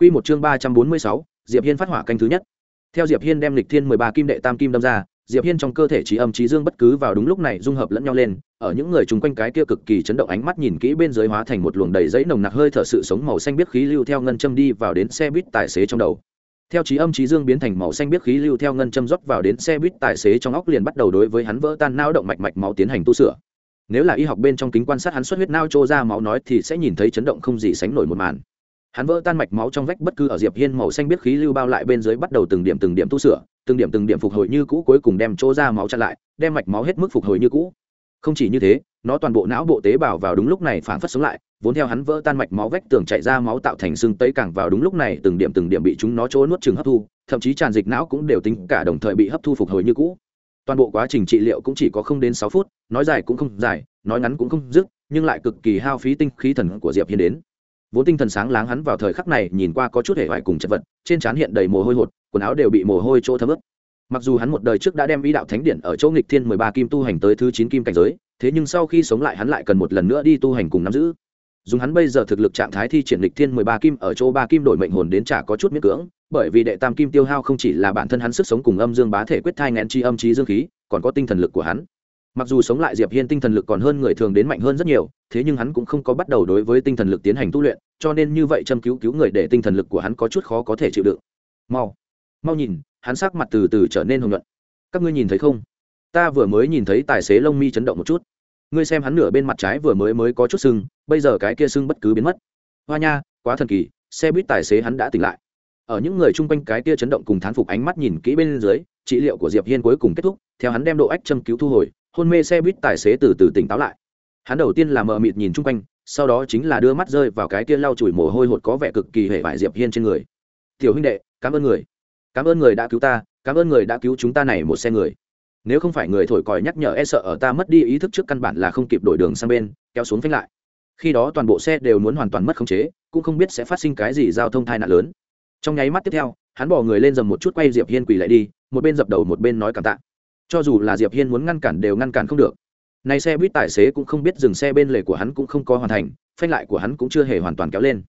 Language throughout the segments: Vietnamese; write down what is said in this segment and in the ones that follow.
Quy một chương ba trăm bốn mươi sáu, Diệp Hiên phát hỏa canh thứ nhất. Theo Diệp Hiên đem lịch thiên mười ba kim đệ tam kim đâm ra, Diệp Hiên trong cơ thể trí âm trí dương bất cứ vào đúng lúc này dung hợp lẫn nhau lên, ở những người chung quanh cái kia cực kỳ chấn động ánh mắt nhìn kỹ bên dưới hóa thành một luồng đầy giấy nồng nặc hơi thở sự sống màu xanh biết khí lưu theo ngân châm đi vào đến xe buýt tài xế trong đầu. Theo trí âm trí dương biến thành màu xanh biết khí lưu theo ngân châm rót vào đến xe buýt tài xế trong óc liền bắt đầu đối với hắn vỡ tan não động mạch mạch máu tiến hành tu sửa. Nếu là y học bên trong kính quan sát hắn xuất huyết não trô ra máu nói thì sẽ nhìn thấy chấn động không gì sánh nổi một màn hắn vỡ tan mạch máu trong vách bất cứ ở diệp hiên màu xanh biết khí lưu bao lại bên dưới bắt đầu từng điểm từng điểm tu sửa, từng điểm từng điểm phục hồi như cũ cuối cùng đem chỗ ra máu chặn lại, đem mạch máu hết mức phục hồi như cũ. Không chỉ như thế, nó toàn bộ não bộ tế bào vào đúng lúc này phản phất sống lại, vốn theo hắn vỡ tan mạch máu vách tường chạy ra máu tạo thành xương tấy càng vào đúng lúc này từng điểm từng điểm bị chúng nó chỗ nuốt chừng hấp thu, thậm chí tràn dịch não cũng đều tính cả đồng thời bị hấp thu phục hồi như cũ. Toàn bộ quá trình trị liệu cũng chỉ có không đến sáu phút, nói dài cũng không dài, nói ngắn cũng không dứt, nhưng lại cực kỳ hao phí tinh khí thần của diệp hiên đến vốn tinh thần sáng láng hắn vào thời khắc này nhìn qua có chút hề hoài cùng chật vật, trên trán hiện đầy mồ hôi hột, quần áo đều bị mồ hôi chỗ thấm ướt. Mặc dù hắn một đời trước đã đem ý đạo thánh điển ở chỗ nghịch thiên mười ba kim tu hành tới thứ chín kim cảnh giới, thế nhưng sau khi sống lại hắn lại cần một lần nữa đi tu hành cùng nắm giữ. Dùng hắn bây giờ thực lực trạng thái thi triển lịch thiên mười ba kim ở chỗ ba kim đổi mệnh hồn đến chả có chút miễn cưỡng, bởi vì đệ tam kim tiêu hao không chỉ là bản thân hắn sức sống cùng âm dương bá thể quyết thai ngén chi âm trí dương khí, còn có tinh thần lực của hắn mặc dù sống lại diệp hiên tinh thần lực còn hơn người thường đến mạnh hơn rất nhiều, thế nhưng hắn cũng không có bắt đầu đối với tinh thần lực tiến hành tu luyện, cho nên như vậy châm cứu cứu người để tinh thần lực của hắn có chút khó có thể chịu đựng. Mau mau nhìn, hắn sắc mặt từ từ trở nên hồng nhuận. Các ngươi nhìn thấy không? Ta vừa mới nhìn thấy tài xế lông mi chấn động một chút. Ngươi xem hắn nửa bên mặt trái vừa mới mới có chút sưng, bây giờ cái kia sưng bất cứ biến mất. Hoa nha, quá thần kỳ, xe buýt tài xế hắn đã tỉnh lại. Ở những người chung quanh cái kia chấn động cùng thán phục ánh mắt nhìn kỹ bên dưới, trị liệu của diệp hiên cuối cùng kết thúc, theo hắn đem độ ách châm cứu thu hồi hôn mê xe buýt tài xế từ từ tỉnh táo lại. Hắn đầu tiên là mờ mịt nhìn chung quanh, sau đó chính là đưa mắt rơi vào cái kia lau chùi mồ hôi hột có vẻ cực kỳ hệ vải diệp hiên trên người. Tiểu huynh đệ, cảm ơn người. Cảm ơn người đã cứu ta, cảm ơn người đã cứu chúng ta này một xe người. Nếu không phải người thổi còi nhắc nhở e sợ ở ta mất đi ý thức trước căn bản là không kịp đổi đường sang bên, kéo xuống phanh lại. Khi đó toàn bộ xe đều muốn hoàn toàn mất khống chế, cũng không biết sẽ phát sinh cái gì giao thông tai nạn lớn. Trong nháy mắt tiếp theo, hắn bỏ người lên dầm một chút quay diệp hiên quỳ lại đi, một bên dập đầu một bên nói cảm tạ cho dù là diệp hiên muốn ngăn cản đều ngăn cản không được. Nay xe buýt tài xế cũng không biết dừng xe bên lề của hắn cũng không có hoàn thành, phanh lại của hắn cũng chưa hề hoàn toàn kéo lên.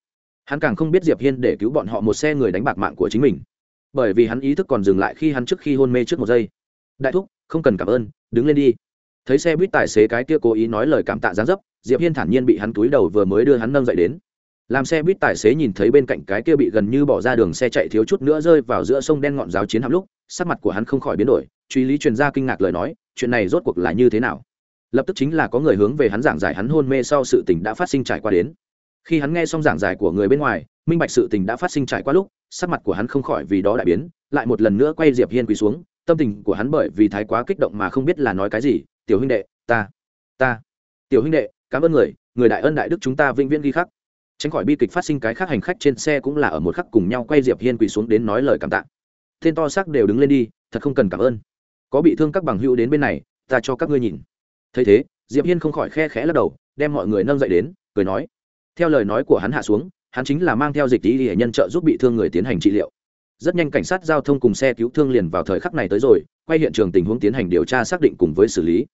Hắn càng không biết diệp hiên để cứu bọn họ một xe người đánh bạc mạng của chính mình. Bởi vì hắn ý thức còn dừng lại khi hắn trước khi hôn mê trước một giây. Đại thúc, không cần cảm ơn, đứng lên đi. Thấy xe buýt tài xế cái kia cố ý nói lời cảm tạ gián dấp, diệp hiên thản nhiên bị hắn túi đầu vừa mới đưa hắn nâng dậy đến. Làm xe buýt tài xế nhìn thấy bên cạnh cái kia bị gần như bỏ ra đường xe chạy thiếu chút nữa rơi vào giữa sông đen ngọn giáo chiến hạm lúc, sắc mặt của hắn không khỏi biến đổi truy lý truyền ra kinh ngạc lời nói, chuyện này rốt cuộc là như thế nào? Lập tức chính là có người hướng về hắn giảng giải hắn hôn mê sau sự tình đã phát sinh trải qua đến. Khi hắn nghe xong giảng giải của người bên ngoài, minh bạch sự tình đã phát sinh trải qua lúc, sắc mặt của hắn không khỏi vì đó đại biến, lại một lần nữa quay diệp hiên quỳ xuống, tâm tình của hắn bởi vì thái quá kích động mà không biết là nói cái gì, tiểu huynh đệ, ta ta, tiểu huynh đệ, cảm ơn người người đại ân đại đức chúng ta vĩnh viễn ghi khắc. Tránh khỏi bi kịch phát sinh cái khác hành khách trên xe cũng là ở một khắc cùng nhau quay diệp hiên quỳ xuống đến nói lời cảm tạ. Tên to xác đều đứng lên đi, thật không cần cảm ơn có bị thương các bằng hữu đến bên này, ta cho các ngươi nhìn. Thấy thế, diệp hiên không khỏi khe khẽ lắc đầu, đem mọi người nâng dậy đến, cười nói. Theo lời nói của hắn hạ xuống, hắn chính là mang theo dịch tí hệ nhân trợ giúp bị thương người tiến hành trị liệu. Rất nhanh cảnh sát giao thông cùng xe cứu thương liền vào thời khắc này tới rồi, quay hiện trường tình huống tiến hành điều tra xác định cùng với xử lý.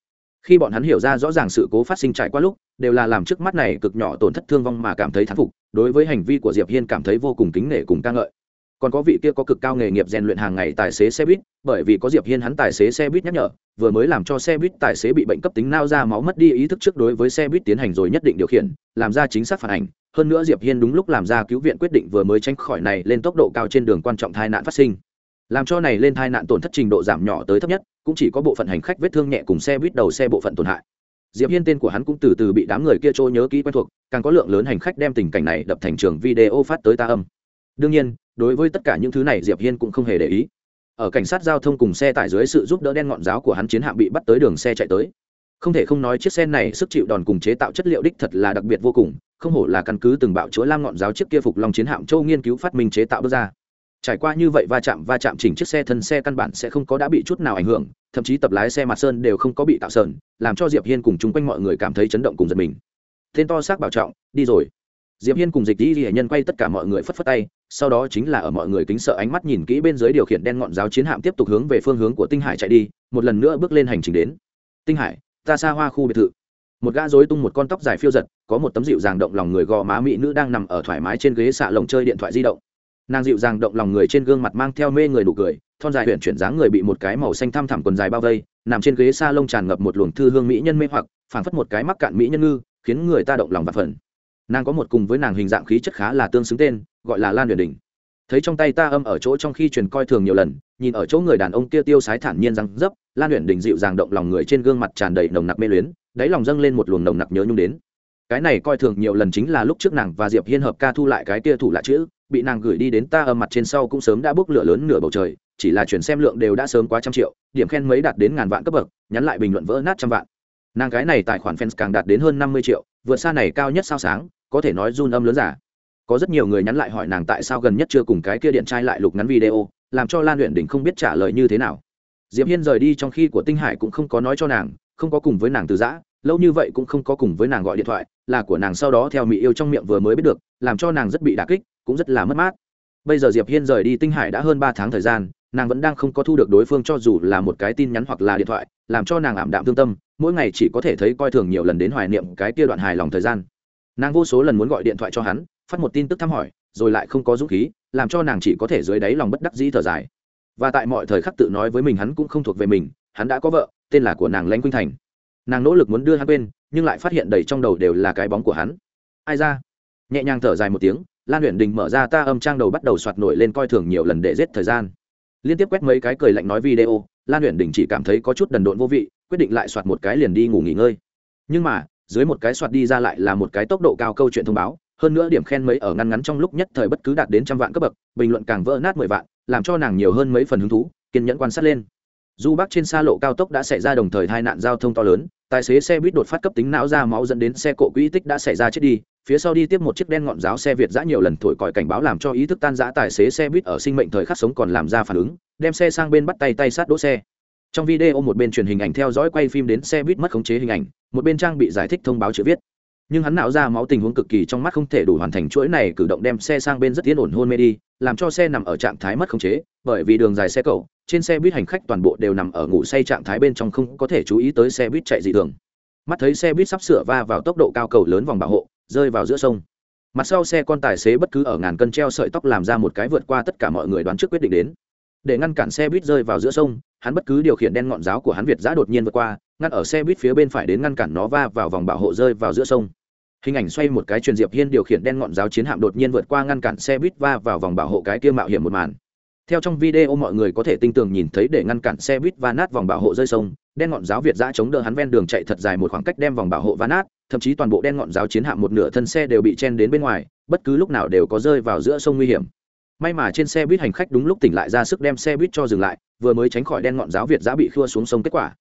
Khi bọn hắn hiểu ra rõ ràng sự cố phát sinh trải qua lúc, đều là làm trước mắt này cực nhỏ tổn thất thương vong mà cảm thấy thán phục, đối với hành vi của diệp hiên cảm thấy vô cùng kính nể cùng ca ngợi còn có vị kia có cực cao nghề nghiệp rèn luyện hàng ngày tài xế xe buýt, bởi vì có diệp hiên hắn tài xế xe buýt nhắc nhở, vừa mới làm cho xe buýt tài xế bị bệnh cấp tính nao ra máu mất đi ý thức trước đối với xe buýt tiến hành rồi nhất định điều khiển, làm ra chính xác phản ảnh. Hơn nữa diệp hiên đúng lúc làm ra cứu viện quyết định vừa mới tránh khỏi này lên tốc độ cao trên đường quan trọng tai nạn phát sinh. Làm cho này lên tai nạn tổn thất trình độ giảm nhỏ tới thấp nhất, cũng chỉ có bộ phận hành khách vết thương nhẹ cùng xe buýt đầu xe bộ phận tổn hại. Diệp hiên tên của hắn cũng từ từ bị đám người kia trôi nhớ kỹ quen thuộc, càng có lượng lớn hành khách đem tình cảnh này đập thành trường video phát tới ta âm đương nhiên, đối với tất cả những thứ này diệp hiên cũng không hề để ý. Ở cảnh sát giao thông cùng xe tải dưới sự giúp đỡ đen ngọn giáo của hắn chiến hạm bị bắt tới đường xe chạy tới. Không thể không nói chiếc xe này sức chịu đòn cùng chế tạo chất liệu đích thật là đặc biệt vô cùng, không hổ là căn cứ từng bạo chúa lam ngọn giáo chiếc kia phục lòng chiến hạm châu nghiên cứu phát minh chế tạo bước ra. Trải qua như vậy va chạm va chạm chỉnh chiếc xe thân xe căn bản sẽ không có đã bị chút nào ảnh hưởng, thậm chí tập lái xe mặt sơn đều không có bị tạo sờn, làm cho diệp hiên cùng chung quanh mọi người cảm thấy chấn động cùng giật mình. Tên to xác bảo trọng, đi rồi diệp hiên cùng dịch đi hệ nhân quay tất cả mọi người phất phất tay, sau đó chính là ở mọi người kính sợ ánh mắt nhìn kỹ bên dưới điều khiển đen ngọn giáo chiến hạm tiếp tục hướng về phương hướng của tinh hải chạy đi, một lần nữa bước lên hành trình đến. Tinh hải, ta xa hoa khu biệt thự. Một gã rối tung một con tóc dài phiêu giật, có một tấm dịu dàng động lòng người gò má mỹ nữ đang nằm ở thoải mái trên ghế xạ lồng chơi điện thoại di động. Nàng dịu dàng động lòng người trên gương mặt mang theo mê người nụ cười, thon dài huyện chuyển dáng người bị một cái màu xanh thăm thẳm quần dài bao vây, nằm trên ghế s a lông tràn ngập một luồng thư hương mỹ nhân mê hoặc, phảng phất một cái mắc cạn mỹ nhân ngư, khiến người ta động lòng và phần nàng có một cùng với nàng hình dạng khí chất khá là tương xứng tên, gọi là lan huyền đình. Thấy trong tay ta âm ở chỗ trong khi truyền coi thường nhiều lần, nhìn ở chỗ người đàn ông kia tiêu sái thản nhiên răng dấp, lan huyền đình dịu dàng động lòng người trên gương mặt tràn đầy nồng nặc mê luyến, đáy lòng dâng lên một luồng nồng nặc nhớ nhung đến. Cái này coi thường nhiều lần chính là lúc trước nàng và diệp hiên hợp ca thu lại cái kia thủ lạ chữ, bị nàng gửi đi đến ta âm mặt trên sau cũng sớm đã bốc lửa lớn nửa bầu trời, chỉ là chuyển xem lượng đều đã sớm quá trăm triệu, điểm khen mấy đạt đến ngàn vạn cấp bậc, nhắn lại bình luận vỡ nát trăm vạn. Nàng cái này tài khoản fans càng đạt đến hơn năm mươi triệu, vượt xa này cao nhất sao sáng có thể nói run âm lớn giả. Có rất nhiều người nhắn lại hỏi nàng tại sao gần nhất chưa cùng cái kia điện trai lại lục ngắn video, làm cho lan luyện đỉnh không biết trả lời như thế nào. Diệp hiên rời đi trong khi của tinh hải cũng không có nói cho nàng, không có cùng với nàng từ giã, lâu như vậy cũng không có cùng với nàng gọi điện thoại, là của nàng sau đó theo mỹ yêu trong miệng vừa mới biết được, làm cho nàng rất bị đả kích, cũng rất là mất mát. Bây giờ diệp hiên rời đi tinh hải đã hơn ba tháng thời gian, nàng vẫn đang không có thu được đối phương cho dù là một cái tin nhắn hoặc là điện thoại, làm cho nàng ảm đạm thương tâm, mỗi ngày chỉ có thể thấy coi thường nhiều lần đến hoài niệm cái kia đoạn hài lòng thời gian nàng vô số lần muốn gọi điện thoại cho hắn, phát một tin tức thăm hỏi, rồi lại không có dũng khí, làm cho nàng chỉ có thể dưới đáy lòng bất đắc dĩ thở dài. Và tại mọi thời khắc tự nói với mình hắn cũng không thuộc về mình, hắn đã có vợ, tên là của nàng lãnh quynh thành. Nàng nỗ lực muốn đưa hắn quên, nhưng lại phát hiện đầy trong đầu đều là cái bóng của hắn. Ai ra? Nhẹ nhàng thở dài một tiếng, lan luyện đình mở ra ta âm trang đầu bắt đầu soạt nổi lên coi thường nhiều lần để giết thời gian. Liên tiếp quét mấy cái cười lạnh nói video, lan luyện đình chỉ cảm thấy có chút đần độn vô vị, quyết định lại soạt một cái liền đi ngủ nghỉ ngơi. Nhưng mà dưới một cái soạt đi ra lại là một cái tốc độ cao câu chuyện thông báo, hơn nữa điểm khen mấy ở ngăn ngắn trong lúc nhất thời bất cứ đạt đến trăm vạn cấp bậc, bình luận càng vỡ nát mười vạn, làm cho nàng nhiều hơn mấy phần hứng thú, kiên nhẫn quan sát lên. Du bắc trên xa lộ cao tốc đã xảy ra đồng thời tai nạn giao thông to lớn, tài xế xe buýt đột phát cấp tính não ra máu dẫn đến xe cộ quỹ tích đã xảy ra chết đi, phía sau đi tiếp một chiếc đen ngọn giáo xe việt giã nhiều lần thổi còi cảnh báo làm cho ý thức tan giã tài xế xe buýt ở sinh mệnh thời khắc sống còn làm ra phản ứng, đem xe sang bên bắt tay tay sát đỗ xe trong video một bên truyền hình ảnh theo dõi quay phim đến xe buýt mất khống chế hình ảnh một bên trang bị giải thích thông báo chữ viết. Nhưng hắn não ra máu tình huống cực kỳ trong mắt không thể đủ hoàn thành chuỗi này cử động đem xe sang bên rất yên ổn hôn mê đi làm cho xe nằm ở trạng thái mất khống chế bởi vì đường dài xe cẩu, trên xe buýt hành khách toàn bộ đều nằm ở ngủ say trạng thái bên trong không có thể chú ý tới xe buýt chạy dị thường. Mắt thấy xe buýt sắp sửa va vào tốc độ cao cầu lớn vòng bảo hộ rơi vào giữa sông. Mặt sau xe con tài xế bất cứ ở ngàn cân treo sợi tóc làm ra một cái vượt qua tất cả mọi người đoán trước quyết định đến để ngăn cản xe buýt rơi vào giữa sông, hắn bất cứ điều khiển đen ngọn giáo của hắn việt giã đột nhiên vượt qua, ngăn ở xe buýt phía bên phải đến ngăn cản nó va vào vòng bảo hộ rơi vào giữa sông. Hình ảnh xoay một cái truyền diệp hiên điều khiển đen ngọn giáo chiến hạm đột nhiên vượt qua ngăn cản xe buýt va vào vòng bảo hộ cái kia mạo hiểm một màn. Theo trong video mọi người có thể tinh tường nhìn thấy để ngăn cản xe buýt va nát vòng bảo hộ rơi sông, đen ngọn giáo việt giã chống đỡ hắn ven đường chạy thật dài một khoảng cách đem vòng bảo hộ va nát, thậm chí toàn bộ đen ngọn giáo chiến hạm một nửa thân xe đều bị chen đến bên ngoài, bất cứ lúc nào đều có rơi vào giữa sông nguy hiểm may mà trên xe buýt hành khách đúng lúc tỉnh lại ra sức đem xe buýt cho dừng lại, vừa mới tránh khỏi đen ngọn giáo việt giã bị khua xuống sông kết quả.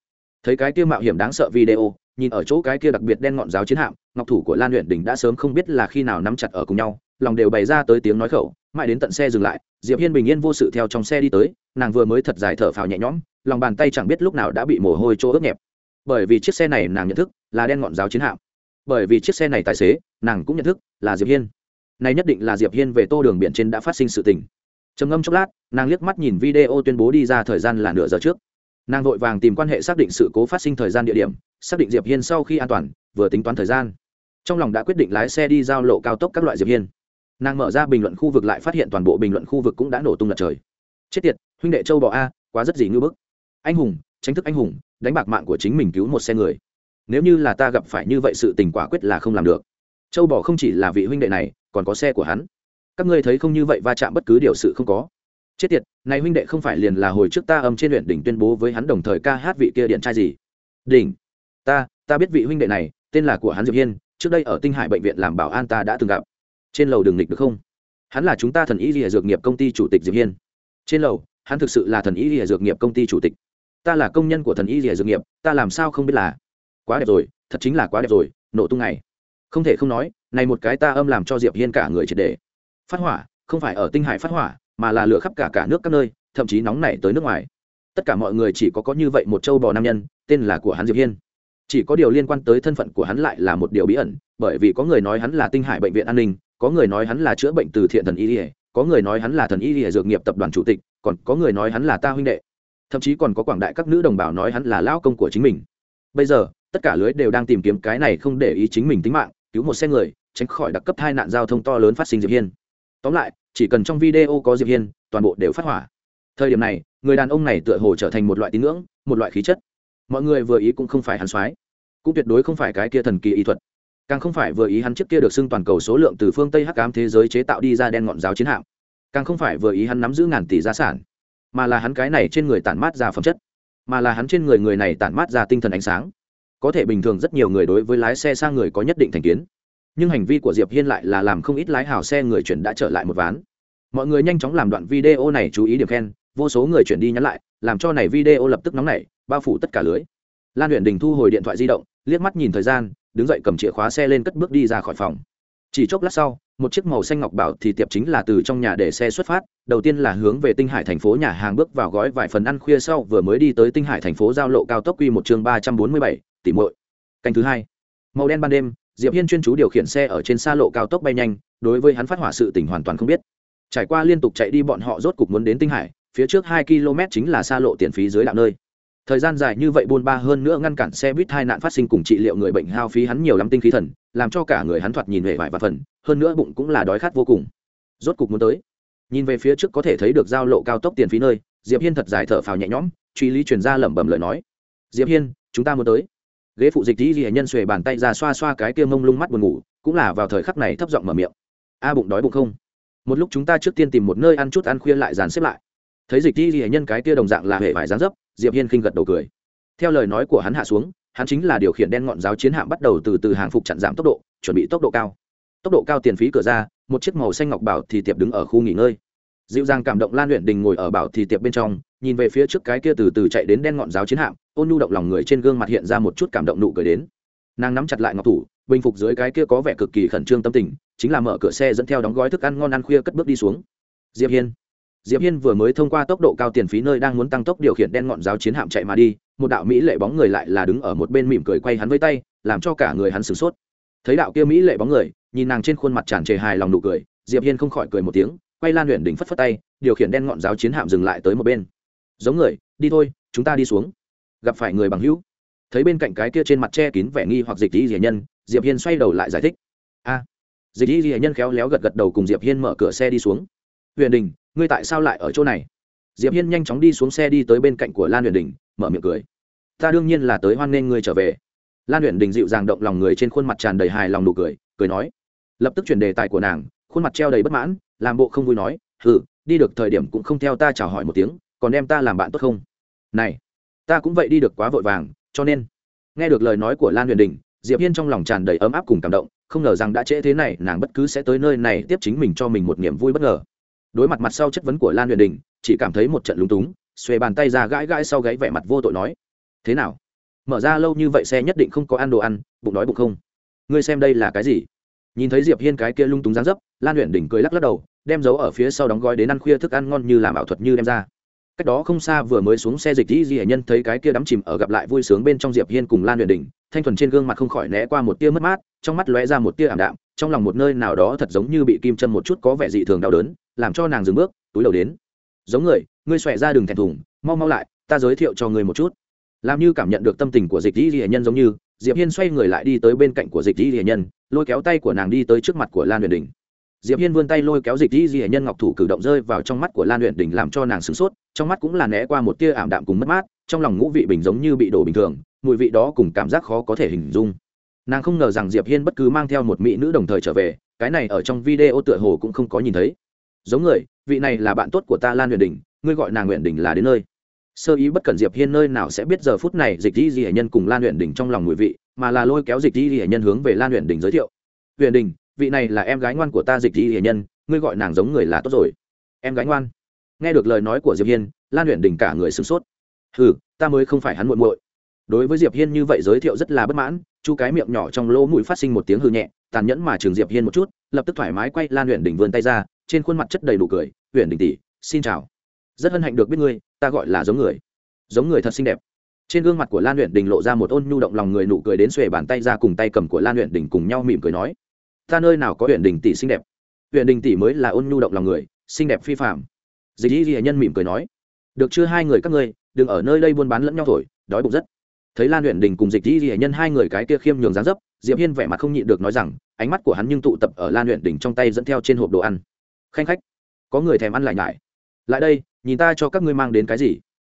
Thấy cái kia mạo hiểm đáng sợ video, nhìn ở chỗ cái kia đặc biệt đen ngọn giáo chiến hạm, ngọc thủ của lan luyện đình đã sớm không biết là khi nào nắm chặt ở cùng nhau, lòng đều bày ra tới tiếng nói khẩu, mãi đến tận xe dừng lại, diệp hiên bình yên vô sự theo trong xe đi tới, nàng vừa mới thật dài thở phào nhẹ nhõm, lòng bàn tay chẳng biết lúc nào đã bị mồ hôi chỗ ướt nhẹp. Bởi vì chiếc xe này nàng nhận thức là đen ngọn giáo chiến hạm. Bởi vì chiếc xe này tài xế, nàng cũng nhận thức là diệp hiên này nhất định là diệp hiên về tô đường biển trên đã phát sinh sự tình. Trầm ngâm chốc lát, nàng liếc mắt nhìn video tuyên bố đi ra thời gian là nửa giờ trước. Nàng vội vàng tìm quan hệ xác định sự cố phát sinh thời gian địa điểm, xác định diệp hiên sau khi an toàn, vừa tính toán thời gian. Trong lòng đã quyết định lái xe đi giao lộ cao tốc các loại diệp hiên. Nàng mở ra bình luận khu vực lại phát hiện toàn bộ bình luận khu vực cũng đã nổ tung lật trời. Chết tiệt, huynh đệ châu bò a, quá rất gì ngư bức. Anh hùng tranh thức anh hùng, đánh bạc mạng của chính mình cứu một xe người. Nếu như là ta gặp phải như vậy sự tình quả quyết là không làm được. Châu bò không chỉ là vị huynh đệ này còn có xe của hắn. Các ngươi thấy không như vậy va chạm bất cứ điều sự không có. Chết tiệt, này huynh đệ không phải liền là hồi trước ta âm trên luyện đỉnh tuyên bố với hắn đồng thời ca hát vị kia điện trai gì? Đỉnh, ta ta biết vị huynh đệ này, tên là của hắn diệp hiên, trước đây ở tinh hải bệnh viện làm bảo an ta đã từng gặp. Trên lầu đường nghịch được không? Hắn là chúng ta thần y lìa dược nghiệp công ty chủ tịch diệp hiên. Trên lầu, hắn thực sự là thần y lìa dược nghiệp công ty chủ tịch. Ta là công nhân của thần y lìa dược nghiệp, ta làm sao không biết là quá đẹp rồi, thật chính là quá đẹp rồi, nổ tung này không thể không nói, này một cái ta âm làm cho diệp hiên cả người triệt để phát hỏa, không phải ở tinh hải phát hỏa, mà là lửa khắp cả cả nước các nơi, thậm chí nóng nảy tới nước ngoài. Tất cả mọi người chỉ có có như vậy một châu bò nam nhân, tên là của hắn diệp hiên. Chỉ có điều liên quan tới thân phận của hắn lại là một điều bí ẩn, bởi vì có người nói hắn là tinh hải bệnh viện an ninh, có người nói hắn là chữa bệnh từ thiện thần y lìa có người nói hắn là thần y lìa dược nghiệp tập đoàn chủ tịch, còn có người nói hắn là ta huynh đệ. Thậm chí còn có quảng đại các nữ đồng bào nói hắn là lão công của chính mình. Bây giờ, tất cả lưới đều đang tìm kiếm cái này không để ý chính mình tính mạng cứu một xe người, tránh khỏi đặc cấp hai nạn giao thông to lớn phát sinh diệp hiên. Tóm lại, chỉ cần trong video có diệp hiên, toàn bộ đều phát hỏa. Thời điểm này, người đàn ông này tựa hồ trở thành một loại tín ngưỡng, một loại khí chất. Mọi người vừa ý cũng không phải hắn soái, cũng tuyệt đối không phải cái kia thần kỳ y thuật. Càng không phải vừa ý hắn trước kia được xưng toàn cầu số lượng từ phương tây hắc ám thế giới chế tạo đi ra đen ngọn giáo chiến hạm. Càng không phải vừa ý hắn nắm giữ ngàn tỷ gia sản, mà là hắn cái này trên người tản mát ra phẩm chất, mà là hắn trên người người này tản mát ra tinh thần ánh sáng có thể bình thường rất nhiều người đối với lái xe sang người có nhất định thành kiến. Nhưng hành vi của diệp hiên lại là làm không ít lái hào xe người chuyển đã trở lại một ván. Mọi người nhanh chóng làm đoạn video này chú ý điểm khen, vô số người chuyển đi nhắn lại, làm cho này video lập tức nóng nảy, bao phủ tất cả lưới. Lan huyện đình thu hồi điện thoại di động, liếc mắt nhìn thời gian, đứng dậy cầm chìa khóa xe lên cất bước đi ra khỏi phòng. Chỉ chốc lát sau, một chiếc màu xanh ngọc bảo thì tiệp chính là từ trong nhà để xe xuất phát, đầu tiên là hướng về tinh hải thành phố nhà hàng bước vào gói vài phần ăn khuya sau vừa mới đi tới tinh hải thành phố giao lộ cao tốc quy một chương ba trăm bốn mươi bảy tỉ muội. Canh thứ hai. Màu đen ban đêm, diệp hiên chuyên chú điều khiển xe ở trên xa lộ cao tốc bay nhanh, đối với hắn phát hỏa sự tình hoàn toàn không biết. Trải qua liên tục chạy đi bọn họ rốt cục muốn đến tinh hải, phía trước hai km chính là xa lộ tiền phí dưới đạo nơi. Thời gian dài như vậy buôn ba hơn nữa ngăn cản xe buýt hai nạn phát sinh cùng trị liệu người bệnh hao phí hắn nhiều lắm tinh khí thần, làm cho cả người hắn thoạt nhìn vẻ vải và phần, hơn nữa bụng cũng là đói khát vô cùng. Rốt cục muốn tới. Nhìn về phía trước có thể thấy được giao lộ cao tốc tiền phí nơi, diệp hiên thật dài thở phào nhẹ nhõm, truy lý truyền ra lẩm bẩm lời nói. Diệp hiên, chúng ta muốn tới ghế phụ dịch dĩ nhân xuề bàn tay ra xoa xoa cái kia mông lung mắt buồn ngủ, cũng là vào thời khắc này thấp giọng mở miệng. A bụng đói bụng không? Một lúc chúng ta trước tiên tìm một nơi ăn chút ăn khuya lại dàn xếp lại. Thấy dịch dĩ nhân cái kia đồng dạng là hệ vải dáng dấp, diệp hiên khinh gật đầu cười. Theo lời nói của hắn hạ xuống, hắn chính là điều khiển đen ngọn giáo chiến hạm bắt đầu từ từ hàng phục chặn giảm tốc độ, chuẩn bị tốc độ cao. Tốc độ cao tiền phí cửa ra, một chiếc màu xanh ngọc bảo thì tiệp đứng ở khu nghỉ ngơi dịu dàng cảm động lan luyện đình ngồi ở bảo thì tiệp bên trong, nhìn về phía trước cái kia từ từ chạy đến đen ngọn giáo chiến hạm, ôn nhu động lòng người trên gương mặt hiện ra một chút cảm động nụ cười đến. Nàng nắm chặt lại ngọc thủ, bình phục dưới cái kia có vẻ cực kỳ khẩn trương tâm tình, chính là mở cửa xe dẫn theo đóng gói thức ăn ngon ăn khuya cất bước đi xuống. Diệp hiên. Diệp hiên vừa mới thông qua tốc độ cao tiền phí nơi đang muốn tăng tốc điều khiển đen ngọn giáo chiến hạm chạy mà đi, một đạo mỹ lệ bóng người lại là đứng ở một bên mỉm cười quay hắn với tay, làm cho cả người hắn sửng sốt. Thấy đạo kia mỹ lệ bóng người, nhìn nàng trên khuôn mặt tràn trề hài lòng nụ cười, diệp hiên không khỏi cười một tiếng quay lan huyện đỉnh phất phất tay, điều khiển đen ngọn giáo chiến hạm dừng lại tới một bên. Giống người, đi thôi, chúng ta đi xuống. Gặp phải người bằng hữu. Thấy bên cạnh cái kia trên mặt che kín vẻ nghi hoặc dịch y rỉa nhân, diệp hiên xoay đầu lại giải thích. A. Dịch y rỉa nhân khéo léo gật gật đầu cùng diệp hiên mở cửa xe đi xuống. Huyền đình, ngươi tại sao lại ở chỗ này? Diệp hiên nhanh chóng đi xuống xe đi tới bên cạnh của lan huyền đình, mở miệng cười. Ta đương nhiên là tới hoan nghênh ngươi trở về. Lan huyền đình dịu dàng động lòng người trên khuôn mặt tràn đầy hài lòng nụ cười cười nói. Lập tức chuyển đề tài của nàng, khuôn mặt treo đầy bất mãn làm bộ không vui nói, hừ, đi được thời điểm cũng không theo ta chào hỏi một tiếng, còn đem ta làm bạn tốt không? Này, ta cũng vậy đi được quá vội vàng, cho nên. Nghe được lời nói của lan huyền đình, diệp hiên trong lòng tràn đầy ấm áp cùng cảm động, không ngờ rằng đã trễ thế này, nàng bất cứ sẽ tới nơi này tiếp chính mình cho mình một niềm vui bất ngờ. Đối mặt mặt sau chất vấn của lan huyền đình, chỉ cảm thấy một trận lúng túng, xuề bàn tay ra gãi gãi sau gáy vẻ mặt vô tội nói, thế nào? Mở ra lâu như vậy xe nhất định không có ăn đồ ăn, bụng đói bụng không? Ngươi xem đây là cái gì? Nhìn thấy diệp hiên cái kia lung túng dáng dấp, lan luyện đỉnh cười lắc lắc đầu, đem dấu ở phía sau đóng gói đến ăn khuya thức ăn ngon như làm ảo thuật như đem ra. Cách đó không xa vừa mới xuống xe dịch dĩ di nhân thấy cái kia đắm chìm ở gặp lại vui sướng bên trong diệp hiên cùng lan luyện đỉnh thanh thuần trên gương mặt không khỏi né qua một tia mất mát, trong mắt lóe ra một tia ảm đạm, trong lòng một nơi nào đó thật giống như bị kim châm một chút có vẻ dị thường đau đớn, làm cho nàng dừng bước, túi đầu đến. Giống người, ngươi xòe ra đường thẹn thùng, mau mau lại, ta giới thiệu cho ngươi một chút. Làm như cảm nhận được tâm tình của dịch dĩ di nhân giống như diệp hiên xoay người lại đi tới bên cạnh của dịch Di di nhân, lôi kéo tay của nàng đi tới trước mặt của lan huyền đình. Diệp hiên vươn tay lôi kéo dịch Di di nhân ngọc thủ cử động rơi vào trong mắt của lan huyền đình làm cho nàng sửng sốt, trong mắt cũng là né qua một tia ảm đạm cùng mất mát, trong lòng ngũ vị bình giống như bị đổ bình thường, mùi vị đó cùng cảm giác khó có thể hình dung. Nàng không ngờ rằng diệp hiên bất cứ mang theo một mỹ nữ đồng thời trở về, cái này ở trong video tựa hồ cũng không có nhìn thấy. Giống người, vị này là bạn tốt của ta lan huyền đình, ngươi gọi nàng huyền đình là đến nơi sơ ý bất cần diệp hiên nơi nào sẽ biết giờ phút này dịch di di hệ nhân cùng lan luyện đình trong lòng mùi vị, mà là lôi kéo dịch di di hệ nhân hướng về lan luyện đình giới thiệu. Luyện đình, vị này là em gái ngoan của ta dịch di di hệ nhân, ngươi gọi nàng giống người là tốt rồi. Em gái ngoan. Nghe được lời nói của diệp hiên, lan luyện đình cả người sửng sốt. Hừ, ta mới không phải hắn muội muội. Đối với diệp hiên như vậy giới thiệu rất là bất mãn, chu cái miệng nhỏ trong lỗ mũi phát sinh một tiếng hư nhẹ, tàn nhẫn mà trường diệp hiên một chút, lập tức thoải mái quay lan luyện đình vươn tay ra, trên khuôn mặt chất đầy đủ cười luyện đình tỷ, xin chào rất hân hạnh được biết ngươi, ta gọi là giống người. Giống người thật xinh đẹp. Trên gương mặt của lan luyện đình lộ ra một ôn nhu động lòng người nụ cười đến xuề bàn tay ra cùng tay cầm của lan luyện đình cùng nhau mỉm cười nói, ta nơi nào có huyện đình tỷ xinh đẹp? Huyện đình tỷ mới là ôn nhu động lòng người, xinh đẹp phi phạm dịch y ghi nhân mỉm cười nói, được chưa hai người các ngươi, đừng ở nơi đây buôn bán lẫn nhau thổi, đói bụng rất. Thấy lan luyện đình cùng dịch y ghi nhân hai người cái kia khiêm nhường dáng dấp, diệp hiên vẻ mặt không nhịn được nói rằng, ánh mắt của hắn nhưng tụ tập ở lan luyện đình trong tay dẫn theo trên hộp đồ ăn. Khanh khách, có người thèm ăn lại nhải. Lại đây nhìn ta cho các ngươi mang đến cái gì?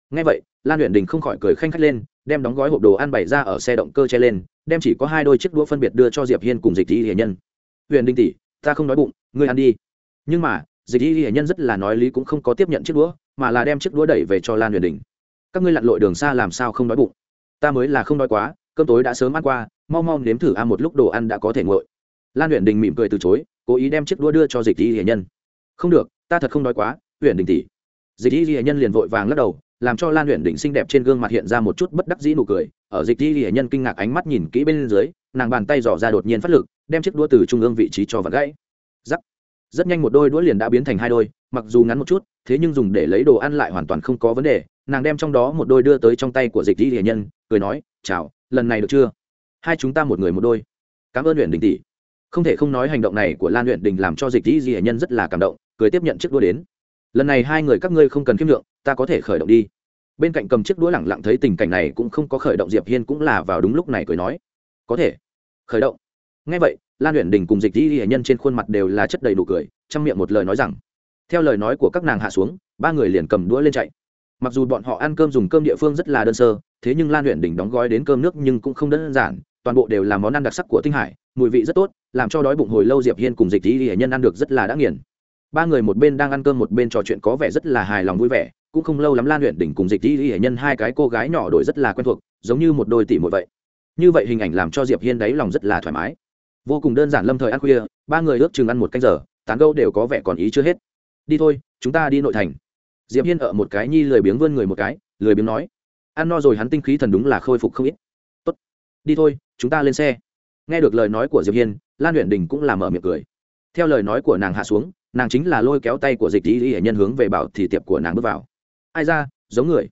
Ngay vậy, lan luyện đình không khỏi cười khanh khách lên, đem đóng gói hộp đồ ăn bày ra ở xe động cơ che lên, đem chỉ có hai đôi chiếc đũa phân biệt đưa cho diệp hiên cùng dịch y hiền nhân. Huyền đình tỷ, ta không nói bụng, ngươi ăn đi. Nhưng mà, dịch y hiền nhân rất là nói lý cũng không có tiếp nhận chiếc đũa, mà là đem chiếc đũa đẩy về cho lan huyền đình. Các ngươi lặn lội đường xa làm sao không đói bụng? Ta mới là không đói quá, cơm tối đã sớm ăn qua, mau mau nếm thử ăn một lúc đồ ăn đã có thể nguội. Lan huyền đình mỉm cười từ chối, cố ý đem chiếc đũa đưa cho dịch y hiền nhân. Không được, ta thật không đói quá huyền đình tỷ dịch y hiền nhân liền vội vàng lắc đầu, làm cho lan huyền Định xinh đẹp trên gương mặt hiện ra một chút bất đắc dĩ nụ cười. Ở dịch y hiền nhân kinh ngạc ánh mắt nhìn kỹ bên dưới, nàng bàn tay dò ra đột nhiên phát lực, đem chiếc đũa từ trung ương vị trí cho vật gãy. Giắc rất nhanh một đôi đũa liền đã biến thành hai đôi, mặc dù ngắn một chút, thế nhưng dùng để lấy đồ ăn lại hoàn toàn không có vấn đề. Nàng đem trong đó một đôi đưa tới trong tay của dịch y hiền nhân, cười nói, chào, lần này được chưa? Hai chúng ta một người một đôi. Cảm ơn luyện đình tỷ. Không thể không nói hành động này của lan luyện đình làm cho dịch y hiền nhân rất là cảm động, cười tiếp nhận chiếc đũa đến lần này hai người các ngươi không cần kiêm lượng, ta có thể khởi động đi. Bên cạnh cầm chiếc đũa lẳng lặng thấy tình cảnh này cũng không có khởi động, diệp hiên cũng là vào đúng lúc này cười nói, có thể, khởi động. Ngay vậy, lan luyện đình cùng dịch y hệ nhân trên khuôn mặt đều là chất đầy đủ cười, trong miệng một lời nói rằng, theo lời nói của các nàng hạ xuống, ba người liền cầm đũa lên chạy. Mặc dù bọn họ ăn cơm dùng cơm địa phương rất là đơn sơ, thế nhưng lan luyện đình đóng gói đến cơm nước nhưng cũng không đơn giản, toàn bộ đều là món ăn đặc sắc của tinh hải, mùi vị rất tốt, làm cho đói bụng hồi lâu diệp hiên cùng dịch y hệ nhân ăn được rất là đã nghiền ba người một bên đang ăn cơm một bên trò chuyện có vẻ rất là hài lòng vui vẻ, cũng không lâu lắm lan luyện đỉnh cùng dịch y hệ nhân hai cái cô gái nhỏ đổi rất là quen thuộc, giống như một đôi tỷ một vậy. Như vậy hình ảnh làm cho diệp hiên đáy lòng rất là thoải mái. Vô cùng đơn giản lâm thời ăn khuya, ba người ước chừng ăn một canh giờ, tán gâu đều có vẻ còn ý chưa hết. Đi thôi, chúng ta đi nội thành. Diệp hiên ở một cái nhi lười biếng vươn người một cái, lười biếng nói. Ăn no rồi hắn tinh khí thần đúng là khôi phục không ít. Tốt, đi thôi, chúng ta lên xe. Nghe được lời nói của diệp hiên, lan luyện đình cũng làm mở miệng cười. Theo lời nói của nàng hạ xuống nàng chính là lôi kéo tay của dịch y hệ nhân hướng về bảo thì tiệp của nàng bước vào. Ai ra, giống người.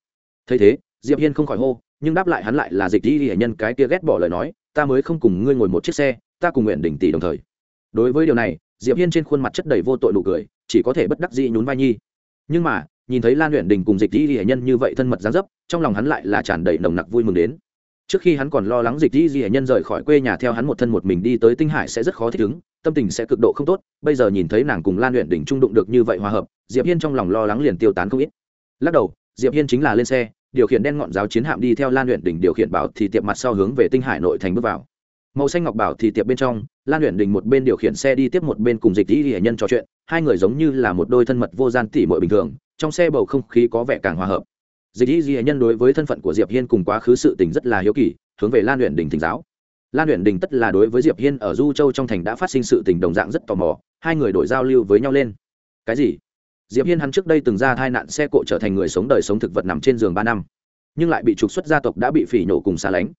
Thấy thế, diệp hiên không khỏi hô, nhưng đáp lại hắn lại là dịch y hệ nhân cái kia ghét bỏ lời nói, ta mới không cùng ngươi ngồi một chiếc xe, ta cùng nguyện đỉnh tỷ đồng thời. Đối với điều này, diệp hiên trên khuôn mặt chất đầy vô tội nụ cười, chỉ có thể bất đắc dĩ nhún vai nhi. Nhưng mà, nhìn thấy lan luyện đình cùng dịch y hệ nhân như vậy thân mật gián dấp, trong lòng hắn lại là tràn đầy nồng nặc vui mừng đến trước khi hắn còn lo lắng dịch Di Di hệ nhân rời khỏi quê nhà theo hắn một thân một mình đi tới tinh hải sẽ rất khó thích ứng, tâm tình sẽ cực độ không tốt, bây giờ nhìn thấy nàng cùng lan luyện đỉnh trung đụng được như vậy hòa hợp, diệp hiên trong lòng lo lắng liền tiêu tán không ít. Lắc đầu, diệp hiên chính là lên xe, điều khiển đen ngọn giáo chiến hạm đi theo lan luyện đỉnh điều khiển bảo thì tiệp mặt sau hướng về tinh hải nội thành bước vào. Màu xanh ngọc bảo thì tiệp bên trong, lan luyện Đình một bên điều khiển xe đi tiếp một bên cùng dịch dĩ hệ nhân trò chuyện, hai người giống như là một đôi thân mật vô gian tỉ mội bình thường, trong xe bầu không khí có vẻ càng hòa hợp dịch y hệ nhân đối với thân phận của diệp hiên cùng quá khứ sự tình rất là hiếu kỳ, hướng về lan luyện Đình thỉnh giáo. Lan luyện đình tất là đối với diệp hiên ở du châu trong thành đã phát sinh sự tình đồng dạng rất tò mò, hai người đổi giao lưu với nhau lên. Cái gì? Diệp hiên hắn trước đây từng ra tai nạn xe cộ trở thành người sống đời sống thực vật nằm trên giường ba năm, nhưng lại bị trục xuất gia tộc đã bị phỉ nhổ cùng xa lánh.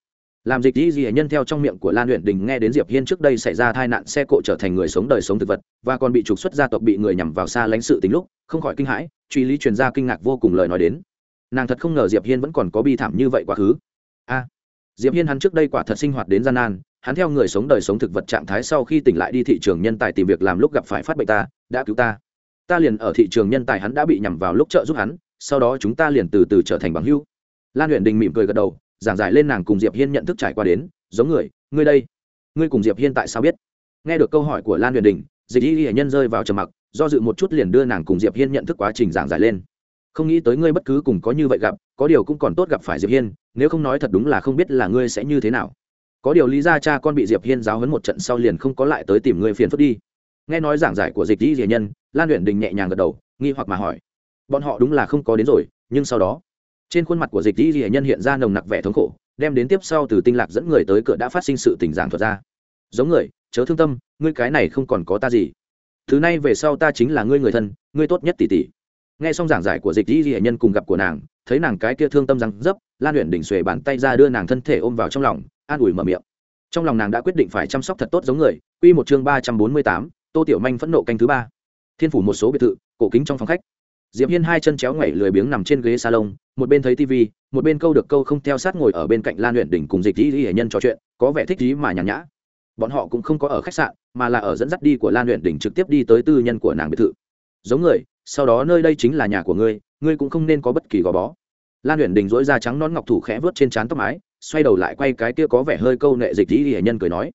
Làm dịch dĩ dị nhân theo trong miệng của lan luyện đình nghe đến diệp hiên trước đây xảy ra tai nạn xe cộ trở thành người sống đời sống thực vật, và còn bị trục xuất gia tộc bị người nhằm vào xa lánh sự tính lúc, không khỏi kinh hãi, truy lý truyền ra kinh ngạc vô cùng lời nói đến nàng thật không ngờ diệp hiên vẫn còn có bi thảm như vậy quá khứ. A, diệp hiên hắn trước đây quả thật sinh hoạt đến gian nan, hắn theo người sống đời sống thực vật trạng thái sau khi tỉnh lại đi thị trường nhân tài tìm việc làm lúc gặp phải phát bệnh ta, đã cứu ta. Ta liền ở thị trường nhân tài hắn đã bị nhằm vào lúc trợ giúp hắn, sau đó chúng ta liền từ từ trở thành bằng hữu. Lan huyện đình mỉm cười gật đầu, giảng giải lên nàng cùng diệp hiên nhận thức trải qua đến, giống người, ngươi đây, ngươi cùng diệp hiên tại sao biết? Nghe được câu hỏi của lan huyền đình, dịch y hệ nhân rơi vào trầm mặc, do dự một chút liền đưa nàng cùng diệp hiên nhận thức quá trình giảng giải lên không nghĩ tới ngươi bất cứ cùng có như vậy gặp, có điều cũng còn tốt gặp phải diệp hiên, nếu không nói thật đúng là không biết là ngươi sẽ như thế nào. Có điều lý ra cha con bị diệp hiên giáo hấn một trận sau liền không có lại tới tìm ngươi phiền phức đi. Nghe nói giảng giải của dịch di diệ nhân, lan luyện đình nhẹ nhàng gật đầu, nghi hoặc mà hỏi. Bọn họ đúng là không có đến rồi, nhưng sau đó, trên khuôn mặt của dịch di diệ nhân hiện ra nồng nặc vẻ thống khổ, đem đến tiếp sau từ tinh lạc dẫn người tới cửa đã phát sinh sự tình giảng thuật ra. Giống người, chớ thương tâm, ngươi cái này không còn có ta gì. Thứ này về sau ta chính là ngươi người thân, ngươi tốt nhất tỷ tỷ nghe xong giảng giải của dịch dĩ hệ nhân cùng gặp của nàng, thấy nàng cái kia thương tâm răng dấp, lan luyện đỉnh xuề bàn tay ra đưa nàng thân thể ôm vào trong lòng, an ủi mở miệng. Trong lòng nàng đã quyết định phải chăm sóc thật tốt giống người, quy một chương ba trăm bốn mươi tám, tô tiểu manh phẫn nộ canh thứ ba. Thiên phủ một số biệt thự, cổ kính trong phòng khách. Diệp hiên hai chân chéo ngoảy lười biếng nằm trên ghế salon, một bên thấy tivi, một bên câu được câu không theo sát ngồi ở bên cạnh lan luyện đỉnh cùng dịch dĩ hệ nhân trò chuyện, có vẻ thích ý mà nhàn nhã. Bọn họ cũng không có ở khách sạn, mà là ở dẫn dắt đi của lan luyện đỉnh trực tiếp đi tới tư nhân của nàng biệt thự. Giống người sau đó nơi đây chính là nhà của ngươi ngươi cũng không nên có bất kỳ gò bó. Lan huyền đình dỗi da trắng nón ngọc thủ khẽ vớt trên trán tóc mái, xoay đầu lại quay cái kia có vẻ hơi câu nệ dịch dĩ hệ nhân cười nói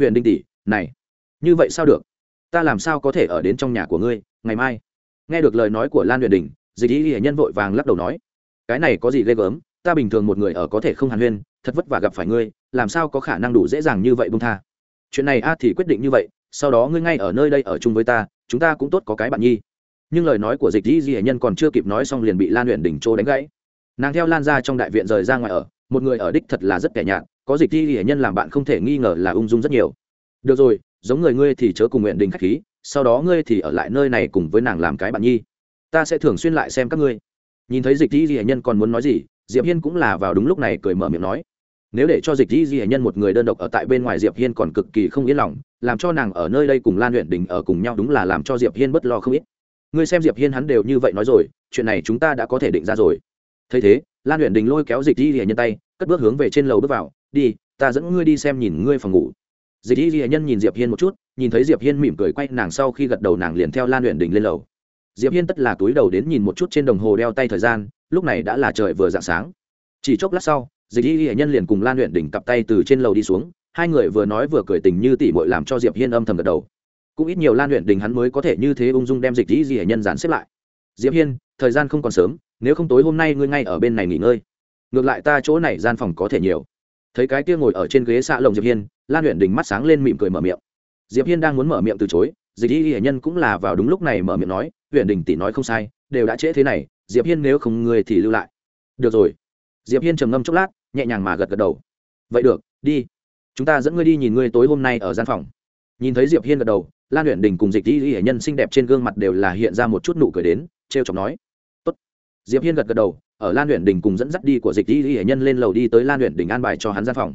huyền đình tỷ, này, như vậy sao được? Ta làm sao có thể ở đến trong nhà của ngươi, ngày mai? Nghe được lời nói của lan luyện đình, dịch dĩ hệ nhân vội vàng lắc đầu nói, cái này có gì ghê gớm, ta bình thường một người ở có thể không hàn huyên, thật vất vả gặp phải ngươi, làm sao có khả năng đủ dễ dàng như vậy bông tha? Chuyện này a thì quyết định như vậy, sau đó ngươi ngay ở nơi đây ở chung với ta, chúng ta cũng tốt có cái bạn nhi nhưng lời nói của dịch dĩ di hệ nhân còn chưa kịp nói xong liền bị lan luyện đỉnh chỗ đánh gãy. Nàng theo lan ra trong đại viện rời ra ngoài ở, một người ở đích thật là rất kẻ nhạt, có dịch dĩ hệ nhân làm bạn không thể nghi ngờ là ung dung rất nhiều. Được rồi, giống người ngươi thì chớ cùng nguyện đình khách khí, sau đó ngươi thì ở lại nơi này cùng với nàng làm cái bạn nhi. Ta sẽ thường xuyên lại xem các ngươi. Nhìn thấy dịch dĩ hệ nhân còn muốn nói gì, diệp hiên cũng là vào đúng lúc này cười mở miệng nói. Nếu để cho dịch dĩ di nhân một người đơn độc ở tại bên ngoài diệp hiên còn cực kỳ không yên lòng, làm cho nàng ở nơi đây cùng lan luyện đình ở cùng nhau đúng là làm cho diệp hiên bất lo không ít ngươi xem diệp hiên hắn đều như vậy nói rồi, chuyện này chúng ta đã có thể định ra rồi. Thấy thế, lan huyện đình lôi kéo dịch dĩ hiền nhân tay, cất bước hướng về trên lầu bước vào. Đi, ta dẫn ngươi đi xem nhìn ngươi phòng ngủ. Dịch dĩ hiền nhân nhìn diệp hiên một chút, nhìn thấy diệp hiên mỉm cười quay nàng sau khi gật đầu nàng liền theo lan huyện đình lên lầu. Diệp hiên tất là túi đầu đến nhìn một chút trên đồng hồ đeo tay thời gian, lúc này đã là trời vừa dạng sáng. Chỉ chốc lát sau, dịch y hiền nhân liền cùng lan huyện đình cặp tay từ trên lầu đi xuống, hai người vừa nói vừa cười tình như tỉ mội làm cho diệp hiên âm thầm gật đầu cũng ít nhiều lan luyện đình hắn mới có thể như thế ung dung đem dịch dĩ hệ nhân dán xếp lại. Diệp hiên, thời gian không còn sớm, nếu không tối hôm nay ngươi ngay ở bên này nghỉ ngơi. Ngược lại ta chỗ này gian phòng có thể nhiều. Thấy cái kia ngồi ở trên ghế xạ lồng diệp hiên, lan luyện đình mắt sáng lên mỉm cười mở miệng. Diệp hiên đang muốn mở miệng từ chối, dịch y hệ nhân cũng là vào đúng lúc này mở miệng nói huyện đình tỷ nói không sai, đều đã trễ thế này, diệp hiên nếu không ngươi thì lưu lại. Được rồi. Diệp hiên trầm ngâm chốc lát, nhẹ nhàng mà gật gật đầu. Vậy được, đi. Chúng ta dẫn ngươi đi nhìn ngươi tối hôm nay ở gian phòng. Nhìn thấy diệp hiên gật đầu lan luyện đình cùng dịch y hệ nhân xinh đẹp trên gương mặt đều là hiện ra một chút nụ cười đến, trêu chọc nói, tốt. Diệp hiên gật gật đầu, ở lan luyện đình cùng dẫn dắt đi của dịch y hệ nhân lên lầu đi tới lan luyện đình an bài cho hắn gian phòng.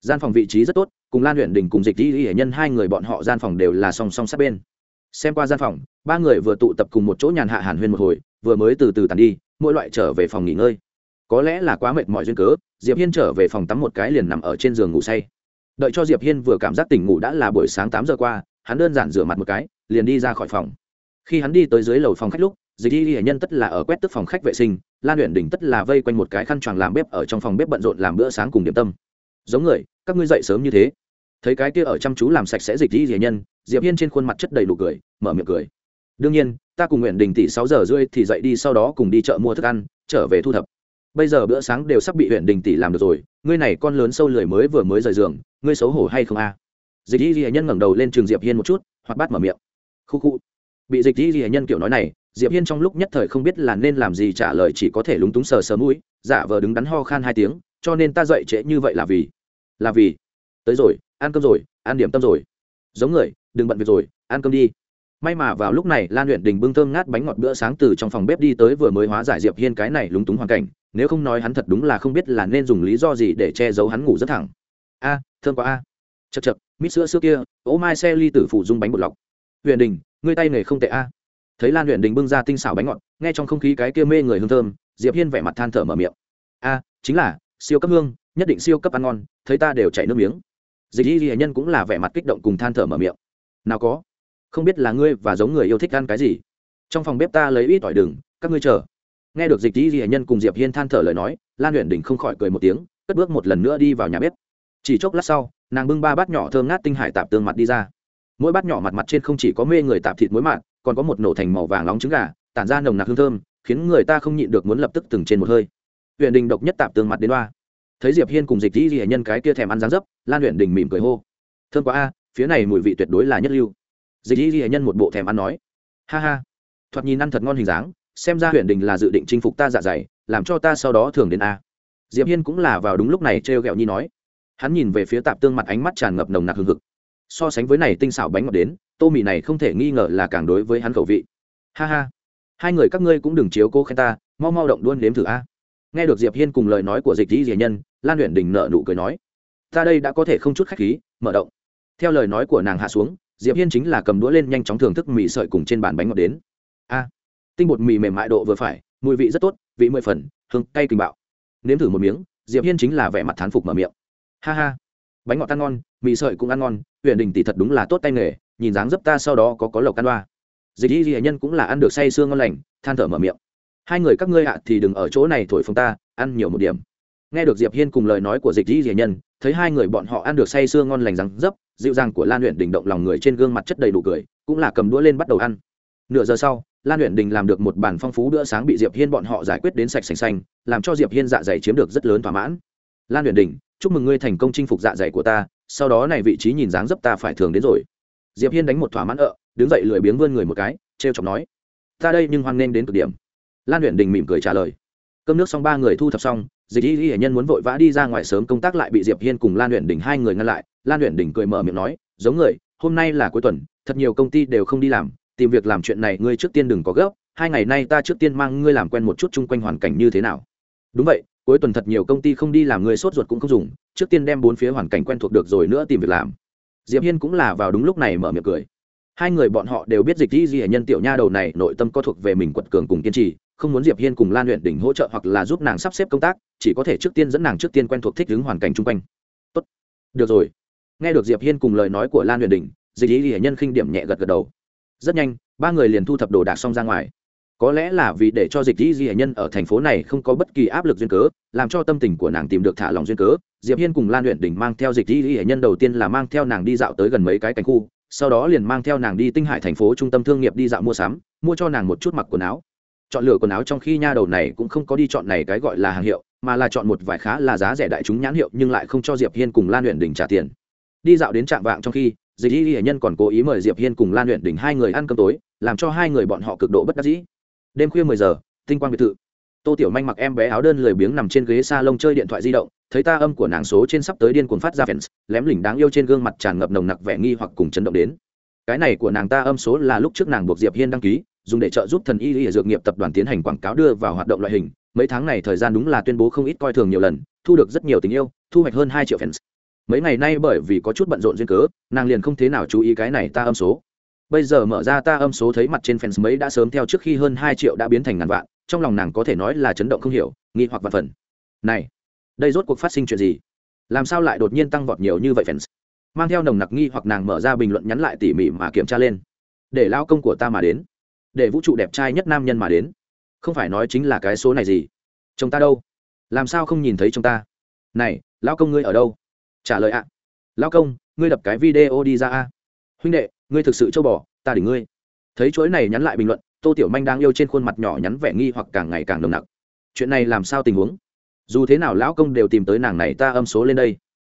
Gian phòng vị trí rất tốt, cùng lan luyện đình cùng dịch y hệ nhân hai người bọn họ gian phòng đều là song song sát bên. Xem qua gian phòng, ba người vừa tụ tập cùng một chỗ nhàn hạ hàn huyên một hồi, vừa mới từ từ tàn đi, mỗi loại trở về phòng nghỉ ngơi. Có lẽ là quá mệt mỏi duyên cớ, diệp hiên trở về phòng tắm một cái liền nằm ở trên giường ngủ say. Đợi cho diệp hiên vừa cảm giác tỉnh ngủ đã là buổi sáng tám giờ qua hắn đơn giản rửa mặt một cái, liền đi ra khỏi phòng. Khi hắn đi tới dưới lầu phòng khách lúc, dịch y hệ nhân tất là ở quét tức phòng khách vệ sinh, lan luyện đỉnh tất là vây quanh một cái khăn choàng làm bếp ở trong phòng bếp bận rộn làm bữa sáng cùng điểm tâm. Giống người, các ngươi dậy sớm như thế. Thấy cái kia ở chăm chú làm sạch sẽ dịch y hệ nhân, diệp hiên trên khuôn mặt chất đầy đủ cười, mở miệng cười. Đương nhiên, ta cùng nguyện đình tỷ sáu giờ rưỡi thì dậy đi, sau đó cùng đi chợ mua thức ăn, trở về thu thập. Bây giờ bữa sáng đều sắp bị huyện đình tỷ làm được rồi, ngươi này con lớn sâu lười mới vừa mới rời giường, ngươi xấu hổ hay không a? Dịch y ghi nhân ngẩng đầu lên trường diệp hiên một chút hoặc bắt mở miệng. Khu khu. Bị dịch y ghi nhân kiểu nói này diệp hiên trong lúc nhất thời không biết là nên làm gì trả lời chỉ có thể lúng túng sờ sờ mũi giả vờ đứng đắn ho khan hai tiếng cho nên ta dậy trễ như vậy là vì? Là vì? Tới rồi ăn cơm rồi ăn điểm tâm rồi. Giống người đừng bận việc rồi ăn cơm đi. May mà vào lúc này lan luyện đình bưng thơm ngát bánh ngọt bữa sáng từ trong phòng bếp đi tới vừa mới hóa giải diệp hiên cái này lúng túng hoàn cảnh nếu không nói hắn thật đúng là không biết là nên dùng lý do gì để che giấu hắn ngủ rất thẳng. A à, thơm quá a. À. chật chật mít sữa xưa kia, ố mai xe ly tử phụ dung bánh bột lọc. Huyền đình, ngươi tay nghề không tệ a. Thấy lan huyền đình bưng ra tinh xảo bánh ngọt, nghe trong không khí cái kia mê người hương thơm, diệp hiên vẻ mặt than thở mở miệng. A, chính là, siêu cấp hương, nhất định siêu cấp ăn ngon, thấy ta đều chảy nước miếng. Dịch y ghi nhân cũng là vẻ mặt kích động cùng than thở mở miệng. Nào có, không biết là ngươi và giống người yêu thích ăn cái gì. Trong phòng bếp ta lấy ít ỏi đừng, các ngươi chờ. Nghe được dịch y ghi nhân cùng diệp hiên than thở lời nói, lan huyền đình không khỏi cười một tiếng, cất bước một lần nữa đi vào nhà bếp. Chỉ chốc lát sau nàng bưng ba bát nhỏ thơm ngát tinh hải tạp tương mặt đi ra. Mỗi bát nhỏ mặt mặt trên không chỉ có mê người tạp thịt muối mặn còn có một nổ thành màu vàng nóng trứng gà, tản ra nồng nặc hương thơm, khiến người ta không nhịn được muốn lập tức từng trên một hơi. Huyện đình độc nhất tạp tương mặt đến đoa thấy diệp hiên cùng dịch dĩ hệ nhân cái kia thèm ăn dáng dấp, lan huyện đình mỉm cười hô. Thơm quá a, phía này mùi vị tuyệt đối là nhất lưu. Dịch dĩ hệ nhân một bộ thèm ăn nói. Ha ha. Thoạt nhìn ăn thật ngon hình dáng, xem ra huyện đình là dự định chinh phục ta dạ dày, làm cho ta sau đó thường đến a. Diệp hiên cũng là vào đúng lúc này trêu ghẹo nhi nói hắn nhìn về phía tạp tương mặt ánh mắt tràn ngập nồng nặc hương hực. So sánh với này tinh xảo bánh ngọt đến, tô mì này không thể nghi ngờ là càng đối với hắn khẩu vị. Ha ha. Hai người các ngươi cũng đừng chiếu cô khen ta, mau mau động đuôn nếm thử a. Nghe được diệp hiên cùng lời nói của dịch dĩ diệ nhân, lan luyện đình nợ nụ cười nói, ta đây đã có thể không chút khách khí, mở động. Theo lời nói của nàng hạ xuống, diệp hiên chính là cầm đũa lên nhanh chóng thưởng thức mì sợi cùng trên bàn bánh ngọt đến. A. Tinh bột mì mềm mại độ vừa phải, mùi vị rất tốt, vị mười phần, hương cay kinh bạo. Nếm thử một miếng, diệp hiên chính là vẻ mặt thán phục mở miệng ha ha. Bánh ngọt ăn ngon, mì sợi cũng ăn ngon huyện đình tỷ thật đúng là tốt tay nghề, nhìn dáng dấp ta sau đó có có lộc ăn đoa. Dịch y ghi nhân cũng là ăn được say sương ngon lành, than thở mở miệng. Hai người các ngươi ạ, thì đừng ở chỗ này thổi phồng ta, ăn nhiều một điểm. Nghe được diệp hiên cùng lời nói của dịch y ghi nhân, thấy hai người bọn họ ăn được say sương ngon lành răng dấp, dịu dàng của lan huyện đình động lòng người trên gương mặt chất đầy đủ cười, cũng là cầm đũa lên bắt đầu ăn. Nửa giờ sau, lan huyện đình làm được một bản phong phú bữa sáng bị diệp hiên bọn họ giải quyết đến sạch sành xanh, làm cho diệp hiên dạ dày chiếm được rất lớn thỏa mãn. Lan huyện đình chúc mừng ngươi thành công chinh phục dạ dày của ta, sau đó này vị trí nhìn dáng dấp ta phải thường đến rồi. Diệp hiên đánh một thỏa mãn ợ, đứng dậy lười biếng vươn người một cái, trêu chọc nói, ta đây nhưng hoan nghênh đến cực điểm. Lan huyện đình mỉm cười trả lời. Cơm nước xong ba người thu thập xong, dịch y hệ nhân muốn vội vã đi ra ngoài sớm, công tác lại bị diệp hiên cùng lan huyện đình hai người ngăn lại. Lan huyện đình cười mở miệng nói, giống người, hôm nay là cuối tuần, thật nhiều công ty đều không đi làm, tìm việc làm chuyện này ngươi trước tiên đừng có gấp, hai ngày nay ta trước tiên mang ngươi làm quen một chút chung quanh hoàn cảnh như thế nào. Đúng vậy cuối tuần thật nhiều công ty không đi làm người sốt ruột cũng không dùng, trước tiên đem bốn phía hoàn cảnh quen thuộc được rồi nữa tìm việc làm. Diệp hiên cũng là vào đúng lúc này mở miệng cười. Hai người bọn họ đều biết dịch di di nhân tiểu nha đầu này nội tâm có thuộc về mình quật cường cùng kiên trì, không muốn diệp hiên cùng lan luyện đỉnh hỗ trợ hoặc là giúp nàng sắp xếp công tác, chỉ có thể trước tiên dẫn nàng trước tiên quen thuộc thích ứng hoàn cảnh chung quanh. Tốt. Được rồi. Nghe được diệp hiên cùng lời nói của lan luyện đỉnh dịch di di nhân khinh điểm nhẹ gật gật đầu. Rất nhanh, ba người liền thu thập đồ đạc xong ra ngoài có lẽ là vì để cho dịch di di nhân ở thành phố này không có bất kỳ áp lực duyên cớ, làm cho tâm tình của nàng tìm được thả lòng duyên cớ. Diệp hiên cùng lan luyện đỉnh mang theo dịch di di nhân đầu tiên là mang theo nàng đi dạo tới gần mấy cái cảnh khu, sau đó liền mang theo nàng đi tinh hải thành phố trung tâm thương nghiệp đi dạo mua sắm, mua cho nàng một chút mặc quần áo. Chọn lựa quần áo trong khi nha đầu này cũng không có đi chọn này cái gọi là hàng hiệu, mà là chọn một vài khá là giá rẻ đại chúng nhãn hiệu nhưng lại không cho diệp hiên cùng lan luyện đỉnh trả tiền. Đi dạo đến trạm vạng trong khi, dịch y hệ nhân còn cố ý mời diệp hiên cùng lan luyện đỉnh hai người ăn cơm tối, làm cho hai người bọn họ cực độ bất đắc dĩ đêm khuya mười giờ, tinh quang biệt thự. Tô tiểu manh mặc em bé áo đơn lười biếng nằm trên ghế salon chơi điện thoại di động, thấy ta âm của nàng số trên sắp tới điên cuồng phát ra fans, lém lỉnh đáng yêu trên gương mặt tràn ngập nồng nặc vẻ nghi hoặc cùng chấn động đến. Cái này của nàng ta âm số là lúc trước nàng buộc diệp hiên đăng ký, dùng để trợ giúp thần y y dược nghiệp tập đoàn tiến hành quảng cáo đưa vào hoạt động loại hình. Mấy tháng này thời gian đúng là tuyên bố không ít coi thường nhiều lần, thu được rất nhiều tình yêu, thu hoạch hơn hai triệu fans. Mấy ngày nay bởi vì có chút bận rộn duyên cớ, nàng liền không thế nào chú ý cái này ta âm số bây giờ mở ra ta âm số thấy mặt trên fans mấy đã sớm theo trước khi hơn hai triệu đã biến thành ngàn vạn, trong lòng nàng có thể nói là chấn động không hiểu, nghi hoặc vạn phần. Này, đây rốt cuộc phát sinh chuyện gì? Làm sao lại đột nhiên tăng vọt nhiều như vậy fans? Mang theo nồng nặc nghi hoặc nàng mở ra bình luận nhắn lại tỉ mỉ mà kiểm tra lên. Để lao công của ta mà đến. Để vũ trụ đẹp trai nhất nam nhân mà đến. Không phải nói chính là cái số này gì? Chồng ta đâu? Làm sao không nhìn thấy chúng ta? Này lao công ngươi ở đâu? Trả lời ạ. À. lao công, ngươi đập cái video đi ra a. Huynh đệ ngươi thực sự châu bò, ta đỉnh ngươi. Thấy chuỗi này nhắn lại bình luận, tô tiểu manh đang yêu trên khuôn mặt nhỏ nhắn vẻ nghi hoặc càng ngày càng nồng nặc. Chuyện này làm sao tình huống? Dù thế nào lão công đều tìm tới nàng này ta âm số lên đây.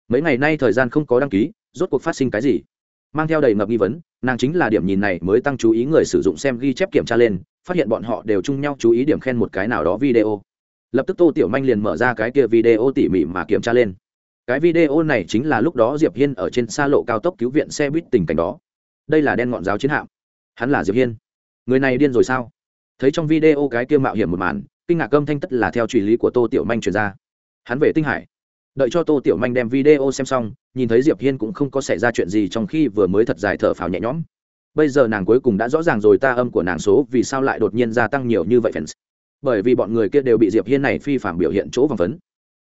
Mấy ngày nay thời gian không có đăng ký, rốt cuộc phát sinh cái gì? Mang theo đầy ngập nghi vấn, nàng chính là điểm nhìn này mới tăng chú ý người sử dụng xem ghi chép kiểm tra lên, phát hiện bọn họ đều chung nhau chú ý điểm khen một cái nào đó video. Lập tức tô tiểu manh liền mở ra cái kia video tỉ mỉ mà kiểm tra lên. Cái video này chính là lúc đó diệp hiên ở trên xa lộ cao tốc cứu viện xe buýt tình cảnh đó đây là đen ngọn giáo chiến hạm. Hắn là diệp hiên. Người này điên rồi sao? Thấy trong video cái kia mạo hiểm một màn, kinh ngạc âm thanh tất là theo truy lý của tô tiểu manh truyền ra. Hắn về tinh hải. Đợi cho tô tiểu manh đem video xem xong, nhìn thấy diệp hiên cũng không có xảy ra chuyện gì trong khi vừa mới thật dài thở phào nhẹ nhõm. Bây giờ nàng cuối cùng đã rõ ràng rồi ta âm của nàng số vì sao lại đột nhiên gia tăng nhiều như vậy fans. Bởi vì bọn người kia đều bị diệp hiên này phi phạm biểu hiện chỗ vòng vấn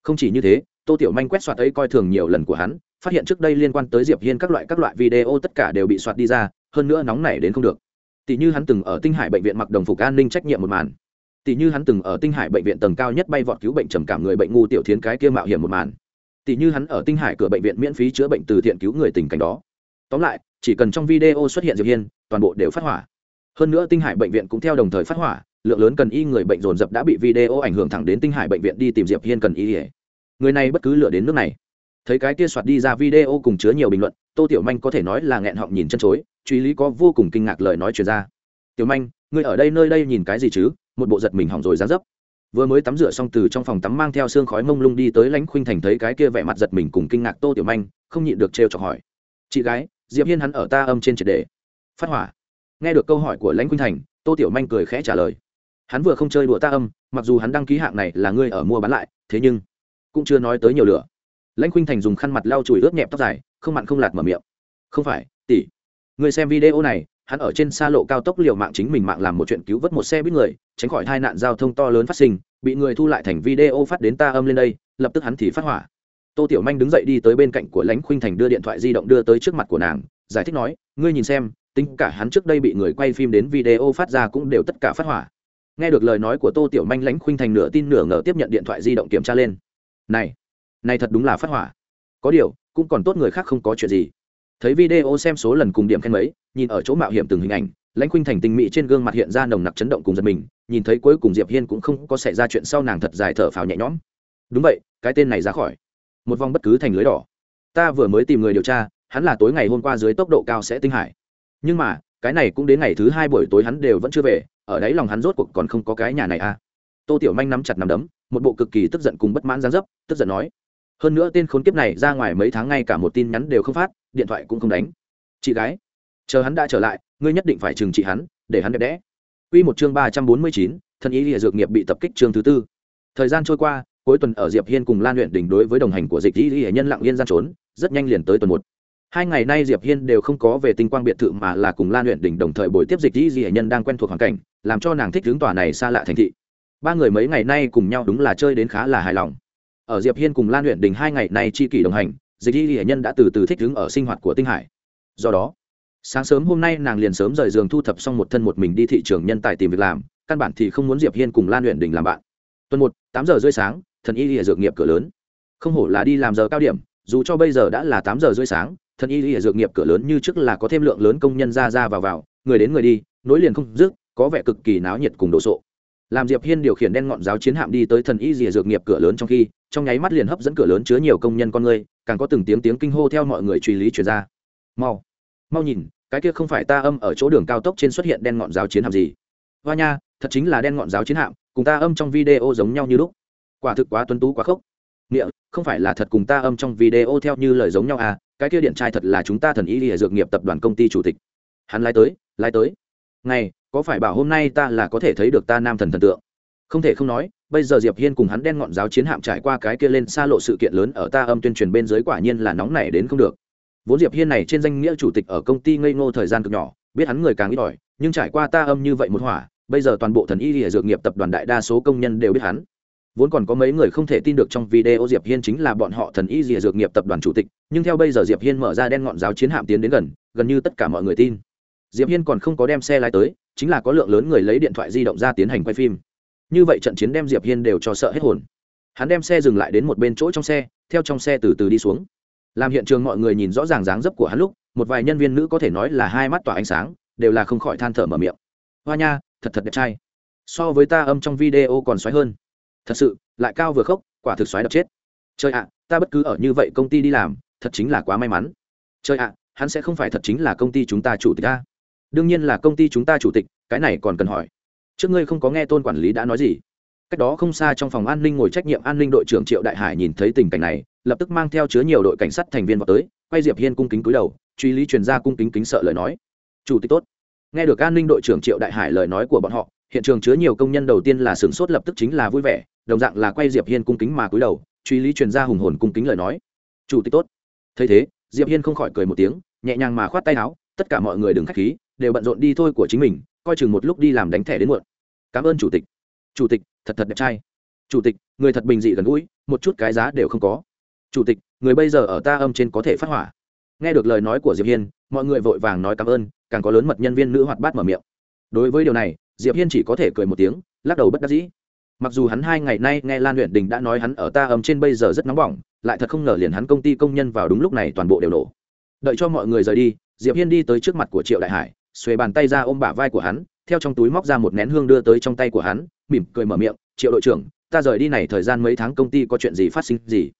không chỉ như thế, tô tiểu manh quét soạt ấy coi thường nhiều lần của hắn phát hiện trước đây liên quan tới diệp hiên các loại các loại video tất cả đều bị soạt đi ra, hơn nữa nóng nảy đến không được. Tỷ như hắn từng ở tinh hải bệnh viện mặc đồng phục an ninh trách nhiệm một màn. Tỷ như hắn từng ở tinh hải bệnh viện tầng cao nhất bay vọt cứu bệnh trầm cảm người bệnh ngu tiểu thiến cái kia mạo hiểm một màn. Tỷ như hắn ở tinh hải cửa bệnh viện miễn phí chữa bệnh từ thiện cứu người tình cảnh đó. Tóm lại, chỉ cần trong video xuất hiện diệp hiên, toàn bộ đều phát hỏa. Hơn nữa tinh hải bệnh viện cũng theo đồng thời phát hỏa, lượng lớn cần y người bệnh dồn dập đã bị video ảnh hưởng thẳng đến tinh hải bệnh viện đi tìm diệp hiên cần y người này bất cứ lựa đến nước này thấy cái kia soạt đi ra video cùng chứa nhiều bình luận, tô tiểu manh có thể nói là nghẹn họng nhìn chân chối, truy lý có vô cùng kinh ngạc lời nói truyền ra. Tiểu manh, ngươi ở đây nơi đây nhìn cái gì chứ? Một bộ giật mình hỏng rồi ra dấp. Vừa mới tắm rửa xong từ trong phòng tắm mang theo xương khói mông lung đi tới lãnh khuynh thành thấy cái kia vẻ mặt giật mình cùng kinh ngạc tô tiểu manh, không nhịn được trêu chọc hỏi. Chị gái, diệp hiên hắn ở ta âm trên triệt đề phát hỏa. Nghe được câu hỏi của lãnh khuynh thành, tô tiểu manh cười khẽ trả lời. Hắn vừa không chơi đùa ta âm, mặc dù hắn đăng ký hạng này là ngươi ở mua bán lại, thế nhưng cũng chưa nói tới nhiều lửa lãnh khuynh thành dùng khăn mặt lau chùi ướt nhẹp tóc dài, không mặn không lạt mở miệng. Không phải, tỷ. Người xem video này, hắn ở trên xa lộ cao tốc liều mạng chính mình mạng làm một chuyện cứu vớt một xe buýt người, tránh khỏi tai nạn giao thông to lớn phát sinh, bị người thu lại thành video phát đến ta âm lên đây, lập tức hắn thì phát hỏa. Tô tiểu manh đứng dậy đi tới bên cạnh của lãnh khuynh thành đưa điện thoại di động đưa tới trước mặt của nàng, giải thích nói, ngươi nhìn xem, tính cả hắn trước đây bị người quay phim đến video phát ra cũng đều tất cả phát hỏa. Nghe được lời nói của tô tiểu manh, lãnh khuynh thành nửa tin nửa ngờ tiếp nhận điện thoại di động kiểm tra lên. Này này thật đúng là phát hỏa. Có điều, cũng còn tốt người khác không có chuyện gì. Thấy video xem số lần cùng điểm khen mấy, nhìn ở chỗ mạo hiểm từng hình ảnh, lãnh khuynh thành tinh mỹ trên gương mặt hiện ra nồng nặc chấn động cùng giật mình, nhìn thấy cuối cùng diệp hiên cũng không có xảy ra chuyện sau nàng thật dài thở phào nhẹ nhõm. Đúng vậy, cái tên này ra khỏi. Một vòng bất cứ thành lưới đỏ. Ta vừa mới tìm người điều tra, hắn là tối ngày hôm qua dưới tốc độ cao sẽ tinh hải. Nhưng mà, cái này cũng đến ngày thứ hai buổi tối hắn đều vẫn chưa về, ở đấy lòng hắn rốt cuộc còn không có cái nhà này à. Tô tiểu manh nắm chặt nắm đấm, một bộ cực kỳ tức giận cùng bất mãn gián dấp, tức giận nói hơn nữa tên khốn kiếp này ra ngoài mấy tháng ngay cả một tin nhắn đều không phát điện thoại cũng không đánh chị gái chờ hắn đã trở lại ngươi nhất định phải trừng trị hắn để hắn đẹp đẽ Quy một chương ba trăm bốn mươi chín, thân ý lìa dược nghiệp bị tập kích chương thứ tư. Thời gian trôi qua, cuối tuần ở Diệp Hiên cùng Lan luyện đỉnh đối với đồng hành của Dịch Y Lìa nhân lặng yên gian trốn, rất nhanh liền tới tuần một. Hai ngày nay Diệp Hiên đều không có về tinh quang biệt thự mà là cùng Lan luyện đỉnh đồng thời buổi tiếp Dịch Y Lìa nhân đang quen thuộc hoàn cảnh, làm cho nàng thích hướng tòa này xa lạ thành thị. Ba người mấy ngày nay cùng nhau đúng là chơi đến khá là hài lòng. Ở Diệp Hiên cùng Lan luyện đình hai ngày nay chi kỷ đồng hành, Dịch Y hiển nhân đã từ từ thích ứng ở sinh hoạt của Tinh Hải. Do đó, sáng sớm hôm nay nàng liền sớm rời giường thu thập xong một thân một mình đi thị trường nhân tài tìm việc làm căn bản thì không muốn diệp hiên cùng lan luyện đình làm bạn. Tuần một tám giờ rưỡi sáng thần y hiển dược nghiệp cửa lớn. Không hổ là đi làm giờ cao điểm dù cho bây giờ đã là tám giờ rưỡi sáng thần y hiển dược nghiệp cửa lớn như trước là có thêm lượng lớn công nhân ra ra vào vào người đến người đi nối liền không dứt có vẻ cực kỳ náo nhiệt cùng đồ sộ làm diệp hiên điều khiển đen ngọn giáo chiến hạm đi tới thần y rìa dược nghiệp cửa lớn trong khi, trong nháy mắt liền hấp dẫn cửa lớn chứa nhiều công nhân con người, càng có từng tiếng tiếng kinh hô theo mọi người truy lý truyền ra. Mau mau nhìn, cái kia không phải ta âm ở chỗ đường cao tốc trên xuất hiện đen ngọn giáo chiến hạm gì? Hoa nha, thật chính là đen ngọn giáo chiến hạm, cùng ta âm trong video giống nhau như lúc. Quả thực quá tuấn tú quá khốc. Nghĩa, không phải là thật cùng ta âm trong video theo như lời giống nhau à cái kia điện trai thật là chúng ta thần y rìa dược nghiệp tập đoàn công ty chủ tịch. Hắn lái tới lái tới. Ngày có phải bảo hôm nay ta là có thể thấy được ta nam thần thần tượng? Không thể không nói, bây giờ diệp hiên cùng hắn đen ngọn giáo chiến hạm trải qua cái kia lên xa lộ sự kiện lớn ở ta âm tuyên truyền bên dưới quả nhiên là nóng nảy đến không được. Vốn diệp hiên này trên danh nghĩa chủ tịch ở công ty ngây ngô thời gian cực nhỏ, biết hắn người càng ít ỏi, nhưng trải qua ta âm như vậy một hỏa, bây giờ toàn bộ thần y hệ dược nghiệp tập đoàn đại đa số công nhân đều biết hắn. Vốn còn có mấy người không thể tin được trong video diệp hiên chính là bọn họ thần y lìa dược nghiệp tập đoàn chủ tịch, nhưng theo bây giờ diệp hiên mở ra đen ngọn giáo chiến hạm tiến đến gần gần như tất cả mọi người tin. Diệp hiên còn không có đem xe lái tới chính là có lượng lớn người lấy điện thoại di động ra tiến hành quay phim. Như vậy trận chiến đem diệp hiên đều cho sợ hết hồn. Hắn đem xe dừng lại đến một bên chỗ trong xe theo trong xe từ từ đi xuống. Làm hiện trường mọi người nhìn rõ ràng dáng dấp của hắn lúc một vài nhân viên nữ có thể nói là hai mắt tỏa ánh sáng đều là không khỏi than thở mở miệng. Hoa nha thật thật đẹp trai. So với ta âm trong video còn xoáy hơn. Thật sự lại cao vừa khóc, quả thực xoáy đập chết. Trời ạ ta bất cứ ở như vậy công ty đi làm thật chính là quá may mắn. Trời ạ hắn sẽ không phải thật chính là công ty chúng ta chủ tịch ta đương nhiên là công ty chúng ta chủ tịch, cái này còn cần hỏi. Trước ngươi không có nghe tôn quản lý đã nói gì? Cách đó không xa trong phòng an ninh ngồi trách nhiệm an ninh đội trưởng triệu đại hải nhìn thấy tình cảnh này, lập tức mang theo chứa nhiều đội cảnh sát thành viên vào tới, quay diệp hiên cung kính cúi đầu, truy lý truyền ra cung kính kính sợ lời nói. Chủ tịch tốt. Nghe được an ninh đội trưởng triệu đại hải lời nói của bọn họ, hiện trường chứa nhiều công nhân đầu tiên là sửng sốt lập tức chính là vui vẻ, đồng dạng là quay diệp hiên cung kính mà cúi đầu, truy lý truyền ra hùng hồn cung kính lời nói. Chủ tịch tốt. Thấy thế, diệp hiên không khỏi cười một tiếng, nhẹ nhàng mà khoát tay áo, tất cả mọi người đừng khách khí đều bận rộn đi thôi của chính mình, coi chừng một lúc đi làm đánh thẻ đến muộn. Cảm ơn chủ tịch. Chủ tịch, thật thật đẹp trai. Chủ tịch, người thật bình dị gần gũi, một chút cái giá đều không có. Chủ tịch, người bây giờ ở ta âm trên có thể phát hỏa. Nghe được lời nói của diệp hiên, mọi người vội vàng nói cảm ơn, càng có lớn mật nhân viên nữ hoạt bát mở miệng. Đối với điều này, diệp hiên chỉ có thể cười một tiếng, lắc đầu bất đắc dĩ. Mặc dù hắn hai ngày nay nghe lan luyện đình đã nói hắn ở ta âm trên bây giờ rất nóng bỏng, lại thật không ngờ liền hắn công ty công nhân vào đúng lúc này toàn bộ đều nổ. Đợi cho mọi người rời đi, diệp hiên đi tới trước mặt của triệu đại hải xuề bàn tay ra ôm bả vai của hắn, theo trong túi móc ra một nén hương đưa tới trong tay của hắn, mỉm cười mở miệng, triệu đội trưởng, ta rời đi này thời gian mấy tháng công ty có chuyện gì phát sinh gì?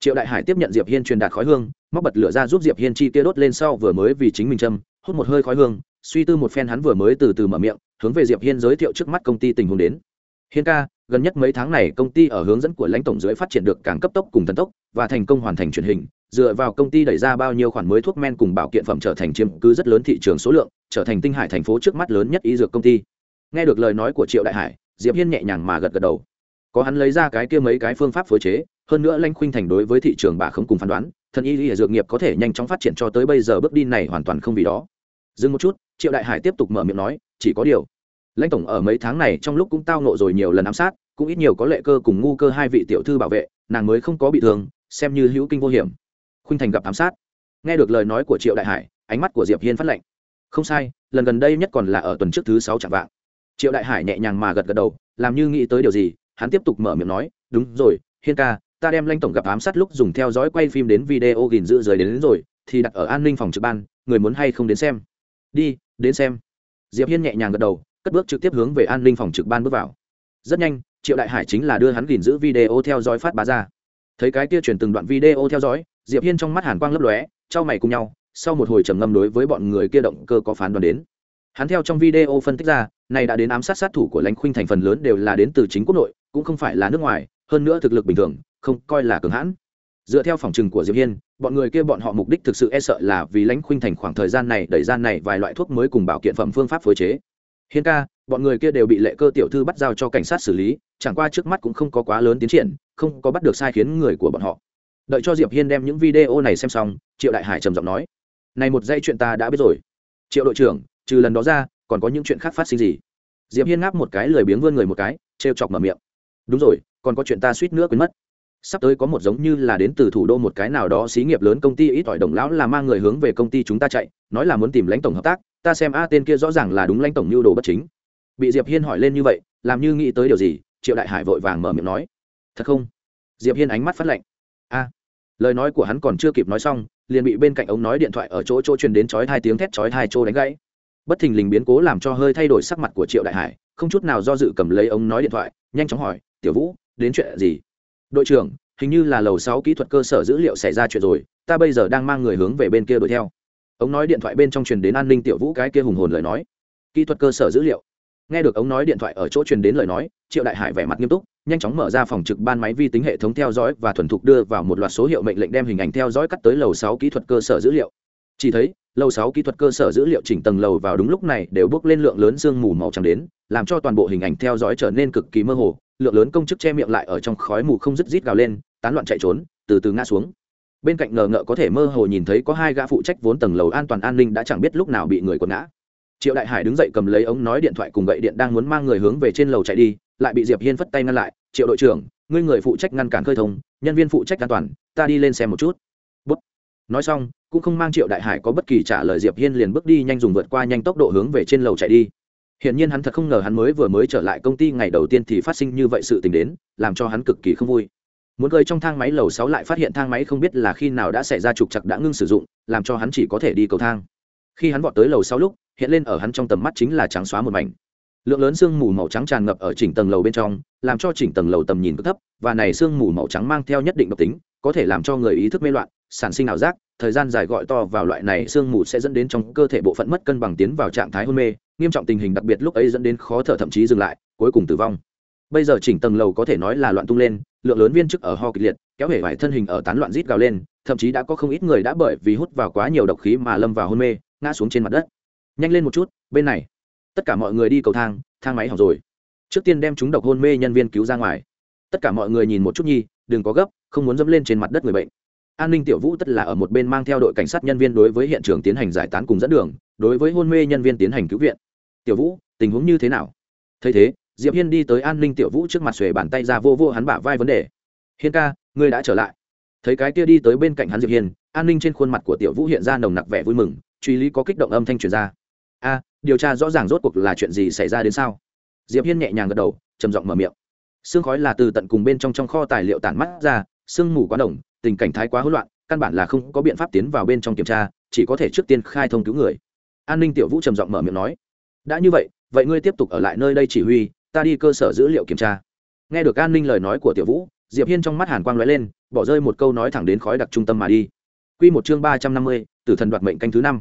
Triệu đại hải tiếp nhận diệp hiên truyền đạt khói hương, móc bật lửa ra giúp diệp hiên chi kia đốt lên sau vừa mới vì chính mình châm, hút một hơi khói hương, suy tư một phen hắn vừa mới từ từ mở miệng, hướng về diệp hiên giới thiệu trước mắt công ty tình huống đến. Hiên ca, gần nhất mấy tháng này công ty ở hướng dẫn của lãnh tổng dưới phát triển được càng cấp tốc cùng thần tốc và thành công hoàn thành truyền hình dựa vào công ty đẩy ra bao nhiêu khoản mới thuốc men cùng bảo kiện phẩm trở thành chiếm cứ rất lớn thị trường số lượng, trở thành tinh hải thành phố trước mắt lớn nhất y dược công ty. Nghe được lời nói của triệu đại hải, diệp hiên nhẹ nhàng mà gật gật đầu. Có hắn lấy ra cái kia mấy cái phương pháp phối chế, hơn nữa lanh khuynh thành đối với thị trường bà không cùng phán đoán, thần y y dược nghiệp có thể nhanh chóng phát triển cho tới bây giờ bước đi này hoàn toàn không vì đó. Dừng một chút, triệu đại hải tiếp tục mở miệng nói, chỉ có điều lãnh tổng ở mấy tháng này trong lúc cũng tao nộ rồi nhiều lần ám sát, cũng ít nhiều có lệ cơ cùng ngu cơ hai vị tiểu thư bảo vệ, nàng mới không có bị thương, xem như hữu kinh vô hiểm khuynh thành gặp ám sát. Nghe được lời nói của triệu đại hải ánh mắt của diệp hiên phát lệnh không sai lần gần đây nhất còn là ở tuần trước thứ sáu chẳng vạng. Triệu đại hải nhẹ nhàng mà gật gật đầu làm như nghĩ tới điều gì hắn tiếp tục mở miệng nói đúng rồi hiên ca ta đem lanh tổng gặp ám sát lúc dùng theo dõi quay phim đến video gìn giữ rời đến, đến rồi thì đặt ở an ninh phòng trực ban người muốn hay không đến xem? Đi đến xem. Diệp hiên nhẹ nhàng gật đầu cất bước trực tiếp hướng về an ninh phòng trực ban bước vào. Rất nhanh triệu đại hải chính là đưa hắn gìn giữ video theo dõi phát bá ra. Thấy cái kia truyền từng đoạn video theo dõi diệp hiên trong mắt hàn quang lấp lóe, trao mày cùng nhau, sau một hồi trầm ngâm đối với bọn người kia động cơ có phán đoán đến. Hắn theo trong video phân tích ra, này đã đến ám sát sát thủ của lãnh khuynh thành phần lớn đều là đến từ chính quốc nội, cũng không phải là nước ngoài, hơn nữa thực lực bình thường, không coi là cường hãn. Dựa theo phòng trừng của diệp hiên, bọn người kia bọn họ mục đích thực sự e sợ là vì lãnh khuynh thành khoảng thời gian này đẩy gian này vài loại thuốc mới cùng bảo kiện phẩm phương pháp phối chế. Hiên ca, bọn người kia đều bị lệ cơ tiểu thư bắt giao cho cảnh sát xử lý, chẳng qua trước mắt cũng không có quá lớn tiến triển, không có bắt được sai khiến người của bọn họ đợi cho diệp hiên đem những video này xem xong, triệu đại hải trầm giọng nói, này một dây chuyện ta đã biết rồi. Triệu đội trưởng, trừ lần đó ra, còn có những chuyện khác phát sinh gì? Diệp hiên ngáp một cái lười biếng vươn người một cái, trêu chọc mở miệng, đúng rồi, còn có chuyện ta suýt nữa quên mất. Sắp tới có một giống như là đến từ thủ đô một cái nào đó xí nghiệp lớn công ty ít ỏi đồng lão là mang người hướng về công ty chúng ta chạy, nói là muốn tìm lãnh tổng hợp tác, ta xem a tên kia rõ ràng là đúng lãnh tổng nhu đồ bất chính. Bị diệp hiên hỏi lên như vậy, làm như nghĩ tới điều gì, triệu đại hải vội vàng mở miệng nói, thật không? Diệp hiên ánh mắt phát lạnh, a lời nói của hắn còn chưa kịp nói xong, liền bị bên cạnh ống nói điện thoại ở chỗ chỗ truyền đến chói hai tiếng thét chói hai chỗ đánh gãy. Bất thình lình biến cố làm cho hơi thay đổi sắc mặt của triệu đại hải, không chút nào do dự cầm lấy ống nói điện thoại, nhanh chóng hỏi, tiểu vũ, đến chuyện gì? Đội trưởng, hình như là lầu sáu kỹ thuật cơ sở dữ liệu xảy ra chuyện rồi, ta bây giờ đang mang người hướng về bên kia đuổi theo. Ống nói điện thoại bên trong truyền đến an ninh tiểu vũ cái kia hùng hồn lời nói. Kỹ thuật cơ sở dữ liệu nghe được ống nói điện thoại ở chỗ truyền đến lời nói, triệu đại hải vẻ mặt nghiêm túc, nhanh chóng mở ra phòng trực ban máy vi tính hệ thống theo dõi và thuần thục đưa vào một loạt số hiệu mệnh lệnh đem hình ảnh theo dõi cắt tới lầu sáu kỹ thuật cơ sở dữ liệu. Chỉ thấy, lầu sáu kỹ thuật cơ sở dữ liệu chỉnh tầng lầu vào đúng lúc này đều bước lên lượng lớn sương mù màu trắng đến, làm cho toàn bộ hình ảnh theo dõi trở nên cực kỳ mơ hồ, lượng lớn công chức che miệng lại ở trong khói mù không dứt rít gào lên, tán loạn chạy trốn, từ từ ngã xuống. Bên cạnh ngờ ngợ có thể mơ hồ nhìn thấy có hai gã phụ trách vốn tầng lầu an toàn an ninh đã chẳng biết lúc nào bị người quật ngã triệu đại hải đứng dậy cầm lấy ống nói điện thoại cùng gậy điện đang muốn mang người hướng về trên lầu chạy đi lại bị diệp hiên phất tay ngăn lại triệu đội trưởng ngươi người phụ trách ngăn cản khơi thông nhân viên phụ trách an toàn ta đi lên xem một chút Bút. nói xong cũng không mang triệu đại hải có bất kỳ trả lời diệp hiên liền bước đi nhanh dùng vượt qua nhanh tốc độ hướng về trên lầu chạy đi Hiển nhiên hắn thật không ngờ hắn mới vừa mới trở lại công ty ngày đầu tiên thì phát sinh như vậy sự tình đến, làm cho hắn cực kỳ không vui. Muốn gơi trong thang máy lầu sáu lại phát hiện thang máy không biết là khi nào đã xảy ra trục chặt đã ngưng sử dụng, làm cho hắn chỉ có thể đi cầu thang. Khi hắn vọt tới lầu sáu lúc, hiện lên ở hắn trong tầm mắt chính là trắng xóa một mảnh. Lượng lớn sương mù màu trắng tràn ngập ở chỉnh tầng lầu bên trong, làm cho chỉnh tầng lầu tầm nhìn cực thấp, và này sương mù màu trắng mang theo nhất định độc tính, có thể làm cho người ý thức mê loạn, sản sinh ảo giác, thời gian dài gọi to vào loại này sương mù sẽ dẫn đến trong cơ thể bộ phận mất cân bằng tiến vào trạng thái hôn mê, nghiêm trọng tình hình đặc biệt lúc ấy dẫn đến khó thở thậm chí dừng lại cuối cùng tử vong bây giờ chỉnh tầng lầu có thể nói là loạn tung lên lượng lớn viên chức ở ho kịch liệt kéo hể vải thân hình ở tán loạn rít gào lên thậm chí đã có không ít người đã bởi vì hút vào quá nhiều độc khí mà lâm vào hôn mê ngã xuống trên mặt đất nhanh lên một chút, bên này. Tất cả mọi người đi cầu thang thang máy hỏng rồi. Trước tiên đem chúng độc hôn mê nhân viên cứu ra ngoài. Tất cả mọi người nhìn một chút nhi, đừng có gấp, không muốn dẫm lên trên mặt đất người bệnh. An ninh tiểu vũ tất là ở một bên mang theo đội cảnh sát nhân viên đối với hiện trường tiến hành giải tán cùng dẫn đường, đối với hôn mê nhân viên tiến hành cứu viện. Tiểu vũ, tình huống như thế nào? Thấy thế, diệp hiên đi tới an ninh tiểu vũ trước mặt xuề bàn tay ra vô vô hắn bả vai vấn đề. Hiên ca, ngươi đã trở lại. Thấy cái kia đi tới bên cạnh hắn diệp hiên, an ninh trên khuôn mặt của tiểu vũ hiện ra nồng nặc vẻ vui mừng, truy lý có kích động âm thanh truyền ra a điều tra rõ ràng rốt cuộc là chuyện gì xảy ra đến sao? Diệp hiên nhẹ nhàng gật đầu trầm giọng mở miệng. Sương khói là từ tận cùng bên trong trong kho tài liệu tản mắt ra sương mù quá đồng tình cảnh thái quá hỗn loạn căn bản là không có biện pháp tiến vào bên trong kiểm tra chỉ có thể trước tiên khai thông cứu người. An ninh tiểu vũ trầm giọng mở miệng nói đã như vậy vậy ngươi tiếp tục ở lại nơi đây chỉ huy ta đi cơ sở dữ liệu kiểm tra. Nghe được an ninh lời nói của tiểu vũ diệp hiên trong mắt hàn quang lóe lên bỏ rơi một câu nói thẳng đến khói đặc trung tâm mà đi. Quy một chương ba trăm năm mươi, tử thần đoạt mệnh canh thứ năm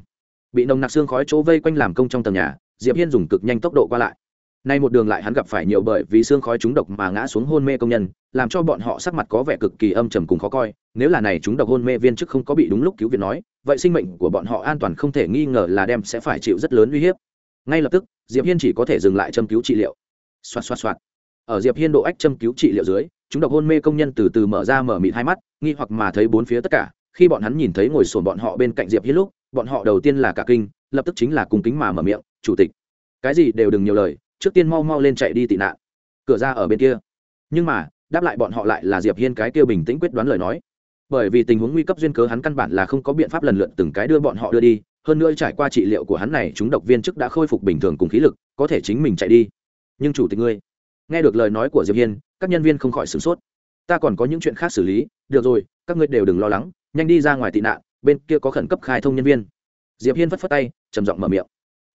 bị nồng nặc xương khói chỗ vây quanh làm công trong tầng nhà, diệp hiên dùng cực nhanh tốc độ qua lại. Nay một đường lại hắn gặp phải nhiều bởi vì xương khói trúng độc mà ngã xuống hôn mê công nhân, làm cho bọn họ sắc mặt có vẻ cực kỳ âm trầm cùng khó coi. Nếu là này chúng độc hôn mê viên chức không có bị đúng lúc cứu viện nói, vậy sinh mệnh của bọn họ an toàn không thể nghi ngờ là đem sẽ phải chịu rất lớn uy hiếp. Ngay lập tức, diệp hiên chỉ có thể dừng lại châm cứu trị liệu. Xoạt xoạt xoạt. Ở diệp hiên độ ách châm cứu trị liệu dưới chúng độc hôn mê công nhân từ từ mở ra mở mịt hai mắt, nghi hoặc mà thấy bốn phía tất cả. Khi bọn hắn nhìn thấy ngồi sồn bọn họ bên cạnh diệp hiên lúc bọn họ đầu tiên là cả kinh, lập tức chính là cùng kính mà mở miệng, chủ tịch, cái gì đều đừng nhiều lời, trước tiên mau mau lên chạy đi tị nạn. Cửa ra ở bên kia. Nhưng mà, đáp lại bọn họ lại là diệp hiên cái kia bình tĩnh quyết đoán lời nói. Bởi vì tình huống nguy cấp duyên cớ hắn căn bản là không có biện pháp lần lượt từng cái đưa bọn họ đưa đi, hơn nữa trải qua trị liệu của hắn này, chúng độc viên chức đã khôi phục bình thường cùng khí lực, có thể chính mình chạy đi. Nhưng chủ tịch ngươi, nghe được lời nói của diệp hiên, các nhân viên không khỏi sửng sốt. Ta còn có những chuyện khác xử lý, được rồi, các ngươi đều đừng lo lắng, nhanh đi ra ngoài tị nạn bên kia có khẩn cấp khai thông nhân viên. Diệp hiên phất phất tay, trầm giọng mở miệng.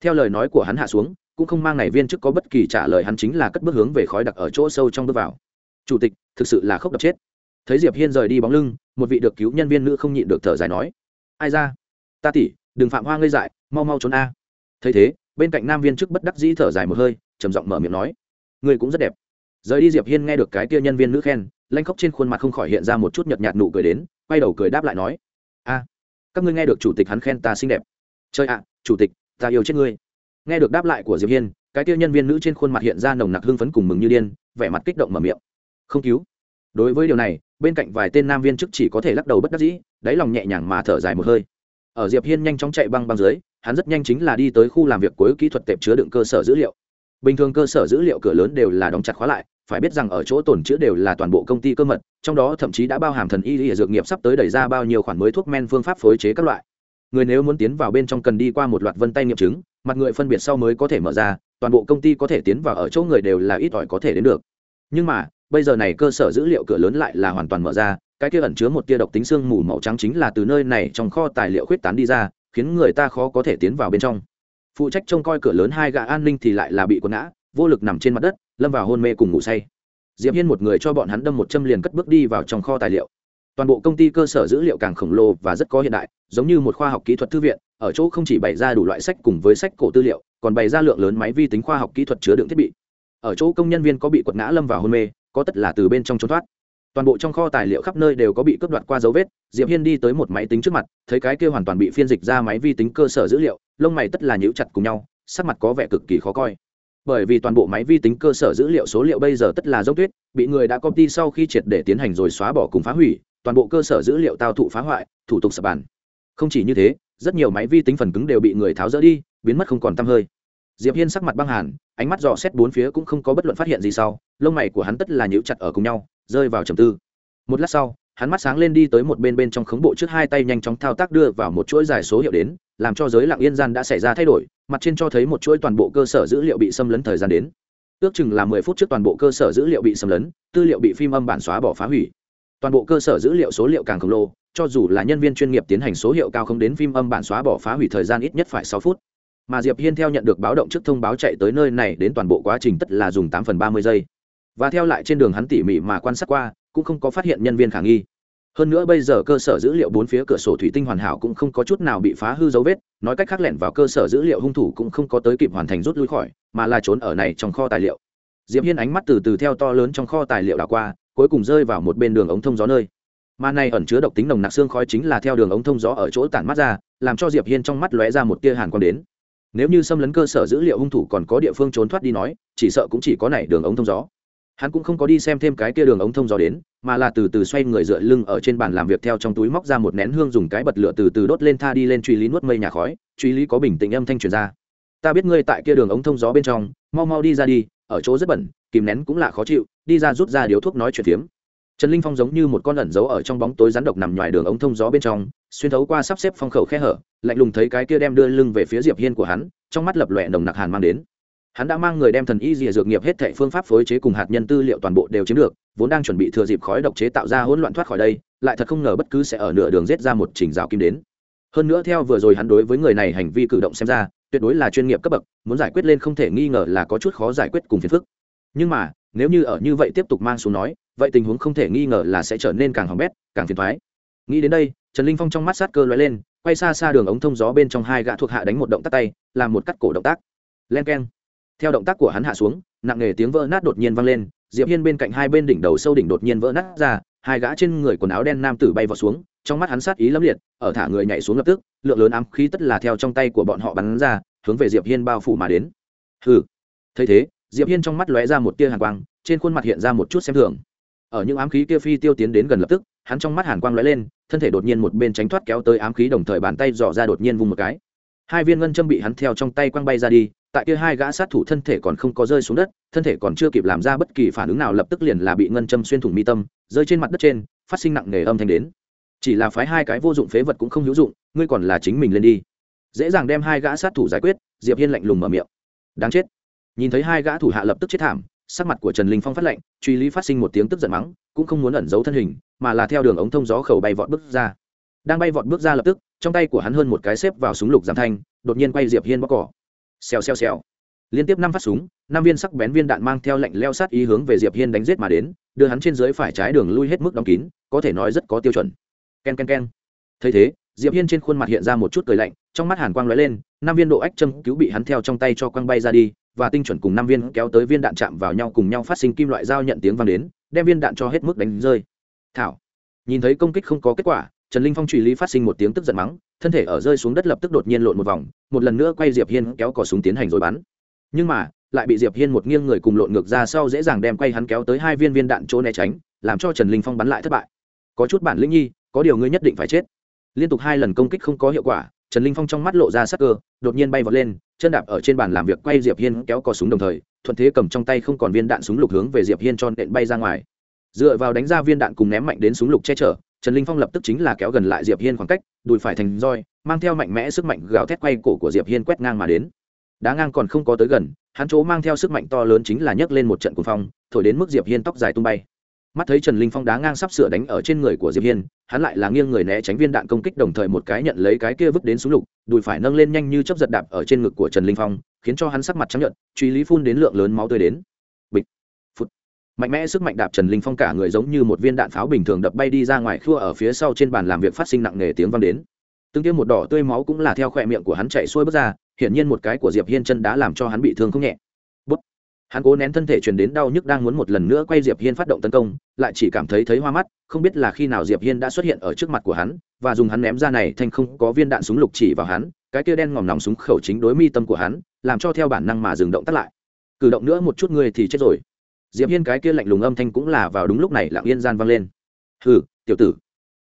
Theo lời nói của hắn hạ xuống, cũng không mang này viên chức có bất kỳ trả lời hắn chính là cất bước hướng về khói đặc ở chỗ sâu trong bước vào. Chủ tịch, thực sự là khóc đập chết. Thấy diệp hiên rời đi bóng lưng, một vị được cứu nhân viên nữ không nhịn được thở dài nói. Ai ra? Ta tỷ, đừng phạm hoa ngây dại, mau mau trốn a. Thấy thế, bên cạnh nam viên chức bất đắc dĩ thở dài một hơi, trầm giọng mở miệng nói. Người cũng rất đẹp. Rời đi diệp hiên nghe được cái kia nhân viên nữ khen, lanh khóc trên khuôn mặt không khỏi hiện ra một chút nhợt nhạt nụ cười đến, quay đầu cười đáp lại nói. A các ngươi nghe được chủ tịch hắn khen ta xinh đẹp. Chơi ạ, chủ tịch, ta yêu chết ngươi. Nghe được đáp lại của diệp hiên, cái kia nhân viên nữ trên khuôn mặt hiện ra nồng nặc hưng phấn cùng mừng như điên, vẻ mặt kích động mở miệng. Không cứu. Đối với điều này, bên cạnh vài tên nam viên chức chỉ có thể lắc đầu bất đắc dĩ, đáy lòng nhẹ nhàng mà thở dài một hơi. Ở diệp hiên nhanh chóng chạy băng băng dưới, hắn rất nhanh chính là đi tới khu làm việc cuối kỹ thuật tệp chứa đựng cơ sở dữ liệu. Bình thường cơ sở dữ liệu cửa lớn đều là đóng chặt khóa lại phải biết rằng ở chỗ tồn chữa đều là toàn bộ công ty cơ mật, trong đó thậm chí đã bao hàm thần y y dược nghiệp sắp tới đẩy ra bao nhiêu khoản mới thuốc men phương pháp phối chế các loại. Người nếu muốn tiến vào bên trong cần đi qua một loạt vân tay nghiệm chứng, mặt người phân biệt sau mới có thể mở ra, toàn bộ công ty có thể tiến vào ở chỗ người đều là ít ỏi có thể đến được. Nhưng mà, bây giờ này cơ sở dữ liệu cửa lớn lại là hoàn toàn mở ra, cái kia ẩn chứa một tia độc tính xương mù màu trắng chính là từ nơi này trong kho tài liệu khuyết tán đi ra, khiến người ta khó có thể tiến vào bên trong. Phụ trách trông coi cửa lớn hai gã an ninh thì lại là bị quần ngã, vô lực nằm trên mặt đất lâm vào hôn mê cùng ngủ say. Diệp hiên một người cho bọn hắn đâm một châm liền cất bước đi vào trong kho tài liệu. Toàn bộ công ty cơ sở dữ liệu càng khổng lồ và rất có hiện đại, giống như một khoa học kỹ thuật thư viện, ở chỗ không chỉ bày ra đủ loại sách cùng với sách cổ tư liệu, còn bày ra lượng lớn máy vi tính khoa học kỹ thuật chứa đựng thiết bị. Ở chỗ công nhân viên có bị quật ngã lâm vào hôn mê, có tất là từ bên trong trốn thoát. Toàn bộ trong kho tài liệu khắp nơi đều có bị cướp đoạt qua dấu vết, diệp hiên đi tới một máy tính trước mặt, thấy cái kia hoàn toàn bị phiên dịch ra máy vi tính cơ sở dữ liệu, lông mày tất là nhíu chặt cùng nhau, sắc mặt có vẻ cực kỳ khó coi bởi vì toàn bộ máy vi tính cơ sở dữ liệu số liệu bây giờ tất là dốc tuyết, bị người đã copy sau khi triệt để tiến hành rồi xóa bỏ cùng phá hủy, toàn bộ cơ sở dữ liệu tao thụ phá hoại, thủ tục sập bàn. Không chỉ như thế, rất nhiều máy vi tính phần cứng đều bị người tháo rỡ đi, biến mất không còn tăm hơi. Diệp hiên sắc mặt băng hàn, ánh mắt dò xét bốn phía cũng không có bất luận phát hiện gì sau, lông mày của hắn tất là nhíu chặt ở cùng nhau, rơi vào trầm tư. Một lát sau hắn mắt sáng lên đi tới một bên bên trong khống bộ trước hai tay nhanh chóng thao tác đưa vào một chuỗi dài số hiệu đến, làm cho giới lặng yên gian đã xảy ra thay đổi, mặt trên cho thấy một chuỗi toàn bộ cơ sở dữ liệu bị xâm lấn thời gian đến. Ước chừng là mười phút trước toàn bộ cơ sở dữ liệu bị xâm lấn, tư liệu bị phim âm bản xóa bỏ phá hủy. Toàn bộ cơ sở dữ liệu số liệu càng khổng lồ, cho dù là nhân viên chuyên nghiệp tiến hành số hiệu cao không đến phim âm bản xóa bỏ phá hủy thời gian ít nhất phải sáu phút. Mà diệp hiên theo nhận được báo động trước thông báo chạy tới nơi này đến toàn bộ quá trình tất là dùng tám phần ba mươi giây. Và theo lại trên đường hắn tỉ mỉ mà quan sát qua cũng không có phát hiện nhân viên khả nghi. Hơn nữa bây giờ cơ sở dữ liệu bốn phía cửa sổ thủy tinh hoàn hảo cũng không có chút nào bị phá hư dấu vết, nói cách khác lẻn vào cơ sở dữ liệu hung thủ cũng không có tới kịp hoàn thành rút lui khỏi, mà là trốn ở này trong kho tài liệu. Diệp hiên ánh mắt từ từ theo to lớn trong kho tài liệu đảo qua, cuối cùng rơi vào một bên đường ống thông gió nơi. Mà này ẩn chứa độc tính nồng nặc xương khói chính là theo đường ống thông gió ở chỗ tản mắt ra, làm cho diệp hiên trong mắt lóe ra một tia hàn quang đến. Nếu như xâm lấn cơ sở dữ liệu hung thủ còn có địa phương trốn thoát đi nói, chỉ sợ cũng chỉ có này đường ống thông gió hắn cũng không có đi xem thêm cái kia đường ống thông gió đến, mà là từ từ xoay người dựa lưng ở trên bàn làm việc theo trong túi móc ra một nén hương dùng cái bật lửa từ từ đốt lên tha đi lên truy lý nuốt mây nhà khói. Truy lý có bình tĩnh âm thanh truyền ra. Ta biết ngươi tại kia đường ống thông gió bên trong, mau mau đi ra đi, ở chỗ rất bẩn, kìm nén cũng là khó chịu, đi ra rút ra điếu thuốc nói chuyện phiếm. Trần linh phong giống như một con ẩn giấu ở trong bóng tối rắn độc nằm ngoài đường ống thông gió bên trong, xuyên thấu qua sắp xếp phong khẩu khe hở, lạnh lùng thấy cái kia đem đưa lưng về phía diệp hiên của hắn, trong mắt lập lòe nồng nặc hàn mang đến hắn đã mang người đem thần y dìa dược nghiệp hết thệ phương pháp phối chế cùng hạt nhân tư liệu toàn bộ đều chiếm được, vốn đang chuẩn bị thừa dịp khói độc chế tạo ra hỗn loạn thoát khỏi đây, lại thật không ngờ bất cứ sẽ ở nửa đường rết ra một trình rào kim đến. Hơn nữa theo vừa rồi hắn đối với người này hành vi cử động xem ra, tuyệt đối là chuyên nghiệp cấp bậc, muốn giải quyết lên không thể nghi ngờ là có chút khó giải quyết cùng phiền phức. Nhưng mà, nếu như ở như vậy tiếp tục mang xuống nói, vậy tình huống không thể nghi ngờ là sẽ trở nên càng hỏng bét, càng phiền thoái nghĩ đến đây, trần linh phong trong mắt sát cơ loại lên, quay xa xa đường ống thông gió bên trong hai gã thuộc hạ đánh một động tác tay, làm một cắt cổ động tác. Len keng theo động tác của hắn hạ xuống, nặng nề tiếng vỡ nát đột nhiên vang lên, diệp hiên bên cạnh hai bên đỉnh đầu sâu đỉnh đột nhiên vỡ nát ra, hai gã trên người quần áo đen nam tử bay vào xuống, trong mắt hắn sát ý lắm liệt, ở thả người nhảy xuống lập tức, lượng lớn ám khí tất là theo trong tay của bọn họ bắn ra, hướng về diệp hiên bao phủ mà đến. Hừ. Thấy thế, diệp hiên trong mắt lóe ra một tia hàn quang, trên khuôn mặt hiện ra một chút xem thường. Ở những ám khí kia phi tiêu tiến đến gần lập tức, hắn trong mắt hàn quang lóe lên, thân thể đột nhiên một bên tránh thoát kéo tới ám khí đồng thời bàn tay dò ra đột nhiên vung một cái. Hai viên ngân châm bị hắn theo trong tay quăng bay ra đi tại kia hai gã sát thủ thân thể còn không có rơi xuống đất, thân thể còn chưa kịp làm ra bất kỳ phản ứng nào lập tức liền là bị ngân châm xuyên thủng mi tâm, rơi trên mặt đất trên, phát sinh nặng nề âm thanh đến. Chỉ là phái hai cái vô dụng phế vật cũng không hữu dụng, ngươi còn là chính mình lên đi. Dễ dàng đem hai gã sát thủ giải quyết, diệp hiên lạnh lùng mở miệng. Đáng chết. Nhìn thấy hai gã thủ hạ lập tức chết thảm, sắc mặt của trần linh phong phát lạnh, truy lý phát sinh một tiếng tức giận mắng, cũng không muốn ẩn giấu thân hình, mà là theo đường ống thông gió khẩu bay vọt bước ra. Đang bay vọt bước ra lập tức, trong tay của hắn hơn một cái xếp vào súng lục giảm thanh, đột nhiên quay diệp hiên bóc cỏ xèo xèo xèo. Liên tiếp năm phát súng, năm viên sắc bén viên đạn mang theo lệnh leo sát ý hướng về diệp hiên đánh giết mà đến, đưa hắn trên dưới phải trái đường lui hết mức đóng kín, có thể nói rất có tiêu chuẩn. Ken ken ken. Thấy thế, diệp hiên trên khuôn mặt hiện ra một chút cười lạnh, trong mắt hàn quang lóe lên, năm viên độ ách châm cứu bị hắn theo trong tay cho quang bay ra đi, và tinh chuẩn cùng năm viên kéo tới viên đạn chạm vào nhau cùng nhau phát sinh kim loại dao nhận tiếng vang đến, đem viên đạn cho hết mức đánh rơi. Thảo. Nhìn thấy công kích không có kết quả trần linh phong truy lý phát sinh một tiếng tức giận mắng, thân thể ở rơi xuống đất lập tức đột nhiên lộn một vòng, một lần nữa quay diệp hiên kéo cò súng tiến hành rồi bắn. Nhưng mà, lại bị diệp hiên một nghiêng người cùng lộn ngược ra sau dễ dàng đem quay hắn kéo tới hai viên viên đạn chỗ né tránh, làm cho trần linh phong bắn lại thất bại. Có chút bản lĩnh nhi, có điều ngươi nhất định phải chết. Liên tục hai lần công kích không có hiệu quả, trần linh phong trong mắt lộ ra sắc cơ, đột nhiên bay vọt lên, chân đạp ở trên bàn làm việc quay diệp hiên kéo cò súng đồng thời, thuận thế cầm trong tay không còn viên đạn súng lục hướng về diệp hiên cho nện bay ra ngoài. Dựa vào đánh ra viên đạn cùng ném mạnh đến súng lục che chở trần linh phong lập tức chính là kéo gần lại diệp hiên khoảng cách, đùi phải thành roi, mang theo mạnh mẽ sức mạnh gào thét quay cổ của diệp hiên quét ngang mà đến. Đá ngang còn không có tới gần, hắn chỗ mang theo sức mạnh to lớn chính là nhấc lên một trận cuồng phong, thổi đến mức diệp hiên tóc dài tung bay. Mắt thấy trần linh phong đá ngang sắp sửa đánh ở trên người của diệp hiên, hắn lại là nghiêng người né tránh viên đạn công kích đồng thời một cái nhận lấy cái kia vứt đến súng lục, đùi phải nâng lên nhanh như chớp giật đạp ở trên ngực của trần linh phong, khiến cho hắn sắc mặt trắng nhợt, truy lý phun đến lượng lớn máu tươi đến mạnh mẽ sức mạnh đạp trần linh phong cả người giống như một viên đạn pháo bình thường đập bay đi ra ngoài khua ở phía sau trên bàn làm việc phát sinh nặng nề tiếng vang đến. Tương tiêu một đỏ tươi máu cũng là theo khỏe miệng của hắn chạy xuôi bước ra, hiển nhiên một cái của diệp hiên chân đã làm cho hắn bị thương không nhẹ. Bút. hắn cố nén thân thể truyền đến đau nhức đang muốn một lần nữa quay diệp hiên phát động tấn công, lại chỉ cảm thấy thấy hoa mắt, không biết là khi nào diệp hiên đã xuất hiện ở trước mặt của hắn, và dùng hắn ném ra này thành không có viên đạn súng lục chỉ vào hắn, cái kia đen ngòm nòng súng khẩu chính đối mi tâm của hắn, làm cho theo bản năng mà dừng động tắt lại. Cử động nữa một chút người thì chết rồi diệp hiên cái kia lạnh lùng âm thanh cũng là vào đúng lúc này lặng yên gian vang lên. Hừ tiểu tử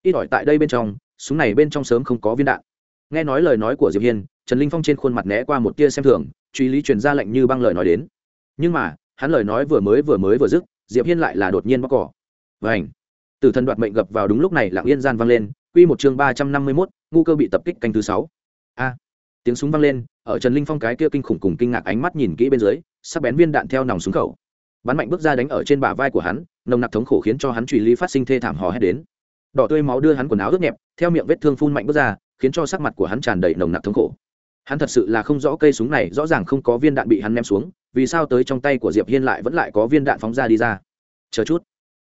ít ỏi tại đây bên trong súng này bên trong sớm không có viên đạn. Nghe nói lời nói của diệp hiên trần linh phong trên khuôn mặt né qua một tia xem thường truy lý truyền ra lệnh như băng lời nói đến. Nhưng mà hắn lời nói vừa mới vừa mới vừa dứt diệp hiên lại là đột nhiên bóc cỏ. Vảnh tử thần đoạt mệnh gập vào đúng lúc này lặng yên gian vang lên quy một chương ba trăm năm mươi 351, ngu cơ bị tập kích canh thứ sáu. A! Tiếng súng vang lên ở trần linh phong cái kia kinh khủng cùng kinh ngạc ánh mắt nhìn kỹ bên dưới sắc bén viên đạn theo nòng súng khẩu bắn mạnh bước ra đánh ở trên bả vai của hắn, nồng nặc thống khổ khiến cho hắn truy lý phát sinh thê thảm hò hét đến. Đỏ tươi máu đưa hắn quần áo ướt nhẹp, theo miệng vết thương phun mạnh bước ra, khiến cho sắc mặt của hắn tràn đầy nồng nặc thống khổ. Hắn thật sự là không rõ cây súng này rõ ràng không có viên đạn bị hắn ném xuống, vì sao tới trong tay của diệp hiên lại vẫn lại có viên đạn phóng ra đi ra. Chờ chút.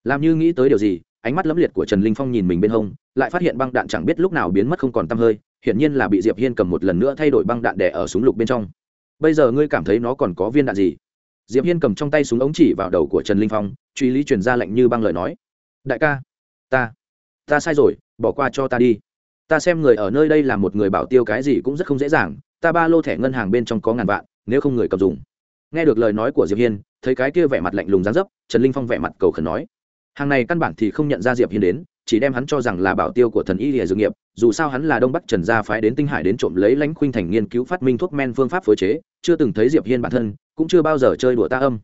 Làm như nghĩ tới điều gì, ánh mắt lẫm liệt của trần linh phong nhìn mình bên hông, lại phát hiện băng đạn chẳng biết lúc nào biến mất không còn tăm hơi, hiển nhiên là bị diệp hiên cầm một lần nữa thay đổi băng đạn đẻ ở súng lục bên trong. Bây giờ ngươi cảm thấy nó còn có viên đạn gì? Diệp hiên cầm trong tay súng ống chỉ vào đầu của trần linh phong, truy lý truyền ra lệnh như băng lời nói. Đại ca, ta ta sai rồi, bỏ qua cho ta đi. Ta xem người ở nơi đây là một người bảo tiêu cái gì cũng rất không dễ dàng, ta ba lô thẻ ngân hàng bên trong có ngàn vạn, nếu không người cầm dùng. Nghe được lời nói của diệp hiên, thấy cái kia vẻ mặt lạnh lùng dáng dấp, trần linh phong vẻ mặt cầu khẩn nói. Hàng này căn bản thì không nhận ra diệp hiên đến chỉ đem hắn cho rằng là bảo tiêu của thần y lìa dược nghiệp, dù sao hắn là đông bắc trần gia phái đến tinh hải đến trộm lấy lãnh khuynh thành nghiên cứu phát minh thuốc men phương pháp phối chế, chưa từng thấy diệp hiên bản thân, cũng chưa bao giờ chơi đùa ta âm.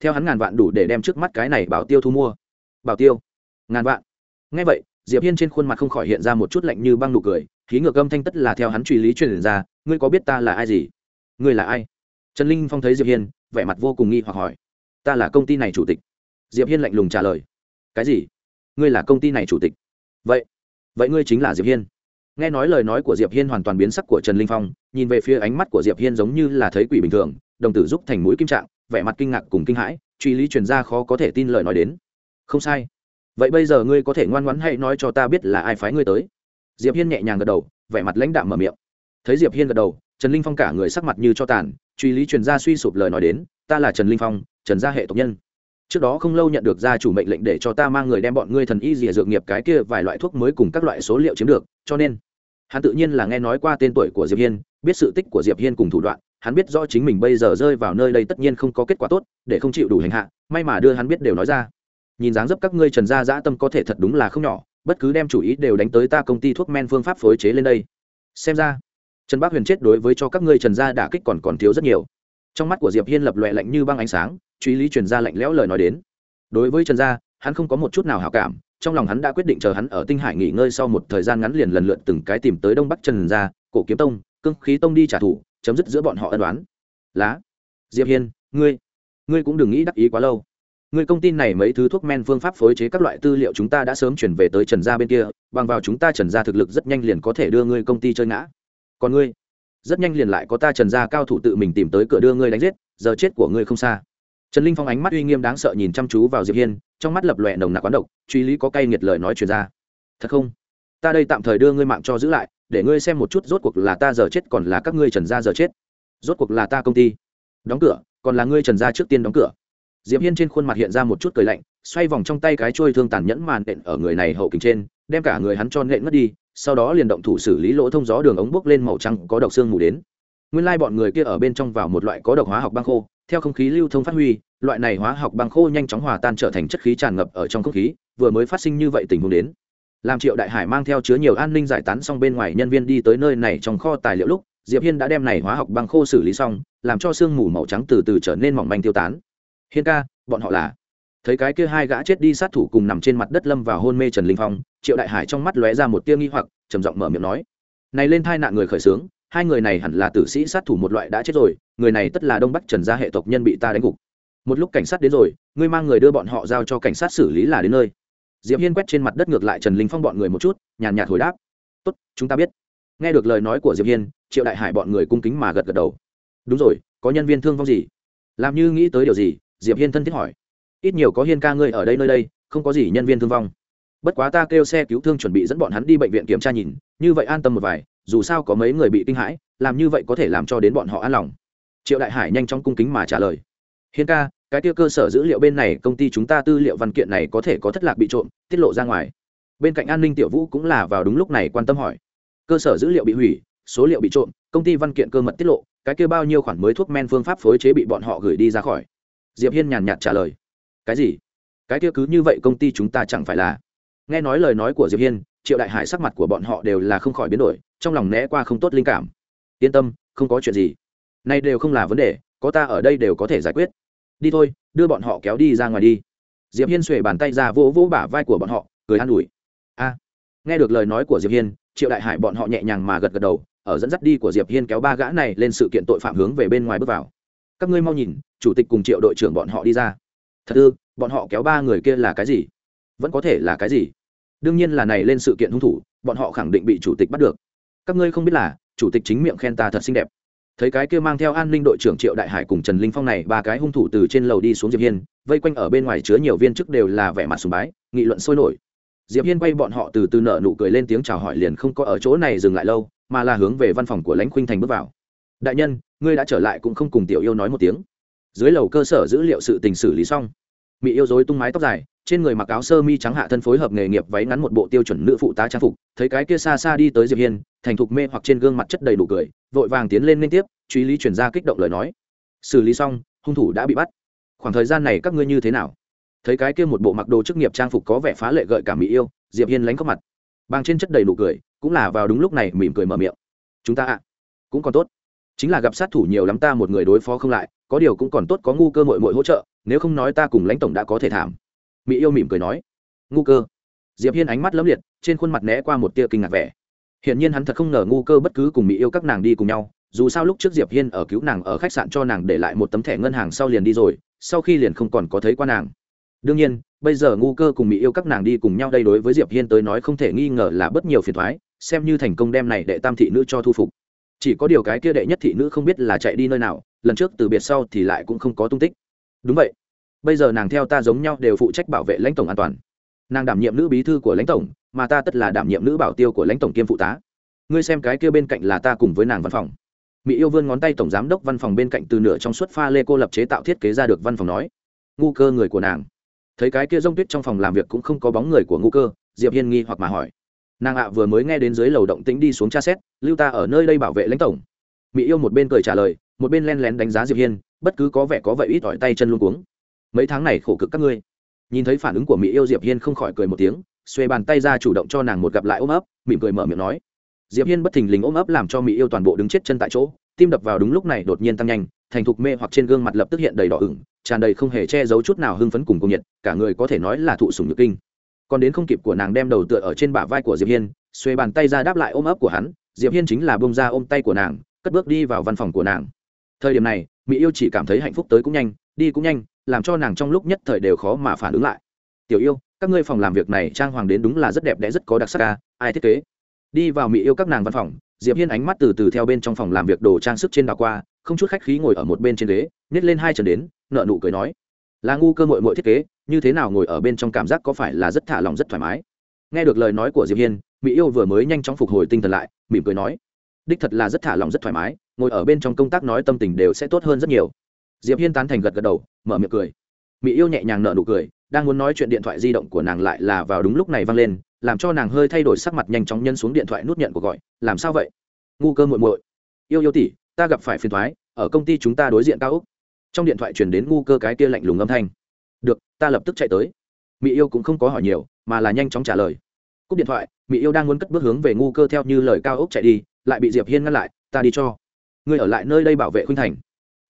Theo hắn ngàn vạn đủ để đem trước mắt cái này bảo tiêu thu mua. Bảo tiêu. Ngàn vạn. Ngay vậy, diệp hiên trên khuôn mặt không khỏi hiện ra một chút lạnh như băng nụ cười, khí ngược âm thanh tất là theo hắn truy lý truyền ra, ngươi có biết ta là ai gì? Ngươi là ai? Trần linh phong thấy diệp hiên, vẻ mặt vô cùng nghi hoặc hỏi, ta là công ty này chủ tịch. Diệp hiên lạnh lùng trả lời, cái gì? Ngươi là công ty này chủ tịch. Vậy vậy ngươi chính là diệp hiên. Nghe nói lời nói của diệp hiên hoàn toàn biến sắc của trần linh phong, nhìn về phía ánh mắt của diệp hiên giống như là thấy quỷ bình thường, đồng tử giúp thành mũi kim trạng, vẻ mặt kinh ngạc cùng kinh hãi, truy lý truyền ra khó có thể tin lời nói đến. Không sai. Vậy bây giờ ngươi có thể ngoan ngoãn hãy nói cho ta biết là ai phái ngươi tới? Diệp hiên nhẹ nhàng gật đầu, vẻ mặt lãnh đạm mở miệng. Thấy diệp hiên gật đầu, trần linh phong cả người sắc mặt như cho tàn, truy lý truyền ra suy sụp lời nói đến, ta là trần linh phong, trần gia hệ tộc nhân trước đó không lâu nhận được gia chủ mệnh lệnh để cho ta mang người đem bọn ngươi thần y dìa dược nghiệp cái kia vài loại thuốc mới cùng các loại số liệu chiếm được, cho nên, hắn tự nhiên là nghe nói qua tên tuổi của diệp hiên, biết sự tích của diệp hiên cùng thủ đoạn, hắn biết rõ chính mình bây giờ rơi vào nơi đây tất nhiên không có kết quả tốt, để không chịu đủ hành hạ, may mà đưa hắn biết đều nói ra. Nhìn dáng dấp các ngươi trần gia dã tâm có thể thật đúng là không nhỏ, bất cứ đem chủ ý đều đánh tới ta công ty thuốc men phương pháp phối chế lên đây. Xem ra, trần bác huyền chết đối với cho các ngươi trần gia đả kích còn còn thiếu rất nhiều trong mắt của diệp hiên lập loẹ lạnh như băng ánh sáng, truy lý truyền ra lạnh lẽo lời nói đến. Đối với trần gia, hắn không có một chút nào hảo cảm, trong lòng hắn đã quyết định chờ hắn ở tinh hải nghỉ ngơi sau một thời gian ngắn liền lần lượt từng cái tìm tới đông bắc trần gia, cổ kiếm tông, cương khí tông đi trả thù, chấm dứt giữa bọn họ ân đoán lá, diệp hiên, ngươi ngươi cũng đừng nghĩ đắc ý quá lâu. Người công ty này mấy thứ thuốc men phương pháp phối chế các loại tư liệu chúng ta đã sớm chuyển về tới trần gia bên kia, bằng vào chúng ta trần gia thực lực rất nhanh liền có thể đưa ngươi công ty chơi ngã. Còn ngươi? Rất nhanh liền lại có ta trần gia cao thủ tự mình tìm tới cửa đưa ngươi đánh giết, giờ chết của ngươi không xa. Trần linh phong ánh mắt uy nghiêm đáng sợ nhìn chăm chú vào diệp hiên, trong mắt lập lòe nồng nặc quán độc, truy lý có cay nghiệt lời nói truyền ra. Thật không? Ta đây tạm thời đưa ngươi mạng cho giữ lại, để ngươi xem một chút rốt cuộc là ta giờ chết còn là các ngươi trần gia giờ chết. Rốt cuộc là ta công ty. Đóng cửa, còn là ngươi trần gia trước tiên đóng cửa. Diệp hiên trên khuôn mặt hiện ra một chút cười lạnh, xoay vòng trong tay cái trôi thương tàn nhẫn màn nện ở người này hậu kính trên, đem cả người hắn cho nện mất đi sau đó liền động thủ xử lý lỗ thông gió đường ống bốc lên màu trắng có độc xương mù đến. Nguyên lai bọn người kia ở bên trong vào một loại có độc hóa học băng khô, theo không khí lưu thông phát huy, loại này hóa học băng khô nhanh chóng hòa tan trở thành chất khí tràn ngập ở trong không khí, vừa mới phát sinh như vậy tình huống đến. Làm triệu đại hải mang theo chứa nhiều an ninh giải tán xong bên ngoài nhân viên đi tới nơi này trong kho tài liệu lúc, diệp hiên đã đem này hóa học băng khô xử lý xong, làm cho sương mù màu trắng từ từ trở nên mỏng manh tiêu tán. Hiên ca, bọn họ là thấy cái kia hai gã chết đi sát thủ cùng nằm trên mặt đất lâm vào hôn mê trần linh phong, triệu đại hải trong mắt lóe ra một tia nghi hoặc, trầm giọng mở miệng nói, này lên thai nạn người khởi sướng hai người này hẳn là tử sĩ sát thủ một loại đã chết rồi, người này tất là đông bắc trần gia hệ tộc nhân bị ta đánh gục. Một lúc cảnh sát đến rồi, ngươi mang người đưa bọn họ giao cho cảnh sát xử lý là đến nơi. Diệp hiên quét trên mặt đất ngược lại trần linh phong bọn người một chút, nhàn nhạt hồi đáp, tốt, chúng ta biết. Nghe được lời nói của diệp hiên, triệu đại hải bọn người cung kính mà gật gật đầu. Đúng rồi, có nhân viên thương vong gì? Làm như nghĩ tới điều gì? Diệp hiên thân thiết hỏi ít nhiều có hiên ca ngươi ở đây nơi đây, không có gì nhân viên thương vong. Bất quá ta kêu xe cứu thương chuẩn bị dẫn bọn hắn đi bệnh viện kiểm tra nhìn, như vậy an tâm một vài, dù sao có mấy người bị kinh hãi, làm như vậy có thể làm cho đến bọn họ an lòng. Triệu đại hải nhanh chóng cung kính mà trả lời. Hiên ca, cái tiêu cơ sở dữ liệu bên này, công ty chúng ta tư liệu văn kiện này có thể có thất lạc bị trộm, tiết lộ ra ngoài. Bên cạnh an ninh tiểu vũ cũng là vào đúng lúc này quan tâm hỏi. Cơ sở dữ liệu bị hủy, số liệu bị trộm, công ty văn kiện cơ mật tiết lộ, cái kia bao nhiêu khoản mới thuốc men phương pháp phối chế bị bọn họ gửi đi ra khỏi? Diệp hiên nhàn nhạt trả lời cái gì? Cái kia cứ như vậy công ty chúng ta chẳng phải là nghe nói lời nói của diệp hiên, triệu đại hải sắc mặt của bọn họ đều là không khỏi biến đổi, trong lòng né qua không tốt linh cảm. Yên tâm, không có chuyện gì. Nay đều không là vấn đề, có ta ở đây đều có thể giải quyết. Đi thôi, đưa bọn họ kéo đi ra ngoài đi. Diệp hiên xuề bàn tay ra vỗ vỗ bả vai của bọn họ, cười an ủi. A. Nghe được lời nói của diệp hiên, triệu đại hải bọn họ nhẹ nhàng mà gật gật đầu, ở dẫn dắt đi của diệp hiên kéo ba gã này lên sự kiện tội phạm hướng về bên ngoài bước vào. Các ngươi mau nhìn, chủ tịch cùng triệu đội trưởng bọn họ đi ra thật ư, bọn họ kéo ba người kia là cái gì? Vẫn có thể là cái gì? Đương nhiên là này lên sự kiện hung thủ, bọn họ khẳng định bị chủ tịch bắt được. Các ngươi không biết là, chủ tịch chính miệng khen ta thật xinh đẹp. Thấy cái kia mang theo an ninh đội trưởng triệu đại hải cùng trần linh phong này, ba cái hung thủ từ trên lầu đi xuống diệp hiên, vây quanh ở bên ngoài chứa nhiều viên chức đều là vẻ mặt sùng bái, nghị luận sôi nổi. Diệp hiên quay bọn họ từ từ nở nụ cười lên tiếng chào hỏi liền không có ở chỗ này dừng lại lâu, mà là hướng về văn phòng của lãnh khuynh thành bước vào. Đại nhân, ngươi đã trở lại cũng không cùng tiểu yêu nói một tiếng dưới lầu cơ sở dữ liệu sự tình xử lý xong. Mỹ yêu dối tung mái tóc dài, trên người mặc áo sơ mi trắng hạ thân phối hợp nghề nghiệp váy ngắn một bộ tiêu chuẩn nữ phụ tá trang phục, thấy cái kia xa xa đi tới diệp hiên, thành thục mê hoặc trên gương mặt chất đầy đủ cười, vội vàng tiến lên liên tiếp, truy lý chuyển ra kích động lời nói. Xử lý xong, hung thủ đã bị bắt. Khoảng thời gian này các ngươi như thế nào? Thấy cái kia một bộ mặc đồ chức nghiệp trang phục có vẻ phá lệ gợi cả mỹ yêu, diệp hiên lánh khóc mặt. Bàng trên chất đầy đủ cười, cũng là vào đúng lúc này mỉm cười mở miệng. Chúng ta ạ. Cũng còn tốt chính là gặp sát thủ nhiều lắm ta một người đối phó không lại, có điều cũng còn tốt có ngu cơ mội mội hỗ trợ, nếu không nói ta cùng lãnh tổng đã có thể thảm. Mỹ yêu mỉm cười nói. Ngu cơ? Diệp hiên ánh mắt lấm liệt, trên khuôn mặt né qua một tia kinh ngạc vẻ. Hiển nhiên hắn thật không ngờ ngu cơ bất cứ cùng mỹ yêu các nàng đi cùng nhau, dù sao lúc trước diệp hiên ở cứu nàng ở khách sạn cho nàng để lại một tấm thẻ ngân hàng sau liền đi rồi, sau khi liền không còn có thấy qua nàng. Đương nhiên, bây giờ ngu cơ cùng mỹ yêu các nàng đi cùng nhau đây đối với diệp hiên tới nói không thể nghi ngờ là bất nhiều phiền thoái xem như thành công đem này đệ tam thị nữ cho thu phục chỉ có điều cái kia đệ nhất thị nữ không biết là chạy đi nơi nào, lần trước từ biệt sau thì lại cũng không có tung tích. Đúng vậy. Bây giờ nàng theo ta giống nhau đều phụ trách bảo vệ lãnh tổng an toàn. Nàng đảm nhiệm nữ bí thư của lãnh tổng, mà ta tất là đảm nhiệm nữ bảo tiêu của lãnh tổng kiêm phụ tá. Ngươi xem cái kia bên cạnh là ta cùng với nàng văn phòng. Mỹ yêu vươn ngón tay tổng giám đốc văn phòng bên cạnh từ nửa trong suốt pha lê cô lập chế tạo thiết kế ra được văn phòng nói. Ngu cơ người của nàng. Thấy cái kia rông tuyết trong phòng làm việc cũng không có bóng người của ngu cơ, diệp hiên nghi hoặc mà hỏi nàng ạ vừa mới nghe đến dưới lầu động tĩnh đi xuống tra xét, lưu ta ở nơi đây bảo vệ lãnh tổng. Mỹ yêu một bên cười trả lời, một bên len lén đánh giá diệp hiên, bất cứ có vẻ có vậy ít ỏi tay chân luôn cuống. Mấy tháng này khổ cực các ngươi. Nhìn thấy phản ứng của mỹ yêu diệp hiên không khỏi cười một tiếng, xuê bàn tay ra chủ động cho nàng một gặp lại ôm ấp, mỉm cười mở miệng nói. Diệp hiên bất thình lình ôm ấp làm cho mỹ yêu toàn bộ đứng chết chân tại chỗ, tim đập vào đúng lúc này đột nhiên tăng nhanh, thành thục mê hoặc trên gương mặt lập tức hiện đầy đỏ ửng, tràn đầy không hề che giấu chút nào hưng phấn cùng công nhiệt, cả người có thể nói là thụ sủng nhược kinh còn đến không kịp của nàng đem đầu tựa ở trên bả vai của diệp hiên xuê bàn tay ra đáp lại ôm ấp của hắn, diệp hiên chính là bông ra ôm tay của nàng, cất bước đi vào văn phòng của nàng. Thời điểm này, mỹ yêu chỉ cảm thấy hạnh phúc tới cũng nhanh, đi cũng nhanh, làm cho nàng trong lúc nhất thời đều khó mà phản ứng lại. Tiểu yêu, các ngươi phòng làm việc này trang hoàng đến đúng là rất đẹp đẽ, rất có đặc sắc ca ai thiết kế? Đi vào mỹ yêu các nàng văn phòng, diệp hiên ánh mắt từ từ theo bên trong phòng làm việc đồ trang sức trên đảo qua, không chút khách khí ngồi ở một bên trên ghế nhét lên hai chân đến nợ nụ cười nói, là ngu cơ mội mội thiết kế như thế nào ngồi ở bên trong cảm giác có phải là rất thả lòng, rất thoải mái? Nghe được lời nói của diệp hiên, mỹ yêu vừa mới nhanh chóng phục hồi tinh thần lại, mỉm cười nói, đích thật là rất thả lòng, rất thoải mái, ngồi ở bên trong công tác nói tâm tình đều sẽ tốt hơn rất nhiều. Diệp hiên tán thành gật gật đầu, mở miệng cười. Mỹ yêu nhẹ nhàng nở nụ cười, đang muốn nói chuyện điện thoại di động của nàng lại là vào đúng lúc này vang lên, làm cho nàng hơi thay đổi sắc mặt nhanh chóng nhân xuống điện thoại nút nhận của gọi, làm sao vậy? Ngu cơ muội muội. Yêu yêu tỷ, ta gặp phải phiền thoái, ở công ty chúng ta đối diện cao úc. Trong điện thoại truyền đến ngu cơ cái kia lạnh lùng âm thanh được, ta lập tức chạy tới. Mỹ yêu cũng không có hỏi nhiều, mà là nhanh chóng trả lời. Cúp điện thoại mỹ yêu đang muốn cất bước hướng về ngu cơ theo như lời cao úc chạy đi, lại bị diệp hiên ngăn lại, ta đi cho. Ngươi ở lại nơi đây bảo vệ khuynh thành.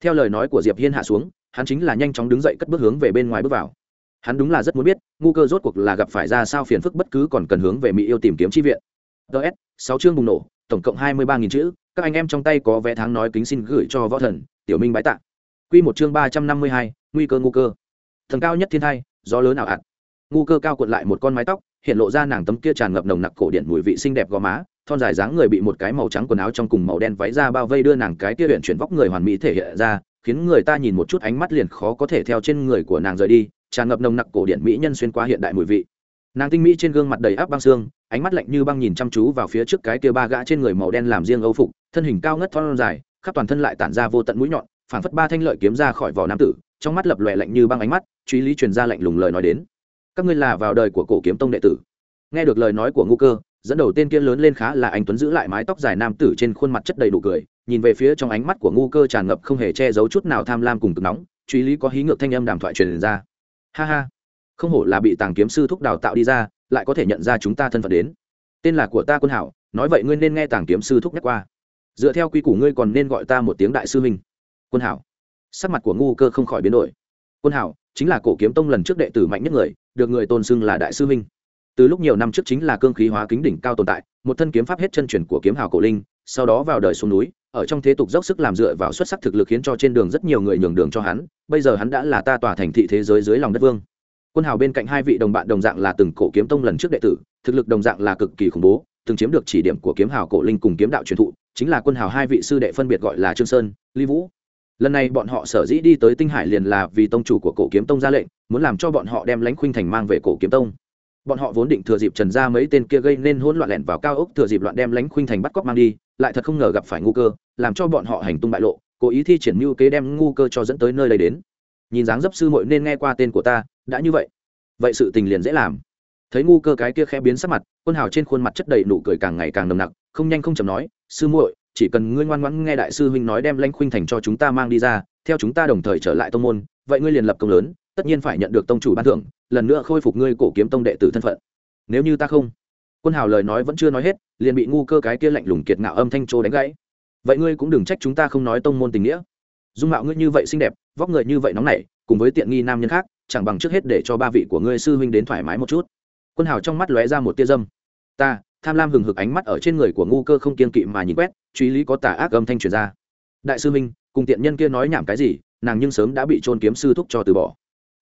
Theo lời nói của diệp hiên hạ xuống, hắn chính là nhanh chóng đứng dậy cất bước hướng về bên ngoài bước vào. Hắn đúng là rất muốn biết, ngu cơ rốt cuộc là gặp phải ra sao phiền phức bất cứ còn cần hướng về mỹ yêu tìm kiếm chi viện. Ts sáu chương bùng nổ, tổng cộng hai mươi ba nghìn chữ, các anh em trong tay có vé tháng nói kính xin gửi cho võ thần, tiểu minh bái tạ. Q một chương ba trăm năm mươi hai, nguy cơ ngu cơ thần cao nhất thiên thai, gió lớn ảo ạt. Ngu cơ cao cuộn lại một con mái tóc, hiện lộ ra nàng tấm kia tràn ngập nồng nặc cổ điện mùi vị xinh đẹp gò má, thon dài dáng người bị một cái màu trắng quần áo trong cùng màu đen váy ra bao vây đưa nàng cái kia huyện chuyển vóc người hoàn mỹ thể hiện ra, khiến người ta nhìn một chút ánh mắt liền khó có thể theo trên người của nàng rời đi, tràn ngập nồng nặc cổ điện mỹ nhân xuyên qua hiện đại mùi vị. Nàng tinh mỹ trên gương mặt đầy áp băng xương, ánh mắt lạnh như băng nhìn chăm chú vào phía trước cái kia ba gã trên người màu đen làm riêng âu phục, thân hình cao ngất thon dài, khắp toàn thân lại tản ra vô tận mũi nhọn, phảng phất ba thanh lợi kiếm ra khỏi vỏ nam tử trong mắt lập lòe lạnh như băng ánh mắt, truy lý truyền ra lạnh lùng lời nói đến. Các ngươi là vào đời của cổ kiếm tông đệ tử. Nghe được lời nói của ngô cơ, dẫn đầu tên kia lớn lên khá là anh tuấn giữ lại mái tóc dài nam tử trên khuôn mặt chất đầy đủ cười, nhìn về phía trong ánh mắt của ngu cơ tràn ngập không hề che giấu chút nào tham lam cùng cực nóng, truy lý có hí ngược thanh âm đàm thoại truyền ra. Ha ha, không hổ là bị tàng kiếm sư thúc đào tạo đi ra, lại có thể nhận ra chúng ta thân phận đến. Tên là của ta quân hảo, nói vậy ngươi nên nghe tàng kiếm sư thúc nhắc qua. Dựa theo quy củ ngươi còn nên gọi ta một tiếng đại sư huynh. Quân hảo sắc mặt của ngu cơ không khỏi biến đổi. Quân hảo, chính là cổ kiếm tông lần trước đệ tử mạnh nhất người, được người tôn xưng là đại sư huynh. Từ lúc nhiều năm trước chính là cương khí hóa kính đỉnh cao tồn tại, một thân kiếm pháp hết chân truyền của kiếm hào cổ linh, sau đó vào đời xuống núi, ở trong thế tục dốc sức làm dựa vào xuất sắc thực lực khiến cho trên đường rất nhiều người nhường đường cho hắn, bây giờ hắn đã là ta tòa thành thị thế giới dưới lòng đất vương. Quân hào bên cạnh hai vị đồng bạn đồng dạng là từng cổ kiếm tông lần trước đệ tử, thực lực đồng dạng là cực kỳ khủng bố, từng chiếm được chỉ điểm của kiếm hào cổ linh cùng kiếm đạo truyền thụ, chính là quân hào hai vị sư đệ phân biệt gọi là trương sơn ly vũ lần này bọn họ sở dĩ đi tới tinh hải liền là vì tông chủ của cổ kiếm tông ra lệnh, muốn làm cho bọn họ đem lãnh khuynh thành mang về cổ kiếm tông. Bọn họ vốn định thừa dịp trần ra mấy tên kia gây nên hỗn loạn lẻn vào cao ốc thừa dịp loạn đem lãnh khuynh thành bắt cóc mang đi, lại thật không ngờ gặp phải ngu cơ, làm cho bọn họ hành tung bại lộ, cố ý thi triển mưu kế đem ngu cơ cho dẫn tới nơi đây đến. Nhìn dáng dấp sư muội nên nghe qua tên của ta, đã như vậy vậy sự tình liền dễ làm. Thấy ngu cơ cái kia khẽ biến sắc mặt, quân hào trên khuôn mặt chất đầy nụ cười càng ngày càng nồng nặc, không nhanh không chậm nói, sư muội chỉ cần ngươi ngoan ngoãn nghe đại sư huynh nói đem lãnh khuynh thành cho chúng ta mang đi ra, theo chúng ta đồng thời trở lại tông môn, vậy ngươi liền lập công lớn, tất nhiên phải nhận được tông chủ ban thưởng, lần nữa khôi phục ngươi cổ kiếm tông đệ tử thân phận. Nếu như ta không, quân hào lời nói vẫn chưa nói hết, liền bị ngu cơ cái kia lạnh lùng kiệt ngạo âm thanh trô đánh gãy. Vậy ngươi cũng đừng trách chúng ta không nói tông môn tình nghĩa. Dung mạo ngươi như vậy xinh đẹp, vóc người như vậy nóng nảy, cùng với tiện nghi nam nhân khác, chẳng bằng trước hết để cho ba vị của ngươi sư huynh đến thoải mái một chút. Quân hào trong mắt lóe ra một tia dâm. Ta tham lam hừng hực ánh mắt ở trên người của ngu cơ không kiên kỵ mà nhìn quét truy lý có tà ác âm thanh truyền ra. Đại sư Minh, cùng tiện nhân kia nói nhảm cái gì nàng nhưng sớm đã bị trôn kiếm sư thúc cho từ bỏ.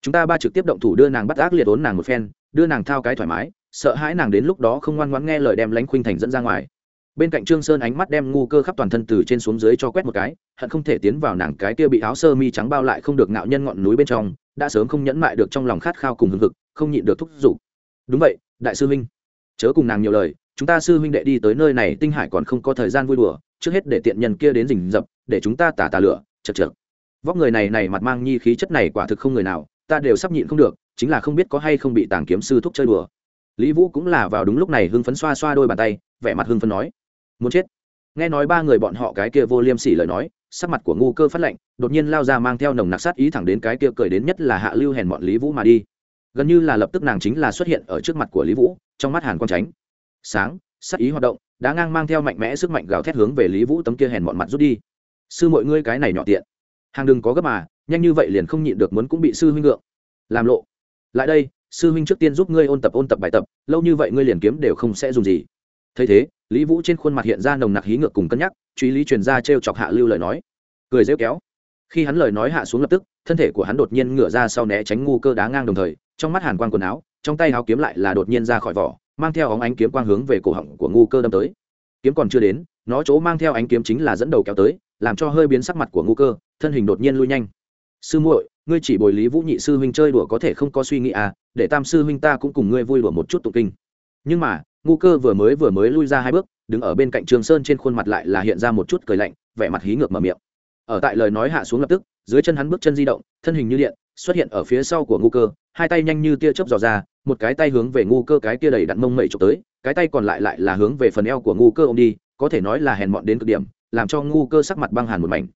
Chúng ta ba trực tiếp động thủ đưa nàng bắt ác liệt ốn nàng một phen đưa nàng thao cái thoải mái sợ hãi nàng đến lúc đó không ngoan ngoãn nghe lời đem lánh khuynh thành dẫn ra ngoài. Bên cạnh trương sơn ánh mắt đem ngu cơ khắp toàn thân từ trên xuống dưới cho quét một cái hận không thể tiến vào nàng cái kia bị áo sơ mi trắng bao lại không được ngạo nhân ngọn núi bên trong đã sớm không nhẫn mại được trong lòng khát khao cùng hừng hực không nhịn được thúc giục. Đúng vậy đại sư huynh chớ cùng nàng nhiều lời chúng ta sư huynh đệ đi tới nơi này, tinh hải còn không có thời gian vui đùa, trước hết để tiện nhân kia đến rình rập, để chúng ta tả tà lửa, chật chật vóc người này này mặt mang nhi khí chất này quả thực không người nào, ta đều sắp nhịn không được, chính là không biết có hay không bị tàng kiếm sư thúc chơi đùa. Lý vũ cũng là vào đúng lúc này hưng phấn xoa xoa đôi bàn tay, vẻ mặt hưng phấn nói, muốn chết. Nghe nói ba người bọn họ cái kia vô liêm sỉ lời nói, sắc mặt của ngu cơ phát lệnh đột nhiên lao ra mang theo nồng nặc sát ý thẳng đến cái kia cười đến nhất là hạ lưu hèn bọn lý vũ mà đi. Gần như là lập tức nàng chính là xuất hiện ở trước mặt của lý vũ, trong mắt hàn quang tránh sáng, sắc ý hoạt động đã ngang mang theo mạnh mẽ sức mạnh gào thét hướng về lý vũ tấm kia hèn mọn mặt rút đi. Sư mọi ngươi cái này nhỏ tiện. Hàng đừng có gấp mà, nhanh như vậy liền không nhịn được muốn cũng bị sư huynh ngượng. Làm lộ. Lại đây, sư huynh trước tiên giúp ngươi ôn tập ôn tập bài tập, lâu như vậy ngươi liền kiếm đều không sẽ dùng gì. Thấy thế, lý vũ trên khuôn mặt hiện ra nồng nặc hí ngược cùng cân nhắc, truy lý truyền ra t r e o chọc hạ lưu lời nói. Cười rêu kéo. Khi hắn lời nói hạ xuống lập tức, thân thể của hắn đột nhiên ngửa ra sau né tránh ngu cơ đá ngang đồng thời, trong mắt hàn quang quần áo, trong tay háo kiếm lại là đột nhiên ra khỏi vỏ mang theo óng ánh kiếm quang hướng về cổ họng của ngu cơ đâm tới. Kiếm còn chưa đến, nó chỗ mang theo ánh kiếm chính là dẫn đầu kéo tới, làm cho hơi biến sắc mặt của ngu cơ, thân hình đột nhiên lui nhanh. Sư muội, ngươi chỉ bồi lý vũ nhị sư huynh chơi đùa có thể không có suy nghĩ à để tam sư huynh ta cũng cùng ngươi vui đùa một chút tụng kinh. Nhưng mà, ngu cơ vừa mới vừa mới lui ra hai bước, đứng ở bên cạnh trường sơn trên khuôn mặt lại là hiện ra một chút cười lạnh, vẻ mặt hí ngược mở miệng. Ở tại lời nói hạ xuống lập tức, dưới chân hắn bước chân di động, thân hình như điện, xuất hiện ở phía sau của ngu cơ, hai tay nhanh như tia chớp dò ra một cái tay hướng về ngu cơ cái kia đầy đặn mông mẩy chụp tới, cái tay còn lại lại là hướng về phần eo của ngu cơ ô m đi, có thể nói là hèn mọn đến cực điểm, làm cho ngu cơ sắc mặt băng hàn một mảnh.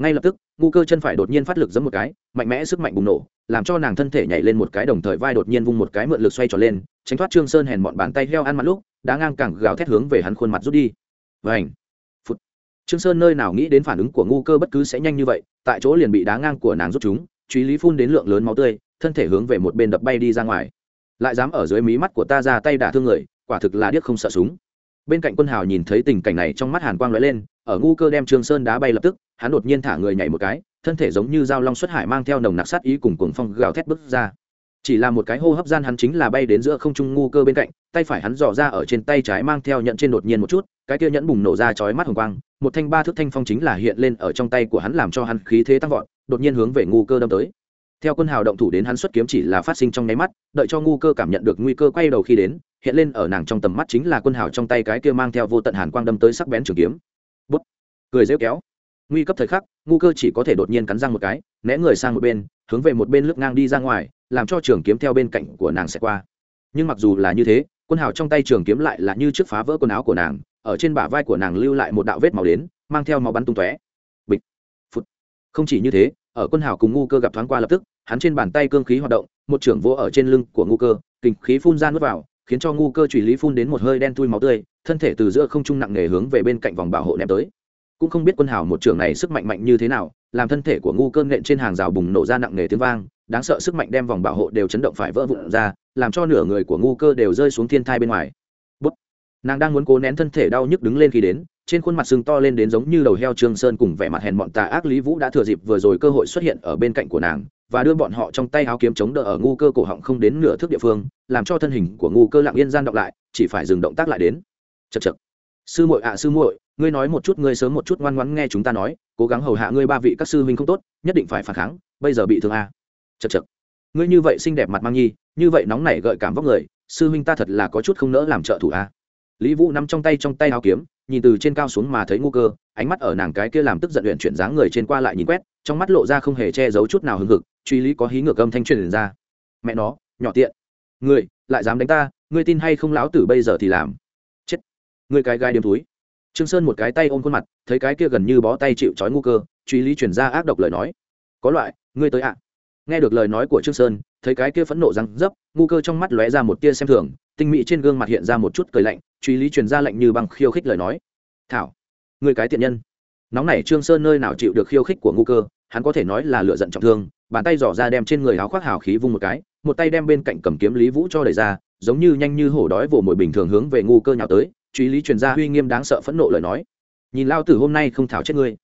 Ngay lập tức, ngu cơ chân phải đột nhiên phát lực giấm một cái, mạnh mẽ sức mạnh bùng nổ, làm cho nàng thân thể nhảy lên một cái đồng thời vai đột nhiên vung một cái mượn lực xoay tròn lên, tránh thoát trương sơn hèn mọn bàn tay heo ăn mặt lúc, đã ngang cẳng gào thét hướng về hắn khuôn mặt rút đi. Vảnh phút trương sơn nơi nào nghĩ đến phản ứng của ngu cơ bất cứ sẽ nhanh như vậy, tại chỗ liền bị đá ngang của nàng rút chúng truy lý phun đến lượng lớn máu tươi, thân thể hướng về một bên đập bay đi ra ngoài lại dám ở dưới mí mắt của ta ra tay đả thương người, quả thực là điếc không sợ súng. Bên cạnh quân hào nhìn thấy tình cảnh này trong mắt hàn quang lóe lên, ở ngu cơ đem trương sơn đá bay lập tức, hắn đột nhiên thả người nhảy một cái, thân thể giống như dao long xuất hải mang theo nồng nặc sát ý cùng cuồng phong gào thét bước ra. Chỉ là một cái hô hấp gian hắn chính là bay đến giữa không trung ngu cơ bên cạnh, tay phải hắn dò ra ở trên tay trái mang theo nhận trên đột nhiên một chút, cái kia nhẫn bùng nổ ra chói mắt hồng quang, một thanh ba thước thanh phong chính là hiện lên ở trong tay của hắn làm cho hắn khí thế tăng vọt, đột nhiên hướng về ngu cơ đâm tới theo quân hào động thủ đến hắn xuất kiếm chỉ là phát sinh trong nháy mắt, đợi cho ngu cơ cảm nhận được nguy cơ quay đầu khi đến, hiện lên ở nàng trong tầm mắt chính là quân hào trong tay cái kia mang theo vô tận hàn quang đâm tới sắc bén trường kiếm. Bút. Cười rêu kéo. Nguy cấp thời khắc, ngu cơ chỉ có thể đột nhiên cắn răng một cái, né người sang một bên, hướng về một bên lướt ngang đi ra ngoài, làm cho trường kiếm theo bên cạnh của nàng sẽ qua. Nhưng mặc dù là như thế, quân hào trong tay trường kiếm lại là như trước phá vỡ quần áo của nàng, ở trên bả vai của nàng lưu lại một đạo vết màu đến, mang theo máu bắn tung tóe. Bịch. Phút. Không chỉ như thế, ở quân hào cùng ngu cơ gặp thoáng qua lập tức hắn trên bàn tay cương khí hoạt động, một trưởng vỗ ở trên lưng của ngu cơ kình khí phun ra nuốt vào, khiến cho ngu cơ chủy lý phun đến một hơi đen thui máu tươi, thân thể từ giữa không trung nặng nề hướng về bên cạnh vòng bảo hộ ném tới cũng không biết quân hào một trưởng này sức mạnh mạnh như thế nào, làm thân thể của ngu cơ nện trên hàng rào bùng nổ ra nặng nề tiếng vang, đáng sợ sức mạnh đem vòng bảo hộ đều chấn động phải vỡ vụn ra, làm cho nửa người của ngu cơ đều rơi xuống thiên thai bên ngoài Bút. nàng đang muốn cố nén thân thể đau nhức đứng lên khi đến, trên khuôn mặt sưng to lên đến giống như đầu heo trương sơn cùng vẻ mặt hèn mọn tà ác lý vũ đã thừa dịp vừa rồi cơ hội xuất hiện ở bên cạnh của nàng và đưa bọn họ trong tay áo kiếm chống đỡ ở ngu cơ cổ họng không đến nửa thước địa phương, làm cho thân hình của ngu cơ lặng yên gian động lại, chỉ phải dừng động tác lại đến. Chật chật sư muội ạ, sư muội, ngươi nói một chút, ngươi sớm một chút ngoan ngoãn nghe chúng ta nói, cố gắng hầu hạ ngươi ba vị các sư huynh không tốt, nhất định phải phản kháng, bây giờ bị thương a. Chật chật ngươi như vậy xinh đẹp mặt mang nhi, như vậy nóng nảy gợi cảm vóc người, sư huynh ta thật là có chút không nỡ làm trợ thủ a. Lý vũ nắm trong tay trong tay áo kiếm, nhìn từ trên cao xuống mà thấy ngu cơ, ánh mắt ở nàng cái kia làm tức giận luyện chuyển dáng người trên qua lại nhìn quét trong mắt lộ ra không hề che giấu chút nào hưng hực, truy lý có hí ngược âm thanh truyền ra. Mẹ nó, nhỏ tiện. Ngươi lại dám đánh ta ngươi tin hay không lão tử bây giờ thì làm. Chết. Ngươi cái gai điếm túi. Trương sơn một cái tay ôm khuôn mặt, thấy cái kia gần như bó tay chịu trói ngu cơ, truy lý truyền ra ác độc lời nói. Có loại, ngươi tới ạ. Nghe được lời nói của trương sơn, thấy cái kia phẫn nộ răng dấp, ngu cơ trong mắt lóe ra một tia xem thường, tinh mỹ trên gương mặt hiện ra một chút cười lạnh, truy lý truyền ra lạnh như bằng khiêu khích lời nói. Thảo, người cái tiện nhân nóng này trương sơn nơi nào chịu được khiêu khích của ngu cơ, hắn có thể nói là lựa giận trọng thương, bàn tay dò ra đem trên người áo khoác hào khí vung một cái, một tay đem bên cạnh cầm kiếm lý vũ cho đẩy ra, giống như nhanh như hổ đói vồ mồi bình thường hướng về ngu cơ nhào tới, truy lý truyền ra uy nghiêm đáng sợ phẫn nộ lời nói. Nhìn lao tử hôm nay không thảo chết ngươi.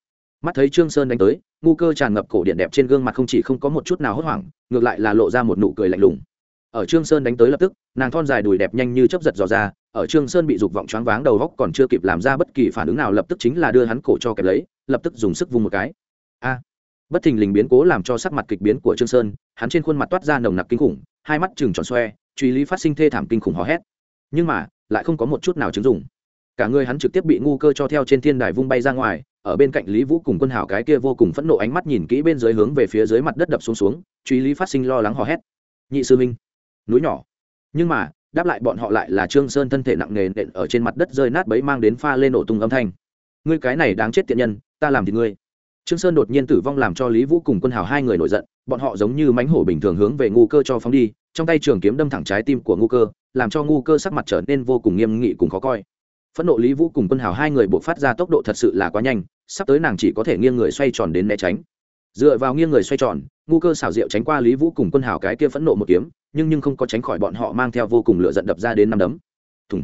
Mắt thấy trương sơn đánh tới, ngu cơ tràn ngập cổ điện đẹp trên gương mặt không chỉ không có một chút nào hốt hoảng, ngược lại là lộ ra một nụ cười lạnh lùng ở trương sơn đánh tới lập tức, nàng thon dài đùi đẹp nhanh như chớp giật dò ra, ở trương sơn bị dục vọng choáng váng đầu góc còn chưa kịp làm ra bất kỳ phản ứng nào lập tức chính là đưa hắn cổ cho kẹp lấy, lập tức dùng sức vung một cái. A! Bất thình lình biến cố làm cho sắc mặt kịch biến của trương sơn, hắn trên khuôn mặt toát ra nồng nặc kinh khủng, hai mắt trừng tròn xoe, truy lý phát sinh thê thảm kinh khủng hò hét. Nhưng mà, lại không có một chút nào chứng dụng. Cả người hắn trực tiếp bị ngu cơ cho theo trên thiên đài vung bay ra ngoài, ở bên cạnh lý vũ cùng quân hảo cái kia vô cùng phẫn nộ ánh mắt nhìn kỹ bên dưới hướng về phía dưới mặt đất đập xuống xuống, truy lý phát sinh lo lắng hò hét. Nhị sư minh núi nhỏ. Nhưng mà, đáp lại bọn họ lại là trương sơn thân thể nặng nề nện ở trên mặt đất rơi nát bấy mang đến pha lên nổ tung âm thanh. Ngươi cái này đáng chết tiện nhân, ta làm thì ngươi. Trương sơn đột nhiên tử vong làm cho lý vũ cùng quân hào hai người nổi giận, bọn họ giống như mánh hổ bình thường hướng về ngu cơ cho phóng đi, trong tay trường kiếm đâm thẳng trái tim của ngu cơ, làm cho ngu cơ sắc mặt trở nên vô cùng nghiêm nghị cùng khó coi. Phẫn nộ lý vũ cùng quân hào hai người buộc phát ra tốc độ thật sự là quá nhanh, sắp tới nàng chỉ có thể nghiêng người xoay tròn đến né tránh. Dựa vào nghiêng người xoay tròn, ngu cơ xảo diệu tránh qua lý vũ cùng quân hào cái kia phẫn nộ một kiếm nhưng nhưng không có tránh khỏi bọn họ mang theo vô cùng lửa giận đập ra đến năm đấm. Thùng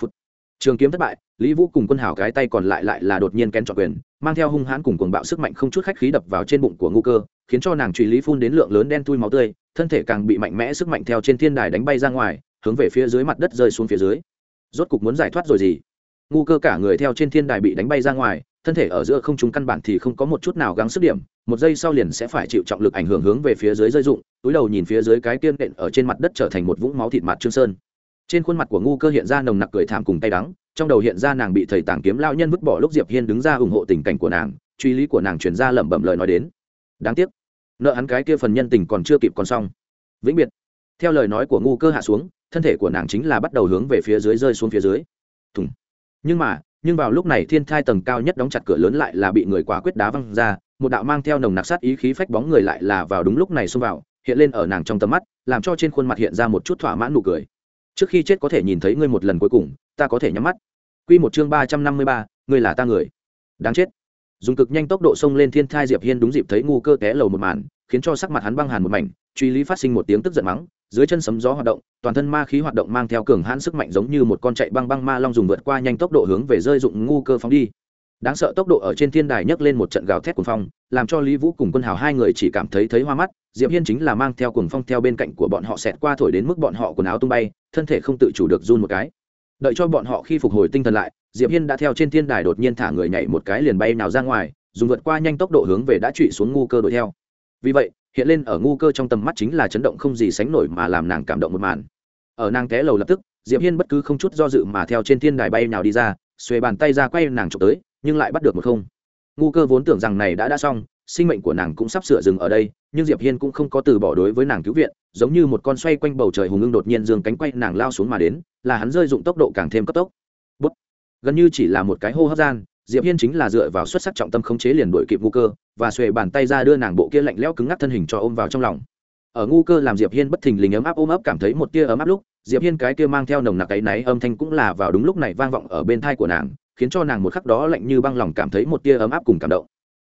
phút trường kiếm thất bại, lý vũ cùng quân hào cái tay còn lại lại là đột nhiên kén trọn quyền, mang theo hung hãn cùng cuồng bạo sức mạnh không chút khách khí đập vào trên bụng của ngu cơ, khiến cho nàng truy lý phun đến lượng lớn đen thui máu tươi, thân thể càng bị mạnh mẽ sức mạnh theo trên thiên đài đánh bay ra ngoài, hướng về phía dưới mặt đất rơi xuống phía dưới. Rốt cục muốn giải thoát rồi gì? Ngu cơ cả người theo trên thiên đài bị đánh bay ra ngoài thân thể ở giữa không trung căn bản thì không có một chút nào gắng sức điểm, một giây sau liền sẽ phải chịu trọng lực ảnh hưởng hướng về phía dưới rơi dụng túi đầu nhìn phía dưới cái tiên đệm ở trên mặt đất trở thành một vũng máu thịt mặt trương sơn. Trên khuôn mặt của ngu cơ hiện ra nồng nặc cười thảm cùng tay đắng, trong đầu hiện ra nàng bị thầy tàng kiếm lao nhân vứt bỏ lúc diệp hiên đứng ra ủng hộ tình cảnh của nàng, truy lý của nàng truyền ra lẩm bẩm lời nói đến. Đáng tiếc, nợ hắn cái kia phần nhân tình còn chưa kịp còn xong. Vĩnh biệt. Theo lời nói của ngu cơ hạ xuống, thân thể của nàng chính là bắt đầu hướng về phía dưới rơi xuống phía dưới. Thùng. Nhưng mà nhưng vào lúc này thiên thai tầng cao nhất đóng chặt cửa lớn lại là bị người quả quyết đá văng ra, một đạo mang theo nồng nặc sát ý khí phách bóng người lại là vào đúng lúc này xông vào, hiện lên ở nàng trong tầm mắt, làm cho trên khuôn mặt hiện ra một chút thỏa mãn nụ cười. Trước khi chết có thể nhìn thấy ngươi một lần cuối cùng, ta có thể nhắm mắt. Q một chương ba trăm năm mươi ba, ngươi là ta người. Đáng chết. Dùng cực nhanh tốc độ xông lên thiên thai diệp hiên đúng dịp thấy ngu cơ té lầu một màn, khiến cho sắc mặt hắn băng hàn một mảnh truy lý phát sinh một tiếng tức giận mắng, dưới chân sấm gió hoạt động, toàn thân ma khí hoạt động mang theo cường hãn sức mạnh giống như một con chạy băng băng ma long dùng vượt qua nhanh tốc độ hướng về rơi dụng ngu cơ phóng đi. Đáng sợ tốc độ ở trên thiên đài nhấc lên một trận gào thét cuồng phong, làm cho lý vũ cùng quân hào hai người chỉ cảm thấy thấy hoa mắt, diệp hiên chính là mang theo cuồng phong theo bên cạnh của bọn họ xẹt qua thổi đến mức bọn họ quần áo tung bay, thân thể không tự chủ được run một cái. Đợi cho bọn họ khi phục hồi tinh thần lại, diệp hiên đã theo trên thiên đài đột nhiên thả người nhảy một cái liền bay nào ra ngoài, dùng vượt qua nhanh tốc độ hướng về đã trụy xuống ngu cơ đuổi theo. Vì vậy hiện lên ở ngu cơ trong tầm mắt chính là chấn động không gì sánh nổi mà làm nàng cảm động một màn. Ở nàng té lầu lập tức, diệp hiên bất cứ không chút do dự mà theo trên thiên đài bay nào đi ra, xuề bàn tay ra quay nàng chụp tới, nhưng lại bắt được một không. Ngu cơ vốn tưởng rằng này đã đã xong, sinh mệnh của nàng cũng sắp sửa dừng ở đây, nhưng diệp hiên cũng không có từ bỏ đối với nàng cứu viện, giống như một con xoay quanh bầu trời hùng ưng đột nhiên dương cánh quay nàng lao xuống mà đến, là hắn rơi dụng tốc độ càng thêm cấp tốc. Bút. gần như chỉ là một cái hô hấp gian diệp hiên chính là dựa vào xuất sắc trọng tâm khống chế liền đuổi kịp ngu cơ, và xuề bàn tay ra đưa nàng bộ kia lạnh lẽo cứng ngắc thân hình cho ôm vào trong lòng. Ở ngu cơ làm diệp hiên bất thình lình ấm áp ôm ấp cảm thấy một tia ấm áp lúc, diệp hiên cái kia mang theo nồng nặc cái náy âm thanh cũng là vào đúng lúc này vang vọng ở bên thai của nàng, khiến cho nàng một khắc đó lạnh như băng lòng cảm thấy một tia ấm áp cùng cảm động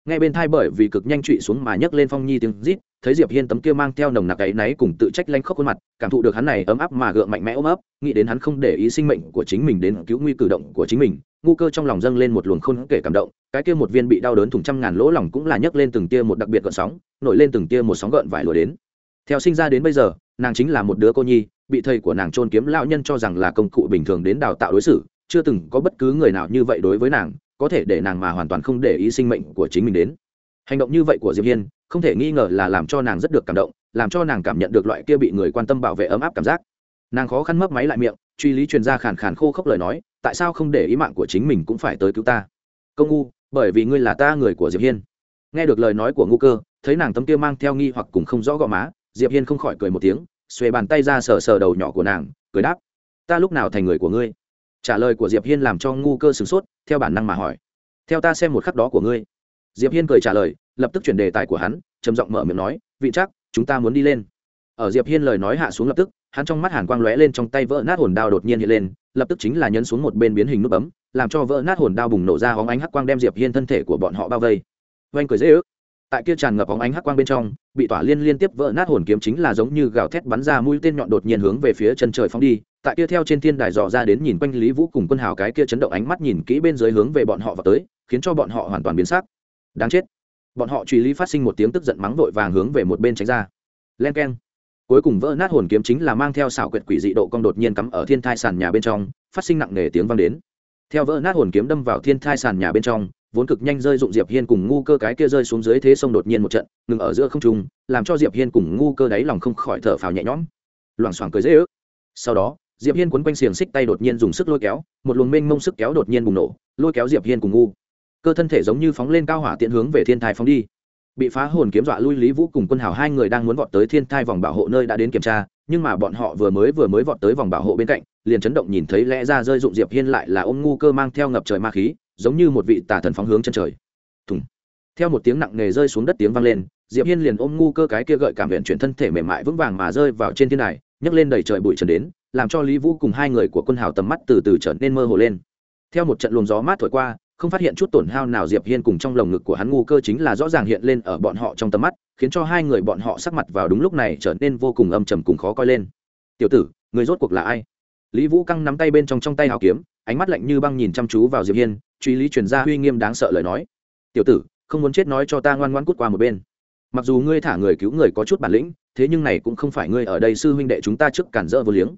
ngay bên thai bởi vì cực nhanh trụy xuống mà nhấc lên phong nhi tiếng rít, thấy diệp hiên tấm kia mang theo nồng nặc ấy náy cùng tự trách lanh khóc khuôn mặt, cảm thụ được hắn này ấm áp mà gượng mạnh mẽ ôm ấp, nghĩ đến hắn không để ý sinh mệnh của chính mình đến cứu nguy cử động của chính mình, ngu cơ trong lòng dâng lên một luồng khôn kể cảm động, cái kia một viên bị đau đớn thủng trăm ngàn lỗ lòng cũng là nhấc lên từng tia một đặc biệt gợn sóng, nổi lên từng tia một sóng gợn vải lùa đến. Theo sinh ra đến bây giờ, nàng chính là một đứa cô nhi, bị thầy của nàng trôn kiếm lão nhân cho rằng là công cụ bình thường đến đào tạo đối xử, chưa từng có bất cứ người nào như vậy đối với nàng có thể để nàng mà hoàn toàn không để ý sinh mệnh của chính mình đến. Hành động như vậy của diệp hiên, không thể nghi ngờ là làm cho nàng rất được cảm động, làm cho nàng cảm nhận được loại kia bị người quan tâm bảo vệ ấm áp cảm giác. Nàng khó khăn mấp máy lại miệng, truy lý truyền ra khàn khàn khô khốc lời nói, tại sao không để ý mạng của chính mình cũng phải tới cứu ta? Công ngu, bởi vì ngươi là ta người của diệp hiên. Nghe được lời nói của ngu cơ, thấy nàng tấm kia mang theo nghi hoặc cùng không rõ gò má, diệp hiên không khỏi cười một tiếng, xuề bàn tay ra sờ sờ đầu nhỏ của nàng, cười đáp, ta lúc nào thành người của ngươi? Trả lời của diệp hiên làm cho ngu cơ sửng sốt, theo bản năng mà hỏi. Theo ta xem một khắc đó của ngươi. Diệp hiên cười trả lời, lập tức chuyển đề tài của hắn, trầm giọng mở miệng nói, vị chắc, chúng ta muốn đi lên. Ở diệp hiên lời nói hạ xuống lập tức, hắn trong mắt hàn quang lóe lên trong tay vỡ nát hồn đao đột nhiên hiện lên, lập tức chính là nhấn xuống một bên biến hình nút bấm, làm cho vỡ nát hồn đao bùng nổ ra hóng ánh hắc quang đem diệp hiên thân thể của bọn họ bao vây. Oanh cười dễ ước. Tại kia tràn ngập hóng ánh hắc quang bên trong, bị tỏa liên liên tiếp vỡ nát hồn kiếm chính là giống như gào thét bắn ra mũi tên nhọn đột nhiên hướng về phía chân trời phóng đi tại kia theo trên thiên đài dò ra đến nhìn quanh lý vũ cùng quân hào cái kia chấn động ánh mắt nhìn kỹ bên dưới hướng về bọn họ vào tới, khiến cho bọn họ hoàn toàn biến sắc. Đáng chết. Bọn họ truy lý phát sinh một tiếng tức giận mắng vội vàng hướng về một bên tránh ra. Len keng. Cuối cùng vỡ nát hồn kiếm chính là mang theo xảo quyệt quỷ dị độ cong đột nhiên cắm ở thiên thai sàn nhà bên trong, phát sinh nặng nề tiếng vang đến. Theo vỡ nát hồn kiếm đâm vào thiên thai sàn nhà bên trong, vốn cực nhanh rơi dụng diệp hiên cùng ngu cơ cái kia rơi xuống dưới thế sông đột nhiên một trận, ngừng ở giữa không trung, làm cho diệp hiên cùng ngu cơ đáy lòng không khỏi thở phào nhẹ nhõm. Loảng xoảng cười dễ ước. Sau đó diệp hiên quấn quanh xiềng xích tay đột nhiên dùng sức lôi kéo một luồng mênh mông sức kéo đột nhiên bùng nổ lôi kéo diệp hiên cùng ngu. Cơ thân thể giống như phóng lên cao hỏa tiện hướng về thiên thai phóng đi. Bị phá hồn kiếm dọa lui lý vũ cùng quân hào hai người đang muốn vọt tới thiên thai vòng bảo hộ nơi đã đến kiểm tra nhưng mà bọn họ vừa mới vừa mới vọt tới vòng bảo hộ bên cạnh liền chấn động nhìn thấy lẽ ra rơi dụng diệp hiên lại là ôm ngu cơ mang theo ngập trời ma khí giống như một vị tà thần phóng hướng chân trời. Thùng. Theo một tiếng nặng nề rơi xuống đất tiếng vang lên diệp hiên liền ôm ngu cơ cái kia gợi cảm viện chuyển thân thể mềm mại vững vàng mà rơi vào trên thiên này, nhấc lên đầy trời bụi trần đến làm cho lý vũ cùng hai người của quân hào tầm mắt từ từ trở nên mơ hồ lên. Theo một trận luồng gió mát thổi qua, không phát hiện chút tổn hao nào diệp hiên cùng trong lồng ngực của hắn ngu cơ chính là rõ ràng hiện lên ở bọn họ trong tầm mắt, khiến cho hai người bọn họ sắc mặt vào đúng lúc này trở nên vô cùng âm trầm cùng khó coi lên. Tiểu tử, người rốt cuộc là ai? Lý vũ căng nắm tay bên trong trong tay hào kiếm, ánh mắt lạnh như băng nhìn chăm chú vào diệp hiên, truy lý truyền ra uy nghiêm đáng sợ lời nói. Tiểu tử, không muốn chết nói cho ta ngoan ngoãn cút qua một bên. Mặc dù ngươi thả người cứu người có chút bản lĩnh, thế nhưng này cũng không phải ngươi ở đây sư huynh đệ chúng ta trước cản rỡ vô liếng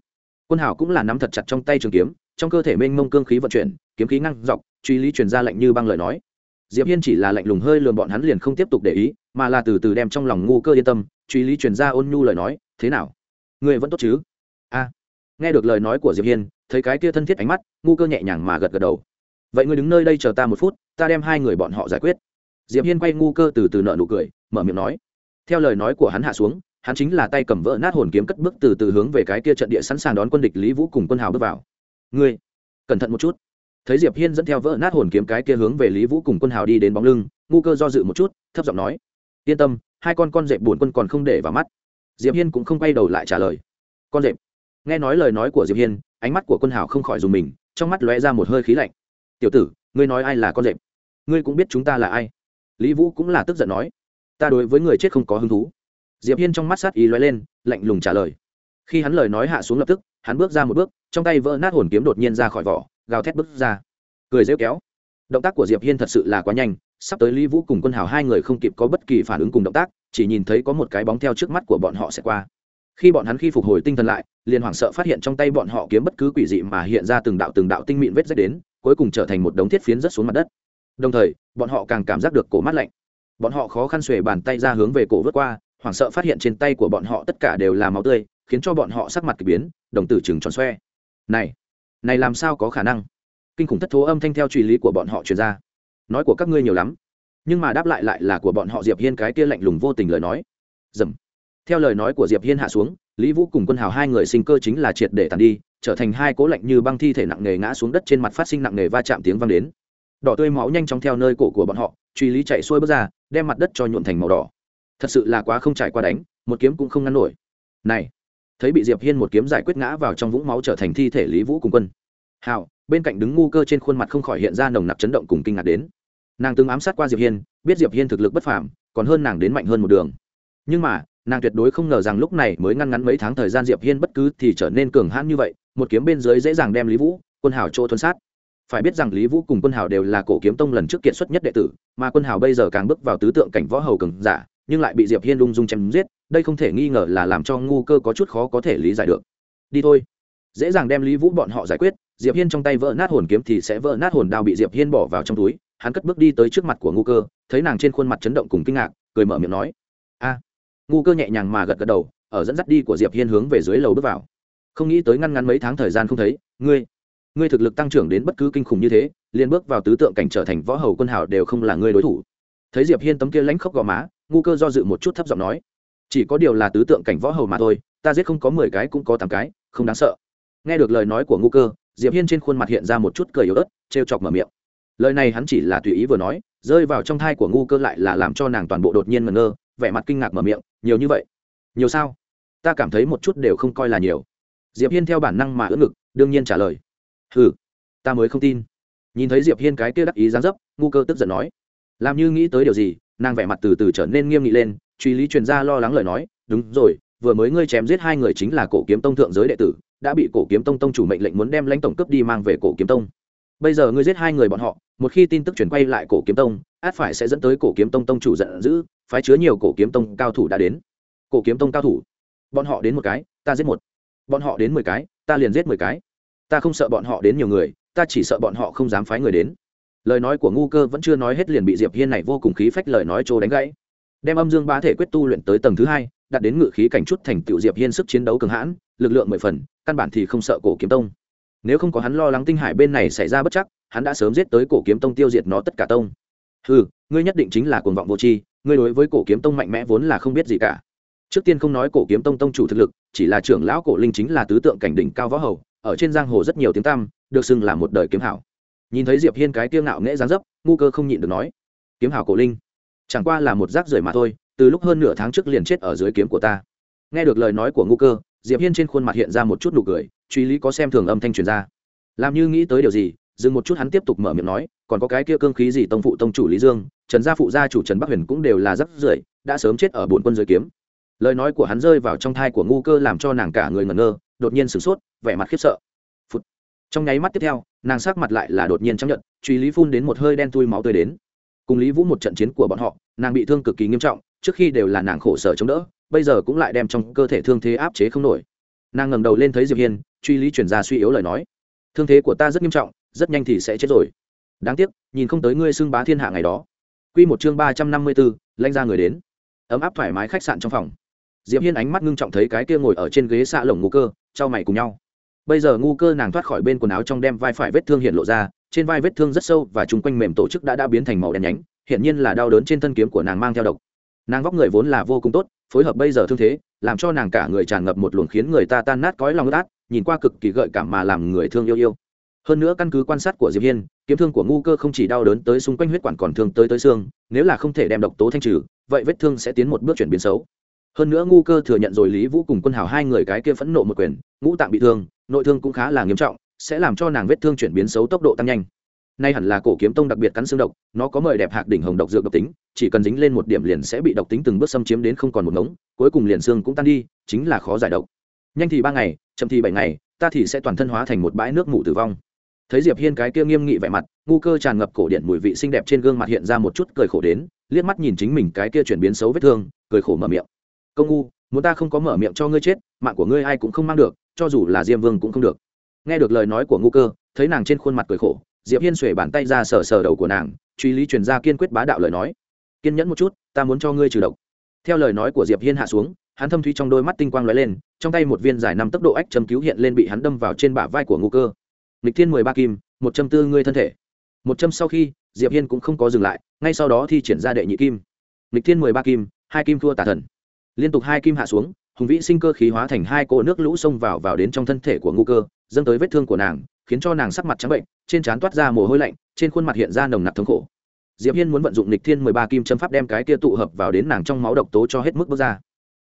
quân hảo cũng là nắm thật chặt trong tay trường kiếm, trong cơ thể mênh mông cương khí vận chuyển, kiếm khí ngăn dọc, truy lý truyền ra lệnh như băng lời nói. Diệp hiên chỉ là lạnh lùng hơi lườm bọn hắn liền không tiếp tục để ý, mà là từ từ đem trong lòng ngu cơ yên tâm, truy lý truyền ra ôn nhu lời nói, thế nào? Người vẫn tốt chứ? A. Nghe được lời nói của diệp hiên, thấy cái kia thân thiết ánh mắt, ngu cơ nhẹ nhàng mà gật gật đầu. Vậy ngươi đứng nơi đây chờ ta một phút, ta đem hai người bọn họ giải quyết. Diệp hiên quay ngu cơ từ từ nợ nụ cười, mở miệng nói. Theo lời nói của hắn hạ xuống hắn chính là tay cầm vỡ nát hồn kiếm cất bước từ từ hướng về cái kia trận địa sẵn sàng đón quân địch lý vũ cùng quân hào bước vào. Ngươi, cẩn thận một chút. Thấy diệp hiên dẫn theo vỡ nát hồn kiếm cái kia hướng về lý vũ cùng quân hào đi đến bóng lưng, ngu cơ do dự một chút, thấp giọng nói, yên tâm, hai con con dẹp buồn quân còn không để vào mắt. Diệp hiên cũng không quay đầu lại trả lời, con dẹp nghe nói lời nói của diệp hiên, ánh mắt của quân hào không khỏi dùng mình, trong mắt lóe ra một hơi khí lạnh. Tiểu tử, ngươi nói ai là con dẹp ngươi cũng biết chúng ta là ai? Lý vũ cũng là tức giận nói, ta đối với người chết không có hứng thú diệp hiên trong mắt sát ý lóe lên, lạnh lùng trả lời. Khi hắn lời nói hạ xuống lập tức, hắn bước ra một bước, trong tay vỡ nát hồn kiếm đột nhiên ra khỏi vỏ, gào thét bước ra. Cười rêu kéo. Động tác của diệp hiên thật sự là quá nhanh, sắp tới lý vũ cùng quân hào hai người không kịp có bất kỳ phản ứng cùng động tác, chỉ nhìn thấy có một cái bóng theo trước mắt của bọn họ sẽ qua. Khi bọn hắn khi phục hồi tinh thần lại, liền hoảng sợ phát hiện trong tay bọn họ kiếm bất cứ quỷ dị mà hiện ra từng đạo từng đạo tinh mịn vết rách đến, cuối cùng trở thành một đống thiết phiến rất xuống mặt đất. Đồng thời, bọn họ càng cảm giác được cổ mát lạnh. Bọn họ khó khăn xuề bàn tay ra hướng về cổ vớt qua hoảng sợ phát hiện trên tay của bọn họ tất cả đều là máu tươi, khiến cho bọn họ sắc mặt k ỳ biến, đồng tử chừng tròn xoe. Này này làm sao có khả năng? Kinh khủng thất thố âm thanh theo truy lý của bọn họ truyền ra. Nói của các ngươi nhiều lắm, nhưng mà đáp lại lại là của bọn họ diệp hiên cái kia lạnh lùng vô tình lời nói. Dầm. Theo lời nói của diệp hiên hạ xuống, lý vũ cùng quân hào hai người sinh cơ chính là triệt để tàn đi, trở thành hai cố lạnh như băng thi thể nặng nề ngã xuống đất trên mặt phát sinh nặng nề va chạm tiếng vang đến. Đỏ tươi máu nhanh chóng theo nơi cổ của bọn họ, truy lý chạy xuôi bước ra, đem mặt đất cho nhuộn thành màu đỏ thật sự là quá không trải qua đánh, một kiếm cũng không ngăn nổi. Này, thấy bị diệp hiên một kiếm giải quyết ngã vào trong vũng máu trở thành thi thể lý vũ cùng quân. Hào, bên cạnh đứng ngu cơ trên khuôn mặt không khỏi hiện ra nồng nặc chấn động cùng kinh ngạc đến. Nàng từng ám sát qua diệp hiên, biết diệp hiên thực lực bất phàm, còn hơn nàng đến mạnh hơn một đường. Nhưng mà, nàng tuyệt đối không ngờ rằng lúc này mới ngăn ngắn mấy tháng thời gian diệp hiên bất cứ thì trở nên cường hãn như vậy, một kiếm bên dưới dễ dàng đem lý vũ, quân hào chỗ thuần sát. Phải biết rằng lý vũ cùng quân hào đều là cổ kiếm tông lần trước kiện xuất nhất đệ tử, mà quân hào bây giờ càng bước vào tứ tượng cảnh võ hầu cường giả nhưng lại bị diệp hiên lung dung chém giết, đây không thể nghi ngờ là làm cho ngu cơ có chút khó có thể lý giải được. Đi thôi. Dễ dàng đem lý vũ bọn họ giải quyết, diệp hiên trong tay vỡ nát hồn kiếm thì sẽ vỡ nát hồn đao bị diệp hiên bỏ vào trong túi, hắn cất bước đi tới trước mặt của ngu cơ, thấy nàng trên khuôn mặt chấn động cùng kinh ngạc, cười mở miệng nói, a. Ngu cơ nhẹ nhàng mà gật gật đầu, ở dẫn dắt đi của diệp hiên hướng về dưới lầu bước vào. Không nghĩ tới ngăn ngắn mấy tháng thời gian không thấy, ngươi ngươi thực lực tăng trưởng đến bất cứ kinh khủng như thế, liền bước vào tứ tượng cảnh trở thành võ hầu quân hào đều không là ngươi đối thủ. Thấy diệp hiên tấm kia lãnh khốc gò má ngu cơ do dự một chút thấp giọng nói, chỉ có điều là tứ tượng cảnh võ hầu mà thôi, ta giết không có mười cái cũng có tám cái, không đáng sợ. Nghe được lời nói của ngu cơ, diệp hiên trên khuôn mặt hiện ra một chút cười yếu ớt, trêu chọc mở miệng. Lời này hắn chỉ là tùy ý vừa nói, rơi vào trong thai của ngu cơ lại là làm cho nàng toàn bộ đột nhiên ngẩn ngơ, vẻ mặt kinh ngạc mở miệng, nhiều như vậy? Nhiều sao? Ta cảm thấy một chút đều không coi là nhiều. Diệp hiên theo bản năng mà ưỡn ngực, đương nhiên trả lời, hừ, ta mới không tin. Nhìn thấy diệp hiên cái kia đắc ý dáng dấp, ngu cơ tức giận nói, làm như nghĩ tới điều gì nàng vẻ mặt từ từ trở nên nghiêm nghị lên, truy lý truyền ra lo lắng lời nói, đúng rồi, vừa mới ngươi chém giết hai người chính là cổ kiếm tông thượng giới đệ tử, đã bị cổ kiếm tông tông chủ mệnh lệnh muốn đem lãnh tổng cấp đi mang về cổ kiếm tông. Bây giờ ngươi giết hai người bọn họ, một khi tin tức chuyển quay lại cổ kiếm tông, át phải sẽ dẫn tới cổ kiếm tông tông chủ giận dữ, phái chứa nhiều cổ kiếm tông cao thủ đã đến. Cổ kiếm tông cao thủ? Bọn họ đến một cái, ta giết một. Bọn họ đến mười cái, ta liền giết mười cái. Ta không sợ bọn họ đến nhiều người, ta chỉ sợ bọn họ không dám phái người đến lời nói của ngu cơ vẫn chưa nói hết liền bị diệp hiên này vô cùng khí phách lời nói trô đánh gãy. Đem âm dương bá thể quyết tu luyện tới tầng thứ hai, đạt đến ngự khí cảnh chút thành tựu diệp hiên sức chiến đấu cường hãn, lực lượng mười phần, căn bản thì không sợ cổ kiếm tông. Nếu không có hắn lo lắng tinh hải bên này xảy ra bất chắc, hắn đã sớm giết tới cổ kiếm tông tiêu diệt nó tất cả tông. Ừ ngươi nhất định chính là cuồng vọng vô tri, ngươi đối với cổ kiếm tông mạnh mẽ vốn là không biết gì cả. Trước tiên không nói cổ kiếm tông tông chủ thực lực, chỉ là trưởng lão cổ linh chính là tứ tượng cảnh đỉnh cao võ hầu, ở trên giang hồ rất nhiều tiếng tăm, được xưng là một đời kiếm hảo nhìn thấy diệp hiên cái kiêng ngạo nghễ dáng dấp ngu cơ không nhịn được nói kiếm hào cổ linh chẳng qua là một rác rưởi mà thôi từ lúc hơn nửa tháng trước liền chết ở dưới kiếm của ta nghe được lời nói của ngu cơ diệp hiên trên khuôn mặt hiện ra một chút nụ cười truy lý có xem thường âm thanh truyền ra làm như nghĩ tới điều gì dừng một chút hắn tiếp tục mở miệng nói còn có cái kia cương khí gì tông phụ tông chủ lý dương trần gia phụ gia chủ trần bắc huyền cũng đều là rắc rưởi đã sớm chết ở bổn quân dưới kiếm lời nói của hắn rơi vào trong thai của ngu cơ làm cho nàng cả người ngẩn ngơ đột nhiên sửng sốt vẻ mặt khiếp sợ Phụt. trong nháy mắt tiếp theo nàng sắc mặt lại là đột nhiên chấp nhận truy lý phun đến một hơi đen tui máu tươi đến. Cùng lý vũ một trận chiến của bọn họ, nàng bị thương cực kỳ nghiêm trọng, trước khi đều là nàng khổ sở chống đỡ, bây giờ cũng lại đem trong cơ thể thương thế áp chế không nổi. Nàng ngẩng đầu lên thấy diệp hiên truy lý chuyển ra suy yếu lời nói. Thương thế của ta rất nghiêm trọng, rất nhanh thì sẽ chết rồi. Đáng tiếc, nhìn không tới ngươi xưng bá thiên hạ ngày đó. Quy một chương ba trăm năm mươi bốn lanh ra người đến. Ấm áp thoải mái khách sạn trong phòng. Diệp hiên ánh mắt ngưng trọng thấy cái kia ngồi ở trên ghế xạ lồng ngu cơ, trao mày cùng nhau bây giờ ngu cơ nàng thoát khỏi bên quần áo trong đem vai phải vết thương hiện lộ ra, trên vai vết thương rất sâu và chung quanh mềm tổ chức đã đã biến thành màu đen nhánh hiện nhiên là đau đớn trên thân kiếm của nàng mang theo độc. Nàng vóc người vốn là vô cùng tốt, phối hợp bây giờ thương thế, làm cho nàng cả người tràn ngập một luồng khiến người ta tan nát cõi lòng ướt át, nhìn qua cực kỳ gợi cảm mà làm người thương yêu yêu. Hơn nữa căn cứ quan sát của diệp hiên, kiếm thương của ngu cơ không chỉ đau đớn tới xung quanh huyết quản còn thương tới tới xương, nếu là không thể đem độc tố thanh trừ, vậy vết thương sẽ tiến một bước chuyển biến xấu. Hơn nữa ngu cơ thừa nhận rồi lý vũ cùng quân hào hai người cái kia phẫn nộ một quyền, ngũ tạng bị thương nội thương cũng khá là nghiêm trọng, sẽ làm cho nàng vết thương chuyển biến xấu tốc độ tăng nhanh. Nay hẳn là cổ kiếm tông đặc biệt cắn xương độc, nó có mời đẹp hạc đỉnh hồng độc dược độc tính, chỉ cần dính lên một điểm liền sẽ bị độc tính từng bước xâm chiếm đến không còn một ngống, cuối cùng liền xương cũng tan đi, chính là khó giải độc. Nhanh thì ba ngày, chậm thì bảy ngày, ta thì sẽ toàn thân hóa thành một bãi nước mủ tử vong. Thấy diệp hiên cái kia nghiêm nghị vẻ mặt, ngu cơ tràn ngập cổ điện mùi vị xinh đẹp trên gương mặt hiện ra một chút cười khổ đến, liếc mắt nhìn chính mình cái kia chuyển biến xấu vết thương, cười khổ mở miệng. Công ngu, muốn ta không có mở miệng cho ngươi chết, mạng của ngươi ai cũng không mang được cho dù là diêm vương cũng không được. Nghe được lời nói của ngu cơ, thấy nàng trên khuôn mặt cười khổ, diệp hiên xuể bàn tay ra sờ sờ đầu của nàng, truy lý truyền ra kiên quyết bá đạo lời nói. Kiên nhẫn một chút, ta muốn cho ngươi trừ độc. Theo lời nói của diệp hiên hạ xuống, hắn thâm thúy trong đôi mắt tinh quang lóe lên, trong tay một viên dài năm tốc độ ách châm cứu hiện lên bị hắn đâm vào trên bả vai của ngu cơ. Lịch thiên mười ba kim, một châm tư ngươi thân thể. Một châm sau khi, diệp hiên cũng không có dừng lại, ngay sau đó thi triển ra đệ nhị kim. Lịch thiên mười ba kim, hai kim thua tà thần. Liên tục hai kim hạ xuống hùng vĩ sinh cơ khí hóa thành hai cỗ nước lũ xông vào vào đến trong thân thể của ngu cơ, dâng tới vết thương của nàng, khiến cho nàng sắc mặt trắng bệnh, trên trán toát ra mồ hôi lạnh, trên khuôn mặt hiện ra nồng nặc thống khổ. Diệp hiên muốn vận dụng lịch thiên mười ba kim châm pháp đem cái kia tụ hợp vào đến nàng trong máu độc tố cho hết mức bước ra.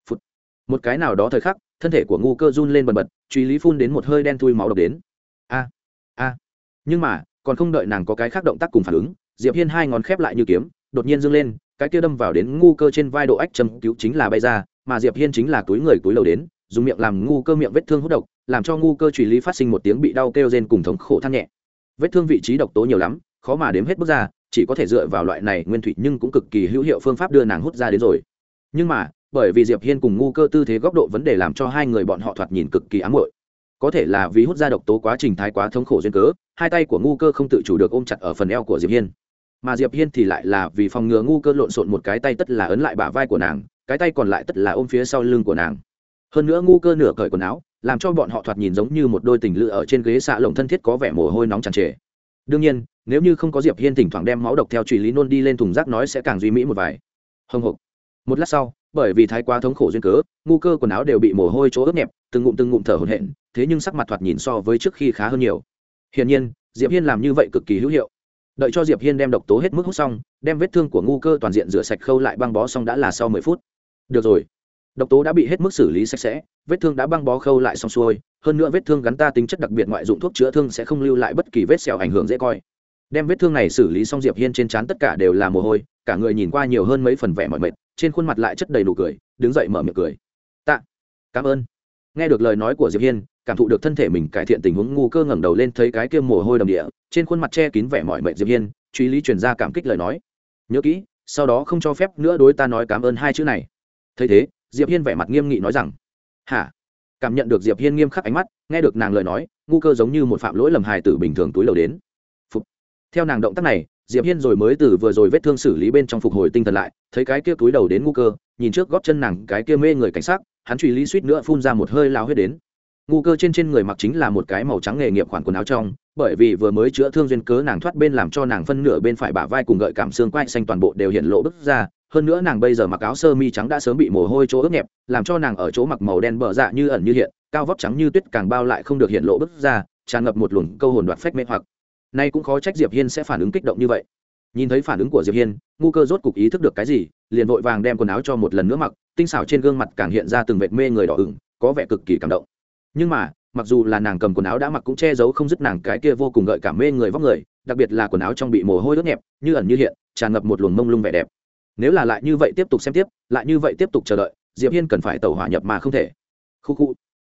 Phụt. một cái nào đó thời khắc, thân thể của ngu cơ run lên bần bật, truy lý phun đến một hơi đen thui máu độc đến. A a. Nhưng mà, còn không đợi nàng có cái khác động tác cùng phản ứng, diệp hiên hai ngón khép lại như kiếm, đột nhiên dâng lên, cái kia đâm vào đến ngu cơ trên vai độ ách châm cứu chính là bay ra mà diệp hiên chính là túi người túi lầu đến, dùng miệng làm ngu cơ miệng vết thương hút độc, làm cho ngu cơ truy lý phát sinh một tiếng bị đau kêu rên cùng thống khổ than nhẹ. Vết thương vị trí độc tố nhiều lắm, khó mà đếm hết bước ra, chỉ có thể dựa vào loại này nguyên thủy nhưng cũng cực kỳ hữu hiệu phương pháp đưa nàng hút ra đến rồi. Nhưng mà, bởi vì diệp hiên cùng ngu cơ tư thế góc độ vấn đề làm cho hai người bọn họ thoạt nhìn cực kỳ ám muội. Có thể là vì hút ra độc tố quá trình thái quá thống khổ duyên cớ, hai tay của ngu cơ không tự chủ được ôm chặt ở phần eo của diệp hiên. Mà diệp hiên thì lại là vì phòng ngừa ngu cơ lộn xộn một cái tay tất là ấn lại bả vai của nàng cái tay còn lại tất là ôm phía sau lưng của nàng. Hơn nữa ngu cơ nửa cởi quần áo, làm cho bọn họ thoạt nhìn giống như một đôi tình lự ở trên ghế xạ lồng thân thiết có vẻ mồ hôi nóng tràn trề. Đương nhiên, nếu như không có diệp hiên thỉnh thoảng đem máu độc theo truy lý nôn đi lên thùng rác nói sẽ càng duy mỹ một vài. Hồng hộc một lát sau, bởi vì thái quá thống khổ duyên cớ, ngu cơ quần áo đều bị mồ hôi chỗ ướt nhẹp, từng ngụm từng ngụm thở hổn hển, thế nhưng sắc mặt thoạt nhìn so với trước khi khá hơn nhiều. Hiển nhiên, diệp hiên làm như vậy cực kỳ hữu hiệu. Đợi cho diệp hiên đem độc tố hết mức hút xong, đem vết thương của ngu cơ toàn diện rửa sạch khâu lại băng bó xong đã là sau mười phút được rồi. Độc tố đã bị hết mức xử lý sạch sẽ, vết thương đã băng bó khâu lại xong xuôi, hơn nữa vết thương gắn ta tính chất đặc biệt ngoại dụng thuốc chữa thương sẽ không lưu lại bất kỳ vết sẹo ảnh hưởng dễ coi. Đem vết thương này xử lý xong diệp hiên trên trán tất cả đều là mồ hôi, cả người nhìn qua nhiều hơn mấy phần vẻ mỏi mệt, trên khuôn mặt lại chất đầy nụ cười, đứng dậy mở miệng cười. Tạ. Cảm ơn. Nghe được lời nói của diệp hiên, cảm thụ được thân thể mình cải thiện tình huống ngu cơ ngẩng đầu lên thấy cái kia mồ hôi đầm địa, trên khuôn mặt che kín vẻ mỏi mệt diệp hiên, truy lý truyền ra cảm kích lời nói. Nhớ kỹ, sau đó không cho phép nữa đối ta nói cảm ơn hai chữ này thấy thế diệp hiên vẻ mặt nghiêm nghị nói rằng hả cảm nhận được diệp hiên nghiêm khắc ánh mắt nghe được nàng lời nói ngu cơ giống như một phạm lỗi lầm hài tử bình thường túi lầu đến Phục. theo nàng động tác này diệp hiên rồi mới từ vừa rồi vết thương xử lý bên trong phục hồi tinh thần lại thấy cái kia túi đầu đến ngu cơ nhìn trước gót chân nàng cái kia mê người cảnh sát hắn truy lý suýt nữa phun ra một hơi lao huyết đến ngu cơ trên trên người mặc chính là một cái màu trắng nghề nghiệp khoản quần áo trong bởi vì vừa mới chữa thương duyên cớ nàng thoát bên làm cho nàng phân nửa bên phải bả vai cùng gợi cảm xương quai xanh toàn bộ đều hiện lộ bức ra hơn nữa nàng bây giờ mặc áo sơ mi trắng đã sớm bị mồ hôi chỗ ướt nhẹp, làm cho nàng ở chỗ mặc màu đen bờ dạ như ẩn như hiện, cao vóc trắng như tuyết càng bao lại không được hiện lộ bức ra, tràn ngập một luồng câu hồn đoạt phách mê hoặc. Nay cũng khó trách diệp hiên sẽ phản ứng kích động như vậy. Nhìn thấy phản ứng của diệp hiên, ngu cơ rốt cục ý thức được cái gì, liền vội vàng đem quần áo cho một lần nữa mặc, tinh xảo trên gương mặt càng hiện ra từng vệt mê người đỏ ửng, có vẻ cực kỳ cảm động. Nhưng mà, mặc dù là nàng cầm quần áo đã mặc cũng che giấu không dứt nàng cái kia vô cùng gợi cảm mê người vóc người, đặc biệt là quần áo trong bị mồ hôi ướt nhẹp, như ẩn như hiện, tràn ngập một luồng mông lung vẻ đẹp nếu là lại như vậy tiếp tục xem tiếp, lại như vậy tiếp tục chờ đợi, diệp hiên cần phải tàu hỏa nhập mà không thể. Khu khu.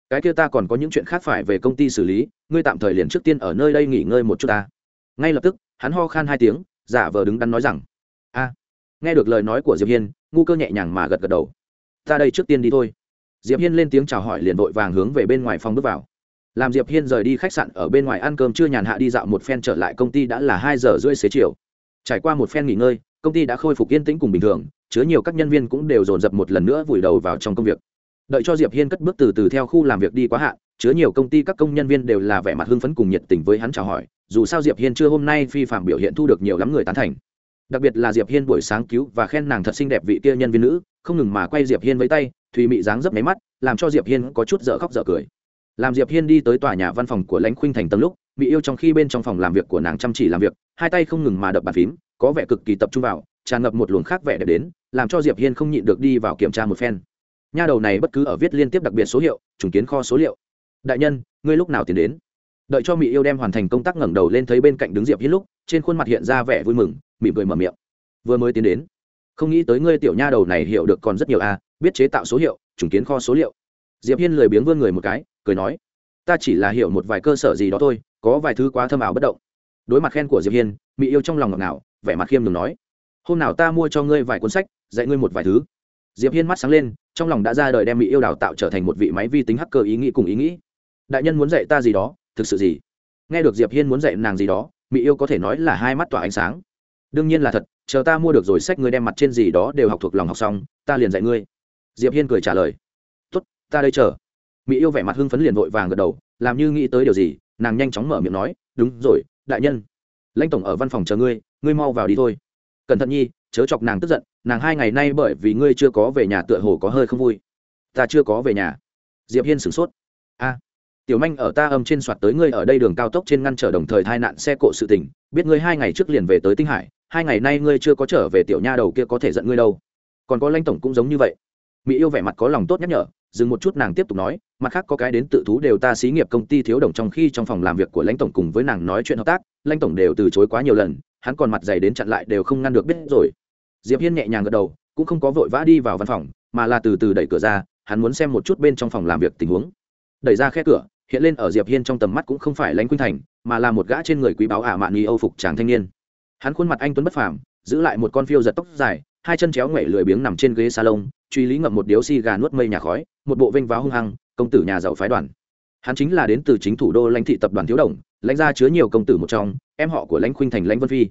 Cái kia ta còn có những chuyện khác phải về công ty xử lý, ngươi tạm thời liền trước tiên ở nơi đây nghỉ ngơi một chút ta. Ngay lập tức, hắn ho khan hai tiếng, giả vờ đứng đắn nói rằng, a. Nghe được lời nói của diệp hiên, ngu cơ nhẹ nhàng mà gật gật đầu. Ta đây trước tiên đi thôi. Diệp hiên lên tiếng chào hỏi liền vội vàng hướng về bên ngoài phòng bước vào. Làm diệp hiên rời đi khách sạn ở bên ngoài ăn cơm chưa nhàn hạ đi dạo một phen trở lại công ty đã là hai giờ rưỡi xế chiều. Trải qua một phen nghỉ ngơi công ty đã khôi phục yên tĩnh cùng bình thường, chứa nhiều các nhân viên cũng đều dồn dập một lần nữa vùi đầu vào trong công việc. Đợi cho diệp hiên cất bước từ từ theo khu làm việc đi quá hạn, chứa nhiều công ty các công nhân viên đều là vẻ mặt hưng phấn cùng nhiệt tình với hắn chào hỏi, dù sao diệp hiên chưa hôm nay phi phạm biểu hiện thu được nhiều lắm người tán thành. Đặc biệt là diệp hiên buổi sáng cứu và khen nàng thật xinh đẹp vị kia nhân viên nữ, không ngừng mà quay diệp hiên với tay, thùy mị dáng dấp máy mắt, làm cho diệp hiên có chút dở khóc dở cười. Làm diệp hiên đi tới tòa nhà văn phòng của lãnh khuynh thành tầng lúc bị yêu trong khi bên trong phòng làm việc của nàng chăm chỉ làm việc, hai tay không ngừng mà đập bàn phím có vẻ cực kỳ tập trung vào tràn ngập một luồng khác vẻ đẹp đến làm cho diệp hiên không nhịn được đi vào kiểm tra một phen. Nha đầu này bất cứ ở viết liên tiếp đặc biệt số hiệu trùng kiến kho số liệu. Đại nhân ngươi lúc nào tiến đến? Đợi cho mỹ yêu đem hoàn thành công tác ngẩng đầu lên thấy bên cạnh đứng diệp hiên lúc trên khuôn mặt hiện ra vẻ vui mừng mỉm cười mở miệng. Vừa mới tiến đến. Không nghĩ tới ngươi tiểu nha đầu này hiểu được còn rất nhiều a à, biết chế tạo số hiệu trùng kiến kho số liệu. Diệp hiên lười biếng vươn người một cái cười nói ta chỉ là hiểu một vài cơ sở gì đó thôi có vài thứ quá thâm ảo bất động. Đối mặt khen của diệp hiên mỹ yêu trong lòng ngọt ngào vẻ mặt khiêm đường nói, hôm nào ta mua cho ngươi vài cuốn sách, dạy ngươi một vài thứ. Diệp hiên mắt sáng lên, trong lòng đã ra đời đem mỹ yêu đào tạo trở thành một vị máy vi tính hacker ý nghĩ cùng ý nghĩ. Đại nhân muốn dạy ta gì đó, thực sự gì? Nghe được diệp hiên muốn dạy nàng gì đó, mỹ yêu có thể nói là hai mắt tỏa ánh sáng. Đương nhiên là thật, chờ ta mua được rồi sách ngươi đem mặt trên gì đó đều học thuộc lòng học xong, ta liền dạy ngươi. Diệp hiên cười trả lời, tốt, ta đây chờ. Mỹ yêu vẻ mặt hưng phấn liền vội vàng gật đầu, làm như nghĩ tới điều gì, nàng nhanh chóng mở miệng nói, đúng rồi, đại nhân lãnh tổng ở văn phòng chờ ngươi ngươi mau vào đi thôi. Cẩn thận nhi, chớ chọc nàng tức giận, nàng hai ngày nay bởi vì ngươi chưa có về nhà tựa hồ có hơi không vui. Ta chưa có về nhà. Diệp hiên sửng sốt. A, tiểu manh ở ta âm trên soạt tới ngươi ở đây đường cao tốc trên ngăn trở đồng thời tai nạn xe cộ sự tình, biết ngươi hai ngày trước liền về tới tinh hải, hai ngày nay ngươi chưa có trở về tiểu nha đầu kia có thể giận ngươi đâu. Còn có lãnh tổng cũng giống như vậy. Mỹ yêu vẻ mặt có lòng tốt nhắc nhở dừng một chút nàng tiếp tục nói, mặt khác có cái đến tự thú đều ta xí nghiệp công ty thiếu đồng trong khi trong phòng làm việc của lãnh tổng cùng với nàng nói chuyện hợp tác, lãnh tổng đều từ chối quá nhiều lần, hắn còn mặt dày đến chặn lại đều không ngăn được biết rồi. Diệp hiên nhẹ nhàng gật đầu, cũng không có vội vã đi vào văn phòng, mà là từ từ đẩy cửa ra, hắn muốn xem một chút bên trong phòng làm việc tình huống. Đẩy ra khe cửa, hiện lên ở diệp hiên trong tầm mắt cũng không phải lãnh khuynh thành, mà là một gã trên người quý báo ả mạn nghi âu phục chàng thanh niên. Hắn khuôn mặt anh tuấn bất phàm, giữ lại một con phiêu giật tóc dài, hai chân chéo ngoảy lười biếng nằm trên ghế salon, truy lý ngậm một điếu xi gà nuốt mây nhà khói một bộ vinh váo hung hăng, công tử nhà giàu phái đoàn. Hắn chính là đến từ chính thủ đô lãnh thị tập đoàn thiếu đồng, lãnh gia chứa nhiều công tử một trong, em họ của lãnh khuynh thành lãnh vân phi.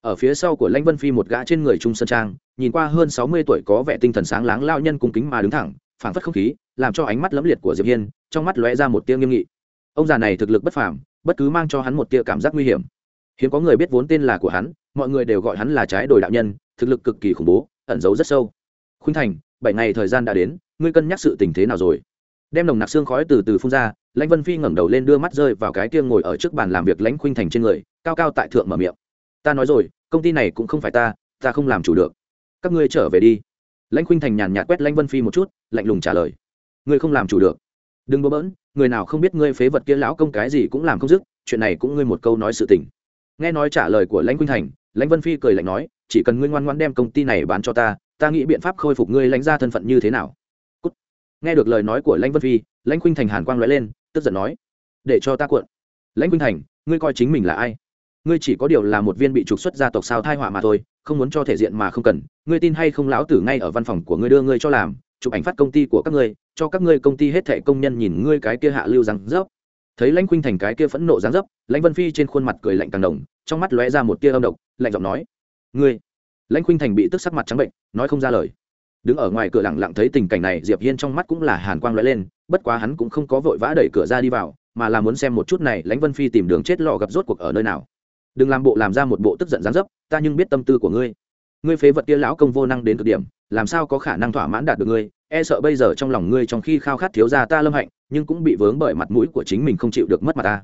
Ở phía sau của lãnh vân phi một gã trên người trung sơn trang, nhìn qua hơn sáu mươi tuổi có vẻ tinh thần sáng láng lao nhân cung kính mà đứng thẳng, phảng phất không khí, làm cho ánh mắt lẫm liệt của diệp hiên, trong mắt lóe ra một tia nghiêm nghị. Ông già này thực lực bất phàm, bất cứ mang cho hắn một tia cảm giác nguy hiểm. Hiếm có người biết vốn tên là của hắn, mọi người đều gọi hắn là trái đồi đạo nhân, thực lực cực kỳ khủng bố, ẩn giấu rất sâu. Khuynh thành bảy ngày thời gian đã đến, ngươi cân nhắc sự tình thế nào rồi? Đem nồng nặc xương khói từ từ phun ra, lãnh vân phi ngẩng đầu lên đưa mắt rơi vào cái kia ngồi ở trước bàn làm việc lãnh khuynh thành trên người, cao cao tại thượng mở miệng. Ta nói rồi, công ty này cũng không phải ta ta không làm chủ được. Các ngươi trở về đi. Lãnh khuynh thành nhàn nhạt quét lãnh vân phi một chút, lạnh lùng trả lời. Ngươi không làm chủ được. Đừng bỡ bỡn, người nào không biết ngươi phế vật kia lão công cái gì cũng làm không dứt, chuyện này cũng ngươi một câu nói sự tình. Nghe nói trả lời của lãnh khuynh thành, lãnh vân phi cười lạnh nói, chỉ cần ngươi ngoan ngoan đem công ty này bán cho ta ta nghĩ biện pháp khôi phục ngươi lãnh ra thân phận như thế nào? Cút. nghe được lời nói của lãnh vân phi, lãnh khuynh thành hàn quang lóe lên, tức giận nói, để cho ta cuộn. Lãnh khuynh thành, ngươi coi chính mình là ai? Ngươi chỉ có điều là một viên bị trục xuất gia tộc sao thai họa mà thôi, không muốn cho thể diện mà không cần. Ngươi tin hay không lão tử ngay ở văn phòng của ngươi đưa ngươi cho làm, chụp ảnh phát công ty của các ngươi, cho các ngươi công ty hết thệ công nhân nhìn ngươi cái kia hạ lưu rằng dốc thấy lãnh khuynh thành cái kia phẫn nộ răng dốc lãnh vân phi trên khuôn mặt cười lạnh càng đồng, trong mắt lóe ra một tia âm độc, lạnh giọng nói, ngươi lãnh khuynh thành bị tức sắc mặt trắng bệnh, nói không ra lời. Đứng ở ngoài cửa lẳng lặng thấy tình cảnh này, diệp hiên trong mắt cũng là hàn quang lóe lên, bất quá hắn cũng không có vội vã đẩy cửa ra đi vào, mà là muốn xem một chút này, lãnh vân phi tìm đường chết lọ gặp rốt cuộc ở nơi nào. Đừng làm bộ làm ra một bộ tức giận gián dấp, ta nhưng biết tâm tư của ngươi. Ngươi phế vật kia lão công vô năng đến cực điểm, làm sao có khả năng thỏa mãn đạt được ngươi? E sợ bây giờ trong lòng ngươi trong khi khao khát thiếu gia ta lâm hạnh, nhưng cũng bị vướng bởi mặt mũi của chính mình không chịu được mất mặt ta.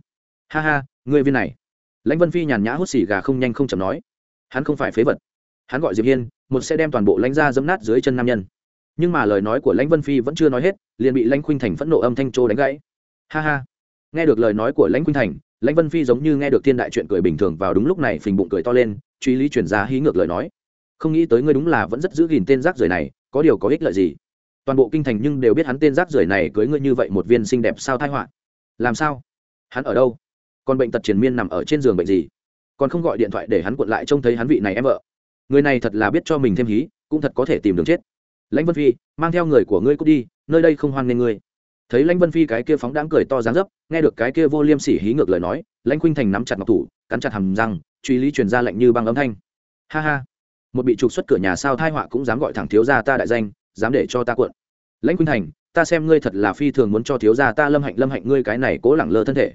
Ha ha, ngươi viên này. Lãnh vân phi nhàn nhã hút xì gà không nhanh không chậm nói. Hắn không phải phế vật hắn gọi diệp hiên, một sẽ đem toàn bộ lãnh ra dẫm nát dưới chân nam nhân. Nhưng mà lời nói của lãnh vân phi vẫn chưa nói hết, liền bị lãnh khuynh thành phẫn nộ âm thanh trô đánh gãy. Ha ha. Nghe được lời nói của lãnh khuynh thành, lãnh vân phi giống như nghe được thiên đại chuyện cười bình thường vào đúng lúc này phình bụng cười to lên, truy lý chuyển ra hí ngược lời nói. Không nghĩ tới ngươi đúng là vẫn rất giữ gìn tên rác rưởi này, có điều có ích lợi gì? Toàn bộ kinh thành nhưng đều biết hắn tên rác rưởi này cưới ngươi như vậy một viên xinh đẹp sao thai họa. Làm sao? Hắn ở đâu? Còn bệnh tật triền miên nằm ở trên giường bệnh gì? Còn không gọi điện thoại để hắn cuộn lại trông thấy hắn vị này em vợ người này thật là biết cho mình thêm hí, cũng thật có thể tìm đường chết. Lãnh vân phi, mang theo người của ngươi cút đi, nơi đây không hoan nghênh ngươi. Thấy lãnh vân phi cái kia phóng đáng cười to dáng dấp, nghe được cái kia vô liêm sỉ hí ngược lời nói, lãnh khuynh thành nắm chặt ngọc thủ, cắn chặt hầm răng, truy lý truyền ra lệnh như băng âm thanh. Ha ha, một bị trục xuất cửa nhà sao thai họa cũng dám gọi thẳng thiếu gia ta đại danh, dám để cho ta cuộn. Lãnh khuynh thành, ta xem ngươi thật là phi thường muốn cho thiếu gia ta lâm hạnh lâm hạnh ngươi cái này cố lẳng lơ thân thể.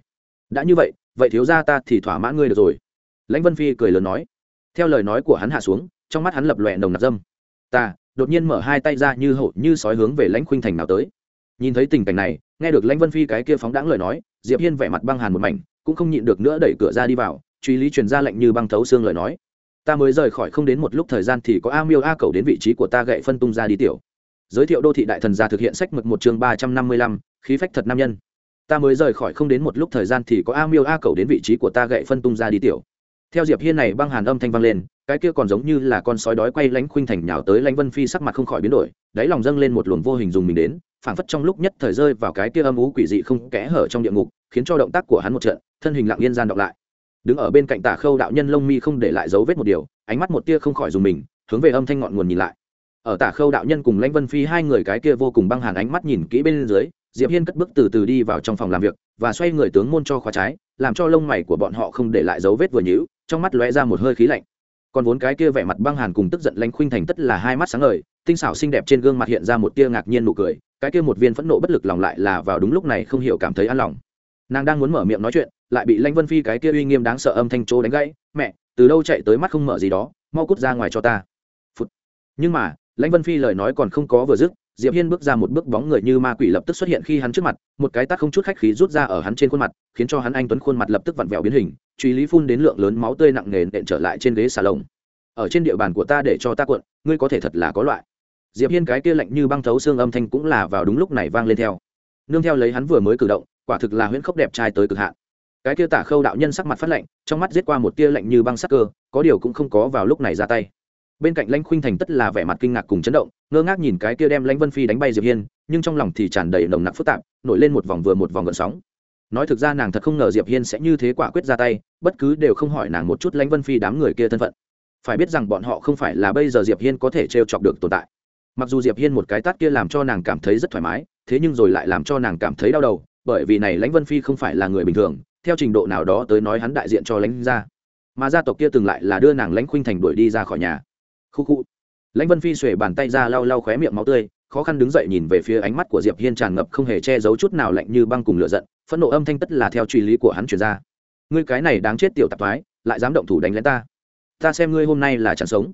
Đã như vậy vậy thiếu gia ta thì thỏa mãn ngươi được rồi. Lãnh vân phi cười lớn nói theo lời nói của hắn hạ xuống, trong mắt hắn lập lòe nồng nặc dâm. Ta, đột nhiên mở hai tay ra như hổ, như sói hướng về lãnh khuynh thành nào tới. Nhìn thấy tình cảnh này, nghe được lãnh vân phi cái kia phóng đãng lời nói, diệp hiên vẻ mặt băng hàn một mảnh, cũng không nhịn được nữa đẩy cửa ra đi vào, truy lý truyền ra lệnh như băng thấu xương lời nói. Ta mới rời khỏi không đến một lúc thời gian thì có a miêu a cầu đến vị trí của ta gậy phân tung ra đi tiểu. Giới thiệu đô thị đại thần gia thực hiện sách mực một chương ba trăm năm mươi lăm, khí phách thật nam nhân. Ta mới rời khỏi không đến một lúc thời gian thì có a miêu a cầu đến vị trí của ta gậy phân tung ra đi tiểu theo diệp hiên này băng hàn âm thanh vang lên, cái kia còn giống như là con sói đói quay lánh khuynh thành nhào tới lánh vân phi sắc mặt không khỏi biến đổi, đáy lòng dâng lên một luồng vô hình dùng mình đến, phảng phất trong lúc nhất thời rơi vào cái kia âm ú quỷ dị không kẽ hở trong địa ngục, khiến cho động tác của hắn một trận, thân hình lặng yên gian động lại đứng ở bên cạnh tả khâu đạo nhân lông mi không để lại dấu vết một điều, ánh mắt một tia không khỏi dùng mình, hướng về âm thanh ngọn nguồn nhìn lại ở tả khâu đạo nhân cùng lãnh vân phi hai người cái kia vô cùng băng hàn ánh mắt nhìn kỹ bên dưới, diệp hiên cất bước từ từ đi vào trong phòng làm việc, và xoay người tướng môn cho khóa trái, làm cho lông mày của bọn họ không để lại dấu vết vừa nhũ trong mắt lóe ra một hơi khí lạnh. Còn vốn cái kia vẻ mặt băng hàn cùng tức giận lãnh khuynh thành tất là hai mắt sáng ngời, tinh xảo xinh đẹp trên gương mặt hiện ra một tia ngạc nhiên nụ cười, cái kia một viên phẫn nộ bất lực lòng lại là vào đúng lúc này không hiểu cảm thấy an lòng. Nàng đang muốn mở miệng nói chuyện, lại bị lãnh vân phi cái kia uy nghiêm đáng sợ âm thanh chô đánh gãy, mẹ, từ đâu chạy tới mắt không mở gì đó, mau cút ra ngoài cho ta. Phụt. nhưng mà lãnh vân phi lời nói còn không có vừa dứt diệp hiên bước ra một bước bóng người như ma quỷ lập tức xuất hiện khi hắn trước mặt, một cái tát không chút khách khí rút ra ở hắn trên khuôn mặt, khiến cho hắn anh tuấn khuôn mặt lập tức vặn vẹo biến hình, truy lý phun đến lượng lớn máu tươi nặng nề nện trở lại trên ghế xà lồng ở trên địa bàn của ta để cho ta cuộn, ngươi có thể thật là có loại. Diệp hiên cái kia lạnh như băng thấu xương âm thanh cũng là vào đúng lúc này vang lên theo. Nương theo lấy hắn vừa mới cử động, quả thực là huyễn khốc đẹp trai tới cực hạn. Cái kia tả khâu đạo nhân sắc mặt phát lạnh, trong mắt giết qua một tia lạnh như băng sắc cơ, có điều cũng không có vào lúc này ra tay bên cạnh lãnh khuynh thành tất là vẻ mặt kinh ngạc cùng chấn động, ngơ ngác nhìn cái kia đem lãnh vân phi đánh bay diệp hiên, nhưng trong lòng thì tràn đầy nồng nặc phức tạp, nổi lên một vòng vừa một vòng gợn sóng. Nói thực ra nàng thật không ngờ diệp hiên sẽ như thế quả quyết ra tay, bất cứ đều không hỏi nàng một chút lãnh vân phi đám người kia thân phận. Phải biết rằng bọn họ không phải là bây giờ diệp hiên có thể trêu chọc được tồn tại. Mặc dù diệp hiên một cái tát kia làm cho nàng cảm thấy rất thoải mái, thế nhưng rồi lại làm cho nàng cảm thấy đau đầu, bởi vì này lãnh vân phi không phải là người bình thường, theo trình độ nào đó tới nói hắn đại diện cho lãnh gia. Mà gia tộc kia từng lại là đưa nàng lãnh khuynh thành đuổi đi ra khỏi nhà khu khu. Lãnh vân phi xuể bàn tay ra lau lau khóe miệng máu tươi, khó khăn đứng dậy nhìn về phía ánh mắt của diệp hiên tràn ngập không hề che giấu chút nào lạnh như băng cùng lửa giận, phẫn nộ âm thanh tất là theo truy lý của hắn truyền ra. Ngươi cái này đáng chết tiểu tạp thoái lại dám động thủ đánh lén ta. Ta xem ngươi hôm nay là chẳng sống.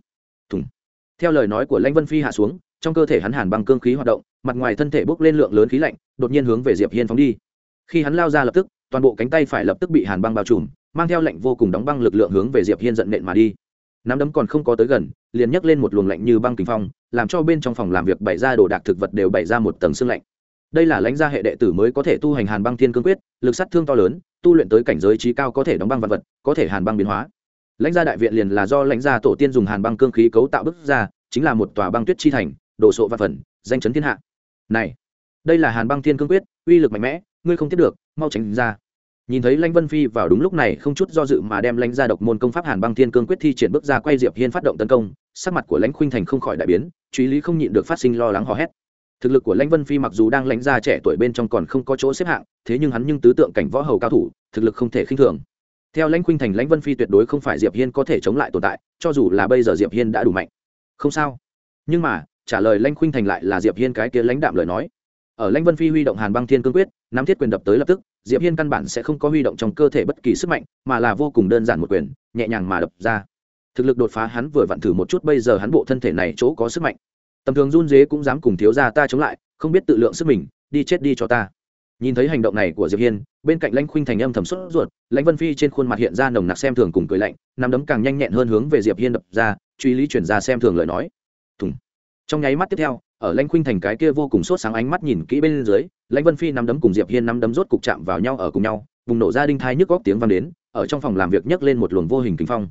Thùng. Theo lời nói của lãnh vân phi hạ xuống, trong cơ thể hắn hàn băng cương khí hoạt động, mặt ngoài thân thể bốc lên lượng lớn khí lạnh, đột nhiên hướng về diệp hiên phóng đi. Khi hắn lao ra lập tức, toàn bộ cánh tay phải lập tức bị hàn băng bao trùm, mang theo lệnh vô cùng đóng băng lực lượng hướng về diệp hiên giận nện mà đi nắm đấm còn không có tới gần, liền nhấc lên một luồng lạnh như băng kinh phong, làm cho bên trong phòng làm việc bày ra đồ đạc thực vật đều bày ra một tầng xương lạnh. Đây là lãnh gia hệ đệ tử mới có thể tu hành hàn băng thiên cương quyết, lực sát thương to lớn, tu luyện tới cảnh giới trí cao có thể đóng băng vật vật, có thể hàn băng biến hóa. Lãnh gia đại viện liền là do lãnh gia tổ tiên dùng hàn băng cương khí cấu tạo bức ra, chính là một tòa băng tuyết chi thành, đồ sộ vật phần, danh chấn thiên hạ. Này, đây là hàn băng thiên cương quyết, uy lực mạnh mẽ, ngươi không tiếp được, mau tránh ra nhìn thấy lãnh vân phi vào đúng lúc này không chút do dự mà đem lãnh ra độc môn công pháp hàn băng thiên cương quyết thi triển bước ra quay diệp hiên phát động tấn công, sắc mặt của lãnh khuynh thành không khỏi đại biến, truy lý không nhịn được phát sinh lo lắng hò hét. Thực lực của lãnh vân phi mặc dù đang lãnh ra trẻ tuổi bên trong còn không có chỗ xếp hạng, thế nhưng hắn nhưng tứ tượng cảnh võ hầu cao thủ, thực lực không thể khinh thường. Theo lãnh khuynh thành, lãnh vân phi tuyệt đối không phải diệp hiên có thể chống lại tồn tại, cho dù là bây giờ diệp hiên đã đủ mạnh. Không sao. Nhưng mà, trả lời lãnh khuynh thành lại là diệp hiên cái kia lãnh đạm lời nói ở lãnh vân phi huy động hàn băng thiên cương quyết, nắm thiết quyền đập tới lập tức, diệp hiên căn bản sẽ không có huy động trong cơ thể bất kỳ sức mạnh, mà là vô cùng đơn giản một quyền, nhẹ nhàng mà đập ra. Thực lực đột phá hắn vừa vặn thử một chút, bây giờ hắn bộ thân thể này chỗ có sức mạnh. Tầm thường run dế cũng dám cùng thiếu gia ta chống lại, không biết tự lượng sức mình, đi chết đi cho ta. Nhìn thấy hành động này của diệp hiên, bên cạnh lãnh khuynh thành âm thầm sốt ruột, lãnh vân phi trên khuôn mặt hiện ra nồng nặc xem thường cùng cười lạnh, nắm đấm càng nhanh nhẹn hơn hướng về diệp hiên đập ra, truy lý chuyển ra xem thường lời nói. Thùng. Trong nháy mắt tiếp theo ở lãnh khuynh thành cái kia vô cùng sốt sáng ánh mắt nhìn kỹ bên dưới lãnh vân phi nắm đấm cùng diệp hiên nắm đấm rốt cục chạm vào nhau ở cùng nhau vùng nổ ra đinh thai nhức góc tiếng vang đến, ở trong phòng làm việc nhấc lên một luồng vô hình kinh phong.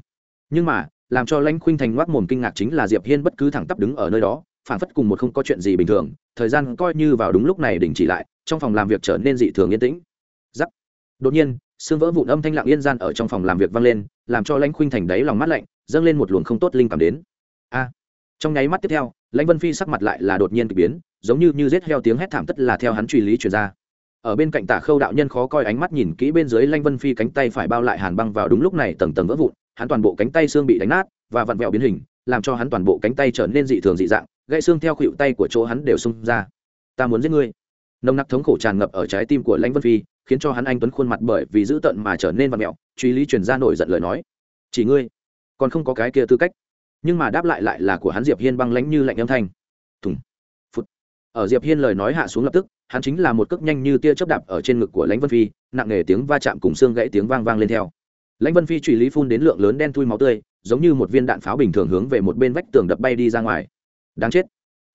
Nhưng mà, làm cho lãnh khuynh thành ngoác mồm kinh ngạc chính là diệp hiên bất cứ thẳng tắp đứng ở nơi đó phản phất cùng một không có chuyện gì bình thường, thời gian coi như vào đúng lúc này đình chỉ lại, trong phòng làm việc trở nên dị thường yên tĩnh. Giắc đột nhiên, xương vỡ vụn âm thanh lặng yên gian ở trong phòng làm việc vang lên, làm cho lãnh khuynh thành đáy lòng mắt lạnh, dâng lên một luồng không tốt linh cảm đến. A. Trong nháy mắt tiếp theo lãnh vân phi sắc mặt lại là đột nhiên k ỳ biến, giống như như rết heo tiếng hét thảm tất là theo hắn truy lý truyền ra. Ở bên cạnh tả khâu đạo nhân khó coi ánh mắt nhìn kỹ bên dưới lanh vân phi cánh tay phải bao lại hàn băng vào đúng lúc này tầng tầng vỡ vụn, hắn toàn bộ cánh tay xương bị đánh nát và vặn vẹo biến hình, làm cho hắn toàn bộ cánh tay trở nên dị thường dị dạng, gãy xương theo khuỵu tay của chỗ hắn đều xung ra. Ta muốn giết ngươi. Nồng nặc thống khổ tràn ngập ở trái tim của lãnh vân phi, khiến cho hắn anh tuấn khuôn mặt bởi vì dữ tợn mà trở nên vặn mẹo truy lý truyền ra nổi giận lời nói. Chỉ ngươi, còn không có cái kia tư cách nhưng mà đáp lại lại là của hắn diệp hiên băng lãnh như lạnh âm thanh. Thùng phút ở diệp hiên lời nói hạ xuống lập tức, hắn chính là một cước nhanh như tia chớp đạp ở trên ngực của lãnh vân phi, nặng nề tiếng va chạm cùng xương gãy tiếng vang vang lên theo. Lãnh vân phi truy lý phun đến lượng lớn đen thui máu tươi, giống như một viên đạn pháo bình thường hướng về một bên vách tường đập bay đi ra ngoài. Đáng chết.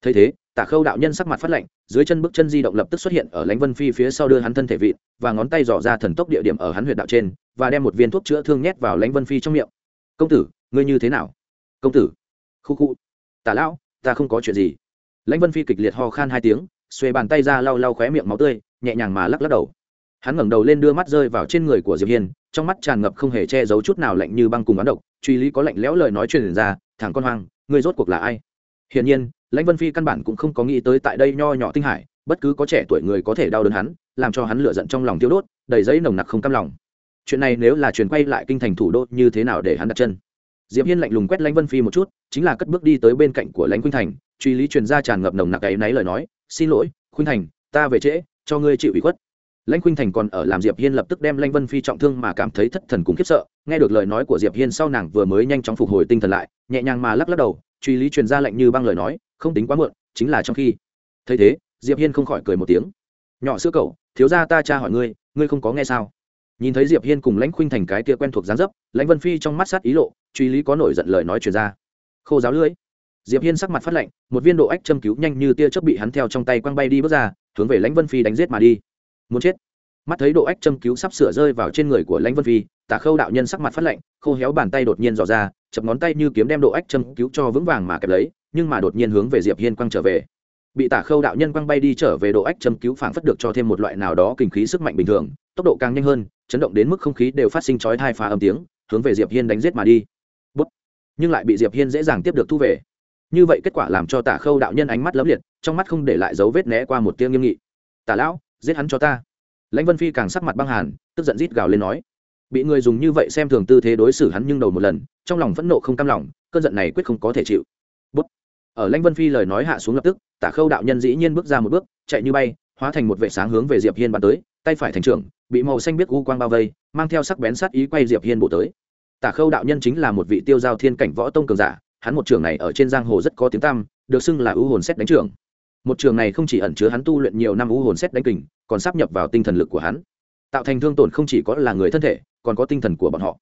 Thấy thế, tả khâu đạo nhân sắc mặt phát lạnh, dưới chân bước chân di động lập tức xuất hiện ở lãnh vân phi phía sau đưa hắn thân thể vịt và ngón tay dò ra thần tốc địa điểm ở hắn huyệt đạo trên, và đem một viên thuốc chữa thương nhét vào lãnh vân phi trong miệng. Công tử, ngươi như thế nào? Công tử. Khu khu. Tả lão, ta không có chuyện gì. Lãnh vân phi kịch liệt ho khan hai tiếng, xuề bàn tay ra lau lau khóe miệng máu tươi, nhẹ nhàng mà lắc lắc đầu. Hắn ngẩng đầu lên đưa mắt rơi vào trên người của diệp hiên, trong mắt tràn ngập không hề che giấu chút nào lạnh như băng cùng bán độc, truy lý có lạnh lẽo lời nói truyền ra, thằng con hoang, ngươi rốt cuộc là ai? Hiển nhiên, lãnh vân phi căn bản cũng không có nghĩ tới tại đây nho nhỏ tinh hải, bất cứ có trẻ tuổi người có thể đau đớn hắn, làm cho hắn lựa giận trong lòng tiêu đốt, đầy giấy nồng nặc không cam lòng. Chuyện này nếu là truyền quay lại kinh thành thủ đô, như thế nào để hắn đặt chân? Diệp hiên lạnh lùng quét lãnh vân phi một chút, chính là cất bước đi tới bên cạnh của lãnh khuynh thành. Truy lý truyền ra tràn ngập nồng nặc ấy náy lời nói, xin lỗi, khuynh thành, ta về trễ, cho ngươi chịu ủy khuất. Lãnh khuynh thành còn ở làm diệp hiên lập tức đem lãnh vân phi trọng thương mà cảm thấy thất thần cùng khiếp sợ. Nghe được lời nói của diệp hiên sau nàng vừa mới nhanh chóng phục hồi tinh thần lại, nhẹ nhàng mà lắc lắc đầu, truy lý truyền ra lạnh như băng lời nói, không tính quá muộn, chính là trong khi. Thấy thế, diệp hiên không khỏi cười một tiếng. Nhỏ sữa cậu, thiếu gia ta cha hỏi ngươi ngươi không có nghe sao? Nhìn thấy diệp hiên cùng lãnh khuynh thành cái kia quen thuộc dáng dấp, lãnh vân phi trong mắt sát ý lộ, truy lý có nổi giận lời nói truyền ra. Khô giáo lưới diệp hiên sắc mặt phát lạnh, một viên độ ách châm cứu nhanh như tia chớp bị hắn theo trong tay quăng bay đi bước ra, hướng về lãnh vân phi đánh giết mà đi. Muốn chết. Mắt thấy độ ách châm cứu sắp sửa rơi vào trên người của lãnh vân phi, tả khâu đạo nhân sắc mặt phát lạnh, khô héo bàn tay đột nhiên dò ra, chập ngón tay như kiếm đem độ ách châm cứu cho vững vàng mà kẹp lấy, nhưng mà đột nhiên hướng về diệp hiên quăng trở về bị tả khâu đạo nhân quăng bay đi trở về độ ách châm cứu phảng phất được cho thêm một loại nào đó kinh khí sức mạnh bình thường, tốc độ càng nhanh hơn, chấn động đến mức không khí đều phát sinh chói thai phá âm tiếng, hướng về diệp hiên đánh giết mà đi. Bút. nhưng lại bị diệp hiên dễ dàng tiếp được thu về. Như vậy kết quả làm cho tả khâu đạo nhân ánh mắt lấm liệt, trong mắt không để lại dấu vết né qua một tiếng nghiêm nghị. Tả lão, giết hắn cho ta. Lãnh vân phi càng sắc mặt băng hàn, tức giận rít gào lên nói. Bị người dùng như vậy xem thường tư thế đối xử hắn nhưng đầu một lần, trong lòng phẫn nộ không cam lòng, cơn giận này quyết không có thể chịu ở lãnh vân phi lời nói hạ xuống lập tức, tả khâu đạo nhân dĩ nhiên bước ra một bước, chạy như bay, hóa thành một vệ sáng hướng về diệp hiên bắn tới, tay phải thành trưởng, bị màu xanh biết u quang bao vây, mang theo sắc bén sát ý quay diệp hiên bổ tới. Tả khâu đạo nhân chính là một vị tiêu giao thiên cảnh võ tông cường giả, hắn một trường này ở trên giang hồ rất có tiếng tăm, được xưng là ưu hồn xét đánh trưởng một trường này không chỉ ẩn chứa hắn tu luyện nhiều năm ưu hồn xét đánh kình, còn sắp nhập vào tinh thần lực của hắn. Tạo thành thương tổn không chỉ có là người thân thể, còn có tinh thần của bọn họ.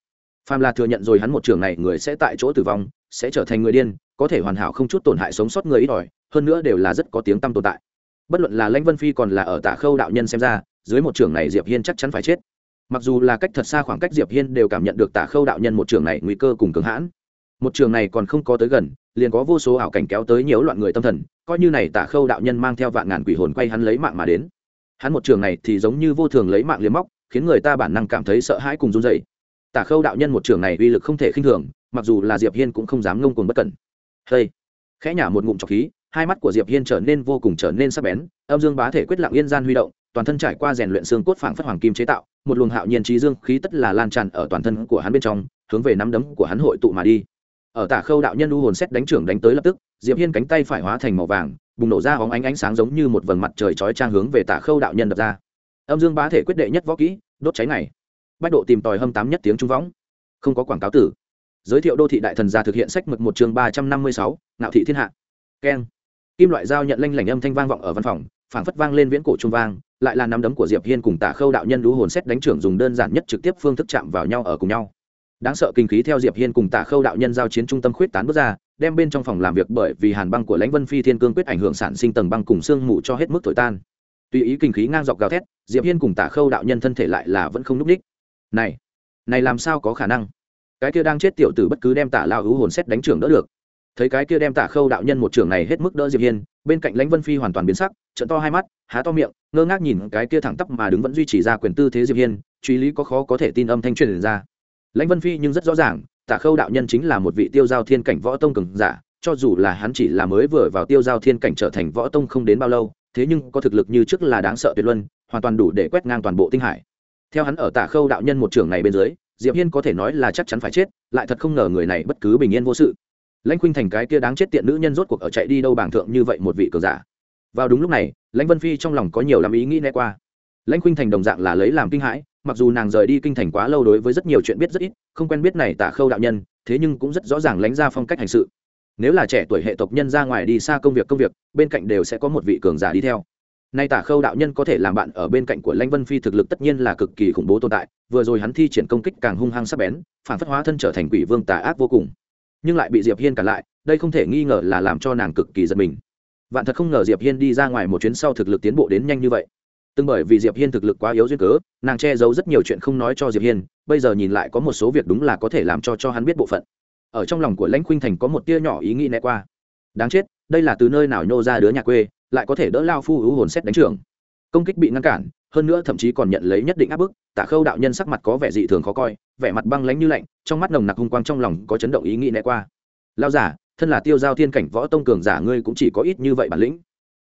Phàm là thừa nhận rồi hắn một trường này người sẽ tại chỗ tử vong, sẽ trở thành người điên có thể hoàn hảo không chút tổn hại sống sót người ít ỏi, hơn nữa đều là rất có tiếng tăm tồn tại. Bất luận là lãnh vân phi còn là ở tả khâu đạo nhân xem ra, dưới một trường này diệp hiên chắc chắn phải chết. Mặc dù là cách thật xa khoảng cách diệp hiên đều cảm nhận được tả khâu đạo nhân một trường này nguy cơ cùng cường hãn. Một trường này còn không có tới gần, liền có vô số ảo cảnh kéo tới nhiễu loạn người tâm thần, coi như này tả khâu đạo nhân mang theo vạn ngàn quỷ hồn quay hắn lấy mạng mà đến. Hắn một trường này thì giống như vô thường lấy mạng liếm móc, khiến người ta bản năng cảm thấy sợ hãi cùng run rẩy. Tả khâu đạo nhân một trường này uy lực không thể khinh thường, mặc dù là diệp hiên cũng không dám ngông cuồng bất cẩn. Thây. khẽ nhả một ngụm trọc khí, hai mắt của diệp hiên trở nên vô cùng trở nên sắc bén, âm dương bá thể quyết lặng yên gian huy động, toàn thân trải qua rèn luyện xương cốt phảng phất hoàng kim chế tạo, một luồng hạo nhiên trí dương khí tất là lan tràn ở toàn thân của hắn bên trong, hướng về nắm đấm của hắn hội tụ mà đi. Ở tả khâu đạo nhân u hồn xét đánh trưởng đánh tới lập tức, diệp hiên cánh tay phải hóa thành màu vàng, bùng nổ ra hóng ánh ánh sáng giống như một vầng mặt trời chói trang hướng về tả khâu đạo nhân đập ra. Âm dương bá thể quyết đệ nhất võ kỹ, đốt cháy này bách độ tìm tòi hâm tám nhất tiếng trung võng không có quảng cáo tử giới thiệu đô thị đại thần gia thực hiện sách mực một chương ba trăm năm mươi sáu nạo thị thiên hạ. Keng kim loại dao nhận lanh lảnh âm thanh vang vọng ở văn phòng, phảng phất vang lên viễn cổ trung vang, lại là nắm đấm của diệp hiên cùng tả khâu đạo nhân lũ hồn xét đánh trưởng dùng đơn giản nhất trực tiếp phương thức chạm vào nhau ở cùng nhau. Đáng sợ kinh khí theo diệp hiên cùng tả khâu đạo nhân giao chiến trung tâm khuyết tán bước ra, đem bên trong phòng làm việc bởi vì hàn băng của lãnh vân phi thiên cương quyết ảnh hưởng sản sinh tầng băng cùng xương mù cho hết mức thổi tan. Tùy ý kinh khí ngang dọc gào thét, diệp hiên cùng tả khâu đạo nhân thân thể lại là vẫn không núp đích này này làm sao có khả năng? Cái kia đang chết tiểu tử bất cứ đem tả lao hữu hồn xét đánh trưởng đỡ được. Thấy cái kia đem tả khâu đạo nhân một trưởng này hết mức đỡ diệp hiên, bên cạnh lãnh vân phi hoàn toàn biến sắc trận to hai mắt, há to miệng, ngơ ngác nhìn cái kia thẳng tắp mà đứng vẫn duy trì ra quyền tư thế diệp hiên, truy lý có khó có thể tin âm thanh truyền ra. Lãnh vân phi nhưng rất rõ ràng, tả khâu đạo nhân chính là một vị tiêu giao thiên cảnh võ tông cường giả, cho dù là hắn chỉ là mới vừa vào tiêu giao thiên cảnh trở thành võ tông không đến bao lâu, thế nhưng có thực lực như trước là đáng sợ tuyệt luân, hoàn toàn đủ để quét ngang toàn bộ tinh hải. Theo hắn ở tả khâu đạo nhân một trưởng này bên dưới diệp hiên có thể nói là chắc chắn phải chết, lại thật không ngờ người này bất cứ bình yên vô sự. Lãnh khuynh thành cái kia đáng chết tiện nữ nhân rốt cuộc ở chạy đi đâu bảng thượng như vậy một vị cường giả. Vào đúng lúc này, lãnh vân phi trong lòng có nhiều làm ý nghĩ né qua. Lãnh khuynh thành đồng dạng là lấy làm kinh hãi, mặc dù nàng rời đi kinh thành quá lâu đối với rất nhiều chuyện biết rất ít, không quen biết này tả khâu đạo nhân, thế nhưng cũng rất rõ ràng lãnh ra phong cách hành sự. Nếu là trẻ tuổi hệ tộc nhân ra ngoài đi xa công việc công việc, bên cạnh đều sẽ có một vị cường giả đi theo. Nay tả khâu đạo nhân có thể làm bạn ở bên cạnh của lãnh vân phi thực lực tất nhiên là cực kỳ khủng bố tồn tại vừa rồi hắn thi triển công kích càng hung hăng sắc bén, phản phất hóa thân trở thành quỷ vương tà ác vô cùng. Nhưng lại bị diệp hiên cản lại, đây không thể nghi ngờ là làm cho nàng cực kỳ giật mình. Vạn thật không ngờ diệp hiên đi ra ngoài một chuyến sau thực lực tiến bộ đến nhanh như vậy. Từng bởi vì diệp hiên thực lực quá yếu duyên cớ, nàng che giấu rất nhiều chuyện không nói cho diệp hiên, bây giờ nhìn lại có một số việc đúng là có thể làm cho cho hắn biết bộ phận. Ở trong lòng của lãnh khuynh thành có một tia nhỏ ý nghĩ né qua. Đáng chết, đây là từ nơi nào nhô ra đứa nhà quê, lại có thể đỡ lao phu hữu hồn xét đánh trưởng công kích bị ngăn cản hơn nữa thậm chí còn nhận lấy nhất định áp bức, tả khâu đạo nhân sắc mặt có vẻ dị thường khó coi, vẻ mặt băng lãnh như lạnh, trong mắt nồng nặc hung quang trong lòng có chấn động ý nghĩ né qua. Lao giả, thân là tiêu giao thiên cảnh võ tông cường giả, ngươi cũng chỉ có ít như vậy bản lĩnh.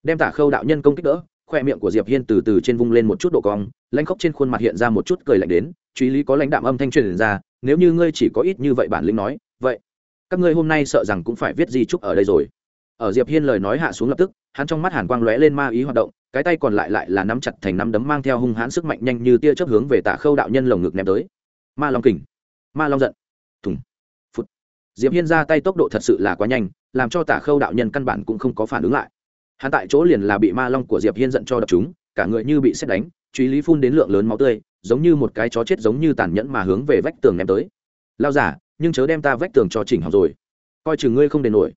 Đem tả khâu đạo nhân công kích đỡ, khoe miệng của diệp hiên từ từ trên vung lên một chút độ cong lanh khóc trên khuôn mặt hiện ra một chút cười lạnh đến, truy lý có lãnh đạm âm thanh truyền ra, nếu như ngươi chỉ có ít như vậy bản lĩnh nói, vậy các ngươi hôm nay sợ rằng cũng phải viết di trúc ở đây rồi. Ở diệp hiên lời nói hạ xuống lập tức, hắn trong mắt hàn quang lóe lên ma ý hoạt động cái tay còn lại lại là nắm chặt thành nắm đấm mang theo hung hãn sức mạnh nhanh như tia chớp hướng về tả khâu đạo nhân lồng ngực ném tới. Ma long kình. Ma long giận. Thùng. Phút diệp hiên ra tay tốc độ thật sự là quá nhanh, làm cho tả khâu đạo nhân căn bản cũng không có phản ứng lại. Hắn tại chỗ liền là bị ma long của diệp hiên giận cho đập chúng cả người như bị xét đánh, truy lý phun đến lượng lớn máu tươi, giống như một cái chó chết giống như tàn nhẫn mà hướng về vách tường ném tới. Lao giả nhưng chớ đem ta vách tường cho chỉnh học rồi. Coi chừng ngươi không đền nổi.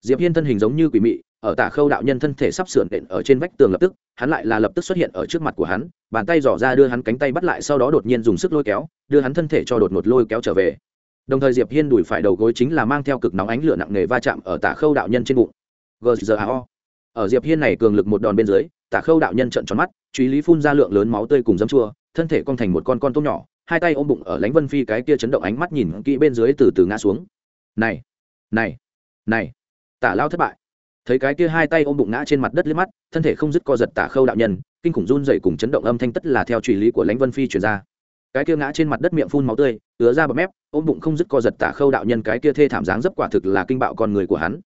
Diệp hiên thân hình giống như quỷ mị ở tả khâu đạo nhân thân thể sắp sửa đện ở trên vách tường lập tức, hắn lại là lập tức xuất hiện ở trước mặt của hắn, bàn tay dò ra đưa hắn cánh tay bắt lại, sau đó đột nhiên dùng sức lôi kéo, đưa hắn thân thể cho đột ngột lôi kéo trở về. Đồng thời diệp hiên đùi phải đầu gối chính là mang theo cực nóng ánh lửa nặng nề va chạm ở tả khâu đạo nhân trên bụng. Gzao ở diệp hiên này cường lực một đòn bên dưới, tả khâu đạo nhân trợn tròn mắt, truy lý phun ra lượng lớn máu tươi cùng dấm chua, thân thể cong thành một con con tôm nhỏ, hai tay ôm bụng ở lánh vân phi cái kia chấn động ánh mắt nhìn kỹ bên dưới từ từ ngã xuống. Này này này, tả lao thất bại thấy cái kia hai tay ôm bụng ngã trên mặt đất liếc mắt, thân thể không dứt co giật tả khâu đạo nhân, kinh khủng run dậy cùng chấn động âm thanh tất là theo truy lý của lãnh vân phi truyền ra. Cái kia ngã trên mặt đất miệng phun máu tươi, ứa ra bọt mép, ôm bụng không dứt co giật tả khâu đạo nhân cái kia thê thảm dáng dấp quả thực là kinh bạo con người của hắn.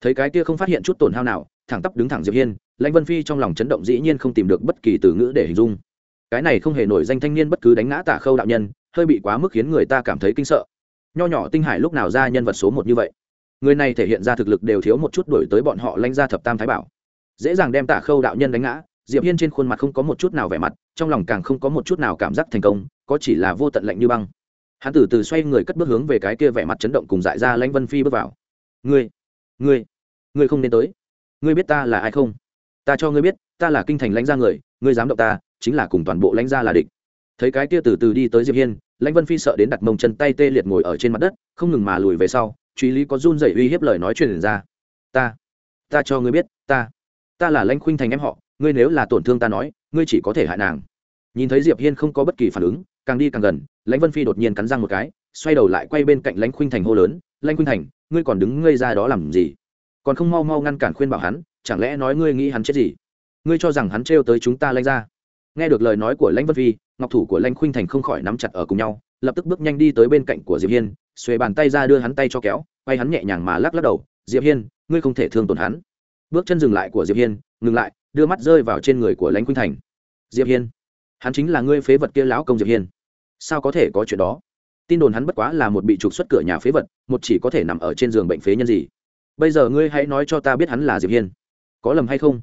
Thấy cái kia không phát hiện chút tổn hao nào, thẳng tắp đứng thẳng diệp hiên, lãnh vân phi trong lòng chấn động dĩ nhiên không tìm được bất kỳ từ ngữ để hình dung. Cái này không hề nổi danh thanh niên bất cứ đánh ngã tả khâu đạo nhân, hơi bị quá mức khiến người ta cảm thấy kinh sợ. Nho nhỏ tinh hải lúc nào ra nhân vật số một như vậy? Người này thể hiện ra thực lực đều thiếu một chút đổi tới bọn họ lanh ra thập tam thái bảo. Dễ dàng đem tả khâu đạo nhân đánh ngã, diệp hiên trên khuôn mặt không có một chút nào vẻ mặt, trong lòng càng không có một chút nào cảm giác thành công, có chỉ là vô tận lạnh như băng. Hắn từ từ xoay người cất bước hướng về cái kia vẻ mặt chấn động cùng dại ra lãnh vân phi bước vào. Ngươi ngươi ngươi không nên tới. Ngươi biết ta là ai không? Ta cho ngươi biết, ta là kinh thành lãnh gia người, ngươi dám động ta, chính là cùng toàn bộ lãnh gia là địch. Thấy cái kia từ từ đi tới diệp hiên, lãnh vân phi sợ đến đặt mông chân tay tê liệt ngồi ở trên mặt đất, không ngừng mà lùi về sau truy lý có run rẩy uy hiếp lời nói truyền ra. Ta ta cho ngươi biết, ta ta là lãnh khuynh thành em họ, ngươi nếu là tổn thương ta nói, ngươi chỉ có thể hại nàng. Nhìn thấy diệp hiên không có bất kỳ phản ứng, càng đi càng gần, lãnh vân phi đột nhiên cắn răng một cái, xoay đầu lại quay bên cạnh lãnh khuynh thành hô lớn, lãnh khuynh thành, ngươi còn đứng ngây ra đó làm gì? Còn không mau mau ngăn cản khuyên bảo hắn, chẳng lẽ nói ngươi nghĩ hắn chết gì? Ngươi cho rằng hắn trêu tới chúng ta lãnh ra nghe được lời nói của lãnh vân phi, ngọc thủ của lãnh khuynh thành không khỏi nắm chặt ở cùng nhau, lập tức bước nhanh đi tới bên cạnh của diệp hiên, xuề bàn tay ra đưa hắn tay cho kéo quay hắn nhẹ nhàng mà lắc lắc đầu, diệp hiên, ngươi không thể thương tổn hắn. Bước chân dừng lại của diệp hiên, ngừng lại, đưa mắt rơi vào trên người của lãnh khuynh thành. Diệp hiên, hắn chính là ngươi phế vật kia lão công diệp hiên. Sao có thể có chuyện đó? Tin đồn hắn bất quá là một bị trục xuất cửa nhà phế vật, một chỉ có thể nằm ở trên giường bệnh phế nhân gì. Bây giờ ngươi hãy nói cho ta biết hắn là diệp hiên. Có lầm hay không?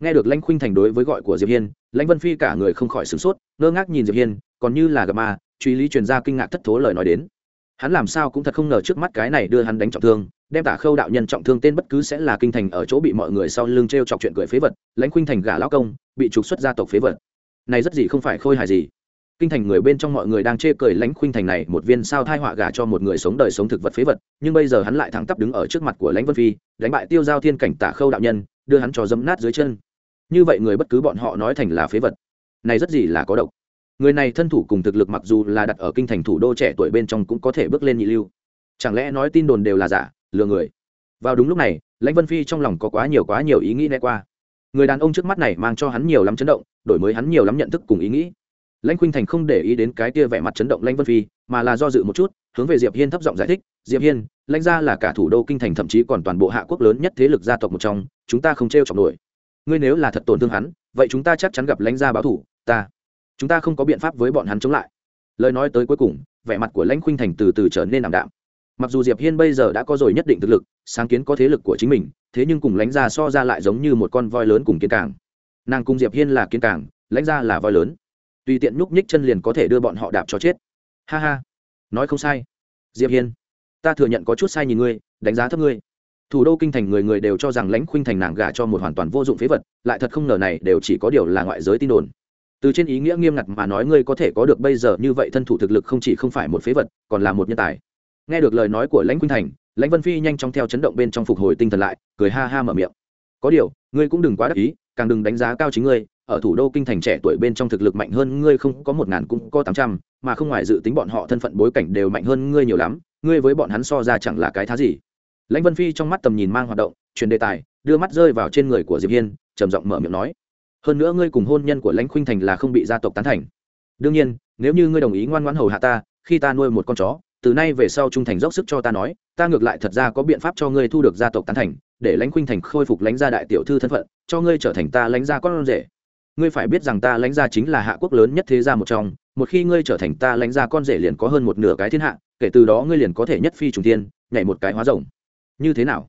Nghe được lãnh khuynh thành đối với gọi của diệp hiên, lãnh vân phi cả người không khỏi sửng sốt, ngơ ngác nhìn diệp hiên, còn như là gặp ma, truy lý truyền ra kinh ngạc thất thố lời nói đến hắn làm sao cũng thật không ngờ trước mắt cái này đưa hắn đánh trọng thương, đem tả khâu đạo nhân trọng thương tên bất cứ sẽ là kinh thành ở chỗ bị mọi người sau lưng t r e o chọc chuyện cười phế vật, lãnh khuynh thành gả lão công, bị trục xuất gia tộc phế vật. Này rất gì không phải khôi hài gì. Kinh thành người bên trong mọi người đang chê cười lãnh khuynh thành này một viên sao thai họa gả cho một người sống đời sống thực vật phế vật, nhưng bây giờ hắn lại thẳng tắp đứng ở trước mặt của lãnh vân phi, đánh bại tiêu giao thiên cảnh tả khâu đạo nhân, đưa hắn cho dấm nát dưới chân. Như vậy người bất cứ bọn họ nói thành là phế vật. Này rất gì là có độc người này thân thủ cùng thực lực mặc dù là đặt ở kinh thành thủ đô trẻ tuổi bên trong cũng có thể bước lên nhị lưu. Chẳng lẽ nói tin đồn đều là giả, lừa người? Vào đúng lúc này, lãnh vân phi trong lòng có quá nhiều quá nhiều ý nghĩ né qua. Người đàn ông trước mắt này mang cho hắn nhiều lắm chấn động, đổi mới hắn nhiều lắm nhận thức cùng ý nghĩ. Lãnh khuynh thành không để ý đến cái kia vẻ mặt chấn động lãnh vân phi, mà là do dự một chút, hướng về diệp hiên thấp giọng giải thích, diệp hiên, lãnh gia là cả thủ đô kinh thành thậm chí còn toàn bộ hạ quốc lớn nhất thế lực gia tộc một trong, chúng ta không trêu chọc nổi. Ngươi nếu là thật tổn thương hắn, vậy chúng ta chắc chắn gặp lãnh gia báo thủ, ta chúng ta không có biện pháp với bọn hắn chống lại. Lời nói tới cuối cùng, vẻ mặt của lãnh khuynh thành từ từ trở nên ảm đạm. Mặc dù diệp hiên bây giờ đã có rồi nhất định thực lực, sáng kiến có thế lực của chính mình, thế nhưng cùng lãnh gia so ra lại giống như một con voi lớn cùng kiến càng. Nàng cùng diệp hiên là kiến càng, lãnh gia là voi lớn. Tùy tiện nhúc nhích chân liền có thể đưa bọn họ đạp cho chết. Ha ha. Nói không sai. Diệp hiên, ta thừa nhận có chút sai nhìn ngươi, đánh giá thấp ngươi. Thủ đô kinh thành người người đều cho rằng lãnh khuynh thành nàng gả cho một hoàn toàn vô dụng phế vật, lại thật không ngờ này đều chỉ có điều là ngoại giới tin đồn từ trên ý nghĩa nghiêm ngặt mà nói ngươi có thể có được bây giờ như vậy thân thủ thực lực không chỉ không phải một phế vật, còn là một nhân tài. Nghe được lời nói của lãnh quynh thành, lãnh vân phi nhanh chóng theo chấn động bên trong phục hồi tinh thần lại, cười ha ha mở miệng. Có điều, ngươi cũng đừng quá đắc ý, càng đừng đánh giá cao chính ngươi, ở thủ đô kinh thành trẻ tuổi bên trong thực lực mạnh hơn ngươi không có một ngàn cũng có tám trăm, mà không ngoài dự tính bọn họ thân phận bối cảnh đều mạnh hơn ngươi nhiều lắm, ngươi với bọn hắn so ra chẳng là cái thá gì. Lãnh vân phi trong mắt tầm nhìn mang hoạt động, truyền đề tài, đưa mắt rơi vào trên người của diệp hiên, trầm giọng mở miệng nói hơn nữa ngươi cùng hôn nhân của lãnh khuynh thành là không bị gia tộc tán thành. Đương nhiên, nếu như ngươi đồng ý ngoan ngoãn hầu hạ ta, khi ta nuôi một con chó, từ nay về sau trung thành dốc sức cho ta nói, ta ngược lại thật ra có biện pháp cho ngươi thu được gia tộc tán thành, để lãnh khuynh thành khôi phục lãnh gia đại tiểu thư thân phận, cho ngươi trở thành ta lãnh gia con rể. Ngươi phải biết rằng ta lãnh gia chính là hạ quốc lớn nhất thế gia một trong, một khi ngươi trở thành ta lãnh gia con rể liền có hơn một nửa cái thiên hạ, kể từ đó ngươi liền có thể nhất phi trùng thiên, nhảy một cái hóa rồng. Như thế nào?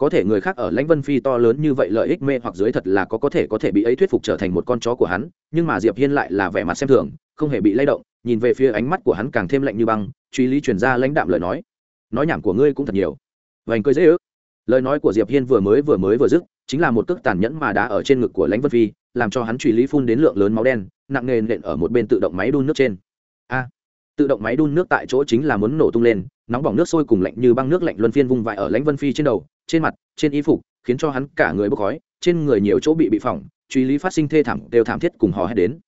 Có thể người khác ở lãnh vân phi to lớn như vậy lợi ích mê hoặc dưới thật là có có thể có thể bị ấy thuyết phục trở thành một con chó của hắn, nhưng mà diệp hiên lại là vẻ mặt xem thường, không hề bị lay động, nhìn về phía ánh mắt của hắn càng thêm lạnh như băng, truy lý truyền ra lãnh đạm lời nói. Nói nhảm của ngươi cũng thật nhiều. Vành cười dễ ước. Lời nói của diệp hiên vừa mới vừa mới vừa dứt, chính là một cước tàn nhẫn mà đá ở trên ngực của lãnh vân phi, làm cho hắn truy lý phun đến lượng lớn máu đen, nặng nề nện ở một bên tự động máy đun nước trên. A! Tự động máy đun nước tại chỗ chính là muốn nổ tung lên, nóng bỏng nước sôi cùng lạnh như băng nước lạnh luân phiên vung vãi ở lãnh vân phi trên đầu trên mặt, trên y phục, khiến cho hắn cả người bốc khói, trên người nhiều chỗ bị bị phỏng, truy lý phát sinh thê thảm, đều thảm thiết cùng họ hét đến.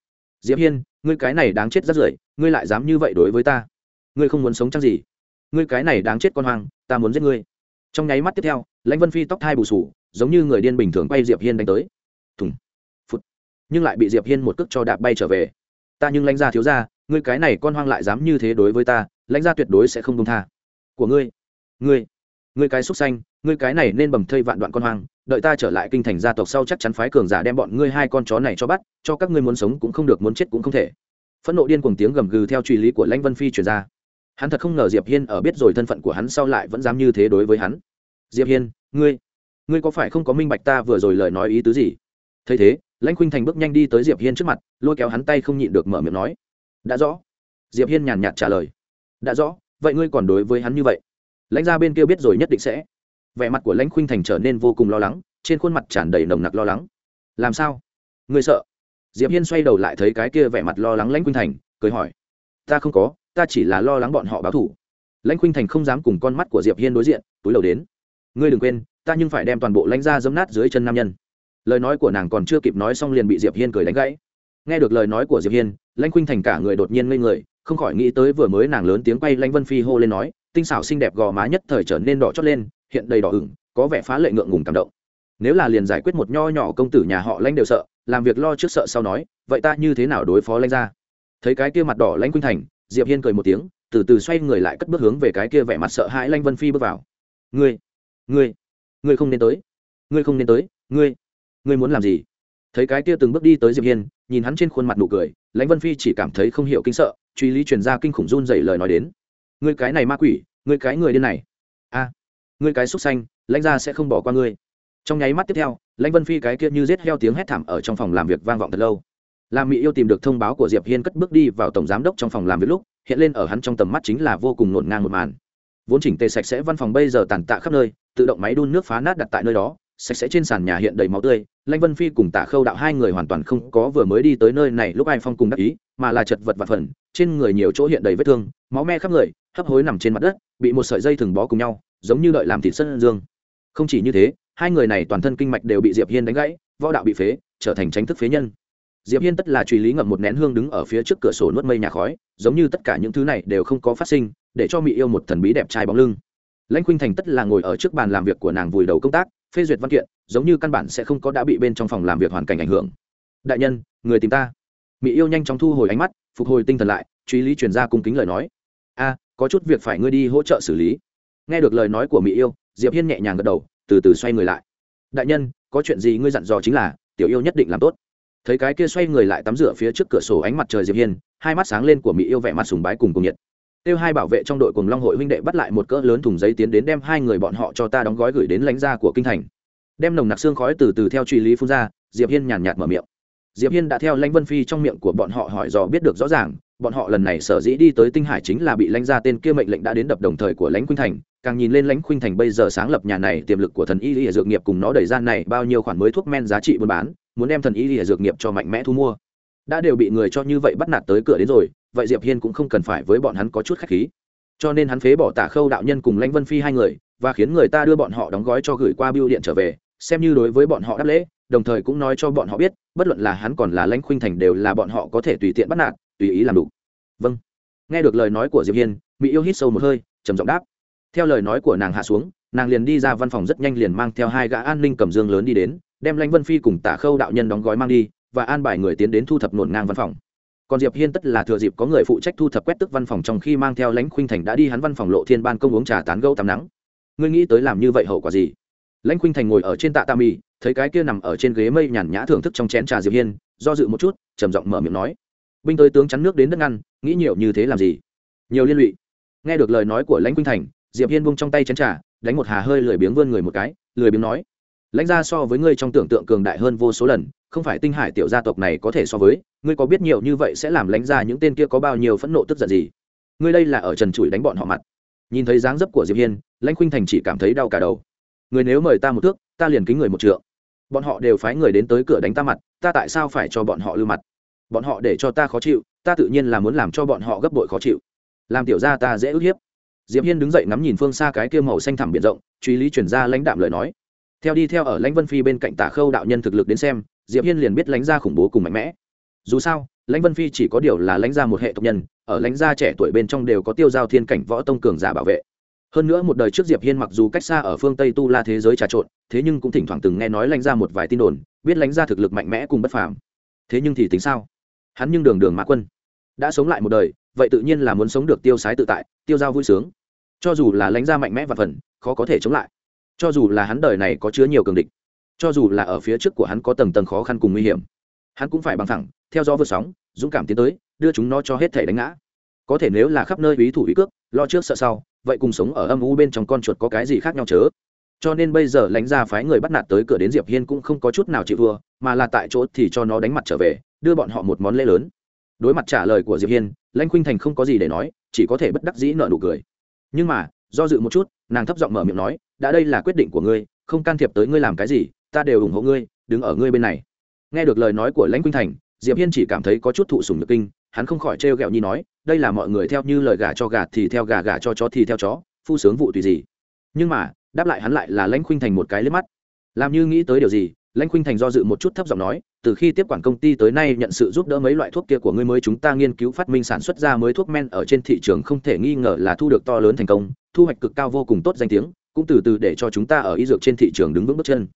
Diệp hiên, ngươi cái này đáng chết rất rưởi, ngươi lại dám như vậy đối với ta. Ngươi không muốn sống chăng gì? Ngươi cái này đáng chết con hoang, ta muốn giết ngươi. Trong nháy mắt tiếp theo, lãnh vân phi tóc thai bù sù, giống như người điên bình thường quay diệp hiên đánh tới. Thùng phút nhưng lại bị diệp hiên một cước cho đạp bay trở về. Ta nhưng lãnh gia thiếu gia, ngươi cái này con hoang lại dám như thế đối với ta, lãnh gia tuyệt đối sẽ không công tha. Của ngươi ngươi ngươi cái xúc xanh ngươi cái này nên bầm thây vạn đoạn con hoang, đợi ta trở lại kinh thành gia tộc sau chắc chắn phái cường giả đem bọn ngươi hai con chó này cho bắt, cho các ngươi muốn sống cũng không được, muốn chết cũng không thể. Phẫn nộ điên cuồng tiếng gầm gừ theo truy lý của lãnh vân phi truyền ra. Hắn thật không ngờ diệp hiên ở biết rồi thân phận của hắn sau lại vẫn dám như thế đối với hắn. Diệp hiên, ngươi ngươi có phải không có minh bạch ta vừa rồi lời nói ý tứ gì? Thấy thế, lãnh khuynh thành bước nhanh đi tới diệp hiên trước mặt, lôi kéo hắn tay không nhịn được mở miệng nói. Đã rõ. Diệp hiên nhàn nhạt trả lời. Đã rõ, vậy ngươi còn đối với hắn như vậy? Lãnh gia bên kia biết rồi nhất định sẽ. Vẻ mặt của lãnh khuynh thành trở nên vô cùng lo lắng, trên khuôn mặt tràn đầy nồng nặc lo lắng. Làm sao? Người sợ? Diệp hiên xoay đầu lại thấy cái kia vẻ mặt lo lắng lãnh khuynh thành, cười hỏi. Ta không có, ta chỉ là lo lắng bọn họ báo thủ. Lãnh khuynh thành không dám cùng con mắt của diệp hiên đối diện, túi đầu đến. Ngươi đừng quên, ta nhưng phải đem toàn bộ lãnh gia dấm nát dưới chân nam nhân. Lời nói của nàng còn chưa kịp nói xong liền bị diệp hiên cười đánh gãy. Nghe được lời nói của diệp hiên, lãnh khuynh thành cả người đột nhiên ngây người, không khỏi nghĩ tới vừa mới nàng lớn tiếng quay lãnh vân phi hô lên nói tinh xảo xinh đẹp gò má nhất thời trở nên đỏ chót lên, hiện đầy đỏ ửng, có vẻ phá lệ ngượng ngùng cảm động. Nếu là liền giải quyết một nho nhỏ công tử nhà họ lãnh đều sợ, làm việc lo trước sợ sau nói, vậy ta như thế nào đối phó lãnh ra? Thấy cái kia mặt đỏ lãnh khuynh thành, diệp hiên cười một tiếng, từ từ xoay người lại cất bước hướng về cái kia vẻ mặt sợ hãi lãnh vân phi bước vào. Ngươi ngươi ngươi không nên tới, ngươi không nên tới, ngươi ngươi muốn làm gì? Thấy cái kia từng bước đi tới diệp hiên, nhìn hắn trên khuôn mặt nụ cười lãnh vân phi chỉ cảm thấy không hiểu kinh sợ, truy lý truyền ra kinh khủng run dậy lời nói đến ngươi cái này ma quỷ, ngươi cái người điên này. A, ngươi cái xúc xanh lãnh gia sẽ không bỏ qua ngươi. Trong nháy mắt tiếp theo, lãnh vân phi cái kia như giết heo tiếng hét thảm ở trong phòng làm việc vang vọng thật lâu. Làm mỹ yêu tìm được thông báo của diệp hiên cất bước đi vào tổng giám đốc trong phòng làm việc lúc, hiện lên ở hắn trong tầm mắt chính là vô cùng ngổn ngang một màn. Vốn chỉnh tề sạch sẽ văn phòng bây giờ tàn tạ khắp nơi, tự động máy đun nước phá nát đặt tại nơi đó, sạch sẽ trên sàn nhà hiện đầy máu tươi, lãnh vân phi cùng tạ khâu đạo hai người hoàn toàn không có vừa mới đi tới nơi này lúc ai phong cùng đắc ý, mà là chật vật và phần, trên người nhiều chỗ hiện đầy vết thương, máu me khắp người hấp hối nằm trên mặt đất, bị một sợi dây thừng bó cùng nhau, giống như đợi làm thịt sân dương. Không chỉ như thế, hai người này toàn thân kinh mạch đều bị diệp hiên đánh gãy, võ đạo bị phế, trở thành tránh thức phế nhân. Diệp hiên tất là truy lý ngậm một nén hương đứng ở phía trước cửa sổ nuốt mây nhà khói, giống như tất cả những thứ này đều không có phát sinh, để cho mỹ yêu một thần bí đẹp trai bóng lưng. Lãnh khuynh thành tất là ngồi ở trước bàn làm việc của nàng vùi đầu công tác, phê duyệt văn kiện, giống như căn bản sẽ không có đã bị bên trong phòng làm việc hoàn cảnh ảnh hưởng. Đại nhân, người tìm ta. Mỹ yêu nhanh chóng thu hồi ánh mắt, phục hồi tinh thần lại, truy lý truyền ra cung kính lời nói. A có chút việc phải ngươi đi hỗ trợ xử lý. Nghe được lời nói của mỹ yêu, diệp hiên nhẹ nhàng gật đầu, từ từ xoay người lại. Đại nhân, có chuyện gì ngươi dặn dò chính là, tiểu yêu nhất định làm tốt. Thấy cái kia xoay người lại tắm rửa phía trước cửa sổ ánh mặt trời diệp hiên, hai mắt sáng lên của mỹ yêu vẻ mặt sùng bái cùng cùng nhiệt. Tiêu hai bảo vệ trong đội cùng long hội huynh đệ bắt lại một cỡ lớn thùng giấy tiến đến đem hai người bọn họ cho ta đóng gói gửi đến lãnh gia của kinh thành. Đem nồng nặc xương khói từ từ theo truy lý phun ra, diệp hiên nhàn nhạt mở miệng. Diệp hiên đã theo lãnh vân phi trong miệng của bọn họ hỏi dò biết được rõ ràng bọn họ lần này sở dĩ đi tới tinh hải chính là bị lãnh gia tên kia mệnh lệnh đã đến đập đồng thời của lãnh khuynh thành. Càng nhìn lên lãnh khuynh thành bây giờ sáng lập nhà này, tiềm lực của thần y lý dược nghiệp cùng nó đẩy ra này bao nhiêu khoản mới thuốc men giá trị buôn bán, muốn đem thần y lý dược nghiệp cho mạnh mẽ thu mua. Đã đều bị người cho như vậy bắt nạt tới cửa đến rồi, vậy diệp hiên cũng không cần phải với bọn hắn có chút khách khí. Cho nên hắn phế bỏ tả khâu đạo nhân cùng lãnh vân phi hai người, và khiến người ta đưa bọn họ đóng gói cho gửi qua bưu điện trở về, xem như đối với bọn họ đáp lễ, đồng thời cũng nói cho bọn họ biết, bất luận là hắn còn là lãnh khuynh thành đều là bọn họ có thể tùy tiện bắt nạt tùy ý làm đủ. Vâng. Nghe được lời nói của diệp hiên, mỹ yêu hít sâu một hơi, trầm giọng đáp. Theo lời nói của nàng hạ xuống, nàng liền đi ra văn phòng rất nhanh liền mang theo hai gã an ninh cầm dương lớn đi đến, đem lãnh vân phi cùng tả khâu đạo nhân đóng gói mang đi và an bài người tiến đến thu thập nổn ngang văn phòng. Còn diệp hiên tất là thừa dịp có người phụ trách thu thập quét tức văn phòng trong khi mang theo lãnh khuynh thành đã đi hắn văn phòng lộ thiên ban công uống trà tán gẫu tắm nắng. Ngươi nghĩ tới làm như vậy hậu quả gì? Lãnh khuynh thành ngồi ở trên tạ tạ mì, thấy cái kia nằm ở trên ghế mây nhàn nhã thưởng thức trong chén trà diệp hiên, do dự một chút, trầm giọng mở miệng nói binh tới tướng chắn nước đến đất ngăn, nghĩ nhiều như thế làm gì? Nhiều liên lụy. Nghe được lời nói của lãnh quynh thành, diệp hiên buông trong tay chén trà, đánh một hà hơi lười biếng vươn người một cái, lười biếng nói, lãnh gia so với ngươi trong tưởng tượng cường đại hơn vô số lần, không phải tinh hải tiểu gia tộc này có thể so với, ngươi có biết nhiều như vậy sẽ làm lãnh gia những tên kia có bao nhiêu phẫn nộ tức giận gì? Ngươi đây là ở trần trụi đánh bọn họ mặt. Nhìn thấy dáng dấp của diệp hiên, lãnh khuynh thành chỉ cảm thấy đau cả đầu. Người nếu mời ta một thước, ta liền kính người một trượng. Bọn họ đều phái người đến tới cửa đánh ta mặt, ta tại sao phải cho bọn họ lưu mặt? Bọn họ để cho ta khó chịu, ta tự nhiên là muốn làm cho bọn họ gấp bội khó chịu. Làm tiểu gia ta dễ ức hiếp. Diệp hiên đứng dậy ngắm nhìn phương xa cái kia màu xanh thẳm biển rộng, truy lý chuyển ra lãnh đạm lời nói. Theo đi theo ở lãnh vân phi bên cạnh tả khâu đạo nhân thực lực đến xem, diệp hiên liền biết lãnh gia khủng bố cùng mạnh mẽ. Dù sao, lãnh vân phi chỉ có điều là lãnh gia một hệ tộc nhân, ở lãnh gia trẻ tuổi bên trong đều có tiêu giao thiên cảnh võ tông cường giả bảo vệ. Hơn nữa một đời trước diệp hiên mặc dù cách xa ở phương tây tu la thế giới trà trộn, thế nhưng cũng thỉnh thoảng từng nghe nói lãnh gia một vài tin đồn, biết lãnh gia thực lực mạnh mẽ cùng bất phàm. Thế nhưng thì tính sao? Hắn nhưng đường đường mã quân. Đã sống lại một đời, vậy tự nhiên là muốn sống được tiêu sái tự tại, tiêu giao vui sướng. Cho dù là lãnh gia mạnh mẽ và phần, khó có thể chống lại. Cho dù là hắn đời này có chứa nhiều cường địch. Cho dù là ở phía trước của hắn có tầng tầng khó khăn cùng nguy hiểm. Hắn cũng phải bằng thẳng theo gió vượt sóng, dũng cảm tiến tới, đưa chúng nó cho hết thể đánh ngã. Có thể nếu là khắp nơi ý thủ ý cước, lo trước sợ sau, vậy cùng sống ở âm u bên trong con chuột có cái gì khác nhau chớ? Cho nên bây giờ lãnh gia phái người bắt nạt tới cửa đến diệp hiên cũng không có chút nào chịu thua, mà là tại chỗ thì cho nó đánh mặt trở về đưa bọn họ một món lễ lớn. Đối mặt trả lời của diệp hiên, lãnh khuynh thành không có gì để nói, chỉ có thể bất đắc dĩ nợ nụ cười. Nhưng mà, do dự một chút, nàng thấp giọng mở miệng nói, đã đây là quyết định của ngươi, không can thiệp tới ngươi làm cái gì, ta đều ủng hộ ngươi, đứng ở ngươi bên này. Nghe được lời nói của lãnh khuynh thành, diệp hiên chỉ cảm thấy có chút thụ sùng nhược kinh, hắn không khỏi trêu ghẹo nhi nói, đây là mọi người theo như lời gà cho gà thì theo gà gà cho chó thì theo chó, phu sướng vụ tùy gì. Nhưng mà, đáp lại hắn lại là lãnh khuynh thành một cái liếc mắt. Làm như nghĩ tới điều gì, lãnh khuynh thành do dự một chút thấp giọng nói từ khi tiếp quản công ty tới nay nhận sự giúp đỡ mấy loại thuốc kia của ngươi mới chúng ta nghiên cứu phát minh sản xuất ra mới thuốc men ở trên thị trường không thể nghi ngờ là thu được to lớn thành công, thu hoạch cực cao vô cùng tốt danh tiếng, cũng từ từ để cho chúng ta ở y dược trên thị trường đứng vững bước chân.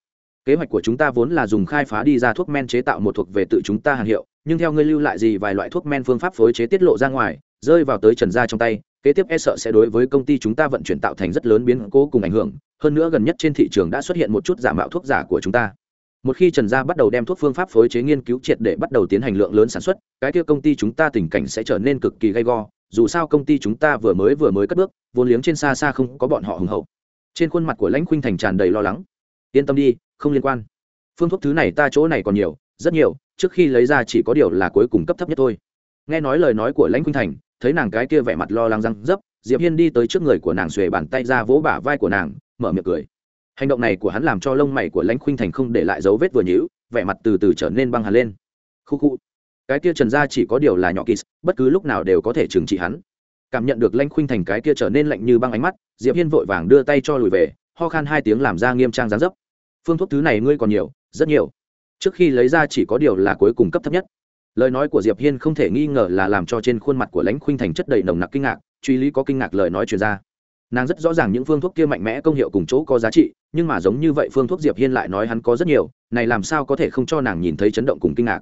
Kế hoạch của chúng ta vốn là dùng khai phá đi ra thuốc men chế tạo một thuộc về tự chúng ta hàng hiệu, nhưng theo ngươi lưu lại gì vài loại thuốc men phương pháp phối chế tiết lộ ra ngoài, rơi vào tới trần gia trong tay, kế tiếp e sợ sẽ đối với công ty chúng ta vận chuyển tạo thành rất lớn biến cố cùng ảnh hưởng, hơn nữa gần nhất trên thị trường đã xuất hiện một chút giả mạo thuốc giả của chúng ta một khi trần gia bắt đầu đem thuốc phương pháp phối chế nghiên cứu triệt để bắt đầu tiến hành lượng lớn sản xuất, cái kia công ty chúng ta tình cảnh sẽ trở nên cực kỳ gay go. Dù sao công ty chúng ta vừa mới vừa mới cất bước, vốn liếng trên xa xa không có bọn họ hùng hậu. Trên khuôn mặt của lãnh khuynh thành tràn đầy lo lắng. Yên tâm đi, không liên quan. Phương thuốc thứ này ta chỗ này còn nhiều, rất nhiều, trước khi lấy ra chỉ có điều là cuối cùng cấp thấp nhất thôi. Nghe nói lời nói của lãnh khuynh thành, thấy nàng cái kia vẻ mặt lo lắng răng dấp diệp hiên đi tới trước người của nàng xuề bàn tay ra vỗ bả vai của nàng, mở miệng cười hành động này của hắn làm cho lông mày của lãnh khuynh thành không để lại dấu vết vừa nhữ vẻ mặt từ từ trở nên băng hẳn lên. Khu khu. Cái kia trần gia chỉ có điều là nhỏ kỳ bất cứ lúc nào đều có thể trừng trị hắn. Cảm nhận được lãnh khuynh thành cái kia trở nên lạnh như băng ánh mắt, diệp hiên vội vàng đưa tay cho lùi về, ho khan hai tiếng làm ra nghiêm trang gián dấp. Phương thuốc thứ này ngươi còn nhiều, rất nhiều. Trước khi lấy ra chỉ có điều là cuối cùng cấp thấp nhất. Lời nói của diệp hiên không thể nghi ngờ là làm cho trên khuôn mặt của lãnh khuynh thành chất đầy nồng nặc kinh ngạc, truy lý có kinh ngạc lời nói truyền ra nàng rất rõ ràng những phương thuốc kia mạnh mẽ công hiệu cùng chỗ có giá trị, nhưng mà giống như vậy phương thuốc diệp hiên lại nói hắn có rất nhiều, này làm sao có thể không cho nàng nhìn thấy chấn động cùng kinh ngạc.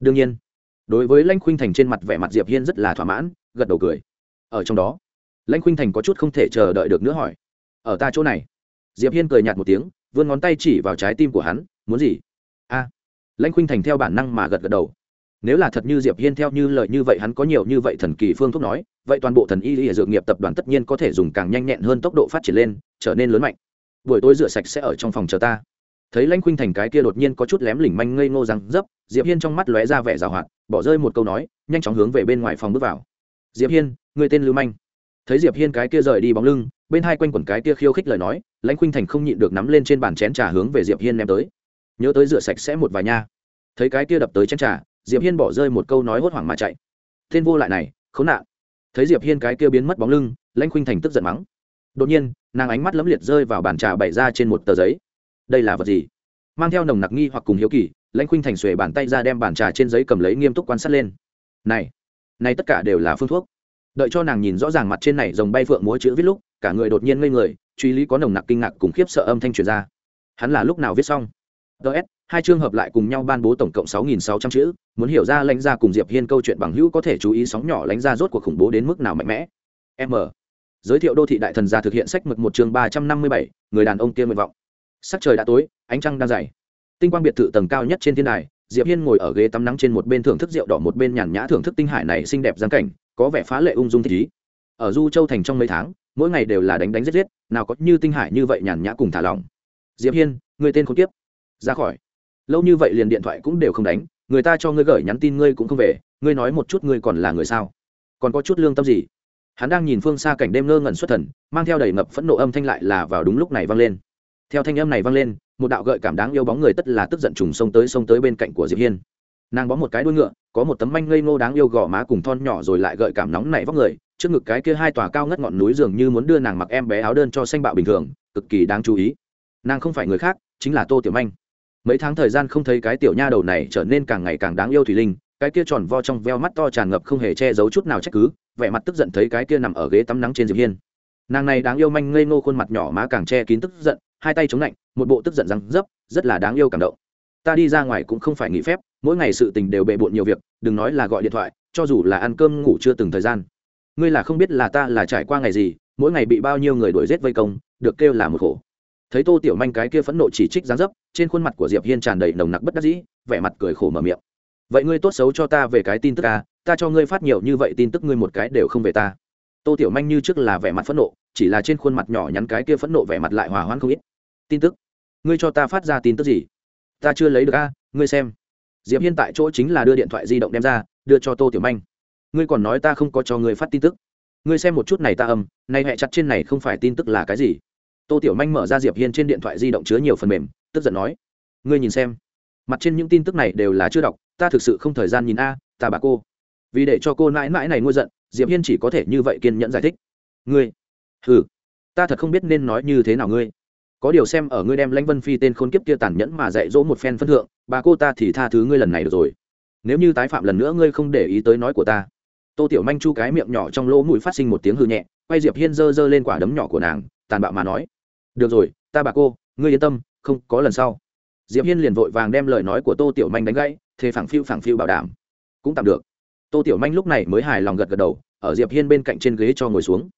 Đương nhiên, đối với lãnh khuynh thành trên mặt vẻ mặt diệp hiên rất là thỏa mãn, gật đầu cười. Ở trong đó, lãnh khuynh thành có chút không thể chờ đợi được nữa hỏi, ở ta chỗ này? Diệp hiên cười nhạt một tiếng, vươn ngón tay chỉ vào trái tim của hắn, muốn gì? A. Lãnh khuynh thành theo bản năng mà gật gật đầu nếu là thật như diệp hiên theo như lời như vậy hắn có nhiều như vậy thần kỳ phương thuốc nói, vậy toàn bộ thần y y dược nghiệp tập đoàn tất nhiên có thể dùng càng nhanh nhẹn hơn tốc độ phát triển lên, trở nên lớn mạnh. Buổi tối rửa sạch sẽ ở trong phòng chờ ta. Thấy lãnh khuynh thành cái kia đột nhiên có chút lém lỉnh manh ngây ngô răng dấp, diệp hiên trong mắt lóe ra vẻ rào hoạt, bỏ rơi một câu nói, nhanh chóng hướng về bên ngoài phòng bước vào. Diệp hiên, người tên lưu manh. Thấy diệp hiên cái kia rời đi bóng lưng, bên hai quanh quần cái kia khiêu khích lời nói, lãnh khuynh thành không nhịn được nắm lên trên bàn chén trà hướng về diệp hiên ném tới. Nhớ tới rửa sạch sẽ một vài nha. Thấy cái kia đập tới chén trà diệp hiên bỏ rơi một câu nói hốt hoảng mà chạy. Tên vô lại này, khốn nạn. Thấy diệp hiên cái kia biến mất bóng lưng, lãnh khuynh thành tức giận mắng. Đột nhiên, nàng ánh mắt lấm liệt rơi vào bàn trà bày ra trên một tờ giấy. Đây là vật gì? Mang theo nồng nặc nghi hoặc cùng hiếu kỳ, lãnh khuynh thành xuề bàn tay ra đem bàn trà trên giấy cầm lấy nghiêm túc quan sát lên. Này này tất cả đều là phương thuốc. Đợi cho nàng nhìn rõ ràng mặt trên này dòng bay phượng múa chữ viết lúc, cả người đột nhiên ngây người, truy lý có nồng nặc kinh ngạc cùng khiếp sợ âm thanh truyền ra. Hắn là lúc nào viết xong? Ts hai chương hợp lại cùng nhau ban bố tổng cộng sáu nghìn sáu trăm chữ, muốn hiểu ra lãnh gia cùng diệp hiên câu chuyện bằng hữu có thể chú ý sóng nhỏ lãnh gia rốt cuộc khủng bố đến mức nào mạnh mẽ. M. Giới thiệu đô thị đại thần gia thực hiện sách mực một chương ba trăm năm mươi bảy, người đàn ông kia nguyện vọng. Sắc trời đã tối, ánh trăng đang dày. Tinh quang biệt thự tầng cao nhất trên thiên đài, diệp hiên ngồi ở ghế tắm nắng trên một bên thưởng thức rượu đỏ, một bên nhàn nhã thưởng thức tinh hải này xinh đẹp giang cảnh, có vẻ phá lệ ung dung thích ý. Ở du châu thành trong mấy tháng, mỗi ngày đều là đánh đánh giết giết, nào có như tinh hải như vậy nhàn nhã cùng thả lỏng. Diệp hiên, người tên không tiếp ra khỏi. Lâu như vậy liền điện thoại cũng đều không đánh, người ta cho ngươi gửi nhắn tin ngươi cũng không về, ngươi nói một chút ngươi còn là người sao? Còn có chút lương tâm gì? Hắn đang nhìn phương xa cảnh đêm ngơ ngẩn xuất thần, mang theo đầy ngập phẫn nộ âm thanh lại là vào đúng lúc này vang lên. Theo thanh âm này vang lên, một đạo gợi cảm đáng yêu bóng người tất là tức giận trùng sông tới sông tới bên cạnh của diệp hiên. Nàng bó một cái đuôi ngựa, có một tấm manh ngây ngô đáng yêu gò má cùng thon nhỏ rồi lại gợi cảm nóng nảy vóc người, trước ngực cái kia hai tòa cao ngất ngọn núi dường như muốn đưa nàng mặc em bé áo đơn cho xanh bạo bình thường, cực kỳ đáng chú ý. Nàng không phải người khác, chính là tô tiểu manh mấy tháng thời gian không thấy cái tiểu nha đầu này trở nên càng ngày càng đáng yêu thủy linh, cái kia tròn vo trong veo mắt to tràn ngập không hề che giấu chút nào trách cứ, vẻ mặt tức giận thấy cái kia nằm ở ghế tắm nắng trên diệp hiên. Nàng này đáng yêu manh ngây ngô khuôn mặt nhỏ má càng che kín tức giận, hai tay chống lạnh, một bộ tức giận răng dấp, rất là đáng yêu cảm động. Ta đi ra ngoài cũng không phải nghỉ phép, mỗi ngày sự tình đều bệ bộn nhiều việc, đừng nói là gọi điện thoại, cho dù là ăn cơm ngủ chưa từng thời gian. Ngươi là không biết là ta là trải qua ngày gì, mỗi ngày bị bao nhiêu người đuổi giết vây công, được kêu là một khổ thấy tô tiểu manh cái kia phẫn nộ chỉ trích gián dấp, trên khuôn mặt của diệp hiên tràn đầy nồng nặc bất đắc dĩ, vẻ mặt cười khổ mở miệng. Vậy ngươi tốt xấu cho ta về cái tin tức à ta cho ngươi phát nhiều như vậy tin tức ngươi một cái đều không về ta. Tô tiểu manh như trước là vẻ mặt phẫn nộ, chỉ là trên khuôn mặt nhỏ nhắn cái kia phẫn nộ vẻ mặt lại hòa hoãn không ít. Tin tức? Ngươi cho ta phát ra tin tức gì? Ta chưa lấy được a ngươi xem. Diệp hiên tại chỗ chính là đưa điện thoại di động đem ra, đưa cho tô tiểu manh. Ngươi còn nói ta không có cho ngươi phát tin tức. Ngươi xem một chút này ta âm nay hẹ chặt trên này không phải tin tức là cái gì? Tô tiểu manh mở ra diệp hiên trên điện thoại di động chứa nhiều phần mềm, tức giận nói, ngươi nhìn xem, mặt trên những tin tức này đều là chưa đọc, ta thực sự không thời gian nhìn a, ta bà cô. Vì để cho cô mãi mãi này ngôi giận, diệp hiên chỉ có thể như vậy kiên nhẫn giải thích, ngươi, hừ, ta thật không biết nên nói như thế nào ngươi. Có điều xem ở ngươi đem lãnh vân phi tên khôn kiếp kia tàn nhẫn mà dạy dỗ một phen phân thượng, bà cô ta thì tha thứ ngươi lần này được rồi. Nếu như tái phạm lần nữa ngươi không để ý tới nói của ta. Tô tiểu manh chu cái miệng nhỏ trong lỗ mũi phát sinh một tiếng hư nhẹ, quay diệp hiên giơ giơ lên quả đấm nhỏ của nàng tàn bạo mà nói. Được rồi, ta bà cô, ngươi yên tâm, không có lần sau. Diệp hiên liền vội vàng đem lời nói của tô tiểu manh đánh gãy thế phẳng phiu phẳng phiu bảo đảm. Cũng tạm được. Tô tiểu manh lúc này mới hài lòng gật gật đầu, ở diệp hiên bên cạnh trên ghế cho ngồi xuống.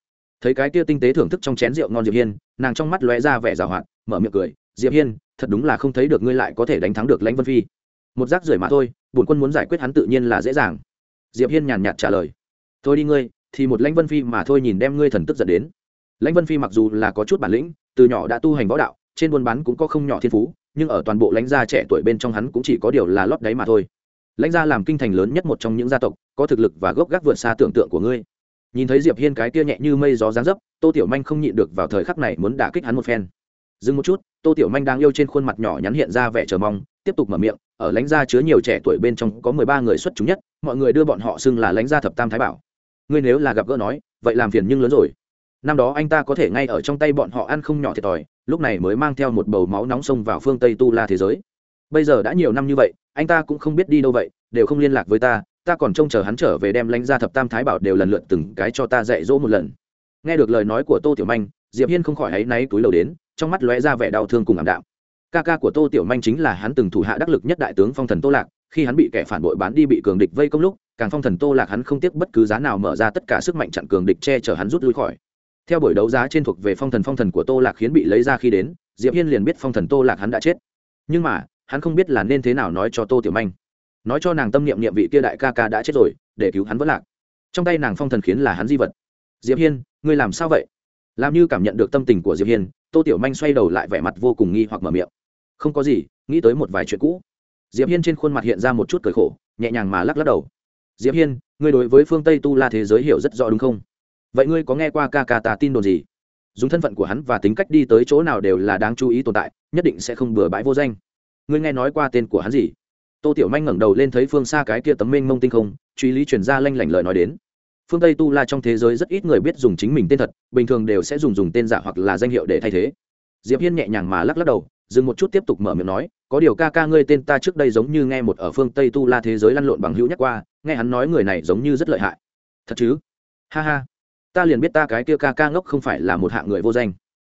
Thấy cái kia tinh tế thưởng thức trong chén rượu ngon diệp hiên, nàng trong mắt lóe ra vẻ rào hoạt, mở miệng cười, diệp hiên, thật đúng là không thấy được ngươi lại có thể đánh thắng được lãnh vân phi. Một rác rưởi mà thôi, bổn quân muốn giải quyết hắn tự nhiên là dễ dàng. Diệp hiên nhàn nhạt trả lời, thôi đi ngươi, thì một lãnh vân phi mà thôi nhìn đem ngươi thần tức giận đến lãnh vân phi mặc dù là có chút bản lĩnh, từ nhỏ đã tu hành võ đạo, trên buôn bán cũng có không nhỏ thiên phú, nhưng ở toàn bộ lãnh gia trẻ tuổi bên trong hắn cũng chỉ có điều là lót đáy mà thôi. Lãnh gia làm kinh thành lớn nhất một trong những gia tộc, có thực lực và gốc gác vượt xa tưởng tượng của ngươi. Nhìn thấy diệp hiên cái kia nhẹ như mây gió dáng dấp, tô tiểu manh không nhịn được vào thời khắc này muốn đả kích hắn một phen. Dừng một chút, tô tiểu manh đang yêu trên khuôn mặt nhỏ nhắn hiện ra vẻ chờ mong, tiếp tục mở miệng, ở lãnh gia chứa nhiều trẻ tuổi bên trong có mười ba người xuất chúng nhất, mọi người đưa bọn họ xưng là lãnh gia thập tam thái bảo. Ngươi nếu là gặp gỡ nói, vậy làm phiền nhưng lớn rồi năm đó anh ta có thể ngay ở trong tay bọn họ ăn không nhỏ thiệt thòi, lúc này mới mang theo một bầu máu nóng sông vào phương tây tu la thế giới. Bây giờ đã nhiều năm như vậy, anh ta cũng không biết đi đâu vậy, đều không liên lạc với ta ta còn trông chờ hắn trở về đem lãnh ra thập tam thái bảo đều lần lượt từng cái cho ta dạy dỗ một lần. Nghe được lời nói của tô tiểu manh, diệp hiên không khỏi áy náy túi lầu đến, trong mắt lóe ra vẻ đau thương cùng ảm đạm. Ca ca của tô tiểu manh chính là hắn từng thủ hạ đắc lực nhất đại tướng phong thần tô lạc, khi hắn bị kẻ phản bội bán đi bị cường địch vây công lúc, càng phong thần tô lạc hắn không tiếc bất cứ giá nào mở ra tất cả sức mạnh chặn cường địch che chở hắn rút lui khỏi theo buổi đấu giá trên thuộc về phong thần phong thần của tô lạc khiến bị lấy ra khi đến, diệp hiên liền biết phong thần tô lạc hắn đã chết. Nhưng mà, hắn không biết là nên thế nào nói cho tô tiểu manh. Nói cho nàng tâm niệm niệm vị kia đại ca ca đã chết rồi, để cứu hắn vẫn lạc. Trong tay nàng phong thần khiến là hắn di vật. Diệp hiên, ngươi làm sao vậy? Làm như cảm nhận được tâm tình của diệp hiên, tô tiểu manh xoay đầu lại vẻ mặt vô cùng nghi hoặc mở miệng. Không có gì, nghĩ tới một vài chuyện cũ. Diệp hiên trên khuôn mặt hiện ra một chút cười khổ, nhẹ nhàng mà lắc lắc đầu. Diệp hiên, ngươi đối với phương tây tu la thế giới hiểu rất rõ đúng không? Vậy ngươi có nghe qua ca ca ta tin đồn gì? Dùng thân phận của hắn và tính cách đi tới chỗ nào đều là đáng chú ý tồn tại, nhất định sẽ không bừa bãi vô danh. Ngươi nghe nói qua tên của hắn gì? Tô tiểu manh ngẩng đầu lên thấy phương xa cái kia tấm mênh mông tinh không, truy lý chuyển ra lanh lảnh lời nói đến. Phương tây tu la trong thế giới rất ít người biết dùng chính mình tên thật, bình thường đều sẽ dùng dùng tên giả hoặc là danh hiệu để thay thế. Diệp hiên nhẹ nhàng mà lắc lắc đầu, dừng một chút tiếp tục mở miệng nói, có điều ca ca ngươi tên ta trước đây giống như nghe một ở phương tây tu la thế giới lăn lộn bằng hữu nhắc qua, nghe hắn nói người này giống như rất lợi hại. Thật chứ? Ha ha ta liền biết ta cái kia ca ca ngốc không phải là một hạng người vô danh.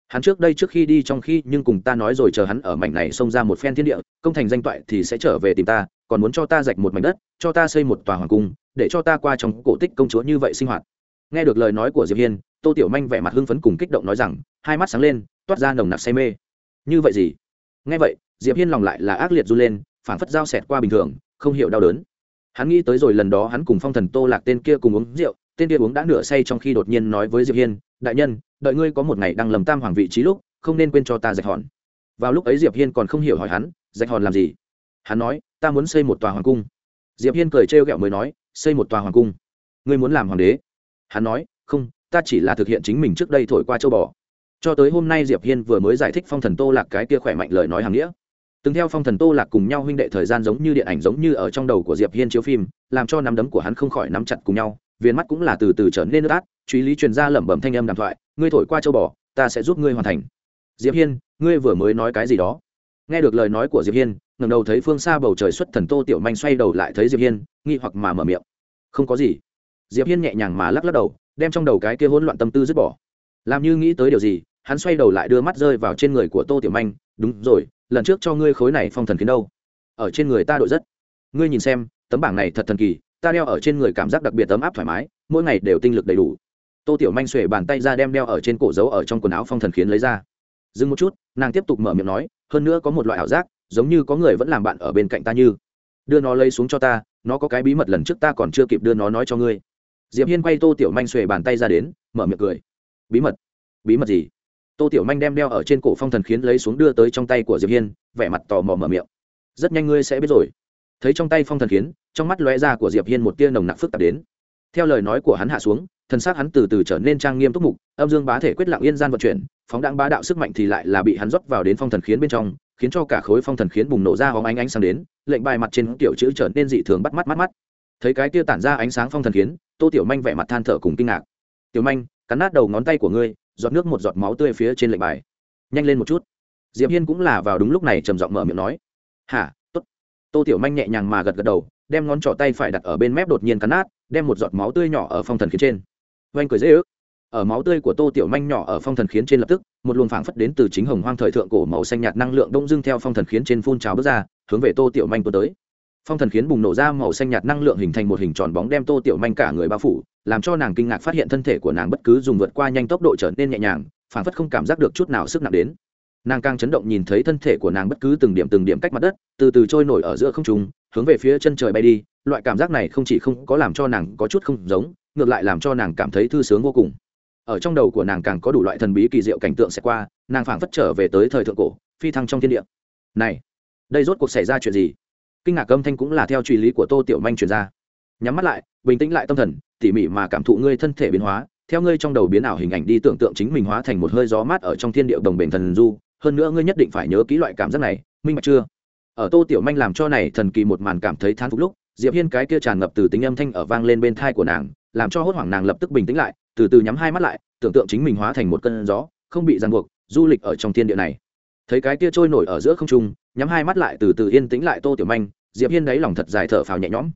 Hắn trước đây trước khi đi trong khi, nhưng cùng ta nói rồi chờ hắn ở mảnh này xông ra một phen thiên địa, công thành danh toại thì sẽ trở về tìm ta, còn muốn cho ta dạch một mảnh đất, cho ta xây một tòa hoàng cung, để cho ta qua trong cổ tích công chúa như vậy sinh hoạt. Nghe được lời nói của diệp hiên, tô tiểu manh vẻ mặt hưng phấn cùng kích động nói rằng, hai mắt sáng lên, toát ra nồng nặc say mê. Như vậy gì? Nghe vậy, diệp hiên lòng lại là ác liệt run lên, phảng phất dao xẹt qua bình thường, không hiểu đau đớn. Hắn nghĩ tới rồi lần đó hắn cùng phong thần tô lạc tên kia cùng uống rượu tên kia uống đã nửa say trong khi đột nhiên nói với diệp hiên, đại nhân, đợi ngươi có một ngày đang lầm tam hoàng vị trí lúc, không nên quên cho ta dạch hòn. Vào lúc ấy diệp hiên còn không hiểu hỏi hắn, dạch hòn làm gì? Hắn nói, ta muốn xây một tòa hoàng cung. Diệp hiên cười trêu ghẹo mới nói, xây một tòa hoàng cung? Ngươi muốn làm hoàng đế? Hắn nói, không, ta chỉ là thực hiện chính mình trước đây thổi qua châu bò. Cho tới hôm nay diệp hiên vừa mới giải thích phong thần tô lạc cái kia khỏe mạnh lời nói hàng nghĩa. Từng theo phong thần tô lạc cùng nhau huynh đệ thời gian giống như điện ảnh giống như ở trong đầu của diệp hiên chiếu phim, làm cho nắm đấm của hắn không khỏi nắm chặt cùng nhau viên mắt cũng là từ từ trở nên nước át, truy lý truyền ra lẩm bẩm thanh âm đàm thoại, ngươi thổi qua châu bò, ta sẽ giúp ngươi hoàn thành. Diệp hiên, ngươi vừa mới nói cái gì đó? Nghe được lời nói của diệp hiên, ngẩng đầu thấy phương xa bầu trời xuất thần tô tiểu manh xoay đầu lại thấy diệp hiên, nghi hoặc mà mở miệng. Không có gì. Diệp hiên nhẹ nhàng mà lắc lắc đầu, đem trong đầu cái kia hỗn loạn tâm tư dứt bỏ. Làm như nghĩ tới điều gì, hắn xoay đầu lại đưa mắt rơi vào trên người của tô tiểu manh, đúng rồi, lần trước cho ngươi khối này phong thần kiến đâu? Ở trên người ta đội rất. Ngươi nhìn xem, tấm bảng này thật thần kỳ ta đeo ở trên người cảm giác đặc biệt ấm áp thoải mái, mỗi ngày đều tinh lực đầy đủ. Tô tiểu manh xuể bàn tay ra đem đeo ở trên cổ dấu ở trong quần áo phong thần khiến lấy ra. Dừng một chút, nàng tiếp tục mở miệng nói, hơn nữa có một loại ảo giác, giống như có người vẫn làm bạn ở bên cạnh ta như. Đưa nó lấy xuống cho ta, nó có cái bí mật lần trước ta còn chưa kịp đưa nó nói cho ngươi. Diệp hiên quay tô tiểu manh xuề bàn tay ra đến, mở miệng cười. Bí mật? Bí mật gì? Tô tiểu manh đem đeo ở trên cổ phong thần khiến lấy xuống đưa tới trong tay của diệp hiên, vẻ mặt tò mò mở miệng. Rất nhanh ngươi sẽ biết rồi. Thấy trong tay phong thần khiến trong mắt lóe ra của diệp hiên một tia nồng nặc phức tạp đến. Theo lời nói của hắn hạ xuống, thần sắc hắn từ từ trở nên trang nghiêm túc mục, âm dương bá thể quyết lặng yên gian vận chuyển, phóng đãng bá đạo sức mạnh thì lại là bị hắn rót vào đến phong thần khiến bên trong, khiến cho cả khối phong thần khiến bùng nổ ra hóng ánh ánh sáng đến, lệnh bài mặt trên tiểu chữ trở nên dị thường bắt mắt mắt mắt. Thấy cái tia tản ra ánh sáng phong thần khiến, tô tiểu manh vẻ mặt than thở cùng kinh ngạc. Tiểu manh, cắn nát đầu ngón tay của ngươi, giọt nước một giọt máu tươi phía trên lệnh bài. Nhanh lên một chút. Diệp hiên cũng là vào đúng lúc này trầm giọng mở miệng nói. Hả? Tốt. Tô tiểu manh nhẹ nhàng mà gật gật đầu đem ngón trỏ tay phải đặt ở bên mép đột nhiên cắn nát, đem một giọt máu tươi nhỏ ở phong thần khiến trên. Oanh cười dễ ước. Ở máu tươi của tô tiểu manh nhỏ ở phong thần khiến trên lập tức, một luồng phảng phất đến từ chính hồng hoang thời thượng cổ màu xanh nhạt năng lượng đông dưng theo phong thần khiến trên phun trào bước ra, hướng về tô tiểu manh tuần tới. Phong thần khiến bùng nổ ra màu xanh nhạt năng lượng hình thành một hình tròn bóng đem tô tiểu manh cả người bao phủ, làm cho nàng kinh ngạc phát hiện thân thể của nàng bất cứ dùng vượt qua nhanh tốc độ trở nên nhẹ nhàng, phảng phất không cảm giác được chút nào sức nặng đến. Nàng càng chấn động nhìn thấy thân thể của nàng bất cứ từng điểm từng điểm cách mặt đất, từ từ trôi nổi ở giữa không trung hướng về phía chân trời bay đi, loại cảm giác này không chỉ không có làm cho nàng có chút không giống, ngược lại làm cho nàng cảm thấy thư sướng vô cùng. Ở trong đầu của nàng càng có đủ loại thần bí kỳ diệu cảnh tượng sẽ qua, nàng phảng phất trở về tới thời thượng cổ, phi thăng trong thiên địa. Này, đây rốt cuộc xảy ra chuyện gì? Kinh ngạc âm thanh cũng là theo truy lý của tô tiểu manh truyền ra. Nhắm mắt lại, bình tĩnh lại tâm thần, tỉ mỉ mà cảm thụ ngươi thân thể biến hóa, theo ngươi trong đầu biến ảo hình ảnh đi tưởng tượng chính mình hóa thành một hơi gió mát ở trong thiên địa đồng bền thần du, hơn nữa ngươi nhất định phải nhớ kỹ loại cảm giác này, minh bạch chưa? Ở tô tiểu manh làm cho này thần kỳ một màn cảm thấy thán phục lúc, diệp hiên cái kia tràn ngập từ tính âm thanh ở vang lên bên thai của nàng, làm cho hốt hoảng nàng lập tức bình tĩnh lại, từ từ nhắm hai mắt lại, tưởng tượng chính mình hóa thành một cơn gió, không bị ràng buộc, du lịch ở trong thiên địa này. Thấy cái kia trôi nổi ở giữa không trung, nhắm hai mắt lại từ từ yên tĩnh lại tô tiểu manh, diệp hiên đáy lòng thật dài thở phào nhẹ nhõm.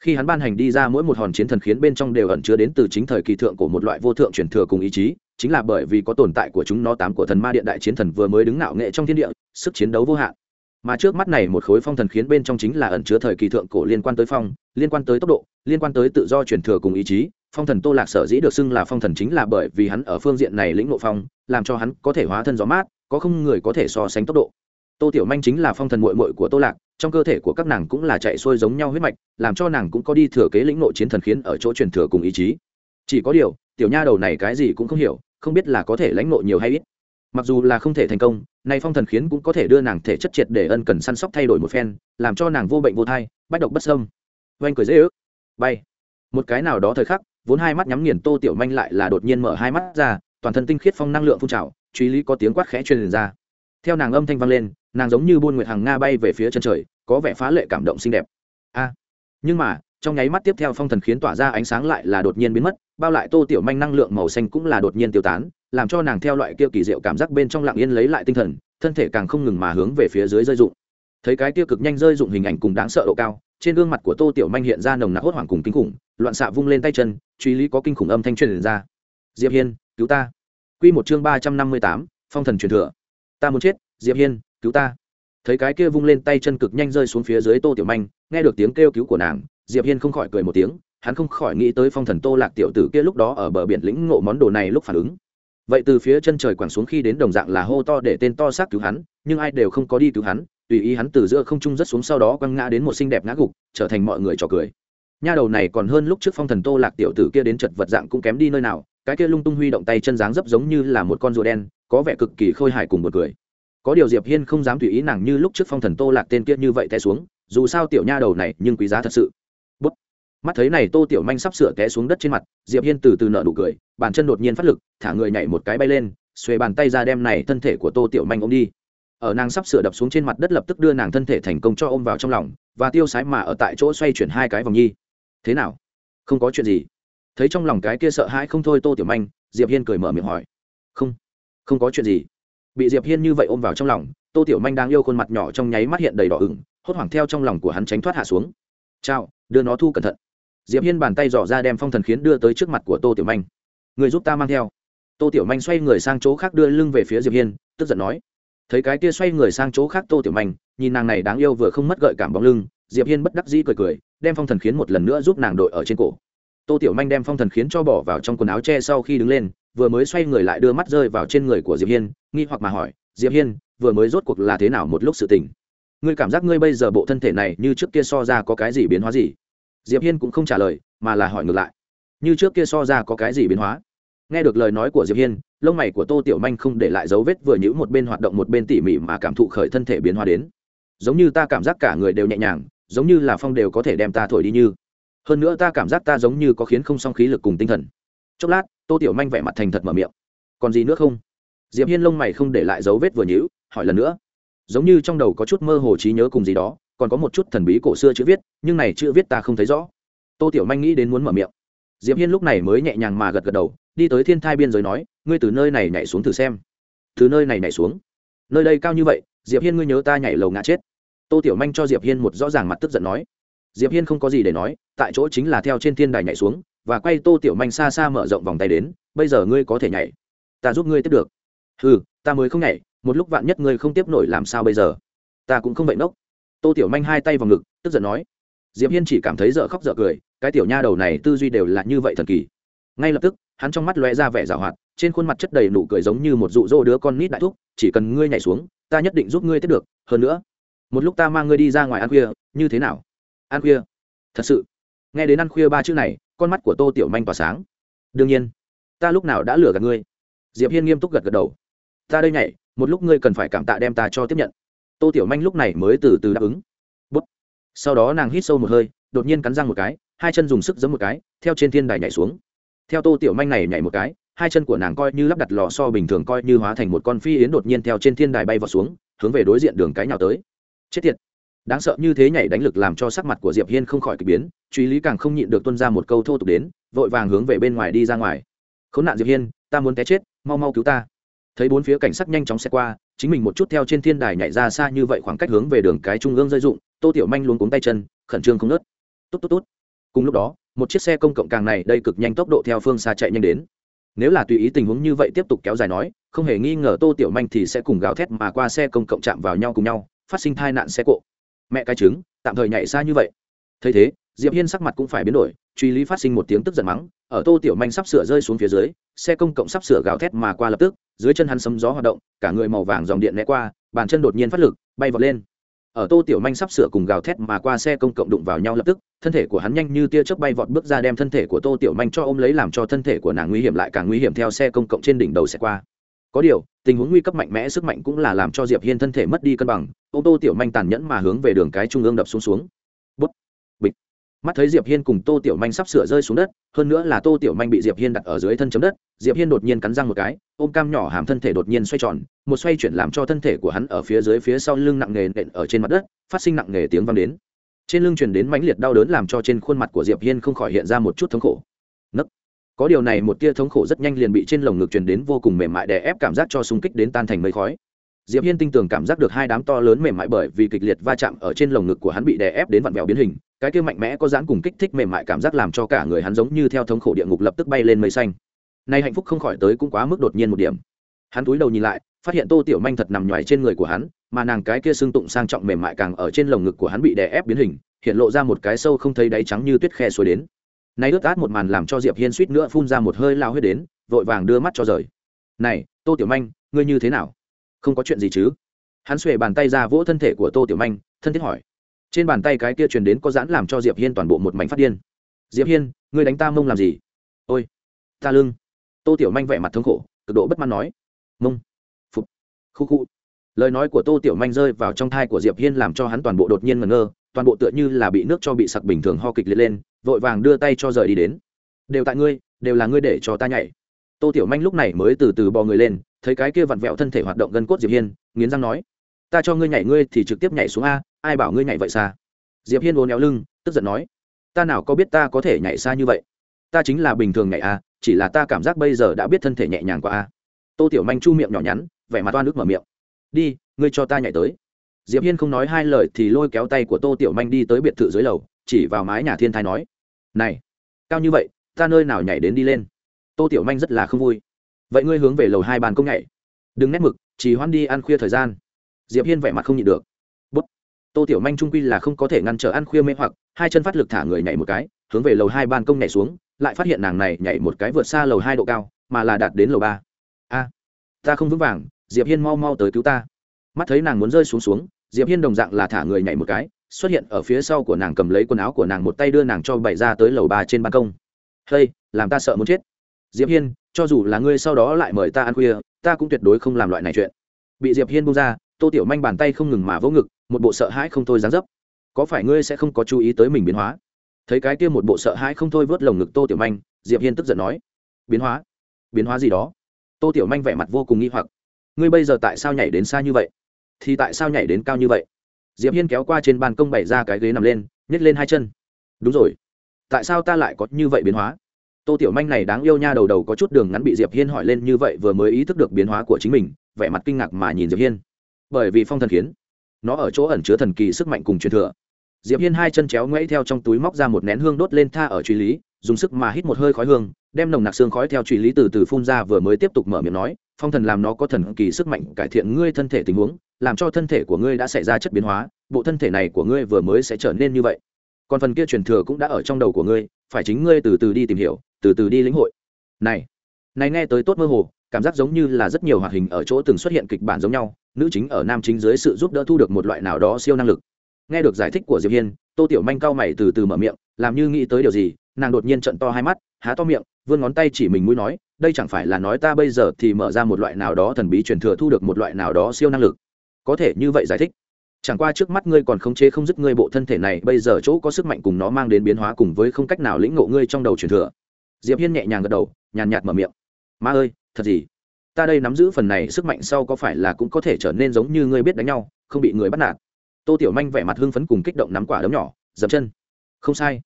Khi hắn ban hành đi ra mỗi một hòn chiến thần khiến bên trong đều ẩn chứa đến từ chính thời kỳ thượng của một loại vô thượng truyền thừa cùng ý chí, chính là bởi vì có tồn tại của chúng nó tám của thần ma điện đại chiến thần vừa mới đứng ngạo nghệ trong thiên địa, sức chiến đấu vô hạn mà trước mắt này một khối phong thần khiến bên trong chính là ẩn chứa thời kỳ thượng cổ liên quan tới phong, liên quan tới tốc độ, liên quan tới tự do truyền thừa cùng ý chí. Phong thần tô lạc sở dĩ được xưng là phong thần chính là bởi vì hắn ở phương diện này lĩnh ngộ phong, làm cho hắn có thể hóa thân gió mát, có không người có thể so sánh tốc độ. Tô tiểu manh chính là phong thần mội mội của tô lạc, trong cơ thể của các nàng cũng là chạy xuôi giống nhau huyết mạch, làm cho nàng cũng có đi thừa kế lĩnh ngộ chiến thần khiến ở chỗ truyền thừa cùng ý chí. Chỉ có điều, tiểu nha đầu này cái gì cũng không hiểu, không biết là có thể lãnh ngộ nhiều hay ít mặc dù là không thể thành công nay phong thần khiến cũng có thể đưa nàng thể chất triệt để ân cần săn sóc thay đổi một phen, làm cho nàng vô bệnh vô thai, bách độc bất sâm oanh cười dễ ước. Bay. Một cái nào đó thời khắc, vốn hai mắt nhắm nghiền tô tiểu manh lại là đột nhiên mở hai mắt ra, toàn thân tinh khiết phong năng lượng phun trào, truy lý có tiếng quát khẽ truyền ra. Theo nàng âm thanh vang lên, nàng giống như buôn nguyệt hàng nga bay về phía chân trời, có vẻ phá lệ cảm động xinh đẹp. A. Nhưng mà, trong nháy mắt tiếp theo phong thần khiến tỏa ra ánh sáng lại là đột nhiên biến mất, bao lại tô tiểu manh năng lượng màu xanh cũng là đột nhiên tiêu tán làm cho nàng theo loại kia kỳ diệu cảm giác bên trong lặng yên lấy lại tinh thần, thân thể càng không ngừng mà hướng về phía dưới rơi dụng thấy cái kia cực nhanh rơi dụng hình ảnh cùng đáng sợ độ cao, trên gương mặt của tô tiểu manh hiện ra nồng nặc hốt hoảng cùng kinh khủng, loạn xạ vung lên tay chân, truy lý có kinh khủng âm thanh truyền ra. Diệp hiên, cứu ta. Quy một chương ba trăm năm mươi tám, phong thần truyền thừa. Ta muốn chết, diệp hiên, cứu ta. Thấy cái kia vung lên tay chân cực nhanh rơi xuống phía dưới tô tiểu manh, nghe được tiếng kêu cứu của nàng, diệp hiên không khỏi cười một tiếng, hắn không khỏi nghĩ tới phong thần tô lạc tiểu tử kia lúc đó ở bờ biển lĩnh ngộ món đồ này lúc phản ứng vậy từ phía chân trời quẳng xuống khi đến đồng dạng là hô to để tên to xác cứu hắn, nhưng ai đều không có đi cứu hắn, tùy ý hắn từ giữa không trung rất xuống sau đó quăng ngã đến một xinh đẹp ngã gục, trở thành mọi người trò cười. Nha đầu này còn hơn lúc trước phong thần tô lạc tiểu tử kia đến chật vật dạng cũng kém đi nơi nào, cái kia lung tung huy động tay chân dáng dấp giống như là một con rùa đen, có vẻ cực kỳ khôi hài cùng một cười. Có điều diệp hiên không dám tùy ý nàng như lúc trước phong thần tô lạc tên kia như vậy té xuống, dù sao tiểu nha đầu này nhưng quý giá thật sự mắt thấy này tô tiểu manh sắp sửa té xuống đất trên mặt, diệp hiên từ từ nở nụ cười, bàn chân đột nhiên phát lực, thả người nhảy một cái bay lên, xuề bàn tay ra đem này thân thể của tô tiểu manh ôm đi. Ở nàng sắp sửa đập xuống trên mặt đất lập tức đưa nàng thân thể thành công cho ôm vào trong lòng, và tiêu sái mà ở tại chỗ xoay chuyển hai cái vòng nhi. Thế nào? Không có chuyện gì. Thấy trong lòng cái kia sợ hãi không thôi tô tiểu manh, diệp hiên cười mở miệng hỏi. Không không có chuyện gì. Bị diệp hiên như vậy ôm vào trong lòng, tô tiểu manh đang yêu khuôn mặt nhỏ trong nháy mắt hiện đầy đỏ ửng, hốt hoảng theo trong lòng của hắn tránh thoát hạ xuống. Chào, đưa nó thu cẩn thận diệp hiên bàn tay dò ra đem phong thần khiến đưa tới trước mặt của tô tiểu manh. Người giúp ta mang theo. Tô tiểu manh xoay người sang chỗ khác đưa lưng về phía diệp hiên, tức giận nói. Thấy cái kia xoay người sang chỗ khác tô tiểu manh, nhìn nàng này đáng yêu vừa không mất gợi cảm bóng lưng, diệp hiên bất đắc dĩ cười cười, đem phong thần khiến một lần nữa giúp nàng đội ở trên cổ. Tô tiểu manh đem phong thần khiến cho bỏ vào trong quần áo che sau khi đứng lên, vừa mới xoay người lại đưa mắt rơi vào trên người của diệp hiên, nghi hoặc mà hỏi, diệp hiên, vừa mới rốt cuộc là thế nào một lúc sự tình? Ngươi cảm giác ngươi bây giờ bộ thân thể này như trước kia so ra có cái gì biến hóa gì? Diệp hiên cũng không trả lời, mà là hỏi ngược lại. Như trước kia so ra có cái gì biến hóa? Nghe được lời nói của diệp hiên, lông mày của tô tiểu manh không để lại dấu vết vừa nhữ một bên hoạt động một bên tỉ mỉ mà cảm thụ khởi thân thể biến hóa đến. Giống như ta cảm giác cả người đều nhẹ nhàng, giống như là phong đều có thể đem ta thổi đi như. Hơn nữa ta cảm giác ta giống như có khiến không song khí lực cùng tinh thần. Chốc lát, tô tiểu manh vẻ mặt thành thật mở miệng. Còn gì nữa không? Diệp hiên lông mày không để lại dấu vết vừa nhữ hỏi lần nữa. Giống như trong đầu có chút mơ hồ trí nhớ cùng gì đó còn có một chút thần bí cổ xưa chữ viết, nhưng này chữ viết ta không thấy rõ. Tô tiểu manh nghĩ đến muốn mở miệng. Diệp hiên lúc này mới nhẹ nhàng mà gật gật đầu, đi tới thiên thai biên giới nói, ngươi từ nơi này nhảy xuống thử xem. Từ nơi này nhảy xuống? Nơi đây cao như vậy, diệp hiên ngươi nhớ ta nhảy lầu ngã chết. Tô tiểu manh cho diệp hiên một rõ ràng mặt tức giận nói. Diệp hiên không có gì để nói, tại chỗ chính là theo trên thiên đài nhảy xuống, và quay tô tiểu manh xa xa mở rộng vòng tay đến, bây giờ ngươi có thể nhảy. Ta giúp ngươi tiếp được. Ừ ta mới không nhảy, một lúc vạn nhất ngươi không tiếp nổi làm sao bây giờ? Ta cũng không vậy nốc tô tiểu manh hai tay vào ngực, tức giận nói. Diệp hiên chỉ cảm thấy dở khóc dở cười, cái tiểu nha đầu này tư duy đều là như vậy thần kỳ. Ngay lập tức, hắn trong mắt lóe ra vẻ giảo hoạt, trên khuôn mặt chất đầy nụ cười giống như một dụ dỗ đứa con nít đại thúc, chỉ cần ngươi nhảy xuống, ta nhất định giúp ngươi tiếp được, hơn nữa, một lúc ta mang ngươi đi ra ngoài ăn khuya, như thế nào? Ăn khuya? Thật sự? Nghe đến ăn khuya ba chữ này, con mắt của tô tiểu manh tỏa sáng. Đương nhiên, ta lúc nào đã lừa gạt ngươi? Diệp hiên nghiêm túc gật gật đầu. Ta đây nhảy, một lúc ngươi cần phải cảm tạ đem ta cho tiếp nhận tô tiểu manh lúc này mới từ từ đáp ứng. Bút. sau đó nàng hít sâu một hơi, đột nhiên cắn răng một cái, hai chân dùng sức giấm một cái, theo trên thiên đài nhảy xuống. Theo tô tiểu manh này nhảy một cái, hai chân của nàng coi như lắp đặt lò so bình thường coi như hóa thành một con phi yến đột nhiên theo trên thiên đài bay vào xuống, hướng về đối diện đường cái nào tới. Chết tiệt. Đáng sợ như thế nhảy đánh lực làm cho sắc mặt của diệp hiên không khỏi kỳ biến, truy lý càng không nhịn được tuân ra một câu thô tục đến, vội vàng hướng về bên ngoài đi ra ngoài. Khốn nạn diệp hiên, ta muốn té chết, mau mau cứu ta. Thấy bốn phía cảnh sắc nhanh chóng xe qua chính mình một chút theo trên thiên đài nhảy ra xa như vậy khoảng cách hướng về đường cái trung ương rơi dụng, tô tiểu manh luôn cuống tay chân, khẩn trương không nớt tốt tốt tốt. Cùng lúc đó, một chiếc xe công cộng càng này đây cực nhanh tốc độ theo phương xa chạy nhanh đến. Nếu là tùy ý tình huống như vậy tiếp tục kéo dài nói, không hề nghi ngờ tô tiểu manh thì sẽ cùng gào thét mà qua xe công cộng chạm vào nhau cùng nhau, phát sinh tai nạn xe cộ. Mẹ cái trứng, tạm thời nhảy xa như vậy. Thấy thế, diệp hiên sắc mặt cũng phải biến đổi, truy lý phát sinh một tiếng tức giận mắng, ở tô tiểu manh sắp sửa rơi xuống phía dưới, xe công cộng sắp sửa gào thét mà qua lập tức dưới chân hắn sấm gió hoạt động, cả người màu vàng dòng điện né qua, bàn chân đột nhiên phát lực, bay vọt lên. Ở tô tiểu manh sắp sửa cùng gào thét mà qua xe công cộng đụng vào nhau lập tức, thân thể của hắn nhanh như tia chớp bay vọt bước ra đem thân thể của tô tiểu manh cho ôm lấy làm cho thân thể của nàng nguy hiểm lại càng nguy hiểm theo xe công cộng trên đỉnh đầu xe qua. Có điều, tình huống nguy cấp mạnh mẽ sức mạnh cũng là làm cho diệp hiên thân thể mất đi cân bằng, ô tô tiểu manh tàn nhẫn mà hướng về đường cái trung ương đập xuống xuống mắt thấy diệp hiên cùng tô tiểu manh sắp sửa rơi xuống đất, hơn nữa là tô tiểu manh bị diệp hiên đặt ở dưới thân chấm đất, diệp hiên đột nhiên cắn răng một cái, ôm cam nhỏ hàm thân thể đột nhiên xoay tròn, một xoay chuyển làm cho thân thể của hắn ở phía dưới phía sau lưng nặng nề nện ở trên mặt đất, phát sinh nặng nề tiếng vang đến. Trên lưng truyền đến mãnh liệt đau đớn làm cho trên khuôn mặt của diệp hiên không khỏi hiện ra một chút thống khổ. Nấc. Có điều này một tia thống khổ rất nhanh liền bị trên lồng ngực truyền đến vô cùng mềm mại đè ép cảm giác cho xung kích đến tan thành mây khói. Diệp hiên tinh tường cảm giác được hai đám to lớn mềm mại bởi vì kịch liệt va chạm ở trên lồng ngực của hắn bị đè ép đến vặn vẹo biến hình cái kia mạnh mẽ có dáng cùng kích thích mềm mại cảm giác làm cho cả người hắn giống như theo thống khổ địa ngục lập tức bay lên mây xanh. Nay hạnh phúc không khỏi tới cũng quá mức đột nhiên một điểm. Hắn túi đầu nhìn lại, phát hiện tô tiểu manh thật nằm nhoài trên người của hắn, mà nàng cái kia xương tụng sang trọng mềm mại càng ở trên lồng ngực của hắn bị đè ép biến hình, hiện lộ ra một cái sâu không thấy đáy trắng như tuyết khe suối đến. Nay ướt át một màn làm cho diệp hiên suýt nữa phun ra một hơi lao huyết đến, vội vàng đưa mắt cho rời. Này, tô tiểu manh, ngươi như thế nào? Không có chuyện gì chứ? Hắn xuề bàn tay ra vỗ thân thể của tô tiểu manh, thân thiết hỏi trên bàn tay cái kia truyền đến có giãn làm cho diệp hiên toàn bộ một mảnh phát điên. Diệp hiên, ngươi đánh ta mông làm gì? Ôi, ta lưng. Tô tiểu manh vẻ mặt thống khổ, cực độ bất mãn nói. Mông. Phục khu khu. Lời nói của tô tiểu manh rơi vào trong thai của diệp hiên làm cho hắn toàn bộ đột nhiên ngẩn ngơ, toàn bộ tựa như là bị nước cho bị sặc bình thường ho kịch liệt lên, vội vàng đưa tay cho rời đi đến. Đều tại ngươi, đều là ngươi để cho ta nhảy. Tô tiểu manh lúc này mới từ từ bò người lên, thấy cái kia vặn vẹo thân thể hoạt động gân cốt diệp hiên, nghiến răng nói. Ta cho ngươi nhảy, ngươi thì trực tiếp nhảy xuống a ai bảo ngươi nhảy vậy xa? Diệp hiên uốn éo lưng, tức giận nói, ta nào có biết ta có thể nhảy xa như vậy? Ta chính là bình thường nhảy a chỉ là ta cảm giác bây giờ đã biết thân thể nhẹ nhàng qua a à. tô tiểu manh chu miệng nhỏ nhắn, vẻ mặt toan nước mở miệng, đi, ngươi cho ta nhảy tới. Diệp hiên không nói hai lời thì lôi kéo tay của tô tiểu manh đi tới biệt thự dưới lầu, chỉ vào mái nhà thiên thai nói, này, cao như vậy, ta nơi nào nhảy đến đi lên? Tô tiểu manh rất là không vui, vậy ngươi hướng về lầu hai bàn công nhảy, đừng nét mực chỉ hoan đi ăn khuya thời gian. Diệp hiên vẻ mặt không nhịn được tô tiểu manh trung quy là không có thể ngăn trở ăn khuya mê hoặc, hai chân phát lực thả người nhảy một cái, hướng về lầu hai ban công nhảy xuống, lại phát hiện nàng này nhảy một cái vượt xa lầu hai độ cao, mà là đạt đến lầu ba. A, ta không vững vàng, diệp hiên mau mau tới cứu ta. Mắt thấy nàng muốn rơi xuống xuống, diệp hiên đồng dạng là thả người nhảy một cái, xuất hiện ở phía sau của nàng cầm lấy quần áo của nàng một tay đưa nàng cho bày ra tới lầu ba trên ban công. Hey, làm ta sợ muốn chết. Diệp hiên, cho dù là ngươi sau đó lại mời ta ăn khuya, ta cũng tuyệt đối không làm loại này chuyện. Bị diệp hiên buông ra tô tiểu manh bàn tay không ngừng mà vỗ ngực, một bộ sợ hãi không thôi dáng dấp. Có phải ngươi sẽ không có chú ý tới mình biến hóa? Thấy cái kia một bộ sợ hãi không thôi vớt lồng ngực tô tiểu manh, diệp hiên tức giận nói, biến hóa? Biến hóa gì đó? Tô tiểu manh vẻ mặt vô cùng nghi hoặc, ngươi bây giờ tại sao nhảy đến xa như vậy? Thì tại sao nhảy đến cao như vậy? Diệp hiên kéo qua trên ban công bày ra cái ghế nằm lên nhét lên hai chân. Đúng rồi. Tại sao ta lại có như vậy biến hóa? Tô tiểu manh này đáng yêu nha đầu đầu có chút đường ngắn bị diệp hiên hỏi lên như vậy vừa mới ý thức được biến hóa của chính mình, vẻ mặt kinh ngạc mà nhìn diệp hiên bởi vì phong thần khiến nó ở chỗ ẩn chứa thần kỳ sức mạnh cùng truyền thừa. Diệp hiên hai chân chéo ngoẫy theo trong túi móc ra một nén hương đốt lên tha ở truy lý, dùng sức mà hít một hơi khói hương, đem nồng nặc xương khói theo truy lý từ từ phun ra vừa mới tiếp tục mở miệng nói, phong thần làm nó có thần kỳ sức mạnh, cải thiện ngươi thân thể tình huống, làm cho thân thể của ngươi đã xảy ra chất biến hóa, bộ thân thể này của ngươi vừa mới sẽ trở nên như vậy. Còn phần kia truyền thừa cũng đã ở trong đầu của ngươi, phải chính ngươi từ từ đi tìm hiểu, từ từ đi lĩnh hội. Này này nghe tới tốt mơ hồ, cảm giác giống như là rất nhiều hoạt hình ở chỗ từng xuất hiện kịch bản giống nhau nữ chính ở nam chính dưới sự giúp đỡ thu được một loại nào đó siêu năng lực. Nghe được giải thích của diệp hiên, tô tiểu manh cao mày từ từ mở miệng, làm như nghĩ tới điều gì, nàng đột nhiên trận to hai mắt, há to miệng, vươn ngón tay chỉ mình mũi nói, đây chẳng phải là nói ta bây giờ thì mở ra một loại nào đó thần bí truyền thừa thu được một loại nào đó siêu năng lực. Có thể như vậy giải thích. Chẳng qua trước mắt ngươi còn không chế không dứt ngươi bộ thân thể này, bây giờ chỗ có sức mạnh cùng nó mang đến biến hóa cùng với không cách nào lĩnh ngộ ngươi trong đầu truyền thừa. Diệp hiên nhẹ nhàng gật đầu, nhàn nhạt mở miệng. Ma ơi, thật gì? Ta đây nắm giữ phần này sức mạnh sau có phải là cũng có thể trở nên giống như ngươi biết đánh nhau, không bị người bắt nạt. Tô tiểu manh vẻ mặt hưng phấn cùng kích động nắm quả đấm nhỏ dập chân. Không sai.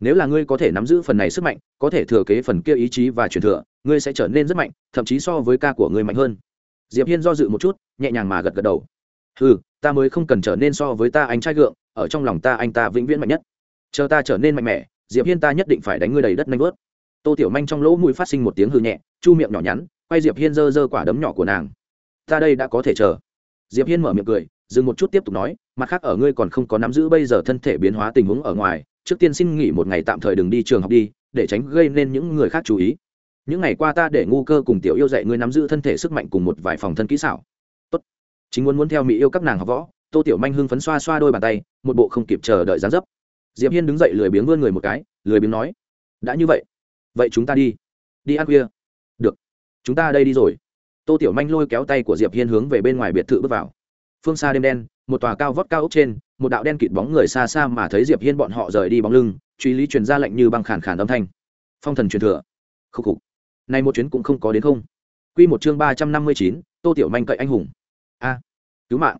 Nếu là ngươi có thể nắm giữ phần này sức mạnh, có thể thừa kế phần kia ý chí và truyền thừa, ngươi sẽ trở nên rất mạnh, thậm chí so với ca của ngươi mạnh hơn. Diệp hiên do dự một chút, nhẹ nhàng mà gật gật đầu. Ừ ta mới không cần trở nên so với ta anh trai gượng, ở trong lòng ta anh ta vĩnh viễn mạnh nhất. Chờ ta trở nên mạnh mẽ, diệp hiên ta nhất định phải đánh ngươi đầy đất nanh vớt tô tiểu manh trong lỗ mũi phát sinh một tiếng hư nhẹ, chu miệng nhỏ nhắn quay diệp hiên giơ giơ quả đấm nhỏ của nàng. Ta đây đã có thể chờ. Diệp hiên mở miệng cười, dừng một chút tiếp tục nói, mặt khác ở ngươi còn không có nắm giữ bây giờ thân thể biến hóa tình huống ở ngoài, trước tiên xin nghỉ một ngày tạm thời đừng đi trường học đi, để tránh gây nên những người khác chú ý. Những ngày qua ta để ngu cơ cùng tiểu yêu dạy ngươi nắm giữ thân thể sức mạnh cùng một vài phòng thân kỹ xảo. Tốt. Chính muốn muốn theo mỹ yêu các nàng học võ, tô tiểu manh hưng phấn xoa xoa đôi bàn tay, một bộ không kịp chờ đợi dán dấp. Diệp hiên đứng dậy lười biếng vươn người một cái, lười biếng nói, đã như vậy vậy chúng ta đi. Đi ăn khuya chúng ta đây đi rồi. Tô tiểu manh lôi kéo tay của diệp hiên hướng về bên ngoài biệt thự bước vào. Phương xa đêm đen, một tòa cao vót cao ốc trên, một đạo đen kịt bóng người xa xa mà thấy diệp hiên bọn họ rời đi bóng lưng, truy lý truyền ra lệnh như băng khàn khàn âm thanh. Phong thần truyền thừa. Khúc khục. Này một chuyến cũng không có đến không. Quy một chương ba trăm năm mươi chín, tô tiểu manh cậy anh hùng. A. Cứu mạng.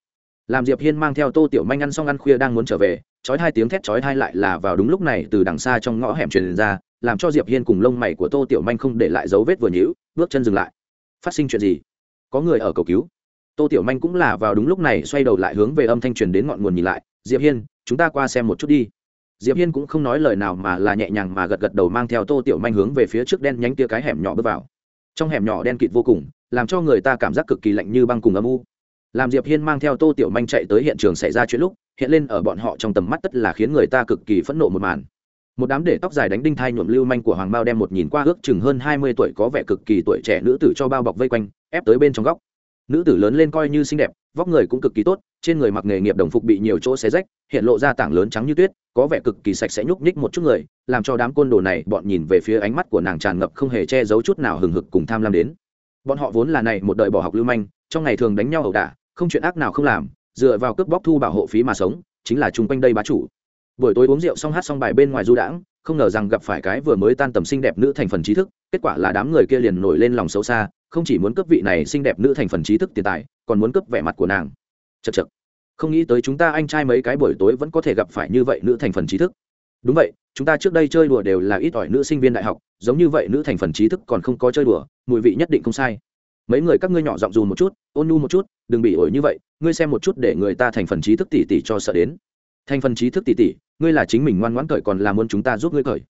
Làm diệp hiên mang theo tô tiểu manh ăn xong ăn khuya đang muốn trở về, chói hai tiếng thét chói hai lại là vào đúng lúc này từ đằng xa trong ngõ hẻm truyền ra làm cho diệp hiên cùng lông mày của tô tiểu manh không để lại dấu vết vừa nhữ bước chân dừng lại. Phát sinh chuyện gì? Có người ở cầu cứu. Tô tiểu manh cũng là vào đúng lúc này, xoay đầu lại hướng về âm thanh truyền đến ngọn nguồn nhìn lại. Diệp hiên, chúng ta qua xem một chút đi. Diệp hiên cũng không nói lời nào mà là nhẹ nhàng mà gật gật đầu mang theo tô tiểu manh hướng về phía trước đen nhánh tia cái hẻm nhỏ bước vào. Trong hẻm nhỏ đen kịt vô cùng, làm cho người ta cảm giác cực kỳ lạnh như băng cùng âm u. Làm diệp hiên mang theo tô tiểu manh chạy tới hiện trường xảy ra chuyện lúc, hiện lên ở bọn họ trong tầm mắt tất là khiến người ta cực kỳ phẫn nộ một màn một đám để tóc dài đánh đinh thai nhuộm lưu manh của hoàng bao đem một nhìn qua ước chừng hơn hai mươi tuổi có vẻ cực kỳ tuổi trẻ nữ tử cho bao bọc vây quanh, ép tới bên trong góc. Nữ tử lớn lên coi như xinh đẹp, vóc người cũng cực kỳ tốt, trên người mặc nghề nghiệp đồng phục bị nhiều chỗ xé rách, hiện lộ ra tảng lớn trắng như tuyết, có vẻ cực kỳ sạch sẽ nhúc nhích một chút người, làm cho đám côn đồ này bọn nhìn về phía ánh mắt của nàng tràn ngập không hề che giấu chút nào hừng hực cùng tham lam đến. Bọn họ vốn là này một đời bỏ học lưu manh, trong ngày thường đánh nhau ẩu đả, không chuyện ác nào không làm, dựa vào cướp bóc thu bảo hộ phí mà sống, chính là chung quanh đây bá chủ buổi tối uống rượu xong hát xong bài bên ngoài du đãng, không ngờ rằng gặp phải cái vừa mới tan tầm xinh đẹp nữ thành phần trí thức, kết quả là đám người kia liền nổi lên lòng xấu xa, không chỉ muốn cướp vị này xinh đẹp nữ thành phần trí thức tiền tài, còn muốn cướp vẻ mặt của nàng. Chật chật không nghĩ tới chúng ta anh trai mấy cái buổi tối vẫn có thể gặp phải như vậy nữ thành phần trí thức. Đúng vậy, chúng ta trước đây chơi đùa đều là ít ỏi nữ sinh viên đại học, giống như vậy nữ thành phần trí thức còn không có chơi đùa, mùi vị nhất định không sai. Mấy người các ngươi nhỏ giọng dù một chút, ôn nhu một chút, đừng bị ổi như vậy, ngươi xem một chút để người ta thành phần trí thức tỉ tỉ cho sợ đến. Thành phần trí thức tỉ tỉ ngươi là chính mình ngoan ngoãn cởi còn là muốn chúng ta giúp ngươi cởi.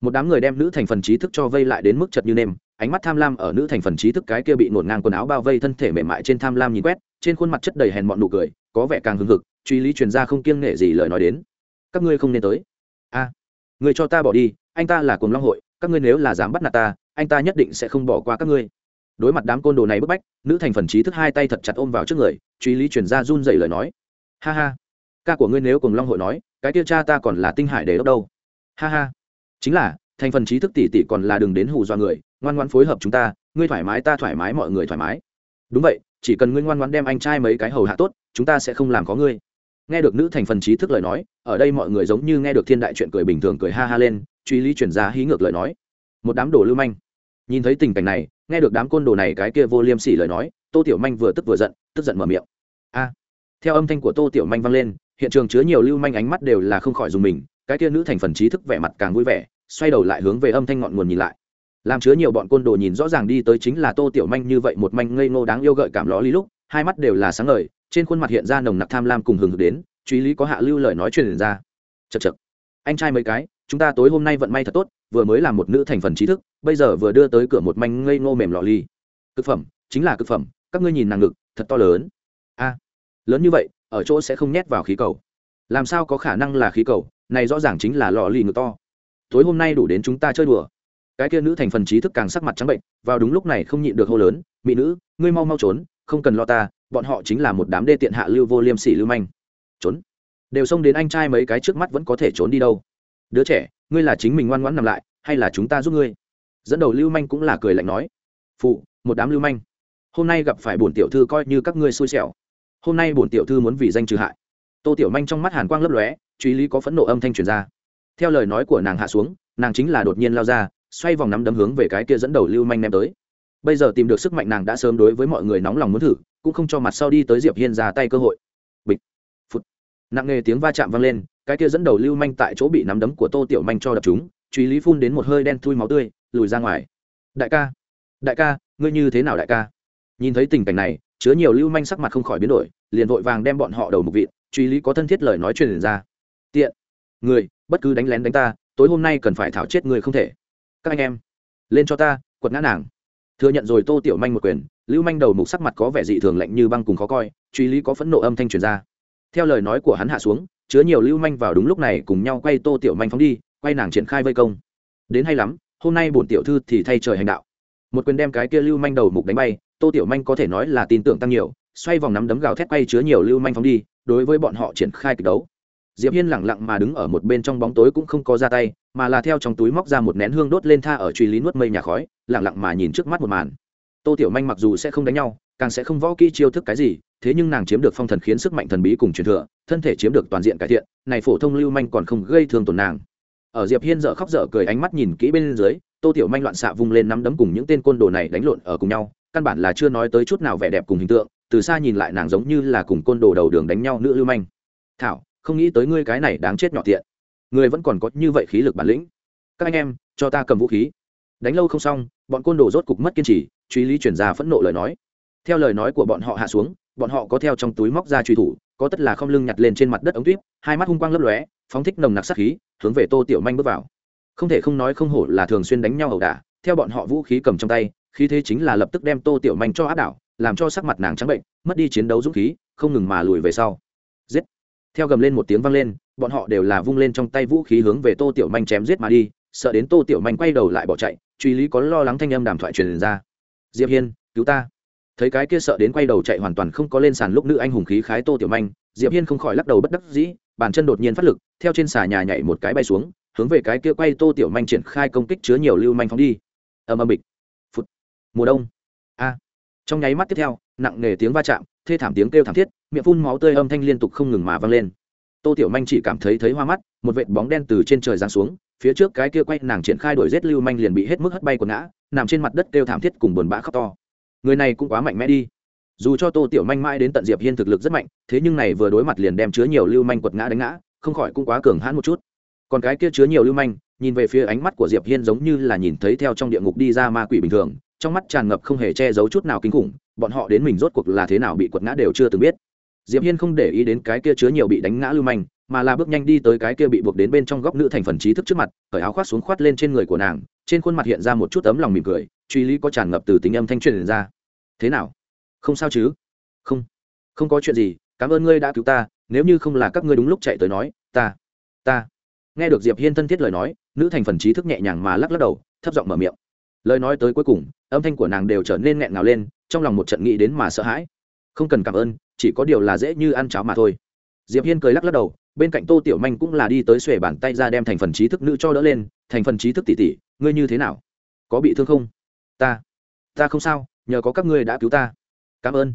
Một đám người đem nữ thành phần trí thức cho vây lại đến mức chật như nêm ánh mắt tham lam ở nữ thành phần trí thức cái kia bị ngổn ngang quần áo bao vây thân thể mềm mại trên tham lam nhìn quét trên khuôn mặt chất đầy hèn mọn nụ cười có vẻ càng hưng hực truy lý truyền ra không kiêng nghệ gì lời nói đến. Các ngươi không nên tới. A à, người cho ta bỏ đi anh ta là cùng long hội các ngươi nếu là dám bắt nạt ta anh ta nhất định sẽ không bỏ qua các ngươi. Đối mặt đám côn đồ này bức bách nữ thành phần trí thức hai tay thật chặt ôm vào trước người truy lý truyền ra run rẩy lời nói. Ha ha ca của ngươi nếu cùng long hội nói cái tiêu cha ta còn là tinh hải để đốc đâu. Ha ha. Chính là, thành phần trí thức tỷ tỷ còn là đừng đến hù do người, ngoan ngoan phối hợp chúng ta, ngươi thoải mái ta thoải mái mọi người thoải mái. Đúng vậy, chỉ cần ngươi ngoan ngoan đem anh trai mấy cái hầu hạ tốt, chúng ta sẽ không làm có ngươi. Nghe được nữ thành phần trí thức lời nói, ở đây mọi người giống như nghe được thiên đại chuyện cười bình thường cười ha ha lên, truy lý chuyển ra hí ngược lời nói. Một đám đồ lưu manh. Nhìn thấy tình cảnh này, nghe được đám côn đồ này cái kia vô liêm sỉ lời nói, tô tiểu manh vừa tức vừa giận, tức giận mở miệng. A. Theo âm thanh của tô tiểu manh vang lên hiện trường chứa nhiều lưu manh ánh mắt đều là không khỏi dùng mình, cái kia nữ thành phần trí thức vẻ mặt càng vui vẻ, xoay đầu lại hướng về âm thanh ngọn nguồn nhìn lại. Làm chứa nhiều bọn côn đồ nhìn rõ ràng đi tới chính là tô tiểu manh như vậy một manh ngây ngô đáng yêu gợi cảm ló lý lúc, hai mắt đều là sáng ngời, trên khuôn mặt hiện ra nồng nặc tham lam cùng hừng hực đến, truy lý có hạ lưu lời nói truyền ra. Chật chật anh trai mấy cái, chúng ta tối hôm nay vận may thật tốt, vừa mới làm một nữ thành phần trí thức, bây giờ vừa đưa tới cửa một manh ngây ngô mềm lọ ly. Cực phẩm, chính là cực phẩm, các ngươi nhìn nàng ngực, thật to lớn. A, lớn như vậy ở chỗ sẽ không nhét vào khí cầu. Làm sao có khả năng là khí cầu? Này rõ ràng chính là lọ lì ngực to. Tối hôm nay đủ đến chúng ta chơi đùa. Cái kia nữ thành phần trí thức càng sắc mặt trắng bệnh, vào đúng lúc này không nhịn được hô lớn, mỹ nữ, ngươi mau mau trốn, không cần lo ta, bọn họ chính là một đám đê tiện hạ lưu vô liêm sỉ lưu manh. Trốn? Đều xông đến anh trai mấy cái trước mắt vẫn có thể trốn đi đâu. Đứa trẻ, ngươi là chính mình ngoan ngoãn nằm lại, hay là chúng ta giúp ngươi? Dẫn đầu lưu manh cũng là cười lạnh nói. Phụ, một đám lưu manh. Hôm nay gặp phải bổn tiểu thư coi như các ngươi xui xẻo hôm nay bổn tiểu thư muốn vì danh trừ hại. Tô tiểu manh trong mắt hàn quang lấp lóe, truy lý có phẫn nộ âm thanh truyền ra. Theo lời nói của nàng hạ xuống, nàng chính là đột nhiên lao ra, xoay vòng nắm đấm hướng về cái kia dẫn đầu lưu manh ném tới. Bây giờ tìm được sức mạnh nàng đã sớm đối với mọi người nóng lòng muốn thử, cũng không cho mặt sau đi tới diệp hiên ra tay cơ hội. Bịch phút nặng nề tiếng va chạm vang lên, cái kia dẫn đầu lưu manh tại chỗ bị nắm đấm của tô tiểu manh cho đập chúng truy lý phun đến một hơi đen thui máu tươi, lùi ra ngoài. Đại ca đại ca, ngươi như thế nào đại ca? Nhìn thấy tình cảnh này chứa nhiều lưu manh sắc mặt không khỏi biến đổi, liền vội vàng đem bọn họ đầu mục vị truy lý có thân thiết lời nói truyền ra. Tiện, người, bất cứ đánh lén đánh ta, tối hôm nay cần phải thảo chết người không thể. Các anh em, lên cho ta, quật ngã nàng. Thừa nhận rồi tô tiểu manh một quyền, lưu manh đầu mục sắc mặt có vẻ dị thường lạnh như băng cùng khó coi, truy lý có phẫn nộ âm thanh truyền ra. Theo lời nói của hắn hạ xuống, chứa nhiều lưu manh vào đúng lúc này cùng nhau quay tô tiểu manh phóng đi, quay nàng triển khai vây công. Đến hay lắm, hôm nay bổn tiểu thư thì thay trời hành đạo. Một quyền đem cái kia lưu manh đầu mục đánh bay tô tiểu manh có thể nói là tin tưởng tăng nhiều, xoay vòng nắm đấm gào thét quay chứa nhiều lưu manh phóng đi, đối với bọn họ triển khai kịch đấu. Diệp hiên lẳng lặng mà đứng ở một bên trong bóng tối cũng không có ra tay, mà là theo trong túi móc ra một nén hương đốt lên tha ở truy lý nuốt mây nhà khói lẳng lặng mà nhìn trước mắt một màn. Tô tiểu manh mặc dù sẽ không đánh nhau, càng sẽ không võ kỹ chiêu thức cái gì, thế nhưng nàng chiếm được phong thần khiến sức mạnh thần bí cùng truyền thừa, thân thể chiếm được toàn diện cải thiện, này phổ thông lưu manh còn không gây thương tổn nàng. Ở diệp hiên dở khóc dở cười ánh mắt nhìn kỹ bên dưới, tô tiểu manh loạn xạ vung lên nắm đấm cùng những tên côn đồ này đánh lộn ở cùng nhau căn bản là chưa nói tới chút nào vẻ đẹp cùng hình tượng từ xa nhìn lại nàng giống như là cùng côn đồ đầu đường đánh nhau nữ lưu manh. Thảo không nghĩ tới ngươi cái này đáng chết nhỏ tiện. Người vẫn còn có như vậy khí lực bản lĩnh. Các anh em cho ta cầm vũ khí. Đánh lâu không xong bọn côn đồ rốt cục mất kiên trì truy lý chuyển ra phẫn nộ lời nói. Theo lời nói của bọn họ hạ xuống bọn họ có theo trong túi móc ra truy thủ có tất là không lưng nhặt lên trên mặt đất ống tuyếp, hai mắt hung quang lấp lóe phóng thích nồng nặc sát khí hướng về tô tiểu manh bước vào. Không thể không nói không hổ là thường xuyên đánh nhau ẩu đả theo bọn họ vũ khí cầm trong tay khí thế chính là lập tức đem tô tiểu manh cho áp đảo, làm cho sắc mặt nàng trắng bệnh, mất đi chiến đấu dũng khí, không ngừng mà lùi về sau. Giết! Theo gầm lên một tiếng vang lên, bọn họ đều là vung lên trong tay vũ khí hướng về tô tiểu manh chém giết mà đi, sợ đến tô tiểu manh quay đầu lại bỏ chạy, truy lý có lo lắng thanh âm đàm thoại truyền ra. Diệp hiên, cứu ta! Thấy cái kia sợ đến quay đầu chạy hoàn toàn không có lên sàn lúc nữ anh hùng khí khái tô tiểu manh, diệp hiên không khỏi lắc đầu bất đắc dĩ, bàn chân đột nhiên phát lực, theo trên xà nhà nhảy một cái bay xuống, hướng về cái kia quay tô tiểu manh triển khai công kích chứa nhiều lưu manh phóng đi. Ầm ầm bịch mùa đông. A. Trong nháy mắt tiếp theo, nặng nề tiếng va chạm, thê thảm tiếng kêu thảm thiết, miệng phun máu tươi âm thanh liên tục không ngừng mà vang lên. Tô tiểu manh chỉ cảm thấy thấy hoa mắt, một vệt bóng đen từ trên trời giáng xuống, phía trước cái kia quay nàng triển khai đuổi giết lưu manh liền bị hết mức hất bay quần ngã, nằm trên mặt đất kêu thảm thiết cùng buồn bã khóc to. Người này cũng quá mạnh mẽ đi. Dù cho tô tiểu manh mãi đến tận diệp hiên thực lực rất mạnh, thế nhưng này vừa đối mặt liền đem chứa nhiều lưu manh quật ngã đánh ngã, không khỏi cũng quá cường hãn một chút. Còn cái kia chứa nhiều lưu manh, nhìn về phía ánh mắt của diệp hiên giống như là nhìn thấy theo trong địa ngục đi ra ma quỷ bình thường trong mắt tràn ngập không hề che giấu chút nào kinh khủng, bọn họ đến mình rốt cuộc là thế nào bị quật ngã đều chưa từng biết. Diệp hiên không để ý đến cái kia chứa nhiều bị đánh ngã lưu manh, mà là bước nhanh đi tới cái kia bị buộc đến bên trong góc nữ thành phần trí thức trước mặt, cởi áo khoác xuống khoát lên trên người của nàng, trên khuôn mặt hiện ra một chút tấm lòng mỉm cười, truy lý có tràn ngập từ tính âm thanh truyền ra. Thế nào? Không sao chứ? Không không có chuyện gì, cảm ơn ngươi đã cứu ta, nếu như không là các ngươi đúng lúc chạy tới nói, ta ta. Nghe được diệp hiên thân thiết lời nói, nữ thành phần trí thức nhẹ nhàng mà lắc lắc đầu, thấp giọng mở miệng lời nói tới cuối cùng, âm thanh của nàng đều trở nên nghẹn ngào lên, trong lòng một trận nghĩ đến mà sợ hãi. Không cần cảm ơn, chỉ có điều là dễ như ăn cháo mà thôi. Diệp hiên cười lắc lắc đầu, bên cạnh tô tiểu manh cũng là đi tới xuề bàn tay ra đem thành phần trí thức nữ cho đỡ lên, thành phần trí thức tỷ tỷ, ngươi như thế nào? Có bị thương không? Ta ta không sao, nhờ có các ngươi đã cứu ta. Cảm ơn.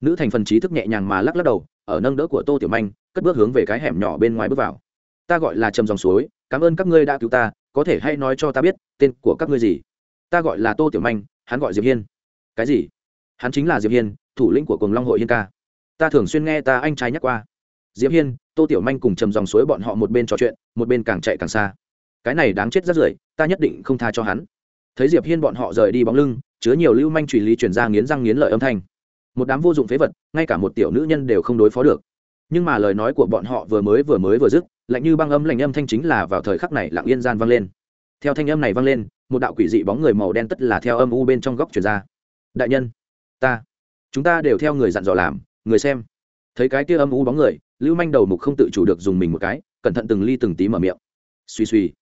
Nữ thành phần trí thức nhẹ nhàng mà lắc lắc đầu, ở nâng đỡ của tô tiểu manh, cất bước hướng về cái hẻm nhỏ bên ngoài bước vào. Ta gọi là trầm dòng suối, cảm ơn các ngươi đã cứu ta, có thể hay nói cho ta biết, tên của các ngươi gì? Ta gọi là tô tiểu manh, hắn gọi diệp hiên. cái gì? hắn chính là diệp hiên, thủ lĩnh của cùng long hội hiên ca. ta thường xuyên nghe ta anh trai nhắc qua. diệp hiên, tô tiểu manh cùng trầm dòng suối bọn họ một bên trò chuyện, một bên càng chạy càng xa. cái này đáng chết rất rưởi ta nhất định không tha cho hắn. thấy diệp hiên bọn họ rời đi bóng lưng, chứa nhiều lưu manh truy lý chuyển ra nghiến răng nghiến lợi âm thanh. một đám vô dụng phế vật, ngay cả một tiểu nữ nhân đều không đối phó được. nhưng mà lời nói của bọn họ vừa mới vừa mới vừa dứt, lạnh như băng âm lạnh âm thanh chính là vào thời khắc này lặng yên gian vang lên theo thanh âm này vang lên, một đạo quỷ dị bóng người màu đen tất là theo âm u bên trong góc chuyển ra. Đại nhân, ta, chúng ta đều theo người dặn dò làm, người xem. Thấy cái kia âm u bóng người, lưu manh đầu mục không tự chủ được dùng mình một cái, cẩn thận từng ly từng tí mở miệng. Suy suy.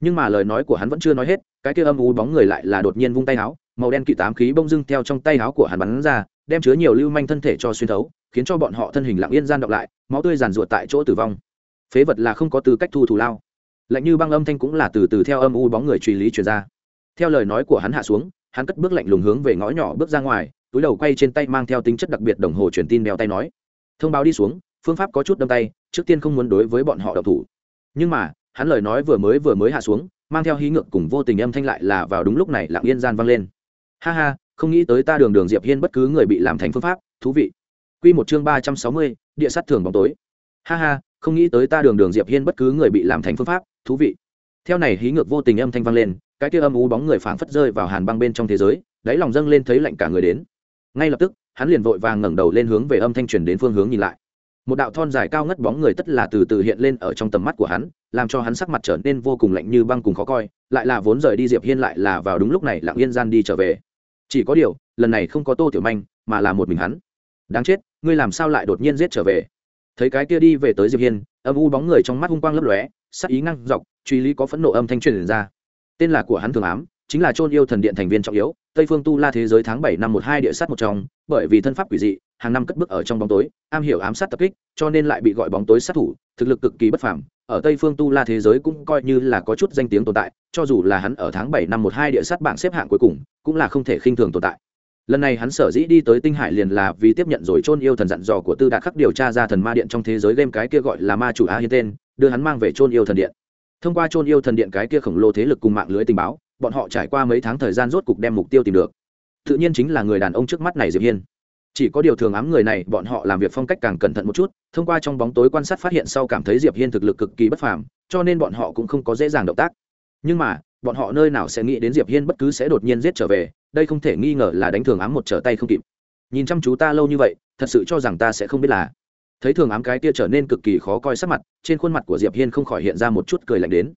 Nhưng mà lời nói của hắn vẫn chưa nói hết, cái kia âm u bóng người lại là đột nhiên vung tay áo màu đen kỵ tám khí bông dưng theo trong tay áo của hắn bắn ra, đem chứa nhiều lưu manh thân thể cho xuyên thấu, khiến cho bọn họ thân hình lặng yên gian đọc lại, máu tươi giàn ruột tại chỗ tử vong. Phế vật là không có tư cách thu thù lao lạnh như băng âm thanh cũng là từ từ theo âm u bóng người truy lý truyền ra. Theo lời nói của hắn hạ xuống hắn cất bước lạnh lùng hướng về ngõ nhỏ bước ra ngoài túi đầu quay trên tay mang theo tính chất đặc biệt đồng hồ truyền tin đeo tay nói. Thông báo đi xuống phương pháp có chút đâm tay trước tiên không muốn đối với bọn họ độc thủ. Nhưng mà hắn lời nói vừa mới vừa mới hạ xuống mang theo hí ngược cùng vô tình âm thanh lại là vào đúng lúc này lặng yên gian vang lên. Ha ha không nghĩ tới ta đường đường diệp hiên bất cứ người bị làm thành phương pháp thú vị. Quy một chương ba trăm sáu mươi, địa sát thường bóng tối. Ha ha không nghĩ tới ta đường đường diệp hiên bất cứ người bị làm thành phương pháp thú vị. Theo này hí ngược vô tình âm thanh vang lên, cái kia âm u bóng người phảng phất rơi vào hàn băng bên trong thế giới, đáy lòng dâng lên thấy lạnh cả người đến. Ngay lập tức, hắn liền vội vàng ngẩng đầu lên hướng về âm thanh truyền đến phương hướng nhìn lại. Một đạo thon dài cao ngất bóng người tất là từ từ hiện lên ở trong tầm mắt của hắn, làm cho hắn sắc mặt trở nên vô cùng lạnh như băng cùng khó coi, lại là vốn rời đi diệp hiên lại là vào đúng lúc này lặng yên gian đi trở về. Chỉ có điều, lần này không có tô tiểu manh, mà là một mình hắn. Đáng chết, ngươi làm sao lại đột nhiên giết trở về? Thấy cái kia đi về tới diệp hiên, âm u bóng người trong mắt hung quang lấp lóe sắc ý ngăn dọc, truy lý có phẫn nộ âm thanh truyền ra. Tên là của hắn thường ám, chính là chôn yêu thần điện thành viên trọng yếu, tây phương tu la thế giới tháng bảy năm một hai địa sát một trong, bởi vì thân pháp quỷ dị, hàng năm cất bước ở trong bóng tối, am hiểu ám sát tập kích, cho nên lại bị gọi bóng tối sát thủ, thực lực cực kỳ bất phàm, ở tây phương tu la thế giới cũng coi như là có chút danh tiếng tồn tại, cho dù là hắn ở tháng bảy năm một hai địa sát bảng xếp hạng cuối cùng, cũng là không thể khinh thường tồn tại. Lần này hắn sở dĩ đi tới tinh hải liền là vì tiếp nhận rồi chôn yêu thần dặn dò của tư đạt khắc điều tra ra thần ma điện trong thế giới game cái kia gọi là ma chủ a hiên tên đưa hắn mang về chôn yêu thần điện. Thông qua chôn yêu thần điện cái kia khổng lồ thế lực cùng mạng lưới tình báo, bọn họ trải qua mấy tháng thời gian rốt cục đem mục tiêu tìm được. Tự nhiên chính là người đàn ông trước mắt này diệp hiên. Chỉ có điều thường ám người này, bọn họ làm việc phong cách càng cẩn thận một chút, thông qua trong bóng tối quan sát phát hiện sau cảm thấy diệp hiên thực lực cực kỳ bất phàm, cho nên bọn họ cũng không có dễ dàng động tác. Nhưng mà, bọn họ nơi nào sẽ nghĩ đến diệp hiên bất cứ sẽ đột nhiên giết trở về, đây không thể nghi ngờ là đánh thường ám một trở tay không kịp. Nhìn chăm chú ta lâu như vậy, thật sự cho rằng ta sẽ không biết là thấy thường ám cái kia trở nên cực kỳ khó coi sắc mặt, trên khuôn mặt của diệp hiên không khỏi hiện ra một chút cười lạnh đến.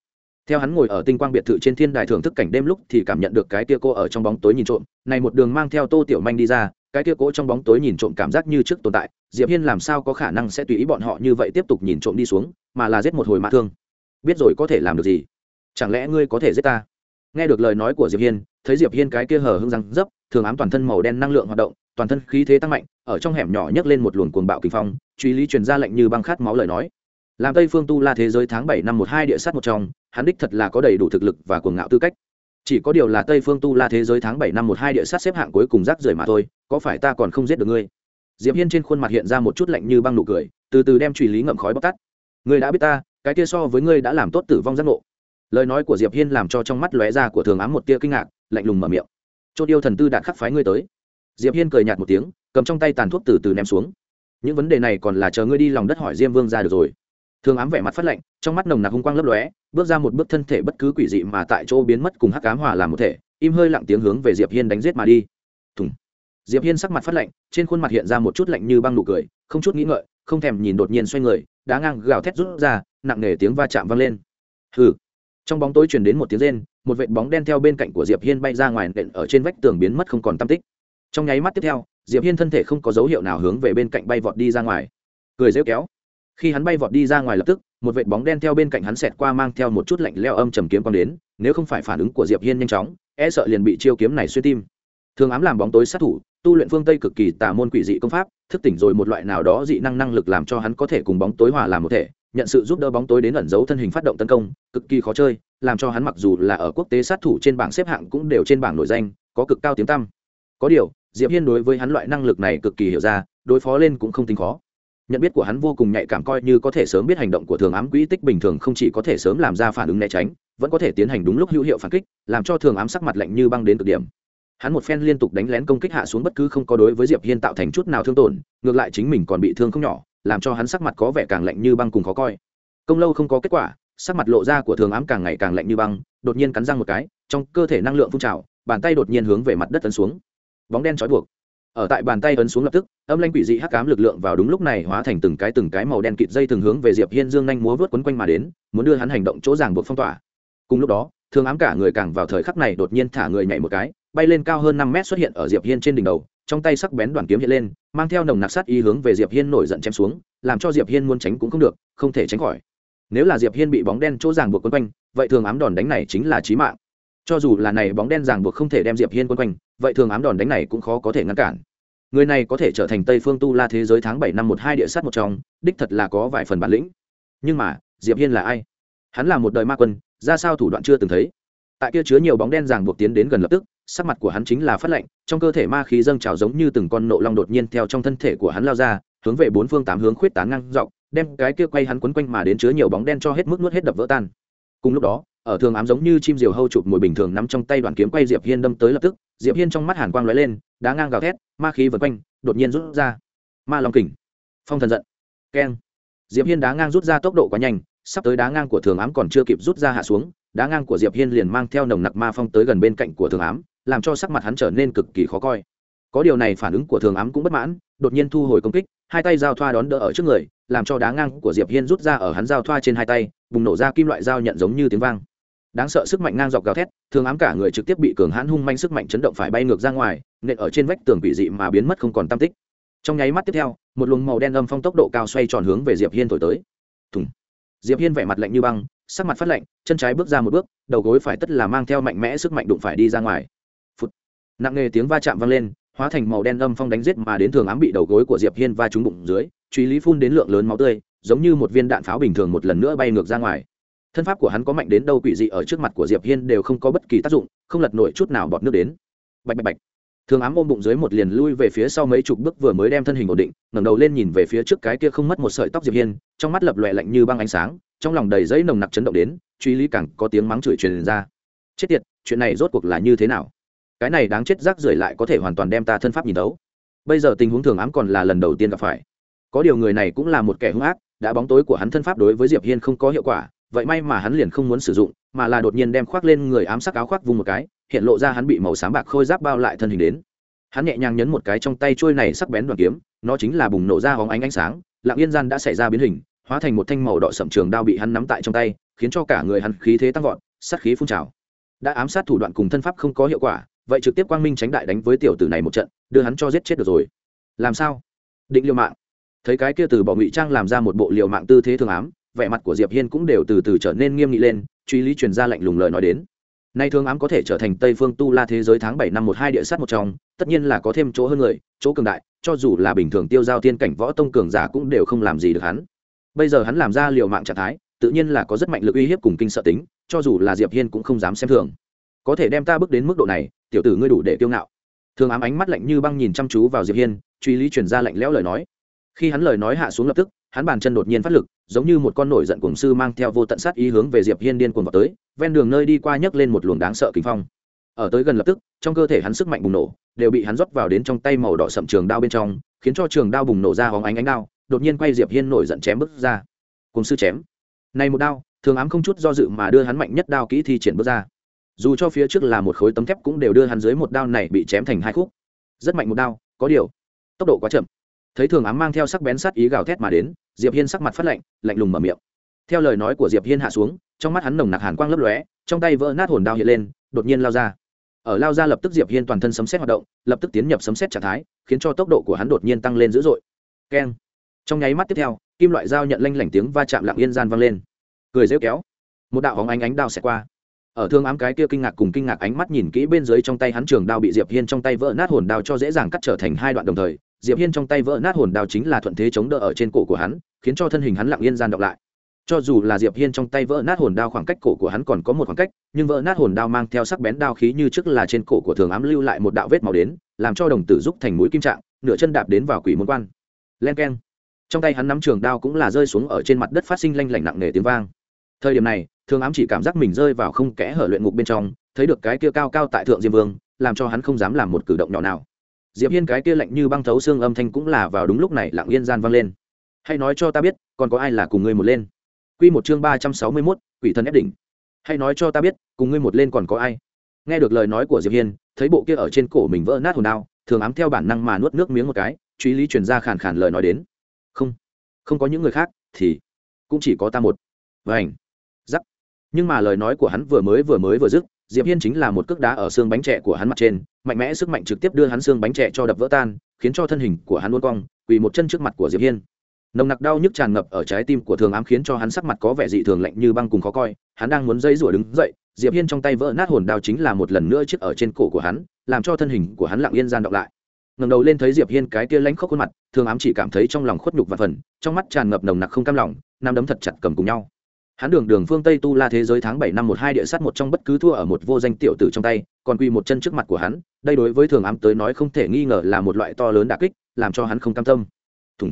Theo hắn ngồi ở tinh quang biệt thự trên thiên đài thưởng thức cảnh đêm lúc thì cảm nhận được cái tia cô ở trong bóng tối nhìn trộm. Này một đường mang theo tô tiểu manh đi ra, cái tia cô trong bóng tối nhìn trộm cảm giác như trước tồn tại. Diệp hiên làm sao có khả năng sẽ tùy ý bọn họ như vậy tiếp tục nhìn trộm đi xuống, mà là giết một hồi mà thương? Biết rồi có thể làm được gì? Chẳng lẽ ngươi có thể giết ta? Nghe được lời nói của diệp hiên thấy diệp hiên cái kia hở hưng răng dấp, thường ám toàn thân màu đen năng lượng hoạt động, toàn thân khí thế tăng mạnh, ở trong hẻm nhỏ nhấc lên một luồng cuồng bạo kinh phong, truy lý truyền ra lệnh như băng khát máu lời nói. Làm tây phương tu la thế giới tháng bảy năm một hai địa sát một trong, hắn đích thật là có đầy đủ thực lực và cuồng ngạo tư cách. Chỉ có điều là tây phương tu la thế giới tháng bảy năm một hai địa sát xếp hạng cuối cùng rác rưởi mà thôi, có phải ta còn không giết được ngươi? Diệp hiên trên khuôn mặt hiện ra một chút lạnh như băng nụ cười, từ từ đem truy lý ngậm khói bóc tắt. Ngươi đã biết ta, cái kia so với ngươi đã làm tốt tử vong giác ngộ. Lời nói của diệp hiên làm cho trong mắt lóe ra của thường ám một tia kinh ngạc lạnh lùng mở miệng. Chốt yêu thần tư đạt khắc phái ngươi tới. Diệp hiên cười nhạt một tiếng, cầm trong tay tàn thuốc từ từ ném xuống. Những vấn đề này còn là chờ ngươi đi lòng đất hỏi diêm vương ra được rồi. Thường ám vẻ mặt phát lạnh, trong mắt nồng nặc hung quang lấp lóe, bước ra một bước thân thể bất cứ quỷ dị mà tại chỗ biến mất cùng hắc ám hòa làm một thể, im hơi lặng tiếng hướng về diệp hiên đánh giết mà đi. Thùng. Diệp hiên sắc mặt phát lạnh, trên khuôn mặt hiện ra một chút lạnh như băng nụ cười, không chút nghĩ ngợi, không thèm nhìn đột nhiên xoay người, đá ngang gào thét rút ra, nặng nề tiếng va chạm vang lên. Hừ. Trong bóng tối truyền đến một tiếng rên một vệt bóng đen theo bên cạnh của diệp hiên bay ra ngoài nện ở trên vách tường biến mất không còn tâm tích. Trong nháy mắt tiếp theo, diệp hiên thân thể không có dấu hiệu nào hướng về bên cạnh bay vọt đi ra ngoài. Cười rêu kéo. Khi hắn bay vọt đi ra ngoài lập tức, một vệt bóng đen theo bên cạnh hắn xẹt qua mang theo một chút lạnh leo âm trầm kiếm quang đến, nếu không phải phản ứng của diệp hiên nhanh chóng e sợ liền bị chiêu kiếm này xuyên tim. Thường ám làm bóng tối sát thủ, tu luyện phương tây cực kỳ tà môn quỷ dị công pháp, thức tỉnh rồi một loại nào đó dị năng năng lực làm cho hắn có thể cùng bóng tối hòa làm một thể nhận sự giúp đỡ bóng tối đến ẩn giấu thân hình phát động tấn công, cực kỳ khó chơi, làm cho hắn mặc dù là ở quốc tế sát thủ trên bảng xếp hạng cũng đều trên bảng nổi danh, có cực cao tiếng tăm. Có điều, diệp hiên đối với hắn loại năng lực này cực kỳ hiểu ra, đối phó lên cũng không tính khó. Nhận biết của hắn vô cùng nhạy cảm coi như có thể sớm biết hành động của thường ám quỹ tích bình thường không chỉ có thể sớm làm ra phản ứng né tránh, vẫn có thể tiến hành đúng lúc hữu hiệu phản kích, làm cho thường ám sắc mặt lạnh như băng đến cực điểm. Hắn một phen liên tục đánh lén công kích hạ xuống bất cứ không có đối với diệp hiên tạo thành chút nào thương tổn, ngược lại chính mình còn bị thương không nhỏ làm cho hắn sắc mặt có vẻ càng lạnh như băng cùng khó coi. Công lâu không có kết quả, sắc mặt lộ ra của thường ám càng ngày càng lạnh như băng, đột nhiên cắn răng một cái, trong cơ thể năng lượng phun trào, bàn tay đột nhiên hướng về mặt đất tấn xuống. Bóng đen trói buộc. Ở tại bàn tay ấn xuống lập tức, âm lanh quỷ dị hắc cám lực lượng vào đúng lúc này hóa thành từng cái từng cái màu đen kịt dây thường hướng về diệp hiên dương nhanh múa vớt quấn quanh mà đến, muốn đưa hắn hành động chỗ ràng buộc phong tỏa. Cùng lúc đó, thường ám cả người càng vào thời khắc này đột nhiên thả người nhảy một cái, bay lên cao hơn năm mét xuất hiện ở diệp hiên trên đỉnh đầu trong tay sắc bén đoàn kiếm hiện lên, mang theo nồng nặc sát ý hướng về diệp hiên nổi giận chém xuống, làm cho diệp hiên muốn tránh cũng không được, không thể tránh khỏi. Nếu là diệp hiên bị bóng đen chỗ ràng buộc quấn quanh, vậy thường ám đòn đánh này chính là chí mạng. Cho dù là này bóng đen ràng buộc không thể đem diệp hiên quấn quanh, vậy thường ám đòn đánh này cũng khó có thể ngăn cản. Người này có thể trở thành tây phương tu la thế giới tháng bảy năm một hai địa sát một trong, đích thật là có vài phần bản lĩnh. Nhưng mà, diệp hiên là ai? Hắn là một đời ma quân, ra sao thủ đoạn chưa từng thấy. Tại kia chứa nhiều bóng đen ràng buộc tiến đến gần lập tức sắc mặt của hắn chính là phát lạnh, trong cơ thể ma khí dâng trào giống như từng con nộ long đột nhiên theo trong thân thể của hắn lao ra, hướng về bốn phương tám hướng khuyết tán ngang dọc, đem cái kia quay hắn quấn quanh mà đến chứa nhiều bóng đen cho hết mức nuốt hết đập vỡ tan. Cùng lúc đó, ở thường ám giống như chim diều hâu chụp mồi bình thường nắm trong tay đoàn kiếm quay diệp hiên đâm tới lập tức, diệp hiên trong mắt hàn quang lóe lên, đá ngang gào thét, ma khí vần quanh, đột nhiên rút ra. Ma long kình, phong thần giận, keng. Diệp hiên đá ngang rút ra tốc độ quá nhanh, sắp tới đá ngang của thường ám còn chưa kịp rút ra hạ xuống, đá ngang của diệp hiên liền mang theo nồng nặc ma phong tới gần bên cạnh của thường ám làm cho sắc mặt hắn trở nên cực kỳ khó coi. Có điều này phản ứng của thường ám cũng bất mãn, đột nhiên thu hồi công kích, hai tay giao thoa đón đỡ ở trước người, làm cho đá ngang của diệp hiên rút ra ở hắn giao thoa trên hai tay, bùng nổ ra kim loại dao nhận giống như tiếng vang. Đáng sợ sức mạnh ngang dọc gào thét, thường ám cả người trực tiếp bị cường hãn hung manh sức mạnh chấn động phải bay ngược ra ngoài, nện ở trên vách tường quỷ dị mà biến mất không còn tam tích. Trong nháy mắt tiếp theo, một luồng màu đen âm phong tốc độ cao xoay tròn hướng về diệp hiên thổi tới. Thùng. Diệp hiên vẻ mặt lạnh như băng, sắc mặt phát lạnh, chân trái bước ra một bước, đầu gối phải tất là mang theo mạnh mẽ sức mạnh đụng phải đi ra ngoài nặng nề tiếng va chạm vang lên, hóa thành màu đen âm phong đánh giết mà đến thường ám bị đầu gối của diệp hiên va trúng bụng dưới, truy lý phun đến lượng lớn máu tươi, giống như một viên đạn pháo bình thường một lần nữa bay ngược ra ngoài. Thân pháp của hắn có mạnh đến đâu quỷ dị ở trước mặt của diệp hiên đều không có bất kỳ tác dụng, không lật nổi chút nào bọt nước đến. Bạch bạch bạch. Thường ám ôm bụng dưới một liền lui về phía sau mấy chục bước vừa mới đem thân hình ổn định, ngẩng đầu lên nhìn về phía trước cái kia không mất một sợi tóc diệp hiên, trong mắt lập lòe lạnh như băng ánh sáng, trong lòng đầy giấy nồng nặc chấn động đến, truy lý càng có tiếng mắng chửi truyền ra. Chết tiệt, chuyện này rốt cuộc là như thế nào? Cái này đáng chết rác rưởi lại có thể hoàn toàn đem ta thân pháp nhìn đấu bây giờ tình huống thường ám còn là lần đầu tiên gặp phải. Có điều người này cũng là một kẻ hung ác, đã bóng tối của hắn thân pháp đối với diệp hiên không có hiệu quả, vậy may mà hắn liền không muốn sử dụng, mà là đột nhiên đem khoác lên người ám sắc áo khoác vung một cái, hiện lộ ra hắn bị màu xám bạc khôi giáp bao lại thân hình đến. Hắn nhẹ nhàng nhấn một cái trong tay trôi này sắc bén đoàn kiếm, nó chính là bùng nổ ra hóng ánh ánh sáng lạng yên gian đã xảy ra biến hình, hóa thành một thanh màu đỏ sậm trường đao bị hắn nắm tại trong tay, khiến cho cả người hắn khí thế tăng vọt, sát khí phun trào. Đã ám sát thủ đoạn cùng thân pháp không có hiệu quả vậy trực tiếp quang minh tránh đại đánh với tiểu tử này một trận, đưa hắn cho giết chết được rồi. Làm sao? Định liều mạng. Thấy cái kia từ bỏ ngụy trang làm ra một bộ liều mạng tư thế thường ám, vẻ mặt của diệp hiên cũng đều từ từ trở nên nghiêm nghị lên, truy lý truyền ra lạnh lùng lời nói đến. Nay thường ám có thể trở thành tây phương tu la thế giới tháng bảy năm một hai địa sát một trong, tất nhiên là có thêm chỗ hơn người, chỗ cường đại, cho dù là bình thường tiêu giao tiên cảnh võ tông cường giả cũng đều không làm gì được hắn. Bây giờ hắn làm ra liều mạng trạng thái, tự nhiên là có rất mạnh lực uy hiếp cùng kinh sợ tính, cho dù là diệp hiên cũng không dám xem thường. Có thể đem ta bước đến mức độ này tiểu tử ngươi đủ để kiêu ngạo. Thường ám ánh mắt lạnh như băng nhìn chăm chú vào diệp hiên, truy lý truyền ra lạnh lẽo lời nói. Khi hắn lời nói hạ xuống lập tức, hắn bàn chân đột nhiên phát lực, giống như một con nổi giận cuồng sư mang theo vô tận sát ý hướng về diệp hiên điên cuồng vào tới, ven đường nơi đi qua nhấc lên một luồng đáng sợ kinh phong. Ở tới gần lập tức, trong cơ thể hắn sức mạnh bùng nổ, đều bị hắn rót vào đến trong tay màu đỏ sậm trường đao bên trong, khiến cho trường đao bùng nổ ra hóng ánh ánh đao, đột nhiên quay diệp hiên nổi giận chém bước ra. Cùng sư chém. Này một đao thường ám không chút do dự mà đưa hắn mạnh nhất đao kỹ thi triển bước ra dù cho phía trước là một khối tấm thép cũng đều đưa hắn dưới một đao này bị chém thành hai khúc. Rất mạnh một đao, có điều, tốc độ quá chậm. Thấy thường ám mang theo sắc bén sát ý gào thét mà đến, diệp hiên sắc mặt phát lạnh lạnh lùng mở miệng. Theo lời nói của diệp hiên hạ xuống, trong mắt hắn nồng nặc hàn quang lấp lóe, trong tay vỡ nát hồn đao hiện lên, đột nhiên lao ra. Ở lao ra lập tức diệp hiên toàn thân sấm xét hoạt động, lập tức tiến nhập sấm xét trạng thái, khiến cho tốc độ của hắn đột nhiên tăng lên dữ dội. Keng. Trong nháy mắt tiếp theo, kim loại dao nhận lanh lảnh tiếng va chạm lặng yên gian vang lên. Cười rêu kéo. Một đạo hóng ánh ánh đao xẹt qua ở thương ám cái kia kinh ngạc cùng kinh ngạc ánh mắt nhìn kỹ bên dưới trong tay hắn trường đao bị diệp hiên trong tay vỡ nát hồn đao cho dễ dàng cắt trở thành hai đoạn đồng thời, diệp hiên trong tay vỡ nát hồn đao chính là thuận thế chống đỡ ở trên cổ của hắn, khiến cho thân hình hắn lặng yên gian động lại. Cho dù là diệp hiên trong tay vỡ nát hồn đao khoảng cách cổ của hắn còn có một khoảng cách, nhưng vỡ nát hồn đao mang theo sắc bén đao khí như trước là trên cổ của thường ám lưu lại một đạo vết màu đến, làm cho đồng tử giúp thành mũi kim trạng, nửa chân đạp đến vào quỷ môn quan. Len keng. Trong tay hắn nắm trường đao cũng là rơi xuống ở trên mặt đất phát sinh lanh lảnh nặng nề tiếng vang thời điểm này thường ám chỉ cảm giác mình rơi vào không kẽ hở luyện ngục bên trong thấy được cái kia cao cao tại thượng diêm vương làm cho hắn không dám làm một cử động nhỏ nào. Diệp hiên cái kia lạnh như băng thấu xương âm thanh cũng là vào đúng lúc này lặng yên gian vang lên. Hay nói cho ta biết còn có ai là cùng ngươi một lên? Quy một chương ba trăm sáu mươi 361, quỷ thần ép đỉnh. Hay nói cho ta biết cùng ngươi một lên còn có ai? Nghe được lời nói của diệp hiên thấy bộ kia ở trên cổ mình vỡ nát hồn đao thường ám theo bản năng mà nuốt nước miếng một cái truy lý truyền ra khàn khàn lời nói đến. Không không có những người khác thì cũng chỉ có ta một. Vảnh nhưng mà lời nói của hắn vừa mới vừa mới vừa dứt, diệp hiên chính là một cước đá ở xương bánh trẻ của hắn mặt trên, mạnh mẽ sức mạnh trực tiếp đưa hắn xương bánh trẻ cho đập vỡ tan, khiến cho thân hình của hắn luôn cong, quỳ một chân trước mặt của diệp hiên. Nồng nặc đau nhức tràn ngập ở trái tim của thường ám khiến cho hắn sắc mặt có vẻ dị thường lạnh như băng cùng khó coi, hắn đang muốn dây rủa đứng dậy, diệp hiên trong tay vỡ nát hồn đao chính là một lần nữa chiếc ở trên cổ của hắn, làm cho thân hình của hắn lặng yên gian động lại. Ngẩng đầu lên thấy diệp hiên cái kia lãnh khốc khuôn mặt, thường ám chỉ cảm thấy trong lòng khuất nhục và phần, trong mắt tràn ngập nồng nặc không cam lòng nam đấm thật chặt cầm cùng nhau hắn đường đường phương tây tu la thế giới tháng bảy năm một hai địa sát một trong bất cứ thua ở một vô danh tiểu tử trong tay, còn quy một chân trước mặt của hắn, đây đối với thường ám tới nói không thể nghi ngờ là một loại to lớn đả kích, làm cho hắn không cam tâm. Thùng.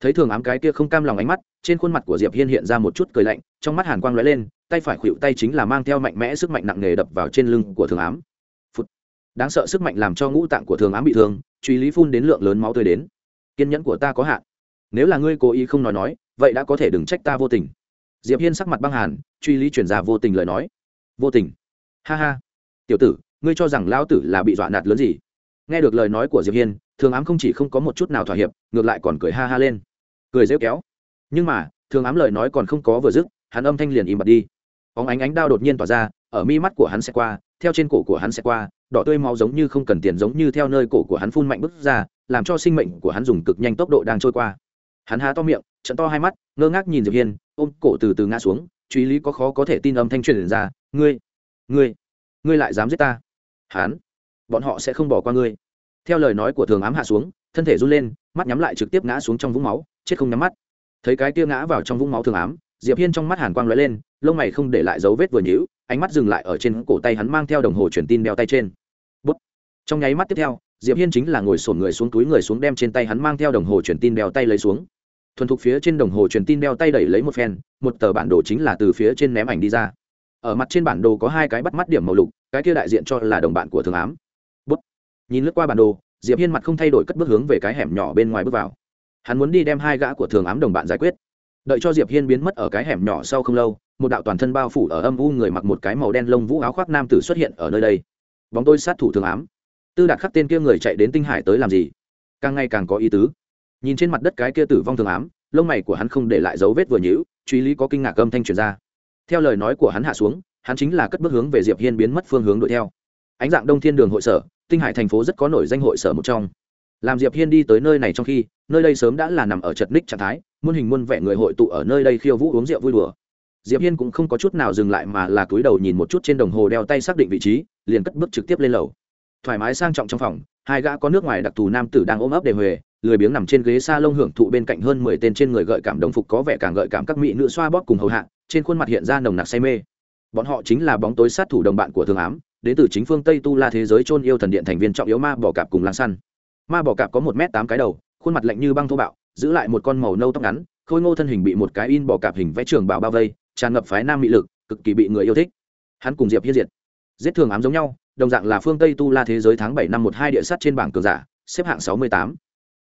Thấy thường ám cái kia không cam lòng ánh mắt, trên khuôn mặt của diệp hiên hiện ra một chút cười lạnh, trong mắt hàn quang lóe lên, tay phải khuỵu tay chính là mang theo mạnh mẽ sức mạnh nặng nề đập vào trên lưng của thường ám. Phụt. đáng sợ sức mạnh làm cho ngũ tạng của thường ám bị thương, truy lý phun đến lượng lớn máu tươi đến. Kiên nhẫn của ta có hạn. Nếu là ngươi cố ý không nói nói, vậy đã có thể đừng trách ta vô tình diệp hiên sắc mặt băng hàn, truy lý chuyển ra vô tình lời nói. Vô tình. Ha ha. Tiểu tử, ngươi cho rằng lão tử là bị dọa nạt lớn gì? Nghe được lời nói của diệp hiên, thường ám không chỉ không có một chút nào thỏa hiệp, ngược lại còn cười ha ha lên. Cười rêu kéo. Nhưng mà, thường ám lời nói còn không có vừa dứt, hắn âm thanh liền im bặt đi. Óng ánh ánh đao đột nhiên tỏa ra, ở mi mắt của hắn sẽ qua, theo trên cổ của hắn sẽ qua, đỏ tươi máu giống như không cần tiền giống như theo nơi cổ của hắn phun mạnh bứt ra, làm cho sinh mệnh của hắn dùng cực nhanh tốc độ đang trôi qua. Hắn há to miệng, trận to hai mắt, ngơ ngác nhìn diệp hiên ôm cổ từ từ ngã xuống truy lý có khó có thể tin âm thanh truyền ra ngươi ngươi ngươi lại dám giết ta? Hán, bọn họ sẽ không bỏ qua ngươi. Theo lời nói của thường ám hạ xuống thân thể run lên mắt nhắm lại trực tiếp ngã xuống trong vũng máu chết không nhắm mắt. Thấy cái kia ngã vào trong vũng máu thường ám diệp hiên trong mắt hàn quang lóe lên lông mày không để lại dấu vết vừa nhíu ánh mắt dừng lại ở trên cổ tay hắn mang theo đồng hồ truyền tin đeo tay trên. Bút. trong nháy mắt tiếp theo diệp hiên chính là ngồi sổn người xuống túi người xuống đem trên tay hắn mang theo đồng hồ truyền tin đeo tay lấy xuống thuần thục phía trên đồng hồ truyền tin đeo tay đẩy lấy một phen, một tờ bản đồ chính là từ phía trên ném ảnh đi ra. Ở mặt trên bản đồ có hai cái bắt mắt điểm màu lục, cái kia đại diện cho là đồng bạn của thường ám. Bút. nhìn lướt qua bản đồ, diệp hiên mặt không thay đổi cất bước hướng về cái hẻm nhỏ bên ngoài bước vào. Hắn muốn đi đem hai gã của thường ám đồng bạn giải quyết. Đợi cho diệp hiên biến mất ở cái hẻm nhỏ sau không lâu, một đạo toàn thân bao phủ ở âm u người mặc một cái màu đen lông vũ áo khoác nam tử xuất hiện ở nơi đây. Bóng tôi sát thủ thường ám. Tư đạt khắc tên kia người chạy đến tinh hải tới làm gì? Càng ngày càng có ý tứ nhìn trên mặt đất cái kia tử vong thường ám, lông mày của hắn không để lại dấu vết vừa nhữ truy lý có kinh ngạc âm thanh truyền ra. Theo lời nói của hắn hạ xuống, hắn chính là cất bước hướng về diệp hiên biến mất phương hướng đuổi theo. Ánh dạng đông thiên đường hội sở, tinh hải thành phố rất có nổi danh hội sở một trong. Làm diệp hiên đi tới nơi này trong khi, nơi đây sớm đã là nằm ở chật ních trạng thái, muôn hình muôn vẻ người hội tụ ở nơi đây khiêu vũ uống rượu vui đùa. Diệp hiên cũng không có chút nào dừng lại mà là cúi đầu nhìn một chút trên đồng hồ đeo tay xác định vị trí, liền cất bước trực tiếp lên lầu. Thoải mái sang trọng trong phòng, hai gã có nước ngoài đặc thù nam tử đang ôm ấp đề huề lười biếng nằm trên ghế s a lông hưởng thụ bên cạnh hơn mười tên trên người gợi cảm đồng phục có vẻ càng gợi cảm các mỹ nữ xoa bóp cùng hầu hạ, trên khuôn mặt hiện ra nồng nặc say mê. Bọn họ chính là bóng tối sát thủ đồng bạn của thương ám, đến từ chính phương tây tu la thế giới chôn yêu thần điện thành viên trọng yếu ma bỏ cạp cùng lang săn. Ma bỏ cạp có một m tám cái đầu, khuôn mặt lạnh như băng thô bạo, giữ lại một con màu nâu tóc ngắn, khôi ngô thân hình bị một cái in bỏ cạp hình vẽ trường bảo bao vây, tràn ngập phái nam mỹ lực, cực kỳ bị người yêu thích. Hắn cùng diệp hiên diệt giết thường ám giống nhau, đồng dạng là phương tây tu la thế giới tháng bảy năm một hai địa sắt trên bảng cường giả, xếp hạng sáu mươi tám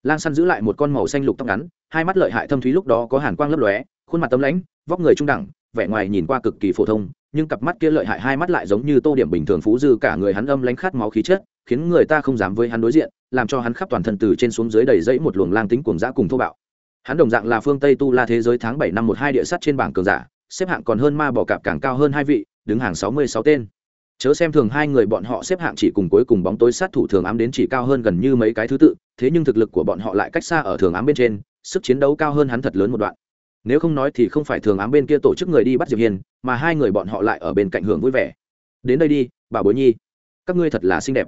lang săn giữ lại một con màu xanh lục tóc ngắn, hai mắt lợi hại thâm thúy lúc đó có hàn quang lấp lóe, khuôn mặt tấm lãnh, vóc người trung đẳng, vẻ ngoài nhìn qua cực kỳ phổ thông, nhưng cặp mắt kia lợi hại hai mắt lại giống như tô điểm bình thường phú dư cả người hắn âm lánh khát máu khí chất, khiến người ta không dám với hắn đối diện, làm cho hắn khắp toàn thân từ trên xuống dưới đầy dẫy một luồng lang tính cuồng dã cùng thô bạo. Hắn đồng dạng là phương tây tu la thế giới tháng bảy năm một hai địa sắt trên bảng cường giả, xếp hạng còn hơn ma bỏ cạp càng cao hơn hai vị, đứng hàng sáu mươi sáu tên chớ xem thường hai người bọn họ xếp hạng chỉ cùng cuối cùng bóng tối sát thủ thường ám đến chỉ cao hơn gần như mấy cái thứ tự, thế nhưng thực lực của bọn họ lại cách xa ở thường ám bên trên, sức chiến đấu cao hơn hắn thật lớn một đoạn. Nếu không nói thì không phải thường ám bên kia tổ chức người đi bắt diệp hiền mà hai người bọn họ lại ở bên cạnh hưởng vui vẻ. Đến đây đi, bảo bối nhi. Các ngươi thật là xinh đẹp.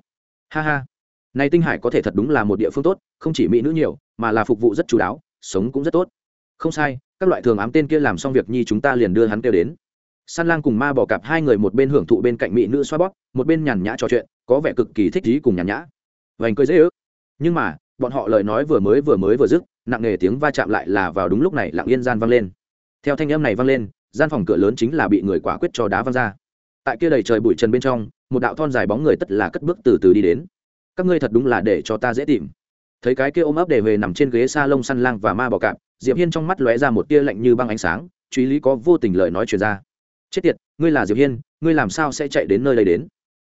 Ha ha. Này tinh hải có thể thật đúng là một địa phương tốt, không chỉ mỹ nữ nhiều, mà là phục vụ rất chú đáo, sống cũng rất tốt. Không sai, các loại thường ám tên kia làm xong việc nhi chúng ta liền đưa hắn kêu đến san lang cùng ma bỏ cặp hai người một bên hưởng thụ bên cạnh mỹ nữ xoa bóp, một bên nhàn nhã trò chuyện, có vẻ cực kỳ thích thú cùng nhàn nhã. Vành cười dễ ước. Nhưng mà, bọn họ lời nói vừa mới vừa mới vừa dứt, nặng nề tiếng va chạm lại là vào đúng lúc này lặng yên gian vang lên. Theo thanh âm này vang lên, gian phòng cửa lớn chính là bị người quả quyết cho đá văng ra. Tại kia đầy trời bụi trần bên trong, một đạo thon dài bóng người tất là cất bước từ từ đi đến. Các ngươi thật đúng là để cho ta dễ tìm. Thấy cái kia ôm ấp để về nằm trên ghế sa lông săn lang và ma bò cạp, diệp hiên trong mắt lóe ra một tia lạnh như băng ánh sáng, truy lý có vô tình lời nói truyền ra chết tiệt, ngươi là diệp hiên, ngươi làm sao sẽ chạy đến nơi đây đến?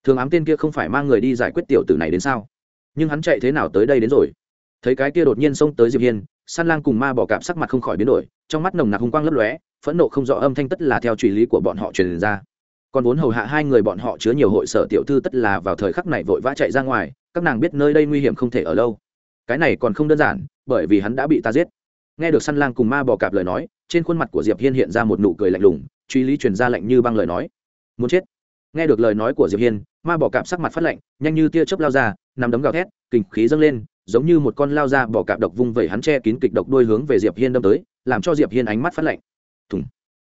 Thường ám tên kia không phải mang người đi giải quyết tiểu tử này đến sao? Nhưng hắn chạy thế nào tới đây đến rồi? Thấy cái kia đột nhiên xông tới diệp hiên săn lang cùng ma bỏ cạp sắc mặt không khỏi biến đổi, trong mắt nồng nặc hung quang lấp lóe, phẫn nộ không rõ âm thanh tất là theo truy lý của bọn họ truyền ra. Còn vốn hầu hạ hai người bọn họ chứa nhiều hội sở tiểu thư tất là vào thời khắc này vội vã chạy ra ngoài, các nàng biết nơi đây nguy hiểm không thể ở lâu. Cái này còn không đơn giản, bởi vì hắn đã bị ta giết. Nghe được săn lang cùng ma bò cạp lời nói trên khuôn mặt của diệp hiên hiện ra một nụ cười lạnh lùng, truy lý truyền ra lạnh như băng lời nói. Muốn chết. Nghe được lời nói của diệp hiên, ma bò cạp sắc mặt phát lạnh, nhanh như tia chớp lao ra nằm đấm gào thét, kinh khí dâng lên, giống như một con lao ra bò cạp độc vung vẩy hắn che kín kịch độc đuôi hướng về diệp hiên đâm tới, làm cho diệp hiên ánh mắt phát lạnh. Thùng.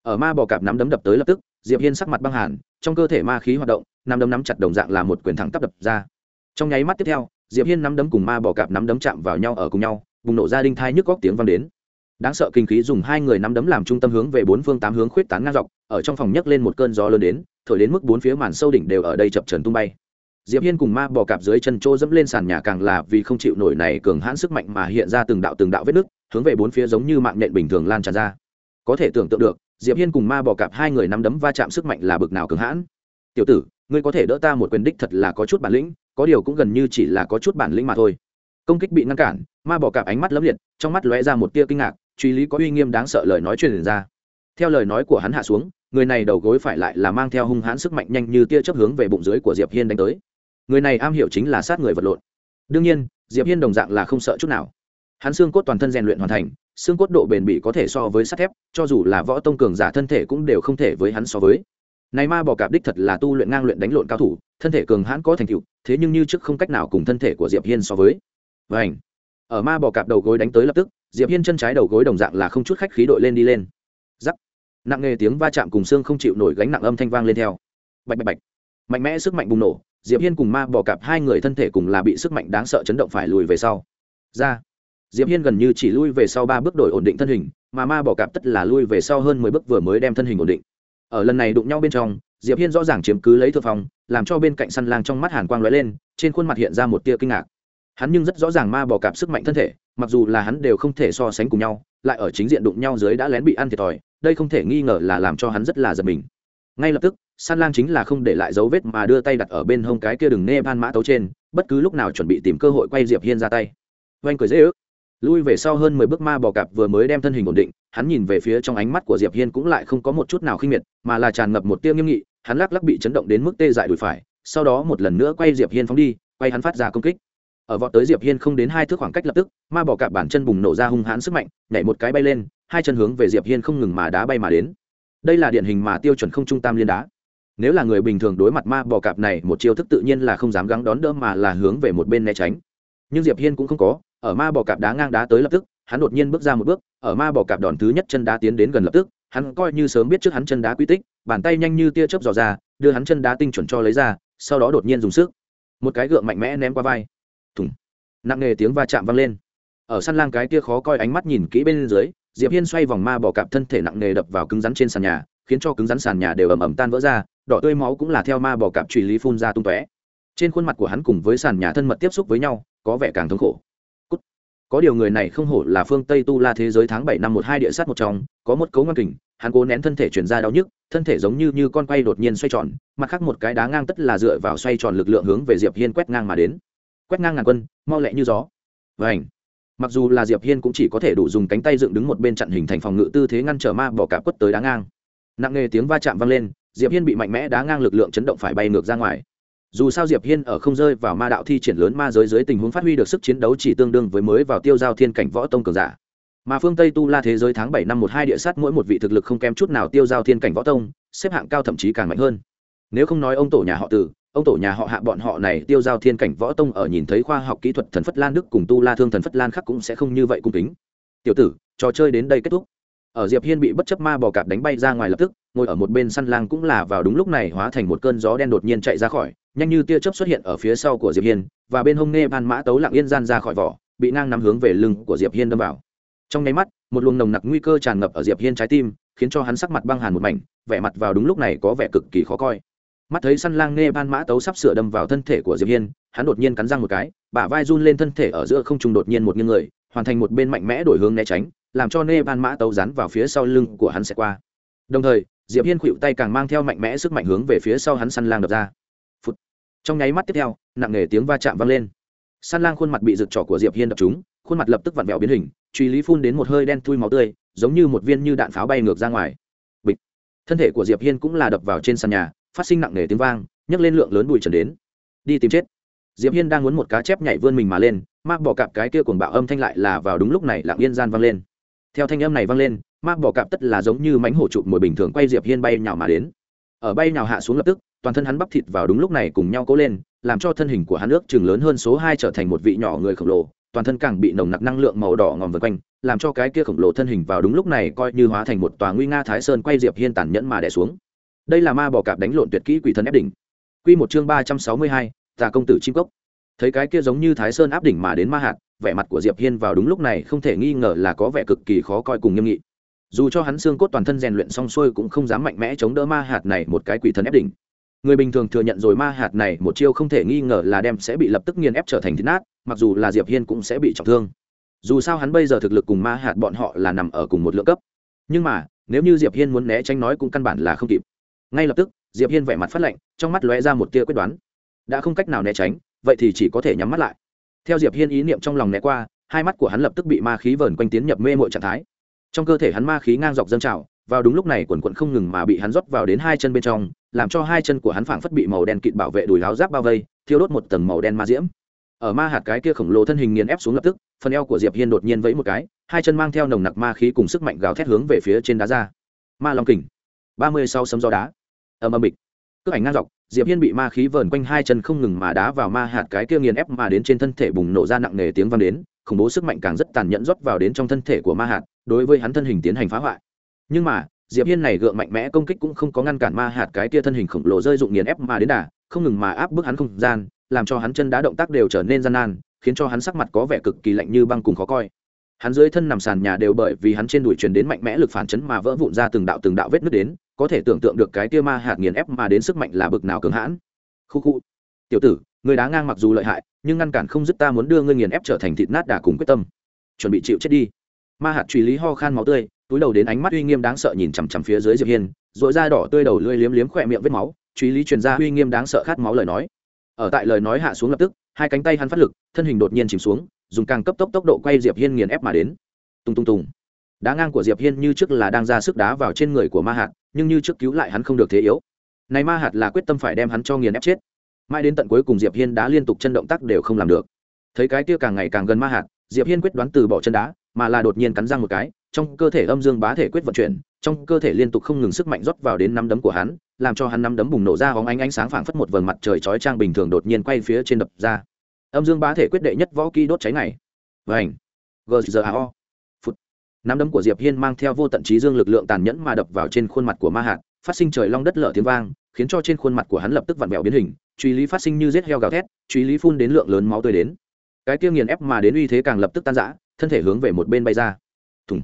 Ở ma bò cạp nắm đấm đập tới lập tức, diệp hiên sắc mặt băng hàn, trong cơ thể ma khí hoạt động, nắm đấm nắm chặt đồng dạng là một quyền thẳng tắp đập ra. Trong nháy mắt tiếp theo, diệp hiên nắm đấm cùng ma bò cạp nắm đấm chạm vào nhau ở cùng nhau, bùng nổ ra đinh thai nhức góc tiếng vang đến đáng sợ kinh khí dùng hai người nắm đấm làm trung tâm hướng về bốn phương tám hướng khuyết tán ngang dọc, ở trong phòng nhấc lên một cơn gió lớn đến, thổi đến mức bốn phía màn sâu đỉnh đều ở đây chập trần tung bay. Diệp hiên cùng ma bò cạp dưới chân trô dẫm lên sàn nhà càng là vì không chịu nổi này cường hãn sức mạnh mà hiện ra từng đạo từng đạo vết nứt, hướng về bốn phía giống như mạng nhện bình thường lan tràn ra. Có thể tưởng tượng được, diệp hiên cùng ma bò cạp hai người nắm đấm va chạm sức mạnh là bực nào cường hãn. Tiểu tử, ngươi có thể đỡ ta một quyền đích thật là có chút bản lĩnh, có điều cũng gần như chỉ là có chút bản lĩnh mà thôi. Công kích bị ngăn cản, ma bò cạp ánh mắt lấm liệt, trong mắt lóe ra một tia kinh ngạc truy lý có uy nghiêm đáng sợ lời nói truyền ra. Theo lời nói của hắn hạ xuống, người này đầu gối phải lại là mang theo hung hãn sức mạnh nhanh như tia chớp hướng về bụng dưới của diệp hiên đánh tới. Người này am hiểu chính là sát người vật lộn. Đương nhiên, diệp hiên đồng dạng là không sợ chút nào. Hắn xương cốt toàn thân rèn luyện hoàn thành, xương cốt độ bền bỉ có thể so với sắt thép, cho dù là võ tông cường giả thân thể cũng đều không thể với hắn so với. Này ma bò cạp đích thật là tu luyện ngang luyện đánh lộn cao thủ, thân thể cường hãn có thành tựu, thế nhưng như trước không cách nào cùng thân thể của diệp hiên so với. Vảnh ở ma bò cạp đầu gối đánh tới lập tức diệp hiên chân trái đầu gối đồng dạng là không chút khách khí đội lên đi lên. Giắc. Nặng nề tiếng va chạm cùng xương không chịu nổi gánh nặng âm thanh vang lên theo. Bạch bạch bạch. Mạnh mẽ sức mạnh bùng nổ, diệp hiên cùng ma bò cạp hai người thân thể cùng là bị sức mạnh đáng sợ chấn động phải lùi về sau. Ra. Diệp hiên gần như chỉ lui về sau ba bước đổi ổn định thân hình, mà ma bò cạp tất là lui về sau hơn mười bước vừa mới đem thân hình ổn định. Ở lần này đụng nhau bên trong, diệp hiên rõ ràng chiếm cứ lấy thượng phòng làm cho bên cạnh săn lang trong mắt hàn quang lóe lên, trên khuôn mặt hiện ra một tia kinh ngạc hắn nhưng rất rõ ràng ma bò cạp sức mạnh thân thể, mặc dù là hắn đều không thể so sánh cùng nhau, lại ở chính diện đụng nhau dưới đã lén bị ăn thiệt thòi, đây không thể nghi ngờ là làm cho hắn rất là giật mình. Ngay lập tức, san lang chính là không để lại dấu vết mà đưa tay đặt ở bên hông cái kia đừng nê van mã tấu trên, bất cứ lúc nào chuẩn bị tìm cơ hội quay diệp hiên ra tay. Oanh cười dễ ước. Lui về sau hơn mười bước ma bò cạp vừa mới đem thân hình ổn định, hắn nhìn về phía trong ánh mắt của diệp hiên cũng lại không có một chút nào khinh miệt, mà là tràn ngập một tia nghiêm nghị, hắn lắc lắc bị chấn động đến mức tê dại đùi phải, sau đó một lần nữa quay diệp hiên phóng đi, quay hắn phát ra công kích ở vọt tới diệp hiên không đến hai thước khoảng cách lập tức, ma bò cạp bản chân bùng nổ ra hung hãn sức mạnh, nhảy một cái bay lên, hai chân hướng về diệp hiên không ngừng mà đá bay mà đến. Đây là điển hình mà tiêu chuẩn không trung tam liên đá. Nếu là người bình thường đối mặt ma bò cạp này, một chiêu thức tự nhiên là không dám gắng đón đỡ mà là hướng về một bên né tránh. Nhưng diệp hiên cũng không có, ở ma bò cạp đá ngang đá tới lập tức, hắn đột nhiên bước ra một bước, ở ma bò cạp đòn thứ nhất chân đá tiến đến gần lập tức, hắn coi như sớm biết trước hắn chân đá quy tích, bàn tay nhanh như tia chớp dò ra, đưa hắn chân đá tinh chuẩn cho lấy ra, sau đó đột nhiên dùng sức. Một cái gượng mạnh mẽ ném qua vai thùng. Nặng nề tiếng va chạm vang lên. Ở săn lang cái kia khó coi ánh mắt nhìn kỹ bên dưới, diệp hiên xoay vòng ma bò cạp thân thể nặng nề đập vào cứng rắn trên sàn nhà, khiến cho cứng rắn sàn nhà đều ẩm ẩm tan vỡ ra, đỏ tươi máu cũng là theo ma bò cạp truy lý phun ra tung tóe. Trên khuôn mặt của hắn cùng với sàn nhà thân mật tiếp xúc với nhau, có vẻ càng thống khổ. Cút. có điều người này không hổ là phương tây tu la thế giới tháng bảy năm một hai địa sát một trong, có một cấu ngang kình, hắn cố nén thân thể chuyển ra đau nhức, thân thể giống như như con quay đột nhiên xoay tròn, mặt khác một cái đá ngang tất là dựa vào xoay tròn lực lượng hướng về diệp hiên quét ngang mà đến quét ngang ngàn quân, mau lẹ như gió. Vảnh mặc dù là diệp hiên cũng chỉ có thể đủ dùng cánh tay dựng đứng một bên chặn hình thành phòng ngự tư thế ngăn trở ma bỏ cả quất tới đá ngang. Nặng nề tiếng va chạm vang lên, diệp hiên bị mạnh mẽ đá ngang lực lượng chấn động phải bay ngược ra ngoài. Dù sao diệp hiên ở không rơi vào ma đạo thi triển lớn ma giới dưới tình huống phát huy được sức chiến đấu chỉ tương đương với mới vào tiêu giao thiên cảnh võ tông cường giả. Mà phương tây tu la thế giới tháng bảy năm một hai địa sát mỗi một vị thực lực không kém chút nào tiêu giao thiên cảnh võ tông, xếp hạng cao thậm chí càng mạnh hơn. Nếu không nói ông tổ nhà họ tử ông tổ nhà họ hạ bọn họ này tiêu giao thiên cảnh võ tông ở nhìn thấy khoa học kỹ thuật thần phất lan đức cùng tu la thương thần phất lan khác cũng sẽ không như vậy cung kính. Tiểu tử, trò chơi đến đây kết thúc. Ở diệp hiên bị bất chấp ma bò cạp đánh bay ra ngoài lập tức, ngồi ở một bên săn lang cũng là vào đúng lúc này hóa thành một cơn gió đen đột nhiên chạy ra khỏi, nhanh như tia chớp xuất hiện ở phía sau của diệp hiên, và bên hông nghe ban mã tấu lặng yên gian ra khỏi vỏ, bị ngang nắm hướng về lưng của diệp hiên đâm vào. Trong nháy mắt, một luồng nồng nặc nguy cơ tràn ngập ở diệp hiên trái tim, khiến cho hắn sắc mặt băng hàn một mảnh, vẻ mặt vào đúng lúc này có vẻ cực kỳ khó coi mắt thấy săn lang nghe ban mã tấu sắp sửa đâm vào thân thể của diệp hiên, hắn đột nhiên cắn răng một cái, bả vai run lên thân thể ở giữa không trung đột nhiên một nghiêng người, hoàn thành một bên mạnh mẽ đổi hướng né tránh, làm cho nê ban mã tấu rắn vào phía sau lưng của hắn sẽ qua. Đồng thời, diệp hiên khuỵu tay càng mang theo mạnh mẽ sức mạnh hướng về phía sau hắn săn lang đập ra. Phụt. trong nháy mắt tiếp theo, nặng nề tiếng va chạm vang lên. Săn lang khuôn mặt bị rực trỏ của diệp hiên đập trúng, khuôn mặt lập tức vặn vẹo biến hình, truy lý phun đến một hơi đen thui máu tươi, giống như một viên như đạn pháo bay ngược ra ngoài. Bịch. Thân thể của diệp hiên cũng là đập vào trên sàn nhà phát sinh nặng nề tiếng vang, nhấc lên lượng lớn bụi trần đến. Đi tìm chết. Diệp hiên đang muốn một cá chép nhảy vươn mình mà lên, mác bỏ cạp cái kia cuồng bạo âm thanh lại là vào đúng lúc này lặng yên gian vang lên. Theo thanh âm này vang lên, mác bỏ cạp tất là giống như mánh hổ chụp mồi bình thường quay diệp hiên bay nhào mà đến. Ở bay nhào hạ xuống lập tức, toàn thân hắn bắp thịt vào đúng lúc này cùng nhau cố lên, làm cho thân hình của hắn ước chừng lớn hơn số hai trở thành một vị nhỏ người khổng lồ, toàn thân càng bị nồng nặc năng lượng màu đỏ ngòm vần quanh, làm cho cái kia khổng lồ thân hình vào đúng lúc này coi như hóa thành một tòa nguy nga thái sơn quay diệp hiên tàn nhẫn mà đè xuống đây là ma bò cạp đánh lộn tuyệt kỹ quỷ thần ép đỉnh. Quy một chương ba trăm sáu mươi hai, tà công tử chim cốc. Thấy cái kia giống như thái sơn áp đỉnh mà đến ma hạt, vẻ mặt của diệp hiên vào đúng lúc này không thể nghi ngờ là có vẻ cực kỳ khó coi cùng nghiêm nghị. Dù cho hắn xương cốt toàn thân rèn luyện xong xuôi cũng không dám mạnh mẽ chống đỡ ma hạt này một cái quỷ thần ép đỉnh. Người bình thường thừa nhận rồi ma hạt này một chiêu không thể nghi ngờ là đem sẽ bị lập tức nghiền ép trở thành thịt nát, mặc dù là diệp hiên cũng sẽ bị trọng thương. Dù sao hắn bây giờ thực lực cùng ma hạt bọn họ là nằm ở cùng một lượng cấp. Nhưng mà, nếu như diệp hiên muốn né tránh nói cũng căn bản là không kịp ngay lập tức, diệp hiên vẻ mặt phát lạnh, trong mắt lóe ra một tia quyết đoán. Đã không cách nào né tránh, vậy thì chỉ có thể nhắm mắt lại. Theo diệp hiên ý niệm trong lòng né qua, hai mắt của hắn lập tức bị ma khí vờn quanh tiến nhập mê mội trạng thái. Trong cơ thể hắn ma khí ngang dọc dâng trào, vào đúng lúc này quần quận không ngừng mà bị hắn rót vào đến hai chân bên trong, làm cho hai chân của hắn phảng phất bị màu đen kịt bảo vệ đùi láo giáp bao vây, thiêu đốt một tầng màu đen ma diễm. Ở ma hạt cái kia khổng lồ thân hình nghiền ép xuống lập tức, phần eo của diệp hiên đột nhiên vẫy một cái, hai chân mang theo nồng nặc ma khí cùng sức mạnh gào thét hướng về phía trên đá ra. Ma long kình, ba mươi sau sấm gió đá ầm ầm bịch. Cước ảnh ngang dọc, diệp hiên bị ma khí vờn quanh hai chân không ngừng mà đá vào ma hạt cái kia nghiền ép mà đến trên thân thể bùng nổ ra nặng nề tiếng vang đến, khủng bố sức mạnh càng rất tàn nhẫn rót vào đến trong thân thể của ma hạt, đối với hắn thân hình tiến hành phá hoại. Nhưng mà, diệp hiên này gượng mạnh mẽ công kích cũng không có ngăn cản ma hạt cái kia thân hình khổng lồ rơi dụng nghiền ép mà đến đà, không ngừng mà áp bức hắn không gian, làm cho hắn chân đá động tác đều trở nên gian nan, khiến cho hắn sắc mặt có vẻ cực kỳ lạnh như băng cùng khó coi. Hắn dưới thân nằm sàn nhà đều bởi vì hắn trên đùi truyền đến mạnh mẽ lực phản chấn mà vỡ vụn ra từng đạo từng đạo vết nứt đến có thể tưởng tượng được cái kia ma hạt nghiền ép mà đến sức mạnh là bực nào cường hãn. Khu khu. Tiểu tử, người đá ngang mặc dù lợi hại, nhưng ngăn cản không dứt ta muốn đưa ngươi nghiền ép trở thành thịt nát đà cùng quyết tâm. Chuẩn bị chịu chết đi. Ma hạt truy lý ho khan máu tươi, túi đầu đến ánh mắt uy nghiêm đáng sợ nhìn chằm chằm phía dưới diệp hiên dội da đỏ tươi đầu lưỡi liếm liếm khỏe miệng vết máu, truy lý truyền ra uy nghiêm đáng sợ khát máu lời nói. Ở tại lời nói hạ xuống lập tức, hai cánh tay hắn phát lực, thân hình đột nhiên chìm xuống, dùng càng cấp tốc tốc độ quay diệp hiên nghiền ép mà đến. Tung tung tung đá ngang của diệp hiên như trước là đang ra sức đá vào trên người của ma hạt nhưng như trước cứu lại hắn không được thế yếu. Này ma hạt là quyết tâm phải đem hắn cho nghiền ép chết. Mãi đến tận cuối cùng diệp hiên đã liên tục chân động tác đều không làm được. Thấy cái kia càng ngày càng gần ma hạt, diệp hiên quyết đoán từ bỏ chân đá, mà là đột nhiên cắn răng một cái, trong cơ thể âm dương bá thể quyết vận chuyển, trong cơ thể liên tục không ngừng sức mạnh rót vào đến năm đấm của hắn, làm cho hắn năm đấm bùng nổ ra hóng ánh ánh sáng phảng phất một vầng mặt trời chói trang bình thường đột nhiên quay phía trên đập ra. Âm dương bá thể quyết đệ nhất võ kỹ đốt cháy này vảnh gzao phút năm đấm của diệp hiên mang theo vô tận trí dương lực lượng tàn nhẫn mà đập vào trên khuôn mặt của ma hạt phát sinh trời long đất lở tiếng vang, khiến cho trên khuôn mặt của hắn lập tức vặn vẹo biến hình, truy lý phát sinh như rết heo gào thét, truy lý phun đến lượng lớn máu tươi đến. Cái kia nghiền ép mà đến uy thế càng lập tức tan rã, thân thể hướng về một bên bay ra. Thùng.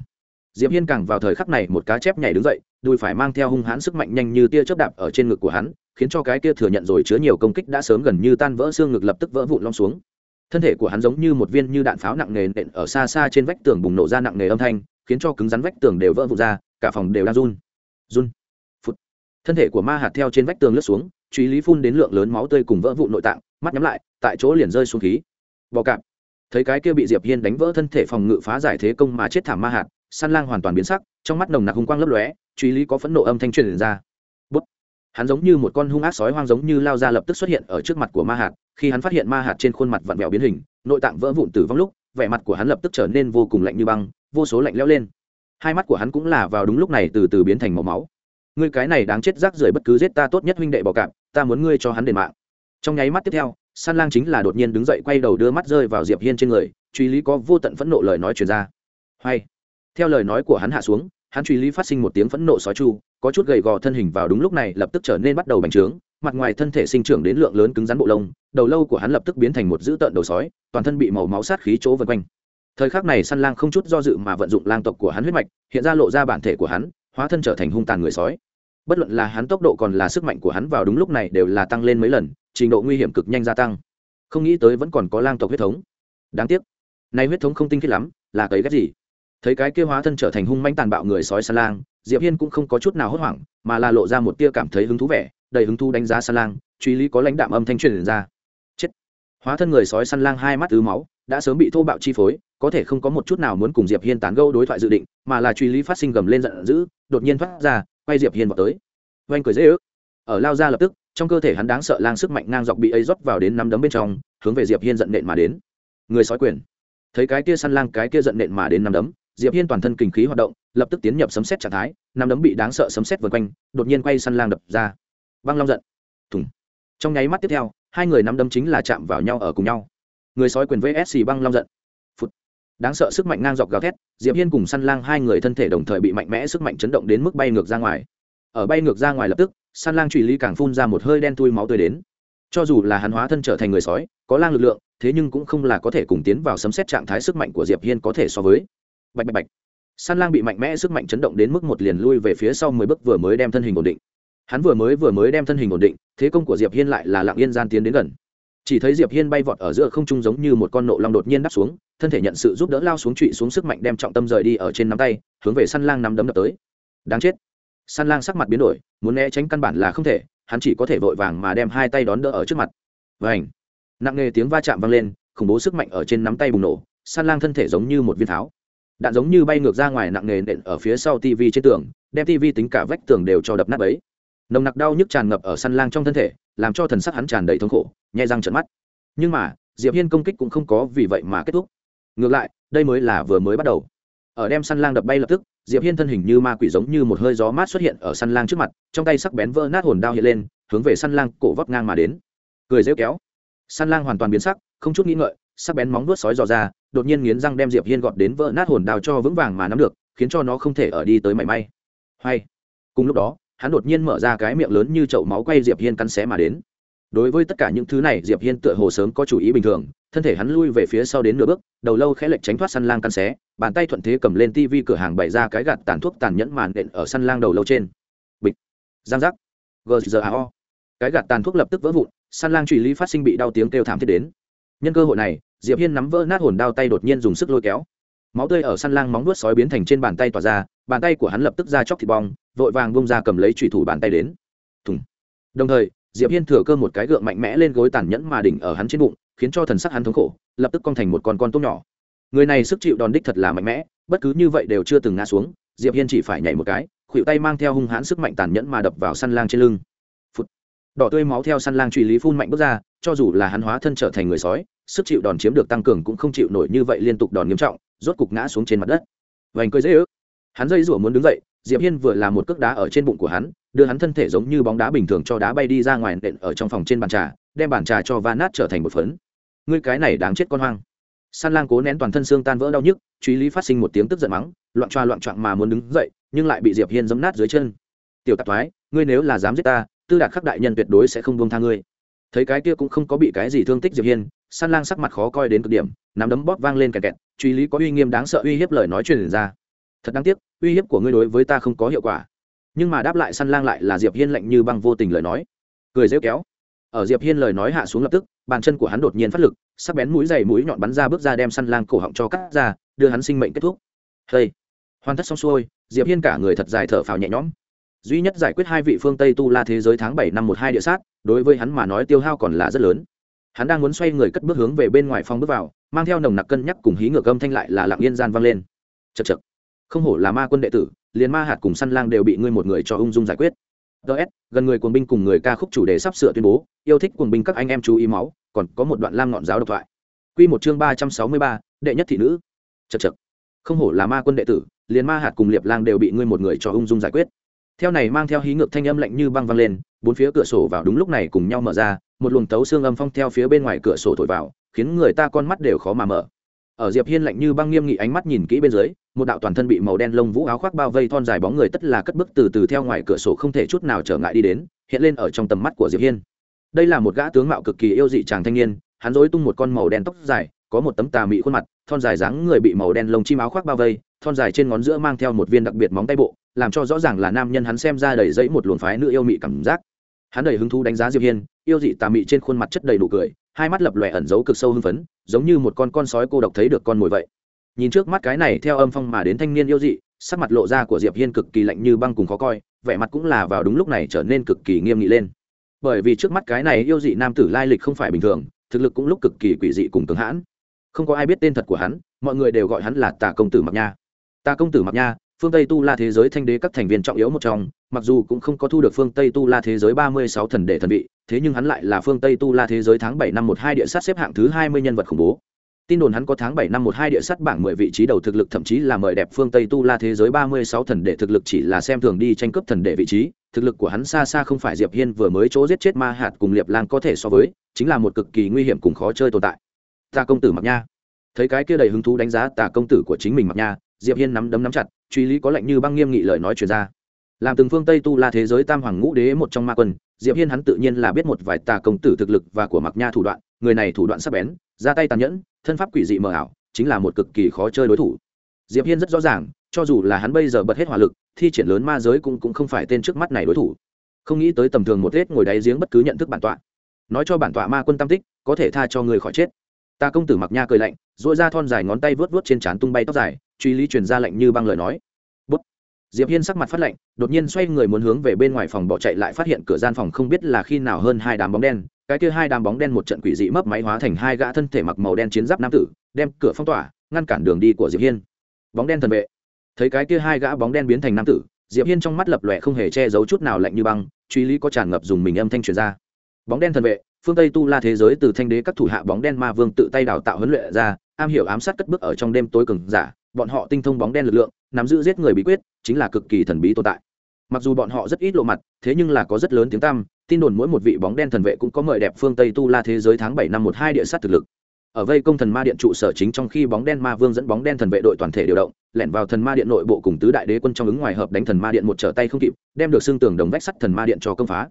Diệp hiên càng vào thời khắc này một cá chép nhảy đứng dậy, đùi phải mang theo hung hãn sức mạnh nhanh như tia chớp đạp ở trên ngực của hắn, khiến cho cái kia thừa nhận rồi chứa nhiều công kích đã sớm gần như tan vỡ xương ngực lập tức vỡ vụn long xuống thân thể của hắn giống như một viên như đạn pháo nặng nề nện ở xa xa trên vách tường bùng nổ ra nặng nề âm thanh, khiến cho cứng rắn vách tường đều vỡ vụn ra, cả phòng đều đang run. Run. Phút thân thể của ma hạt theo trên vách tường lướt xuống, truy lý phun đến lượng lớn máu tươi cùng vỡ vụn nội tạng, mắt nhắm lại, tại chỗ liền rơi xuống khí. Bò cạp. Thấy cái kia bị diệp hiên đánh vỡ thân thể phòng ngự phá giải thế công mà chết thảm ma hạt, săn lang hoàn toàn biến sắc, trong mắt nồng nặc hung quang lấp lóe, truy lý có phẫn nộ âm thanh truyền ra. Bút hắn giống như một con hung ác sói hoang giống như lao ra lập tức xuất hiện ở trước mặt của ma hạt khi hắn phát hiện ma hạt trên khuôn mặt vặn vẹo biến hình, nội tạng vỡ vụn tử vong lúc, vẻ mặt của hắn lập tức trở nên vô cùng lạnh như băng, vô số lạnh lẽo lên. Hai mắt của hắn cũng là vào đúng lúc này từ từ biến thành màu máu. Ngươi cái này đáng chết rác rưởi bất cứ giết ta tốt nhất huynh đệ bỏ cạp, ta muốn ngươi cho hắn đền mạng. Trong nháy mắt tiếp theo, san lang chính là đột nhiên đứng dậy quay đầu đưa mắt rơi vào diệp hiên trên người, truy lý có vô tận phẫn nộ lời nói truyền ra. Hay, theo lời nói của hắn hạ xuống, hắn truy lý phát sinh một tiếng phẫn nộ sói chu, có chút gầy gò thân hình vào đúng lúc này lập tức trở nên bắt đầu bành trướng mặt ngoài thân thể sinh trưởng đến lượng lớn cứng rắn bộ lông, đầu lâu của hắn lập tức biến thành một dữ tợn đầu sói, toàn thân bị màu máu sát khí chỗ vân quanh. Thời khắc này săn lang không chút do dự mà vận dụng lang tộc của hắn huyết mạch, hiện ra lộ ra bản thể của hắn, hóa thân trở thành hung tàn người sói. Bất luận là hắn tốc độ còn là sức mạnh của hắn vào đúng lúc này đều là tăng lên mấy lần, trình độ nguy hiểm cực nhanh gia tăng. Không nghĩ tới vẫn còn có lang tộc huyết thống. Đáng tiếc, nay huyết thống không tinh khiết lắm, là cấy ghép gì? Thấy cái kia hóa thân trở thành hung manh tàn bạo người sói săn lang, diệp hiên cũng không có chút nào hốt hoảng, mà là lộ ra một tia cảm thấy hứng thú vẻ đầy hứng thú đánh giá săn lang, truy lý có lãnh đạm âm thanh truyền ra. Chết. Hóa thân người sói săn lang hai mắt ứ máu, đã sớm bị thô bạo chi phối, có thể không có một chút nào muốn cùng diệp hiên tán gẫu đối thoại dự định, mà là truy lý phát sinh gầm lên giận dữ, đột nhiên thoát ra, quay diệp hiên vào tới. Oanh cười dễ ước. Ở lao ra lập tức, trong cơ thể hắn đáng sợ lang sức mạnh ngang dọc bị ấy rót vào đến năm đấm bên trong, hướng về diệp hiên giận nện mà đến. Người sói quyền. Thấy cái kia săn lang, cái kia giận nện mà đến năm đấm, diệp hiên toàn thân kinh khí hoạt động, lập tức tiến nhập sấm xét trạng thái năm đấm bị đáng sợ sấm xét vượt quanh, đột nhiên quay săn lang đập ra băng long giận. Thùng. Trong nháy mắt tiếp theo, hai người nắm đấm chính là chạm vào nhau ở cùng nhau. Người sói quyền vsc băng long giận. Phút đáng sợ sức mạnh ngang dọc gào thét, diệp hiên cùng săn lang hai người thân thể đồng thời bị mạnh mẽ sức mạnh chấn động đến mức bay ngược ra ngoài. Ở bay ngược ra ngoài lập tức, săn lang trụy lý càng phun ra một hơi đen tui máu tươi đến. Cho dù là hắn hóa thân trở thành người sói, có lang lực lượng, thế nhưng cũng không là có thể cùng tiến vào sấm xét trạng thái sức mạnh của diệp hiên có thể so với. Bạch bạch bạch. Săn lang bị mạnh mẽ sức mạnh chấn động đến mức một liền lui về phía sau mười bước vừa mới đem thân hình ổn định hắn vừa mới vừa mới đem thân hình ổn định, thế công của diệp hiên lại là lặng yên gian tiến đến gần. Chỉ thấy diệp hiên bay vọt ở giữa không trung giống như một con nộ long đột nhiên đáp xuống, thân thể nhận sự giúp đỡ lao xuống trụy xuống sức mạnh đem trọng tâm rời đi ở trên nắm tay, hướng về săn lang nắm đấm đập tới. Đáng chết. Săn lang sắc mặt biến đổi, muốn né tránh căn bản là không thể, hắn chỉ có thể vội vàng mà đem hai tay đón đỡ ở trước mặt. Vảnh nặng nề tiếng va chạm vang lên, khủng bố sức mạnh ở trên nắm tay bùng nổ, săn lang thân thể giống như một viên tháo. Đạn giống như bay ngược ra ngoài nặng nề nện ở phía sau tv trên tường, đem tv tính cả vách tường đều cho đập nát ấy nồng nặc đau nhức tràn ngập ở săn lang trong thân thể, làm cho thần sắc hắn tràn đầy thống khổ, nhai răng trận mắt. Nhưng mà, diệp hiên công kích cũng không có vì vậy mà kết thúc. Ngược lại, đây mới là vừa mới bắt đầu. Ở đem săn lang đập bay lập tức, diệp hiên thân hình như ma quỷ giống như một hơi gió mát xuất hiện ở săn lang trước mặt, trong tay sắc bén vỡ nát hồn đao hiện lên, hướng về săn lang cổ vấp ngang mà đến. Cười rêu kéo. Săn lang hoàn toàn biến sắc, không chút nghĩ ngợi, sắc bén móng vuốt sói dò ra, đột nhiên nghiến răng đem diệp hiên gọt đến vỡ nát hồn đao cho vững vàng mà nắm được, khiến cho nó không thể ở đi tới mảy may. Hay. Cùng lúc đó hắn đột nhiên mở ra cái miệng lớn như chậu máu quay diệp hiên cắn xé mà đến. Đối với tất cả những thứ này, diệp hiên tựa hồ sớm có chủ ý bình thường, thân thể hắn lui về phía sau đến nửa bước, đầu lâu khẽ lệch tránh thoát săn lang cắn xé, bàn tay thuận thế cầm lên tivi cửa hàng bày ra cái gạt tàn thuốc tàn nhẫn màn đện ở săn lang đầu lâu trên. Bịch. Giang giác. Gzao cái gạt tàn thuốc lập tức vỡ vụn, săn lang truy lý phát sinh bị đau tiếng kêu thảm thiết đến. Nhân cơ hội này, diệp hiên nắm vỡ nát hồn đao tay đột nhiên dùng sức lôi kéo máu tươi ở săn lang móng nuốt sói biến thành trên bàn tay tỏa ra, bàn tay của hắn lập tức ra chóc thịt bong, vội vàng bông ra cầm lấy trùy thủ bàn tay đến. Thùng. Đồng thời, diệp hiên thừa cơ một cái gượng mạnh mẽ lên gối tàn nhẫn mà đỉnh ở hắn trên bụng, khiến cho thần sắc hắn thống khổ, lập tức cong thành một con con tôm nhỏ. Người này sức chịu đòn đích thật là mạnh mẽ, bất cứ như vậy đều chưa từng ngã xuống, diệp hiên chỉ phải nhảy một cái, khuỷu tay mang theo hung hãn sức mạnh tàn nhẫn mà đập vào săn lang trên lưng. Phụt. đỏ tươi máu theo săn lang truy lý phun mạnh bước ra, cho dù là hắn hóa thân trở thành người sói, sức chịu đòn chiếm được tăng cường cũng không chịu nổi như vậy liên tục đòn nghiêm trọng rốt cục ngã xuống trên mặt đất. Vành cười dễ ước. Hắn dây rủa muốn đứng dậy, diệp hiên vừa làm một cước đá ở trên bụng của hắn, đưa hắn thân thể giống như bóng đá bình thường cho đá bay đi ra ngoài nện ở trong phòng trên bàn trà, đem bàn trà cho va nát trở thành một phấn. Ngươi cái này đáng chết con hoang. San lang cố nén toàn thân xương tan vỡ đau nhức, truy lý phát sinh một tiếng tức giận mắng, loạn choa loạn choạng mà muốn đứng dậy, nhưng lại bị diệp hiên giấm nát dưới chân. Tiểu tạp thoái, ngươi nếu là dám giết ta, tư đạt khắc đại nhân tuyệt đối sẽ không buông tha ngươi thấy cái kia cũng không có bị cái gì thương tích diệp hiên san lang sắc mặt khó coi đến cực điểm nắm đấm bóp vang lên kẹt kẹt truy lý có uy nghiêm đáng sợ uy hiếp lời nói truyền ra thật đáng tiếc uy hiếp của ngươi đối với ta không có hiệu quả nhưng mà đáp lại săn lang lại là diệp hiên lạnh như băng vô tình lời nói cười rêu kéo ở diệp hiên lời nói hạ xuống lập tức bàn chân của hắn đột nhiên phát lực sắc bén mũi dày mũi nhọn bắn ra bước ra đem săn lang cổ họng cho cắt ra đưa hắn sinh mệnh kết thúc hey. hoàn tất xong xuôi, diệp hiên cả người thật dài thở phào nhẹ nhõm duy nhất giải quyết hai vị phương tây tu la thế giới tháng bảy năm một hai địa sát, đối với hắn mà nói tiêu hao còn là rất lớn. Hắn đang muốn xoay người cất bước hướng về bên ngoài phòng bước vào, mang theo nồng nặc cân nhắc cùng hí ngược âm thanh lại là lặng yên gian vang lên. Chật chật không hổ là ma quân đệ tử, liền ma hạt cùng săn lang đều bị ngươi một người cho ung dung giải quyết. Ts gần người cuồng binh cùng người ca khúc chủ đề sắp sửa tuyên bố, yêu thích cuồng binh các anh em chú ý máu, còn có một đoạn lam ngọn giáo độc thoại. Quy một chương ba trăm sáu mươi ba, đệ nhất thị nữ. Chật chật không hổ là ma quân đệ tử, liền ma hạt cùng liệp lang đều bị ngươi một người cho ung dung giải quyết theo này mang theo hí ngược thanh âm lạnh như băng văng lên, bốn phía cửa sổ vào đúng lúc này cùng nhau mở ra, một luồng tấu xương âm phong theo phía bên ngoài cửa sổ thổi vào, khiến người ta con mắt đều khó mà mở. Ở diệp hiên lạnh như băng nghiêm nghị ánh mắt nhìn kỹ bên dưới, một đạo toàn thân bị màu đen lông vũ áo khoác bao vây thon dài bóng người tất là cất bước từ từ theo ngoài cửa sổ không thể chút nào trở ngại đi đến, hiện lên ở trong tầm mắt của diệp hiên. Đây là một gã tướng mạo cực kỳ yêu dị chàng thanh niên, hắn rối tung một con màu đen tóc dài, có một tấm tà mị khuôn mặt, thon dài dáng người bị màu đen lông chim áo khoác bao vây, thon dài trên ngón giữa mang theo một viên đặc biệt móng tay bộ làm cho rõ ràng là nam nhân hắn xem ra đầy dẫy một luồng phái nữ yêu mị cảm giác. Hắn đầy hứng thú đánh giá diệp hiên, yêu dị tà mị trên khuôn mặt chất đầy nụ cười, hai mắt lập lòe ẩn giấu cực sâu hưng phấn, giống như một con con sói cô độc thấy được con mồi vậy. Nhìn trước mắt cái này theo âm phong mà đến thanh niên yêu dị, sắc mặt lộ ra của diệp hiên cực kỳ lạnh như băng cùng khó coi, vẻ mặt cũng là vào đúng lúc này trở nên cực kỳ nghiêm nghị lên. Bởi vì trước mắt cái này yêu dị nam tử lai lịch không phải bình thường, thực lực cũng lúc cực kỳ quỷ dị cùng cứng hãn. Không có ai biết tên thật của hắn, mọi người đều gọi hắn là tà công tử mặc nha. Tà công tử mặc nha phương tây tu la thế giới thanh đế các thành viên trọng yếu một trong, mặc dù cũng không có thu được phương tây tu la thế giới ba mươi sáu thần đệ thần vị, thế nhưng hắn lại là phương tây tu la thế giới tháng bảy năm một hai địa sát xếp hạng thứ hai mươi nhân vật khủng bố. Tin đồn hắn có tháng bảy năm một hai địa sát bảng mười vị trí đầu thực lực thậm chí là mời đẹp phương tây tu la thế giới ba mươi sáu thần đệ thực lực chỉ là xem thường đi tranh cướp thần đệ vị trí, thực lực của hắn xa xa không phải diệp hiên vừa mới chỗ giết chết ma hạt cùng liệp lang có thể so với, chính là một cực kỳ nguy hiểm cùng khó chơi tồn tại. Ta công tử mặc nha. Thấy cái kia đầy hứng thú đánh giá tà công tử của chính mình mặc nha, diệp hiên nắm đấm nắm chặt truy lý có lệnh như băng nghiêm nghị lời nói truyền ra. Làm từng phương tây tu la thế giới tam hoàng ngũ đế một trong ma quân, diệp hiên hắn tự nhiên là biết một vài tà công tử thực lực và của mặc nha thủ đoạn, người này thủ đoạn sắc bén, ra tay tàn nhẫn, thân pháp quỷ dị mờ ảo, chính là một cực kỳ khó chơi đối thủ. Diệp hiên rất rõ ràng, cho dù là hắn bây giờ bật hết hỏa lực, thi triển lớn ma giới cũng cũng không phải tên trước mắt này đối thủ. Không nghĩ tới tầm thường một hết ngồi đáy giếng bất cứ nhận thức bản tọa. Nói cho bản tọa ma quân tam tích, có thể tha cho người khỏi chết. Ta công tử mặc nha cười lạnh dội ra thon dài ngón tay vớt vớt trên trán tung bay tóc dài truy lý truyền ra lệnh như băng lời nói. Bút. diệp hiên sắc mặt phát lạnh đột nhiên xoay người muốn hướng về bên ngoài phòng bỏ chạy lại phát hiện cửa gian phòng không biết là khi nào hơn hai đám bóng đen. Cái kia hai đám bóng đen một trận quỷ dị mấp máy hóa thành hai gã thân thể mặc màu đen chiến giáp nam tử, đem cửa phong tỏa, ngăn cản đường đi của diệp hiên. Bóng đen thần vệ. Thấy cái kia hai gã bóng đen biến thành nam tử, diệp hiên trong mắt lập lòe không hề che giấu chút nào lạnh như băng, truy lý có tràn ngập dùng mình âm thanh truyền ra. Bóng đen thần vệ, phương tây tu la thế giới từ thanh đế các thủ hạ bóng đen ma vương tự tay đào tạo huấn luyện ra, am hiểu ám sát cất bước ở trong đêm tối cường giả bọn họ tinh thông bóng đen lực lượng, nắm giữ giết người bí quyết, chính là cực kỳ thần bí tồn tại. Mặc dù bọn họ rất ít lộ mặt, thế nhưng là có rất lớn tiếng tăm, tin đồn mỗi một vị bóng đen thần vệ cũng có mời đẹp phương tây tu la thế giới tháng bảy năm một hai địa sát thực lực. Ở vây công thần ma điện trụ sở chính trong khi bóng đen ma vương dẫn bóng đen thần vệ đội toàn thể điều động, lẻn vào thần ma điện nội bộ cùng tứ đại đế quân trong ứng ngoài hợp đánh thần ma điện một trở tay không kịp, đem được xương tường đồng vách sắt thần ma điện cho công phá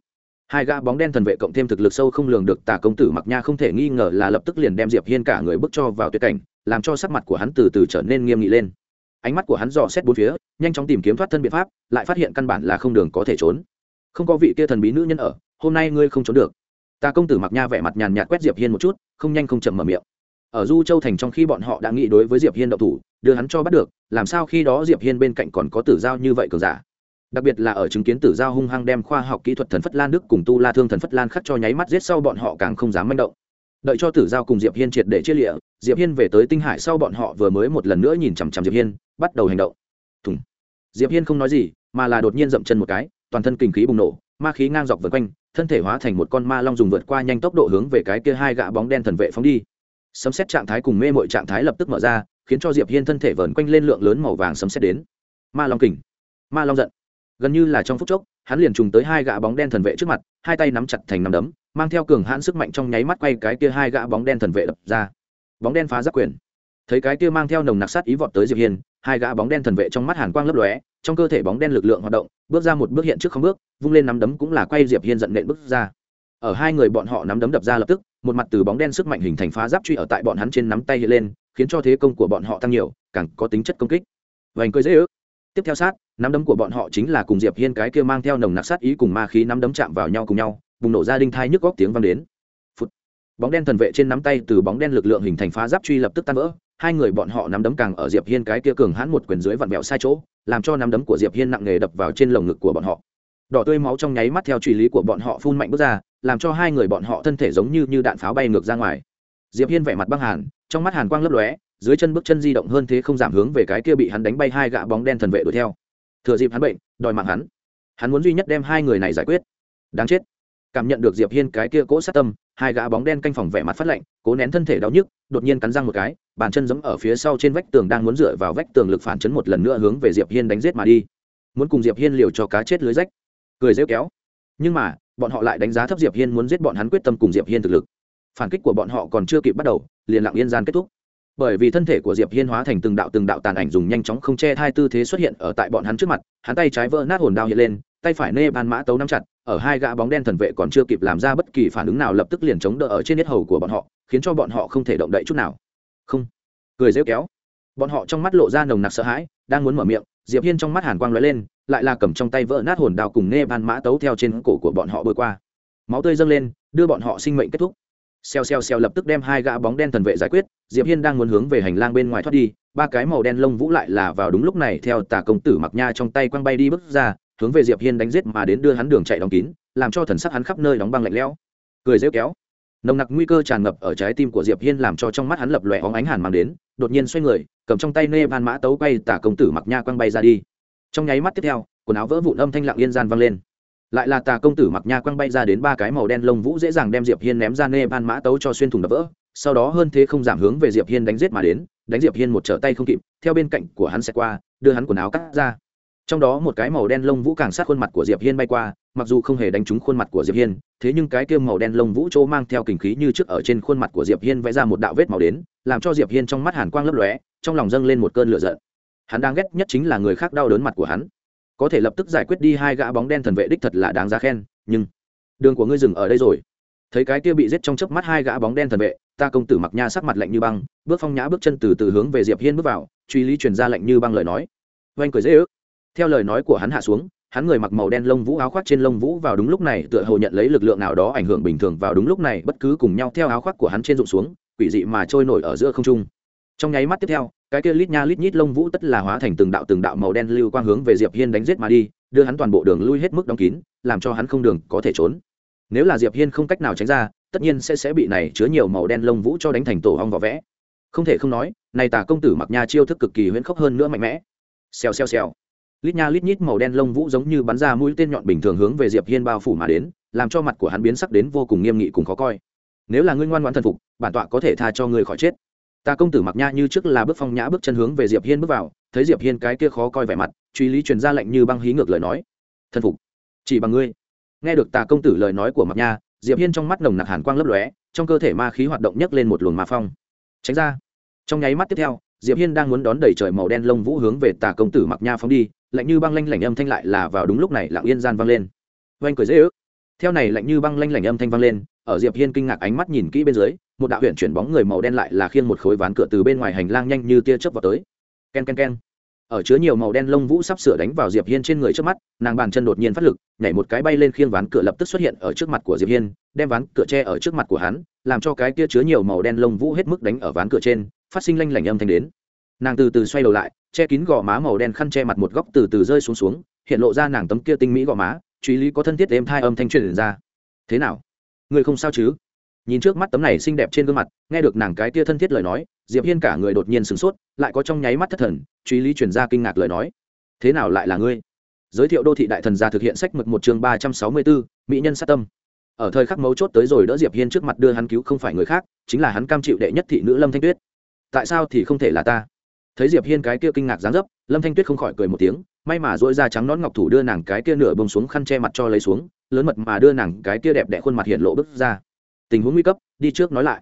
hai gã bóng đen thần vệ cộng thêm thực lực sâu không lường được tả công tử mặc nha không thể nghi ngờ là lập tức liền đem diệp hiên cả người bước cho vào tuyệt cảnh, làm cho sắc mặt của hắn từ từ trở nên nghiêm nghị lên. Ánh mắt của hắn dò xét bốn phía, nhanh chóng tìm kiếm thoát thân biện pháp, lại phát hiện căn bản là không đường có thể trốn. Không có vị kia thần bí nữ nhân ở, hôm nay ngươi không trốn được. Tà công tử mặc nha vẻ mặt nhàn nhạt quét diệp hiên một chút, không nhanh không chậm mở miệng. Ở du châu thành trong khi bọn họ đã nghĩ đối với diệp hiên động thủ, đưa hắn cho bắt được, làm sao khi đó diệp hiên bên cạnh còn có tử giao như vậy cường giả? Đặc biệt là ở chứng kiến tử giao hung hăng đem khoa học kỹ thuật thần phất lan đức cùng tu la thương thần phất lan khắc cho nháy mắt giết sau bọn họ càng không dám manh động. Đợi cho tử giao cùng diệp hiên triệt để chia lịa, diệp hiên về tới tinh hải sau bọn họ vừa mới một lần nữa nhìn chằm chằm diệp hiên, bắt đầu hành động. Thùng. Diệp hiên không nói gì, mà là đột nhiên dậm chân một cái, toàn thân kinh khí bùng nổ, ma khí ngang dọc vượt quanh, thân thể hóa thành một con ma long dùng vượt qua nhanh tốc độ hướng về cái kia hai gã bóng đen thần vệ phóng đi. Sấm xét trạng thái cùng mê mội trạng thái lập tức mở ra, khiến cho diệp hiên thân thể vờn quanh lên lượng lớn màu vàng sấm xét đến. Ma long kình. Ma long giận gần như là trong phút chốc, hắn liền trùng tới hai gã bóng đen thần vệ trước mặt, hai tay nắm chặt thành nắm đấm, mang theo cường hãn sức mạnh trong nháy mắt quay cái kia hai gã bóng đen thần vệ đập ra. Bóng đen phá giáp quyền. Thấy cái kia mang theo nồng nặc sát ý vọt tới diệp hiên, hai gã bóng đen thần vệ trong mắt hàn quang lấp lóe, trong cơ thể bóng đen lực lượng hoạt động, bước ra một bước hiện trước không bước, vung lên nắm đấm cũng là quay diệp hiên giận nện bước ra. Ở hai người bọn họ nắm đấm đập ra lập tức, một mặt từ bóng đen sức mạnh hình thành phá giáp truy ở tại bọn hắn trên nắm tay hiện lên, khiến cho thế công của bọn họ tăng nhiều, càng có tính chất công kích. Vành cười dễ ước tiếp theo sát, nắm đấm của bọn họ chính là cùng diệp hiên cái kia mang theo nồng nặc sát ý cùng ma khí nắm đấm chạm vào nhau cùng nhau, bùng nổ ra đinh thai nhức góc tiếng vang đến. Phụt. bóng đen thần vệ trên nắm tay từ bóng đen lực lượng hình thành phá giáp truy lập tức tan vỡ, hai người bọn họ nắm đấm càng ở diệp hiên cái kia cường hãn một quyền dưới vặn vẹo sai chỗ, làm cho nắm đấm của diệp hiên nặng nề đập vào trên lồng ngực của bọn họ. Đỏ tươi máu trong nháy mắt theo truy lý của bọn họ phun mạnh bước ra, làm cho hai người bọn họ thân thể giống như như đạn pháo bay ngược ra ngoài. Diệp hiên vẻ mặt băng hàn, trong mắt hàn quang lấp lóe dưới chân bước chân di động hơn thế không giảm hướng về cái kia bị hắn đánh bay hai gã bóng đen thần vệ đuổi theo. Thừa dịp hắn bệnh, đòi mạng hắn. Hắn muốn duy nhất đem hai người này giải quyết. Đáng chết. Cảm nhận được diệp hiên cái kia cỗ sát tâm, hai gã bóng đen canh phòng vẻ mặt phát lạnh, cố nén thân thể đau nhức, đột nhiên cắn răng một cái, bàn chân giẫm ở phía sau trên vách tường đang muốn dựa vào vách tường lực phản chấn một lần nữa hướng về diệp hiên đánh giết mà đi. Muốn cùng diệp hiên liều cho cá chết lưới rách. Cười rêu kéo. Nhưng mà, bọn họ lại đánh giá thấp diệp hiên muốn giết bọn hắn quyết tâm cùng diệp hiên thực lực. Phản kích của bọn họ còn chưa kịp bắt đầu, liền lặng yên gian kết thúc bởi vì thân thể của diệp hiên hóa thành từng đạo từng đạo tàn ảnh dùng nhanh chóng không che hai tư thế xuất hiện ở tại bọn hắn trước mặt, hắn tay trái vỡ nát hồn đao hiện lên, tay phải nê ban mã tấu nắm chặt, ở hai gã bóng đen thần vệ còn chưa kịp làm ra bất kỳ phản ứng nào lập tức liền chống đỡ ở trên nết hầu của bọn họ, khiến cho bọn họ không thể động đậy chút nào. Không. Cười rêu kéo. Bọn họ trong mắt lộ ra nồng nặc sợ hãi, đang muốn mở miệng, diệp hiên trong mắt hàn quang lóe lên, lại là cầm trong tay vỡ nát hồn đao cùng nê ban mã tấu theo trên cổ của bọn họ bơi qua. Máu tươi dâng lên, đưa bọn họ sinh mệnh kết thúc xèo xèo xèo lập tức đem hai gã bóng đen thần vệ giải quyết, diệp hiên đang muốn hướng về hành lang bên ngoài thoát đi, ba cái màu đen lông vũ lại là vào đúng lúc này theo tà công tử mặc nha trong tay quăng bay đi bước ra, hướng về diệp hiên đánh giết mà đến đưa hắn đường chạy đóng kín, làm cho thần sắc hắn khắp nơi đóng băng lạnh lẽo. Cười rêu kéo. Nồng nặc nguy cơ tràn ngập ở trái tim của diệp hiên làm cho trong mắt hắn lập lòe óng ánh hàn mang đến, đột nhiên xoay người, cầm trong tay nê ban mã tấu quay tả công tử mặc nha quăng bay ra đi. Trong nháy mắt tiếp theo, quần áo vỡ vụn âm thanh lặng yên gian vang lên lại là tà công tử mặc nha quăng bay ra đến ba cái màu đen lông vũ dễ dàng đem diệp hiên ném ra nê ban mã tấu cho xuyên thủng đập vỡ. Sau đó hơn thế không giảm hướng về diệp hiên đánh giết mà đến, đánh diệp hiên một trở tay không kịp, theo bên cạnh của hắn sẽ qua, đưa hắn quần áo cắt ra. Trong đó một cái màu đen lông vũ càng sát khuôn mặt của diệp hiên bay qua, mặc dù không hề đánh trúng khuôn mặt của diệp hiên, thế nhưng cái kia màu đen lông vũ chỗ mang theo kình khí như trước ở trên khuôn mặt của diệp hiên vẽ ra một đạo vết màu đến, làm cho diệp hiên trong mắt hàn quang lấp lóe, trong lòng dâng lên một cơn lửa giận. Hắn đang ghét nhất chính là người khác đau đớn mặt của hắn có thể lập tức giải quyết đi hai gã bóng đen thần vệ đích thật là đáng giá khen, nhưng đường của ngươi dừng ở đây rồi. Thấy cái kia bị giết trong chớp mắt hai gã bóng đen thần vệ, ta công tử mặc nha sắc mặt lạnh như băng, bước phong nhã bước chân từ từ hướng về diệp hiên bước vào, truy lý truyền ra lạnh như băng lời nói. Oanh cười dễ ước. Theo lời nói của hắn hạ xuống, hắn người mặc màu đen lông vũ áo khoác trên lông vũ vào đúng lúc này, tựa hồ nhận lấy lực lượng nào đó ảnh hưởng bình thường vào đúng lúc này, bất cứ cùng nhau theo áo khoác của hắn trên rụng xuống, quỷ dị mà trôi nổi ở giữa không trung. Trong nháy mắt tiếp theo cái kia lít nha lít nhít lông vũ tất là hóa thành từng đạo từng đạo màu đen lưu quang hướng về diệp hiên đánh giết mà đi, đưa hắn toàn bộ đường lui hết mức đóng kín, làm cho hắn không đường có thể trốn. Nếu là diệp hiên không cách nào tránh ra, tất nhiên sẽ sẽ bị này chứa nhiều màu đen lông vũ cho đánh thành tổ hong vỏ vẽ. Không thể không nói, này tà công tử mặc nha chiêu thức cực kỳ huyễn khốc hơn nữa mạnh mẽ. Xèo xèo xèo. Lít nha lít nhít màu đen lông vũ giống như bắn ra mũi tên nhọn bình thường hướng về diệp hiên bao phủ mà đến, làm cho mặt của hắn biến sắc đến vô cùng nghiêm nghị cùng khó coi. Nếu là ngươi ngoan ngoãn thần phục, bản tọa có thể tha cho ngươi khỏi chết ta công tử mặc nha như trước là bước phong nhã bước chân hướng về diệp hiên bước vào, thấy diệp hiên cái kia khó coi vẻ mặt, truy lý truyền ra lệnh như băng hí ngược lời nói. Thần phục. Chỉ bằng ngươi. Nghe được tà công tử lời nói của mặc nha, diệp hiên trong mắt nồng nặc hàn quang lấp lóe, trong cơ thể ma khí hoạt động nhấc lên một luồng ma phong. Tránh ra. Trong nháy mắt tiếp theo, diệp hiên đang muốn đón đẩy trời màu đen lông vũ hướng về tà công tử mặc nha phóng đi, lạnh như băng lanh lảnh âm thanh lại là vào đúng lúc này lặng yên gian vang lên. Oanh cười dễ ước. Theo này lạnh như băng lanh lảnh âm thanh vang lên, ở diệp hiên kinh ngạc ánh mắt nhìn kỹ bên dưới một đạo huyện chuyển bóng người màu đen lại là khiên một khối ván cửa từ bên ngoài hành lang nhanh như tia chớp vào tới. Ken ken ken. Ở chứa nhiều màu đen lông vũ sắp sửa đánh vào diệp hiên trên người trước mắt, nàng bàn chân đột nhiên phát lực, nhảy một cái bay lên khiên ván cửa lập tức xuất hiện ở trước mặt của diệp hiên, đem ván cửa che ở trước mặt của hắn, làm cho cái kia chứa nhiều màu đen lông vũ hết mức đánh ở ván cửa trên, phát sinh lanh lảnh âm thanh đến. Nàng từ từ xoay đầu lại, che kín gò má màu đen khăn che mặt một góc từ từ rơi xuống xuống, hiện lộ ra nàng tấm kia tinh mỹ gò má, truy lý có thân thiết êm thai âm thanh truyền ra. Thế nào? Người không sao chứ? Nhìn trước mắt tấm này xinh đẹp trên gương mặt, nghe được nàng cái tia thân thiết lời nói, diệp hiên cả người đột nhiên sửng sốt, lại có trong nháy mắt thất thần, truy lý truyền ra kinh ngạc lời nói. Thế nào lại là ngươi? Giới thiệu đô thị đại thần gia thực hiện sách mực một chương ba trăm sáu mươi bốn, mỹ nhân sát tâm. Ở thời khắc mấu chốt tới rồi đỡ diệp hiên trước mặt đưa hắn cứu không phải người khác, chính là hắn cam chịu đệ nhất thị nữ lâm thanh tuyết. Tại sao thì không thể là ta? Thấy diệp hiên cái kia kinh ngạc dáng dấp, lâm thanh tuyết không khỏi cười một tiếng, may mà dỗi ra trắng nón ngọc thủ đưa nàng cái kia nửa bông xuống khăn che mặt cho lấy xuống, lớn mật mà đưa nàng cái kia đẹp đẽ khuôn mặt hiện lộ bước ra tình huống nguy cấp, đi trước nói lại.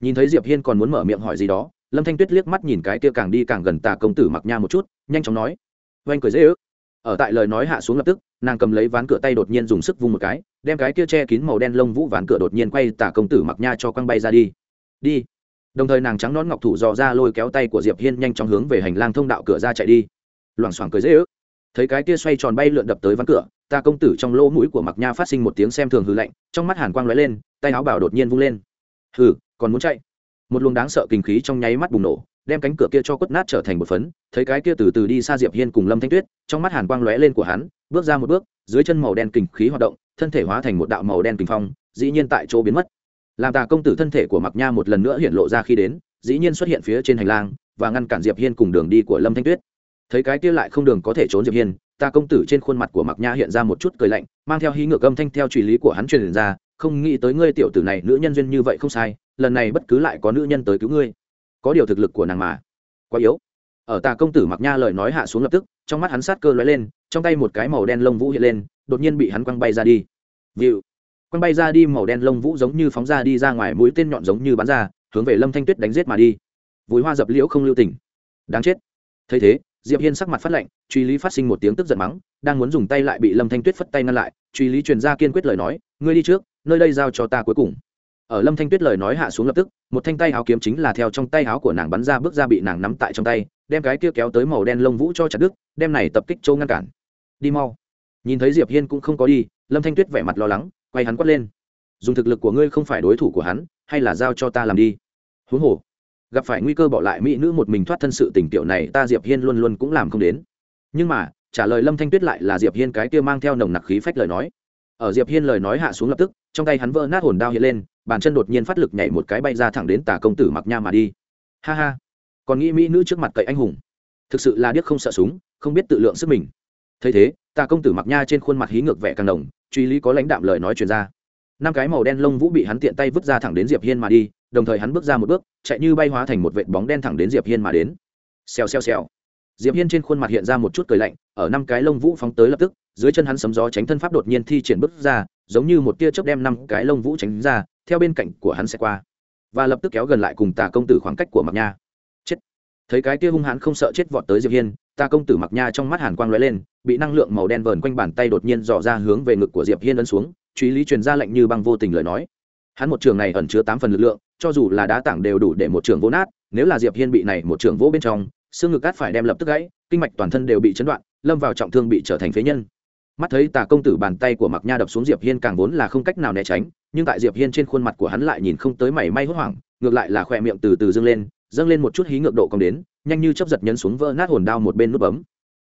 Nhìn thấy diệp hiên còn muốn mở miệng hỏi gì đó, lâm thanh tuyết liếc mắt nhìn cái kia càng đi càng gần tà công tử mặc nha một chút, nhanh chóng nói. Oanh cười dễ ước. Ở tại lời nói hạ xuống lập tức, nàng cầm lấy ván cửa tay đột nhiên dùng sức vung một cái, đem cái kia che kín màu đen lông vũ ván cửa đột nhiên quay tà công tử mặc nha cho quăng bay ra đi. Đi. Đồng thời nàng trắng nón ngọc thủ dò ra lôi kéo tay của diệp hiên nhanh chóng hướng về hành lang thông đạo cửa ra chạy đi. Loảng xoảng cười dễ ước. Thấy cái kia xoay tròn bay lượn đập tới ván cửa ta công tử trong lỗ mũi của mặc nha phát sinh một tiếng xem thường hư lạnh, trong mắt hàn quang lóe lên tay áo bảo đột nhiên vung lên. Hừ, còn muốn chạy? Một luồng đáng sợ kinh khí trong nháy mắt bùng nổ, đem cánh cửa kia cho quất nát trở thành một phấn, thấy cái kia từ từ đi xa diệp hiên cùng lâm thanh tuyết, trong mắt hàn quang lóe lên của hắn, bước ra một bước, dưới chân màu đen kinh khí hoạt động, thân thể hóa thành một đạo màu đen kinh phong, dĩ nhiên tại chỗ biến mất. Làm tà công tử thân thể của mặc nha một lần nữa hiện lộ ra khi đến, dĩ nhiên xuất hiện phía trên hành lang, và ngăn cản diệp hiên cùng đường đi của lâm thanh tuyết. Thấy cái kia lại không đường có thể trốn diệp hiên ta công tử trên khuôn mặt của mặc nha hiện ra một chút cười lạnh, mang theo hí ngược âm thanh theo truy lý của hắn truyền ra không nghĩ tới ngươi tiểu tử này nữ nhân duyên như vậy không sai, lần này bất cứ lại có nữ nhân tới cứu ngươi. Có điều thực lực của nàng mà. Quá yếu. Ở tà công tử mặc nha lời nói hạ xuống lập tức, trong mắt hắn sát cơ lóe lên, trong tay một cái màu đen lông vũ hiện lên, đột nhiên bị hắn quăng bay ra đi. Vịu. Quăng bay ra đi, màu đen lông vũ giống như phóng ra đi ra ngoài, mũi tên nhọn giống như bắn ra, hướng về lâm thanh tuyết đánh giết mà đi. Vùi hoa dập liễu không lưu tình. Đáng chết. Thấy thế, diệp hiên sắc mặt phát lạnh, truy lý phát sinh một tiếng tức giận mắng, đang muốn dùng tay lại bị lâm thanh tuyết phất tay ngăn lại, truy lý truyền ra kiên quyết lời nói, ngươi đi trước nơi đây giao cho ta cuối cùng. Ở lâm thanh tuyết lời nói hạ xuống lập tức, một thanh tay áo kiếm chính là theo trong tay áo của nàng bắn ra bước ra bị nàng nắm tại trong tay, đem cái kia kéo tới màu đen lông vũ cho chặt đứt, đem này tập kích châu ngăn cản. Đi mau. Nhìn thấy diệp hiên cũng không có đi, lâm thanh tuyết vẻ mặt lo lắng, quay hắn quát lên. Dùng thực lực của ngươi không phải đối thủ của hắn, hay là giao cho ta làm đi. Huống hồ, gặp phải nguy cơ bỏ lại mỹ nữ một mình thoát thân sự tình tiểu này, ta diệp hiên luôn luôn cũng làm không đến. Nhưng mà, trả lời lâm thanh tuyết lại là diệp hiên cái kia mang theo nồng nặc khí phách lời nói. Ở diệp hiên lời nói hạ xuống lập tức trong tay hắn vỡ nát hồn đao hiện lên, bàn chân đột nhiên phát lực nhảy một cái bay ra thẳng đến tà công tử mặc nha mà đi. Ha ha. Còn nghĩ mỹ nữ trước mặt cậy anh hùng. Thực sự là điếc không sợ súng, không biết tự lượng sức mình. Thấy thế, tà công tử mặc nha trên khuôn mặt hí ngược vẻ càng đồng, truy lý có lãnh đạm lời nói truyền ra. Năm cái màu đen lông vũ bị hắn tiện tay vứt ra thẳng đến diệp hiên mà đi, đồng thời hắn bước ra một bước, chạy như bay hóa thành một vệt bóng đen thẳng đến diệp hiên mà đến. Xèo xèo xèo. Diệp hiên trên khuôn mặt hiện ra một chút cười lạnh, ở năm cái lông vũ phóng tới lập tức, dưới chân hắn sấm gió tránh thân pháp đột nhiên thi triển bước ra giống như một tia chớp đem năm cái lông vũ tránh ra, theo bên cạnh của hắn sẽ qua. Và lập tức kéo gần lại cùng tà công tử khoảng cách của mặc nha. Chết. Thấy cái tia hung hãn không sợ chết vọt tới diệp hiên, tà công tử mặc nha trong mắt hàn quang lóe lên, bị năng lượng màu đen vờn quanh bàn tay đột nhiên dò ra hướng về ngực của diệp hiên ấn xuống, truy lý truyền ra lệnh như băng vô tình lời nói. Hắn một trường này ẩn chứa tám phần lực lượng, cho dù là đá tảng đều đủ để một trường vỗ nát, nếu là diệp hiên bị này một trường vỗ bên trong, xương ngực cát phải đem lập tức gãy, kinh mạch toàn thân đều bị chấn đoạn, lâm vào trọng thương bị trở thành phế nhân mắt thấy tà công tử bàn tay của mặc nha đập xuống diệp hiên càng vốn là không cách nào né tránh, nhưng tại diệp hiên trên khuôn mặt của hắn lại nhìn không tới mảy may hốt hoảng, ngược lại là khỏe miệng từ từ dâng lên dâng lên một chút hí ngược độ còn đến, nhanh như chấp giật nhấn xuống vỡ nát hồn đao một bên nút bấm.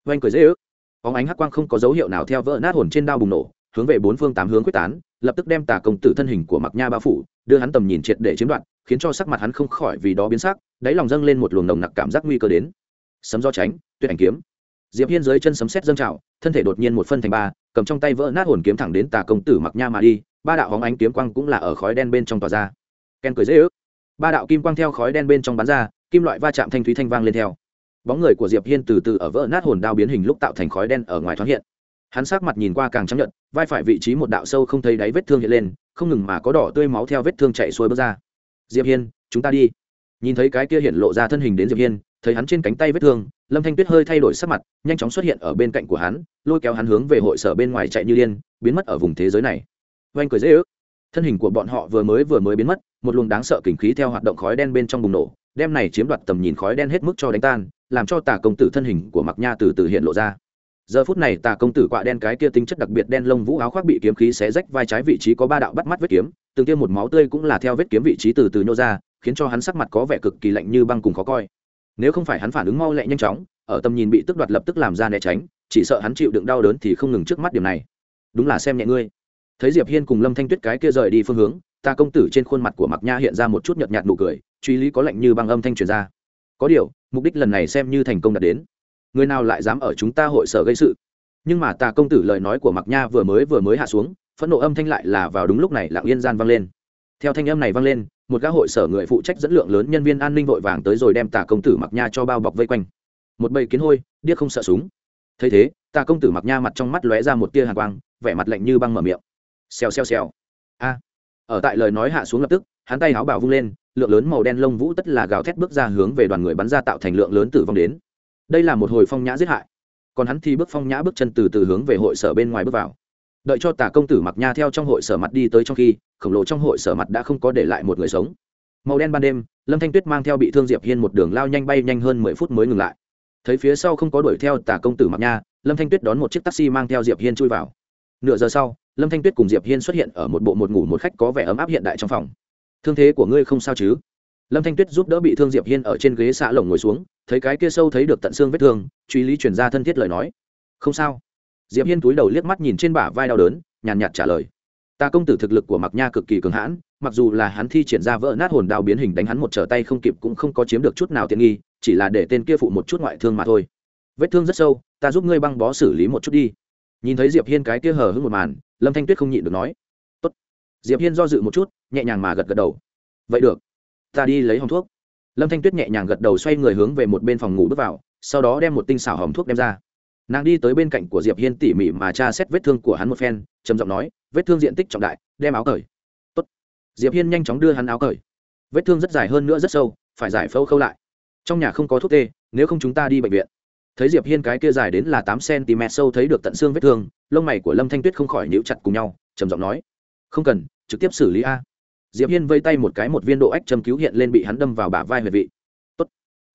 Oanh cười dễ ước. Óng ánh hắc quang không có dấu hiệu nào theo vỡ nát hồn trên đao bùng nổ, hướng về bốn phương tám hướng quyết tán, lập tức đem tà công tử thân hình của mặc nha bao phủ, đưa hắn tầm nhìn triệt để chiếm đoạt, khiến cho sắc mặt hắn không khỏi vì đó biến sắc, đáy lòng dâng lên một luồng nồng nặc cảm giác nguy cơ đến. Sấm do tránh tuyệt ảnh kiếm diệp hiên dưới chân sấm sét dâng trào, thân thể đột nhiên một phân thành ba, cầm trong tay vỡ nát hồn kiếm thẳng đến tà công tử mặc nha mà đi, ba đạo hóng ánh kiếm quang cũng là ở khói đen bên trong tỏa ra. Ken cười dễ ước. Ba đạo kim quang theo khói đen bên trong bắn ra, kim loại va chạm thanh thúy thanh vang lên theo. Bóng người của diệp hiên từ từ ở vỡ nát hồn đao biến hình lúc tạo thành khói đen ở ngoài thoáng hiện. Hắn sắc mặt nhìn qua càng chấp nhận vai phải vị trí một đạo sâu không thấy đáy vết thương hiện lên, không ngừng mà có đỏ tươi máu theo vết thương chảy xuôi bước ra. Diệp hiên, chúng ta đi. Nhìn thấy cái kia hiện lộ ra thân hình đến diệp hiên, thấy hắn trên cánh tay vết thương lâm thanh tuyết hơi thay đổi sắc mặt, nhanh chóng xuất hiện ở bên cạnh của hắn, lôi kéo hắn hướng về hội sở bên ngoài chạy như điên, biến mất ở vùng thế giới này. Oanh cười dễ ước. Thân hình của bọn họ vừa mới vừa mới biến mất, một luồng đáng sợ kinh khí theo hoạt động khói đen bên trong bùng nổ, đem này chiếm đoạt tầm nhìn khói đen hết mức cho đánh tan, làm cho tà công tử thân hình của mặc nha từ từ hiện lộ ra. Giờ phút này tà công tử quạ đen cái kia tính chất đặc biệt đen lông vũ áo khoác bị kiếm khí xé rách vai trái vị trí có ba đạo bắt mắt vết kiếm, từng tiêm một máu tươi cũng là theo vết kiếm vị trí từ từ nhô ra, khiến cho hắn sắc mặt có vẻ cực kỳ lạnh như băng cùng khó coi nếu không phải hắn phản ứng mau lẹ nhanh chóng, ở tầm nhìn bị tức đoạt lập tức làm ra né tránh, chỉ sợ hắn chịu đựng đau đớn thì không ngừng trước mắt điểm này. Đúng là xem nhẹ ngươi. Thấy diệp hiên cùng lâm thanh tuyết cái kia rời đi phương hướng, ta công tử trên khuôn mặt của mặc nha hiện ra một chút nhợt nhạt nụ cười, truy lý có lạnh như băng âm thanh truyền ra. Có điều, mục đích lần này xem như thành công đạt đến. Người nào lại dám ở chúng ta hội sở gây sự? Nhưng mà tà công tử lời nói của mặc nha vừa mới vừa mới hạ xuống, phẫn nộ âm thanh lại là vào đúng lúc này lặng yên gian vang lên. Theo thanh âm này vang lên một gã hội sở người phụ trách dẫn lượng lớn nhân viên an ninh vội vàng tới rồi đem tà công tử mặc nha cho bao bọc vây quanh. Một bầy kiến hôi, điếc không sợ súng. Thấy thế, tà công tử mặc nha mặt trong mắt lóe ra một tia hàn quang, vẻ mặt lạnh như băng mở miệng. Xèo xèo xèo. A. Ở tại lời nói hạ xuống lập tức, hắn tay háo bảo vung lên, lượng lớn màu đen lông vũ tất là gào thét bước ra hướng về đoàn người bắn ra tạo thành lượng lớn tử vong đến. Đây là một hồi phong nhã giết hại. Còn hắn thì bước phong nhã bước chân từ từ hướng về hội sở bên ngoài bước vào đợi cho tả công tử mặc nha theo trong hội sở mặt đi tới trong khi, khổng lồ trong hội sở mặt đã không có để lại một người sống. Màu đen ban đêm, lâm thanh tuyết mang theo bị thương diệp hiên một đường lao nhanh bay nhanh hơn mười phút mới ngừng lại. Thấy phía sau không có đuổi theo tả công tử mặc nha, lâm thanh tuyết đón một chiếc taxi mang theo diệp hiên chui vào. Nửa giờ sau, lâm thanh tuyết cùng diệp hiên xuất hiện ở một bộ một ngủ một khách có vẻ ấm áp hiện đại trong phòng. Thương thế của ngươi không sao chứ? Lâm thanh tuyết giúp đỡ bị thương diệp hiên ở trên ghế xạ lồng ngồi xuống, thấy cái kia sâu thấy được tận xương vết thương, truy lý chuyển ra thân thiết lời nói. Không sao diệp hiên túi đầu liếc mắt nhìn trên bả vai đau đớn, nhàn nhạt trả lời. Ta công tử thực lực của mặc nha cực kỳ cường hãn, mặc dù là hắn thi triển ra vỡ nát hồn đao biến hình đánh hắn một trở tay không kịp cũng không có chiếm được chút nào tiện nghi, chỉ là để tên kia phụ một chút ngoại thương mà thôi. Vết thương rất sâu, ta giúp ngươi băng bó xử lý một chút đi. Nhìn thấy diệp hiên cái kia hờ hững một màn, lâm thanh tuyết không nhịn được nói. Tốt. diệp hiên do dự một chút, nhẹ nhàng mà gật gật đầu. Vậy được. Ta đi lấy hòm thuốc. Lâm thanh tuyết nhẹ nhàng gật đầu xoay người hướng về một bên phòng ngủ bước vào, sau đó đem một tinh xảo hòm thuốc đem ra nàng đi tới bên cạnh của diệp hiên tỉ mỉ mà tra xét vết thương của hắn một phen, trầm giọng nói, vết thương diện tích trọng đại, đem áo cởi. Tốt. diệp hiên nhanh chóng đưa hắn áo cởi. Vết thương rất dài hơn nữa rất sâu, phải giải phẫu khâu lại. Trong nhà không có thuốc tê, nếu không chúng ta đi bệnh viện. Thấy diệp hiên cái kia dài đến là tám cm sâu thấy được tận xương vết thương, lông mày của lâm thanh tuyết không khỏi nhíu chặt cùng nhau, trầm giọng nói, không cần, trực tiếp xử lý a. Diệp hiên vây tay một cái một viên độ ách châm cứu hiện lên bị hắn đâm vào bả vai huyệt vị. Tốt.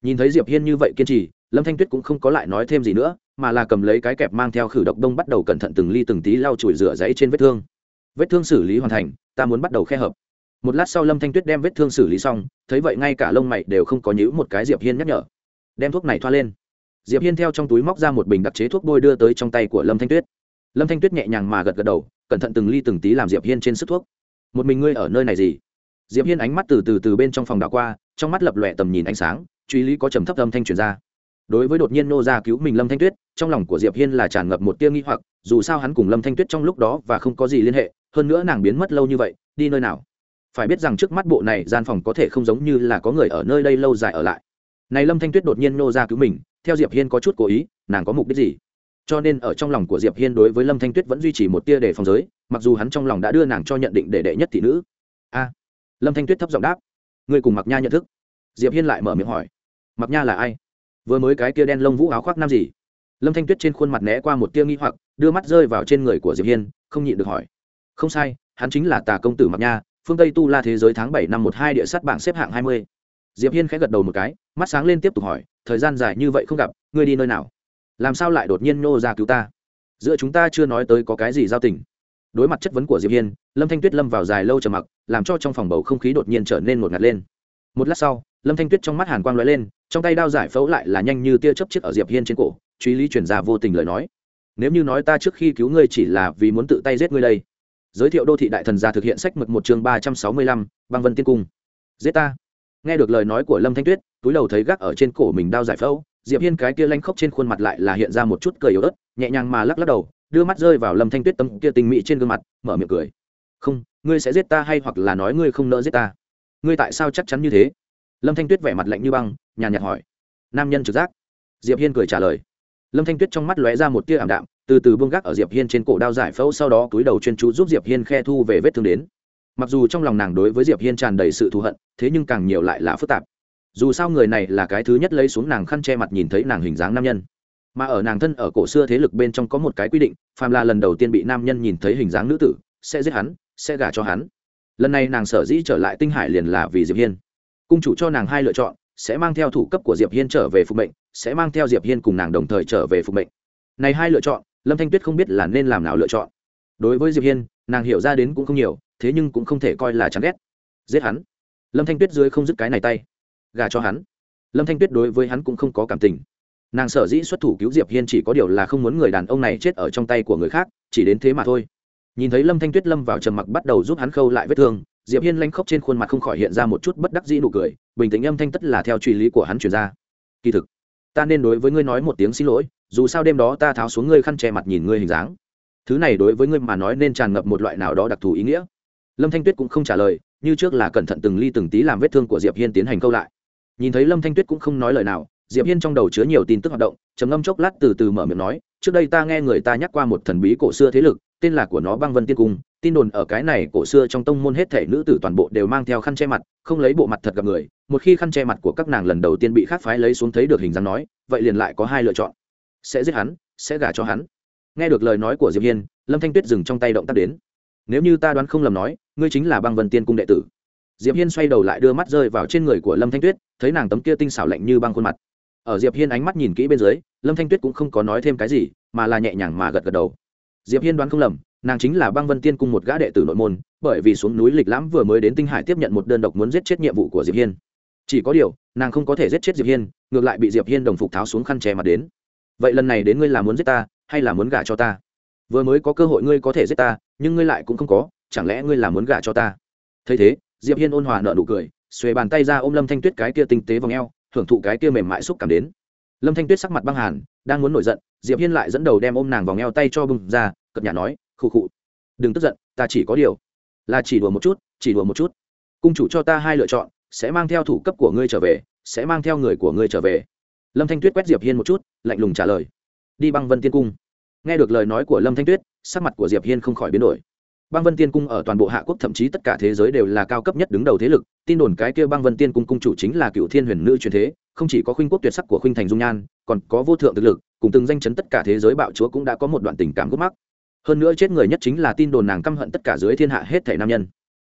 nhìn thấy diệp hiên như vậy kiên trì, lâm thanh tuyết cũng không có lại nói thêm gì nữa mà là cầm lấy cái kẹp mang theo khử độc đông bắt đầu cẩn thận từng ly từng tí lau chùi rửa giấy trên vết thương. Vết thương xử lý hoàn thành, ta muốn bắt đầu khe hợp. Một lát sau lâm thanh tuyết đem vết thương xử lý xong, thấy vậy ngay cả lông mày đều không có nhữ một cái diệp hiên nhắc nhở. Đem thuốc này thoa lên. Diệp hiên theo trong túi móc ra một bình đặc chế thuốc bôi đưa tới trong tay của lâm thanh tuyết. Lâm thanh tuyết nhẹ nhàng mà gật gật đầu, cẩn thận từng ly từng tí làm diệp hiên trên sức thuốc. Một mình ngươi ở nơi này gì? Diệp hiên ánh mắt từ từ từ bên trong phòng đảo qua, trong mắt lập lòe tầm nhìn ánh sáng, truy lý có trầm thấp âm thanh truyền ra đối với đột nhiên nô ra cứu mình lâm thanh tuyết, trong lòng của diệp hiên là tràn ngập một tia nghi hoặc, dù sao hắn cùng lâm thanh tuyết trong lúc đó và không có gì liên hệ, hơn nữa nàng biến mất lâu như vậy, đi nơi nào? Phải biết rằng trước mắt bộ này gian phòng có thể không giống như là có người ở nơi đây lâu dài ở lại. Này lâm thanh tuyết đột nhiên nô ra cứu mình, theo diệp hiên có chút cố ý, nàng có mục đích gì? Cho nên ở trong lòng của diệp hiên đối với lâm thanh tuyết vẫn duy trì một tia để phòng giới, mặc dù hắn trong lòng đã đưa nàng cho nhận định để đệ nhất thị nữ. A! Lâm thanh tuyết thấp giọng đáp. Người cùng mặc nha nhận thức. Diệp hiên lại mở miệng hỏi. Mặc nha là ai? Vừa mới cái kia đen lông vũ áo khoác nam gì? Lâm thanh tuyết trên khuôn mặt né qua một tia nghi hoặc, đưa mắt rơi vào trên người của diệp hiên, không nhịn được hỏi. Không sai, hắn chính là tà công tử mặc nha, phương tây tu la thế giới tháng bảy năm một hai địa sát bảng xếp hạng hai mươi. Diệp hiên khẽ gật đầu một cái, mắt sáng lên tiếp tục hỏi, thời gian dài như vậy không gặp, ngươi đi nơi nào? Làm sao lại đột nhiên nô ra cứu ta? Giữa chúng ta chưa nói tới có cái gì giao tình. Đối mặt chất vấn của diệp hiên, lâm thanh tuyết lâm vào dài lâu trầm mặc, làm cho trong phòng bầu không khí đột nhiên trở nên ngột ngạt lên. Một lát sau, lâm thanh tuyết trong mắt hàn quang lóe lên trong tay đao giải phẫu lại là nhanh như tia chớp chiếc ở diệp hiên trên cổ, truy lý chuyển ra vô tình lời nói. Nếu như nói ta trước khi cứu ngươi chỉ là vì muốn tự tay giết ngươi đây. Giới thiệu đô thị đại thần gia thực hiện sách mực một chương ba trăm sáu mươi lăm, băng vân tiên cung. Giết ta. Nghe được lời nói của lâm thanh tuyết, túi đầu thấy gác ở trên cổ mình đao giải phẫu, diệp hiên cái kia lanh khóc trên khuôn mặt lại là hiện ra một chút cười yếu ớt, nhẹ nhàng mà lắc lắc đầu, đưa mắt rơi vào lâm thanh tuyết tâm kia tình mị trên gương mặt, mở miệng cười. Không, ngươi sẽ giết ta hay hoặc là nói ngươi không nỡ giết ta? Ngươi tại sao chắc chắn như thế? Lâm thanh tuyết vẻ mặt lạnh như băng nhàn nhạt hỏi. Nam nhân trực giác. Diệp hiên cười trả lời. Lâm thanh tuyết trong mắt lóe ra một tia ảm đạm, từ từ buông gác ở diệp hiên trên cổ đao giải phẫu sau đó túi đầu chuyên chú giúp diệp hiên khe thu về vết thương đến. Mặc dù trong lòng nàng đối với diệp hiên tràn đầy sự thù hận, thế nhưng càng nhiều lại là phức tạp. Dù sao người này là cái thứ nhất lấy xuống nàng khăn che mặt nhìn thấy nàng hình dáng nam nhân. Mà ở nàng thân ở cổ xưa thế lực bên trong có một cái quy định, phàm là lần đầu tiên bị nam nhân nhìn thấy hình dáng nữ tử, sẽ giết hắn, sẽ gả cho hắn. Lần này nàng sở dĩ trở lại tinh hải liền là vì diệp hiên. Cung chủ cho nàng hai lựa chọn sẽ mang theo thủ cấp của diệp hiên trở về phục mệnh, sẽ mang theo diệp hiên cùng nàng đồng thời trở về phục mệnh. Này hai lựa chọn, lâm thanh tuyết không biết là nên làm nào lựa chọn. Đối với diệp hiên, nàng hiểu ra đến cũng không nhiều, thế nhưng cũng không thể coi là chán ghét. Giết hắn. Lâm thanh tuyết dưới không dứt cái này tay. Gà cho hắn. Lâm thanh tuyết đối với hắn cũng không có cảm tình. Nàng sở dĩ xuất thủ cứu diệp hiên chỉ có điều là không muốn người đàn ông này chết ở trong tay của người khác, chỉ đến thế mà thôi. Nhìn thấy lâm thanh tuyết lâm vào trầm mặc bắt đầu giúp hắn khâu lại vết thương diệp hiên lanh khóc trên khuôn mặt không khỏi hiện ra một chút bất đắc dĩ nụ cười, bình tĩnh âm thanh tất là theo truy lý của hắn chuyển ra. Kỳ thực, ta nên đối với ngươi nói một tiếng xin lỗi, dù sao đêm đó ta tháo xuống ngươi khăn che mặt nhìn ngươi hình dáng. Thứ này đối với ngươi mà nói nên tràn ngập một loại nào đó đặc thù ý nghĩa. Lâm thanh tuyết cũng không trả lời, như trước là cẩn thận từng ly từng tí làm vết thương của diệp hiên tiến hành câu lại. Nhìn thấy lâm thanh tuyết cũng không nói lời nào, diệp hiên trong đầu chứa nhiều tin tức hoạt động, trầm ngâm chốc lát từ từ mở miệng nói, trước đây ta nghe người ta nhắc qua một thần bí cổ xưa thế lực tên là của nó băng vân tiên cung, tin đồn ở cái này cổ xưa trong tông môn hết thể nữ tử toàn bộ đều mang theo khăn che mặt, không lấy bộ mặt thật gặp người, một khi khăn che mặt của các nàng lần đầu tiên bị khác phái lấy xuống thấy được hình dáng nói, vậy liền lại có hai lựa chọn. Sẽ giết hắn, sẽ gả cho hắn. Nghe được lời nói của diệp hiên, lâm thanh tuyết dừng trong tay động tác đến. Nếu như ta đoán không lầm nói, ngươi chính là băng vân tiên cung đệ tử. Diệp hiên xoay đầu lại đưa mắt rơi vào trên người của lâm thanh tuyết, thấy nàng tấm kia tinh xảo lạnh như băng khuôn mặt. Ở diệp hiên ánh mắt nhìn kỹ bên dưới, lâm thanh tuyết cũng không có nói thêm cái gì, mà là nhẹ nhàng mà gật gật đầu diệp hiên đoán không lầm, nàng chính là băng vân tiên cung một gã đệ tử nội môn, bởi vì xuống núi lịch lãm vừa mới đến tinh hải tiếp nhận một đơn độc muốn giết chết nhiệm vụ của diệp hiên. Chỉ có điều, nàng không có thể giết chết diệp hiên, ngược lại bị diệp hiên đồng phục tháo xuống khăn che mặt đến. Vậy lần này đến ngươi là muốn giết ta, hay là muốn gả cho ta? Vừa mới có cơ hội ngươi có thể giết ta, nhưng ngươi lại cũng không có, chẳng lẽ ngươi là muốn gả cho ta? Thấy thế, diệp hiên ôn hòa nợ nụ cười, xuề bàn tay ra ôm lâm thanh tuyết cái kia tinh tế vòng eo, hưởng thụ cái kia mềm mại xúc cảm đến. Lâm thanh tuyết sắc mặt băng hàn, đang muốn nổi giận diệp hiên lại dẫn đầu đem ôm nàng vòng eo tay cho bưng ra cập nhà nói, khụ khụ, đừng tức giận, ta chỉ có điều là chỉ đùa một chút, chỉ đùa một chút. Cung chủ cho ta hai lựa chọn, sẽ mang theo thủ cấp của ngươi trở về, sẽ mang theo người của ngươi trở về. Lâm thanh tuyết quét diệp hiên một chút, lạnh lùng trả lời, đi băng vân tiên cung. Nghe được lời nói của lâm thanh tuyết, sắc mặt của diệp hiên không khỏi biến đổi. Băng vân tiên cung ở toàn bộ hạ quốc thậm chí tất cả thế giới đều là cao cấp nhất đứng đầu thế lực, tin đồn cái kia băng vân tiên cung cung chủ chính là cựu thiên huyền nữ truyền thế không chỉ có khuynh quốc tuyệt sắc của khuynh thành dung nhan, còn có vô thượng thực lực, cùng từng danh chấn tất cả thế giới bạo chúa cũng đã có một đoạn tình cảm gốc mắc. Hơn nữa chết người nhất chính là tin đồn nàng căm hận tất cả dưới thiên hạ hết thể nam nhân.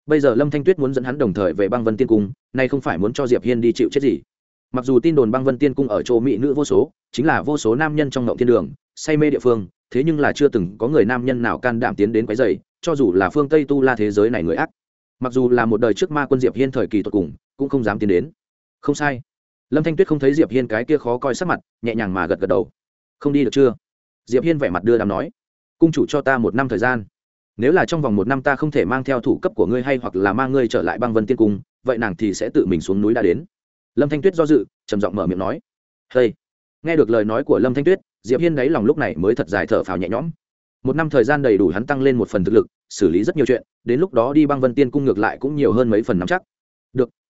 Bây giờ lâm thanh tuyết muốn dẫn hắn đồng thời về băng vân tiên cung, nay không phải muốn cho diệp hiên đi chịu chết gì. Mặc dù tin đồn băng vân tiên cung ở chỗ mỹ nữ vô số, chính là vô số nam nhân trong ngậu thiên đường, say mê địa phương, thế nhưng là chưa từng có người nam nhân nào can đảm tiến đến quấy dày cho dù là phương tây tu la thế giới này người ác. Mặc dù là một đời trước ma quân diệp hiên thời kỳ tột cùng, cũng không dám tiến đến. Không sai lâm thanh tuyết không thấy diệp hiên cái kia khó coi sắc mặt, nhẹ nhàng mà gật gật đầu. Không đi được chưa? Diệp hiên vẻ mặt đưa đàm nói. Cung chủ cho ta một năm thời gian. Nếu là trong vòng một năm ta không thể mang theo thủ cấp của ngươi hay hoặc là mang ngươi trở lại băng vân tiên cung, vậy nàng thì sẽ tự mình xuống núi đã đến. Lâm thanh tuyết do dự, trầm giọng mở miệng nói. Hey. nghe được lời nói của lâm thanh tuyết, diệp hiên đáy lòng lúc này mới thật dài thở phào nhẹ nhõm. Một năm thời gian đầy đủ hắn tăng lên một phần thực lực, xử lý rất nhiều chuyện, đến lúc đó đi băng vân tiên cung ngược lại cũng nhiều hơn mấy phần nắm chắc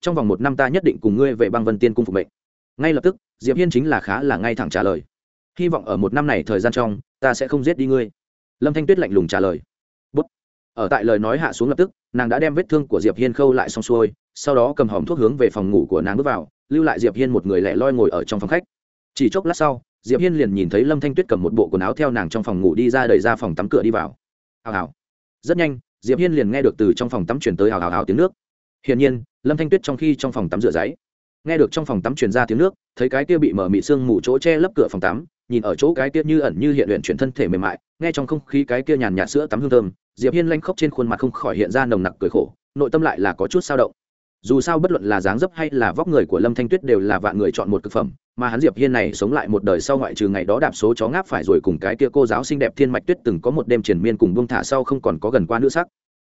trong vòng một năm ta nhất định cùng ngươi về băng vân tiên cung phục mệnh. Ngay lập tức, diệp hiên chính là khá là ngay thẳng trả lời. Hy vọng ở một năm này thời gian trong, ta sẽ không giết đi ngươi. Lâm thanh tuyết lạnh lùng trả lời. Bút. ở tại lời nói hạ xuống lập tức, nàng đã đem vết thương của diệp hiên khâu lại xong xuôi, sau đó cầm hòm thuốc hướng về phòng ngủ của nàng bước vào, lưu lại diệp hiên một người lẻ loi ngồi ở trong phòng khách. Chỉ chốc lát sau, diệp hiên liền nhìn thấy lâm thanh tuyết cầm một bộ quần áo theo nàng trong phòng ngủ đi ra đẩy ra phòng tắm cửa đi vào. Hào hào. Rất nhanh, diệp hiên liền nghe được từ trong phòng tắm chuyển tới hào hào hào tiếng nước hiển nhiên, lâm thanh tuyết trong khi trong phòng tắm rửa giấy, nghe được trong phòng tắm truyền ra tiếng nước, thấy cái kia bị mở mị sương mù chỗ che lấp cửa phòng tắm, nhìn ở chỗ cái kia như ẩn như hiện luyện chuyển thân thể mềm mại, nghe trong không khí cái kia nhàn nhạt sữa tắm hương thơm, diệp hiên lanh khóc trên khuôn mặt không khỏi hiện ra nồng nặc cười khổ, nội tâm lại là có chút sao động. Dù sao bất luận là dáng dấp hay là vóc người của lâm thanh tuyết đều là vạn người chọn một thực phẩm, mà hắn diệp hiên này sống lại một đời sau ngoại trừ ngày đó đạp số chó ngáp phải rồi cùng cái kia cô giáo xinh đẹp thiên mạch tuyết từng có một đêm triền miên cùng buông thả sau không còn có gần qua nữ sắc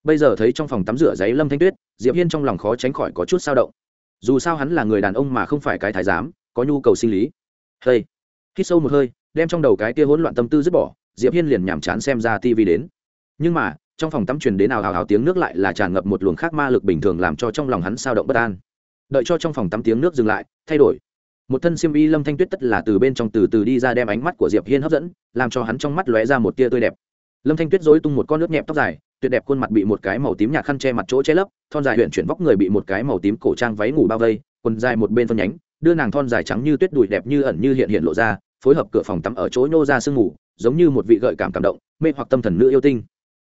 bây giờ thấy trong phòng tắm rửa giấy lâm thanh tuyết, diệp hiên trong lòng khó tránh khỏi có chút sao động. Dù sao hắn là người đàn ông mà không phải cái thái giám, có nhu cầu sinh lý. Hơi hít sâu một hơi, đem trong đầu cái kia hỗn loạn tâm tư dứt bỏ, diệp hiên liền nhảm chán xem ra tivi đến. Nhưng mà, trong phòng tắm truyền đến ào ào ào tiếng nước lại là tràn ngập một luồng khác ma lực bình thường làm cho trong lòng hắn sao động bất an. Đợi cho trong phòng tắm tiếng nước dừng lại, thay đổi. Một thân xiêm y lâm thanh tuyết tất là từ bên trong từ từ đi ra đem ánh mắt của diệp hiên hấp dẫn, làm cho hắn trong mắt lóe ra một tia tươi đẹp. Lâm thanh tuyết dối tung một con nước nhẹp tóc dài tuyệt đẹp khuôn mặt bị một cái màu tím nhạt khăn che mặt chỗ che lấp, thon dài huyện chuyển vóc người bị một cái màu tím cổ trang váy ngủ bao vây, quần dài một bên phân nhánh, đưa nàng thon dài trắng như tuyết đùi đẹp như ẩn như hiện hiện lộ ra, phối hợp cửa phòng tắm ở chỗ nhô ra sương ngủ, giống như một vị gợi cảm cảm động, mê hoặc tâm thần nữ yêu tinh.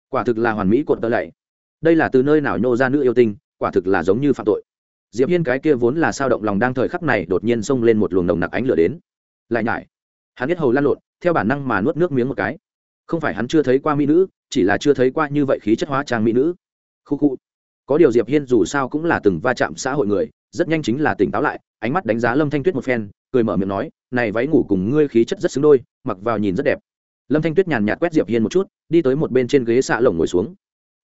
Quả thực là hoàn mỹ cột tơ lạy. Đây là từ nơi nào nhô ra nữ yêu tinh, quả thực là giống như phạm tội. Diệp hiên cái kia vốn là sao động lòng đang thời khắc này đột nhiên xông lên một luồng nồng nặc ánh lửa đến. Lại nhải. Hắn biết hầu lan lộn, theo bản năng mà nuốt nước miếng một cái. Không phải hắn chưa thấy qua mỹ nữ chỉ là chưa thấy qua như vậy khí chất hóa trang mỹ nữ. Khu khu. Có điều diệp hiên dù sao cũng là từng va chạm xã hội người, rất nhanh chính là tỉnh táo lại, ánh mắt đánh giá lâm thanh tuyết một phen, cười mở miệng nói, này váy ngủ cùng ngươi khí chất rất xứng đôi, mặc vào nhìn rất đẹp. Lâm thanh tuyết nhàn nhạt quét diệp hiên một chút, đi tới một bên trên ghế xạ lồng ngồi xuống.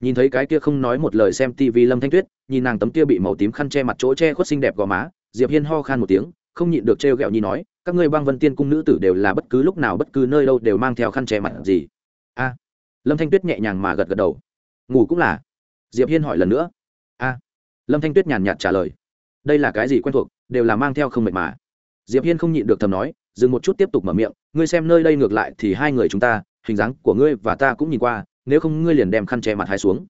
Nhìn thấy cái kia không nói một lời xem tivi lâm thanh tuyết, nhìn nàng tấm kia bị màu tím khăn che mặt chỗ che khuất xinh đẹp gò má, diệp hiên ho khan một tiếng, không nhịn được trêu ghẹo nhi nói, các ngươi băng vân tiên cung nữ tử đều là bất cứ lúc nào bất cứ nơi đâu đều mang theo khăn che mặt gì? A lâm thanh tuyết nhẹ nhàng mà gật gật đầu. Ngủ cũng là. Diệp hiên hỏi lần nữa. A. Lâm thanh tuyết nhàn nhạt trả lời. Đây là cái gì quen thuộc, đều là mang theo không mệt mà. Diệp hiên không nhịn được thầm nói, dừng một chút tiếp tục mở miệng, ngươi xem nơi đây ngược lại thì hai người chúng ta, hình dáng của ngươi và ta cũng nhìn qua, nếu không ngươi liền đem khăn che mặt hai xuống.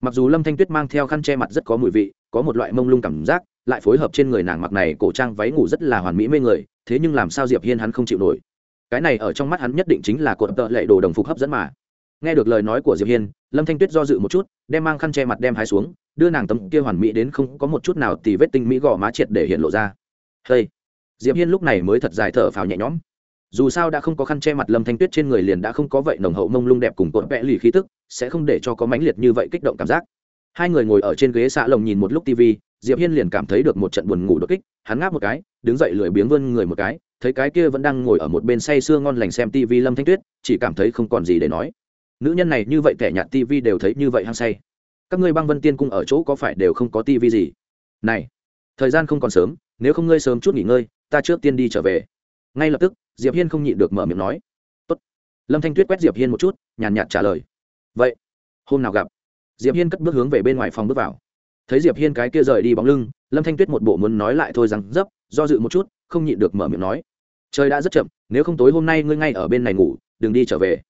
Mặc dù lâm thanh tuyết mang theo khăn che mặt rất có mùi vị, có một loại mông lung cảm giác, lại phối hợp trên người nàng mặc này cổ trang váy ngủ rất là hoàn mỹ mê người, thế nhưng làm sao diệp hiên hắn không chịu nổi. Cái này ở trong mắt hắn nhất định chính là cột tợ lệ đồ đồng phục hấp dẫn mà nghe được lời nói của diệp hiên, lâm thanh tuyết do dự một chút, đem mang khăn che mặt đem hái xuống, đưa nàng tấm kia hoàn mỹ đến không có một chút nào thì vết tinh mỹ gò má triệt để hiện lộ ra. Hey. diệp hiên lúc này mới thật dài thở phào nhẹ nhõm. Dù sao đã không có khăn che mặt lâm thanh tuyết trên người liền đã không có vậy nồng hậu mông lung đẹp cùng cột vẽ lì khí tức, sẽ không để cho có mãnh liệt như vậy kích động cảm giác. Hai người ngồi ở trên ghế xạ lồng nhìn một lúc tv diệp hiên liền cảm thấy được một trận buồn ngủ đột kích, hắn ngáp một cái, đứng dậy lười biếng vươn người một cái, thấy cái kia vẫn đang ngồi ở một bên say sưa ngon lành xem tv lâm thanh tuyết, chỉ cảm thấy không còn gì để nói nữ nhân này như vậy kẻ nhạt tv đều thấy như vậy hăng say. Các ngươi băng vân tiên cung ở chỗ có phải đều không có tv gì? Này, thời gian không còn sớm, nếu không ngươi sớm chút nghỉ ngơi, ta trước tiên đi trở về. Ngay lập tức, diệp hiên không nhịn được mở miệng nói. Tốt. lâm thanh tuyết quét diệp hiên một chút, nhàn nhạt trả lời. Vậy, hôm nào gặp? Diệp hiên cất bước hướng về bên ngoài phòng bước vào. Thấy diệp hiên cái kia rời đi bóng lưng, lâm thanh tuyết một bộ muốn nói lại thôi rằng, dấp, do dự một chút, không nhịn được mở miệng nói. Trời đã rất chậm, nếu không tối hôm nay ngươi ngay ở bên này ngủ, đừng đi trở về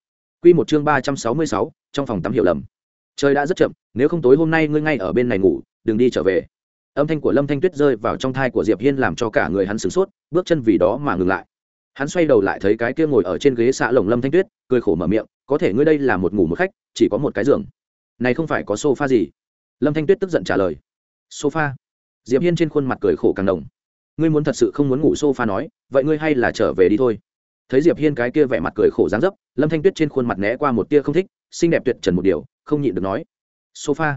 quy một chương ba trăm sáu mươi sáu, trong phòng tắm hiểu lầm. Trời đã rất chậm, nếu không tối hôm nay ngươi ngay ở bên này ngủ, đừng đi trở về. Âm thanh của lâm thanh tuyết rơi vào trong thai của diệp hiên làm cho cả người hắn sửng sốt, bước chân vì đó mà ngừng lại. Hắn xoay đầu lại thấy cái kia ngồi ở trên ghế xạ lồng lâm thanh tuyết, cười khổ mở miệng, có thể ngươi đây là một ngủ một khách, chỉ có một cái giường. Này không phải có sofa gì? Lâm thanh tuyết tức giận trả lời, sofa? Diệp hiên trên khuôn mặt cười khổ càng đồng ngươi muốn thật sự không muốn ngủ sofa nói, vậy ngươi hay là trở về đi thôi thấy diệp hiên cái kia vẻ mặt cười khổ dáng dấp lâm thanh tuyết trên khuôn mặt né qua một tia không thích xinh đẹp tuyệt trần một điều không nhịn được nói sofa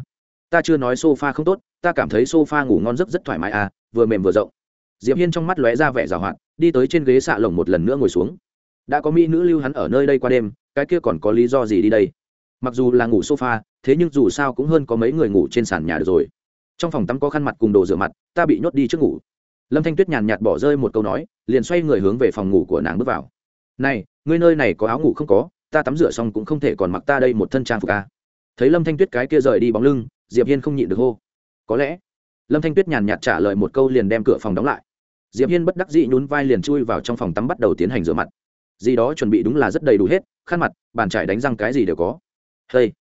ta chưa nói sofa không tốt ta cảm thấy sofa ngủ ngon giấc rất thoải mái à vừa mềm vừa rộng diệp hiên trong mắt lóe ra vẻ rào hoạt đi tới trên ghế xạ lồng một lần nữa ngồi xuống đã có mỹ nữ lưu hắn ở nơi đây qua đêm cái kia còn có lý do gì đi đây mặc dù là ngủ sofa thế nhưng dù sao cũng hơn có mấy người ngủ trên sàn nhà được rồi trong phòng tắm có khăn mặt cùng đồ rửa mặt ta bị nhốt đi trước ngủ lâm thanh tuyết nhàn nhạt bỏ rơi một câu nói liền xoay người hướng về phòng ngủ của nàng bước vào này, ngươi nơi này có áo ngủ không có, ta tắm rửa xong cũng không thể còn mặc ta đây một thân trang phục à. thấy lâm thanh tuyết cái kia rời đi bóng lưng, diệp hiên không nhịn được hô. Có lẽ, lâm thanh tuyết nhàn nhạt trả lời một câu liền đem cửa phòng đóng lại. Diệp hiên bất đắc dĩ nhún vai liền chui vào trong phòng tắm bắt đầu tiến hành rửa mặt. Gì đó chuẩn bị đúng là rất đầy đủ hết, khăn mặt, bàn trải đánh răng cái gì đều có. Hey.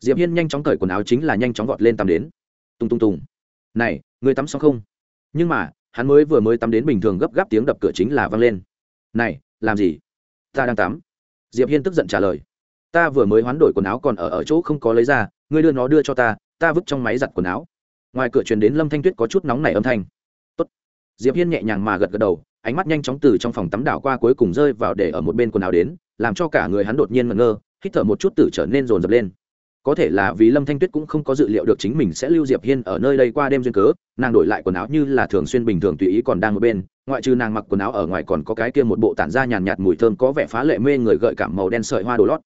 diệp hiên nhanh chóng cởi quần áo chính là nhanh chóng gọt lên tắm đến. Tung tung tung này người tắm xong không? Nhưng mà, hắn mới vừa mới tắm đến bình thường gấp gáp tiếng đập cửa chính là vang lên. Này, làm gì? Ta đang tắm. Diệp hiên tức giận trả lời. Ta vừa mới hoán đổi quần áo còn ở ở chỗ không có lấy ra, ngươi đưa nó đưa cho ta ta vứt trong máy giặt quần áo. Ngoài cửa truyền đến lâm thanh tuyết có chút nóng nảy âm thanh. Tốt. diệp hiên nhẹ nhàng mà gật gật đầu, ánh mắt nhanh chóng từ trong phòng tắm đảo qua cuối cùng rơi vào để ở một bên quần áo đến, làm cho cả người hắn đột nhiên ngẩn ngơ, hít thở một chút tử trở nên rồn rập lên có thể là vì lâm thanh tuyết cũng không có dự liệu được chính mình sẽ lưu diệp hiên ở nơi đây qua đêm duyên cớ, nàng đổi lại quần áo như là thường xuyên bình thường tùy ý còn đang ở bên, ngoại trừ nàng mặc quần áo ở ngoài còn có cái kia một bộ tản ra nhàn nhạt mùi thơm có vẻ phá lệ mê người gợi cảm màu đen sợi hoa đồ lót.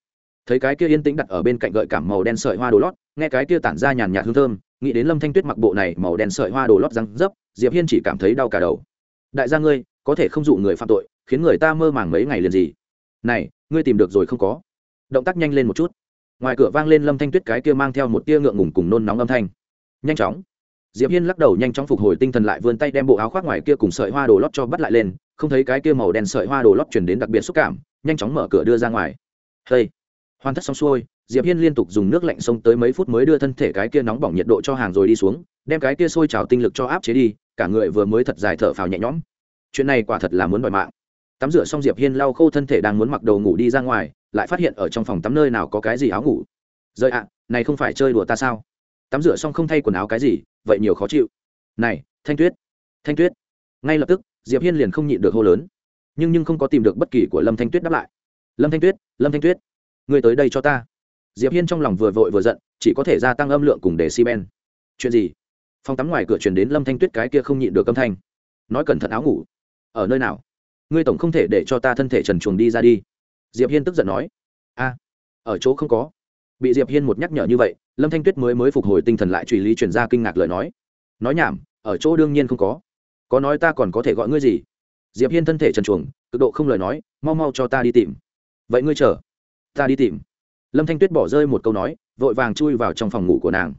Thấy cái kia yên tĩnh đặt ở bên cạnh gợi cảm màu đen sợi hoa đồ lót, nghe cái kia tản ra nhàn nhạt hương thơm, nghĩ đến lâm thanh tuyết mặc bộ này màu đen sợi hoa đồ lót răng dấp, diệp hiên chỉ cảm thấy đau cả đầu. Đại gia ngươi, có thể không dụ người phạm tội, khiến người ta mơ màng mấy ngày liền gì? Này, ngươi tìm được rồi không có? Động tác nhanh lên một chút ngoài cửa vang lên lâm thanh tuyết cái kia mang theo một tia ngượng ngùng cùng nôn nóng âm thanh. Nhanh chóng. Diệp hiên lắc đầu nhanh chóng phục hồi tinh thần lại, vươn tay đem bộ áo khoác ngoài kia cùng sợi hoa đồ lót cho bắt lại lên, không thấy cái kia màu đen sợi hoa đồ lót chuyển đến đặc biệt xúc cảm, nhanh chóng mở cửa đưa ra ngoài. Hey. hoàn tất xong xuôi, diệp hiên liên tục dùng nước lạnh xông tới mấy phút mới đưa thân thể cái kia nóng bỏng nhiệt độ cho hàng rồi đi xuống, đem cái kia sôi trào tinh lực cho áp chế đi, cả người vừa mới thật dài thở phào nhẹ nhõm. Chuyện này quả thật là muốn đòi mạng. Tắm rửa xong, diệp hiên lau khô thân thể đang muốn mặc đầu ngủ đi ra ngoài lại phát hiện ở trong phòng tắm nơi nào có cái gì áo ngủ. Rời ạ, này không phải chơi đùa ta sao? Tắm rửa xong không thay quần áo cái gì, vậy nhiều khó chịu. Này, thanh tuyết thanh tuyết. Ngay lập tức, diệp hiên liền không nhịn được hô lớn. Nhưng nhưng không có tìm được bất kỳ của lâm thanh tuyết đáp lại. Lâm thanh tuyết, lâm thanh tuyết, người tới đây cho ta. Diệp hiên trong lòng vừa vội vừa giận, chỉ có thể gia tăng âm lượng cùng để si ben. Chuyện gì? Phòng tắm ngoài cửa truyền đến lâm thanh tuyết cái kia không nhịn được âm thanh. Nói cẩn thận áo ngủ. Ở nơi nào? Ngươi tổng không thể để cho ta thân thể trần chuồng đi ra đi diệp hiên tức giận nói, a, ở chỗ không có. Bị diệp hiên một nhắc nhở như vậy, lâm thanh tuyết mới mới phục hồi tinh thần lại truy lý chuyển ra kinh ngạc lời nói nói nhảm, ở chỗ đương nhiên không có. Có nói ta còn có thể gọi ngươi gì? Diệp hiên thân thể trần chuồng cực độ không lời nói, mau mau cho ta đi tìm. Vậy ngươi chờ, ta đi tìm. Lâm thanh tuyết bỏ rơi một câu nói, vội vàng chui vào trong phòng ngủ của nàng.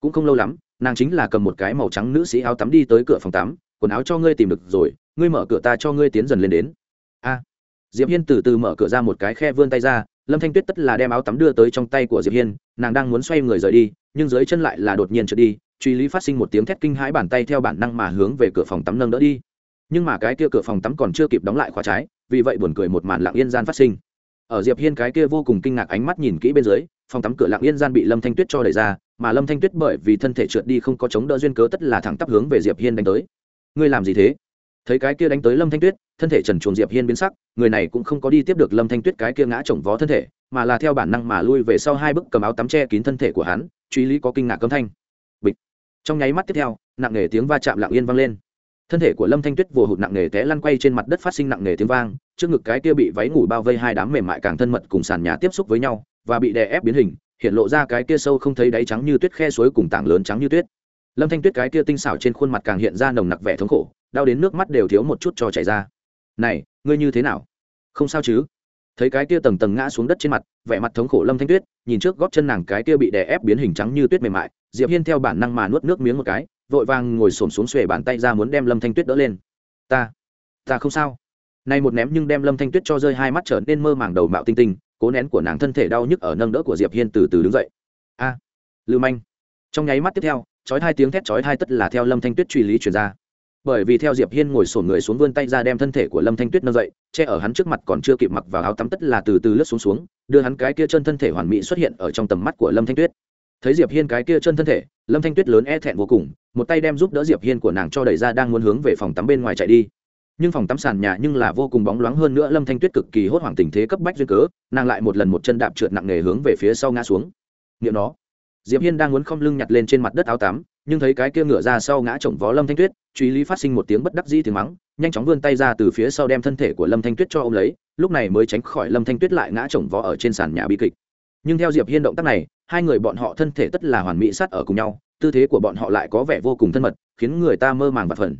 Cũng không lâu lắm, nàng chính là cầm một cái màu trắng nữ sĩ áo tắm đi tới cửa phòng tắm, quần áo cho ngươi tìm được rồi, ngươi mở cửa ta cho ngươi tiến dần lên đến. A diệp hiên từ từ mở cửa ra một cái khe vươn tay ra, lâm thanh tuyết tất là đem áo tắm đưa tới trong tay của diệp hiên, nàng đang muốn xoay người rời đi, nhưng dưới chân lại là đột nhiên trượt đi, truy lý phát sinh một tiếng thét kinh hãi bàn tay theo bản năng mà hướng về cửa phòng tắm nâng đỡ đi. Nhưng mà cái kia cửa phòng tắm còn chưa kịp đóng lại khóa trái, vì vậy buồn cười một màn lặng yên gian phát sinh. Ở diệp hiên cái kia vô cùng kinh ngạc ánh mắt nhìn kỹ bên dưới, phòng tắm cửa lặng yên gian bị lâm thanh tuyết cho đẩy ra, mà lâm thanh tuyết bởi vì thân thể trượt đi không có chống đỡ duyên cớ tất là thẳng tắp hướng về diệp hiên đánh tới. Ngươi làm gì thế? Thấy cái kia đánh tới lâm thanh tuyết thân thể trần chuồng diệp hiên biến sắc, người này cũng không có đi tiếp được lâm thanh tuyết cái kia ngã chồng vó thân thể, mà là theo bản năng mà lui về sau hai bức cầm áo tắm che kín thân thể của hắn, truy lý có kinh ngạc cấm thanh. Bịch. Trong nháy mắt tiếp theo, nặng nề tiếng va chạm lặng yên vang lên. Thân thể của lâm thanh tuyết vồ hụt nặng nề té lăn quay trên mặt đất phát sinh nặng nề tiếng vang, trước ngực cái kia bị váy ngủ bao vây hai đám mềm mại càng thân mật cùng sàn nhà tiếp xúc với nhau, và bị đè ép biến hình, hiện lộ ra cái kia sâu không thấy đáy trắng như tuyết khe suối cùng tảng lớn trắng như tuyết. Lâm thanh tuyết cái kia tinh xảo trên khuôn mặt càng hiện ra nồng nặc vẻ thống khổ, đau đến nước mắt đều thiếu một chút cho chảy ra này, ngươi như thế nào? Không sao chứ? Thấy cái kia tầng tầng ngã xuống đất trên mặt, vẻ mặt thống khổ lâm thanh tuyết, nhìn trước góp chân nàng cái kia bị đè ép biến hình trắng như tuyết mềm mại, diệp hiên theo bản năng mà nuốt nước miếng một cái, vội vàng ngồi xổm xuống xuề bàn tay ra muốn đem lâm thanh tuyết đỡ lên. Ta ta không sao. Nay một ném nhưng đem lâm thanh tuyết cho rơi hai mắt trở nên mơ màng đầu mạo tinh tinh, cố nén của nàng thân thể đau nhức ở nâng đỡ của diệp hiên từ từ đứng dậy. A, lưu manh. Trong nháy mắt tiếp theo, chói hai tiếng thét chói hai tất là theo lâm thanh tuyết truy lý truyền ra bởi vì theo diệp hiên ngồi sổn người xuống vươn tay ra đem thân thể của lâm thanh tuyết nâng dậy, che ở hắn trước mặt còn chưa kịp mặc vào áo tắm tất là từ từ lướt xuống xuống, đưa hắn cái kia chân thân thể hoàn mỹ xuất hiện ở trong tầm mắt của lâm thanh tuyết. Thấy diệp hiên cái kia chân thân thể, lâm thanh tuyết lớn e thẹn vô cùng, một tay đem giúp đỡ diệp hiên của nàng cho đẩy ra đang muốn hướng về phòng tắm bên ngoài chạy đi. Nhưng phòng tắm sàn nhà nhưng là vô cùng bóng loáng hơn nữa, lâm thanh tuyết cực kỳ hốt hoảng tình thế cấp bách duyên cớ, nàng lại một lần một chân đạp trượt nặng nề hướng về phía sau ngã xuống. Nghiệm nó. Diệp hiên đang muốn không lưng nhặt lên trên mặt đất áo tắm nhưng thấy cái kia ngựa ra sau ngã chồng vó lâm thanh tuyết, truy lý phát sinh một tiếng bất đắc dĩ tiếng mắng, nhanh chóng vươn tay ra từ phía sau đem thân thể của lâm thanh tuyết cho ô m lấy, lúc này mới tránh khỏi lâm thanh tuyết lại ngã chồng vó ở trên sàn nhà bi kịch. Nhưng theo diệp hiên động tác này, hai người bọn họ thân thể tất là hoàn mỹ sát ở cùng nhau, tư thế của bọn họ lại có vẻ vô cùng thân mật, khiến người ta mơ màng và phần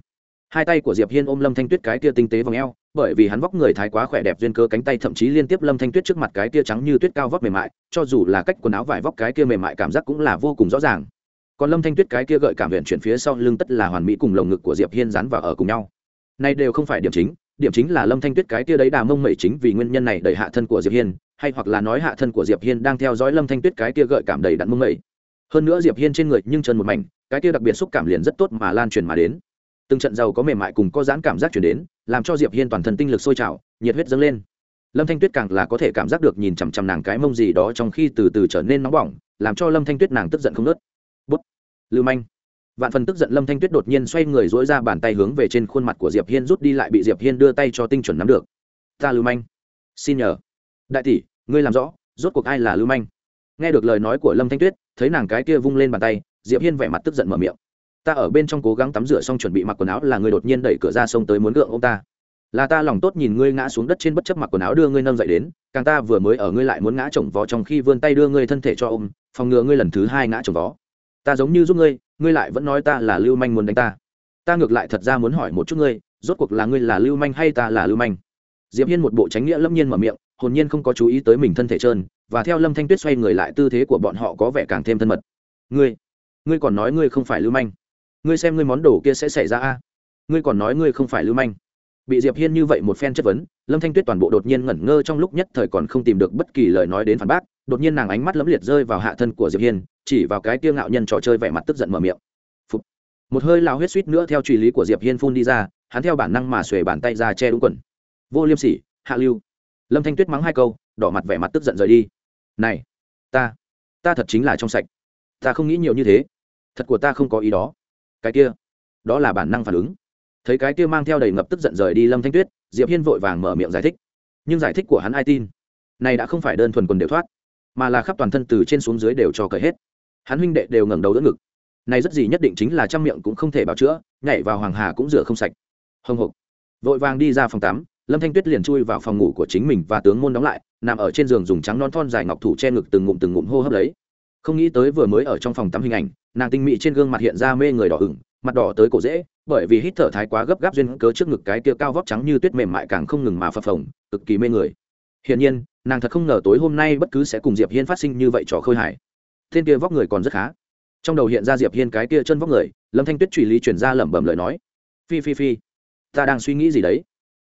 hai tay của diệp hiên ôm lâm thanh tuyết cái kia tinh tế vòng eo, bởi vì hắn vóc người thái quá khỏe đẹp duyên cơ cánh tay thậm chí liên tiếp lâm thanh tuyết trước mặt cái kia trắng như tuyết cao vóc mềm mại, cho dù là cách quần áo vải vóc cái kia mềm mại cảm giác cũng là vô cùng rõ ràng còn lâm thanh tuyết cái kia gợi cảm viện chuyển phía sau lưng tất là hoàn mỹ cùng lồng ngực của diệp hiên dán vào ở cùng nhau nay đều không phải điểm chính điểm chính là lâm thanh tuyết cái kia đấy đà mông mẩy chính vì nguyên nhân này đẩy hạ thân của diệp hiên hay hoặc là nói hạ thân của diệp hiên đang theo dõi lâm thanh tuyết cái kia gợi cảm đầy đặn mông mẩy hơn nữa diệp hiên trên người nhưng chân một mảnh cái kia đặc biệt xúc cảm liền rất tốt mà lan truyền mà đến từng trận giàu có mềm mại cùng có giãn cảm giác chuyển đến làm cho diệp hiên toàn thân tinh lực sôi trào nhiệt huyết dâng lên lâm thanh tuyết càng là có thể cảm giác được nhìn chằm chằm nàng cái mông gì đó trong khi từ từ trở nên nóng bỏng làm cho lâm thanh tuyết nàng tức giận không nớt lưu manh. Vạn phần tức giận lâm thanh tuyết đột nhiên xoay người dỗi ra bàn tay hướng về trên khuôn mặt của diệp hiên rút đi lại bị diệp hiên đưa tay cho tinh chuẩn nắm được. Ta lưu manh. Xin nhờ. Đại tỷ, ngươi làm rõ, rốt cuộc ai là lưu manh? Nghe được lời nói của lâm thanh tuyết, thấy nàng cái kia vung lên bàn tay, diệp hiên vẻ mặt tức giận mở miệng. Ta ở bên trong cố gắng tắm rửa xong chuẩn bị mặc quần áo là người đột nhiên đẩy cửa ra sông tới muốn gượng ông ta. Là ta lòng tốt nhìn ngươi ngã xuống đất trên bất chấp mặc quần áo đưa ngươi nâng dậy đến, càng ta vừa mới ở ngươi lại muốn ngã chồng vó trong khi vươn tay đưa ngươi thân thể cho ôm phòng ngừa ngươi lần thứ hai ngã chồng vó ta giống như giúp ngươi ngươi lại vẫn nói ta là lưu manh muốn đánh ta. Ta ngược lại thật ra muốn hỏi một chút ngươi, rốt cuộc là ngươi là lưu manh hay ta là lưu manh? Diệp hiên một bộ tránh nghĩa lâm nhiên mở miệng, hồn nhiên không có chú ý tới mình thân thể trơn, và theo lâm thanh tuyết xoay người lại tư thế của bọn họ có vẻ càng thêm thân mật. Ngươi ngươi còn nói ngươi không phải lưu manh. Ngươi xem ngươi món đồ kia sẽ xảy ra a. Ngươi còn nói ngươi không phải lưu manh. Bị diệp hiên như vậy một phen chất vấn lâm thanh tuyết toàn bộ đột nhiên ngẩn ngơ trong lúc nhất thời còn không tìm được bất kỳ lời nói đến phản bác, đột nhiên nàng ánh mắt lấm liệt rơi vào hạ thân của diệp hiên, chỉ vào cái tiêu ngạo nhân trò chơi vẻ mặt tức giận mở miệng. Một hơi lao huyết suýt nữa theo truy lý của diệp hiên phun đi ra, hắn theo bản năng mà xuề bàn tay ra che đúng quần. Vô liêm sỉ, hạ lưu. Lâm thanh tuyết mắng hai câu, đỏ mặt vẻ mặt tức giận rời đi. Này, ta ta thật chính là trong sạch. Ta không nghĩ nhiều như thế. Thật của ta không có ý đó. Cái kia, đó là bản năng phản ứng. Thấy cái kia mang theo đầy ngập tức giận rời đi lâm thanh tuyết diệp hiên vội vàng mở miệng giải thích. Nhưng giải thích của hắn ai tin? Này đã không phải đơn thuần quần đều thoát, mà là khắp toàn thân từ trên xuống dưới đều cho cởi hết. Hắn huynh đệ đều ngẩng đầu đỡ ngực. Này rất gì nhất định chính là trăm miệng cũng không thể bảo chữa, nhảy vào hoàng hà cũng rửa không sạch. Hồng hộc. Vội vàng đi ra phòng tắm, lâm thanh tuyết liền chui vào phòng ngủ của chính mình và tướng môn đóng lại, nằm ở trên giường dùng trắng non thon dài ngọc thủ che ngực từng ngụm từng ngụm hô hấp lấy. Không nghĩ tới vừa mới ở trong phòng tắm hình ảnh, nàng tinh mị trên gương mặt hiện ra mê người đỏ ửng mặt đỏ tới cổ dễ, bởi vì hít thở thái quá gấp gáp duyên cớ trước ngực cái kia cao vóc trắng như tuyết mềm mại càng không ngừng mà phập phồng, cực kỳ mê người. Hiển nhiên, nàng thật không ngờ tối hôm nay bất cứ sẽ cùng diệp hiên phát sinh như vậy trò khơi hải thiên kia vóc người còn rất khá. Trong đầu hiện ra diệp hiên cái kia chân vóc người, lâm thanh tuyết truy lý chuyển ra lẩm bẩm lời nói. Phi phi phi, ta đang suy nghĩ gì đấy?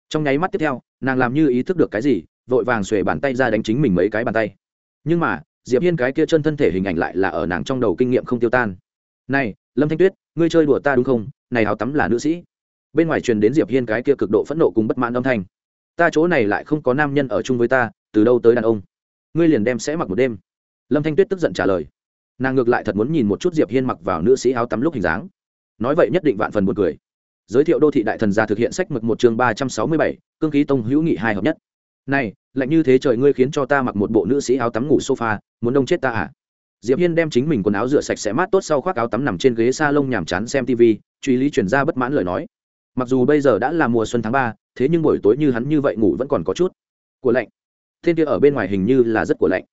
Trong nháy mắt tiếp theo, nàng làm như ý thức được cái gì, vội vàng xuề bàn tay ra đánh chính mình mấy cái bàn tay. Nhưng mà, diệp hiên cái kia chân thân thể hình ảnh lại là ở nàng trong đầu kinh nghiệm không tiêu tan này, lâm thanh tuyết, ngươi chơi đùa ta đúng không? Này áo tắm là nữ sĩ. Bên ngoài truyền đến diệp hiên cái kia cực độ phẫn nộ cùng bất mãn âm thanh. Ta chỗ này lại không có nam nhân ở chung với ta, từ đâu tới đàn ông? Ngươi liền đem sẽ mặc một đêm. Lâm thanh tuyết tức giận trả lời. Nàng ngược lại thật muốn nhìn một chút diệp hiên mặc vào nữ sĩ áo tắm lúc hình dáng. Nói vậy nhất định vạn phần buồn cười. Giới thiệu đô thị đại thần gia thực hiện sách mực một chương ba trăm sáu mươi bảy, cương khí tông hữu nghị hai hợp nhất. Này, lạnh như thế trời ngươi khiến cho ta mặc một bộ nữ sĩ áo tắm ngủ sofa, muốn đông chết ta à? Diệp hiên đem chính mình quần áo rửa sạch sẽ mát tốt sau khoác áo tắm nằm trên ghế salon nhàm chán xem tv truy lý chuyển ra bất mãn lời nói. Mặc dù bây giờ đã là mùa xuân tháng ba, thế nhưng buổi tối như hắn như vậy ngủ vẫn còn có chút của lạnh. Thiên kia ở bên ngoài hình như là rất của lạnh.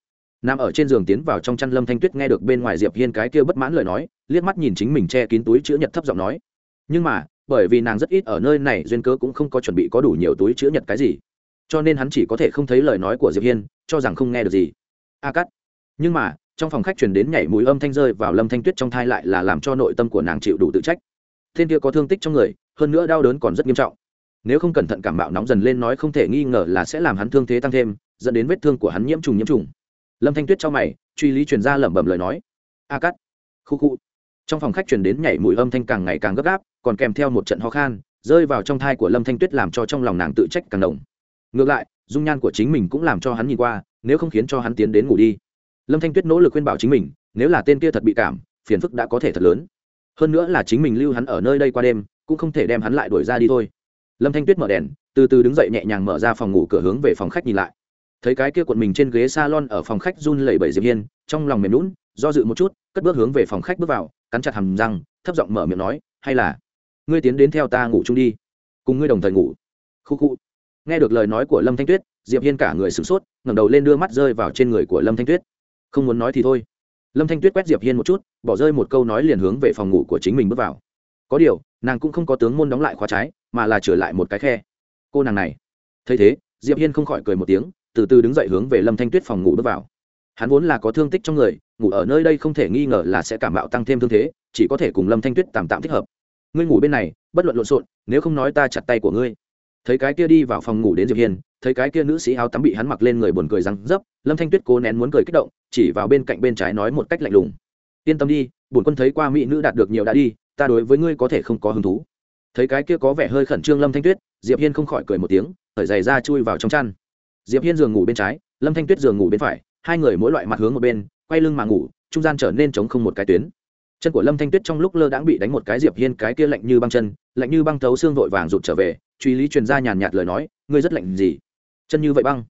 Nằm ở trên giường tiến vào trong chăn lâm thanh tuyết nghe được bên ngoài diệp hiên cái kia bất mãn lời nói, liếc mắt nhìn chính mình che kín túi chữ nhật thấp giọng nói. Nhưng mà, bởi vì nàng rất ít ở nơi này, duyên cớ cũng không có chuẩn bị có đủ nhiều túi chữ nhật cái gì. Cho nên hắn chỉ có thể không thấy lời nói của diệp hiên, cho rằng không nghe được gì. A cắt nhưng mà trong phòng khách truyền đến nhảy mũi âm thanh rơi vào lâm thanh tuyết trong thai lại là làm cho nội tâm của nàng chịu đủ tự trách. Thiên kia có thương tích trong người, hơn nữa đau đớn còn rất nghiêm trọng. Nếu không cẩn thận cảm bạo nóng dần lên nói không thể nghi ngờ là sẽ làm hắn thương thế tăng thêm, dẫn đến vết thương của hắn nhiễm trùng nhiễm trùng. Lâm thanh tuyết cho mày, truy lý truyền ra lẩm bẩm lời nói. A cắt khu khu. Trong phòng khách truyền đến nhảy mũi âm thanh càng ngày càng gấp gáp, còn kèm theo một trận ho khan, rơi vào trong thai của lâm thanh tuyết làm cho trong lòng nàng tự trách càng đồng ngược lại, dung nhan của chính mình cũng làm cho hắn nhìn qua, nếu không khiến cho hắn tiến đến ngủ đi lâm thanh tuyết nỗ lực khuyên bảo chính mình, nếu là tên kia thật bị cảm, phiền phức đã có thể thật lớn. Hơn nữa là chính mình lưu hắn ở nơi đây qua đêm, cũng không thể đem hắn lại đuổi ra đi thôi. Lâm thanh tuyết mở đèn, từ từ đứng dậy nhẹ nhàng mở ra phòng ngủ cửa hướng về phòng khách nhìn lại. Thấy cái kia cuộn mình trên ghế salon ở phòng khách run lẩy bẩy diệp hiên, trong lòng mềm lún do dự một chút, cất bước hướng về phòng khách bước vào, cắn chặt hàm răng, thấp giọng mở miệng nói, hay là ngươi tiến đến theo ta ngủ chung đi, cùng ngươi đồng thời ngủ. Khu khu. Nghe được lời nói của lâm thanh tuyết, diệp hiên cả người sửng sốt, ngẩng đầu lên đưa mắt rơi vào trên người của lâm thanh tuyết không muốn nói thì thôi. Lâm thanh tuyết quét diệp hiên một chút, bỏ rơi một câu nói liền hướng về phòng ngủ của chính mình bước vào. Có điều, nàng cũng không có tướng môn đóng lại khóa trái, mà là trở lại một cái khe. Cô nàng này. Thấy thế, diệp hiên không khỏi cười một tiếng, từ từ đứng dậy hướng về lâm thanh tuyết phòng ngủ bước vào. Hắn vốn là có thương tích trong người, ngủ ở nơi đây không thể nghi ngờ là sẽ cảm mạo tăng thêm thương thế, chỉ có thể cùng lâm thanh tuyết tạm tạm thích hợp. Ngươi ngủ bên này, bất luận lộn xộn, nếu không nói ta chặt tay của ngươi. Thấy cái kia đi vào phòng ngủ đến diệp hiên thấy cái kia nữ sĩ áo tắm bị hắn mặc lên người buồn cười răng dấp, lâm thanh tuyết cố nén muốn cười kích động, chỉ vào bên cạnh bên trái nói một cách lạnh lùng. Yên tâm đi bổn quân thấy qua mỹ nữ đạt được nhiều đã đi, ta đối với ngươi có thể không có hứng thú. Thấy cái kia có vẻ hơi khẩn trương lâm thanh tuyết, diệp hiên không khỏi cười một tiếng, thở giày ra chui vào trong chăn. Diệp hiên giường ngủ bên trái, lâm thanh tuyết giường ngủ bên phải, hai người mỗi loại mặt hướng một bên, quay lưng mà ngủ, trung gian trở nên trống không một cái tuyến. Chân của lâm thanh tuyết trong lúc lơ đãng bị đánh một cái diệp hiên, cái kia lạnh như băng chân, lạnh như băng thấu xương vội vàng rụt trở về, truy lý truyền ra nhàn nhạt lời nói, ngươi rất lạnh gì? Chân như vậy băng.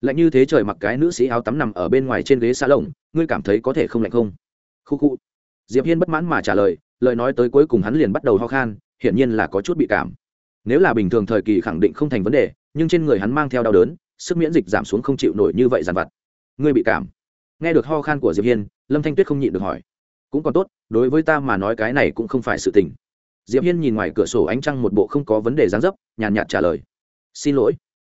Lạnh như thế trời mặc cái nữ sĩ áo tắm nằm ở bên ngoài trên ghế xa lồng, ngươi cảm thấy có thể không lạnh không? Khu khu. Diệp hiên bất mãn mà trả lời lời nói tới cuối cùng hắn liền bắt đầu ho khan, hiển nhiên là có chút bị cảm. Nếu là bình thường thời kỳ khẳng định không thành vấn đề, nhưng trên người hắn mang theo đau đớn, sức miễn dịch giảm xuống không chịu nổi như vậy dàn vặt. Ngươi bị cảm. Nghe được ho khan của diệp hiên, lâm thanh tuyết không nhịn được hỏi. Cũng còn tốt, đối với ta mà nói cái này cũng không phải sự tình. Diệp hiên nhìn ngoài cửa sổ ánh trăng một bộ không có vấn đề dáng dấp, nhàn nhạt trả lời. Xin lỗi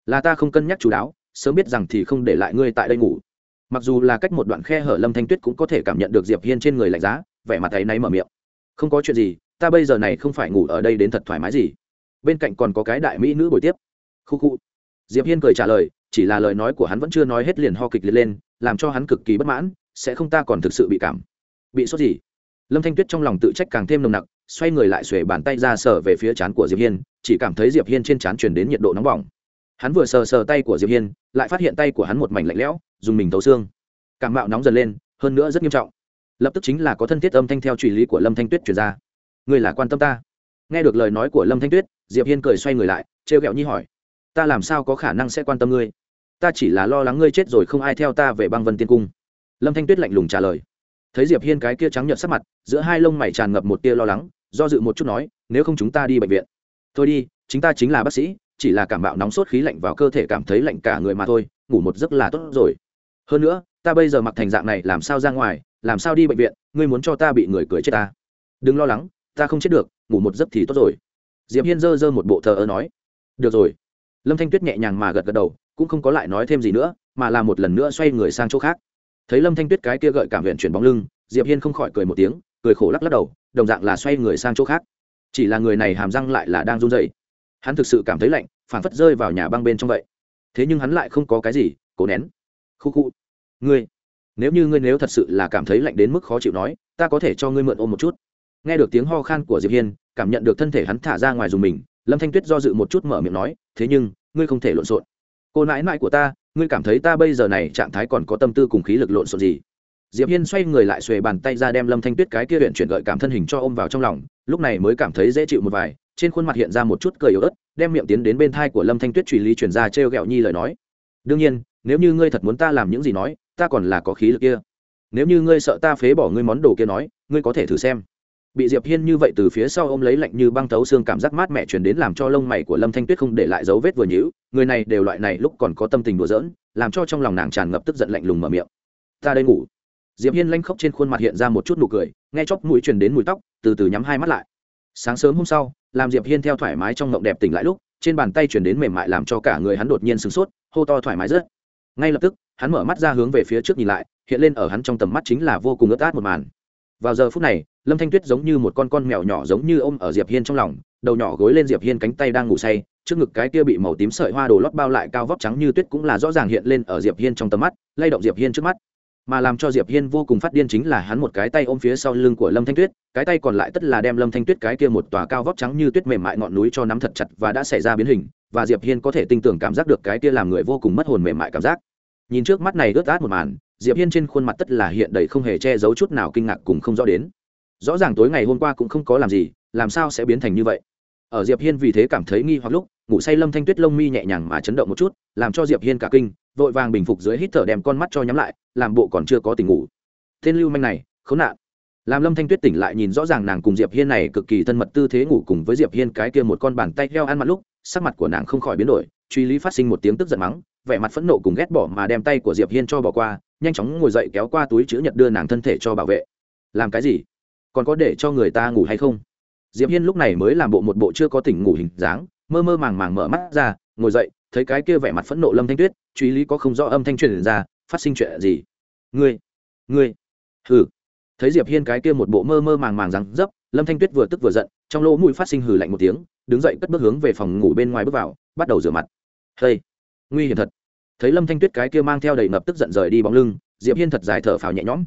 là ta không cân nhắc chú đáo, sớm biết rằng thì không để lại ngươi tại đây ngủ. Mặc dù là cách một đoạn khe hở lâm thanh tuyết cũng có thể cảm nhận được diệp hiên trên người lạnh giá, vẻ mặt thấy náy mở miệng. Không có chuyện gì, ta bây giờ này không phải ngủ ở đây đến thật thoải mái gì. Bên cạnh còn có cái đại mỹ nữ buổi tiếp. Khu khu. Diệp hiên cười trả lời, chỉ là lời nói của hắn vẫn chưa nói hết liền ho kịch liệt lên, làm cho hắn cực kỳ bất mãn, sẽ không ta còn thực sự bị cảm. Bị sốt gì? Lâm thanh tuyết trong lòng tự trách càng thêm nồng nặc, xoay người lại xuề bàn tay ra sở về phía trán của diệp hiên, chỉ cảm thấy diệp hiên trên trán truyền đến nhiệt độ nóng bỏng hắn vừa sờ sờ tay của diệp hiên, lại phát hiện tay của hắn một mảnh lạnh lẽo, dùng mình thấu xương. Cảm mạo nóng dần lên, hơn nữa rất nghiêm trọng. Lập tức chính là có thân thiết âm thanh theo truy lý của lâm thanh tuyết truyền ra. Ngươi là quan tâm ta. Nghe được lời nói của lâm thanh tuyết, diệp hiên cười xoay người lại, trêu ghẹo nhi hỏi, ta làm sao có khả năng sẽ quan tâm ngươi? Ta chỉ là lo lắng ngươi chết rồi không ai theo ta về băng vân tiên cung. Lâm thanh tuyết lạnh lùng trả lời. Thấy diệp hiên cái kia trắng nhợt sắc mặt, giữa hai lông mày tràn ngập một tia lo lắng, do dự một chút nói, nếu không chúng ta đi bệnh viện. Thôi đi chúng ta chính là bác sĩ chỉ là cảm bạo nóng sốt khí lạnh vào cơ thể cảm thấy lạnh cả người mà thôi, ngủ một giấc là tốt rồi. Hơn nữa, ta bây giờ mặc thành dạng này làm sao ra ngoài, làm sao đi bệnh viện, ngươi muốn cho ta bị người cười chết ta. Đừng lo lắng, ta không chết được, ngủ một giấc thì tốt rồi. Diệp hiên dơ dơ một bộ thờ ơ nói. Được rồi. Lâm thanh tuyết nhẹ nhàng mà gật gật đầu, cũng không có lại nói thêm gì nữa, mà là một lần nữa xoay người sang chỗ khác. Thấy lâm thanh tuyết cái kia gợi cảm viện chuyển bóng lưng, diệp hiên không khỏi cười một tiếng, cười khổ lắc lắc đầu, đồng dạng là xoay người sang chỗ khác. Chỉ là người này hàm răng lại là đang run rẩy hắn thực sự cảm thấy lạnh phản phất rơi vào nhà băng bên trong vậy. Thế nhưng hắn lại không có cái gì, cố nén. Khu khu. Ngươi, nếu như ngươi nếu thật sự là cảm thấy lạnh đến mức khó chịu nói, ta có thể cho ngươi mượn ôm một chút. Nghe được tiếng ho khan của diệp hiên, cảm nhận được thân thể hắn thả ra ngoài dùng mình, lâm thanh tuyết do dự một chút mở miệng nói, thế nhưng, ngươi không thể lộn xộn. Cô nãi nãi của ta, ngươi cảm thấy ta bây giờ này trạng thái còn có tâm tư cùng khí lực lộn xộn gì? Diệp hiên xoay người lại xuề bàn tay ra đem lâm thanh tuyết cái kia huyện chuyển gợi cảm thân hình cho ôm vào trong lòng, lúc này mới cảm thấy dễ chịu một vài trên khuôn mặt hiện ra một chút cười yếu ớt, đem miệng tiến đến bên thai của lâm thanh tuyết truy lý chuyển ra trêu o nhi lời nói. Đương nhiên, nếu như ngươi thật muốn ta làm những gì nói, ta còn là có khí lực kia. Nếu như ngươi sợ ta phế bỏ ngươi món đồ kia nói, ngươi có thể thử xem. Bị diệp hiên như vậy từ phía sau ôm lấy lạnh như băng thấu xương cảm giác mát mẹ truyền đến làm cho lông mày của lâm thanh tuyết không để lại dấu vết vừa nhữ người này đều loại này lúc còn có tâm tình đùa giỡn, làm cho trong lòng nàng tràn ngập tức giận lạnh lùng mở miệng. Ta đây ngủ. Diệp hiên lanh khóc trên khuôn mặt hiện ra một chút nụ cười, nghe chóc mũi truyền đến mùi tóc, từ từ nhắm hai mắt lại. Sáng sớm hôm sau làm diệp hiên theo thoải mái trong mộng đẹp tỉnh lại lúc trên bàn tay truyền đến mềm mại làm cho cả người hắn đột nhiên sửng sốt hô to thoải mái rất ngay lập tức hắn mở mắt ra hướng về phía trước nhìn lại hiện lên ở hắn trong tầm mắt chính là vô cùng ướt át một màn vào giờ phút này lâm thanh tuyết giống như một con con mèo nhỏ giống như ôm ở diệp hiên trong lòng đầu nhỏ gối lên diệp hiên cánh tay đang ngủ say trước ngực cái kia bị màu tím sợi hoa đồ lót bao lại cao vóc trắng như tuyết cũng là rõ ràng hiện lên ở diệp hiên trong tầm mắt lay động diệp hiên trước mắt mà làm cho diệp hiên vô cùng phát điên chính là hắn một cái tay ôm phía sau lưng của lâm thanh tuyết, cái tay còn lại tất là đem lâm thanh tuyết cái kia một tòa cao vóc trắng như tuyết mềm mại ngọn núi cho nắm thật chặt và đã xảy ra biến hình, và diệp hiên có thể tinh tưởng cảm giác được cái kia làm người vô cùng mất hồn mềm mại cảm giác. Nhìn trước mắt này ướt át một màn, diệp hiên trên khuôn mặt tất là hiện đầy không hề che giấu chút nào kinh ngạc cùng không rõ đến. Rõ ràng tối ngày hôm qua cũng không có làm gì, làm sao sẽ biến thành như vậy? Ở diệp hiên vì thế cảm thấy nghi hoặc lúc, ngủ say lâm thanh tuyết lông mi nhẹ nhàng mà chấn động một chút, làm cho diệp hiên cả kinh vội vàng bình phục dưới hít thở đem con mắt cho nhắm lại, làm bộ còn chưa có tỉnh ngủ. Tên lưu manh này, khốn nạn. Làm lâm thanh tuyết tỉnh lại nhìn rõ ràng nàng cùng diệp hiên này cực kỳ thân mật tư thế ngủ cùng với diệp hiên cái kia một con bàn tay heo ăn mặt lúc, sắc mặt của nàng không khỏi biến đổi, truy lý phát sinh một tiếng tức giận mắng, vẻ mặt phẫn nộ cùng ghét bỏ mà đem tay của diệp hiên cho bỏ qua, nhanh chóng ngồi dậy kéo qua túi chữ nhật đưa nàng thân thể cho bảo vệ. Làm cái gì? Còn có để cho người ta ngủ hay không? Diệp hiên lúc này mới làm bộ một bộ chưa có tỉnh ngủ hình dáng, mơ mơ màng màng mở mắt ra, ngồi dậy thấy cái kia vẻ mặt phẫn nộ lâm thanh tuyết, truy lý có không rõ âm thanh truyền ra, phát sinh chuyện gì? Ngươi ngươi, hừ. Thấy diệp hiên cái kia một bộ mơ mơ màng màng rằng dấp, lâm thanh tuyết vừa tức vừa giận, trong lỗ mũi phát sinh hừ lạnh một tiếng, đứng dậy cất bước hướng về phòng ngủ bên ngoài bước vào, bắt đầu rửa mặt. Hey, nguy hiểm thật. Thấy lâm thanh tuyết cái kia mang theo đầy ngập tức giận rời đi bóng lưng, diệp hiên thật dài thở phào nhẹ nhõm.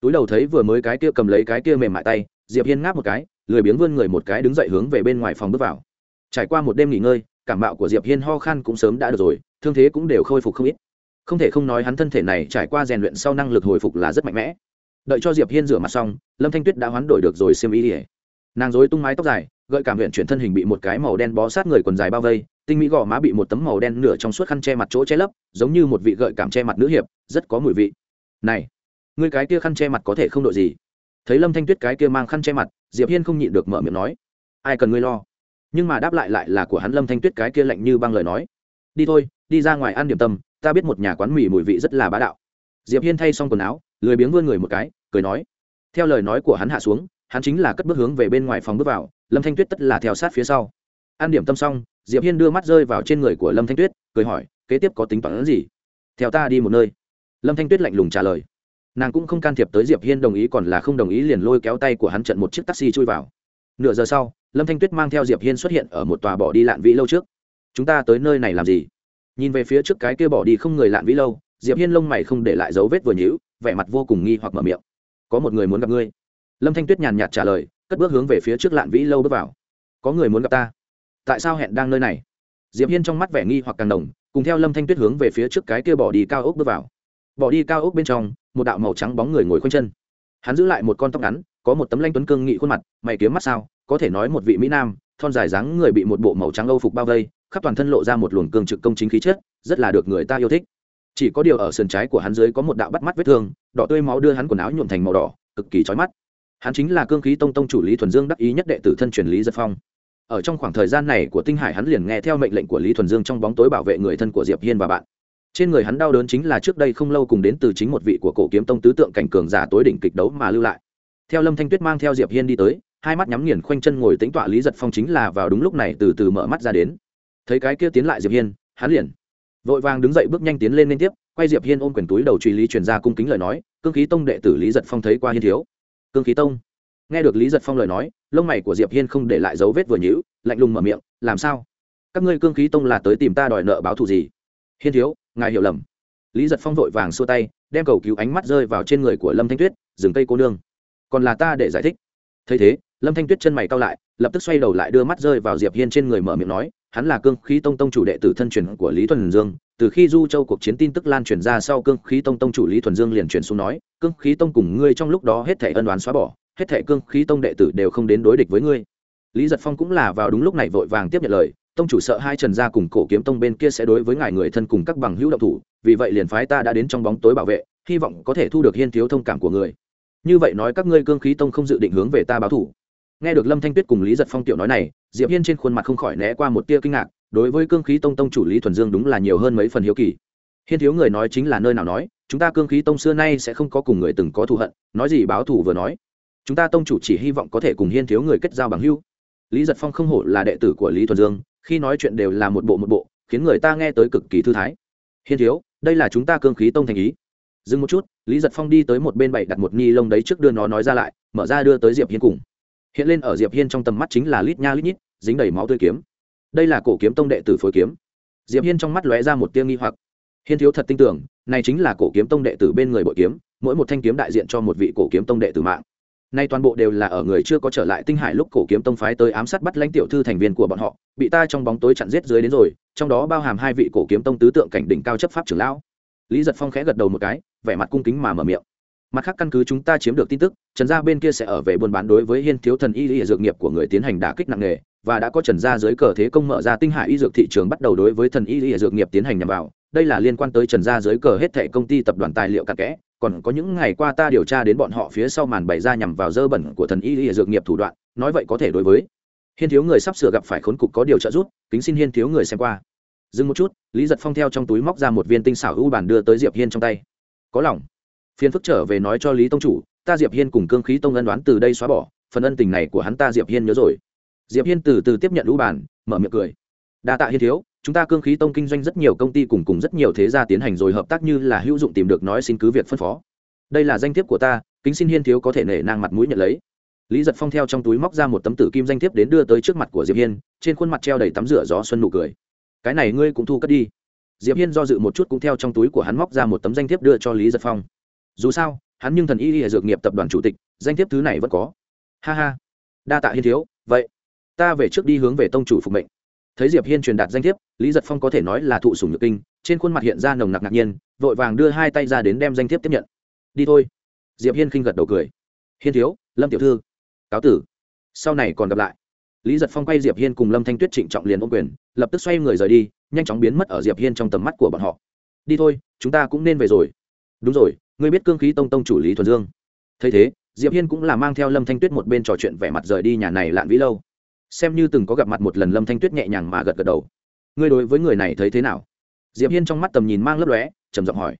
Túi đầu thấy vừa mới cái kia cầm lấy cái kia mềm mại tay, diệp hiên ngáp một cái, lười biếng vươn người một cái đứng dậy hướng về bên ngoài phòng bước vào. Trải qua một đêm nghỉ ngơi cảm mạo của diệp hiên ho khan cũng sớm đã được rồi, thương thế cũng đều khôi phục không ít. Không thể không nói hắn thân thể này trải qua rèn luyện sau năng lực hồi phục là rất mạnh mẽ. Đợi cho diệp hiên rửa mặt xong, lâm thanh tuyết đã hoán đổi được rồi xiêm y ỉa nàng dối tung mái tóc dài, gợi cảm huyện chuyển thân hình bị một cái màu đen bó sát người quần dài bao vây, tinh mỹ gò má bị một tấm màu đen nửa trong suốt khăn che mặt chỗ che lấp, giống như một vị gợi cảm che mặt nữ hiệp, rất có mùi vị. Này, ngươi cái kia khăn che mặt có thể không đội gì? Thấy lâm thanh tuyết cái kia mang khăn che mặt, diệp hiên không nhịn được mở miệng nói, ai cần ngươi lo? Nhưng mà đáp lại lại là của hắn lâm thanh tuyết cái kia lạnh như băng lời nói. Đi thôi, đi ra ngoài ăn điểm tâm, ta biết một nhà quán mì mùi vị rất là bá đạo. Diệp hiên thay xong quần áo, lười biếng vươn người một cái, cười nói. Theo lời nói của hắn hạ xuống, hắn chính là cất bước hướng về bên ngoài phòng bước vào, lâm thanh tuyết tất là theo sát phía sau. Ăn điểm tâm xong, diệp hiên đưa mắt rơi vào trên người của lâm thanh tuyết, cười hỏi, kế tiếp có tính toán gì? Theo ta đi một nơi. Lâm thanh tuyết lạnh lùng trả lời. Nàng cũng không can thiệp tới diệp hiên đồng ý còn là không đồng ý liền lôi kéo tay của hắn trận một chiếc taxi chui vào. Nửa giờ sau lâm thanh tuyết mang theo diệp hiên xuất hiện ở một tòa bỏ đi lạn vĩ lâu trước. Chúng ta tới nơi này làm gì? Nhìn về phía trước cái kia bỏ đi không người lạn vĩ lâu, diệp hiên lông mày không để lại dấu vết vừa nhữ vẻ mặt vô cùng nghi hoặc mở miệng. Có một người muốn gặp ngươi. Lâm thanh tuyết nhàn nhạt trả lời, cất bước hướng về phía trước lạn vĩ lâu bước vào. Có người muốn gặp ta? Tại sao hẹn đang nơi này? Diệp hiên trong mắt vẻ nghi hoặc càng đồng cùng theo lâm thanh tuyết hướng về phía trước cái kia bỏ đi cao ốc bước vào. Bỏ đi cao ốc bên trong, một đạo màu trắng bóng người ngồi khoanh chân. Hắn giữ lại một con tóc ngắn, có một tấm lanh tuấn cương nghị khuôn mặt, mày kiếm mắt sao? Có thể nói một vị mỹ nam, thon dài dáng người bị một bộ màu trắng âu phục bao vây, khắp toàn thân lộ ra một luồng cương trực công chính khí chất, rất là được người ta yêu thích. Chỉ có điều ở sườn trái của hắn dưới có một đạo bắt mắt vết thương, đỏ tươi máu đưa hắn quần áo nhuộm thành màu đỏ, cực kỳ chói mắt. Hắn chính là cương khí tông tông chủ lý thuần dương đắc ý nhất đệ tử thân truyền lý giật phong. Ở trong khoảng thời gian này của tinh hải hắn liền nghe theo mệnh lệnh của lý thuần dương trong bóng tối bảo vệ người thân của diệp hiên và bạn. Trên người hắn đau đớn chính là trước đây không lâu cùng đến từ chính một vị của cổ kiếm tông tứ tượng cảnh cường giả tối đỉnh kịch đấu mà lưu lại. Theo lâm thanh tuyết mang theo diệp hiên đi tới hai mắt nhắm nghiền khoanh chân ngồi tĩnh tọa lý giật phong chính là vào đúng lúc này từ từ mở mắt ra đến. Thấy cái kia tiến lại diệp hiên, hắn liền vội vàng đứng dậy bước nhanh tiến lên liên tiếp, quay diệp hiên ôm quyền túi đầu truy lý truyền ra cung kính lời nói, cương khí tông đệ tử lý giật phong thấy qua hiên thiếu. Cương khí tông? Nghe được lý giật phong lời nói, lông mày của diệp hiên không để lại dấu vết vừa nhữ lạnh lùng mở miệng, làm sao? Các ngươi cương khí tông là tới tìm ta đòi nợ báo thù gì? Hiên thiếu, ngài hiểu lầm. Lý giật phong vội vàng xua tay, đem cầu cứu ánh mắt rơi vào trên người của lâm thanh tuyết, dừng cây cô nương, còn là ta để giải thích. Thấy thế lâm thanh tuyết chân mày cao lại, lập tức xoay đầu lại đưa mắt rơi vào diệp hiên trên người mở miệng nói, hắn là cương khí tông tông chủ đệ tử thân truyền của lý thuần dương. Từ khi du châu cuộc chiến tin tức lan truyền ra sau, cương khí tông tông chủ lý thuần dương liền truyền xuống nói, cương khí tông cùng ngươi trong lúc đó hết thể ân đoán xóa bỏ, hết thể cương khí tông đệ tử đều không đến đối địch với ngươi. Lý giật phong cũng là vào đúng lúc này vội vàng tiếp nhận lời, tông chủ sợ hai trần gia cùng cổ kiếm tông bên kia sẽ đối với ngài người thân cùng các bằng hữu động thủ, vì vậy liền phái ta đã đến trong bóng tối bảo vệ, hy vọng có thể thu được hiên thiếu thông cảm của người. Như vậy nói các ngươi cương khí tông không dự định hướng về ta báo thủ nghe được lâm thanh tuyết cùng lý giật phong tiểu nói này, diệp hiên trên khuôn mặt không khỏi né qua một tia kinh ngạc, đối với cương khí tông tông chủ lý thuần dương đúng là nhiều hơn mấy phần hiếu kỳ. Hiên thiếu người nói chính là nơi nào nói, chúng ta cương khí tông xưa nay sẽ không có cùng người từng có thù hận, nói gì báo thù vừa nói. Chúng ta tông chủ chỉ hy vọng có thể cùng hiên thiếu người kết giao bằng hữu. Lý giật phong không hổ là đệ tử của lý thuần dương, khi nói chuyện đều là một bộ một bộ, khiến người ta nghe tới cực kỳ thư thái. Hiên thiếu, đây là chúng ta cương khí tông thành ý. Dừng một chút, lý giật phong đi tới một bên bậy đặt một ni lông đấy trước đưa nó nói ra lại, mở ra đưa tới diệp hiên cùng hiện lên ở diệp hiên trong tầm mắt chính là lít nha lít nhít, dính đầy máu tươi kiếm. Đây là cổ kiếm tông đệ tử phối kiếm. Diệp hiên trong mắt lóe ra một tia nghi hoặc. Hiên thiếu thật tin tưởng, này chính là cổ kiếm tông đệ tử bên người bội kiếm, mỗi một thanh kiếm đại diện cho một vị cổ kiếm tông đệ tử mạng. Nay toàn bộ đều là ở người chưa có trở lại tinh hải lúc cổ kiếm tông phái tới ám sát bắt lãnh tiểu thư thành viên của bọn họ, bị ta trong bóng tối chặn giết dưới đến rồi, trong đó bao hàm hai vị cổ kiếm tông tứ tượng cảnh đỉnh cao chấp pháp trưởng lão. Lý giật phong khẽ gật đầu một cái, vẻ mặt cung kính mà mở miệng mặt khác căn cứ chúng ta chiếm được tin tức, trần gia bên kia sẽ ở về buôn bán đối với hiên thiếu thần y y dược nghiệp của người tiến hành đả kích nặng nề, và đã có trần gia dưới cờ thế công mở ra tinh hải y dược thị trường bắt đầu đối với thần y y dược nghiệp tiến hành nhằm vào. Đây là liên quan tới trần gia dưới cờ hết thẻ công ty tập đoàn tài liệu cặn kẽ, còn có những ngày qua ta điều tra đến bọn họ phía sau màn bày ra nhằm vào dơ bẩn của thần y y dược nghiệp thủ đoạn, nói vậy có thể đối với hiên thiếu người sắp sửa gặp phải khốn cục có điều trợ giúp, kính xin hiên thiếu người xem qua. Dừng một chút, lý giật phong theo trong túi móc ra một viên tinh xảo u bản đưa tới diệp hiên trong tay. Có lòng phiền phức trở về nói cho lý tông chủ ta diệp hiên cùng cương khí tông ân đoán từ đây xóa bỏ phần ân tình này của hắn ta diệp hiên nhớ rồi. Diệp hiên từ từ tiếp nhận lũ bàn, mở miệng cười. Đa tạ hiên thiếu chúng ta cương khí tông kinh doanh rất nhiều công ty cùng cùng rất nhiều thế gia tiến hành rồi hợp tác như là hữu dụng tìm được nói xin cứ việc phân phó. Đây là danh thiếp của ta kính xin hiên thiếu có thể nể nang mặt mũi nhận lấy. Lý giật phong theo trong túi móc ra một tấm tử kim danh thiếp đến đưa tới trước mặt của diệp hiên trên khuôn mặt treo đầy tắm rửa gió xuân nụ cười. Cái này ngươi cũng thu cất đi. Diệp hiên do dự một chút cũng theo trong túi của hắn móc ra một tấm danh thiếp đưa cho lý giật phong dù sao, hắn nhưng thần y y dược nghiệp tập đoàn chủ tịch, danh thiếp thứ này vẫn có. Ha ha. Đa tạ hiên thiếu, vậy, ta về trước đi hướng về tông chủ phục mệnh. Thấy diệp hiên truyền đạt danh thiếp, lý giật phong có thể nói là thụ sủng nhược kinh, trên khuôn mặt hiện ra nồng nặc ngạc nhiên, vội vàng đưa hai tay ra đến đem danh thiếp tiếp nhận. Đi thôi. Diệp hiên khinh gật đầu cười. Hiên thiếu, lâm tiểu thư, cáo tử. Sau này còn gặp lại. Lý giật phong quay diệp hiên cùng lâm thanh tuyết trịnh trọng liền ôm quyền, lập tức xoay người rời đi, nhanh chóng biến mất ở diệp hiên trong tầm mắt của bọn họ. Đi thôi, chúng ta cũng nên về rồi. Đúng rồi ngươi biết cương khí tông tông chủ lý thuần dương thấy thế diệp hiên cũng là mang theo lâm thanh tuyết một bên trò chuyện vẻ mặt rời đi nhà này lạn vĩ lâu xem như từng có gặp mặt một lần lâm thanh tuyết nhẹ nhàng mà gật gật đầu ngươi đối với người này thấy thế nào diệp hiên trong mắt tầm nhìn mang lấp lóe trầm giọng hỏi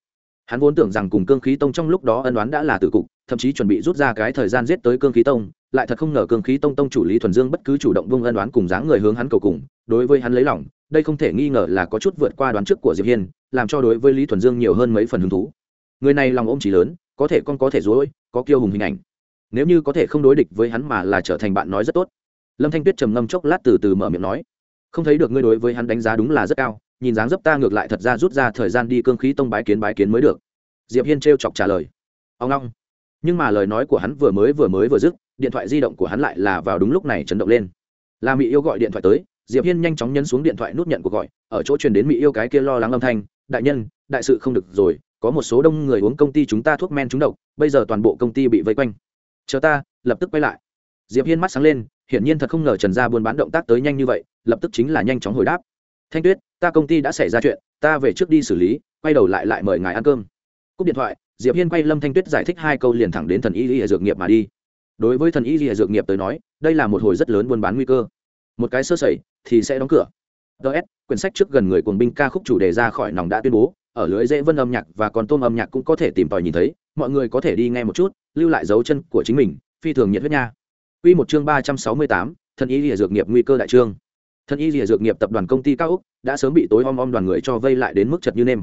hắn vốn tưởng rằng cùng cương khí tông trong lúc đó ân đoán đã là tử cục thậm chí chuẩn bị rút ra cái thời gian giết tới cương khí tông lại thật không ngờ cương khí tông tông chủ lý thuần dương bất cứ chủ động vung ân đoán cùng dáng người hướng hắn cầu cùng đối với hắn lấy lòng đây không thể nghi ngờ là có chút vượt qua đoán trước của diệp hiên làm cho đối với lý thuần dương nhiều hơn mấy phần hứng thú người này lòng ôm chỉ lớn, có thể con có thể dối có kiêu hùng hình ảnh. Nếu như có thể không đối địch với hắn mà là trở thành bạn nói rất tốt. Lâm thanh tuyết trầm ngâm chốc lát từ từ mở miệng nói, không thấy được ngươi đối với hắn đánh giá đúng là rất cao, nhìn dáng dấp ta ngược lại thật ra rút ra thời gian đi cương khí tông bái kiến bái kiến mới được. Diệp hiên trêu chọc trả lời, ông long nhưng mà lời nói của hắn vừa mới vừa mới vừa dứt, điện thoại di động của hắn lại là vào đúng lúc này chấn động lên. Là mỹ yêu gọi điện thoại tới, diệp hiên nhanh chóng nhấn xuống điện thoại nút nhận cuộc gọi, ở chỗ truyền đến mỹ yêu cái kia lo lắng âm thanh, đại nhân, đại sự không được rồi có một số đông người uống công ty chúng ta thuốc men trúng độc, bây giờ toàn bộ công ty bị vây quanh. Chờ ta, lập tức quay lại. Diệp hiên mắt sáng lên, hiển nhiên thật không ngờ trần gia buôn bán động tác tới nhanh như vậy, lập tức chính là nhanh chóng hồi đáp. Thanh tuyết, ta công ty đã xảy ra chuyện, ta về trước đi xử lý, quay đầu lại lại mời ngài ăn cơm. Cúp điện thoại, diệp hiên quay lâm thanh tuyết giải thích hai câu liền thẳng đến thần y y dược nghiệp mà đi. Đối với thần y y dược nghiệp tới nói, đây là một hồi rất lớn buôn bán nguy cơ. Một cái sơ sẩy thì sẽ đóng cửa. Ts quyển sách trước gần người cuồng binh ca khúc chủ đề ra khỏi nòng đã tuyên bố ở lưới dễ vân âm nhạc và còn tôm âm nhạc cũng có thể tìm tòi nhìn thấy mọi người có thể đi nghe một chút lưu lại dấu chân của chính mình phi thường nhiệt huyết nha Quy một chương ba trăm sáu mươi tám, thần y lìa dược nghiệp nguy cơ đại trương. Thần y lìa dược nghiệp tập đoàn công ty cao úc đã sớm bị tối om om đoàn người cho vây lại đến mức chật như nêm.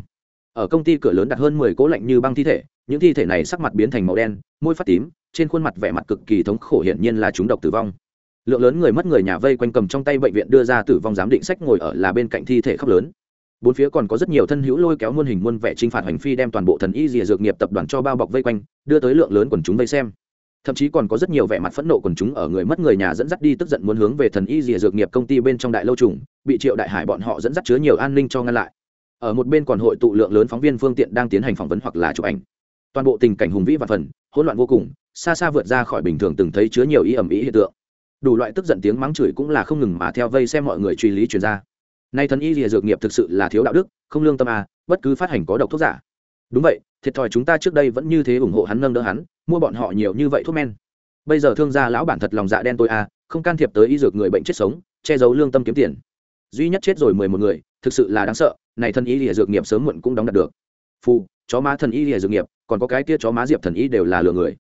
Ở công ty cửa lớn đặt hơn mười cố lạnh như băng thi thể, những thi thể này sắc mặt biến thành màu đen, môi phát tím, trên khuôn mặt vẻ mặt cực kỳ thống khổ hiển nhiên là chúng độc tử vong. Lượng lớn người mất người nhà vây quanh cầm trong tay bệnh viện đưa ra tử vong giám định sách ngồi ở là bên cạnh thi thể khóc lớn bốn phía còn có rất nhiều thân hữu lôi kéo muôn hình muôn vẻ chinh phạt hành phi đem toàn bộ thần y dìa dược nghiệp tập đoàn cho bao bọc vây quanh, đưa tới lượng lớn quần chúng vây xem. Thậm chí còn có rất nhiều vẻ mặt phẫn nộ quần chúng ở người mất người nhà dẫn dắt đi tức giận muốn hướng về thần y dìa dược nghiệp công ty bên trong đại lâu trùng, bị triệu đại hải bọn họ dẫn dắt chứa nhiều an ninh cho ngăn lại. Ở một bên còn hội tụ lượng lớn phóng viên phương tiện đang tiến hành phỏng vấn hoặc là chụp ảnh. Toàn bộ tình cảnh hùng vĩ và phần, hỗn loạn vô cùng, xa xa vượt ra khỏi bình thường từng thấy chứa nhiều ý ẩm ý hiện tượng. Đủ loại tức giận tiếng mắng chửi cũng là không ngừng mà theo vây xem mọi người truy lý truyền ra nay thần y rìa dược nghiệp thực sự là thiếu đạo đức, không lương tâm à bất cứ phát hành có độc thuốc giả. Đúng vậy, thiệt thòi chúng ta trước đây vẫn như thế ủng hộ hắn nâng đỡ hắn, mua bọn họ nhiều như vậy thuốc men. Bây giờ thương gia lão bản thật lòng dạ đen tôi à không can thiệp tới y dược người bệnh chết sống, che giấu lương tâm kiếm tiền. Duy nhất chết rồi mười một người, thực sự là đáng sợ, này thần y rìa dược nghiệp sớm muộn cũng đóng đặt được. Phù, chó má thần y rìa dược nghiệp, còn có cái kia chó má diệp thần y đều là lừa người.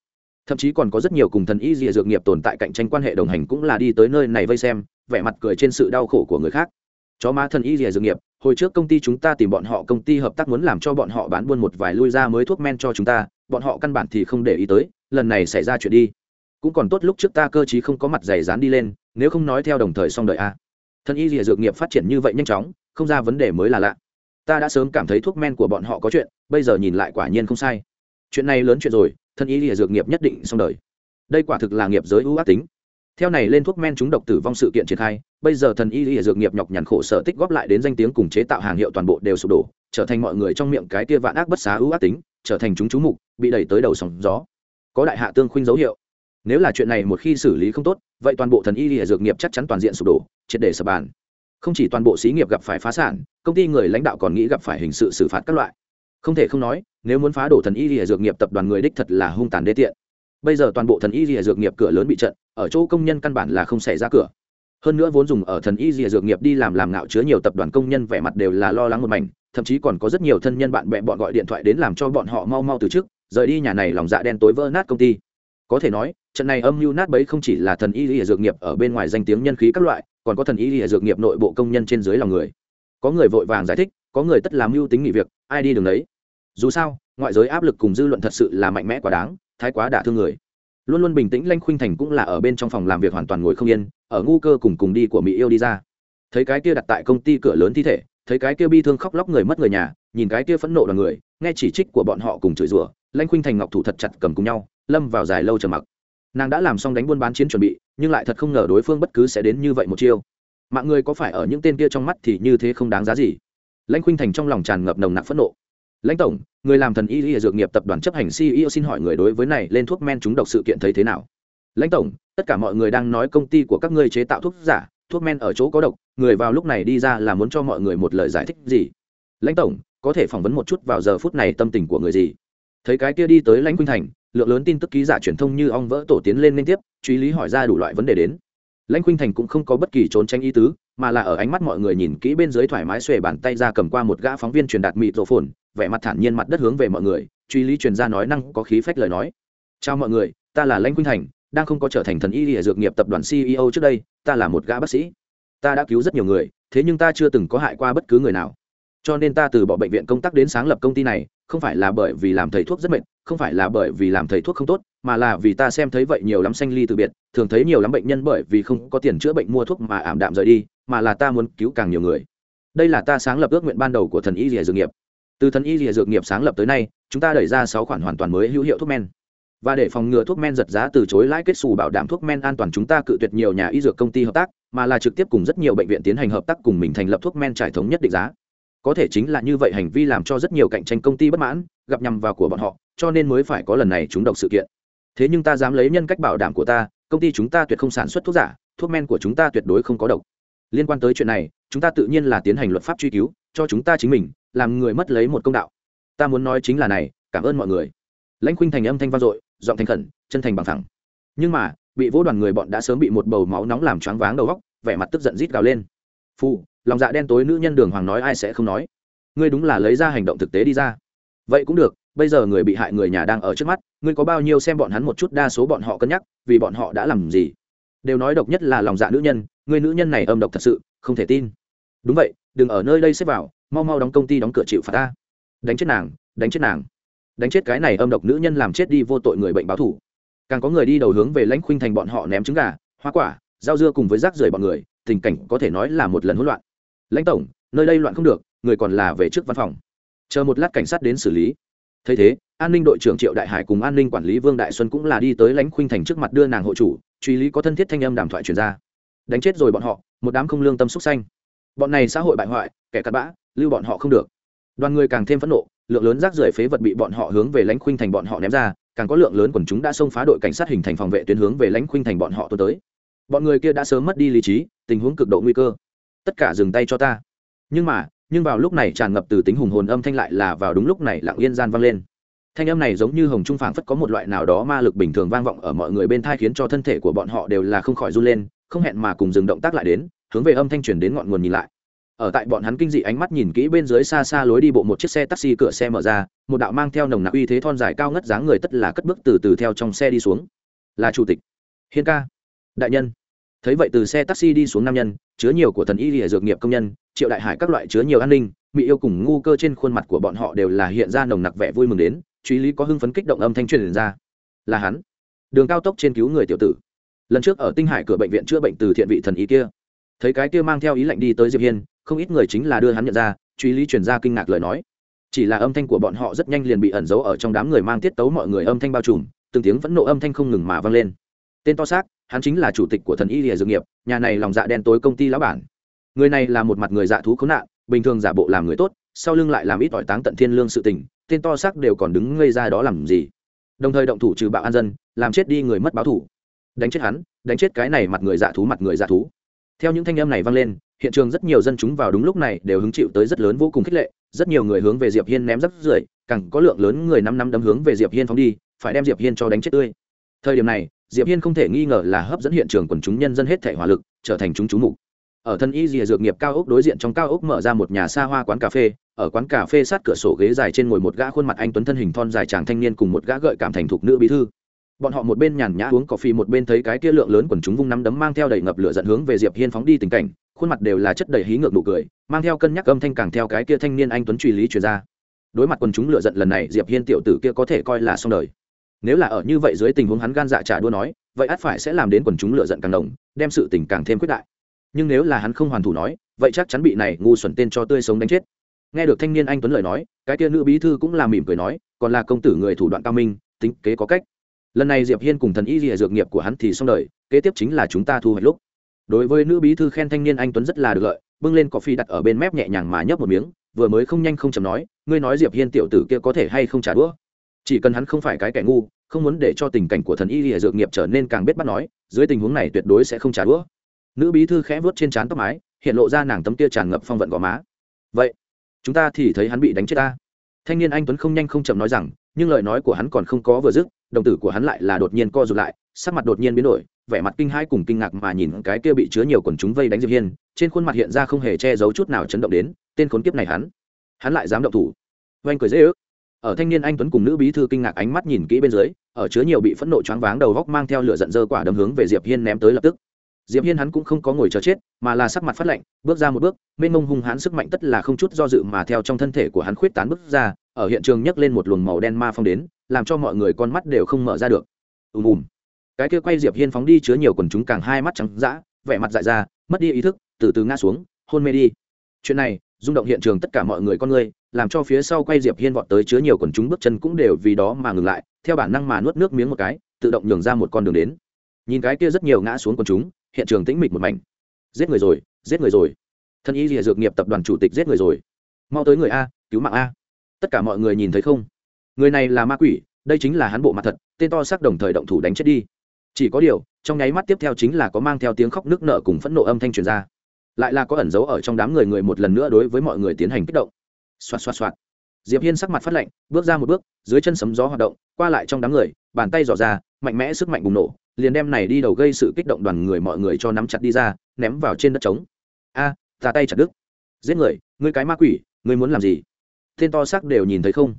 Thậm chí còn có rất nhiều cùng thần y rìa dược nghiệp tồn tại cạnh tranh quan hệ đồng hành cũng là đi tới nơi này vây xem, vẻ mặt cười trên sự đau khổ của người khác chó má thần y rìa dược nghiệp, hồi trước công ty chúng ta tìm bọn họ, công ty hợp tác muốn làm cho bọn họ bán buôn một vài lui ra mới thuốc men cho chúng ta, bọn họ căn bản thì không để ý tới, lần này xảy ra chuyện đi. Cũng còn tốt lúc trước ta cơ chí không có mặt dày dán đi lên, nếu không nói theo đồng thời xong đợi a. Thần y rìa dược nghiệp phát triển như vậy nhanh chóng, không ra vấn đề mới là lạ. Ta đã sớm cảm thấy thuốc men của bọn họ có chuyện, bây giờ nhìn lại quả nhiên không sai. Chuyện này lớn chuyện rồi, thần y rìa dược nghiệp nhất định xong đời. Đây quả thực là nghiệp giới ưu ác tính theo này lên thuốc men chúng độc tử vong sự kiện triển khai, bây giờ thần y y dược nghiệp nhọc nhằn khổ sở tích góp lại đến danh tiếng cùng chế tạo hàng hiệu toàn bộ đều sụp đổ, trở thành mọi người trong miệng cái kia vạn ác bất xá ưu ác tính, trở thành chúng chú mục, bị đẩy tới đầu sóng gió. Có đại hạ tương khuynh dấu hiệu. Nếu là chuyện này một khi xử lý không tốt, vậy toàn bộ thần y y dược nghiệp chắc chắn toàn diện sụp đổ, triệt để sập bàn. Không chỉ toàn bộ xí nghiệp gặp phải phá sản, công ty người lãnh đạo còn nghĩ gặp phải hình sự xử phạt các loại. Không thể không nói, nếu muốn phá đổ thần y y dược nghiệp tập đoàn người đích thật là hung tàn đê tiện bây giờ toàn bộ thần y dìa dược nghiệp cửa lớn bị trận, ở chỗ công nhân căn bản là không xảy ra cửa. Hơn nữa vốn dùng ở thần y dìa dược nghiệp đi làm làm ngạo chứa nhiều tập đoàn công nhân vẻ mặt đều là lo lắng một mảnh, thậm chí còn có rất nhiều thân nhân bạn bè bọn gọi điện thoại đến làm cho bọn họ mau mau từ chức, rời đi nhà này lòng dạ đen tối vỡ nát công ty. Có thể nói, trận này âm mưu nát bấy không chỉ là thần y lìa dược nghiệp ở bên ngoài danh tiếng nhân khí các loại, còn có thần y lìa dược nghiệp nội bộ công nhân trên dưới lòng người. Có người vội vàng giải thích, có người tất làm mưu tính nghỉ việc, ai đi đường đấy? Dù sao, ngoại giới áp lực cùng dư luận thật sự là mạnh mẽ quá đáng thái quá đả thương người. Luôn luôn bình tĩnh lanh khuynh thành cũng là ở bên trong phòng làm việc hoàn toàn ngồi không yên, ở ngu cơ cùng cùng đi của mỹ yêu đi ra. Thấy cái kia đặt tại công ty cửa lớn thi thể, thấy cái kia bi thương khóc lóc người mất người nhà, nhìn cái kia phẫn nộ đoàn người, nghe chỉ trích của bọn họ cùng chửi rủa, lanh khuynh thành ngọc thủ thật chặt cầm cùng nhau, lâm vào dài lâu trầm mặc. Nàng đã làm xong đánh buôn bán chiến chuẩn bị, nhưng lại thật không ngờ đối phương bất cứ sẽ đến như vậy một chiêu. Mạng người có phải ở những tên kia trong mắt thì như thế không đáng giá gì? Lãnh khuynh thành trong lòng tràn ngập nồng nặc phẫn nộ lãnh tổng, người làm thần y y dược nghiệp tập đoàn chấp hành ceo xin hỏi người đối với này lên thuốc men chúng độc sự kiện thấy thế nào? Lãnh tổng, tất cả mọi người đang nói công ty của các ngươi chế tạo thuốc giả, thuốc men ở chỗ có độc, người vào lúc này đi ra là muốn cho mọi người một lời giải thích gì? Lãnh tổng, có thể phỏng vấn một chút vào giờ phút này tâm tình của người gì? Thấy cái kia đi tới lãnh quynh thành, lượng lớn tin tức ký giả truyền thông như ong vỡ tổ tiến lên liên tiếp, truy lý hỏi ra đủ loại vấn đề đến lãnh khuynh thành cũng không có bất kỳ trốn tránh ý tứ, mà là ở ánh mắt mọi người nhìn kỹ bên dưới thoải mái xuề bàn tay ra cầm qua một gã phóng viên truyền đạt mịt rổ phồn vẻ mặt thản nhiên mặt đất hướng về mọi người, truy lý truyền ra nói năng có khí phách lời nói. Chào mọi người, ta là lãnh khuynh thành, đang không có trở thành thần y lìa dược nghiệp tập đoàn ceo trước đây, ta là một gã bác sĩ. Ta đã cứu rất nhiều người, thế nhưng ta chưa từng có hại qua bất cứ người nào. Cho nên ta từ bỏ bệnh viện công tác đến sáng lập công ty này, không phải là bởi vì làm thầy thuốc rất mệt không phải là bởi vì làm thầy thuốc không tốt, mà là vì ta xem thấy vậy nhiều lắm sanh ly từ biệt, thường thấy nhiều lắm bệnh nhân bởi vì không có tiền chữa bệnh mua thuốc mà ảm đạm rời đi, mà là ta muốn cứu càng nhiều người. Đây là ta sáng lập ước nguyện ban đầu của thần y rìa dược nghiệp. Từ thần y rìa dược nghiệp sáng lập tới nay, chúng ta đẩy ra sáu khoản hoàn toàn mới hữu hiệu thuốc men. Và để phòng ngừa thuốc men giật giá từ chối lãi kết xù bảo đảm thuốc men an toàn, chúng ta cự tuyệt nhiều nhà y dược công ty hợp tác, mà là trực tiếp cùng rất nhiều bệnh viện tiến hành hợp tác cùng mình thành lập thuốc men trải thống nhất định giá. Có thể chính là như vậy hành vi làm cho rất nhiều cạnh tranh công ty bất mãn, gặp nhầm vào của bọn họ cho nên mới phải có lần này chúng độc sự kiện. Thế nhưng ta dám lấy nhân cách bảo đảm của ta, công ty chúng ta tuyệt không sản xuất thuốc giả, thuốc men của chúng ta tuyệt đối không có độc. Liên quan tới chuyện này, chúng ta tự nhiên là tiến hành luật pháp truy cứu, cho chúng ta chính mình, làm người mất lấy một công đạo. Ta muốn nói chính là này, cảm ơn mọi người. Lãnh khuynh thành âm thanh vang dội, giọng thành khẩn, chân thành bằng thẳng. Nhưng mà, bị vỗ đoàn người bọn đã sớm bị một bầu máu nóng làm choáng váng đầu góc vẻ mặt tức giận rít gào lên. Phu lòng dạ đen tối nữ nhân đường hoàng nói ai sẽ không nói. Ngươi đúng là lấy ra hành động thực tế đi ra. Vậy cũng được bây giờ người bị hại người nhà đang ở trước mắt, ngươi có bao nhiêu xem bọn hắn một chút đa số bọn họ cân nhắc, vì bọn họ đã làm gì? Đều nói độc nhất là lòng dạ nữ nhân, người nữ nhân này âm độc thật sự, không thể tin. Đúng vậy, đừng ở nơi đây xếp vào, mau mau đóng công ty đóng cửa chịu phạt ta. Đánh chết nàng, đánh chết nàng. Đánh chết cái này âm độc nữ nhân làm chết đi vô tội người bệnh báo thủ càng có người đi đầu hướng về lãnh khuynh thành bọn họ ném trứng gà, hoa quả, rau dưa cùng với rác rưởi bọn người, tình cảnh có thể nói là một lần hỗn loạn. Lãnh tổng, nơi đây loạn không được, người còn là về trước văn phòng. Chờ một lát cảnh sát đến xử lý thấy thế, an ninh đội trưởng triệu đại hải cùng an ninh quản lý vương đại xuân cũng là đi tới lãnh khuynh thành trước mặt đưa nàng hộ chủ, truy lý có thân thiết thanh âm đàm thoại truyền ra. Đánh chết rồi bọn họ, một đám không lương tâm xúc xanh bọn này xã hội bại hoại, kẻ cặn bã, lưu bọn họ không được. Đoàn người càng thêm phẫn nộ, lượng lớn rác rưởi phế vật bị bọn họ hướng về lãnh khuynh thành bọn họ ném ra, càng có lượng lớn quần chúng đã xông phá đội cảnh sát hình thành phòng vệ tuyến hướng về lãnh khuynh thành bọn họ tôi tới. Bọn người kia đã sớm mất đi lý trí, tình huống cực độ nguy cơ. Tất cả dừng tay cho ta. Nhưng mà nhưng vào lúc này tràn ngập từ tính hùng hồn âm thanh lại là vào đúng lúc này lặng yên gian vang lên. Thanh âm này giống như hồng trung phảng phất có một loại nào đó ma lực bình thường vang vọng ở mọi người bên thai khiến cho thân thể của bọn họ đều là không khỏi run lên, không hẹn mà cùng dừng động tác lại đến, hướng về âm thanh truyền đến ngọn nguồn nhìn lại. Ở tại bọn hắn kinh dị ánh mắt nhìn kỹ bên dưới xa xa lối đi bộ một chiếc xe taxi cửa xe mở ra, một đạo mang theo nồng nặc uy thế thon dài cao ngất dáng người tất là cất bước từ từ theo trong xe đi xuống. Là chủ tịch. Hiên ca. Đại nhân thấy vậy từ xe taxi đi xuống nam nhân, chứa nhiều của thần y lìa dược nghiệp công nhân, triệu đại hải các loại chứa nhiều an ninh mỹ yêu cùng ngu cơ trên khuôn mặt của bọn họ đều là hiện ra nồng nặc vẻ vui mừng đến, truy lý có hưng phấn kích động âm thanh truyền ra. Là hắn, đường cao tốc trên cứu người tiểu tử. Lần trước ở tinh hải cửa bệnh viện chữa bệnh từ thiện vị thần y kia. Thấy cái kia mang theo ý lệnh đi tới diệp hiên, không ít người chính là đưa hắn nhận ra, truy lý truyền ra kinh ngạc lời nói. Chỉ là âm thanh của bọn họ rất nhanh liền bị ẩn giấu ở trong đám người mang tiết tấu mọi người âm thanh bao trùm, từng tiếng vẫn nộ âm thanh không ngừng mà vang lên tên to xác, hắn chính là chủ tịch của thần y lìa dược nghiệp, nhà này lòng dạ đen tối công ty lão bản. Người này là một mặt người dạ thú khốn nạn, bình thường giả bộ làm người tốt, sau lưng lại làm ít ỏi táng tận thiên lương sự tình, tên to xác đều còn đứng ngây ra đó làm gì? Đồng thời động thủ trừ bạo an dân, làm chết đi người mất báo thủ. Đánh chết hắn, đánh chết cái này mặt người dạ thú mặt người dạ thú. Theo những thanh âm này vang lên, hiện trường rất nhiều dân chúng vào đúng lúc này đều hứng chịu tới rất lớn vô cùng khích lệ, rất nhiều người hướng về diệp hiên ném rất rưởi, càng có lượng lớn người năm năm đấm hướng về diệp hiên phóng đi, phải đem diệp hiên cho đánh chết tươi. Thời điểm này diệp hiên không thể nghi ngờ là hấp dẫn hiện trường quần chúng nhân dân hết thể hỏa lực, trở thành chúng chú mục. Ở thân y rìa dược nghiệp cao ốc đối diện trong cao ốc mở ra một nhà xa hoa quán cà phê, ở quán cà phê sát cửa sổ ghế dài trên ngồi một gã khuôn mặt anh tuấn thân hình thon dài chàng thanh niên cùng một gã gợi cảm thành thục nữ bí thư. Bọn họ một bên nhàn nhã uống cà phê, một bên thấy cái kia lượng lớn quần chúng vung nắm đấm mang theo đầy ngập lửa giận hướng về diệp hiên phóng đi tình cảnh, khuôn mặt đều là chất đầy hí ngược nụ cười, mang theo cân nhắc âm thanh càng theo cái kia thanh niên anh tuấn truy lý truyền ra. Đối mặt quần chúng lựa giận lần này, diệp hiên tiểu tử kia có thể coi là xong đời nếu là ở như vậy dưới tình huống hắn gan dạ trả đua nói, vậy ắt phải sẽ làm đến quần chúng lựa giận càng đồng đem sự tình càng thêm quyết đại. Nhưng nếu là hắn không hoàn thủ nói, vậy chắc chắn bị này ngu xuẩn tên cho tươi sống đánh chết. Nghe được thanh niên anh tuấn lời nói, cái kia nữ bí thư cũng là mỉm cười nói, còn là công tử người thủ đoạn cao minh, tính kế có cách. Lần này diệp hiên cùng thần y lìa dược nghiệp của hắn thì xong đời, kế tiếp chính là chúng ta thu hoạch lúc. Đối với nữ bí thư khen thanh niên anh tuấn rất là được lợi, bưng lên cỏ phi đặt ở bên mép nhẹ nhàng mà nhấp một miếng, vừa mới không nhanh không chầm nói, ngươi nói diệp hiên tiểu tử kia có thể hay không trả đũa? Chỉ cần hắn không phải cái kẻ ngu, không muốn để cho tình cảnh của thần y lìa dược nghiệp trở nên càng biết bắt nói, dưới tình huống này tuyệt đối sẽ không trả đũa. Nữ bí thư khẽ vớt trên trán tóc mái, hiện lộ ra nàng tấm kia tràn ngập phong vận gò má. Vậy, chúng ta thì thấy hắn bị đánh chết ta. Thanh niên anh tuấn không nhanh không chậm nói rằng, nhưng lời nói của hắn còn không có vừa dứt, đồng tử của hắn lại là đột nhiên co rụt lại, sắc mặt đột nhiên biến đổi, vẻ mặt kinh hãi cùng kinh ngạc mà nhìn cái kia bị chứa nhiều quần chúng vây đánh diệp hiên, trên khuôn mặt hiện ra không hề che giấu chút nào chấn động đến, tên khốn kiếp này hắn hắn lại dám động thủ. Oanh cười dễ ước ở thanh niên anh tuấn cùng nữ bí thư kinh ngạc ánh mắt nhìn kỹ bên dưới, ở chứa nhiều bị phẫn nộ choáng váng đầu góc mang theo lửa giận dơ quả đấm hướng về diệp hiên ném tới lập tức. Diệp hiên hắn cũng không có ngồi chờ chết, mà là sắc mặt phát lạnh, bước ra một bước, mênh mông hung hãn sức mạnh tất là không chút do dự mà theo trong thân thể của hắn khuyết tán bước ra, ở hiện trường nhấc lên một luồng màu đen ma phong đến, làm cho mọi người con mắt đều không mở ra được. Ùm ùm. Cái kia quay diệp hiên phóng đi chứa nhiều quần chúng càng hai mắt trắng dã, vẻ mặt dại ra, mất đi ý thức, từ từ ngã xuống, hôn mê đi. Chuyện này, rung động hiện trường tất cả mọi người con người làm cho phía sau quay diệp hiên vọt tới chứa nhiều quần chúng bước chân cũng đều vì đó mà ngừng lại, theo bản năng mà nuốt nước miếng một cái, tự động nhường ra một con đường đến. Nhìn cái kia rất nhiều ngã xuống quần chúng, hiện trường tĩnh mịch một mảnh. Giết người rồi, giết người rồi. Thân y rìa dược nghiệp tập đoàn chủ tịch giết người rồi. Mau tới người a, cứu mạng a. Tất cả mọi người nhìn thấy không? Người này là ma quỷ, đây chính là hắn bộ mặt thật, tên to xác đồng thời động thủ đánh chết đi. Chỉ có điều, trong nháy mắt tiếp theo chính là có mang theo tiếng khóc nước nợ cùng phẫn nộ âm thanh truyền ra. Lại là có ẩn giấu ở trong đám người người một lần nữa đối với mọi người tiến hành kích động xoạt xoạt xoạt. Diệp hiên sắc mặt phát lạnh bước ra một bước dưới chân sấm gió hoạt động qua lại trong đám người bàn tay dò ra mạnh mẽ sức mạnh bùng nổ liền đem này đi đầu gây sự kích động đoàn người mọi người cho nắm chặt đi ra ném vào trên đất trống. A à, ra tay chặt đứt. Giết người ngươi cái ma quỷ ngươi muốn làm gì? Tên to xác đều nhìn thấy không?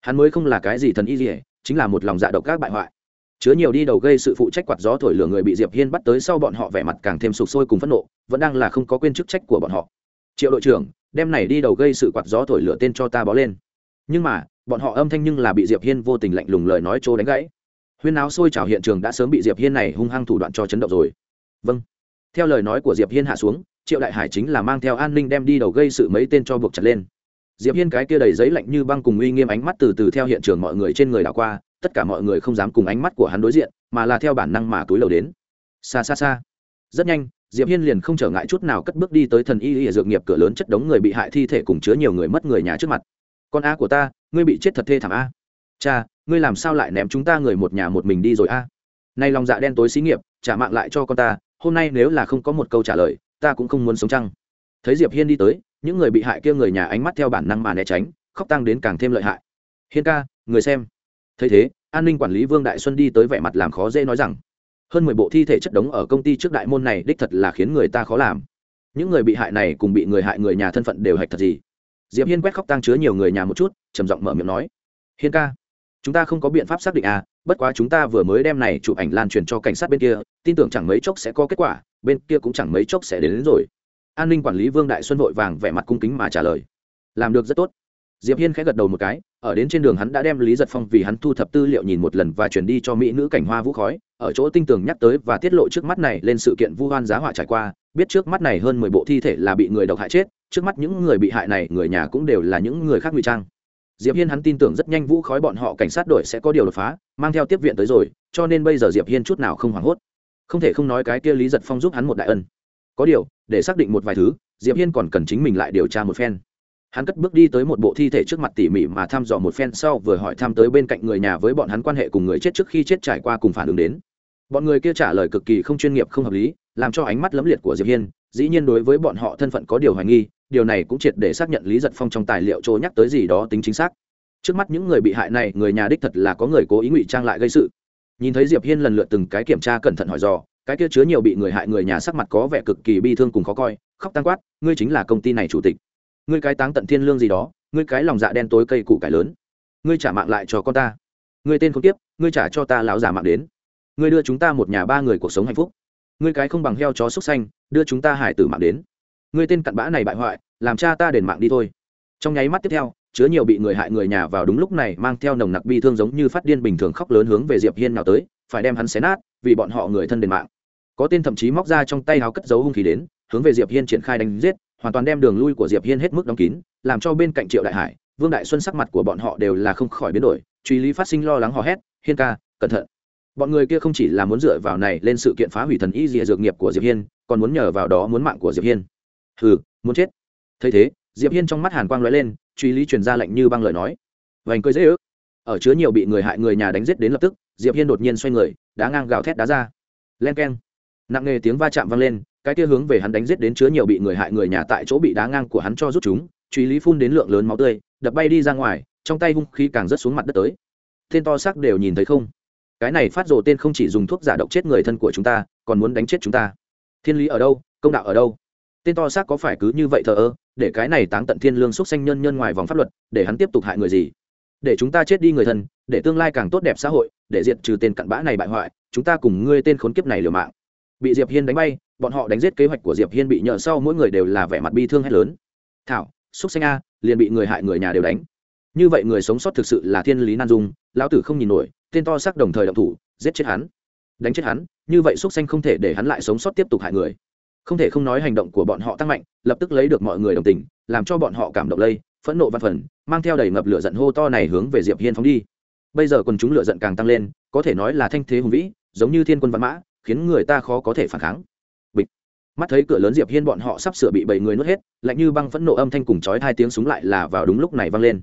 Hắn mới không là cái gì thần y gì chính là một lòng dạ độc các bại hoại. Chứa nhiều đi đầu gây sự phụ trách quạt gió thổi lửa người bị diệp hiên bắt tới sau bọn họ vẻ mặt càng thêm sụp sôi cùng phẫn nộ vẫn đang là không có quên chức trách của bọn họ triệu đội trưởng đem này đi đầu gây sự quạt gió thổi lửa tên cho ta bó lên. Nhưng mà, bọn họ âm thanh nhưng là bị diệp hiên vô tình lạnh lùng lời nói trô đánh gãy. Huyên áo sôi trào hiện trường đã sớm bị diệp hiên này hung hăng thủ đoạn cho chấn động rồi. Vâng. Theo lời nói của diệp hiên hạ xuống, triệu đại hải chính là mang theo an ninh đem đi đầu gây sự mấy tên cho buộc chặt lên. Diệp hiên cái kia đầy giấy lạnh như băng cùng uy nghiêm ánh mắt từ từ theo hiện trường mọi người trên người đảo qua, tất cả mọi người không dám cùng ánh mắt của hắn đối diện, mà là theo bản năng mà túi lầu đến. Xa xa xa. Rất nhanh diệp hiên liền không trở ngại chút nào cất bước đi tới thần y y dược nghiệp cửa lớn chất đống người bị hại thi thể cùng chứa nhiều người mất người nhà trước mặt. Con a của ta, ngươi bị chết thật thê thảm a. Cha, ngươi làm sao lại ném chúng ta người một nhà một mình đi rồi a? Nay lòng dạ đen tối xí nghiệp, trả mạng lại cho con ta, hôm nay nếu là không có một câu trả lời, ta cũng không muốn sống chăng? Thấy diệp hiên đi tới, những người bị hại kia người nhà ánh mắt theo bản năng mà né tránh, khóc tăng đến càng thêm lợi hại. Hiên ca, người xem. Thấy thế, an ninh quản lý vương đại xuân đi tới vẻ mặt làm khó dễ nói rằng hơn mười bộ thi thể chất đống ở công ty trước đại môn này đích thật là khiến người ta khó làm. Những người bị hại này cùng bị người hại người nhà thân phận đều hạch thật gì? Diệp hiên quét khóc tăng chứa nhiều người nhà một chút trầm giọng mở miệng nói hiên ca chúng ta không có biện pháp xác định à bất quá chúng ta vừa mới đem này chụp ảnh lan truyền cho cảnh sát bên kia tin tưởng chẳng mấy chốc sẽ có kết quả bên kia cũng chẳng mấy chốc sẽ đến, đến rồi. An ninh quản lý vương đại xuân vội vàng vẻ mặt cung kính mà trả lời làm được rất tốt diệp hiên khẽ gật đầu một cái, ở đến trên đường hắn đã đem lý giật phong vì hắn thu thập tư liệu nhìn một lần và chuyển đi cho mỹ nữ cảnh hoa vũ khói, ở chỗ tinh tường nhắc tới và tiết lộ trước mắt này lên sự kiện vu hoan giá họa trải qua, biết trước mắt này hơn mười bộ thi thể là bị người độc hại chết, trước mắt những người bị hại này, người nhà cũng đều là những người khác ngụy trang. Diệp hiên hắn tin tưởng rất nhanh vũ khói bọn họ cảnh sát đội sẽ có điều đột phá, mang theo tiếp viện tới rồi, cho nên bây giờ diệp hiên chút nào không hoảng hốt. Không thể không nói cái kia lý giật phong giúp hắn một đại ân. Có điều, để xác định một vài thứ, diệp hiên còn cần chính mình lại điều tra một phen hắn cất bước đi tới một bộ thi thể trước mặt tỉ mỉ mà thăm dò một phen sau vừa hỏi thăm tới bên cạnh người nhà với bọn hắn quan hệ cùng người chết trước khi chết trải qua cùng phản ứng đến. Bọn người kia trả lời cực kỳ không chuyên nghiệp không hợp lý, làm cho ánh mắt lấm liệt của diệp hiên, dĩ nhiên đối với bọn họ thân phận có điều hoài nghi, điều này cũng triệt để xác nhận lý giật phong trong tài liệu chỗ nhắc tới gì đó tính chính xác. Trước mắt những người bị hại này, người nhà đích thật là có người cố ý ngụy trang lại gây sự. Nhìn thấy diệp hiên lần lượt từng cái kiểm tra cẩn thận hỏi dò, cái kia chứa nhiều bị người hại người nhà sắc mặt có vẻ cực kỳ bi thương cùng khó coi, khóc tăng quát, ngươi chính là công ty này chủ tịch ngươi cái táng tận thiên lương gì đó, ngươi cái lòng dạ đen tối cây củ cải lớn. Ngươi trả mạng lại cho con ta. Ngươi tên không tiếp ngươi trả cho ta lão già mạng đến. Ngươi đưa chúng ta một nhà ba người cuộc sống hạnh phúc. Ngươi cái không bằng heo chó xúc xanh đưa chúng ta hải tử mạng đến. Ngươi tên cặn bã này bại hoại, làm cha ta đền mạng đi thôi. Trong nháy mắt tiếp theo, chứa nhiều bị người hại người nhà vào đúng lúc này mang theo nồng nặc bi thương giống như phát điên bình thường khóc lớn hướng về diệp hiên nào tới, phải đem hắn xé nát, vì bọn họ người thân đền mạng có tên thậm chí móc ra trong tay háo cất giấu hung khí đến, hướng về diệp hiên triển khai đánh giết, hoàn toàn đem đường lui của diệp hiên hết mức đóng kín, làm cho bên cạnh triệu đại hải, vương đại xuân sắc mặt của bọn họ đều là không khỏi biến đổi, truy lý phát sinh lo lắng hò hét, hiên ca, cẩn thận. Bọn người kia không chỉ là muốn dựa vào này lên sự kiện phá hủy thần y dìa dược nghiệp của diệp hiên, còn muốn nhờ vào đó muốn mạng của diệp hiên. Hừ, muốn chết. Thấy thế, diệp hiên trong mắt hàn quang lóe lên, truy lý truyền ra lệnh như băng lời nói. Vành cười dễ ước. Ở chứa nhiều bị người hại người nhà đánh giết đến lập tức, diệp hiên đột nhiên xoay người, đá ngang gào thét đá ra. Len keng nặng nề tiếng va chạm vang lên, cái kia hướng về hắn đánh giết đến chứa nhiều bị người hại người nhà tại chỗ bị đá ngang của hắn cho rút chúng, truy lý phun đến lượng lớn máu tươi, đập bay đi ra ngoài, trong tay hung khí càng rớt xuống mặt đất tới. Tên to xác đều nhìn thấy không? Cái này phát rồ tên không chỉ dùng thuốc giả độc chết người thân của chúng ta, còn muốn đánh chết chúng ta. Thiên lý ở đâu? Công đạo ở đâu? Tên to xác có phải cứ như vậy thờ ơ, để cái này táng tận thiên lương xúc xanh nhân nhân ngoài vòng pháp luật, để hắn tiếp tục hại người gì? Để chúng ta chết đi người thân, để tương lai càng tốt đẹp xã hội, để diệt trừ tên cặn bã này bại hoại, chúng ta cùng ngươi tên khốn kiếp này liều mạng bị diệp hiên đánh bay, bọn họ đánh giết kế hoạch của diệp hiên bị nhờ sau mỗi người đều là vẻ mặt bi thương hết lớn. Thảo, xúc xanh a, liền bị người hại người nhà đều đánh. Như vậy người sống sót thực sự là thiên lý nan dung, lão tử không nhìn nổi, tên to xác đồng thời động thủ, giết chết hắn. Đánh chết hắn, như vậy xúc xanh không thể để hắn lại sống sót tiếp tục hại người. Không thể không nói hành động của bọn họ tăng mạnh, lập tức lấy được mọi người đồng tình, làm cho bọn họ cảm động lây, phẫn nộ văn phần, mang theo đầy ngập lửa giận hô to này hướng về diệp hiên phóng đi. Bây giờ quần chúng lửa giận càng tăng lên, có thể nói là thanh thế hùng vĩ, giống như thiên quân văn mã khiến người ta khó có thể phản kháng. Bịch. Mắt thấy cửa lớn diệp hiên bọn họ sắp sửa bị bảy người nuốt hết, lạnh như băng phẫn nộ âm thanh cùng chói hai tiếng súng lại là vào đúng lúc này vang lên.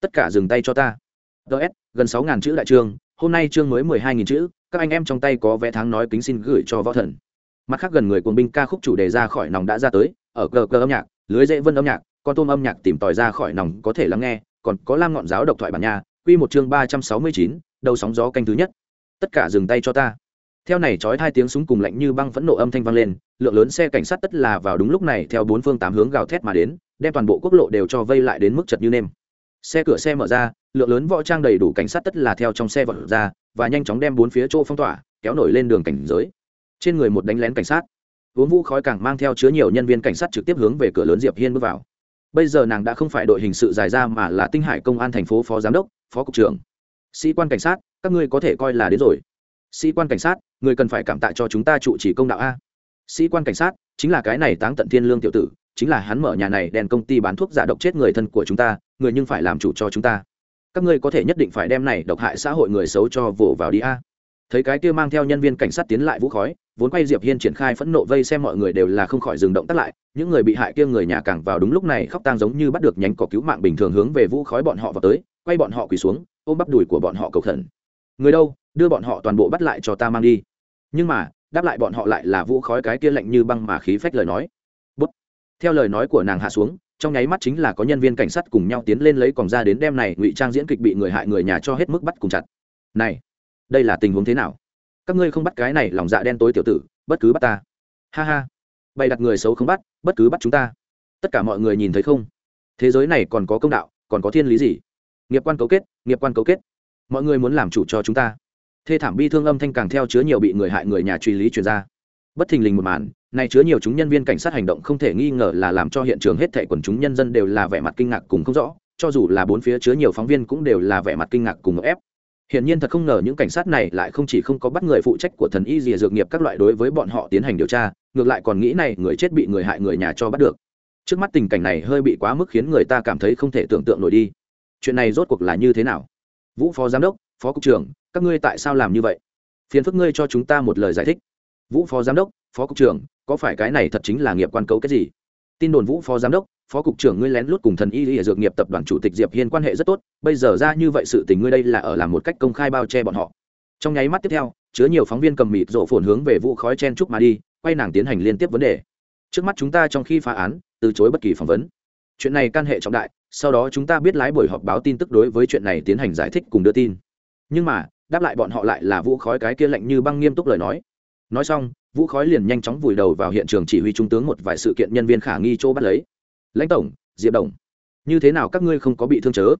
Tất cả dừng tay cho ta. Ts gần sáu ngàn chữ đại trương, hôm nay chương mới mười hai nghìn chữ, các anh em trong tay có vé tháng nói kính xin gửi cho võ thần. Mặt khác gần người cuồng binh ca khúc chủ đề ra khỏi nòng đã ra tới, ở cờ cờ âm nhạc, lưới dễ vân âm nhạc, con tôm âm nhạc tìm tòi ra khỏi nòng có thể lắng nghe, còn có lam ngọn giáo độc thoại bản nhà quy một chương ba trăm sáu mươi chín, đầu sóng gió canh thứ nhất. Tất cả dừng tay cho ta theo này chói hai tiếng súng cùng lạnh như băng phẫn nộ âm thanh vang lên, lượng lớn xe cảnh sát tất là vào đúng lúc này theo bốn phương tám hướng gào thét mà đến, đem toàn bộ quốc lộ đều cho vây lại đến mức chật như nêm. Xe cửa xe mở ra, lượng lớn võ trang đầy đủ cảnh sát tất là theo trong xe vận ra và nhanh chóng đem bốn phía chỗ phong tỏa, kéo nổi lên đường cảnh giới. Trên người một đánh lén cảnh sát. Uống vũ khói càng mang theo chứa nhiều nhân viên cảnh sát trực tiếp hướng về cửa lớn diệp hiên bước vào. Bây giờ nàng đã không phải đội hình sự dài ra mà là tinh hải công an thành phố phó giám đốc, phó cục trưởng. Sĩ quan cảnh sát, các ngươi có thể coi là đến rồi sĩ quan cảnh sát, người cần phải cảm tạ cho chúng ta trụ chỉ công đạo a. Sĩ quan cảnh sát, chính là cái này táng tận thiên lương tiểu tử, chính là hắn mở nhà này đèn công ty bán thuốc giả độc chết người thân của chúng ta, người nhưng phải làm chủ cho chúng ta. Các ngươi có thể nhất định phải đem này độc hại xã hội người xấu cho vồ vào đi a. Thấy cái kia mang theo nhân viên cảnh sát tiến lại vũ khói, vốn quay diệp hiên triển khai phẫn nộ vây xem mọi người đều là không khỏi dừng động tắt lại, những người bị hại kia người nhà càng vào đúng lúc này khóc tang giống như bắt được nhánh cỏ cứu mạng bình thường hướng về vũ khói bọn họ vào tới, quay bọn họ quỳ xuống, ôm bắp đùi của bọn họ cầu thần. người đâu? Đưa bọn họ toàn bộ bắt lại cho ta mang đi. Nhưng mà, đáp lại bọn họ lại là vũ khói cái kia lạnh như băng mà khí phách lời nói. Bút. theo lời nói của nàng hạ xuống, trong nháy mắt chính là có nhân viên cảnh sát cùng nhau tiến lên lấy còng ra đến đem này, ngụy trang diễn kịch bị người hại người nhà cho hết mức bắt cùng chặt. Này, đây là tình huống thế nào? Các ngươi không bắt cái này lòng dạ đen tối tiểu tử, bất cứ bắt ta. Ha ha. Bày đặt người xấu không bắt, bất cứ bắt chúng ta. Tất cả mọi người nhìn thấy không? Thế giới này còn có công đạo, còn có thiên lý gì? Nghiệp quan cấu kết, nghiệp quan cấu kết. Mọi người muốn làm chủ cho chúng ta thê thảm bi thương âm thanh càng theo chứa nhiều bị người hại người nhà truy lý truyền ra bất thình lình một màn này chứa nhiều chúng nhân viên cảnh sát hành động không thể nghi ngờ là làm cho hiện trường hết thảy quần chúng nhân dân đều là vẻ mặt kinh ngạc cùng không rõ cho dù là bốn phía chứa nhiều phóng viên cũng đều là vẻ mặt kinh ngạc cùng ép Hiển nhiên thật không ngờ những cảnh sát này lại không chỉ không có bắt người phụ trách của thần y dìa dược nghiệp các loại đối với bọn họ tiến hành điều tra, ngược lại còn nghĩ này người chết bị người hại người nhà cho bắt được. Trước mắt tình cảnh này hơi bị quá mức khiến người ta cảm thấy không thể tưởng tượng nổi đi. Chuyện này rốt cuộc là như thế nào? Vũ phó giám đốc, phó cục trưởng, các ngươi tại sao làm như vậy? Phiền phức ngươi cho chúng ta một lời giải thích. Vũ phó giám đốc, phó cục trưởng, có phải cái này thật chính là nghiệp quan cấu cái gì? Tin đồn Vũ phó giám đốc, phó cục trưởng ngươi lén lút cùng thần y y dược nghiệp tập đoàn chủ tịch diệp hiên quan hệ rất tốt bây giờ ra như vậy sự tình ngươi đây là ở làm một cách công khai bao che bọn họ trong nháy mắt tiếp theo chứa nhiều phóng viên cầm mịt rộ phồn hướng về vụ khói chen trúc mà đi quay nàng tiến hành liên tiếp vấn đề trước mắt chúng ta trong khi phá án từ chối bất kỳ phỏng vấn chuyện này can hệ trọng đại sau đó chúng ta biết lái buổi họp báo tin tức đối với chuyện này tiến hành giải thích cùng đưa tin nhưng mà đáp lại bọn họ lại là vũ khói cái kia lạnh như băng nghiêm túc lời nói. Nói xong, vũ khói liền nhanh chóng vùi đầu vào hiện trường chỉ huy trung tướng một vài sự kiện nhân viên khả nghi chỗ bắt lấy. Lãnh tổng, diệp đồng, như thế nào các ngươi không có bị thương chớ?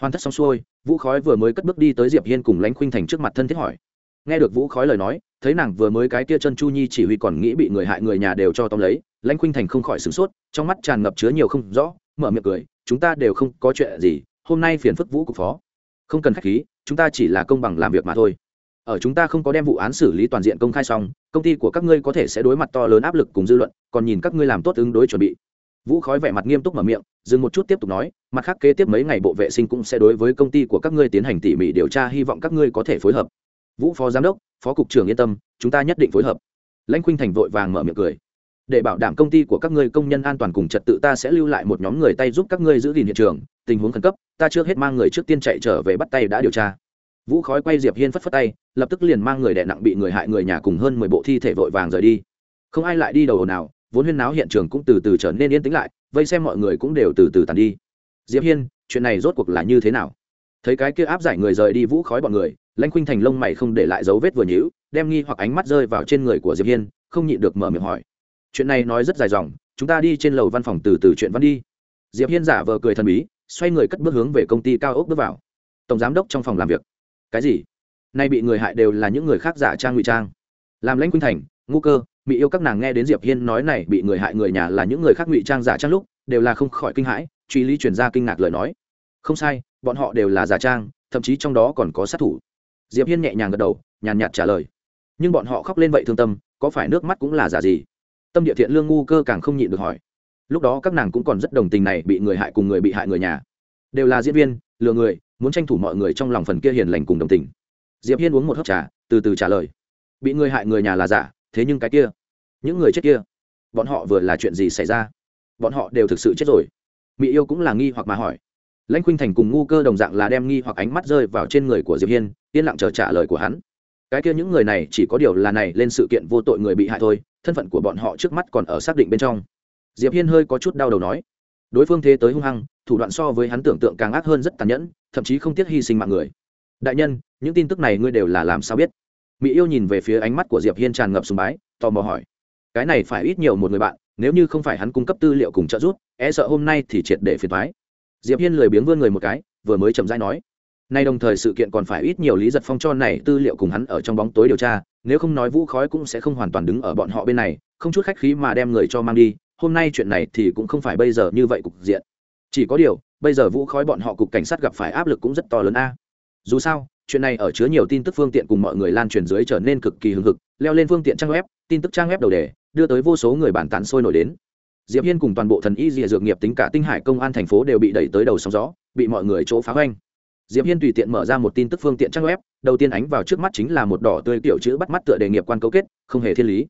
Hoàn tất xong xuôi, vũ khói vừa mới cất bước đi tới diệp hiên cùng lãnh khuynh thành trước mặt thân thiết hỏi. Nghe được vũ khói lời nói, thấy nàng vừa mới cái kia chân chu nhi chỉ huy còn nghĩ bị người hại người nhà đều cho tóm lấy, lãnh khuynh thành không khỏi sửng sốt, trong mắt tràn ngập chứa nhiều không rõ, mở miệng cười, chúng ta đều không có chuyện gì, hôm nay phiền phức vũ cục phó không cần khách khí, chúng ta chỉ là công bằng làm việc mà thôi. Ở chúng ta không có đem vụ án xử lý toàn diện công khai xong, công ty của các ngươi có thể sẽ đối mặt to lớn áp lực cùng dư luận, còn nhìn các ngươi làm tốt ứng đối chuẩn bị. Vũ khói vẻ mặt nghiêm túc mở miệng, dừng một chút tiếp tục nói, mặt khác kế tiếp mấy ngày bộ vệ sinh cũng sẽ đối với công ty của các ngươi tiến hành tỉ mỉ điều tra, hy vọng các ngươi có thể phối hợp. Vũ phó giám đốc, phó cục trưởng yên tâm, chúng ta nhất định phối hợp. Lãnh khuynh thành vội vàng mở miệng cười. Để bảo đảm công ty của các ngươi công nhân an toàn cùng trật tự, ta sẽ lưu lại một nhóm người tay giúp các ngươi giữ gìn hiện trường tình huống khẩn cấp, ta trước hết mang người trước tiên chạy trở về bắt tay đã điều tra. Vũ khói quay diệp hiên phất phất tay, lập tức liền mang người đè nặng bị người hại người nhà cùng hơn mười bộ thi thể vội vàng rời đi. Không ai lại đi đầu nào vốn huyên náo hiện trường cũng từ từ trở nên yên tĩnh lại, vây xem mọi người cũng đều từ từ tàn đi. Diệp hiên, chuyện này rốt cuộc là như thế nào? Thấy cái kia áp giải người rời đi vũ khói bọn người, lãnh khuynh thành lông mày không để lại dấu vết vừa nhữ đem nghi hoặc ánh mắt rơi vào trên người của diệp hiên, không nhịn được mở miệng hỏi. Chuyện này nói rất dài dòng, chúng ta đi trên lầu văn phòng từ từ chuyện văn đi. Diệp hiên giả vờ cười thần bí xoay người cất bước hướng về công ty cao ốc bước vào. Tổng giám đốc trong phòng làm việc. Cái gì? Nay bị người hại đều là những người khác giả trang ngụy trang. Làm lãnh quynh thành ngu cơ mỹ yêu các nàng nghe đến diệp hiên nói này bị người hại người nhà là những người khác ngụy trang giả trang lúc, đều là không khỏi kinh hãi, truy lý truyền ra kinh ngạc lời nói. Không sai, bọn họ đều là giả trang, thậm chí trong đó còn có sát thủ. Diệp hiên nhẹ nhàng gật đầu, nhàn nhạt trả lời. Nhưng bọn họ khóc lên vậy thương tâm, có phải nước mắt cũng là giả gì? Tâm địa thiện lương ngu cơ càng không nhịn được hỏi lúc đó các nàng cũng còn rất đồng tình này bị người hại cùng người bị hại người nhà. Đều là diễn viên, lừa người, muốn tranh thủ mọi người trong lòng phần kia hiền lành cùng đồng tình. Diệp hiên uống một hớp trà, từ từ trả lời. Bị người hại người nhà là giả, thế nhưng cái kia, những người chết kia, bọn họ vừa là chuyện gì xảy ra? Bọn họ đều thực sự chết rồi. Mỹ yêu cũng là nghi hoặc mà hỏi. Lãnh khuynh thành cùng ngu cơ đồng dạng là đem nghi hoặc ánh mắt rơi vào trên người của diệp hiên, yên lặng chờ trả lời của hắn. Cái kia những người này chỉ có điều là này lên sự kiện vô tội người bị hại thôi, thân phận của bọn họ trước mắt còn ở xác định bên trong diệp hiên hơi có chút đau đầu nói. Đối phương thế tới hung hăng, thủ đoạn so với hắn tưởng tượng càng ác hơn rất tàn nhẫn, thậm chí không tiếc hy sinh mạng người. Đại nhân, những tin tức này ngươi đều là làm sao biết? Mỹ yêu nhìn về phía ánh mắt của diệp hiên tràn ngập sùng bái, tò mò hỏi. Cái này phải ít nhiều một người bạn, nếu như không phải hắn cung cấp tư liệu cùng trợ giúp e sợ hôm nay thì triệt để phiền thoái diệp hiên lười biếng vươn người một cái, vừa mới chậm rãi nói. Nay đồng thời sự kiện còn phải ít nhiều lý giật phong cho này tư liệu cùng hắn ở trong bóng tối điều tra, nếu không nói vũ khói cũng sẽ không hoàn toàn đứng ở bọn họ bên này, không chút khách khí mà đem người cho mang đi hôm nay chuyện này thì cũng không phải bây giờ như vậy cục diện. Chỉ có điều, bây giờ vũ khói bọn họ cục cảnh sát gặp phải áp lực cũng rất to lớn a. Dù sao, chuyện này ở chứa nhiều tin tức phương tiện cùng mọi người lan truyền dưới trở nên cực kỳ hưng hực, leo lên phương tiện trang web, tin tức trang web đầu đề, đưa tới vô số người bản tán sôi nổi đến. Diệp hiên cùng toàn bộ thần y dìa dược nghiệp tính cả tinh hải công an thành phố đều bị đẩy tới đầu sóng gió, bị mọi người chỗ phá hoanh diệp hiên tùy tiện mở ra một tin tức phương tiện trang web, đầu tiên ánh vào trước mắt chính là một đỏ tươi kiểu chữ bắt mắt tựa đề nghiệp quan cấu kết, không hề thiên lý.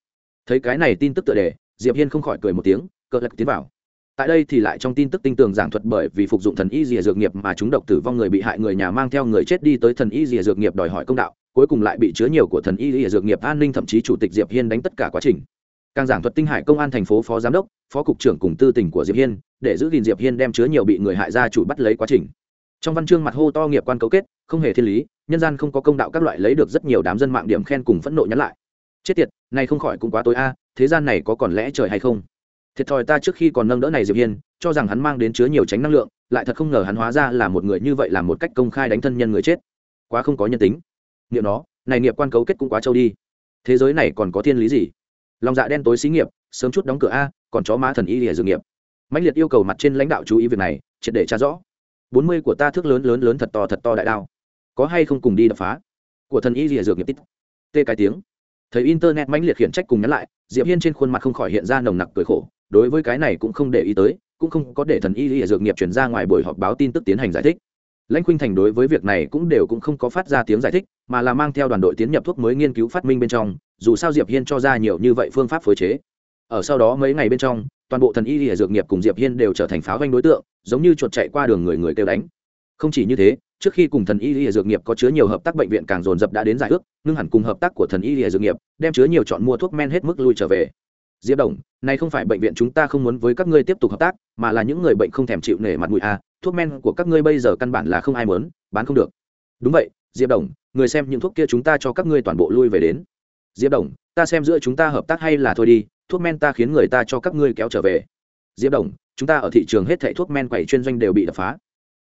Thấy cái này tin tức tựa đề diệp hiên không khỏi cười một tiếng cỡ lật tiến vào. Tại đây thì lại trong tin tức tinh tường giảng thuật bởi vì phục dụng thần y dìa dược nghiệp mà chúng độc tử vong người bị hại người nhà mang theo người chết đi tới thần y dìa dược nghiệp đòi hỏi công đạo, cuối cùng lại bị chứa nhiều của thần y dìa dược nghiệp an ninh thậm chí chủ tịch diệp hiên đánh tất cả quá trình. Càng giảng thuật tinh hải công an thành phố phó giám đốc, phó cục trưởng cùng tư tỉnh của diệp hiên, để giữ gìn diệp hiên đem chứa nhiều bị người hại ra chủ bắt lấy quá trình. Trong văn chương mặt hô to nghiệp quan cấu kết, không hề thiên lý, nhân gian không có công đạo các loại lấy được rất nhiều đám dân mạng điểm khen cùng phẫn nộ nhắn lại. Chết tiệt này không khỏi cũng quá tối a thế gian này có còn lẽ trời hay không? Thiệt thòi ta trước khi còn nâng đỡ này diệp hiên, cho rằng hắn mang đến chứa nhiều tránh năng lượng, lại thật không ngờ hắn hóa ra là một người như vậy làm một cách công khai đánh thân nhân người chết. Quá không có nhân tính. Nghiệm nó, này nghiệp quan cấu kết cũng quá trâu đi. Thế giới này còn có thiên lý gì? Lòng dạ đen tối xí nghiệp, sớm chút đóng cửa a, còn chó má thần y lìa dự nghiệp. Mãnh liệt yêu cầu mặt trên lãnh đạo chú ý việc này, triệt để tra rõ. Bốn mươi của ta thước lớn lớn lớn thật to thật to đại đao. Có hay không cùng đi đập phá? Của thần y lìa dược nghiệp tít. Tê cái tiếng thấy internet mãnh liệt khiển trách cùng nhắn lại, diệp hiên trên khuôn mặt không khỏi hiện ra nồng nặc cười khổ, đối với cái này cũng không để ý tới, cũng không có để thần y y dược nghiệp chuyển ra ngoài buổi họp báo tin tức tiến hành giải thích. Lãnh khuynh thành đối với việc này cũng đều cũng không có phát ra tiếng giải thích, mà là mang theo đoàn đội tiến nhập thuốc mới nghiên cứu phát minh bên trong, dù sao diệp hiên cho ra nhiều như vậy phương pháp phối chế. Ở sau đó mấy ngày bên trong, toàn bộ thần y y dược nghiệp cùng diệp hiên đều trở thành pháo vanh đối tượng, giống như chuột chạy qua đường người người kêu đánh. Không chỉ như thế trước khi cùng thần y lìa dược nghiệp có chứa nhiều hợp tác bệnh viện càng dồn dập đã đến giải ước nhưng hẳn cùng hợp tác của thần y lìa dược nghiệp đem chứa nhiều chọn mua thuốc men hết mức lui trở về. Diệp đồng này không phải bệnh viện chúng ta không muốn với các ngươi tiếp tục hợp tác mà là những người bệnh không thèm chịu nể mặt mũi a à, thuốc men của các ngươi bây giờ căn bản là không ai muốn bán không được. Đúng vậy diệp đồng người xem những thuốc kia chúng ta cho các ngươi toàn bộ lui về đến. Diệp đồng ta xem giữa chúng ta hợp tác hay là thôi đi thuốc men ta khiến người ta cho các ngươi kéo trở về. Diệp đồng chúng ta ở thị trường hết thảy thuốc men quầy chuyên doanh đều bị đập phá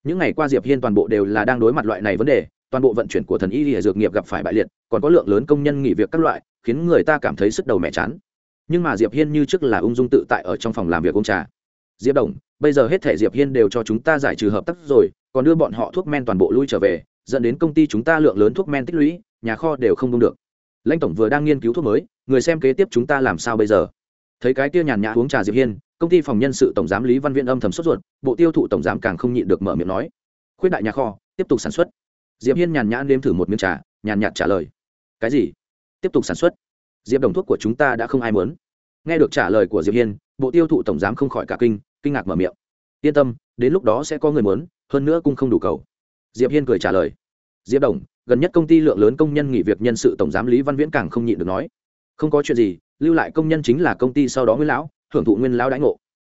những ngày qua diệp hiên toàn bộ đều là đang đối mặt loại này vấn đề, toàn bộ vận chuyển của thần y y dược nghiệp gặp phải bại liệt, còn có lượng lớn công nhân nghỉ việc các loại, khiến người ta cảm thấy sức đầu mẹ chán. Nhưng mà diệp hiên như trước là ung dung tự tại ở trong phòng làm việc ông trà. Diệp đồng, bây giờ hết thể diệp hiên đều cho chúng ta giải trừ hợp tác rồi, còn đưa bọn họ thuốc men toàn bộ lui trở về, dẫn đến công ty chúng ta lượng lớn thuốc men tích lũy, nhà kho đều không đông được. Lãnh tổng vừa đang nghiên cứu thuốc mới, người xem kế tiếp chúng ta làm sao bây giờ? Thấy cái kia nhàn nhã uống trà diệp hiên công ty phòng nhân sự tổng giám lý văn viện âm thầm sốt ruột, bộ tiêu thụ tổng giám càng không nhịn được mở miệng nói. Khuyết đại nhà kho, tiếp tục sản xuất. Diệp hiên nhàn nhã nếm thử một miếng trà, nhàn nhạt trả lời. Cái gì? Tiếp tục sản xuất. Diệp đồng thuốc của chúng ta đã không ai muốn. Nghe được trả lời của diệp hiên, bộ tiêu thụ tổng giám không khỏi cả kinh kinh ngạc mở miệng. Yên tâm, đến lúc đó sẽ có người muốn, hơn nữa cũng không đủ cầu. Diệp hiên cười trả lời. Diệp đồng, gần nhất công ty lượng lớn công nhân nghỉ việc nhân sự tổng giám lý văn viễn càng không nhịn được nói. Không có chuyện gì, lưu lại công nhân chính là công ty sau đó nguyễn lão hưởng thụ nguyên lão đãi ngộ.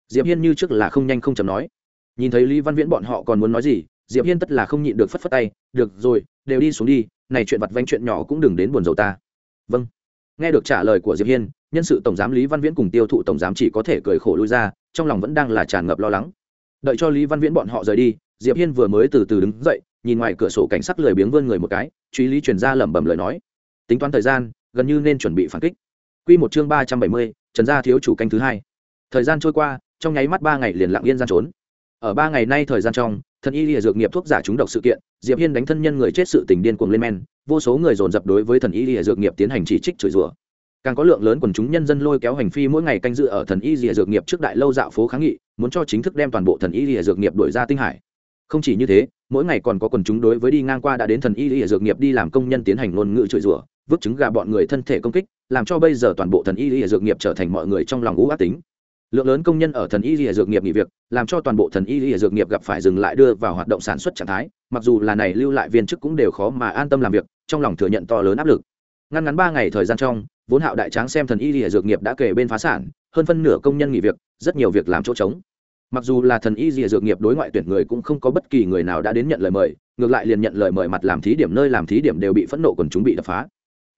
Diệp hiên như trước là không nhanh không chậm nói. Nhìn thấy lý văn viễn bọn họ còn muốn nói gì diệp hiên tất là không nhịn được phất phất tay được rồi đều đi xuống đi này chuyện vặt vanh chuyện nhỏ cũng đừng đến buồn rầu ta. Vâng. Nghe được trả lời của diệp hiên nhân sự tổng giám lý văn viễn cùng tiêu thụ tổng giám chỉ có thể cười khổ lui ra trong lòng vẫn đang là tràn ngập lo lắng. Đợi cho lý văn viễn bọn họ rời đi diệp hiên vừa mới từ từ đứng dậy nhìn ngoài cửa sổ cảnh sắc lười biếng vươn người một cái truy lý truyền ra lẩm bẩm lời nói. Tính toán thời gian gần như nên chuẩn bị phản kích. Quy một chương ba trăm bảy mươi, trần gia thiếu chủ canh thứ hai. Thời gian trôi qua, trong nháy mắt ba ngày liền lặng yên gian trốn. Ở ba ngày nay thời gian trong, thần y lìa dược nghiệp thuốc giả trúng độc sự kiện, diệp hiên đánh thân nhân người chết sự tình điên cuồng lên men, vô số người dồn dập đối với thần y lìa dược nghiệp tiến hành chỉ trích chửi rủa. Càng có lượng lớn quần chúng nhân dân lôi kéo hành phi mỗi ngày canh dự ở thần y lìa dược nghiệp trước đại lâu dạo phố kháng nghị, muốn cho chính thức đem toàn bộ thần y lìa dược nghiệp đổi ra tinh hải. Không chỉ như thế mỗi ngày còn có quần chúng đối với đi ngang qua đã đến thần y lìa dược nghiệp đi làm công nhân tiến hành ngôn ngữ chửi rủa, vứt trứng gà bọn người thân thể công kích, làm cho bây giờ toàn bộ thần y lìa dược nghiệp trở thành mọi người trong lòng ngũ ác tính. Lượng lớn công nhân ở thần y lìa dược nghiệp nghỉ việc, làm cho toàn bộ thần y lìa dược nghiệp gặp phải dừng lại đưa vào hoạt động sản xuất trạng thái, mặc dù là này lưu lại viên chức cũng đều khó mà an tâm làm việc, trong lòng thừa nhận to lớn áp lực. Ngăn ngắn ba ngày thời gian trong, vốn hạo đại tráng xem thần y lìa dược nghiệp đã kể bên phá sản, hơn phân nửa công nhân nghỉ việc, rất nhiều việc làm chỗ trống mặc dù là thần y dìa dược nghiệp đối ngoại tuyển người cũng không có bất kỳ người nào đã đến nhận lời mời, ngược lại liền nhận lời mời mặt làm thí điểm nơi làm thí điểm đều bị phẫn nộ quần chúng bị đập phá.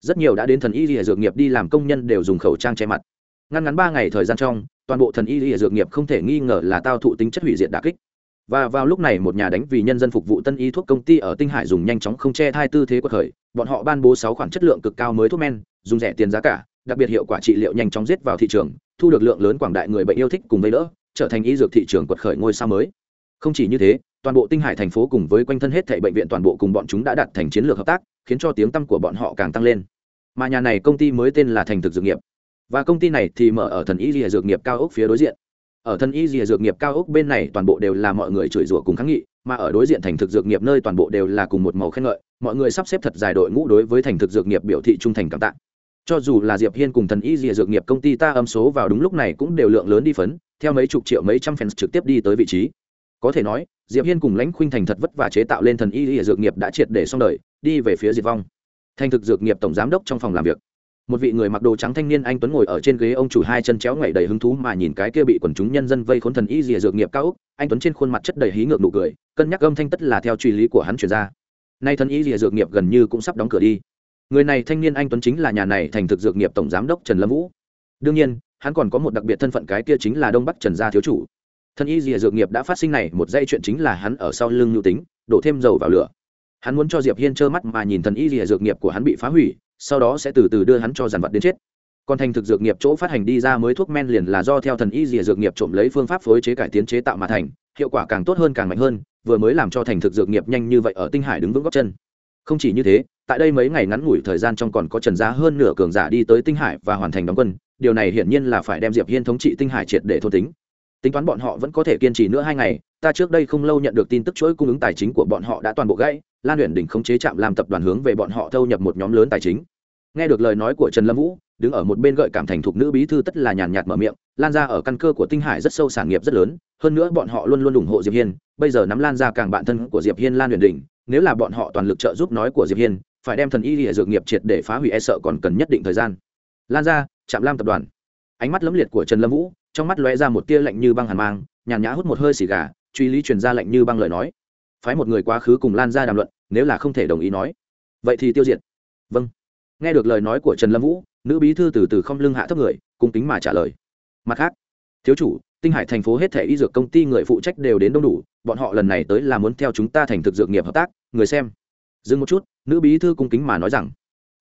Rất nhiều đã đến thần y dìa dược nghiệp đi làm công nhân đều dùng khẩu trang che mặt. Ngăn ngắn ba ngày thời gian trong, toàn bộ thần y dìa dược nghiệp không thể nghi ngờ là tao thụ tính chất hủy diệt đà kích. Và vào lúc này một nhà đánh vì nhân dân phục vụ tân y thuốc công ty ở tinh hải dùng nhanh chóng không che thai tư thế của khởi, bọn họ ban bố sáu khoản chất lượng cực cao mới thuốc men, dùng rẻ tiền giá cả, đặc biệt hiệu quả trị liệu nhanh chóng giết vào thị trường, thu được lượng lớn quảng đại người bệnh yêu thích cùng vây đỡ trở thành y dược thị trường quật khởi ngôi sao mới. Không chỉ như thế, toàn bộ tinh hải thành phố cùng với quanh thân hết thảy bệnh viện toàn bộ cùng bọn chúng đã đặt thành chiến lược hợp tác, khiến cho tiếng tăm của bọn họ càng tăng lên. Mà nhà này công ty mới tên là thành thực dược nghiệp. Và công ty này thì mở ở thần y dìa dược nghiệp cao ốc phía đối diện. Ở thần y dìa dược nghiệp cao ốc bên này toàn bộ đều là mọi người chửi rủa cùng kháng nghị, mà ở đối diện thành thực dược nghiệp nơi toàn bộ đều là cùng một màu khen ngợi, mọi người sắp xếp thật dài đội ngũ đối với thành thực dược nghiệp biểu thị trung thành cảm tạ cho dù là diệp hiên cùng thần y dìa dược nghiệp công ty ta âm số vào đúng lúc này cũng đều lượng lớn đi phấn, theo mấy chục triệu mấy trăm fans trực tiếp đi tới vị trí. Có thể nói, diệp hiên cùng lãnh khuynh thành thật vất vả chế tạo lên thần y dìa dược nghiệp đã triệt để xong đời, đi về phía diệt vong. Thành thực dược nghiệp tổng giám đốc trong phòng làm việc. Một vị người mặc đồ trắng thanh niên anh tuấn ngồi ở trên ghế, ông chủ hai chân chéo ngậy đầy hứng thú mà nhìn cái kia bị quần chúng nhân dân vây khốn thần y dìa dược nghiệp cao úc. Anh tuấn trên khuôn mặt chất đầy hí ngược nụ cười, cân nhắc âm thanh tất là theo truy lý của hắn chuyển ra. Nay thần y dìa dược nghiệp gần như cũng sắp đóng cửa đi người này thanh niên anh tuấn chính là nhà này thành thực dược nghiệp tổng giám đốc trần lâm vũ. Đương nhiên, hắn còn có một đặc biệt thân phận cái kia chính là đông bắc trần gia thiếu chủ. Thần y rìa dược nghiệp đã phát sinh này, một dây chuyện chính là hắn ở sau lưng nhu tính, đổ thêm dầu vào lửa. Hắn muốn cho diệp hiên trơ mắt mà nhìn thần y rìa dược nghiệp của hắn bị phá hủy, sau đó sẽ từ từ đưa hắn cho dàn vật đến chết. Còn thành thực dược nghiệp chỗ phát hành đi ra mới thuốc men liền là do theo thần y dìa dược nghiệp trộm lấy phương pháp phối chế cải tiến chế tạo mà thành, hiệu quả càng tốt hơn càng mạnh hơn, vừa mới làm cho thành thực dược nghiệp nhanh như vậy ở tinh hải đứng vững góc chân không chỉ như thế, tại đây mấy ngày ngắn ngủi thời gian trong còn có trần giá hơn nửa cường giả đi tới tinh hải và hoàn thành đóng quân, điều này hiển nhiên là phải đem diệp hiên thống trị tinh hải triệt để thôn tính. Tính toán bọn họ vẫn có thể kiên trì nữa hai ngày, ta trước đây không lâu nhận được tin tức chuỗi cung ứng tài chính của bọn họ đã toàn bộ gãy, lan luyện đỉnh khống chế trạm làm tập đoàn hướng về bọn họ thâu nhập một nhóm lớn tài chính. Nghe được lời nói của trần lâm vũ, đứng ở một bên gợi cảm thành thục nữ bí thư tất là nhàn nhạt mở miệng, lan ra ở căn cơ của tinh hải rất sâu sản nghiệp rất lớn, hơn nữa bọn họ luôn luôn ủng hộ diệp hiên, bây giờ nắm lan ra càng bạn thân của diệp hiên lan huyền đỉnh nếu là bọn họ toàn lực trợ giúp nói của diệp hiên, phải đem thần y lìa dược nghiệp triệt để phá hủy e sợ còn cần nhất định thời gian. Lan ra chạm lam tập đoàn. Ánh mắt lấm liệt của trần lâm vũ, trong mắt lóe ra một tia lạnh như băng hàn mang, nhàn nhã hút một hơi xì gà, truy lý truyền ra lạnh như băng lời nói. Phái một người quá khứ cùng lan ra đàm luận, nếu là không thể đồng ý nói, vậy thì tiêu diệt. Vâng. Nghe được lời nói của trần lâm vũ, nữ bí thư từ từ không lưng hạ thấp người, cung kính mà trả lời. Mặt khác, thiếu chủ tinh hải thành phố hết thể y dược công ty người phụ trách đều đến đông đủ, bọn họ lần này tới là muốn theo chúng ta thành thực dược nghiệp hợp tác, người xem. Dừng một chút, nữ bí thư cung kính mà nói rằng,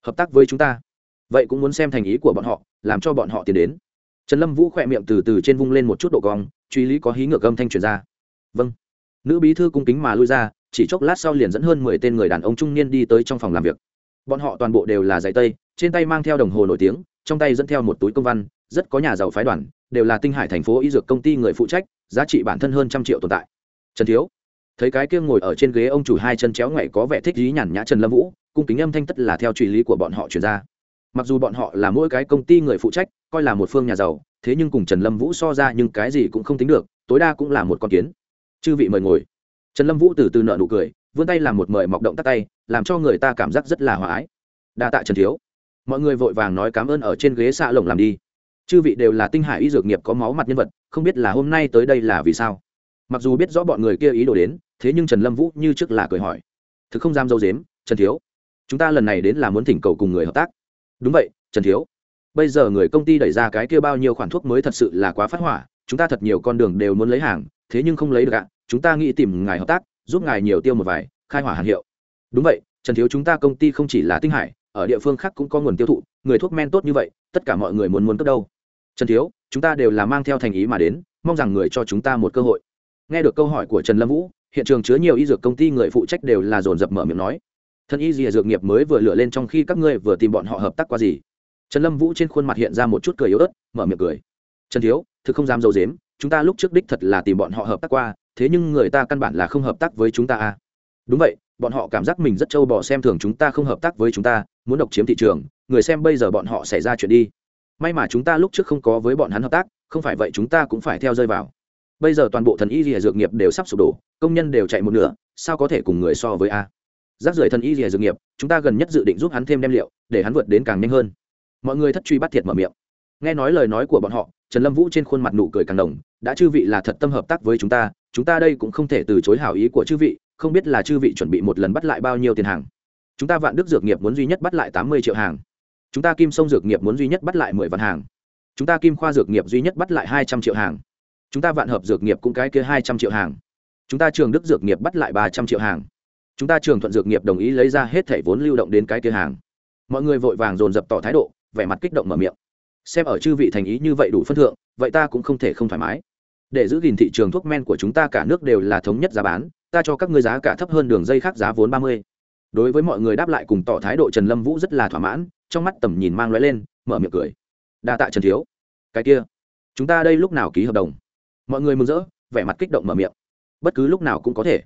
hợp tác với chúng ta. Vậy cũng muốn xem thành ý của bọn họ, làm cho bọn họ tiến đến. Trần lâm vũ khỏe miệng từ từ trên vung lên một chút độ cong, truy lý có hí ngược âm thanh truyền ra. Vâng. Nữ bí thư cung kính mà lui ra, chỉ chốc lát sau liền dẫn hơn mười tên người đàn ông trung niên đi tới trong phòng làm việc. Bọn họ toàn bộ đều là giày tây, trên tay mang theo đồng hồ nổi tiếng, trong tay dẫn theo một túi công văn, rất có nhà giàu phái đoàn đều là tinh hải thành phố y dược công ty người phụ trách, giá trị bản thân hơn trăm triệu tồn tại. Trần thiếu, thấy cái kia ngồi ở trên ghế ông chủ hai chân chéo ngoại có vẻ thích dí nhàn nhã trần lâm vũ, cung kính âm thanh tất là theo truy lý của bọn họ chuyển ra. Mặc dù bọn họ là mỗi cái công ty người phụ trách, coi là một phương nhà giàu, thế nhưng cùng trần lâm vũ so ra nhưng cái gì cũng không tính được, tối đa cũng là một con kiến. Chư vị mời ngồi. Trần lâm vũ từ từ nợ nụ cười, vươn tay làm một mời mọc động tắt tay, làm cho người ta cảm giác rất là hòa ái. Đa tạ trần thiếu. Mọi người vội vàng nói cảm ơn ở trên ghế xạ lồng làm đi chư vị đều là tinh hải y dược nghiệp có máu mặt nhân vật, không biết là hôm nay tới đây là vì sao. Mặc dù biết rõ bọn người kia ý đồ đến, thế nhưng trần lâm vũ như trước là cười hỏi. Thực không dám dâu dếm, trần thiếu. Chúng ta lần này đến là muốn thỉnh cầu cùng người hợp tác. Đúng vậy, trần thiếu. Bây giờ người công ty đẩy ra cái kia bao nhiêu khoản thuốc mới thật sự là quá phát hỏa, chúng ta thật nhiều con đường đều muốn lấy hàng, thế nhưng không lấy được ạ. Chúng ta nghĩ tìm ngài hợp tác, giúp ngài nhiều tiêu một vài, khai hỏa hàn hiệu. Đúng vậy, trần thiếu chúng ta công ty không chỉ là tinh hải, ở địa phương khác cũng có nguồn tiêu thụ, người thuốc men tốt như vậy, tất cả mọi người muốn muốn cất đâu trần thiếu, chúng ta đều là mang theo thành ý mà đến, mong rằng người cho chúng ta một cơ hội. Nghe được câu hỏi của trần lâm vũ, hiện trường chứa nhiều y dược công ty người phụ trách đều là dồn dập mở miệng nói. Thân y dìa dược nghiệp mới vừa lựa lên trong khi các ngươi vừa tìm bọn họ hợp tác qua gì? Trần lâm vũ trên khuôn mặt hiện ra một chút cười yếu ớt, mở miệng cười. Trần thiếu, thực không dám dâu dếm chúng ta lúc trước đích thật là tìm bọn họ hợp tác qua, thế nhưng người ta căn bản là không hợp tác với chúng ta à? Đúng vậy, bọn họ cảm giác mình rất trâu bò xem thường chúng ta không hợp tác với chúng ta, muốn độc chiếm thị trường, người xem bây giờ bọn họ xảy ra chuyện đi may mà chúng ta lúc trước không có với bọn hắn hợp tác, không phải vậy chúng ta cũng phải theo rơi vào. Bây giờ toàn bộ thần y rìa dược nghiệp đều sắp sụp đổ, công nhân đều chạy một nửa, sao có thể cùng người so với a? Rác rưởi thần y rìa dược nghiệp, chúng ta gần nhất dự định giúp hắn thêm đem liệu, để hắn vượt đến càng nhanh hơn. Mọi người thất truy bắt thiệt mở miệng. Nghe nói lời nói của bọn họ, trần lâm vũ trên khuôn mặt nụ cười càng đồng đã chư vị là thật tâm hợp tác với chúng ta chúng ta đây cũng không thể từ chối hảo ý của chư vị, không biết là chư vị chuẩn bị một lần bắt lại bao nhiêu tiền hàng. Chúng ta vạn đức dược nghiệp muốn duy nhất bắt lại tám mươi triệu hàng chúng ta kim sông dược nghiệp muốn duy nhất bắt lại mười vạn hàng. Chúng ta kim khoa dược nghiệp duy nhất bắt lại hai trăm triệu hàng. Chúng ta vạn hợp dược nghiệp cũng cái kia hai trăm triệu hàng. Chúng ta trường đức dược nghiệp bắt lại ba trăm triệu hàng. Chúng ta trường thuận dược nghiệp đồng ý lấy ra hết thẻ vốn lưu động đến cái kia hàng. Mọi người vội vàng dồn dập tỏ thái độ, vẻ mặt kích động mở miệng. Xem ở chư vị thành ý như vậy đủ phân thượng, vậy ta cũng không thể không thoải mái. Để giữ gìn thị trường thuốc men của chúng ta cả nước đều là thống nhất giá bán, ta cho các ngươi giá cả thấp hơn đường dây khác giá vốn ba mươi. Đối với mọi người đáp lại cùng tỏ thái độ trần lâm vũ rất là thỏa mãn trong mắt tầm nhìn mang lóe lên, mở miệng cười. Đa tạ trần thiếu. Cái kia, chúng ta đây lúc nào ký hợp đồng? Mọi người mừng rỡ, vẻ mặt kích động mở miệng. Bất cứ lúc nào cũng có thể.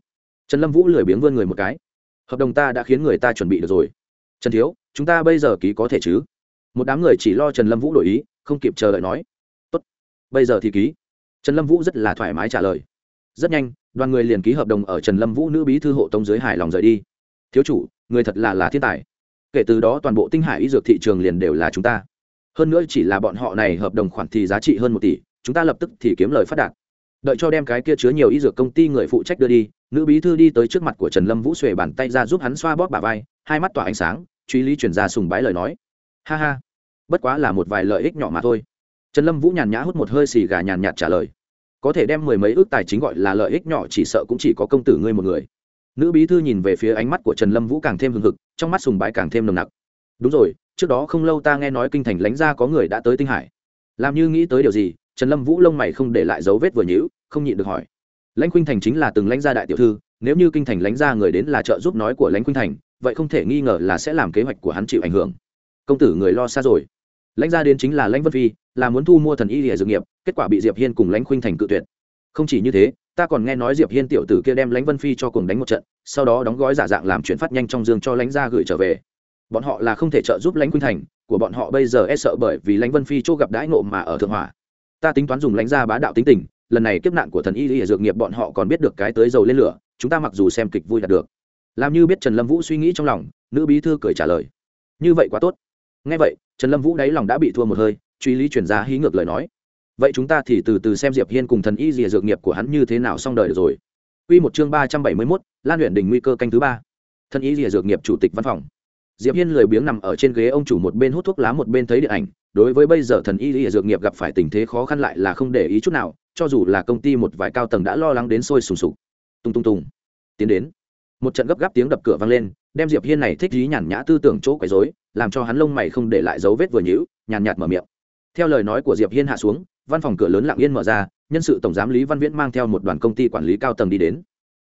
Trần lâm vũ lười biếng vươn người một cái. Hợp đồng ta đã khiến người ta chuẩn bị được rồi. Trần thiếu, chúng ta bây giờ ký có thể chứ? Một đám người chỉ lo trần lâm vũ đổi ý, không kịp chờ đợi nói. Tốt, bây giờ thì ký. Trần lâm vũ rất là thoải mái trả lời. Rất nhanh, đoàn người liền ký hợp đồng ở trần lâm vũ nữ bí thư hộ tống dưới hài lòng rời đi. Thiếu chủ, người thật là là thiên tài kể từ đó toàn bộ tinh hải y dược thị trường liền đều là chúng ta. Hơn nữa chỉ là bọn họ này hợp đồng khoản thì giá trị hơn một tỷ, chúng ta lập tức thì kiếm lời phát đạt. Đợi cho đem cái kia chứa nhiều y dược công ty người phụ trách đưa đi, nữ bí thư đi tới trước mặt của trần lâm vũ xuề bàn tay ra giúp hắn xoa bóp bà vai, hai mắt tỏa ánh sáng, truy lý chuyển ra sùng bái lời nói. Ha ha, bất quá là một vài lợi ích nhỏ mà thôi. Trần lâm vũ nhàn nhã hút một hơi xì gà nhàn nhạt trả lời. Có thể đem mười mấy ước tài chính gọi là lợi ích nhỏ chỉ sợ cũng chỉ có công tử ngươi một người nữ bí thư nhìn về phía ánh mắt của trần lâm vũ càng thêm hừng hực, trong mắt sùng bái càng thêm nồng nặc. Đúng rồi, trước đó không lâu ta nghe nói kinh thành lãnh gia có người đã tới tinh hải. Làm như nghĩ tới điều gì, trần lâm vũ lông mày không để lại dấu vết vừa nhữ không nhịn được hỏi. Lãnh khuynh thành chính là từng lãnh gia đại tiểu thư, nếu như kinh thành lãnh gia người đến là trợ giúp nói của lãnh khuynh thành, vậy không thể nghi ngờ là sẽ làm kế hoạch của hắn chịu ảnh hưởng. Công tử người lo xa rồi. Lãnh gia đến chính là lãnh vân phi, là muốn thu mua thần y địa dược nghiệp, kết quả bị diệp hiên cùng lãnh khuynh thành cự tuyệt. Không chỉ như thế ta còn nghe nói diệp hiên tiểu tử kia đem lãnh vân phi cho cùng đánh một trận, sau đó đóng gói giả dạng làm chuyển phát nhanh trong dương cho lãnh gia gửi trở về. Bọn họ là không thể trợ giúp lãnh quynh thành, của bọn họ bây giờ e sợ bởi vì lãnh vân phi chỗ gặp đãi ngộ mà ở thượng hỏa. Ta tính toán dùng lãnh gia bá đạo tính tình, lần này kiếp nạn của thần y y dược nghiệp bọn họ còn biết được cái tới dầu lên lửa, chúng ta mặc dù xem kịch vui đạt được. Làm như biết trần lâm vũ suy nghĩ trong lòng, nữ bí thư cười trả lời. Như vậy quá tốt. Nghe vậy, trần lâm vũ đáy lòng đã bị thua một hơi, truy lý chuyển ra hí ngược lời nói vậy chúng ta thì từ từ xem diệp hiên cùng thần y dìa dược nghiệp của hắn như thế nào xong đời rồi Quy một chương ba trăm bảy mươi 371, Lan luyện đỉnh nguy cơ canh thứ ba. Thần y Dìa dược nghiệp chủ tịch văn phòng. Diệp Hiên lười biếng nằm ở trên ghế ông chủ một bên hút thuốc lá một bên thấy điện ảnh, đối với bây giờ thần y Dìa dược nghiệp gặp phải tình thế khó khăn lại là không để ý chút nào, cho dù là công ty một vài cao tầng đã lo lắng đến sôi sùng sục. Tung tung tung. Tiến đến. Một trận gấp gáp tiếng đập cửa vang lên, đem Diệp Hiên này thích trí nhàn nhã tư tưởng chỗ quấy rối, làm cho hắn lông mày không để lại dấu vết vừa nhíu, nhàn nhạt mở miệng. Theo lời nói của Diệp Hiên hạ xuống, văn phòng cửa lớn lặng yên mở ra, nhân sự tổng giám Lý Văn Viễn mang theo một đoàn công ty quản lý cao tầng đi đến.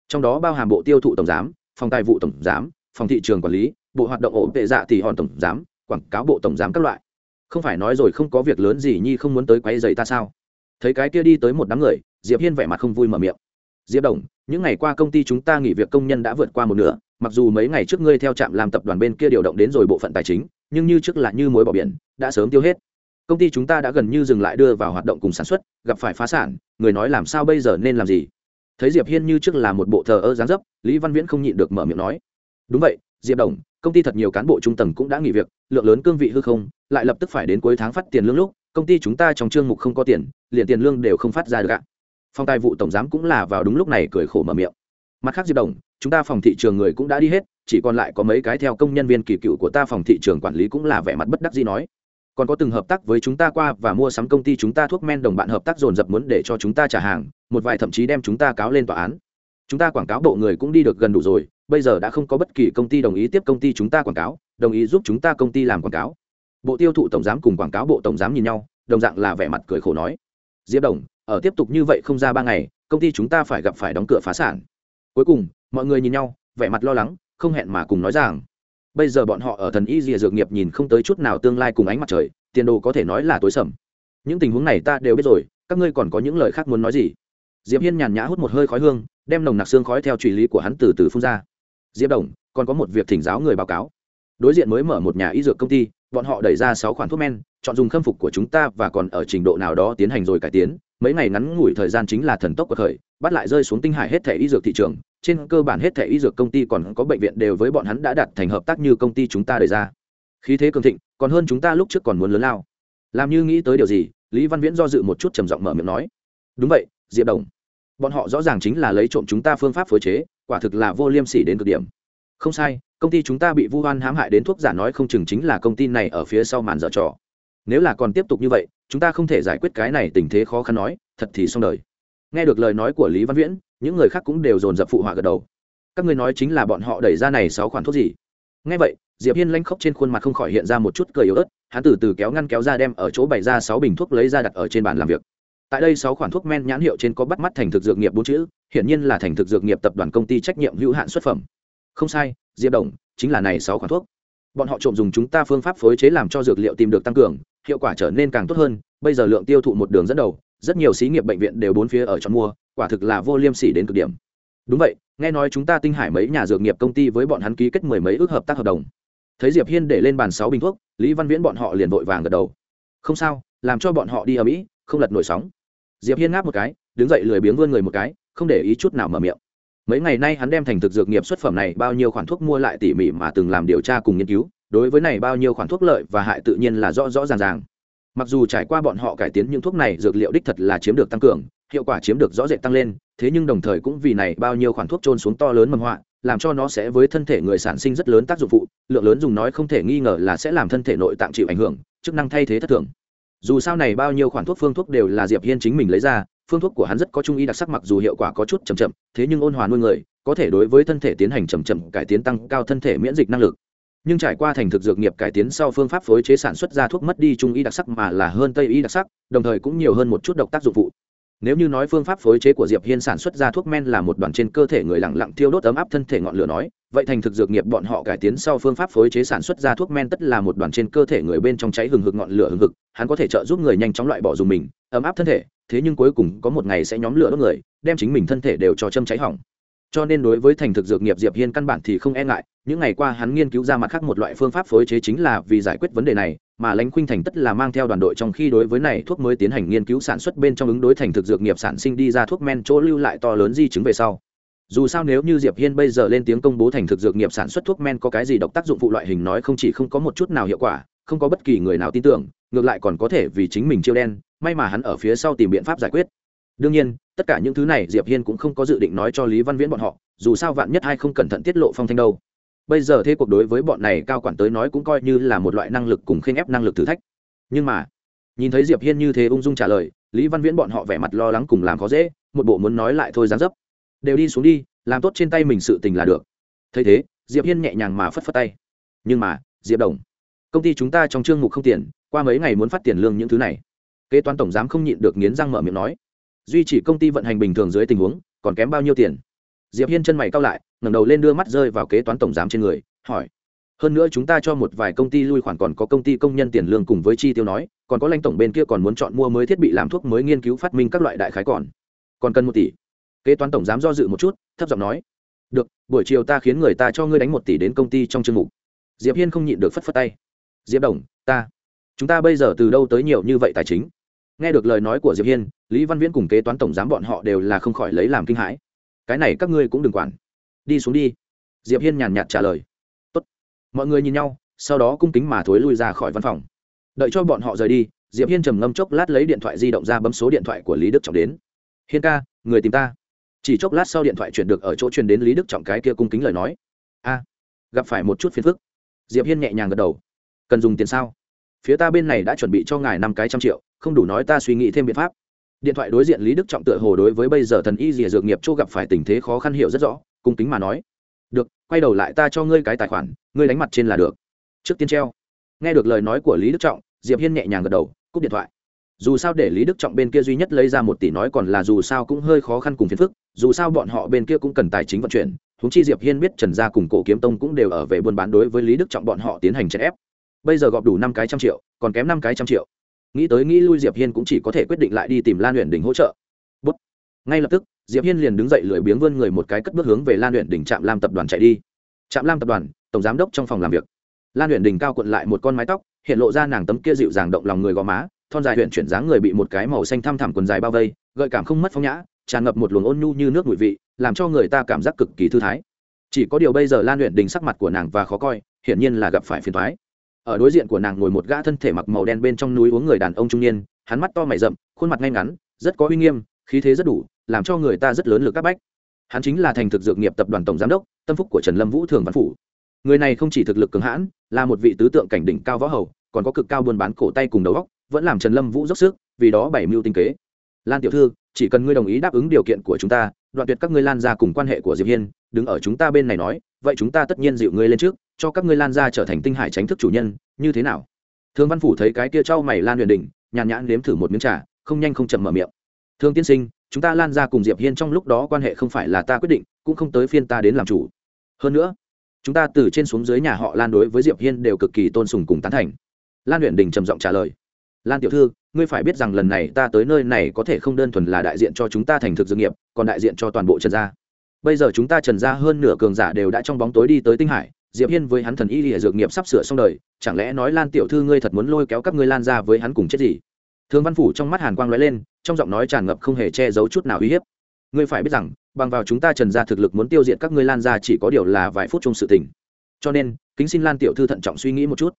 Trong đó bao hàm bộ tiêu thụ tổng giám phòng tài vụ tổng giám phòng thị trường quản lý bộ hoạt động ổn tệ dạ thì hòn tổng giám quảng cáo bộ tổng giám các loại. Không phải nói rồi không có việc lớn gì nhi không muốn tới quay giày ta sao? Thấy cái kia đi tới một đám người diệp hiên vẻ mặt không vui mở miệng. Diệp đồng những ngày qua công ty chúng ta nghỉ việc công nhân đã vượt qua một nửa mặc dù mấy ngày trước ngươi theo trạm làm tập đoàn bên kia điều động đến rồi bộ phận tài chính nhưng như trước là như mối bỏ biển đã sớm tiêu hết công ty chúng ta đã gần như dừng lại đưa vào hoạt động cùng sản xuất, gặp phải phá sản, người nói làm sao bây giờ nên làm gì? Thấy diệp hiên như trước là một bộ thờ ơ gián dấp, lý văn viễn không nhịn được mở miệng nói. Đúng vậy, diệp đồng, công ty thật nhiều cán bộ trung tầng cũng đã nghỉ việc, lượng lớn cương vị hư không, lại lập tức phải đến cuối tháng phát tiền lương lúc, công ty chúng ta trong chương mục không có tiền, liền tiền lương đều không phát ra được ạ. Phòng tài vụ tổng giám cũng là vào đúng lúc này cười khổ mở miệng. Mặt khác diệp đồng, chúng ta phòng thị trường người cũng đã đi hết, chỉ còn lại có mấy cái theo công nhân viên kỳ cựu của ta phòng thị trường quản lý cũng là vẻ mặt bất đắc dĩ nói còn có từng hợp tác với chúng ta qua và mua sắm công ty chúng ta thuốc men đồng bạn hợp tác dồn dập muốn để cho chúng ta trả hàng, một vài thậm chí đem chúng ta cáo lên tòa án. Chúng ta quảng cáo bộ người cũng đi được gần đủ rồi, bây giờ đã không có bất kỳ công ty đồng ý tiếp công ty chúng ta quảng cáo, đồng ý giúp chúng ta công ty làm quảng cáo. Bộ tiêu thụ tổng giám cùng quảng cáo bộ tổng giám nhìn nhau, đồng dạng là vẻ mặt cười khổ nói. Diệp đồng, ở tiếp tục như vậy không ra ba ngày, công ty chúng ta phải gặp phải đóng cửa phá sản. Cuối cùng, mọi người nhìn nhau, vẻ mặt lo lắng, không hẹn mà cùng nói rằng bây giờ bọn họ ở thần y dìa dược nghiệp nhìn không tới chút nào tương lai cùng ánh mặt trời, tiền đồ có thể nói là tối sầm. Những tình huống này ta đều biết rồi, các ngươi còn có những lời khác muốn nói gì? Diệp hiên nhàn nhã hút một hơi khói hương, đem nồng nặc xương khói theo truy lý của hắn từ từ phun ra. Diệp đồng, còn có một việc thỉnh giáo người báo cáo. Đối diện mới mở một nhà y dược công ty, bọn họ đẩy ra sáu khoản thuốc men, chọn dùng khâm phục của chúng ta và còn ở trình độ nào đó tiến hành rồi cải tiến. Mấy ngày ngắn ngủi thời gian chính là thần tốc của khởi, bắt lại rơi xuống tinh hải hết thể y dược thị trường trên cơ bản hết thể y dược công ty còn có bệnh viện đều với bọn hắn đã đặt thành hợp tác như công ty chúng ta đề ra. Khí thế cường thịnh, còn hơn chúng ta lúc trước còn muốn lớn lao. Làm như nghĩ tới điều gì, lý văn viễn do dự một chút trầm giọng mở miệng nói. Đúng vậy, diệp đồng. Bọn họ rõ ràng chính là lấy trộm chúng ta phương pháp phối chế, quả thực là vô liêm sỉ đến cực điểm. Không sai, công ty chúng ta bị vu oan hãm hại đến thuốc giả nói không chừng chính là công ty này ở phía sau màn dở trò. Nếu là còn tiếp tục như vậy, chúng ta không thể giải quyết cái này tình thế khó khăn nói, thật thì xong đời. Nghe được lời nói của lý văn viễn những người khác cũng đều dồn dập phụ họa gật đầu. Các ngươi nói chính là bọn họ đẩy ra này sáu khoản thuốc gì? Nghe vậy, diệp hiên lanh khóc trên khuôn mặt không khỏi hiện ra một chút cười yếu ớt, hắn từ từ kéo ngăn kéo ra đem ở chỗ bày ra sáu bình thuốc lấy ra đặt ở trên bàn làm việc. Tại đây sáu khoản thuốc men nhãn hiệu trên có bắt mắt thành thực dược nghiệp bốn chữ, hiển nhiên là thành thực dược nghiệp tập đoàn công ty trách nhiệm hữu hạn xuất phẩm. Không sai, diệp đồng, chính là này sáu khoản thuốc. Bọn họ trộm dùng chúng ta phương pháp phối chế làm cho dược liệu tìm được tăng cường, hiệu quả trở nên càng tốt hơn, bây giờ lượng tiêu thụ một đường dẫn đầu rất nhiều xí nghiệp bệnh viện đều bốn phía ở chọn mua, quả thực là vô liêm sỉ đến cực điểm. Đúng vậy, nghe nói chúng ta tinh hải mấy nhà dược nghiệp công ty với bọn hắn ký kết mười mấy ước hợp tác hợp đồng. Thấy diệp hiên để lên bàn sáu bình thuốc, lý văn viễn bọn họ liền vội vàng gật đầu. Không sao, làm cho bọn họ đi ở mỹ, không lật nổi sóng. Diệp hiên ngáp một cái, đứng dậy lười biếng vươn người một cái, không để ý chút nào mở miệng. Mấy ngày nay hắn đem thành thực dược nghiệp xuất phẩm này bao nhiêu khoản thuốc mua lại tỉ mỉ mà từng làm điều tra cùng nghiên cứu, đối với này bao nhiêu khoản thuốc lợi và hại tự nhiên là rõ rõ ràng ràng mặc dù trải qua bọn họ cải tiến những thuốc này, dược liệu đích thật là chiếm được tăng cường, hiệu quả chiếm được rõ rệt tăng lên, thế nhưng đồng thời cũng vì này bao nhiêu khoản thuốc trôn xuống to lớn mầm họa, làm cho nó sẽ với thân thể người sản sinh rất lớn tác dụng phụ, lượng lớn dùng nói không thể nghi ngờ là sẽ làm thân thể nội tạng chịu ảnh hưởng, chức năng thay thế thất thường. Dù sao này bao nhiêu khoản thuốc, phương thuốc đều là diệp hiên chính mình lấy ra, phương thuốc của hắn rất có trung ý đặc sắc mặc dù hiệu quả có chút chậm chậm, thế nhưng ôn hòa nuôi người, có thể đối với thân thể tiến hành chậm chậm cải tiến tăng cao thân thể miễn dịch năng lực nhưng trải qua thành thực dược nghiệp cải tiến sau phương pháp phối chế sản xuất ra thuốc mất đi trung y đặc sắc mà là hơn tây y đặc sắc, đồng thời cũng nhiều hơn một chút độc tác dụng phụ. Nếu như nói phương pháp phối chế của diệp hiên sản xuất ra thuốc men là một đoàn trên cơ thể người lặng lặng thiêu đốt ấm áp thân thể ngọn lửa nói, vậy thành thực dược nghiệp bọn họ cải tiến sau phương pháp phối chế sản xuất ra thuốc men tất là một đoàn trên cơ thể người bên trong cháy hừng hực ngọn lửa hừng hực, hắn có thể trợ giúp người nhanh chóng loại bỏ dùng mình, ấm áp thân thể, thế nhưng cuối cùng có một ngày sẽ nhóm lửa đốt người, đem chính mình thân thể đều cho châm cháy hỏng cho nên đối với thành thực dược nghiệp diệp hiên căn bản thì không e ngại. Những ngày qua hắn nghiên cứu ra mặt khác một loại phương pháp phối chế chính là vì giải quyết vấn đề này, mà lãnh khuynh thành tất là mang theo đoàn đội trong khi đối với này thuốc mới tiến hành nghiên cứu sản xuất bên trong ứng đối thành thực dược nghiệp sản sinh đi ra thuốc men chỗ lưu lại to lớn di chứng về sau. Dù sao nếu như diệp hiên bây giờ lên tiếng công bố thành thực dược nghiệp sản xuất thuốc men có cái gì độc tác dụng phụ loại hình nói không chỉ không có một chút nào hiệu quả, không có bất kỳ người nào tin tưởng, ngược lại còn có thể vì chính mình chiêu đen, may mà hắn ở phía sau tìm biện pháp giải quyết đương nhiên, tất cả những thứ này diệp hiên cũng không có dự định nói cho lý văn viễn bọn họ, dù sao vạn nhất hay không cẩn thận tiết lộ phong thanh đâu. Bây giờ thế cuộc đối với bọn này cao quản tới nói cũng coi như là một loại năng lực cùng khinh ép năng lực thử thách. Nhưng mà, nhìn thấy diệp hiên như thế ung dung trả lời, lý văn viễn bọn họ vẻ mặt lo lắng cùng làm khó dễ, một bộ muốn nói lại thôi dáng dấp. Đều đi xuống đi, làm tốt trên tay mình sự tình là được. Thấy thế, diệp hiên nhẹ nhàng mà phất phất tay. Nhưng mà, diệp đồng, công ty chúng ta trong chương mục không tiền, qua mấy ngày muốn phát tiền lương những thứ này. Kế toán tổng giám không nhịn được nghiến răng mở miệng nói duy trì công ty vận hành bình thường dưới tình huống, còn kém bao nhiêu tiền? Diệp hiên chân mày cao lại, ngẩng đầu lên đưa mắt rơi vào kế toán tổng giám trên người, hỏi. Hơn nữa chúng ta cho một vài công ty lui khoản còn có công ty công nhân tiền lương cùng với chi tiêu nói, còn có lãnh tổng bên kia còn muốn chọn mua mới thiết bị làm thuốc mới nghiên cứu phát minh các loại đại khái còn. Còn cần một tỷ. Kế toán tổng giám do dự một chút, thấp giọng nói. Được, buổi chiều ta khiến người ta cho ngươi đánh một tỷ đến công ty trong chương mục. Diệp hiên không nhịn được phất phất tay. Diệp đồng, ta. Chúng ta bây giờ từ đâu tới nhiều như vậy tài chính? Nghe được lời nói của diệp hiên, lý văn viễn cùng kế toán tổng giám bọn họ đều là không khỏi lấy làm kinh hãi. Cái này các ngươi cũng đừng quản. Đi xuống đi. Diệp hiên nhàn nhạt trả lời. Tốt. mọi người nhìn nhau, sau đó cung kính mà thối lui ra khỏi văn phòng. Đợi cho bọn họ rời đi, diệp hiên trầm ngâm chốc lát lấy điện thoại di động ra bấm số điện thoại của lý đức trọng đến. Hiên ca, người tìm ta. Chỉ chốc lát sau điện thoại chuyển được ở chỗ truyền đến lý đức trọng cái kia cung kính lời nói. A, gặp phải một chút phiền phức. Diệp hiên nhẹ nhàng gật đầu. Cần dùng tiền sao? Phía ta bên này đã chuẩn bị cho ngài năm cái trăm triệu không đủ nói ta suy nghĩ thêm biện pháp. Điện thoại đối diện lý đức trọng tựa hồ đối với bây giờ thần y dìa dược nghiệp chỗ gặp phải tình thế khó khăn hiểu rất rõ, cung kính mà nói, được, quay đầu lại ta cho ngươi cái tài khoản, ngươi đánh mặt trên là được. Trước tiên treo. Nghe được lời nói của lý đức trọng, diệp hiên nhẹ nhàng gật đầu, cúp điện thoại. Dù sao để lý đức trọng bên kia duy nhất lấy ra một tỷ nói còn là dù sao cũng hơi khó khăn cùng phiền phức, dù sao bọn họ bên kia cũng cần tài chính vận chuyển húng chi diệp hiên biết trần gia cùng cổ kiếm tông cũng đều ở về buôn bán đối với lý đức trọng bọn họ tiến hành chèn ép. Bây giờ gọp đủ năm cái trăm triệu, còn kém năm cái trăm triệu nghĩ tới nghĩ lui, diệp hiên cũng chỉ có thể quyết định lại đi tìm lan luyện đỉnh hỗ trợ. Bút. ngay lập tức, diệp hiên liền đứng dậy lười biếng vươn người một cái cất bước hướng về lan luyện đỉnh trạm lam tập đoàn chạy đi. Trạm lam tập đoàn, tổng giám đốc trong phòng làm việc. Lan luyện đỉnh cao cuộn lại một con mái tóc, hiện lộ ra nàng tấm kia dịu dàng động lòng người gò má, thon dài huyện chuyển dáng người bị một cái màu xanh thăm thẳm quần dài bao vây, gợi cảm không mất phong nhã, tràn ngập một luồng ôn nhu như nước ngụy vị, làm cho người ta cảm giác cực kỳ thư thái. Chỉ có điều bây giờ lan luyện đình sắc mặt của nàng và khó coi, hiển nhiên là gặp phải phiền thoái ở đối diện của nàng ngồi một gã thân thể mặc màu đen bên trong núi uống người đàn ông trung niên, hắn mắt to mày rậm, khuôn mặt ngay ngắn, rất có uy nghiêm, khí thế rất đủ, làm cho người ta rất lớn lực các bách. Hắn chính là thành thực dược nghiệp tập đoàn tổng giám đốc, tâm phúc của trần lâm vũ thường văn phủ. Người này không chỉ thực lực cường hãn, là một vị tứ tượng cảnh đỉnh cao võ hầu, còn có cực cao buôn bán cổ tay cùng đầu góc vẫn làm trần lâm vũ dốc sức, vì đó bảy mưu tinh kế. Lan tiểu thư, chỉ cần ngươi đồng ý đáp ứng điều kiện của chúng ta, đoạn tuyệt các ngươi lan ra cùng quan hệ của diệp hiên, đứng ở chúng ta bên này nói, vậy chúng ta tất nhiên dịu ngươi lên trước cho các ngươi lan ra trở thành tinh hải tránh thức chủ nhân, như thế nào? Thương văn phủ thấy cái kia trao mày lan huyền đình nhàn nhãn nếm thử một miếng trà, không nhanh không chậm mở miệng. Thương tiên sinh, chúng ta lan ra cùng diệp hiên trong lúc đó quan hệ không phải là ta quyết định, cũng không tới phiên ta đến làm chủ. Hơn nữa, chúng ta từ trên xuống dưới nhà họ lan đối với diệp hiên đều cực kỳ tôn sùng cùng tán thành. Lan huyền đình trầm giọng trả lời, lan tiểu thư, ngươi phải biết rằng lần này ta tới nơi này có thể không đơn thuần là đại diện cho chúng ta thành thực dược nghiệp, còn đại diện cho toàn bộ trần gia. Bây giờ chúng ta trần gia hơn nửa cường giả đều đã trong bóng tối đi tới tinh hải diệp hiên với hắn thần y lìa dược nghiệp sắp sửa xong đời, chẳng lẽ nói lan tiểu thư ngươi thật muốn lôi kéo các ngươi lan ra với hắn cùng chết gì? Thương văn phủ trong mắt hàn quang lóe lên, trong giọng nói tràn ngập không hề che giấu chút nào uy hiếp. Ngươi phải biết rằng, bằng vào chúng ta trần gia thực lực muốn tiêu diệt các ngươi lan ra chỉ có điều là vài phút trong sự tình. Cho nên, kính xin lan tiểu thư thận trọng suy nghĩ một chút.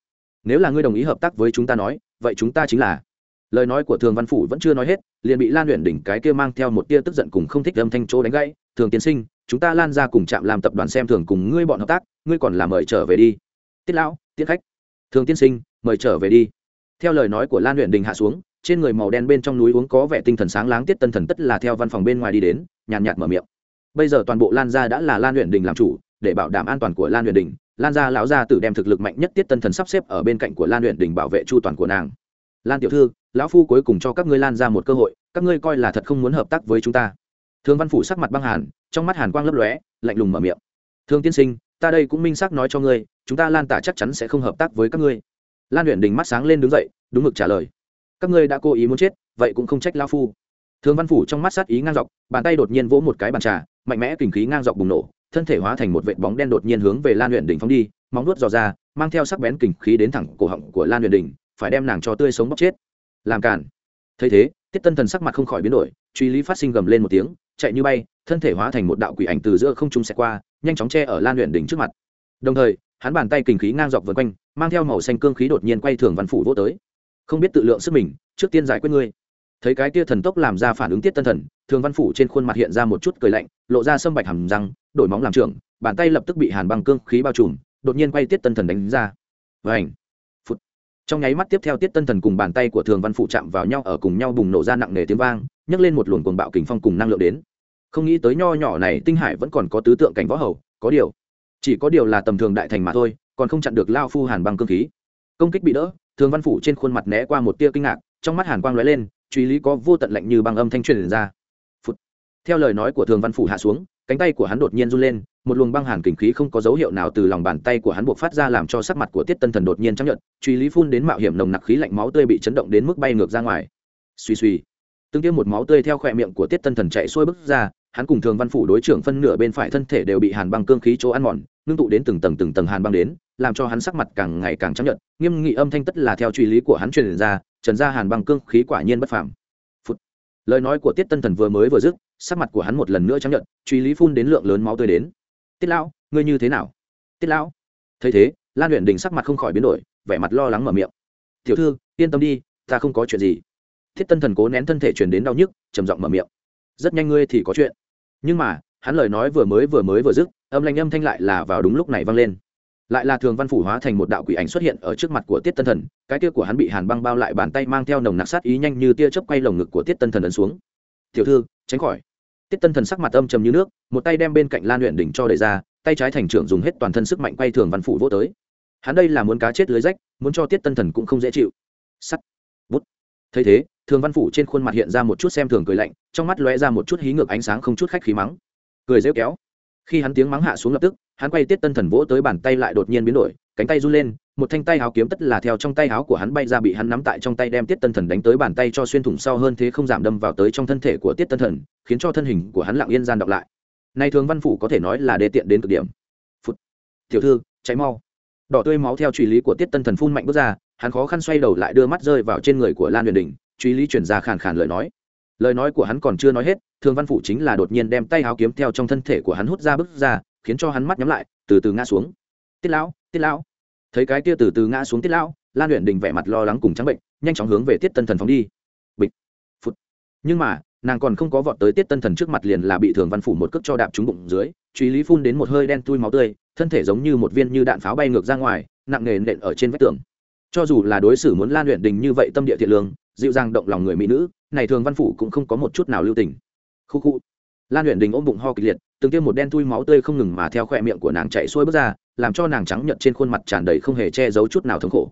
Nếu là ngươi đồng ý hợp tác với chúng ta nói, vậy chúng ta chính là. Lời nói của thường văn phủ vẫn chưa nói hết, liền bị lan luyện đỉnh cái kia mang theo một tia tức giận cùng không thích âm thanh chỗ đánh gãy, thường tiến sinh chúng ta lan ra cùng chạm làm tập đoàn xem thường cùng ngươi bọn hợp tác, ngươi còn là mời trở về đi. Tiết lão, tiết khách. Thường tiên sinh, mời trở về đi. Theo lời nói của lan luyện đình hạ xuống, trên người màu đen bên trong núi uống có vẻ tinh thần sáng láng, tiết tân thần tất là theo văn phòng bên ngoài đi đến, nhàn nhạt mở miệng. Bây giờ toàn bộ lan gia đã là lan luyện đình làm chủ, để bảo đảm an toàn của lan luyện đình, lan gia lão gia tử đem thực lực mạnh nhất tiết tân thần sắp xếp ở bên cạnh của lan luyện đình bảo vệ chu toàn của nàng. Lan tiểu thư, lão phu cuối cùng cho các ngươi lan ra một cơ hội, các ngươi coi là thật không muốn hợp tác với chúng ta thương văn phủ sắc mặt băng hàn, trong mắt hàn quang lấp lóe, lạnh lùng mở miệng. Thương tiên sinh, ta đây cũng minh xác nói cho ngươi, chúng ta lan tả chắc chắn sẽ không hợp tác với các ngươi. Lan luyện đình mắt sáng lên đứng dậy, đúng mực trả lời. Các ngươi đã cố ý muốn chết, vậy cũng không trách lao phu. Thương văn phủ trong mắt sát ý ngang dọc, bàn tay đột nhiên vỗ một cái bàn trà, mạnh mẽ kình khí ngang dọc bùng nổ, thân thể hóa thành một vệt bóng đen đột nhiên hướng về lan luyện đỉnh phóng đi, móng nuốt dò ra, mang theo sắc bén kình khí đến thẳng cổ họng của lan luyện đỉnh phải đem nàng cho tươi sống bóc chết. Làm cản thấy thế, tiết tân thần sắc mặt không khỏi biến đổi, truy lý phát sinh gầm lên một tiếng chạy như bay, thân thể hóa thành một đạo quỷ ảnh từ giữa không trung xẹt qua, nhanh chóng che ở lan luyện đỉnh trước mặt. Đồng thời, hắn bàn tay kình khí ngang dọc vân quanh, mang theo màu xanh cương khí đột nhiên quay thường văn phủ vô tới. Không biết tự lượng sức mình, trước tiên giải quyết ngươi. Thấy cái tia thần tốc làm ra phản ứng tiết tân thần, thường văn phủ trên khuôn mặt hiện ra một chút cười lạnh, lộ ra sâm bạch hầm răng, đổi móng làm trưởng, bàn tay lập tức bị hàn băng cương khí bao trùm, đột nhiên quay tiết tân thần đánh ra. Vảnh phút trong nháy mắt tiếp theo tiết tân thần cùng bàn tay của thường văn phụ chạm vào nhau, ở cùng nhau bùng nổ ra nặng nề tiếng vang nhấc lên một luồng cuồng bạo kình phong cùng năng lượng đến. Không nghĩ tới nho nhỏ này tinh hải vẫn còn có tứ tượng cảnh võ hầu, có điều, chỉ có điều là tầm thường đại thành mà thôi, còn không chặn được lao phu hàn băng cương khí. Công kích bị đỡ, thường văn phủ trên khuôn mặt né qua một tia kinh ngạc, trong mắt hàn quang lóe lên, truy lý có vô tận lạnh như băng âm thanh truyền ra. Phụt. theo lời nói của thường văn phủ hạ xuống, cánh tay của hắn đột nhiên run lên, một luồng băng hàn kình khí không có dấu hiệu nào từ lòng bàn tay của hắn buộc phát ra làm cho sắc mặt của tiết tân thần đột nhiên chấp nhận truy lý phun đến mạo hiểm nồng nặc khí lạnh máu tươi bị chấn động đến mức bay ngược ra ngoài. Suy suy tương tiêu một máu tươi theo khỏe miệng của tiết tân thần chạy xuôi bước ra, hắn cùng thường văn phủ đối trưởng phân nửa bên phải thân thể đều bị hàn băng cương khí chỗ ăn mòn, ngưng tụ đến từng tầng từng tầng hàn băng đến, làm cho hắn sắc mặt càng ngày càng chấp nhận nghiêm nghị âm thanh tất là theo truy lý của hắn truyền ra, trần ra hàn băng cương khí quả nhiên bất phàm. Phụt. lời nói của tiết tân thần vừa mới vừa dứt, sắc mặt của hắn một lần nữa chấp nhận truy lý phun đến lượng lớn máu tươi đến. Tiết lão, ngươi như thế nào? Tiết lão. Thấy thế, lan luyện đình sắc mặt không khỏi biến đổi, vẻ mặt lo lắng mở miệng. Tiểu thư, yên tâm đi, ta không có chuyện gì thiết tân thần cố nén thân thể chuyển đến đau nhức, trầm giọng mở miệng. Rất nhanh ngươi thì có chuyện. Nhưng mà, hắn lời nói vừa mới vừa mới vừa dứt, âm lanh âm thanh lại là vào đúng lúc này vang lên. Lại là thường văn phủ hóa thành một đạo quỷ ảnh xuất hiện ở trước mặt của tiết tân thần, cái tia của hắn bị hàn băng bao lại bàn tay mang theo nồng nặc sát ý nhanh như tia chớp quay lồng ngực của tiết tân thần ấn xuống. Tiểu thư, tránh khỏi. Tiết tân thần sắc mặt âm trầm như nước, một tay đem bên cạnh lan luyện đỉnh cho đẩy ra, tay trái thành trưởng dùng hết toàn thân sức mạnh quay thường văn phủ vô tới. Hắn đây là muốn cá chết lưới rách, muốn cho tiết tân thần cũng không dễ chịu. Sắt thấy thế, thường văn phủ trên khuôn mặt hiện ra một chút xem thường cười lạnh, trong mắt lóe ra một chút hí ngược ánh sáng không chút khách khí mắng. Cười rêu kéo. Khi hắn tiếng mắng hạ xuống lập tức, hắn quay tiết tân thần vỗ tới bàn tay lại đột nhiên biến đổi, cánh tay run lên, một thanh tay háo kiếm tất là theo trong tay háo của hắn bay ra bị hắn nắm tại trong tay đem tiết tân thần đánh tới bàn tay cho xuyên thủng sau hơn thế không giảm đâm vào tới trong thân thể của tiết tân thần, khiến cho thân hình của hắn lặng yên gian đọc lại. Nay thường văn phủ có thể nói là đê tiện đến cực điểm. Phút tiểu thư, cháy mau. Đỏ tươi máu theo truy lý của tiết tân thần phun mạnh bước ra hắn khó khăn xoay đầu lại đưa mắt rơi vào trên người của lan huyền đình, truy lý chuyển ra khàn khàn lời nói. Lời nói của hắn còn chưa nói hết, thường văn phủ chính là đột nhiên đem tay háo kiếm theo trong thân thể của hắn hút ra bước ra, khiến cho hắn mắt nhắm lại, từ từ ngã xuống. Tiết lão tiết lão. Thấy cái kia từ từ ngã xuống tiết lão, lan luyện đình vẻ mặt lo lắng cùng trắng bệnh, nhanh chóng hướng về tiết tân thần phóng đi. Bịch phút nhưng mà, nàng còn không có vọt tới tiết tân thần trước mặt liền là bị thường văn phủ một cước cho đạp trúng bụng dưới, truy lý phun đến một hơi đen tui máu tươi, thân thể giống như một viên như đạn pháo bay ngược ra ngoài, nặng nề nện ở trên vách tường cho dù là đối xử muốn lan luyện đình như vậy tâm địa thiện lương, dịu dàng động lòng người mỹ nữ, này thường văn phủ cũng không có một chút nào lưu tình. Khu khu. Lan luyện đình ôm bụng ho kịch liệt, từng tiêm một đen thui máu tươi không ngừng mà theo khoe miệng của nàng chạy xuôi bước ra, làm cho nàng trắng nhợt trên khuôn mặt tràn đầy không hề che giấu chút nào thống khổ.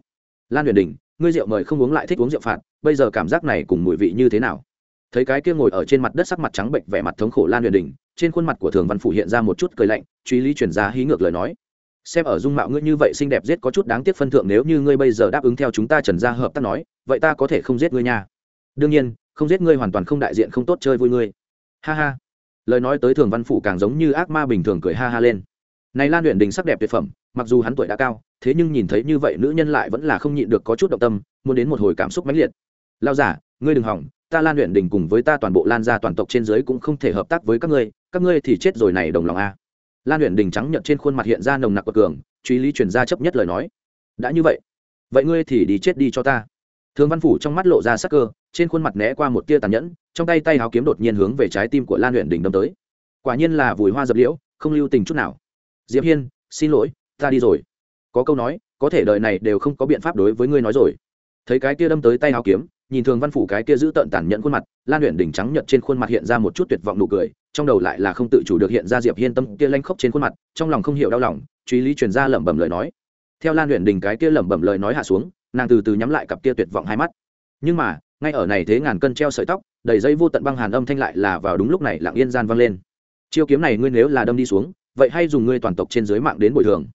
Lan luyện đình, ngươi rượu mời không uống lại thích uống rượu phạt, bây giờ cảm giác này cùng mùi vị như thế nào? Thấy cái kia ngồi ở trên mặt đất sắc mặt trắng bệnh vẻ mặt thống khổ lan luyện đình, trên khuôn mặt của thường văn phủ hiện ra một chút cười lạnh, truy lý chuyển ra hí ngược lời nói xem ở dung mạo ngươi như vậy xinh đẹp giết có chút đáng tiếc phân thượng nếu như ngươi bây giờ đáp ứng theo chúng ta trần gia hợp tác nói, vậy ta có thể không giết ngươi nha. Đương nhiên, không giết ngươi hoàn toàn không đại diện không tốt chơi vui ngươi. Ha ha. Lời nói tới thường văn phủ càng giống như ác ma bình thường cười ha ha lên. Này lan luyện đình sắc đẹp tuyệt phẩm, mặc dù hắn tuổi đã cao, thế nhưng nhìn thấy như vậy nữ nhân lại vẫn là không nhịn được có chút động tâm, muốn đến một hồi cảm xúc mãnh liệt. Lao giả, ngươi đừng hỏng, ta lan luyện đình cùng với ta toàn bộ lan gia toàn tộc trên dưới cũng không thể hợp tác với các ngươi các ngươi thì chết rồi này đồng lòng a lan luyện đình trắng nhợt trên khuôn mặt hiện ra nồng nặc của cường, truy lý chuyển ra chấp nhất lời nói. Đã như vậy vậy ngươi thì đi chết đi cho ta. Thường văn phủ trong mắt lộ ra sắc cơ, trên khuôn mặt né qua một tia tàn nhẫn, trong tay tay háo kiếm đột nhiên hướng về trái tim của lan luyện đình đâm tới. Quả nhiên là vùi hoa dập liễu, không lưu tình chút nào. Diệp hiên, xin lỗi, ta đi rồi. Có câu nói, có thể đời này đều không có biện pháp đối với ngươi nói rồi. Thấy cái kia đâm tới tay háo kiếm, nhìn thường văn phủ cái kia giữ tợn tàn nhẫn khuôn mặt lan luyện đỉnh trắng nhợt trên khuôn mặt hiện ra một chút tuyệt vọng nụ cười, trong đầu lại là không tự chủ được hiện ra diệp hiên tâm kia lanh khốc trên khuôn mặt, trong lòng không hiểu đau lòng, truy lý truyền ra lẩm bẩm lời nói. Theo lan luyện đỉnh cái kia lẩm bẩm lời nói hạ xuống, nàng từ từ nhắm lại cặp kia tuyệt vọng hai mắt. Nhưng mà, ngay ở này thế ngàn cân treo sợi tóc, đầy dây vô tận băng hàn âm thanh lại là vào đúng lúc này lặng yên gian vang lên. Chiêu kiếm này ngươi nếu là đâm đi xuống, vậy hay dùng ngươi toàn tộc trên dưới mạng đến bồi thường.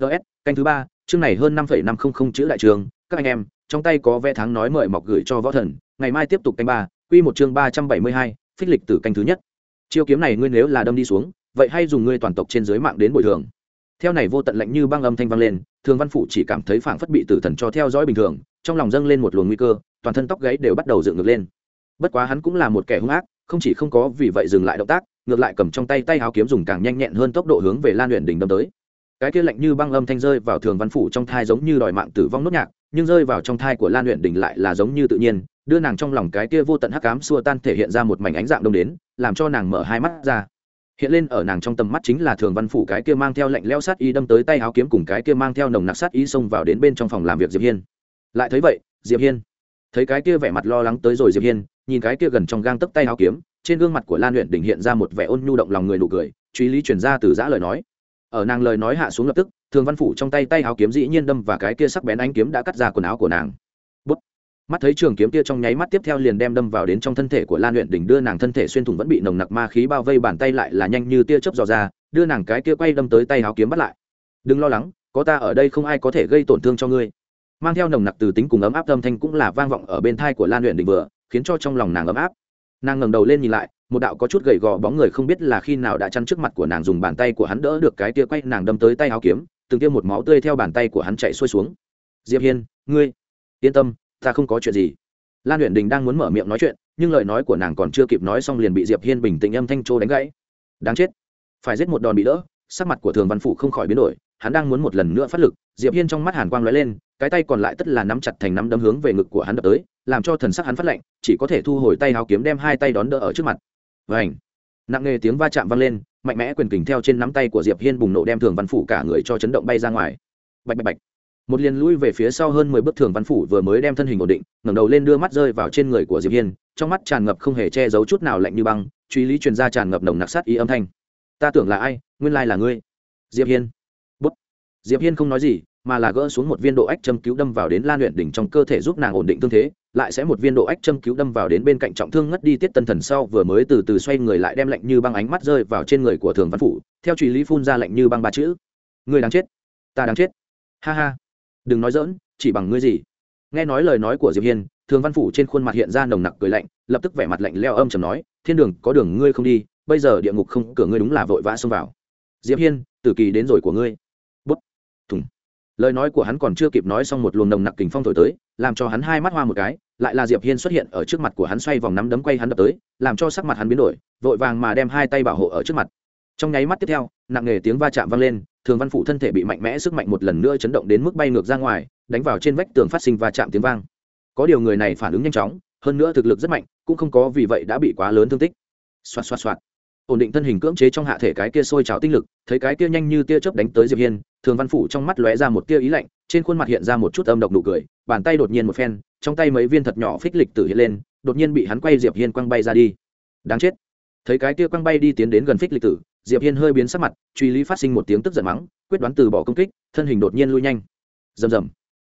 Ts canh thứ ba, chương này hơn năm năm trăm linh chữ đại trường, các anh em, trong tay có vẽ tháng nói mời mọc gửi cho võ thần, ngày mai tiếp tục canh ba quy một chương ba trăm bảy mươi hai, phích lịch tử canh thứ nhất. Chiêu kiếm này ngươi nếu là đâm đi xuống, vậy hay dùng ngươi toàn tộc trên dưới mạng đến bồi thường. Theo này vô tận lạnh như băng âm thanh vang lên, thường văn phụ chỉ cảm thấy phảng phất bị tử thần cho theo dõi bình thường, trong lòng dâng lên một luồng nguy cơ, toàn thân tóc gáy đều bắt đầu dựng ngược lên. Bất quá hắn cũng là một kẻ hung ác, không chỉ không có vì vậy dừng lại động tác, ngược lại cầm trong tay tay áo kiếm dùng càng nhanh nhẹn hơn tốc độ hướng về lan Uyển đỉnh đâm tới. Cái kia lạnh như băng âm thanh rơi vào thường văn phủ trong thai giống như đòi mạng tử vong nốt nhạc, nhưng rơi vào trong thai của lan Uyển đỉnh lại là giống như tự nhiên đưa nàng trong lòng cái kia vô tận hắc ám xua tan thể hiện ra một mảnh ánh dạng đông đến, làm cho nàng mở hai mắt ra. Hiện lên ở nàng trong tầm mắt chính là thường văn phủ cái kia mang theo lạnh leo sát ý đâm tới tay áo kiếm cùng cái kia mang theo nồng nặc sát ý xông vào đến bên trong phòng làm việc diệp hiên. Lại thấy vậy, diệp hiên. Thấy cái kia vẻ mặt lo lắng tới rồi diệp hiên, nhìn cái kia gần trong gang tấc tay áo kiếm, trên gương mặt của lan luyện đỉnh hiện ra một vẻ ôn nhu động lòng người nụ cười, truy lý truyền ra từ giã lời nói. Ở nàng lời nói hạ xuống lập tức, thường văn phủ trong tay tay áo kiếm dĩ nhiên đâm và cái kia sắc bén ánh kiếm đã cắt ra quần áo của nàng mắt thấy trường kiếm kia trong nháy mắt tiếp theo liền đem đâm vào đến trong thân thể của lan luyện đỉnh đưa nàng thân thể xuyên thủng vẫn bị nồng nặc ma khí bao vây, bàn tay lại là nhanh như tia chớp dò ra, đưa nàng cái kia quay đâm tới tay háo kiếm bắt lại. Đừng lo lắng, có ta ở đây không ai có thể gây tổn thương cho ngươi. Mang theo nồng nặc từ tính cùng ấm áp âm thanh cũng là vang vọng ở bên thai của lan luyện đỉnh vừa, khiến cho trong lòng nàng ấm áp. Nàng ngẩng đầu lên nhìn lại, một đạo có chút gầy gò bóng người không biết là khi nào đã chăn trước mặt của nàng, dùng bàn tay của hắn đỡ được cái tia quay nàng đâm tới tay háo kiếm, từng tiêm một máu tươi theo bàn tay của hắn chạy xuôi xuống. Diệp hiên, ngươi, yên tâm ta không có chuyện gì. Lan luyện đình đang muốn mở miệng nói chuyện, nhưng lời nói của nàng còn chưa kịp nói xong liền bị diệp hiên bình tĩnh âm thanh trô đánh gãy. Đáng chết. Phải giết một đòn bị đỡ sắc mặt của thường văn phụ không khỏi biến đổi, hắn đang muốn một lần nữa phát lực, diệp hiên trong mắt hàn quang lóe lên, cái tay còn lại tất là nắm chặt thành nắm đấm hướng về ngực của hắn đập tới, làm cho thần sắc hắn phát lạnh, chỉ có thể thu hồi tay háo kiếm đem hai tay đón đỡ ở trước mặt. Vảnh nặng nề tiếng va chạm vang lên, mạnh mẽ quyền kình theo trên nắm tay của diệp hiên bùng nổ đem thường văn phủ cả người cho chấn động bay ra ngoài. Bạch bạch bạch một liền lui về phía sau hơn mười bước thường văn phủ vừa mới đem thân hình ổn định, ngẩng đầu lên đưa mắt rơi vào trên người của diệp hiên, trong mắt tràn ngập không hề che giấu chút nào lạnh như băng, truy lý truyền ra tràn ngập nồng nặc sát ý âm thanh. Ta tưởng là ai? Nguyên lai là ngươi. Diệp hiên. Bút. Diệp hiên không nói gì, mà là gỡ xuống một viên độ ách châm cứu đâm vào đến lan luyện đỉnh trong cơ thể giúp nàng ổn định tương thế, lại sẽ một viên độ ách châm cứu đâm vào đến bên cạnh trọng thương ngất đi tiết tân thần sau vừa mới từ từ xoay người lại đem lạnh như băng ánh mắt rơi vào trên người của thường văn phủ, theo truy lý phun ra lạnh như băng ba chữ. Người đáng chết. Ta đáng chết. Ha ha đừng nói dỡn chỉ bằng ngươi gì. Nghe nói lời nói của diệp hiên, thường văn phủ trên khuôn mặt hiện ra nồng nặc cười lạnh, lập tức vẻ mặt lạnh leo âm trầm nói, thiên đường, có đường ngươi không đi, bây giờ địa ngục không, cửa ngươi đúng là vội vã xông vào. Diệp hiên, tử kỳ đến rồi của ngươi. Bút. Thùng. Lời nói của hắn còn chưa kịp nói xong một luồng nồng nặc kình phong thổi tới, làm cho hắn hai mắt hoa một cái, lại là diệp hiên xuất hiện ở trước mặt của hắn xoay vòng nắm đấm quay hắn đập tới, làm cho sắc mặt hắn biến đổi, vội vàng mà đem hai tay bảo hộ ở trước mặt. Trong nháy mắt tiếp theo, nặng nề tiếng va chạm vang lên thường văn phụ thân thể bị mạnh mẽ sức mạnh một lần nữa chấn động đến mức bay ngược ra ngoài, đánh vào trên vách tường phát sinh và chạm tiếng vang. Có điều người này phản ứng nhanh chóng, hơn nữa thực lực rất mạnh, cũng không có vì vậy đã bị quá lớn thương tích. Xoạt xoạt xoạt. Ổn định thân hình cưỡng chế trong hạ thể cái kia sôi trào tinh lực, thấy cái kia nhanh như tia chớp đánh tới diệp hiên, thường văn phủ trong mắt lóe ra một tia ý lạnh, trên khuôn mặt hiện ra một chút âm độc nụ cười, bàn tay đột nhiên một phen, trong tay mấy viên thật nhỏ phích lịch tử hiện lên, đột nhiên bị hắn quay diệp hiên quăng bay ra đi. Đáng chết. Thấy cái kia quăng bay đi tiến đến gần phích lịch tử diệp hiên hơi biến sắc mặt, truy lý phát sinh một tiếng tức giận mắng, quyết đoán từ bỏ công kích, thân hình đột nhiên lui nhanh. Rầm rầm.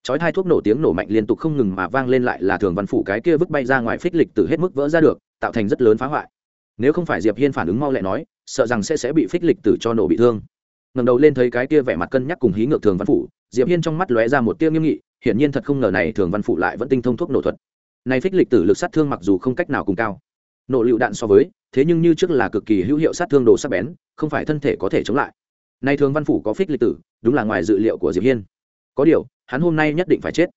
Chói hai thuốc nổ tiếng nổ mạnh liên tục không ngừng mà vang lên lại là thường văn phủ cái kia vứt bay ra ngoài phích lịch tử hết mức vỡ ra được, tạo thành rất lớn phá hoại. Nếu không phải diệp hiên phản ứng mau lẹ nói, sợ rằng sẽ sẽ bị phích lịch tử cho nổ bị thương. Ngẩng đầu lên thấy cái kia vẻ mặt cân nhắc cùng hí ngược thường văn phủ, diệp hiên trong mắt lóe ra một tia nghiêm nghị, hiển nhiên thật không ngờ này thường văn phủ lại vẫn tinh thông thuốc nổ thuật. Này phích lịch tử lực sát thương mặc dù không cách nào cùng cao nổ lựu đạn so với, thế nhưng như trước là cực kỳ hữu hiệu sát thương đồ sắc bén, không phải thân thể có thể chống lại. Nay thường văn phủ có phích lịch tử, đúng là ngoài dự liệu của diệp hiên. Có điều, hắn hôm nay nhất định phải chết.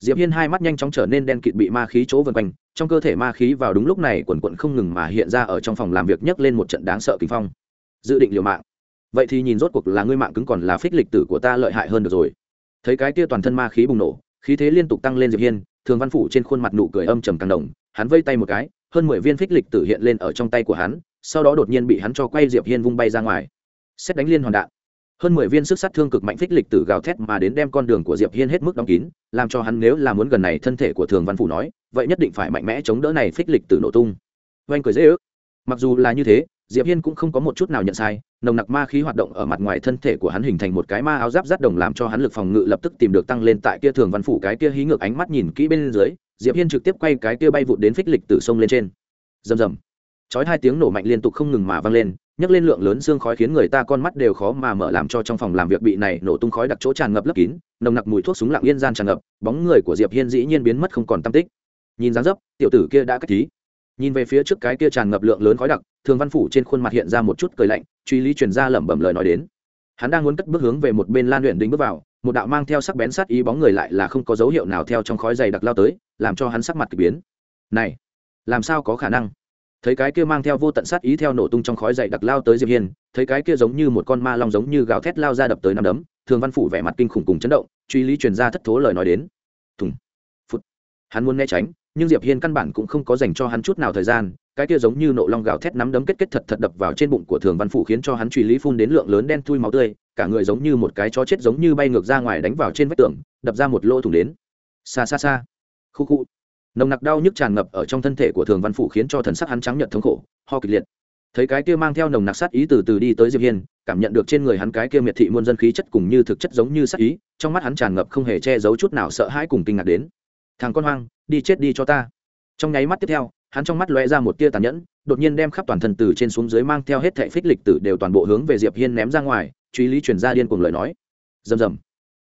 Diệp hiên hai mắt nhanh chóng trở nên đen kịt bị ma khí chỗ vần quanh, trong cơ thể ma khí vào đúng lúc này quần quận không ngừng mà hiện ra ở trong phòng làm việc nhấc lên một trận đáng sợ kinh phong. Dự định liều mạng. Vậy thì nhìn rốt cuộc là ngươi mạng cứng còn là phích lịch tử của ta lợi hại hơn được rồi. Thấy cái kia toàn thân ma khí bùng nổ, khí thế liên tục tăng lên diệp hiên, thường văn phủ trên khuôn mặt nụ cười âm trầm càng đồng hắn vây tay một cái hơn mười viên phích lịch tử hiện lên ở trong tay của hắn, sau đó đột nhiên bị hắn cho quay diệp hiên vung bay ra ngoài. Xét đánh liên hoàn đạn. Hơn mười viên sức sát thương cực mạnh phích lịch tử gào thét mà đến đem con đường của diệp hiên hết mức đóng kín, làm cho hắn nếu là muốn gần này thân thể của thường văn phủ nói, vậy nhất định phải mạnh mẽ chống đỡ này phích lịch tử nổ tung. Oanh cười dễ ước. Mặc dù là như thế, diệp hiên cũng không có một chút nào nhận sai, nồng nặc ma khí hoạt động ở mặt ngoài thân thể của hắn hình thành một cái ma áo giáp rát đồng làm cho hắn lực phòng ngự lập tức tìm được tăng lên tại kia thường văn phủ cái kia hí ngược ánh mắt nhìn kỹ bên dưới diệp hiên trực tiếp quay cái kia bay vụt đến phích lịch tử sông lên trên. Rầm rầm. Chói hai tiếng nổ mạnh liên tục không ngừng mà vang lên, nhấc lên lượng lớn xương khói khiến người ta con mắt đều khó mà mở làm cho trong phòng làm việc bị này nổ tung khói đặc chỗ tràn ngập lấp kín, nồng nặc mùi thuốc súng lặng yên gian tràn ngập, bóng người của diệp hiên dĩ nhiên biến mất không còn tâm tích. Nhìn dáng dấp, tiểu tử kia đã cách thí nhìn về phía trước cái kia tràn ngập lượng lớn khói đặc, thường văn phủ trên khuôn mặt hiện ra một chút cười lạnh, truy lý truyền ra lẩm bẩm lời nói đến. Hắn đang muốn cất bước hướng về một bên lan luyện đính bước vào một đạo mang theo sắc bén sát ý bóng người lại là không có dấu hiệu nào theo trong khói dày đặc lao tới, làm cho hắn sắc mặt k ỳ biến. Này, làm sao có khả năng? Thấy cái kia mang theo vô tận sát ý theo nổ tung trong khói dày đặc lao tới diệp hiên, thấy cái kia giống như một con ma long giống như gào thét lao ra đập tới nằm đấm, thường văn phủ vẻ mặt kinh khủng cùng chấn động, truy lý truyền ra thất thố lời nói đến. Thùng phút hắn muốn né tránh nhưng diệp hiên căn bản cũng không có dành cho hắn chút nào thời gian cái kia giống như nộ long gào thét nắm đấm kết kết thật thật đập vào trên bụng của thường văn phủ khiến cho hắn truy lý phun đến lượng lớn đen thui máu tươi cả người giống như một cái chó chết giống như bay ngược ra ngoài đánh vào trên vách tường đập ra một lỗ thủng đến xa xa xa khu khu nồng nặc đau nhức tràn ngập ở trong thân thể của thường văn phủ khiến cho thần sắc hắn trắng nhợt thống khổ ho kịch liệt thấy cái kia mang theo nồng nặc sát ý từ từ đi tới diệp hiên cảm nhận được trên người hắn cái kia miệt thị muôn dân khí chất cùng như thực chất giống như sát ý trong mắt hắn tràn ngập không hề che giấu chút nào sợ hãi cùng kinh ngạc đến thằng con hoang, đi chết đi cho ta. Trong nháy mắt tiếp theo, hắn trong mắt lóe ra một tia tàn nhẫn, đột nhiên đem khắp toàn thân từ trên xuống dưới mang theo hết thệ phích lịch tử đều toàn bộ hướng về diệp hiên ném ra ngoài, truy lý truyền ra điên cùng lời nói. Rầm rầm.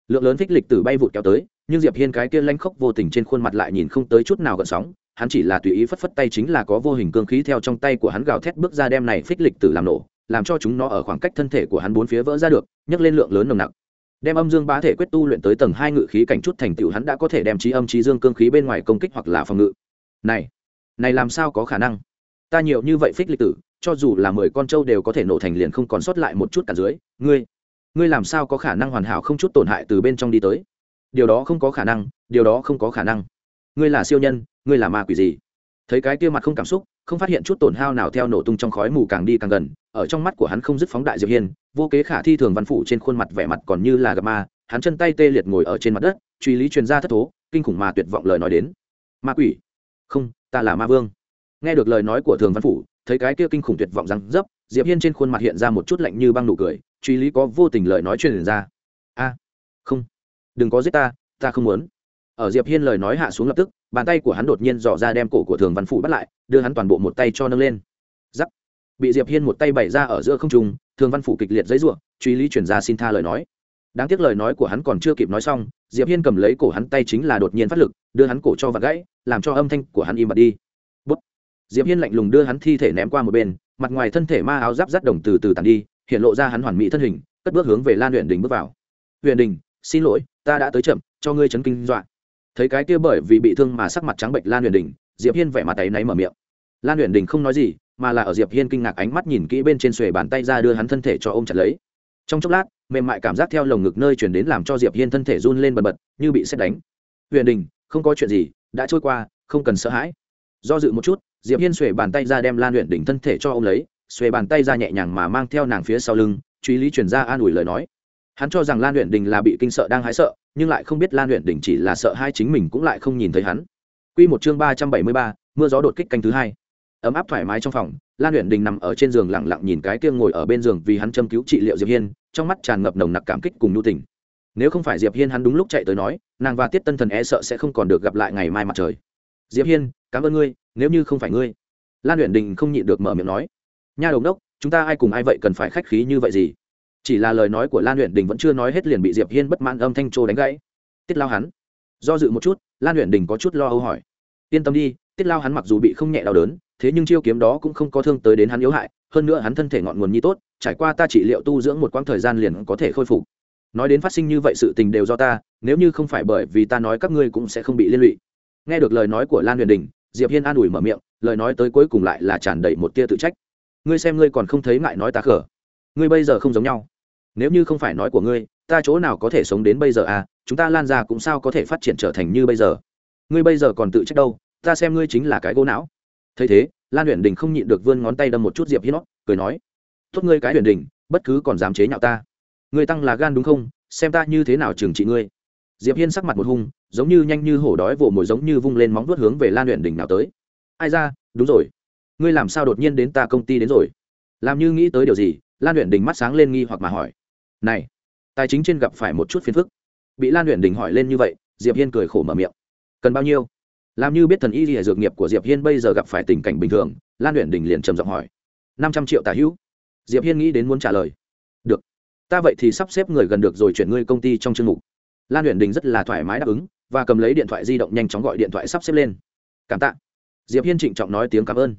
Lượng lớn phích lịch tử bay vụt kéo tới, nhưng diệp hiên cái kia lanh khốc vô tình trên khuôn mặt lại nhìn không tới chút nào gợn sóng, hắn chỉ là tùy ý phất phất tay chính là có vô hình cương khí theo trong tay của hắn gào thét bước ra đem này phích lịch tử làm nổ, làm cho chúng nó ở khoảng cách thân thể của hắn bốn phía vỡ ra được, nhấc lên lượng lớn nồng nặng đem âm dương bá thể quyết tu luyện tới tầng hai ngự khí cảnh chút thành tựu, hắn đã có thể đem trí âm trí dương cương khí bên ngoài công kích hoặc là phòng ngự. Này này làm sao có khả năng? Ta nhiều như vậy phích lịch tử, cho dù là mười con trâu đều có thể nổ thành liền không còn sót lại một chút cả dưới. Ngươi ngươi làm sao có khả năng hoàn hảo không chút tổn hại từ bên trong đi tới? Điều đó không có khả năng, điều đó không có khả năng. Ngươi là siêu nhân, ngươi là ma quỷ gì? Thấy cái kia mặt không cảm xúc không phát hiện chút tổn hao nào theo nổ tung trong khói mù càng đi càng gần, ở trong mắt của hắn không dứt phóng đại diệp hiên, vô kế khả thi thường văn phủ trên khuôn mặt vẻ mặt còn như là gặp ma, hắn chân tay tê liệt ngồi ở trên mặt đất, truy lý truyền ra thất thố, kinh khủng mà tuyệt vọng lời nói đến. Ma quỷ. Không, ta là ma vương. Nghe được lời nói của thường văn phủ, thấy cái kia kinh khủng tuyệt vọng răng dấp, diệp hiên trên khuôn mặt hiện ra một chút lạnh như băng nụ cười, truy lý có vô tình lời nói truyền ra. A. Không. Đừng có giết ta ta không muốn ở diệp hiên lời nói hạ xuống lập tức, bàn tay của hắn đột nhiên dò ra đem cổ của thường văn phủ bắt lại, đưa hắn toàn bộ một tay cho nâng lên. Giắc. Bị diệp hiên một tay bày ra ở giữa không trung, thường văn phủ kịch liệt dãy ruộng truy lý chuyển ra xin tha lời nói. Đáng tiếc lời nói của hắn còn chưa kịp nói xong, diệp hiên cầm lấy cổ hắn tay chính là đột nhiên phát lực, đưa hắn cổ cho vặt gãy, làm cho âm thanh của hắn im bặt đi. Bút. diệp hiên lạnh lùng đưa hắn thi thể ném qua một bên, mặt ngoài thân thể ma áo giáp rắt đồng từ từ tàn đi, hiện lộ ra hắn hoàn mỹ thân hình, cất bước hướng về lan huyện đình bước vào. Huyện đình, xin lỗi, ta đã tới chậm, cho ngươi chấn kinh dọa thấy cái kia bởi vì bị thương mà sắc mặt trắng bệnh lan huyền đình, diệp hiên vẻ mặt tay náy mở miệng. Lan huyền đình không nói gì, mà là ở diệp hiên kinh ngạc ánh mắt nhìn kỹ bên trên xuề bàn tay ra đưa hắn thân thể cho ôm chặt lấy. Trong chốc lát, mềm mại cảm giác theo lồng ngực nơi chuyển đến làm cho diệp hiên thân thể run lên bần bật, như bị xét đánh. Huyền đình, không có chuyện gì, đã trôi qua, không cần sợ hãi. Do dự một chút, diệp hiên xuề bàn tay ra đem lan huyền đình thân thể cho ôm lấy, xuề bàn tay ra nhẹ nhàng mà mang theo nàng phía sau lưng, truy lý chuyển ra an ủi lời nói hắn cho rằng lan luyện đình là bị kinh sợ đang hái sợ, nhưng lại không biết lan luyện đình chỉ là sợ hai chính mình cũng lại không nhìn thấy hắn. Q một chương ba trăm bảy mươi ba, mưa gió đột kích canh thứ hai. Ấm áp thoải mái trong phòng, lan luyện đình nằm ở trên giường lẳng lặng nhìn cái kia ngồi ở bên giường vì hắn châm cứu trị liệu diệp hiên, trong mắt tràn ngập nồng nặc cảm kích cùng nhu tình. Nếu không phải diệp hiên hắn đúng lúc chạy tới nói, nàng và tiết tân thần e sợ sẽ không còn được gặp lại ngày mai mặt trời. Diệp hiên, cảm ơn ngươi, nếu như không phải ngươi. Lan luyện đình không nhịn được mở miệng nói, nha đồng đốc, chúng ta ai cùng ai vậy cần phải khách khí như vậy gì? Chỉ là lời nói của lan luyện đình vẫn chưa nói hết liền bị diệp hiên bất mãn âm thanh trô đánh gãy. Tiết lao hắn. Do dự một chút, lan luyện đình có chút lo âu hỏi. Yên tâm đi, tiết lao hắn mặc dù bị không nhẹ đau đớn, thế nhưng chiêu kiếm đó cũng không có thương tới đến hắn yếu hại, hơn nữa hắn thân thể ngọn nguồn nhi tốt, trải qua ta trị liệu tu dưỡng một quãng thời gian liền có thể khôi phục. Nói đến phát sinh như vậy sự tình đều do ta, nếu như không phải bởi vì ta nói các ngươi cũng sẽ không bị liên lụy. Nghe được lời nói của lan huyền đình, diệp hiên an ủi mở miệng, lời nói tới cuối cùng lại là tràn đầy một tia tự trách. Ngươi xem ngươi còn không thấy ngại nói ta khở. Ngươi bây giờ không giống nhau nếu như không phải nói của ngươi, ta chỗ nào có thể sống đến bây giờ à? Chúng ta lan ra cũng sao có thể phát triển trở thành như bây giờ? Ngươi bây giờ còn tự trách đâu? Ta xem ngươi chính là cái gỗ não. Thấy thế, lan huyền đình không nhịn được vươn ngón tay đâm một chút diệp hiên nót cười nói, tốt ngươi cái huyền đình, bất cứ còn dám chế nhạo ta. Ngươi tăng là gan đúng không? Xem ta như thế nào trừng trị ngươi. Diệp hiên sắc mặt một hung, giống như nhanh như hổ đói vồ mồi giống như vung lên móng vuốt hướng về lan huyền đình nào tới. Ai ra, đúng rồi. Ngươi làm sao đột nhiên đến ta công ty đến rồi? Làm như nghĩ tới điều gì? Lan huyền đình mắt sáng lên nghi hoặc mà hỏi này, tài chính trên gặp phải một chút phiền phức. Bị lan luyện đình hỏi lên như vậy, diệp hiên cười khổ mở miệng. Cần bao nhiêu? Làm như biết thần y lìa dược nghiệp của diệp hiên bây giờ gặp phải tình cảnh bình thường, lan luyện đình liền trầm giọng hỏi. Năm trăm triệu tả hữu. Diệp hiên nghĩ đến muốn trả lời. Được. Ta vậy thì sắp xếp người gần được rồi chuyển ngươi công ty trong chương mục. Lan luyện đình rất là thoải mái đáp ứng, và cầm lấy điện thoại di động nhanh chóng gọi điện thoại sắp xếp lên. Cảm tạ. Diệp hiên trịnh trọng nói tiếng cảm ơn.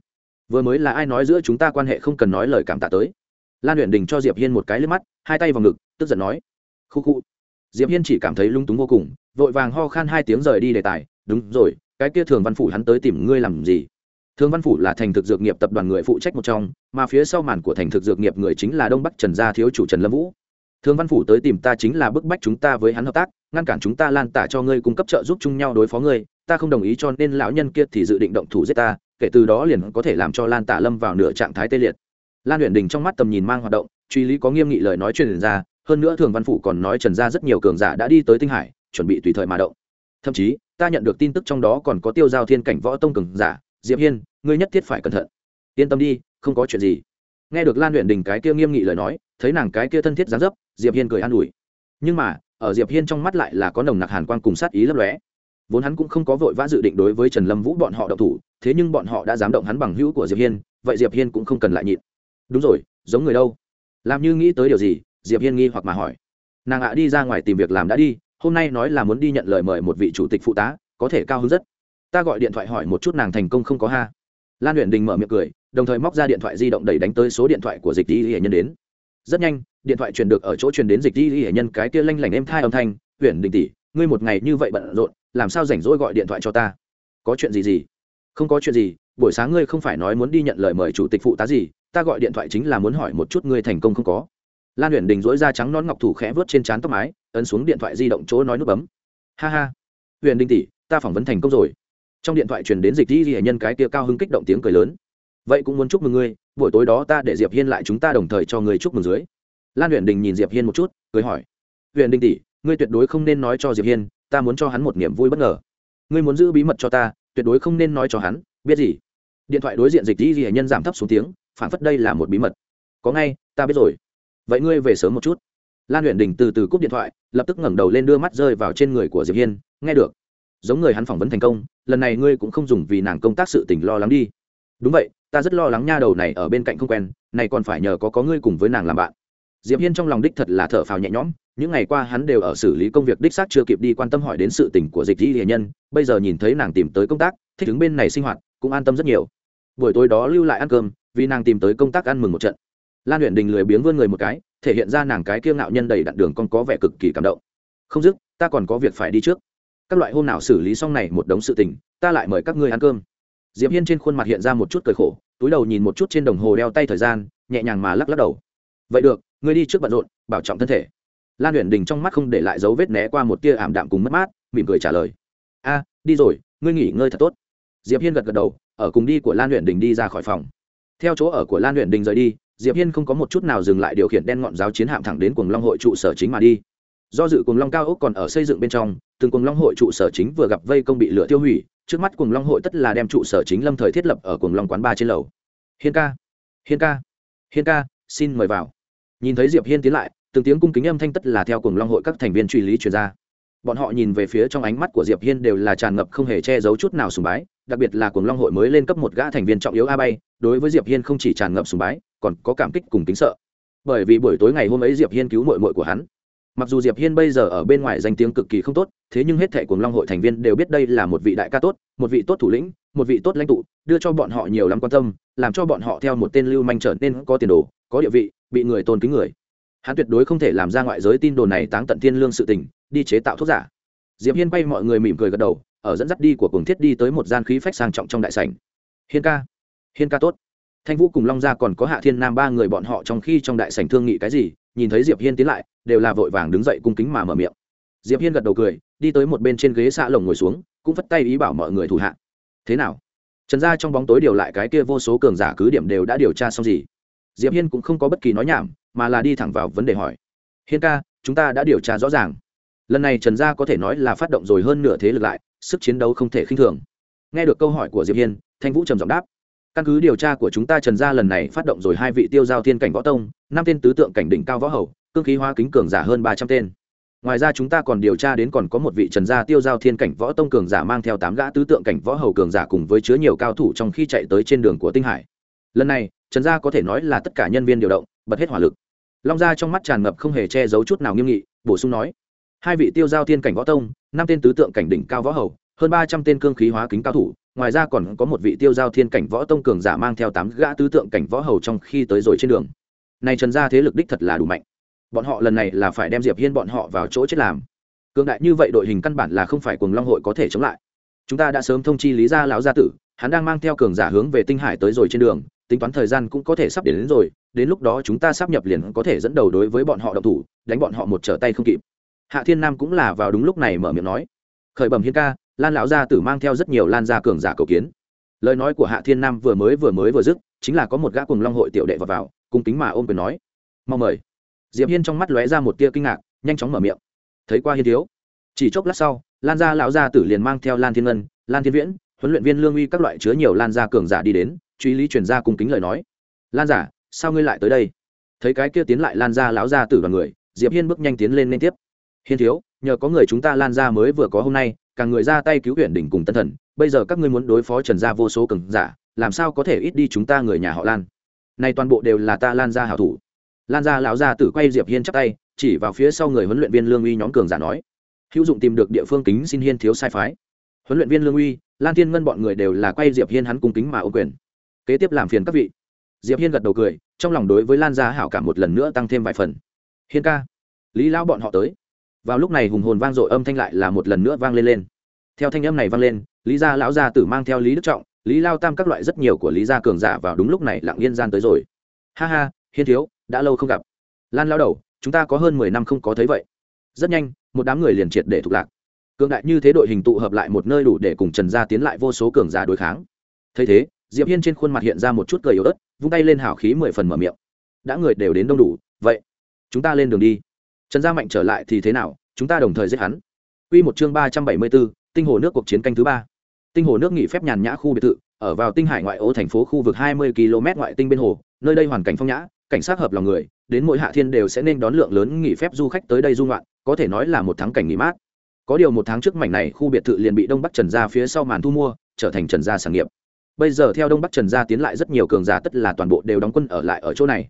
Vừa mới là ai nói giữa chúng ta quan hệ không cần nói lời cảm tạ tới lan luyện đình cho diệp hiên một cái lên mắt, hai tay vào ngực, tức giận nói, khu khu. Diệp hiên chỉ cảm thấy lung túng vô cùng, vội vàng ho khan hai tiếng rời đi đề tài, đúng rồi, cái kia thường văn phủ hắn tới tìm ngươi làm gì? Thường văn phủ là thành thực dược nghiệp tập đoàn người phụ trách một trong, mà phía sau màn của thành thực dược nghiệp người chính là đông bắc trần gia thiếu chủ trần lâm vũ. Thường văn phủ tới tìm ta chính là bức bách chúng ta với hắn hợp tác, ngăn cản chúng ta lan tả cho ngươi cung cấp trợ giúp chung nhau đối phó ngươi, ta không đồng ý cho nên lão nhân kia thì dự định động thủ giết ta, kể từ đó liền có thể làm cho lan tả lâm vào nửa trạng thái tê liệt lan luyện đình trong mắt tầm nhìn mang hoạt động, truy lý có nghiêm nghị lời nói truyền ra, hơn nữa thường văn Phụ còn nói trần gia rất nhiều cường giả đã đi tới tinh hải, chuẩn bị tùy thời mà động. Thậm chí, ta nhận được tin tức trong đó còn có tiêu giao thiên cảnh võ tông cường giả, diệp hiên, ngươi nhất thiết phải cẩn thận. Yên tâm đi, không có chuyện gì. Nghe được lan luyện đình cái kia nghiêm nghị lời nói, thấy nàng cái kia thân thiết dáng dấp, diệp hiên cười an ủi. Nhưng mà, ở diệp hiên trong mắt lại là có nồng nặc hàn quang cùng sát ý lấp lóe. Vốn hắn cũng không có vội vã dự định đối với trần lâm vũ bọn họ động thủ, thế nhưng bọn họ đã dám động hắn bằng hữu của diệp hiên, vậy diệp hiên cũng không cần lại nhịn đúng rồi, giống người đâu? Làm như nghĩ tới điều gì? Diệp hiên nghi hoặc mà hỏi. Nàng ạ đi ra ngoài tìm việc làm đã đi, hôm nay nói là muốn đi nhận lời mời một vị chủ tịch phụ tá, có thể cao hứng rất. Ta gọi điện thoại hỏi một chút nàng thành công không có ha. Lan luyện đình mở miệng cười, đồng thời móc ra điện thoại di động đẩy đánh tới số điện thoại của dịch di hệ nhân đến. Rất nhanh, điện thoại truyền được ở chỗ truyền đến dịch di hệ nhân cái kia lanh lảnh em thai âm thanh huyện đình tỷ, ngươi một ngày như vậy bận rộn, làm sao rảnh rỗi gọi điện thoại cho ta? Có chuyện gì gì? Không có chuyện gì buổi sáng ngươi không phải nói muốn đi nhận lời mời chủ tịch phụ tá gì, ta gọi điện thoại chính là muốn hỏi một chút ngươi thành công không có. Lan huyền đình dối ra trắng nón ngọc thủ khẽ vớt trên trán tóc mái, ấn xuống điện thoại di động chỗ nói nút bấm. Ha ha. Huyền đình tỷ, ta phỏng vấn thành công rồi. Trong điện thoại truyền đến dịch di hệ nhân cái kia cao hứng kích động tiếng cười lớn. Vậy cũng muốn chúc mừng ngươi, buổi tối đó ta để diệp hiên lại chúng ta đồng thời cho ngươi chúc mừng dưới. Lan Huyền đình nhìn diệp hiên một chút, cười hỏi. Huyền đình tỷ, ngươi tuyệt đối không nên nói cho diệp hiên, ta muốn cho hắn một niềm vui bất ngờ. Ngươi muốn giữ bí mật cho ta, tuyệt đối không nên nói cho hắn, biết gì? Điện thoại đối diện dịch di hệ nhân giảm thấp xuống tiếng, phản phất đây là một bí mật. Có ngay, ta biết rồi. Vậy ngươi về sớm một chút. Lan huyện đình từ từ cúp điện thoại, lập tức ngẩng đầu lên đưa mắt rơi vào trên người của diệp hiên. Nghe được. Giống người hắn phỏng vấn thành công, lần này ngươi cũng không dùng vì nàng công tác sự tình lo lắng đi. Đúng vậy, ta rất lo lắng nha đầu này ở bên cạnh không quen, này còn phải nhờ có có ngươi cùng với nàng làm bạn. Diệp hiên trong lòng đích thật là thở phào nhẹ nhõm, những ngày qua hắn đều ở xử lý công việc đích xác chưa kịp đi quan tâm hỏi đến sự tình của dịch di hiền nhân, bây giờ nhìn thấy nàng tìm tới công tác, thích ứng bên này sinh hoạt, cũng an tâm rất nhiều buổi tối đó lưu lại ăn cơm, vì nàng tìm tới công tác ăn mừng một trận. Lan luyện đình lười biếng vươn người một cái, thể hiện ra nàng cái kiêu ngạo nhân đầy đặn đường con có vẻ cực kỳ cảm động. Không dứt, ta còn có việc phải đi trước. Các loại hôm nào xử lý xong này một đống sự tình, ta lại mời các ngươi ăn cơm. Diệp hiên trên khuôn mặt hiện ra một chút cười khổ, túi đầu nhìn một chút trên đồng hồ đeo tay thời gian, nhẹ nhàng mà lắc lắc đầu. Vậy được, ngươi đi trước bận rộn, bảo trọng thân thể. Lan luyện đình trong mắt không để lại dấu vết né qua một tia ảm đạm cùng mất mát, mỉm cười trả lời. A, đi rồi, ngươi nghỉ ngơi thật tốt diệp hiên gật gật đầu, ở cùng đi của lan luyện đình đi ra khỏi phòng. Theo chỗ ở của lan luyện đình rời đi, diệp hiên không có một chút nào dừng lại điều khiển đen ngọn giáo chiến hạm thẳng đến cuồng long hội trụ sở chính mà đi. Do dự cuồng long cao ốc còn ở xây dựng bên trong, từng cuồng long hội trụ sở chính vừa gặp vây công bị lửa tiêu hủy, trước mắt cuồng long hội tất là đem trụ sở chính lâm thời thiết lập ở cuồng long quán ba trên lầu. Hiên ca hiên ca hiên ca, xin mời vào. Nhìn thấy diệp hiên tiến lại, từng tiếng cung kính âm thanh tất là theo cuồng long hội các thành viên truy lý truyền ra bọn họ nhìn về phía trong ánh mắt của diệp hiên đều là tràn ngập không hề che giấu chút nào sùng bái, đặc biệt là cuồng long hội mới lên cấp một gã thành viên trọng yếu a bay, đối với diệp hiên không chỉ tràn ngập sùng bái, còn có cảm kích cùng tính sợ. Bởi vì buổi tối ngày hôm ấy diệp hiên cứu muội muội của hắn. Mặc dù diệp hiên bây giờ ở bên ngoài danh tiếng cực kỳ không tốt, thế nhưng hết thệ cuồng long hội thành viên đều biết đây là một vị đại ca tốt, một vị tốt thủ lĩnh, một vị tốt lãnh tụ, đưa cho bọn họ nhiều lắm quan tâm, làm cho bọn họ theo một tên lưu manh trở nên có tiền đồ, có địa vị, bị người tôn kính người hắn tuyệt đối không thể làm ra ngoại giới tin đồn này táng tận thiên lương sự tình, đi chế tạo thuốc giả. Diệp hiên bay mọi người mỉm cười gật đầu, ở dẫn dắt đi của Cuồng thiết đi tới một gian khí phách sang trọng trong đại sảnh. Hiên ca hiên ca tốt. Thanh vũ cùng long gia còn có hạ thiên nam ba người bọn họ trong khi trong đại sảnh thương nghị cái gì, nhìn thấy diệp hiên tiến lại, đều là vội vàng đứng dậy cung kính mà mở miệng. Diệp hiên gật đầu cười, đi tới một bên trên ghế xạ lồng ngồi xuống, cũng vất tay ý bảo mọi người thủ hạ. Thế nào? Trần gia trong bóng tối điều lại cái kia vô số cường giả cứ điểm đều đã điều tra xong gì? Diệp hiên cũng không có bất kỳ nói nhảm mà là đi thẳng vào vấn đề hỏi. Hiên ca, chúng ta đã điều tra rõ ràng. Lần này trần gia có thể nói là phát động rồi hơn nửa thế lực lại, sức chiến đấu không thể khinh thường. Nghe được câu hỏi của diệp hiên, thanh vũ trầm giọng đáp. Căn cứ điều tra của chúng ta, trần gia lần này phát động rồi hai vị tiêu giao thiên cảnh võ tông, năm tên tứ tượng cảnh đỉnh cao võ hầu, cương khí hóa kính cường giả hơn ba trăm tên. Ngoài ra chúng ta còn điều tra đến còn có một vị trần gia tiêu giao thiên cảnh võ tông cường giả mang theo tám gã tứ tượng cảnh võ hầu cường giả cùng với chứa nhiều cao thủ trong khi chạy tới trên đường của tinh hải. Lần này, trần gia có thể nói là tất cả nhân viên điều động, bật hết hỏa lực long gia trong mắt tràn ngập không hề che giấu chút nào nghiêm nghị bổ sung nói hai vị tiêu giao thiên cảnh võ tông năm tên tứ tượng cảnh đỉnh cao võ hầu hơn ba trăm tên cương khí hóa kính cao thủ ngoài ra còn có một vị tiêu giao thiên cảnh võ tông cường giả mang theo tám gã tứ tượng cảnh võ hầu trong khi tới rồi trên đường. Này trần gia thế lực đích thật là đủ mạnh. Bọn họ lần này là phải đem diệp hiên bọn họ vào chỗ chết làm. Cường đại như vậy đội hình căn bản là không phải cùng long hội có thể chống lại. Chúng ta đã sớm thông chi lý gia lão gia tử hắn đang mang theo cường giả hướng về tinh hải tới rồi trên đường tính toán thời gian cũng có thể sắp đến, đến rồi đến lúc đó chúng ta sắp nhập liền có thể dẫn đầu đối với bọn họ động thủ, đánh bọn họ một trở tay không kịp. Hạ thiên nam cũng là vào đúng lúc này mở miệng nói, khởi bẩm hiên ca, lan lão gia tử mang theo rất nhiều lan gia cường giả cầu kiến. Lời nói của hạ thiên nam vừa mới vừa mới vừa dứt, chính là có một gã cùng long hội tiểu đệ vào vào, cung kính mà ôm quyền nói mong mời. Diệp hiên trong mắt lóe ra một tia kinh ngạc, nhanh chóng mở miệng, thấy qua hiên thiếu. Chỉ chốc lát sau, lan gia lão gia tử liền mang theo lan thiên ngân, lan thiên viễn, huấn luyện viên lương uy các loại chứa nhiều lan gia cường giả đi đến, truy lý truyền ra cung kính lời nói, lan giả sao ngươi lại tới đây? Thấy cái kia tiến lại lan gia lão gia tử đoàn người, diệp hiên bước nhanh tiến lên liên tiếp. Hiên thiếu, nhờ có người chúng ta lan gia mới vừa có hôm nay càng người ra tay cứu huyện đỉnh cùng tân thần, bây giờ các ngươi muốn đối phó trần gia vô số cường giả, làm sao có thể ít đi chúng ta người nhà họ lan? Này toàn bộ đều là ta lan gia hảo thủ. Lan gia lão gia tử quay diệp hiên chắp tay, chỉ vào phía sau người huấn luyện viên lương uy nhóm cường giả nói, hữu dụng tìm được địa phương kính xin hiên thiếu sai phái. Huấn luyện viên lương uy, lan thiên ngân bọn người đều là quay diệp hiên hắn cung kính mà ô quyền. Kế tiếp làm phiền các vị. Diệp hiên gật đầu cười trong lòng đối với lan gia hảo cảm một lần nữa tăng thêm vài phần. Hiên ca, lý lão bọn họ tới. Vào lúc này hùng hồn vang dội âm thanh lại là một lần nữa vang lên lên. Theo thanh âm này vang lên, lý gia lão gia tử mang theo lý đức trọng, lý lao tam các loại rất nhiều của lý gia cường giả vào đúng lúc này lặng yên gian tới rồi. Ha ha, hiên thiếu, đã lâu không gặp. Lan lao đầu, chúng ta có hơn mười năm không có thấy vậy. Rất nhanh, một đám người liền triệt để thuộc lạc. Cường đại như thế đội hình tụ hợp lại một nơi đủ để cùng trần gia tiến lại vô số cường giả đối kháng. Thấy thế, diệp hiên trên khuôn mặt hiện ra một chút cười yếu ớt vung tay lên hào khí mười phần mở miệng. Đã người đều đến đông đủ vậy chúng ta lên đường đi. Trần gia mạnh trở lại thì thế nào chúng ta đồng thời giết hắn. Quy một chương ba trăm bảy mươi 374, tinh hồ nước cuộc chiến canh thứ ba. Tinh hồ nước nghỉ phép nhàn nhã khu biệt thự ở vào tinh hải ngoại ô thành phố khu vực hai mươi km ngoại tinh bên hồ nơi đây hoàn cảnh phong nhã cảnh sát hợp lòng người đến mỗi hạ thiên đều sẽ nên đón lượng lớn nghỉ phép du khách tới đây du ngoạn có thể nói là một tháng cảnh nghỉ mát. Có điều một tháng trước mảnh này khu biệt thự liền bị đông bắc trần gia phía sau màn thu mua trở thành trần gia sản nghiệp bây giờ theo đông bắc trần gia tiến lại rất nhiều cường giả tất là toàn bộ đều đóng quân ở lại ở chỗ này.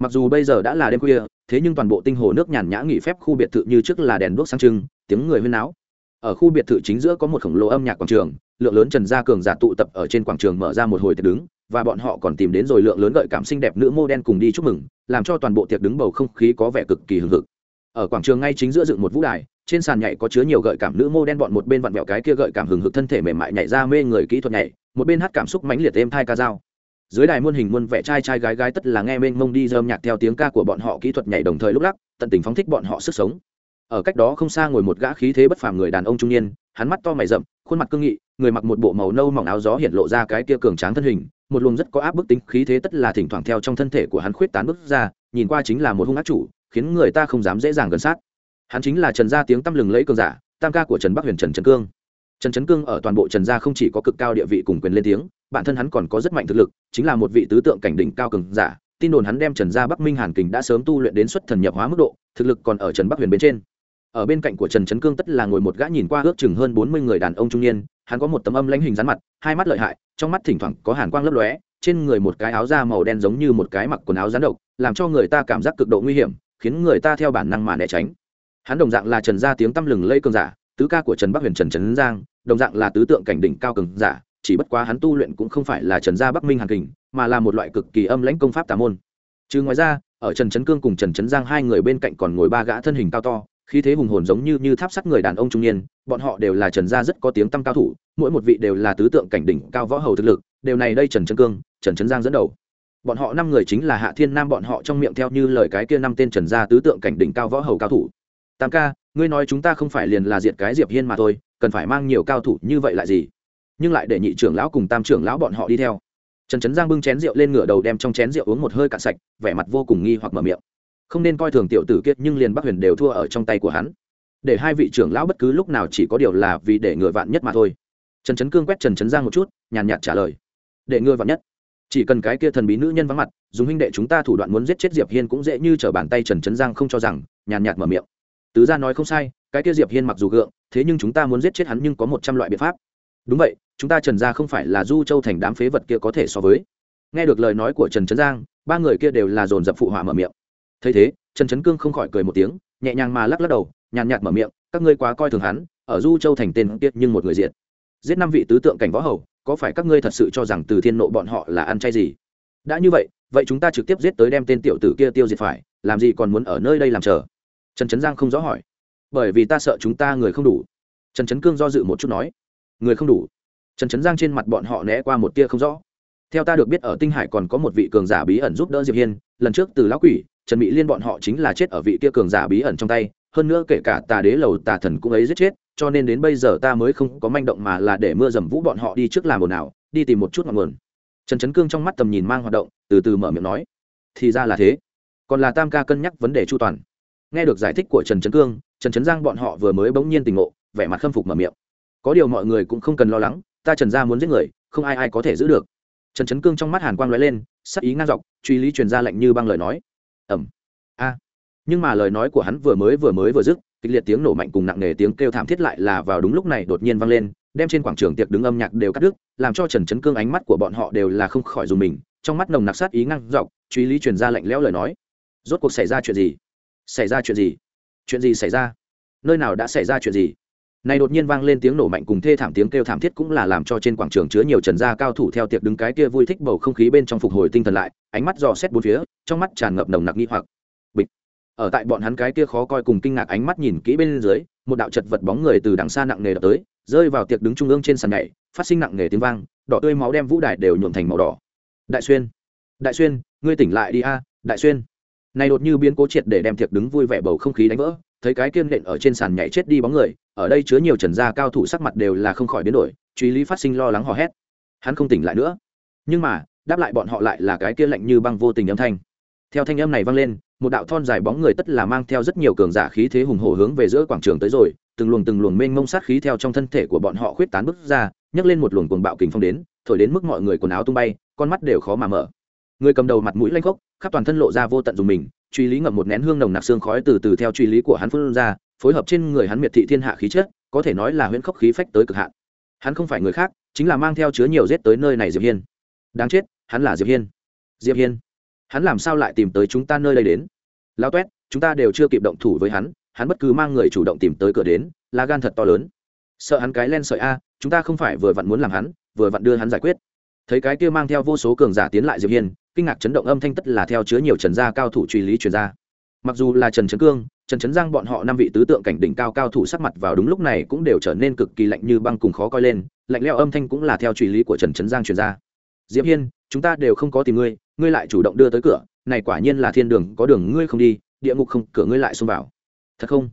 Mặc dù bây giờ đã là đêm khuya, thế nhưng toàn bộ tinh hồ nước nhàn nhã nghỉ phép khu biệt thự như trước là đèn đuốc sang trưng, tiếng người huyên náo. Ở khu biệt thự chính giữa có một khổng lồ âm nhạc quảng trường, lượng lớn trần gia cường giả tụ tập ở trên quảng trường mở ra một hồi tiệc đứng, và bọn họ còn tìm đến rồi lượng lớn gợi cảm xinh đẹp nữ mô đen cùng đi chúc mừng, làm cho toàn bộ tiệc đứng bầu không khí có vẻ cực kỳ hưng hực. Ở quảng trường ngay chính giữa dựng một vũ đài, trên sàn nhảy có chứa nhiều gợi cảm nữ mô đen bọn một bên vặn vẹo cái kia gợi cảm hừng hực thân thể mềm mại nhảy ra mê người kỹ thuật nhảy một bên hát cảm xúc mãnh liệt êm thai ca dao. Dưới đài muôn hình muôn vẻ trai trai gái gái tất là nghe mênh mông đi dơm nhạc theo tiếng ca của bọn họ kỹ thuật nhảy đồng thời lúc lắc, tận tình phóng thích bọn họ sức sống. Ở cách đó không xa ngồi một gã khí thế bất phàm người đàn ông trung niên, hắn mắt to mày rậm, khuôn mặt cương nghị, người mặc một bộ màu nâu mỏng áo gió hiện lộ ra cái kia cường tráng thân hình, một luồng rất có áp bức tính khí thế tất là thỉnh thoảng theo trong thân thể của hắn khuyết tán bước ra, nhìn qua chính là một hung ác chủ, khiến người ta không dám dễ dàng gần sát. Hắn chính là trần gia tiếng tăm lừng lẫy cường giả, tam ca của trần bắc huyền trần trần cương trần trấn cương ở toàn bộ trần gia không chỉ có cực cao địa vị cùng quyền lên tiếng, bản thân hắn còn có rất mạnh thực lực, chính là một vị tứ tượng cảnh đỉnh cao cường giả, tin đồn hắn đem trần gia bắc minh hàn kình đã sớm tu luyện đến xuất thần nhập hóa mức độ, thực lực còn ở trần bắc huyền bên trên. Ở bên cạnh của trần trấn cương tất là ngồi một gã nhìn qua ước chừng hơn bốn mươi người đàn ông trung niên, hắn có một tấm âm lãnh hình rắn mặt, hai mắt lợi hại, trong mắt thỉnh thoảng có hàn quang lấp lóe, trên người một cái áo da màu đen giống như một cái mặc quần áo rắn độc, làm cho người ta cảm giác cực độ nguy hiểm, khiến người ta theo bản năng mà né tránh. Hắn đồng dạng là trần gia tiếng tăm lừng lây cường giả tứ ca của trần bắc huyền trần trấn giang, đồng dạng là tứ tượng cảnh đỉnh cao cường giả, chỉ bất quá hắn tu luyện cũng không phải là trần gia bắc minh hàn kình, mà là một loại cực kỳ âm lãnh công pháp tà môn. Chứ ngoài ra, ở trần trấn cương cùng trần trấn giang hai người bên cạnh còn ngồi ba gã thân hình cao to, khí thế hùng hồn giống như như tháp sắt người đàn ông trung niên, bọn họ đều là trần gia rất có tiếng tăm cao thủ, mỗi một vị đều là tứ tượng cảnh đỉnh cao võ hầu thực lực đều này đây trần trấn cương, trần trấn giang dẫn đầu. Bọn họ năm người chính là hạ thiên nam bọn họ trong miệng theo như lời cái kia năm tên trần gia tứ tượng cảnh đỉnh cao võ hầu cao thủ. Tam ca ngươi nói chúng ta không phải liền là diệt cái diệp hiên mà thôi, cần phải mang nhiều cao thủ như vậy lại gì? Nhưng lại để nhị trưởng lão cùng tam trưởng lão bọn họ đi theo. Trần trấn giang bưng chén rượu lên ngửa đầu đem trong chén rượu uống một hơi cạn sạch, vẻ mặt vô cùng nghi hoặc mở miệng. Không nên coi thường tiểu tử kiệt nhưng liền bắc huyền đều thua ở trong tay của hắn. Để hai vị trưởng lão bất cứ lúc nào chỉ có điều là vì để ngừa vạn nhất mà thôi. Trần trấn cương quét trần trấn giang một chút, nhàn nhạt trả lời. Để ngừa vạn nhất. Chỉ cần cái kia thần bí nữ nhân vắng mặt, dùng huynh đệ chúng ta thủ đoạn muốn giết chết diệp hiên cũng dễ như trở bàn tay trần trấn giang không cho rằng, nhàn nhạt mở miệng tứ gia nói không sai, cái kia diệp hiên mặc dù gượng, thế nhưng chúng ta muốn giết chết hắn nhưng có một trăm loại biện pháp. Đúng vậy, chúng ta trần gia không phải là du châu thành đám phế vật kia có thể so với. Nghe được lời nói của trần trấn giang, ba người kia đều là dồn dập phụ họa mở miệng. Thấy thế, trần trấn cương không khỏi cười một tiếng, nhẹ nhàng mà lắc lắc đầu, nhàn nhạt mở miệng, các ngươi quá coi thường hắn, ở du châu thành tên tiết nhưng một người diện giết năm vị tứ tượng cảnh võ hầu, có phải các ngươi thật sự cho rằng từ thiên nộ bọn họ là ăn chay gì? Đã như vậy vậy chúng ta trực tiếp giết tới đem tên tiểu tử kia tiêu diệt phải, làm gì còn muốn ở nơi đây làm chờ? Trần trấn giang không rõ hỏi. Bởi vì ta sợ chúng ta người không đủ. Trần trấn cương do dự một chút nói. Người không đủ. Trần trấn giang trên mặt bọn họ né qua một tia không rõ. Theo ta được biết ở tinh hải còn có một vị cường giả bí ẩn giúp đỡ diệp hiên, lần trước từ lão quỷ, trần mỹ liên bọn họ chính là chết ở vị kia cường giả bí ẩn trong tay, hơn nữa kể cả tà đế lầu tà thần cũng ấy giết chết, cho nên đến bây giờ ta mới không có manh động mà là để mưa dầm vũ bọn họ đi trước làm ồn ào, đi tìm một chút ngọn nguồn. Trần trấn cương trong mắt tầm nhìn mang hoạt động, từ từ mở miệng nói. Thì ra là thế. Còn là tam ca cân nhắc vấn đề chu toàn nghe được giải thích của trần trấn cương, trần trấn giang bọn họ vừa mới bỗng nhiên tình ngộ, vẻ mặt khâm phục mở miệng. Có điều mọi người cũng không cần lo lắng, ta trần gia muốn giết người, không ai ai có thể giữ được. Trần trấn cương trong mắt hàn quang lóe lên, sắc ý ngang dọc, truy lý truyền ra lệnh như băng lời nói. Ẩm a. Nhưng mà lời nói của hắn vừa mới vừa mới vừa dứt, kịch liệt tiếng nổ mạnh cùng nặng nề tiếng kêu thảm thiết lại là vào đúng lúc này đột nhiên vang lên, đem trên quảng trường tiệc đứng âm nhạc đều cắt đứt, làm cho trần trấn cương ánh mắt của bọn họ đều là không khỏi dùng mình, trong mắt nồng nặc sát ý ngang dọc, truy lý truyền ra lệnh lẽo lời nói. Rốt cuộc xảy ra chuyện gì? Xảy ra chuyện gì? Chuyện gì xảy ra? Nơi nào đã xảy ra chuyện gì? Này đột nhiên vang lên tiếng nổ mạnh cùng thê thảm tiếng kêu thảm thiết cũng là làm cho trên quảng trường chứa nhiều trần gia cao thủ theo tiệc đứng cái kia vui thích bầu không khí bên trong phục hồi tinh thần lại, ánh mắt dò xét bốn phía, trong mắt tràn ngập nồng nặc nghi hoặc. Bịch. Ở tại bọn hắn cái kia khó coi cùng kinh ngạc ánh mắt nhìn kỹ bên dưới, một đạo chật vật bóng người từ đằng xa nặng nề đập tới, rơi vào tiệc đứng trung ương trên sàn nhảy, phát sinh nặng nề tiếng vang, đỏ tươi máu đem vũ đài đều nhuộm thành màu đỏ. Đại xuyên. Đại xuyên, ngươi tỉnh lại đi a, đại xuyên này đột như biến cố triệt để đem thiệt đứng vui vẻ bầu không khí đánh vỡ, thấy cái kiên nện ở trên sàn nhảy chết đi bóng người, ở đây chứa nhiều trần gia cao thủ sắc mặt đều là không khỏi biến đổi, truy lý phát sinh lo lắng hò hét. Hắn không tỉnh lại nữa. Nhưng mà, đáp lại bọn họ lại là cái kia lạnh như băng vô tình âm thanh. Theo thanh âm này vang lên, một đạo thon dài bóng người tất là mang theo rất nhiều cường giả khí thế hùng hổ hướng về giữa quảng trường tới rồi, từng luồng từng luồng mênh mông sát khí theo trong thân thể của bọn họ khuyết tán bước ra, nhấc lên một luồng cuồng bạo kình phong đến, thổi đến mức mọi người quần áo tung bay, con mắt đều khó mà mở. Người cầm đầu mặt mũi lanh khốc khắp toàn thân lộ ra vô tận dùng mình, truy lý ngậm một nén hương nồng nặc xương khói từ từ theo truy lý của hắn phun ra, phối hợp trên người hắn miệt thị thiên hạ khí chất, có thể nói là huyễn khốc khí phách tới cực hạn. Hắn không phải người khác, chính là mang theo chứa nhiều giết tới nơi này diệp hiên. Đáng chết, hắn là diệp hiên. Diệp hiên. Hắn làm sao lại tìm tới chúng ta nơi đây đến? Lao toét chúng ta đều chưa kịp động thủ với hắn hắn bất cứ mang người chủ động tìm tới cửa đến, là gan thật to lớn. Sợ hắn cái len sợi a, chúng ta không phải vừa vặn muốn làm hắn, vừa vặn đưa hắn giải quyết. Thấy cái kia mang theo vô số cường giả tiến lại diệp hiên kinh ngạc chấn động âm thanh tất là theo chứa nhiều trần gia cao thủ truy lý truyền ra. Mặc dù là trần trấn cương, trần trấn giang bọn họ năm vị tứ tượng cảnh đỉnh cao cao thủ sắc mặt vào đúng lúc này cũng đều trở nên cực kỳ lạnh như băng cùng khó coi lên, lạnh leo âm thanh cũng là theo truy lý của trần trấn giang truyền ra. Diệp hiên, chúng ta đều không có tìm ngươi ngươi lại chủ động đưa tới cửa, này quả nhiên là thiên đường, có đường ngươi không đi, địa ngục không, cửa ngươi lại xông vào. Thật không?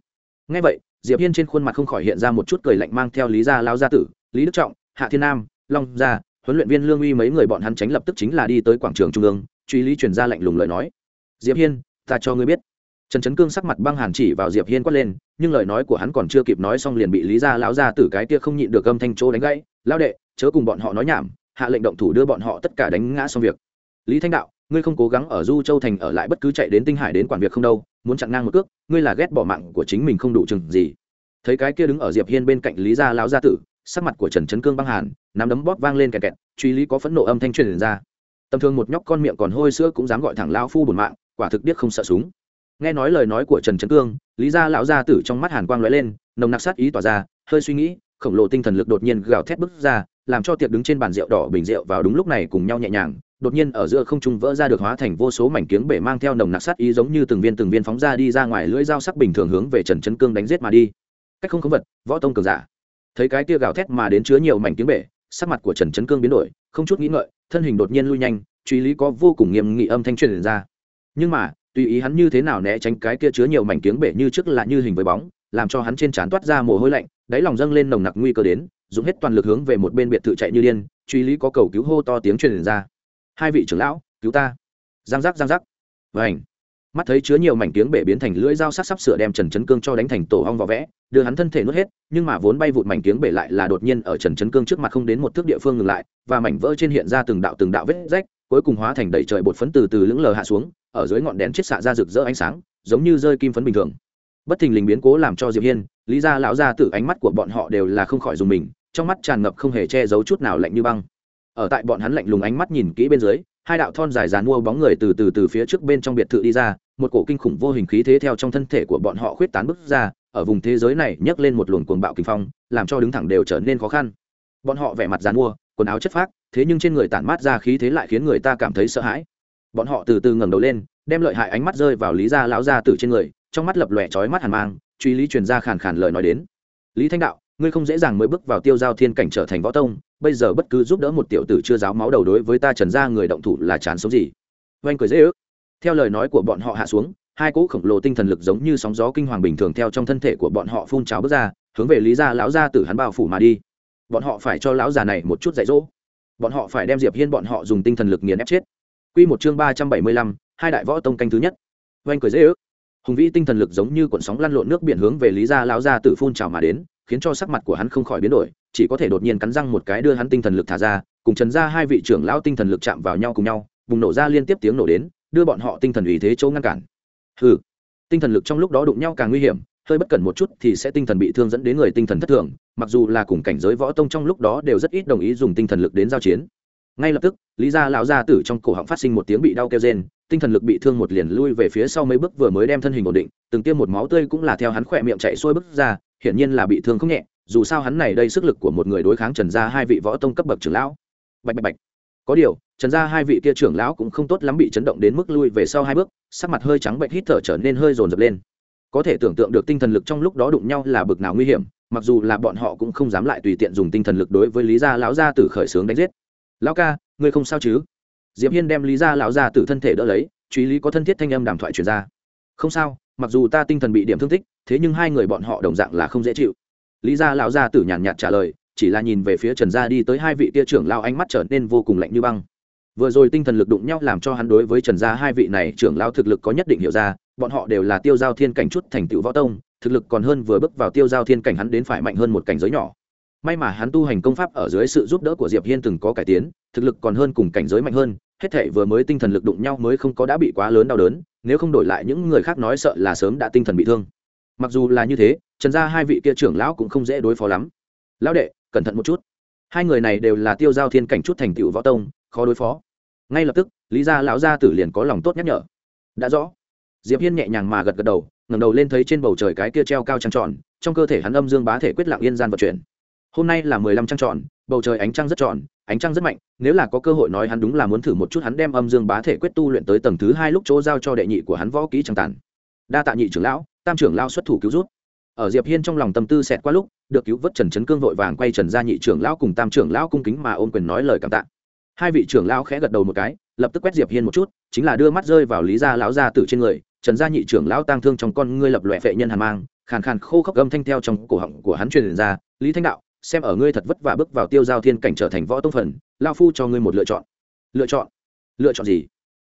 Nghe vậy, diệp hiên trên khuôn mặt không khỏi hiện ra một chút cười lạnh mang theo lý gia lao gia tử, lý đức trọng, hạ thiên nam, long gia huấn luyện viên lương uy mấy người bọn hắn tránh lập tức chính là đi tới quảng trường trung ương, truy lý truyền ra lạnh lùng lời nói. Diệp hiên, ta cho ngươi biết. Trần trấn cương sắc mặt băng hàn chỉ vào diệp hiên quát lên, nhưng lời nói của hắn còn chưa kịp nói xong liền bị lý gia lão gia tử cái kia không nhịn được âm thanh chỗ đánh gãy. Lão đệ, chớ cùng bọn họ nói nhảm, hạ lệnh động thủ đưa bọn họ tất cả đánh ngã xong việc. Lý thanh đạo, ngươi không cố gắng ở du châu thành ở lại bất cứ chạy đến tinh hải đến quản việc không đâu, muốn chặn ngang một cước, ngươi là ghét bỏ mạng của chính mình không đủ chừng gì. Thấy cái kia đứng ở diệp hiên bên cạnh lý gia lão gia tử sắc mặt của trần trấn cương băng hàn, nắm đấm bóp vang lên kẹt kẹt, truy lý có phẫn nộ âm thanh truyền ra. Tầm thường một nhóc con miệng còn hôi sữa cũng dám gọi thẳng lão phu bùn mạng, quả thực điếc không sợ súng. Nghe nói lời nói của trần trấn cương, lý gia lão gia tử trong mắt hàn quang lóe lên, nồng nặc sát ý tỏa ra, hơi suy nghĩ, khổng lồ tinh thần lực đột nhiên gào thét bứt ra, làm cho tiệc đứng trên bàn rượu đỏ bình rượu vào đúng lúc này cùng nhau nhẹ nhàng, đột nhiên ở giữa không trung vỡ ra được hóa thành vô số mảnh kiếng bể mang theo nồng nặc sát ý giống như từng viên từng viên phóng ra đi ra ngoài lưỡi dao sắc bình thường hướng về trần trấn cương đánh giết mà đi. Cách không khống vật, võ tông cường giả thấy cái tia gào thét mà đến chứa nhiều mảnh tiếng bể, sắc mặt của trần trấn cương biến đổi, không chút nghĩ ngợi, thân hình đột nhiên lui nhanh, truy lý có vô cùng nghiêm nghị âm thanh truyền ra. Nhưng mà, tùy ý hắn như thế nào né tránh cái kia chứa nhiều mảnh tiếng bể như trước là như hình với bóng, làm cho hắn trên trán toát ra mồ hôi lạnh, đáy lòng dâng lên nồng nặc nguy cơ đến, dùng hết toàn lực hướng về một bên biệt thự chạy như điên, truy lý có cầu cứu hô to tiếng truyền ra. Hai vị trưởng lão, cứu ta. Giang giác giang giác. Vảnh mắt thấy chứa nhiều mảnh tiếng bể biến thành lưỡi dao sắc sắp sửa đem trần trấn cương cho đánh thành tổ hong vỏ vẽ, đưa hắn thân thể nuốt hết, nhưng mà vốn bay vụt mảnh tiếng bể lại là đột nhiên ở trần trấn cương trước mặt không đến một thước địa phương ngừng lại, và mảnh vỡ trên hiện ra từng đạo từng đạo vết rách, cuối cùng hóa thành đầy trời bột phấn từ từ lững lờ hạ xuống, ở dưới ngọn đèn chiết xạ ra rực rỡ ánh sáng, giống như rơi kim phấn bình thường. Bất thình lình biến cố làm cho diệp hiên, lý gia lão gia tử ánh mắt của bọn họ đều là không khỏi dùng mình, trong mắt tràn ngập không hề che giấu chút nào lạnh như băng. Ở tại bọn hắn lạnh lùng ánh mắt nhìn kỹ bên dưới hai đạo thon dài dàn mua bóng người từ từ từ phía trước bên trong biệt thự đi ra, một cổ kinh khủng vô hình khí thế theo trong thân thể của bọn họ khuyết tán bứt ra, ở vùng thế giới này nhấc lên một luồng cuồng bạo kinh phong, làm cho đứng thẳng đều trở nên khó khăn. Bọn họ vẻ mặt dàn mua, quần áo chất phác, thế nhưng trên người tản mát ra khí thế lại khiến người ta cảm thấy sợ hãi. Bọn họ từ từ ngẩng đầu lên, đem lợi hại ánh mắt rơi vào lý gia lão gia tử trên người, trong mắt lập lòe chói mắt hàn mang, truy lý truyền ra khàn khàn lời nói đến. Lý thanh đạo ngươi không dễ dàng mới bước vào tiêu giao thiên cảnh trở thành võ tông, bây giờ bất cứ giúp đỡ một tiểu tử chưa giáo máu đầu đối với ta trần gia người động thủ là chán sống gì. Oanh cười dễ ước. Theo lời nói của bọn họ hạ xuống, hai cỗ khổng lồ tinh thần lực giống như sóng gió kinh hoàng bình thường theo trong thân thể của bọn họ phun trào bước ra, hướng về lý gia lão gia tử hắn bao phủ mà đi. Bọn họ phải cho lão già này một chút dạy dỗ. Bọn họ phải đem diệp hiên bọn họ dùng tinh thần lực nghiền ép chết. Quy một chương ba trăm bảy mươi lăm, hai đại võ tông canh thứ nhất. Oanh cười dễ ước hùng vĩ tinh thần lực giống như cuộn sóng lăn lộn nước biển hướng về lý gia lão gia tử phun trào mà đến, khiến cho sắc mặt của hắn không khỏi biến đổi, chỉ có thể đột nhiên cắn răng một cái đưa hắn tinh thần lực thả ra, cùng trần ra hai vị trưởng lão tinh thần lực chạm vào nhau cùng nhau, bùng nổ ra liên tiếp tiếng nổ đến, đưa bọn họ tinh thần ủy thế chỗ ngăn cản. Hừ, tinh thần lực trong lúc đó đụng nhau càng nguy hiểm, hơi bất cẩn một chút thì sẽ tinh thần bị thương dẫn đến người tinh thần thất thường, mặc dù là cùng cảnh giới võ tông trong lúc đó đều rất ít đồng ý dùng tinh thần lực đến giao chiến ngay lập tức, lý gia lão gia tử trong cổ họng phát sinh một tiếng bị đau kêu rên, tinh thần lực bị thương một liền lui về phía sau mấy bước vừa mới đem thân hình ổn định, từng tiêm một máu tươi cũng là theo hắn khỏe miệng chạy xuôi bước ra, hiển nhiên là bị thương không nhẹ, dù sao hắn này đây sức lực của một người đối kháng trần gia hai vị võ tông cấp bậc trưởng lão. Bạch bạch bạch. Có điều, trần gia hai vị kia trưởng lão cũng không tốt lắm bị chấn động đến mức lui về sau hai bước, sắc mặt hơi trắng bệnh hít thở trở nên hơi rồn rập lên. Có thể tưởng tượng được tinh thần lực trong lúc đó đụng nhau là bực nào nguy hiểm, mặc dù là bọn họ cũng không dám lại tùy tiện dùng tinh thần lực đối với lý gia lão gia tử khởi sướng đánh giết lão ca, ngươi không sao chứ? Diệp hiên đem lý gia lão gia tử thân thể đỡ lấy, truy lý có thân thiết thanh âm đàm thoại truyền ra. Không sao, mặc dù ta tinh thần bị điểm thương tích, thế nhưng hai người bọn họ đồng dạng là không dễ chịu. Lý gia lão gia tử nhàn nhạt trả lời, chỉ là nhìn về phía trần gia đi tới hai vị tia trưởng lao ánh mắt trở nên vô cùng lạnh như băng. Vừa rồi tinh thần lực đụng nhau làm cho hắn đối với trần gia hai vị này trưởng lao thực lực có nhất định hiểu ra, bọn họ đều là tiêu giao thiên cảnh chút thành tựu võ tông, thực lực còn hơn vừa bước vào tiêu giao thiên cảnh hắn đến phải mạnh hơn một cảnh giới nhỏ may mà hắn tu hành công pháp ở dưới sự giúp đỡ của diệp hiên từng có cải tiến, thực lực còn hơn cùng cảnh giới mạnh hơn, hết thể vừa mới tinh thần lực đụng nhau mới không có đã bị quá lớn đau đớn, nếu không đổi lại những người khác nói sợ là sớm đã tinh thần bị thương. Mặc dù là như thế, trần gia hai vị kia trưởng lão cũng không dễ đối phó lắm. Lão đệ, cẩn thận một chút. Hai người này đều là tiêu giao thiên cảnh chút thành tựu võ tông, khó đối phó. Ngay lập tức, lý gia lão gia tử liền có lòng tốt nhắc nhở. Đã rõ. Diệp hiên nhẹ nhàng mà gật gật đầu, ngẩng đầu lên thấy trên bầu trời cái kia treo cao trăng tròn, trong cơ thể hắn âm dương bá thể quyết lặng yên gian vận chuyển hôm nay là mười lăm trăng tròn bầu trời ánh trăng rất tròn ánh trăng rất mạnh, nếu là có cơ hội nói hắn đúng là muốn thử một chút hắn đem âm dương bá thể quyết tu luyện tới tầng thứ hai lúc chỗ giao cho đệ nhị của hắn võ kỹ trăng tàn đa tạ nhị trưởng lão, tam trưởng lão xuất thủ cứu rút ở diệp hiên trong lòng tâm tư xẹt qua lúc, được cứu vớt trần trấn cương vội vàng quay trần ra nhị trưởng lão cùng tam trưởng lão cung kính mà ôm quyền nói lời cảm tạ. Hai vị trưởng lão khẽ gật đầu một cái, lập tức quét diệp hiên một chút, chính là đưa mắt rơi vào lý gia lão gia tử trên người, trần gia nhị trưởng lão tang thương trong con ngươi lập loè phệ nhân hàn mang, khàn khàn khô khốc âm thanh theo trong cổ họng của hắn truyền ra, lý thanh đạo xem ở ngươi thật vất vả bước vào tiêu giao thiên cảnh trở thành võ tông phần, lao phu cho ngươi một lựa chọn. Lựa chọn? Lựa chọn gì?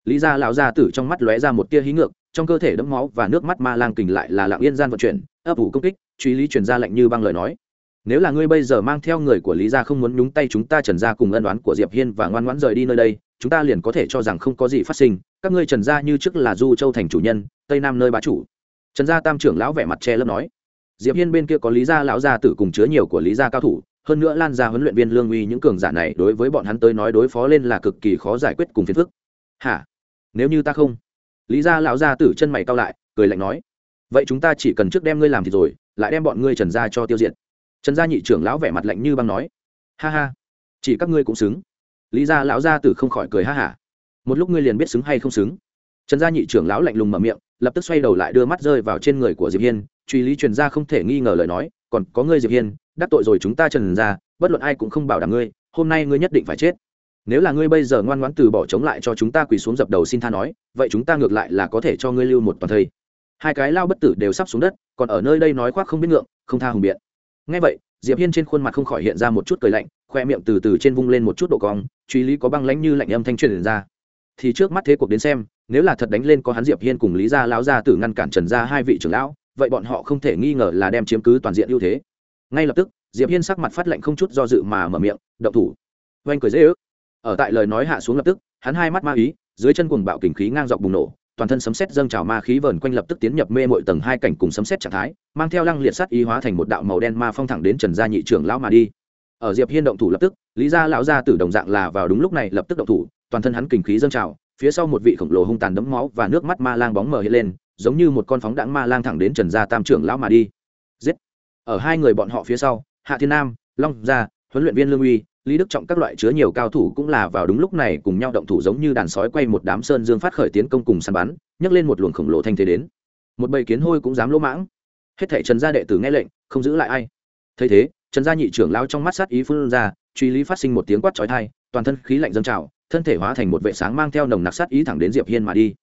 Lý gia lão gia tử trong mắt lóe ra một tia hí ngược, trong cơ thể đẫm máu và nước mắt ma lang kình lại là lặng yên gian vận chuyển, ấp ủ công kích, truy lý truyền ra lệnh như băng lời nói. Nếu là ngươi bây giờ mang theo người của lý gia không muốn nhúng tay chúng ta trần gia cùng ân đoán của diệp hiên và ngoan ngoãn rời đi nơi đây, chúng ta liền có thể cho rằng không có gì phát sinh, các ngươi trần gia như trước là du châu thành chủ nhân, tây nam nơi bá chủ. Trần gia tam trưởng lão vẻ mặt che lấp nói diệp hiên bên kia có lý gia lão gia tử cùng chứa nhiều của lý gia cao thủ, hơn nữa lan ra huấn luyện viên lương uy những cường giả này đối với bọn hắn tới nói đối phó lên là cực kỳ khó giải quyết cùng phiền phức. Hả? Nếu như ta không? Lý gia lão gia tử chân mày cao lại, cười lạnh nói. Vậy chúng ta chỉ cần trước đem ngươi làm thì rồi, lại đem bọn ngươi trần gia cho tiêu diệt. Trần gia nhị trưởng lão vẻ mặt lạnh như băng nói. Ha ha. Chỉ các ngươi cũng xứng. Lý gia lão gia tử không khỏi cười ha hả. Một lúc ngươi liền biết xứng hay không xứng. Trần gia nhị trưởng lão lạnh lùng mở miệng lập tức xoay đầu lại đưa mắt rơi vào trên người của diệp hiên, truy lý truyền ra không thể nghi ngờ lời nói, còn có ngươi diệp hiên, đắc tội rồi chúng ta trần ra bất luận ai cũng không bảo đảm ngươi, hôm nay ngươi nhất định phải chết. Nếu là ngươi bây giờ ngoan ngoãn từ bỏ chống lại cho chúng ta quỳ xuống dập đầu xin tha nói, vậy chúng ta ngược lại là có thể cho ngươi lưu một toàn thây. Hai cái lao bất tử đều sắp xuống đất, còn ở nơi đây nói khoác không biết ngượng, không tha hùng biện. Ngay vậy, diệp hiên trên khuôn mặt không khỏi hiện ra một chút cười lạnh, khoe miệng từ từ trên vung lên một chút độ cong, truy lý có băng lãnh như lạnh âm thanh truyền ra. Thì trước mắt thế cuộc đến xem nếu là thật đánh lên có hắn diệp hiên cùng lý gia lão gia tử ngăn cản trần gia hai vị trưởng lão, vậy bọn họ không thể nghi ngờ là đem chiếm cứ toàn diện ưu thế. Ngay lập tức, diệp hiên sắc mặt phát lạnh không chút do dự mà mở miệng, động thủ. Oanh cười dễ ước. Ở tại lời nói hạ xuống lập tức, hắn hai mắt ma ý, dưới chân cuồng bạo kình khí ngang dọc bùng nổ, toàn thân sấm sét dâng trào ma khí vờn quanh lập tức tiến nhập mê mội tầng hai cảnh cùng sấm sét trạng thái, mang theo lăng liệt sát ý hóa thành một đạo màu đen ma phong thẳng đến trần gia nhị trưởng lão mà đi. Ở diệp hiên động thủ lập tức, lý gia lão gia tử đồng dạng là vào đúng lúc này lập tức động thủ, toàn thân hắn kình khí dâng trào phía sau một vị khổng lồ hung tàn đấm máu và nước mắt ma lang bóng mờ hiện lên, giống như một con phóng đãng ma lang thẳng đến trần gia tam trưởng lão mà đi. Giết! Ở hai người bọn họ phía sau, hạ thiên nam, long gia, huấn luyện viên lương uy, lý đức trọng các loại chứa nhiều cao thủ cũng là vào đúng lúc này cùng nhau động thủ giống như đàn sói quay một đám sơn dương phát khởi tiến công cùng săn bắn, nhấc lên một luồng khổng lồ thanh thế đến. Một bầy kiến hôi cũng dám lỗ mãng. Hết thảy trần gia đệ tử nghe lệnh, không giữ lại ai. Thấy thế, trần gia nhị trưởng lao trong mắt sát ý phun ra, truy lý phát sinh một tiếng quát chói tai, toàn thân khí lạnh dâng trào thân thể hóa thành một vệ sáng mang theo nồng nặc sát ý thẳng đến diệp hiên mà đi.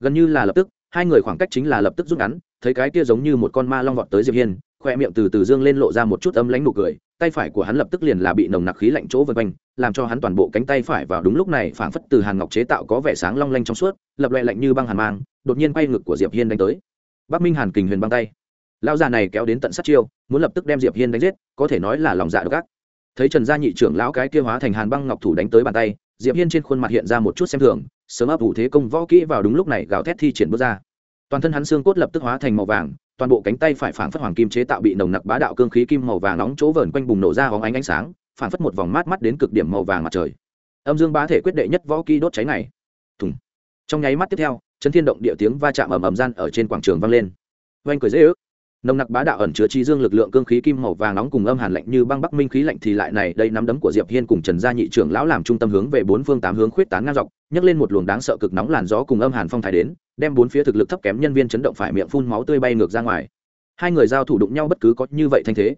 Gần như là lập tức, hai người khoảng cách chính là lập tức rút ngắn, thấy cái kia giống như một con ma long vọt tới diệp hiên, khoe miệng từ từ dương lên lộ ra một chút ấm lánh nụ cười, tay phải của hắn lập tức liền là bị nồng nặc khí lạnh chỗ vây quanh, làm cho hắn toàn bộ cánh tay phải vào đúng lúc này phảng phất từ hàn ngọc chế tạo có vẻ sáng long lanh trong suốt, lập loẹ lạnh như băng hàn mang, đột nhiên quay ngực của diệp hiên đánh tới. Bắc minh hàn kình huyền băng tay. Lão già này kéo đến tận sát chiêu, muốn lập tức đem diệp hiên đánh giết, có thể nói là lòng dạ độc ác. Thấy trần gia nhị trưởng lão cái kia hóa thành hàn băng ngọc thủ đánh tới bàn tay diệp hiên trên khuôn mặt hiện ra một chút xem thường, sớm ấp ủ thế công võ kỹ vào đúng lúc này gào thét thi triển bước ra. Toàn thân hắn xương cốt lập tức hóa thành màu vàng, toàn bộ cánh tay phải phảng phất hoàng kim chế tạo bị nồng nặc bá đạo cương khí kim màu vàng nóng chỗ vờn quanh bùng nổ ra hóng ánh ánh sáng, phảng phất một vòng mát mắt đến cực điểm màu vàng mặt trời. Âm dương bá thể quyết đệ nhất võ kỹ đốt cháy này. Thùng. Trong nháy mắt tiếp theo, chấn thiên động địa tiếng va chạm ầm ầm gian ở trên quảng trường vang lên. Oanh cười dễ ước nồng nặc bá đạo ẩn chứa chi dương lực lượng cương khí kim màu vàng nóng cùng âm hàn lạnh như băng bắc minh khí lạnh thì lại này, đây nắm đấm của diệp hiên cùng trần gia nhị trưởng lão làm trung tâm hướng về bốn phương tám hướng khuyết tán ngang dọc, nhấc lên một luồng đáng sợ cực nóng làn gió cùng âm hàn phong thái đến, đem bốn phía thực lực thấp kém nhân viên chấn động phải miệng phun máu tươi bay ngược ra ngoài. Hai người giao thủ đụng nhau bất cứ có như vậy thanh thế.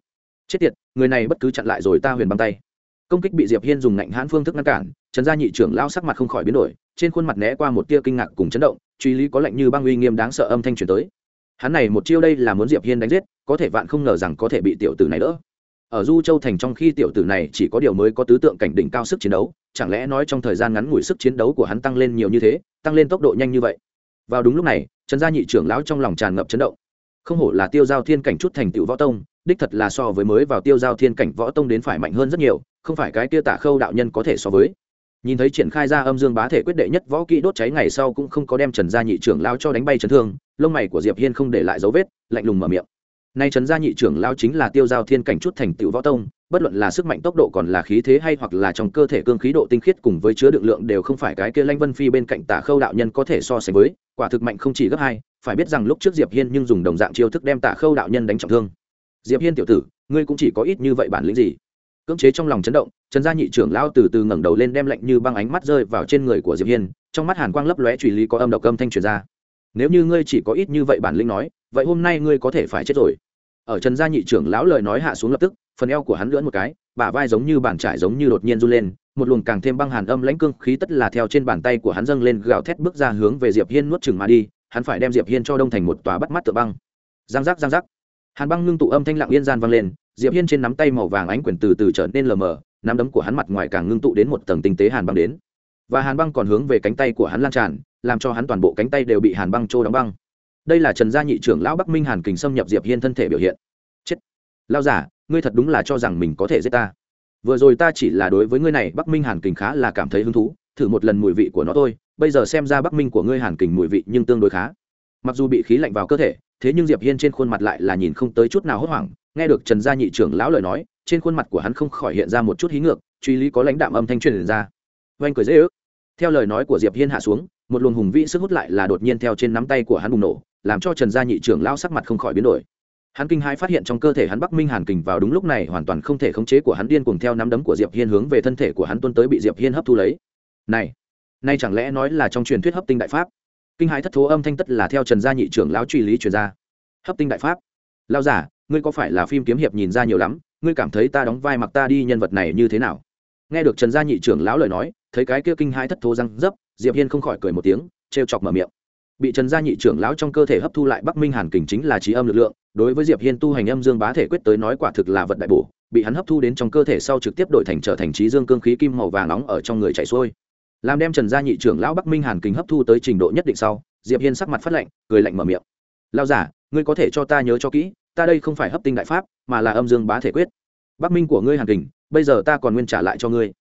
Chết tiệt, người này bất cứ chặn lại rồi ta huyền băng tay. Công kích bị diệp hiên dùng ngạnh hãn phương thức ngăn cản, trần gia nhị trưởng lão sắc mặt không khỏi biến đổi, trên khuôn mặt né qua một tia kinh ngạc cùng chấn động, truy lý có lạnh như băng uy nghiêm đáng sợ âm thanh truyền tới hắn này một chiêu đây là muốn diệp hiên đánh giết, có thể vạn không ngờ rằng có thể bị tiểu tử này đỡ. Ở du châu thành trong khi tiểu tử này chỉ có điều mới có tứ tượng cảnh đỉnh cao sức chiến đấu, chẳng lẽ nói trong thời gian ngắn ngủi sức chiến đấu của hắn tăng lên nhiều như thế, tăng lên tốc độ nhanh như vậy? Vào đúng lúc này, trần gia nhị trưởng lão trong lòng tràn ngập chấn động. Không hổ là tiêu giao thiên cảnh chút thành tựu võ tông, đích thật là so với mới vào tiêu giao thiên cảnh võ tông đến phải mạnh hơn rất nhiều, không phải cái kia tả khâu đạo nhân có thể so với nhìn thấy triển khai ra âm dương bá thể quyết đệ nhất võ kỹ đốt cháy ngày sau cũng không có đem trần gia nhị trưởng lao cho đánh bay chấn thương, lông mày của diệp hiên không để lại dấu vết, lạnh lùng mở miệng. Nay trần gia nhị trưởng lao chính là tiêu giao thiên cảnh chút thành tựu võ tông, bất luận là sức mạnh tốc độ còn là khí thế hay hoặc là trong cơ thể cương khí độ tinh khiết cùng với chứa đựng lượng đều không phải cái kia lanh vân phi bên cạnh tả khâu đạo nhân có thể so sánh với, quả thực mạnh không chỉ gấp hai, phải biết rằng lúc trước diệp hiên nhưng dùng đồng dạng chiêu thức đem tả khâu đạo nhân đánh trọng thương. Diệp hiên tiểu tử, ngươi cũng chỉ có ít như vậy bản lĩnh gì? Cưỡng chế trong lòng chấn động, trần gia nhị trưởng lao từ từ ngẩng đầu lên đem lạnh như băng ánh mắt rơi vào trên người của diệp hiên, trong mắt hàn quang lấp lóe truy lý có âm độc âm thanh truyền ra. Nếu như ngươi chỉ có ít như vậy bản lĩnh nói, vậy hôm nay ngươi có thể phải chết rồi. Ở trần gia nhị trưởng lão lời nói hạ xuống lập tức, phần eo của hắn lưỡn một cái, bả vai giống như bàn trải giống như đột nhiên run lên, một luồng càng thêm băng hàn âm lãnh cương khí tất là theo trên bàn tay của hắn dâng lên gào thét bước ra hướng về diệp hiên nuốt chừng mà đi, hắn phải đem diệp hiên cho đông thành một tòa bắt mắt tựa băng. Giang giác giang giác hàn băng ngưng tụ âm thanh lặng yên gian vang lên, diệp hiên trên nắm tay màu vàng ánh quyển từ từ trở nên lờ mờ, nắm đấm của hắn mặt ngoài càng ngưng tụ đến một tầng tinh tế hàn băng đến. Và hàn băng còn hướng về cánh tay của hắn lan tràn, làm cho hắn toàn bộ cánh tay đều bị hàn băng trô đóng băng. Đây là trần gia nhị trưởng lão bắc minh hàn kình xâm nhập diệp hiên thân thể biểu hiện. Chết! Lao giả, ngươi thật đúng là cho rằng mình có thể giết ta. Vừa rồi ta chỉ là đối với ngươi này, bắc minh hàn kình khá là cảm thấy hứng thú, thử một lần mùi vị của nó thôi. Bây giờ xem ra bắc minh của ngươi hàn kình mùi vị nhưng tương đối khá mặc dù bị khí lạnh vào cơ thể, thế nhưng diệp hiên trên khuôn mặt lại là nhìn không tới chút nào hốt hoảng, nghe được trần gia nhị trưởng lão lời nói, trên khuôn mặt của hắn không khỏi hiện ra một chút hí ngược, truy lý có lãnh đạm âm thanh truyền ra. Oanh cười dễ ước. Theo lời nói của diệp hiên hạ xuống, một luồng hùng vĩ sức hút lại là đột nhiên theo trên nắm tay của hắn bùng nổ, làm cho trần gia nhị trưởng lão sắc mặt không khỏi biến đổi. Hắn kinh hãi phát hiện trong cơ thể hắn bắc minh hàn kình vào đúng lúc này hoàn toàn không thể khống chế của hắn điên cuồng theo nắm đấm của diệp hiên hướng về thân thể của hắn tuân tới bị diệp hiên hấp thu lấy. Này, nay chẳng lẽ nói là trong truyền thuyết hấp tinh đại pháp? Kinh hãi thất thố âm thanh tất là theo trần gia nhị trưởng lão truy lý truyền ra. Hấp tinh đại pháp. Lao giả, ngươi có phải là phim kiếm hiệp nhìn ra nhiều lắm, ngươi cảm thấy ta đóng vai mặc ta đi nhân vật này như thế nào? Nghe được trần gia nhị trưởng lão lời nói, thấy cái kia kinh hãi thất thố răng dấp, diệp hiên không khỏi cười một tiếng, trêu chọc mở miệng. Bị trần gia nhị trưởng lão trong cơ thể hấp thu lại bắc minh hàn kình chính là trí âm lực lượng, đối với diệp hiên tu hành âm dương bá thể quyết tới nói quả thực là vật đại bổ, bị hắn hấp thu đến trong cơ thể sau trực tiếp đổi thành trở thành trí dương cương khí kim màu vàng nóng ở trong người chảy xuôi làm đem trần gia nhị trưởng lão bắc minh hàn kính hấp thu tới trình độ nhất định sau, diệp hiên sắc mặt phát lạnh, cười lạnh mở miệng. Lao giả, ngươi có thể cho ta nhớ cho kỹ, ta đây không phải hấp tinh đại pháp, mà là âm dương bá thể quyết. Bắc minh của ngươi hàn kình, bây giờ ta còn nguyên trả lại cho ngươi.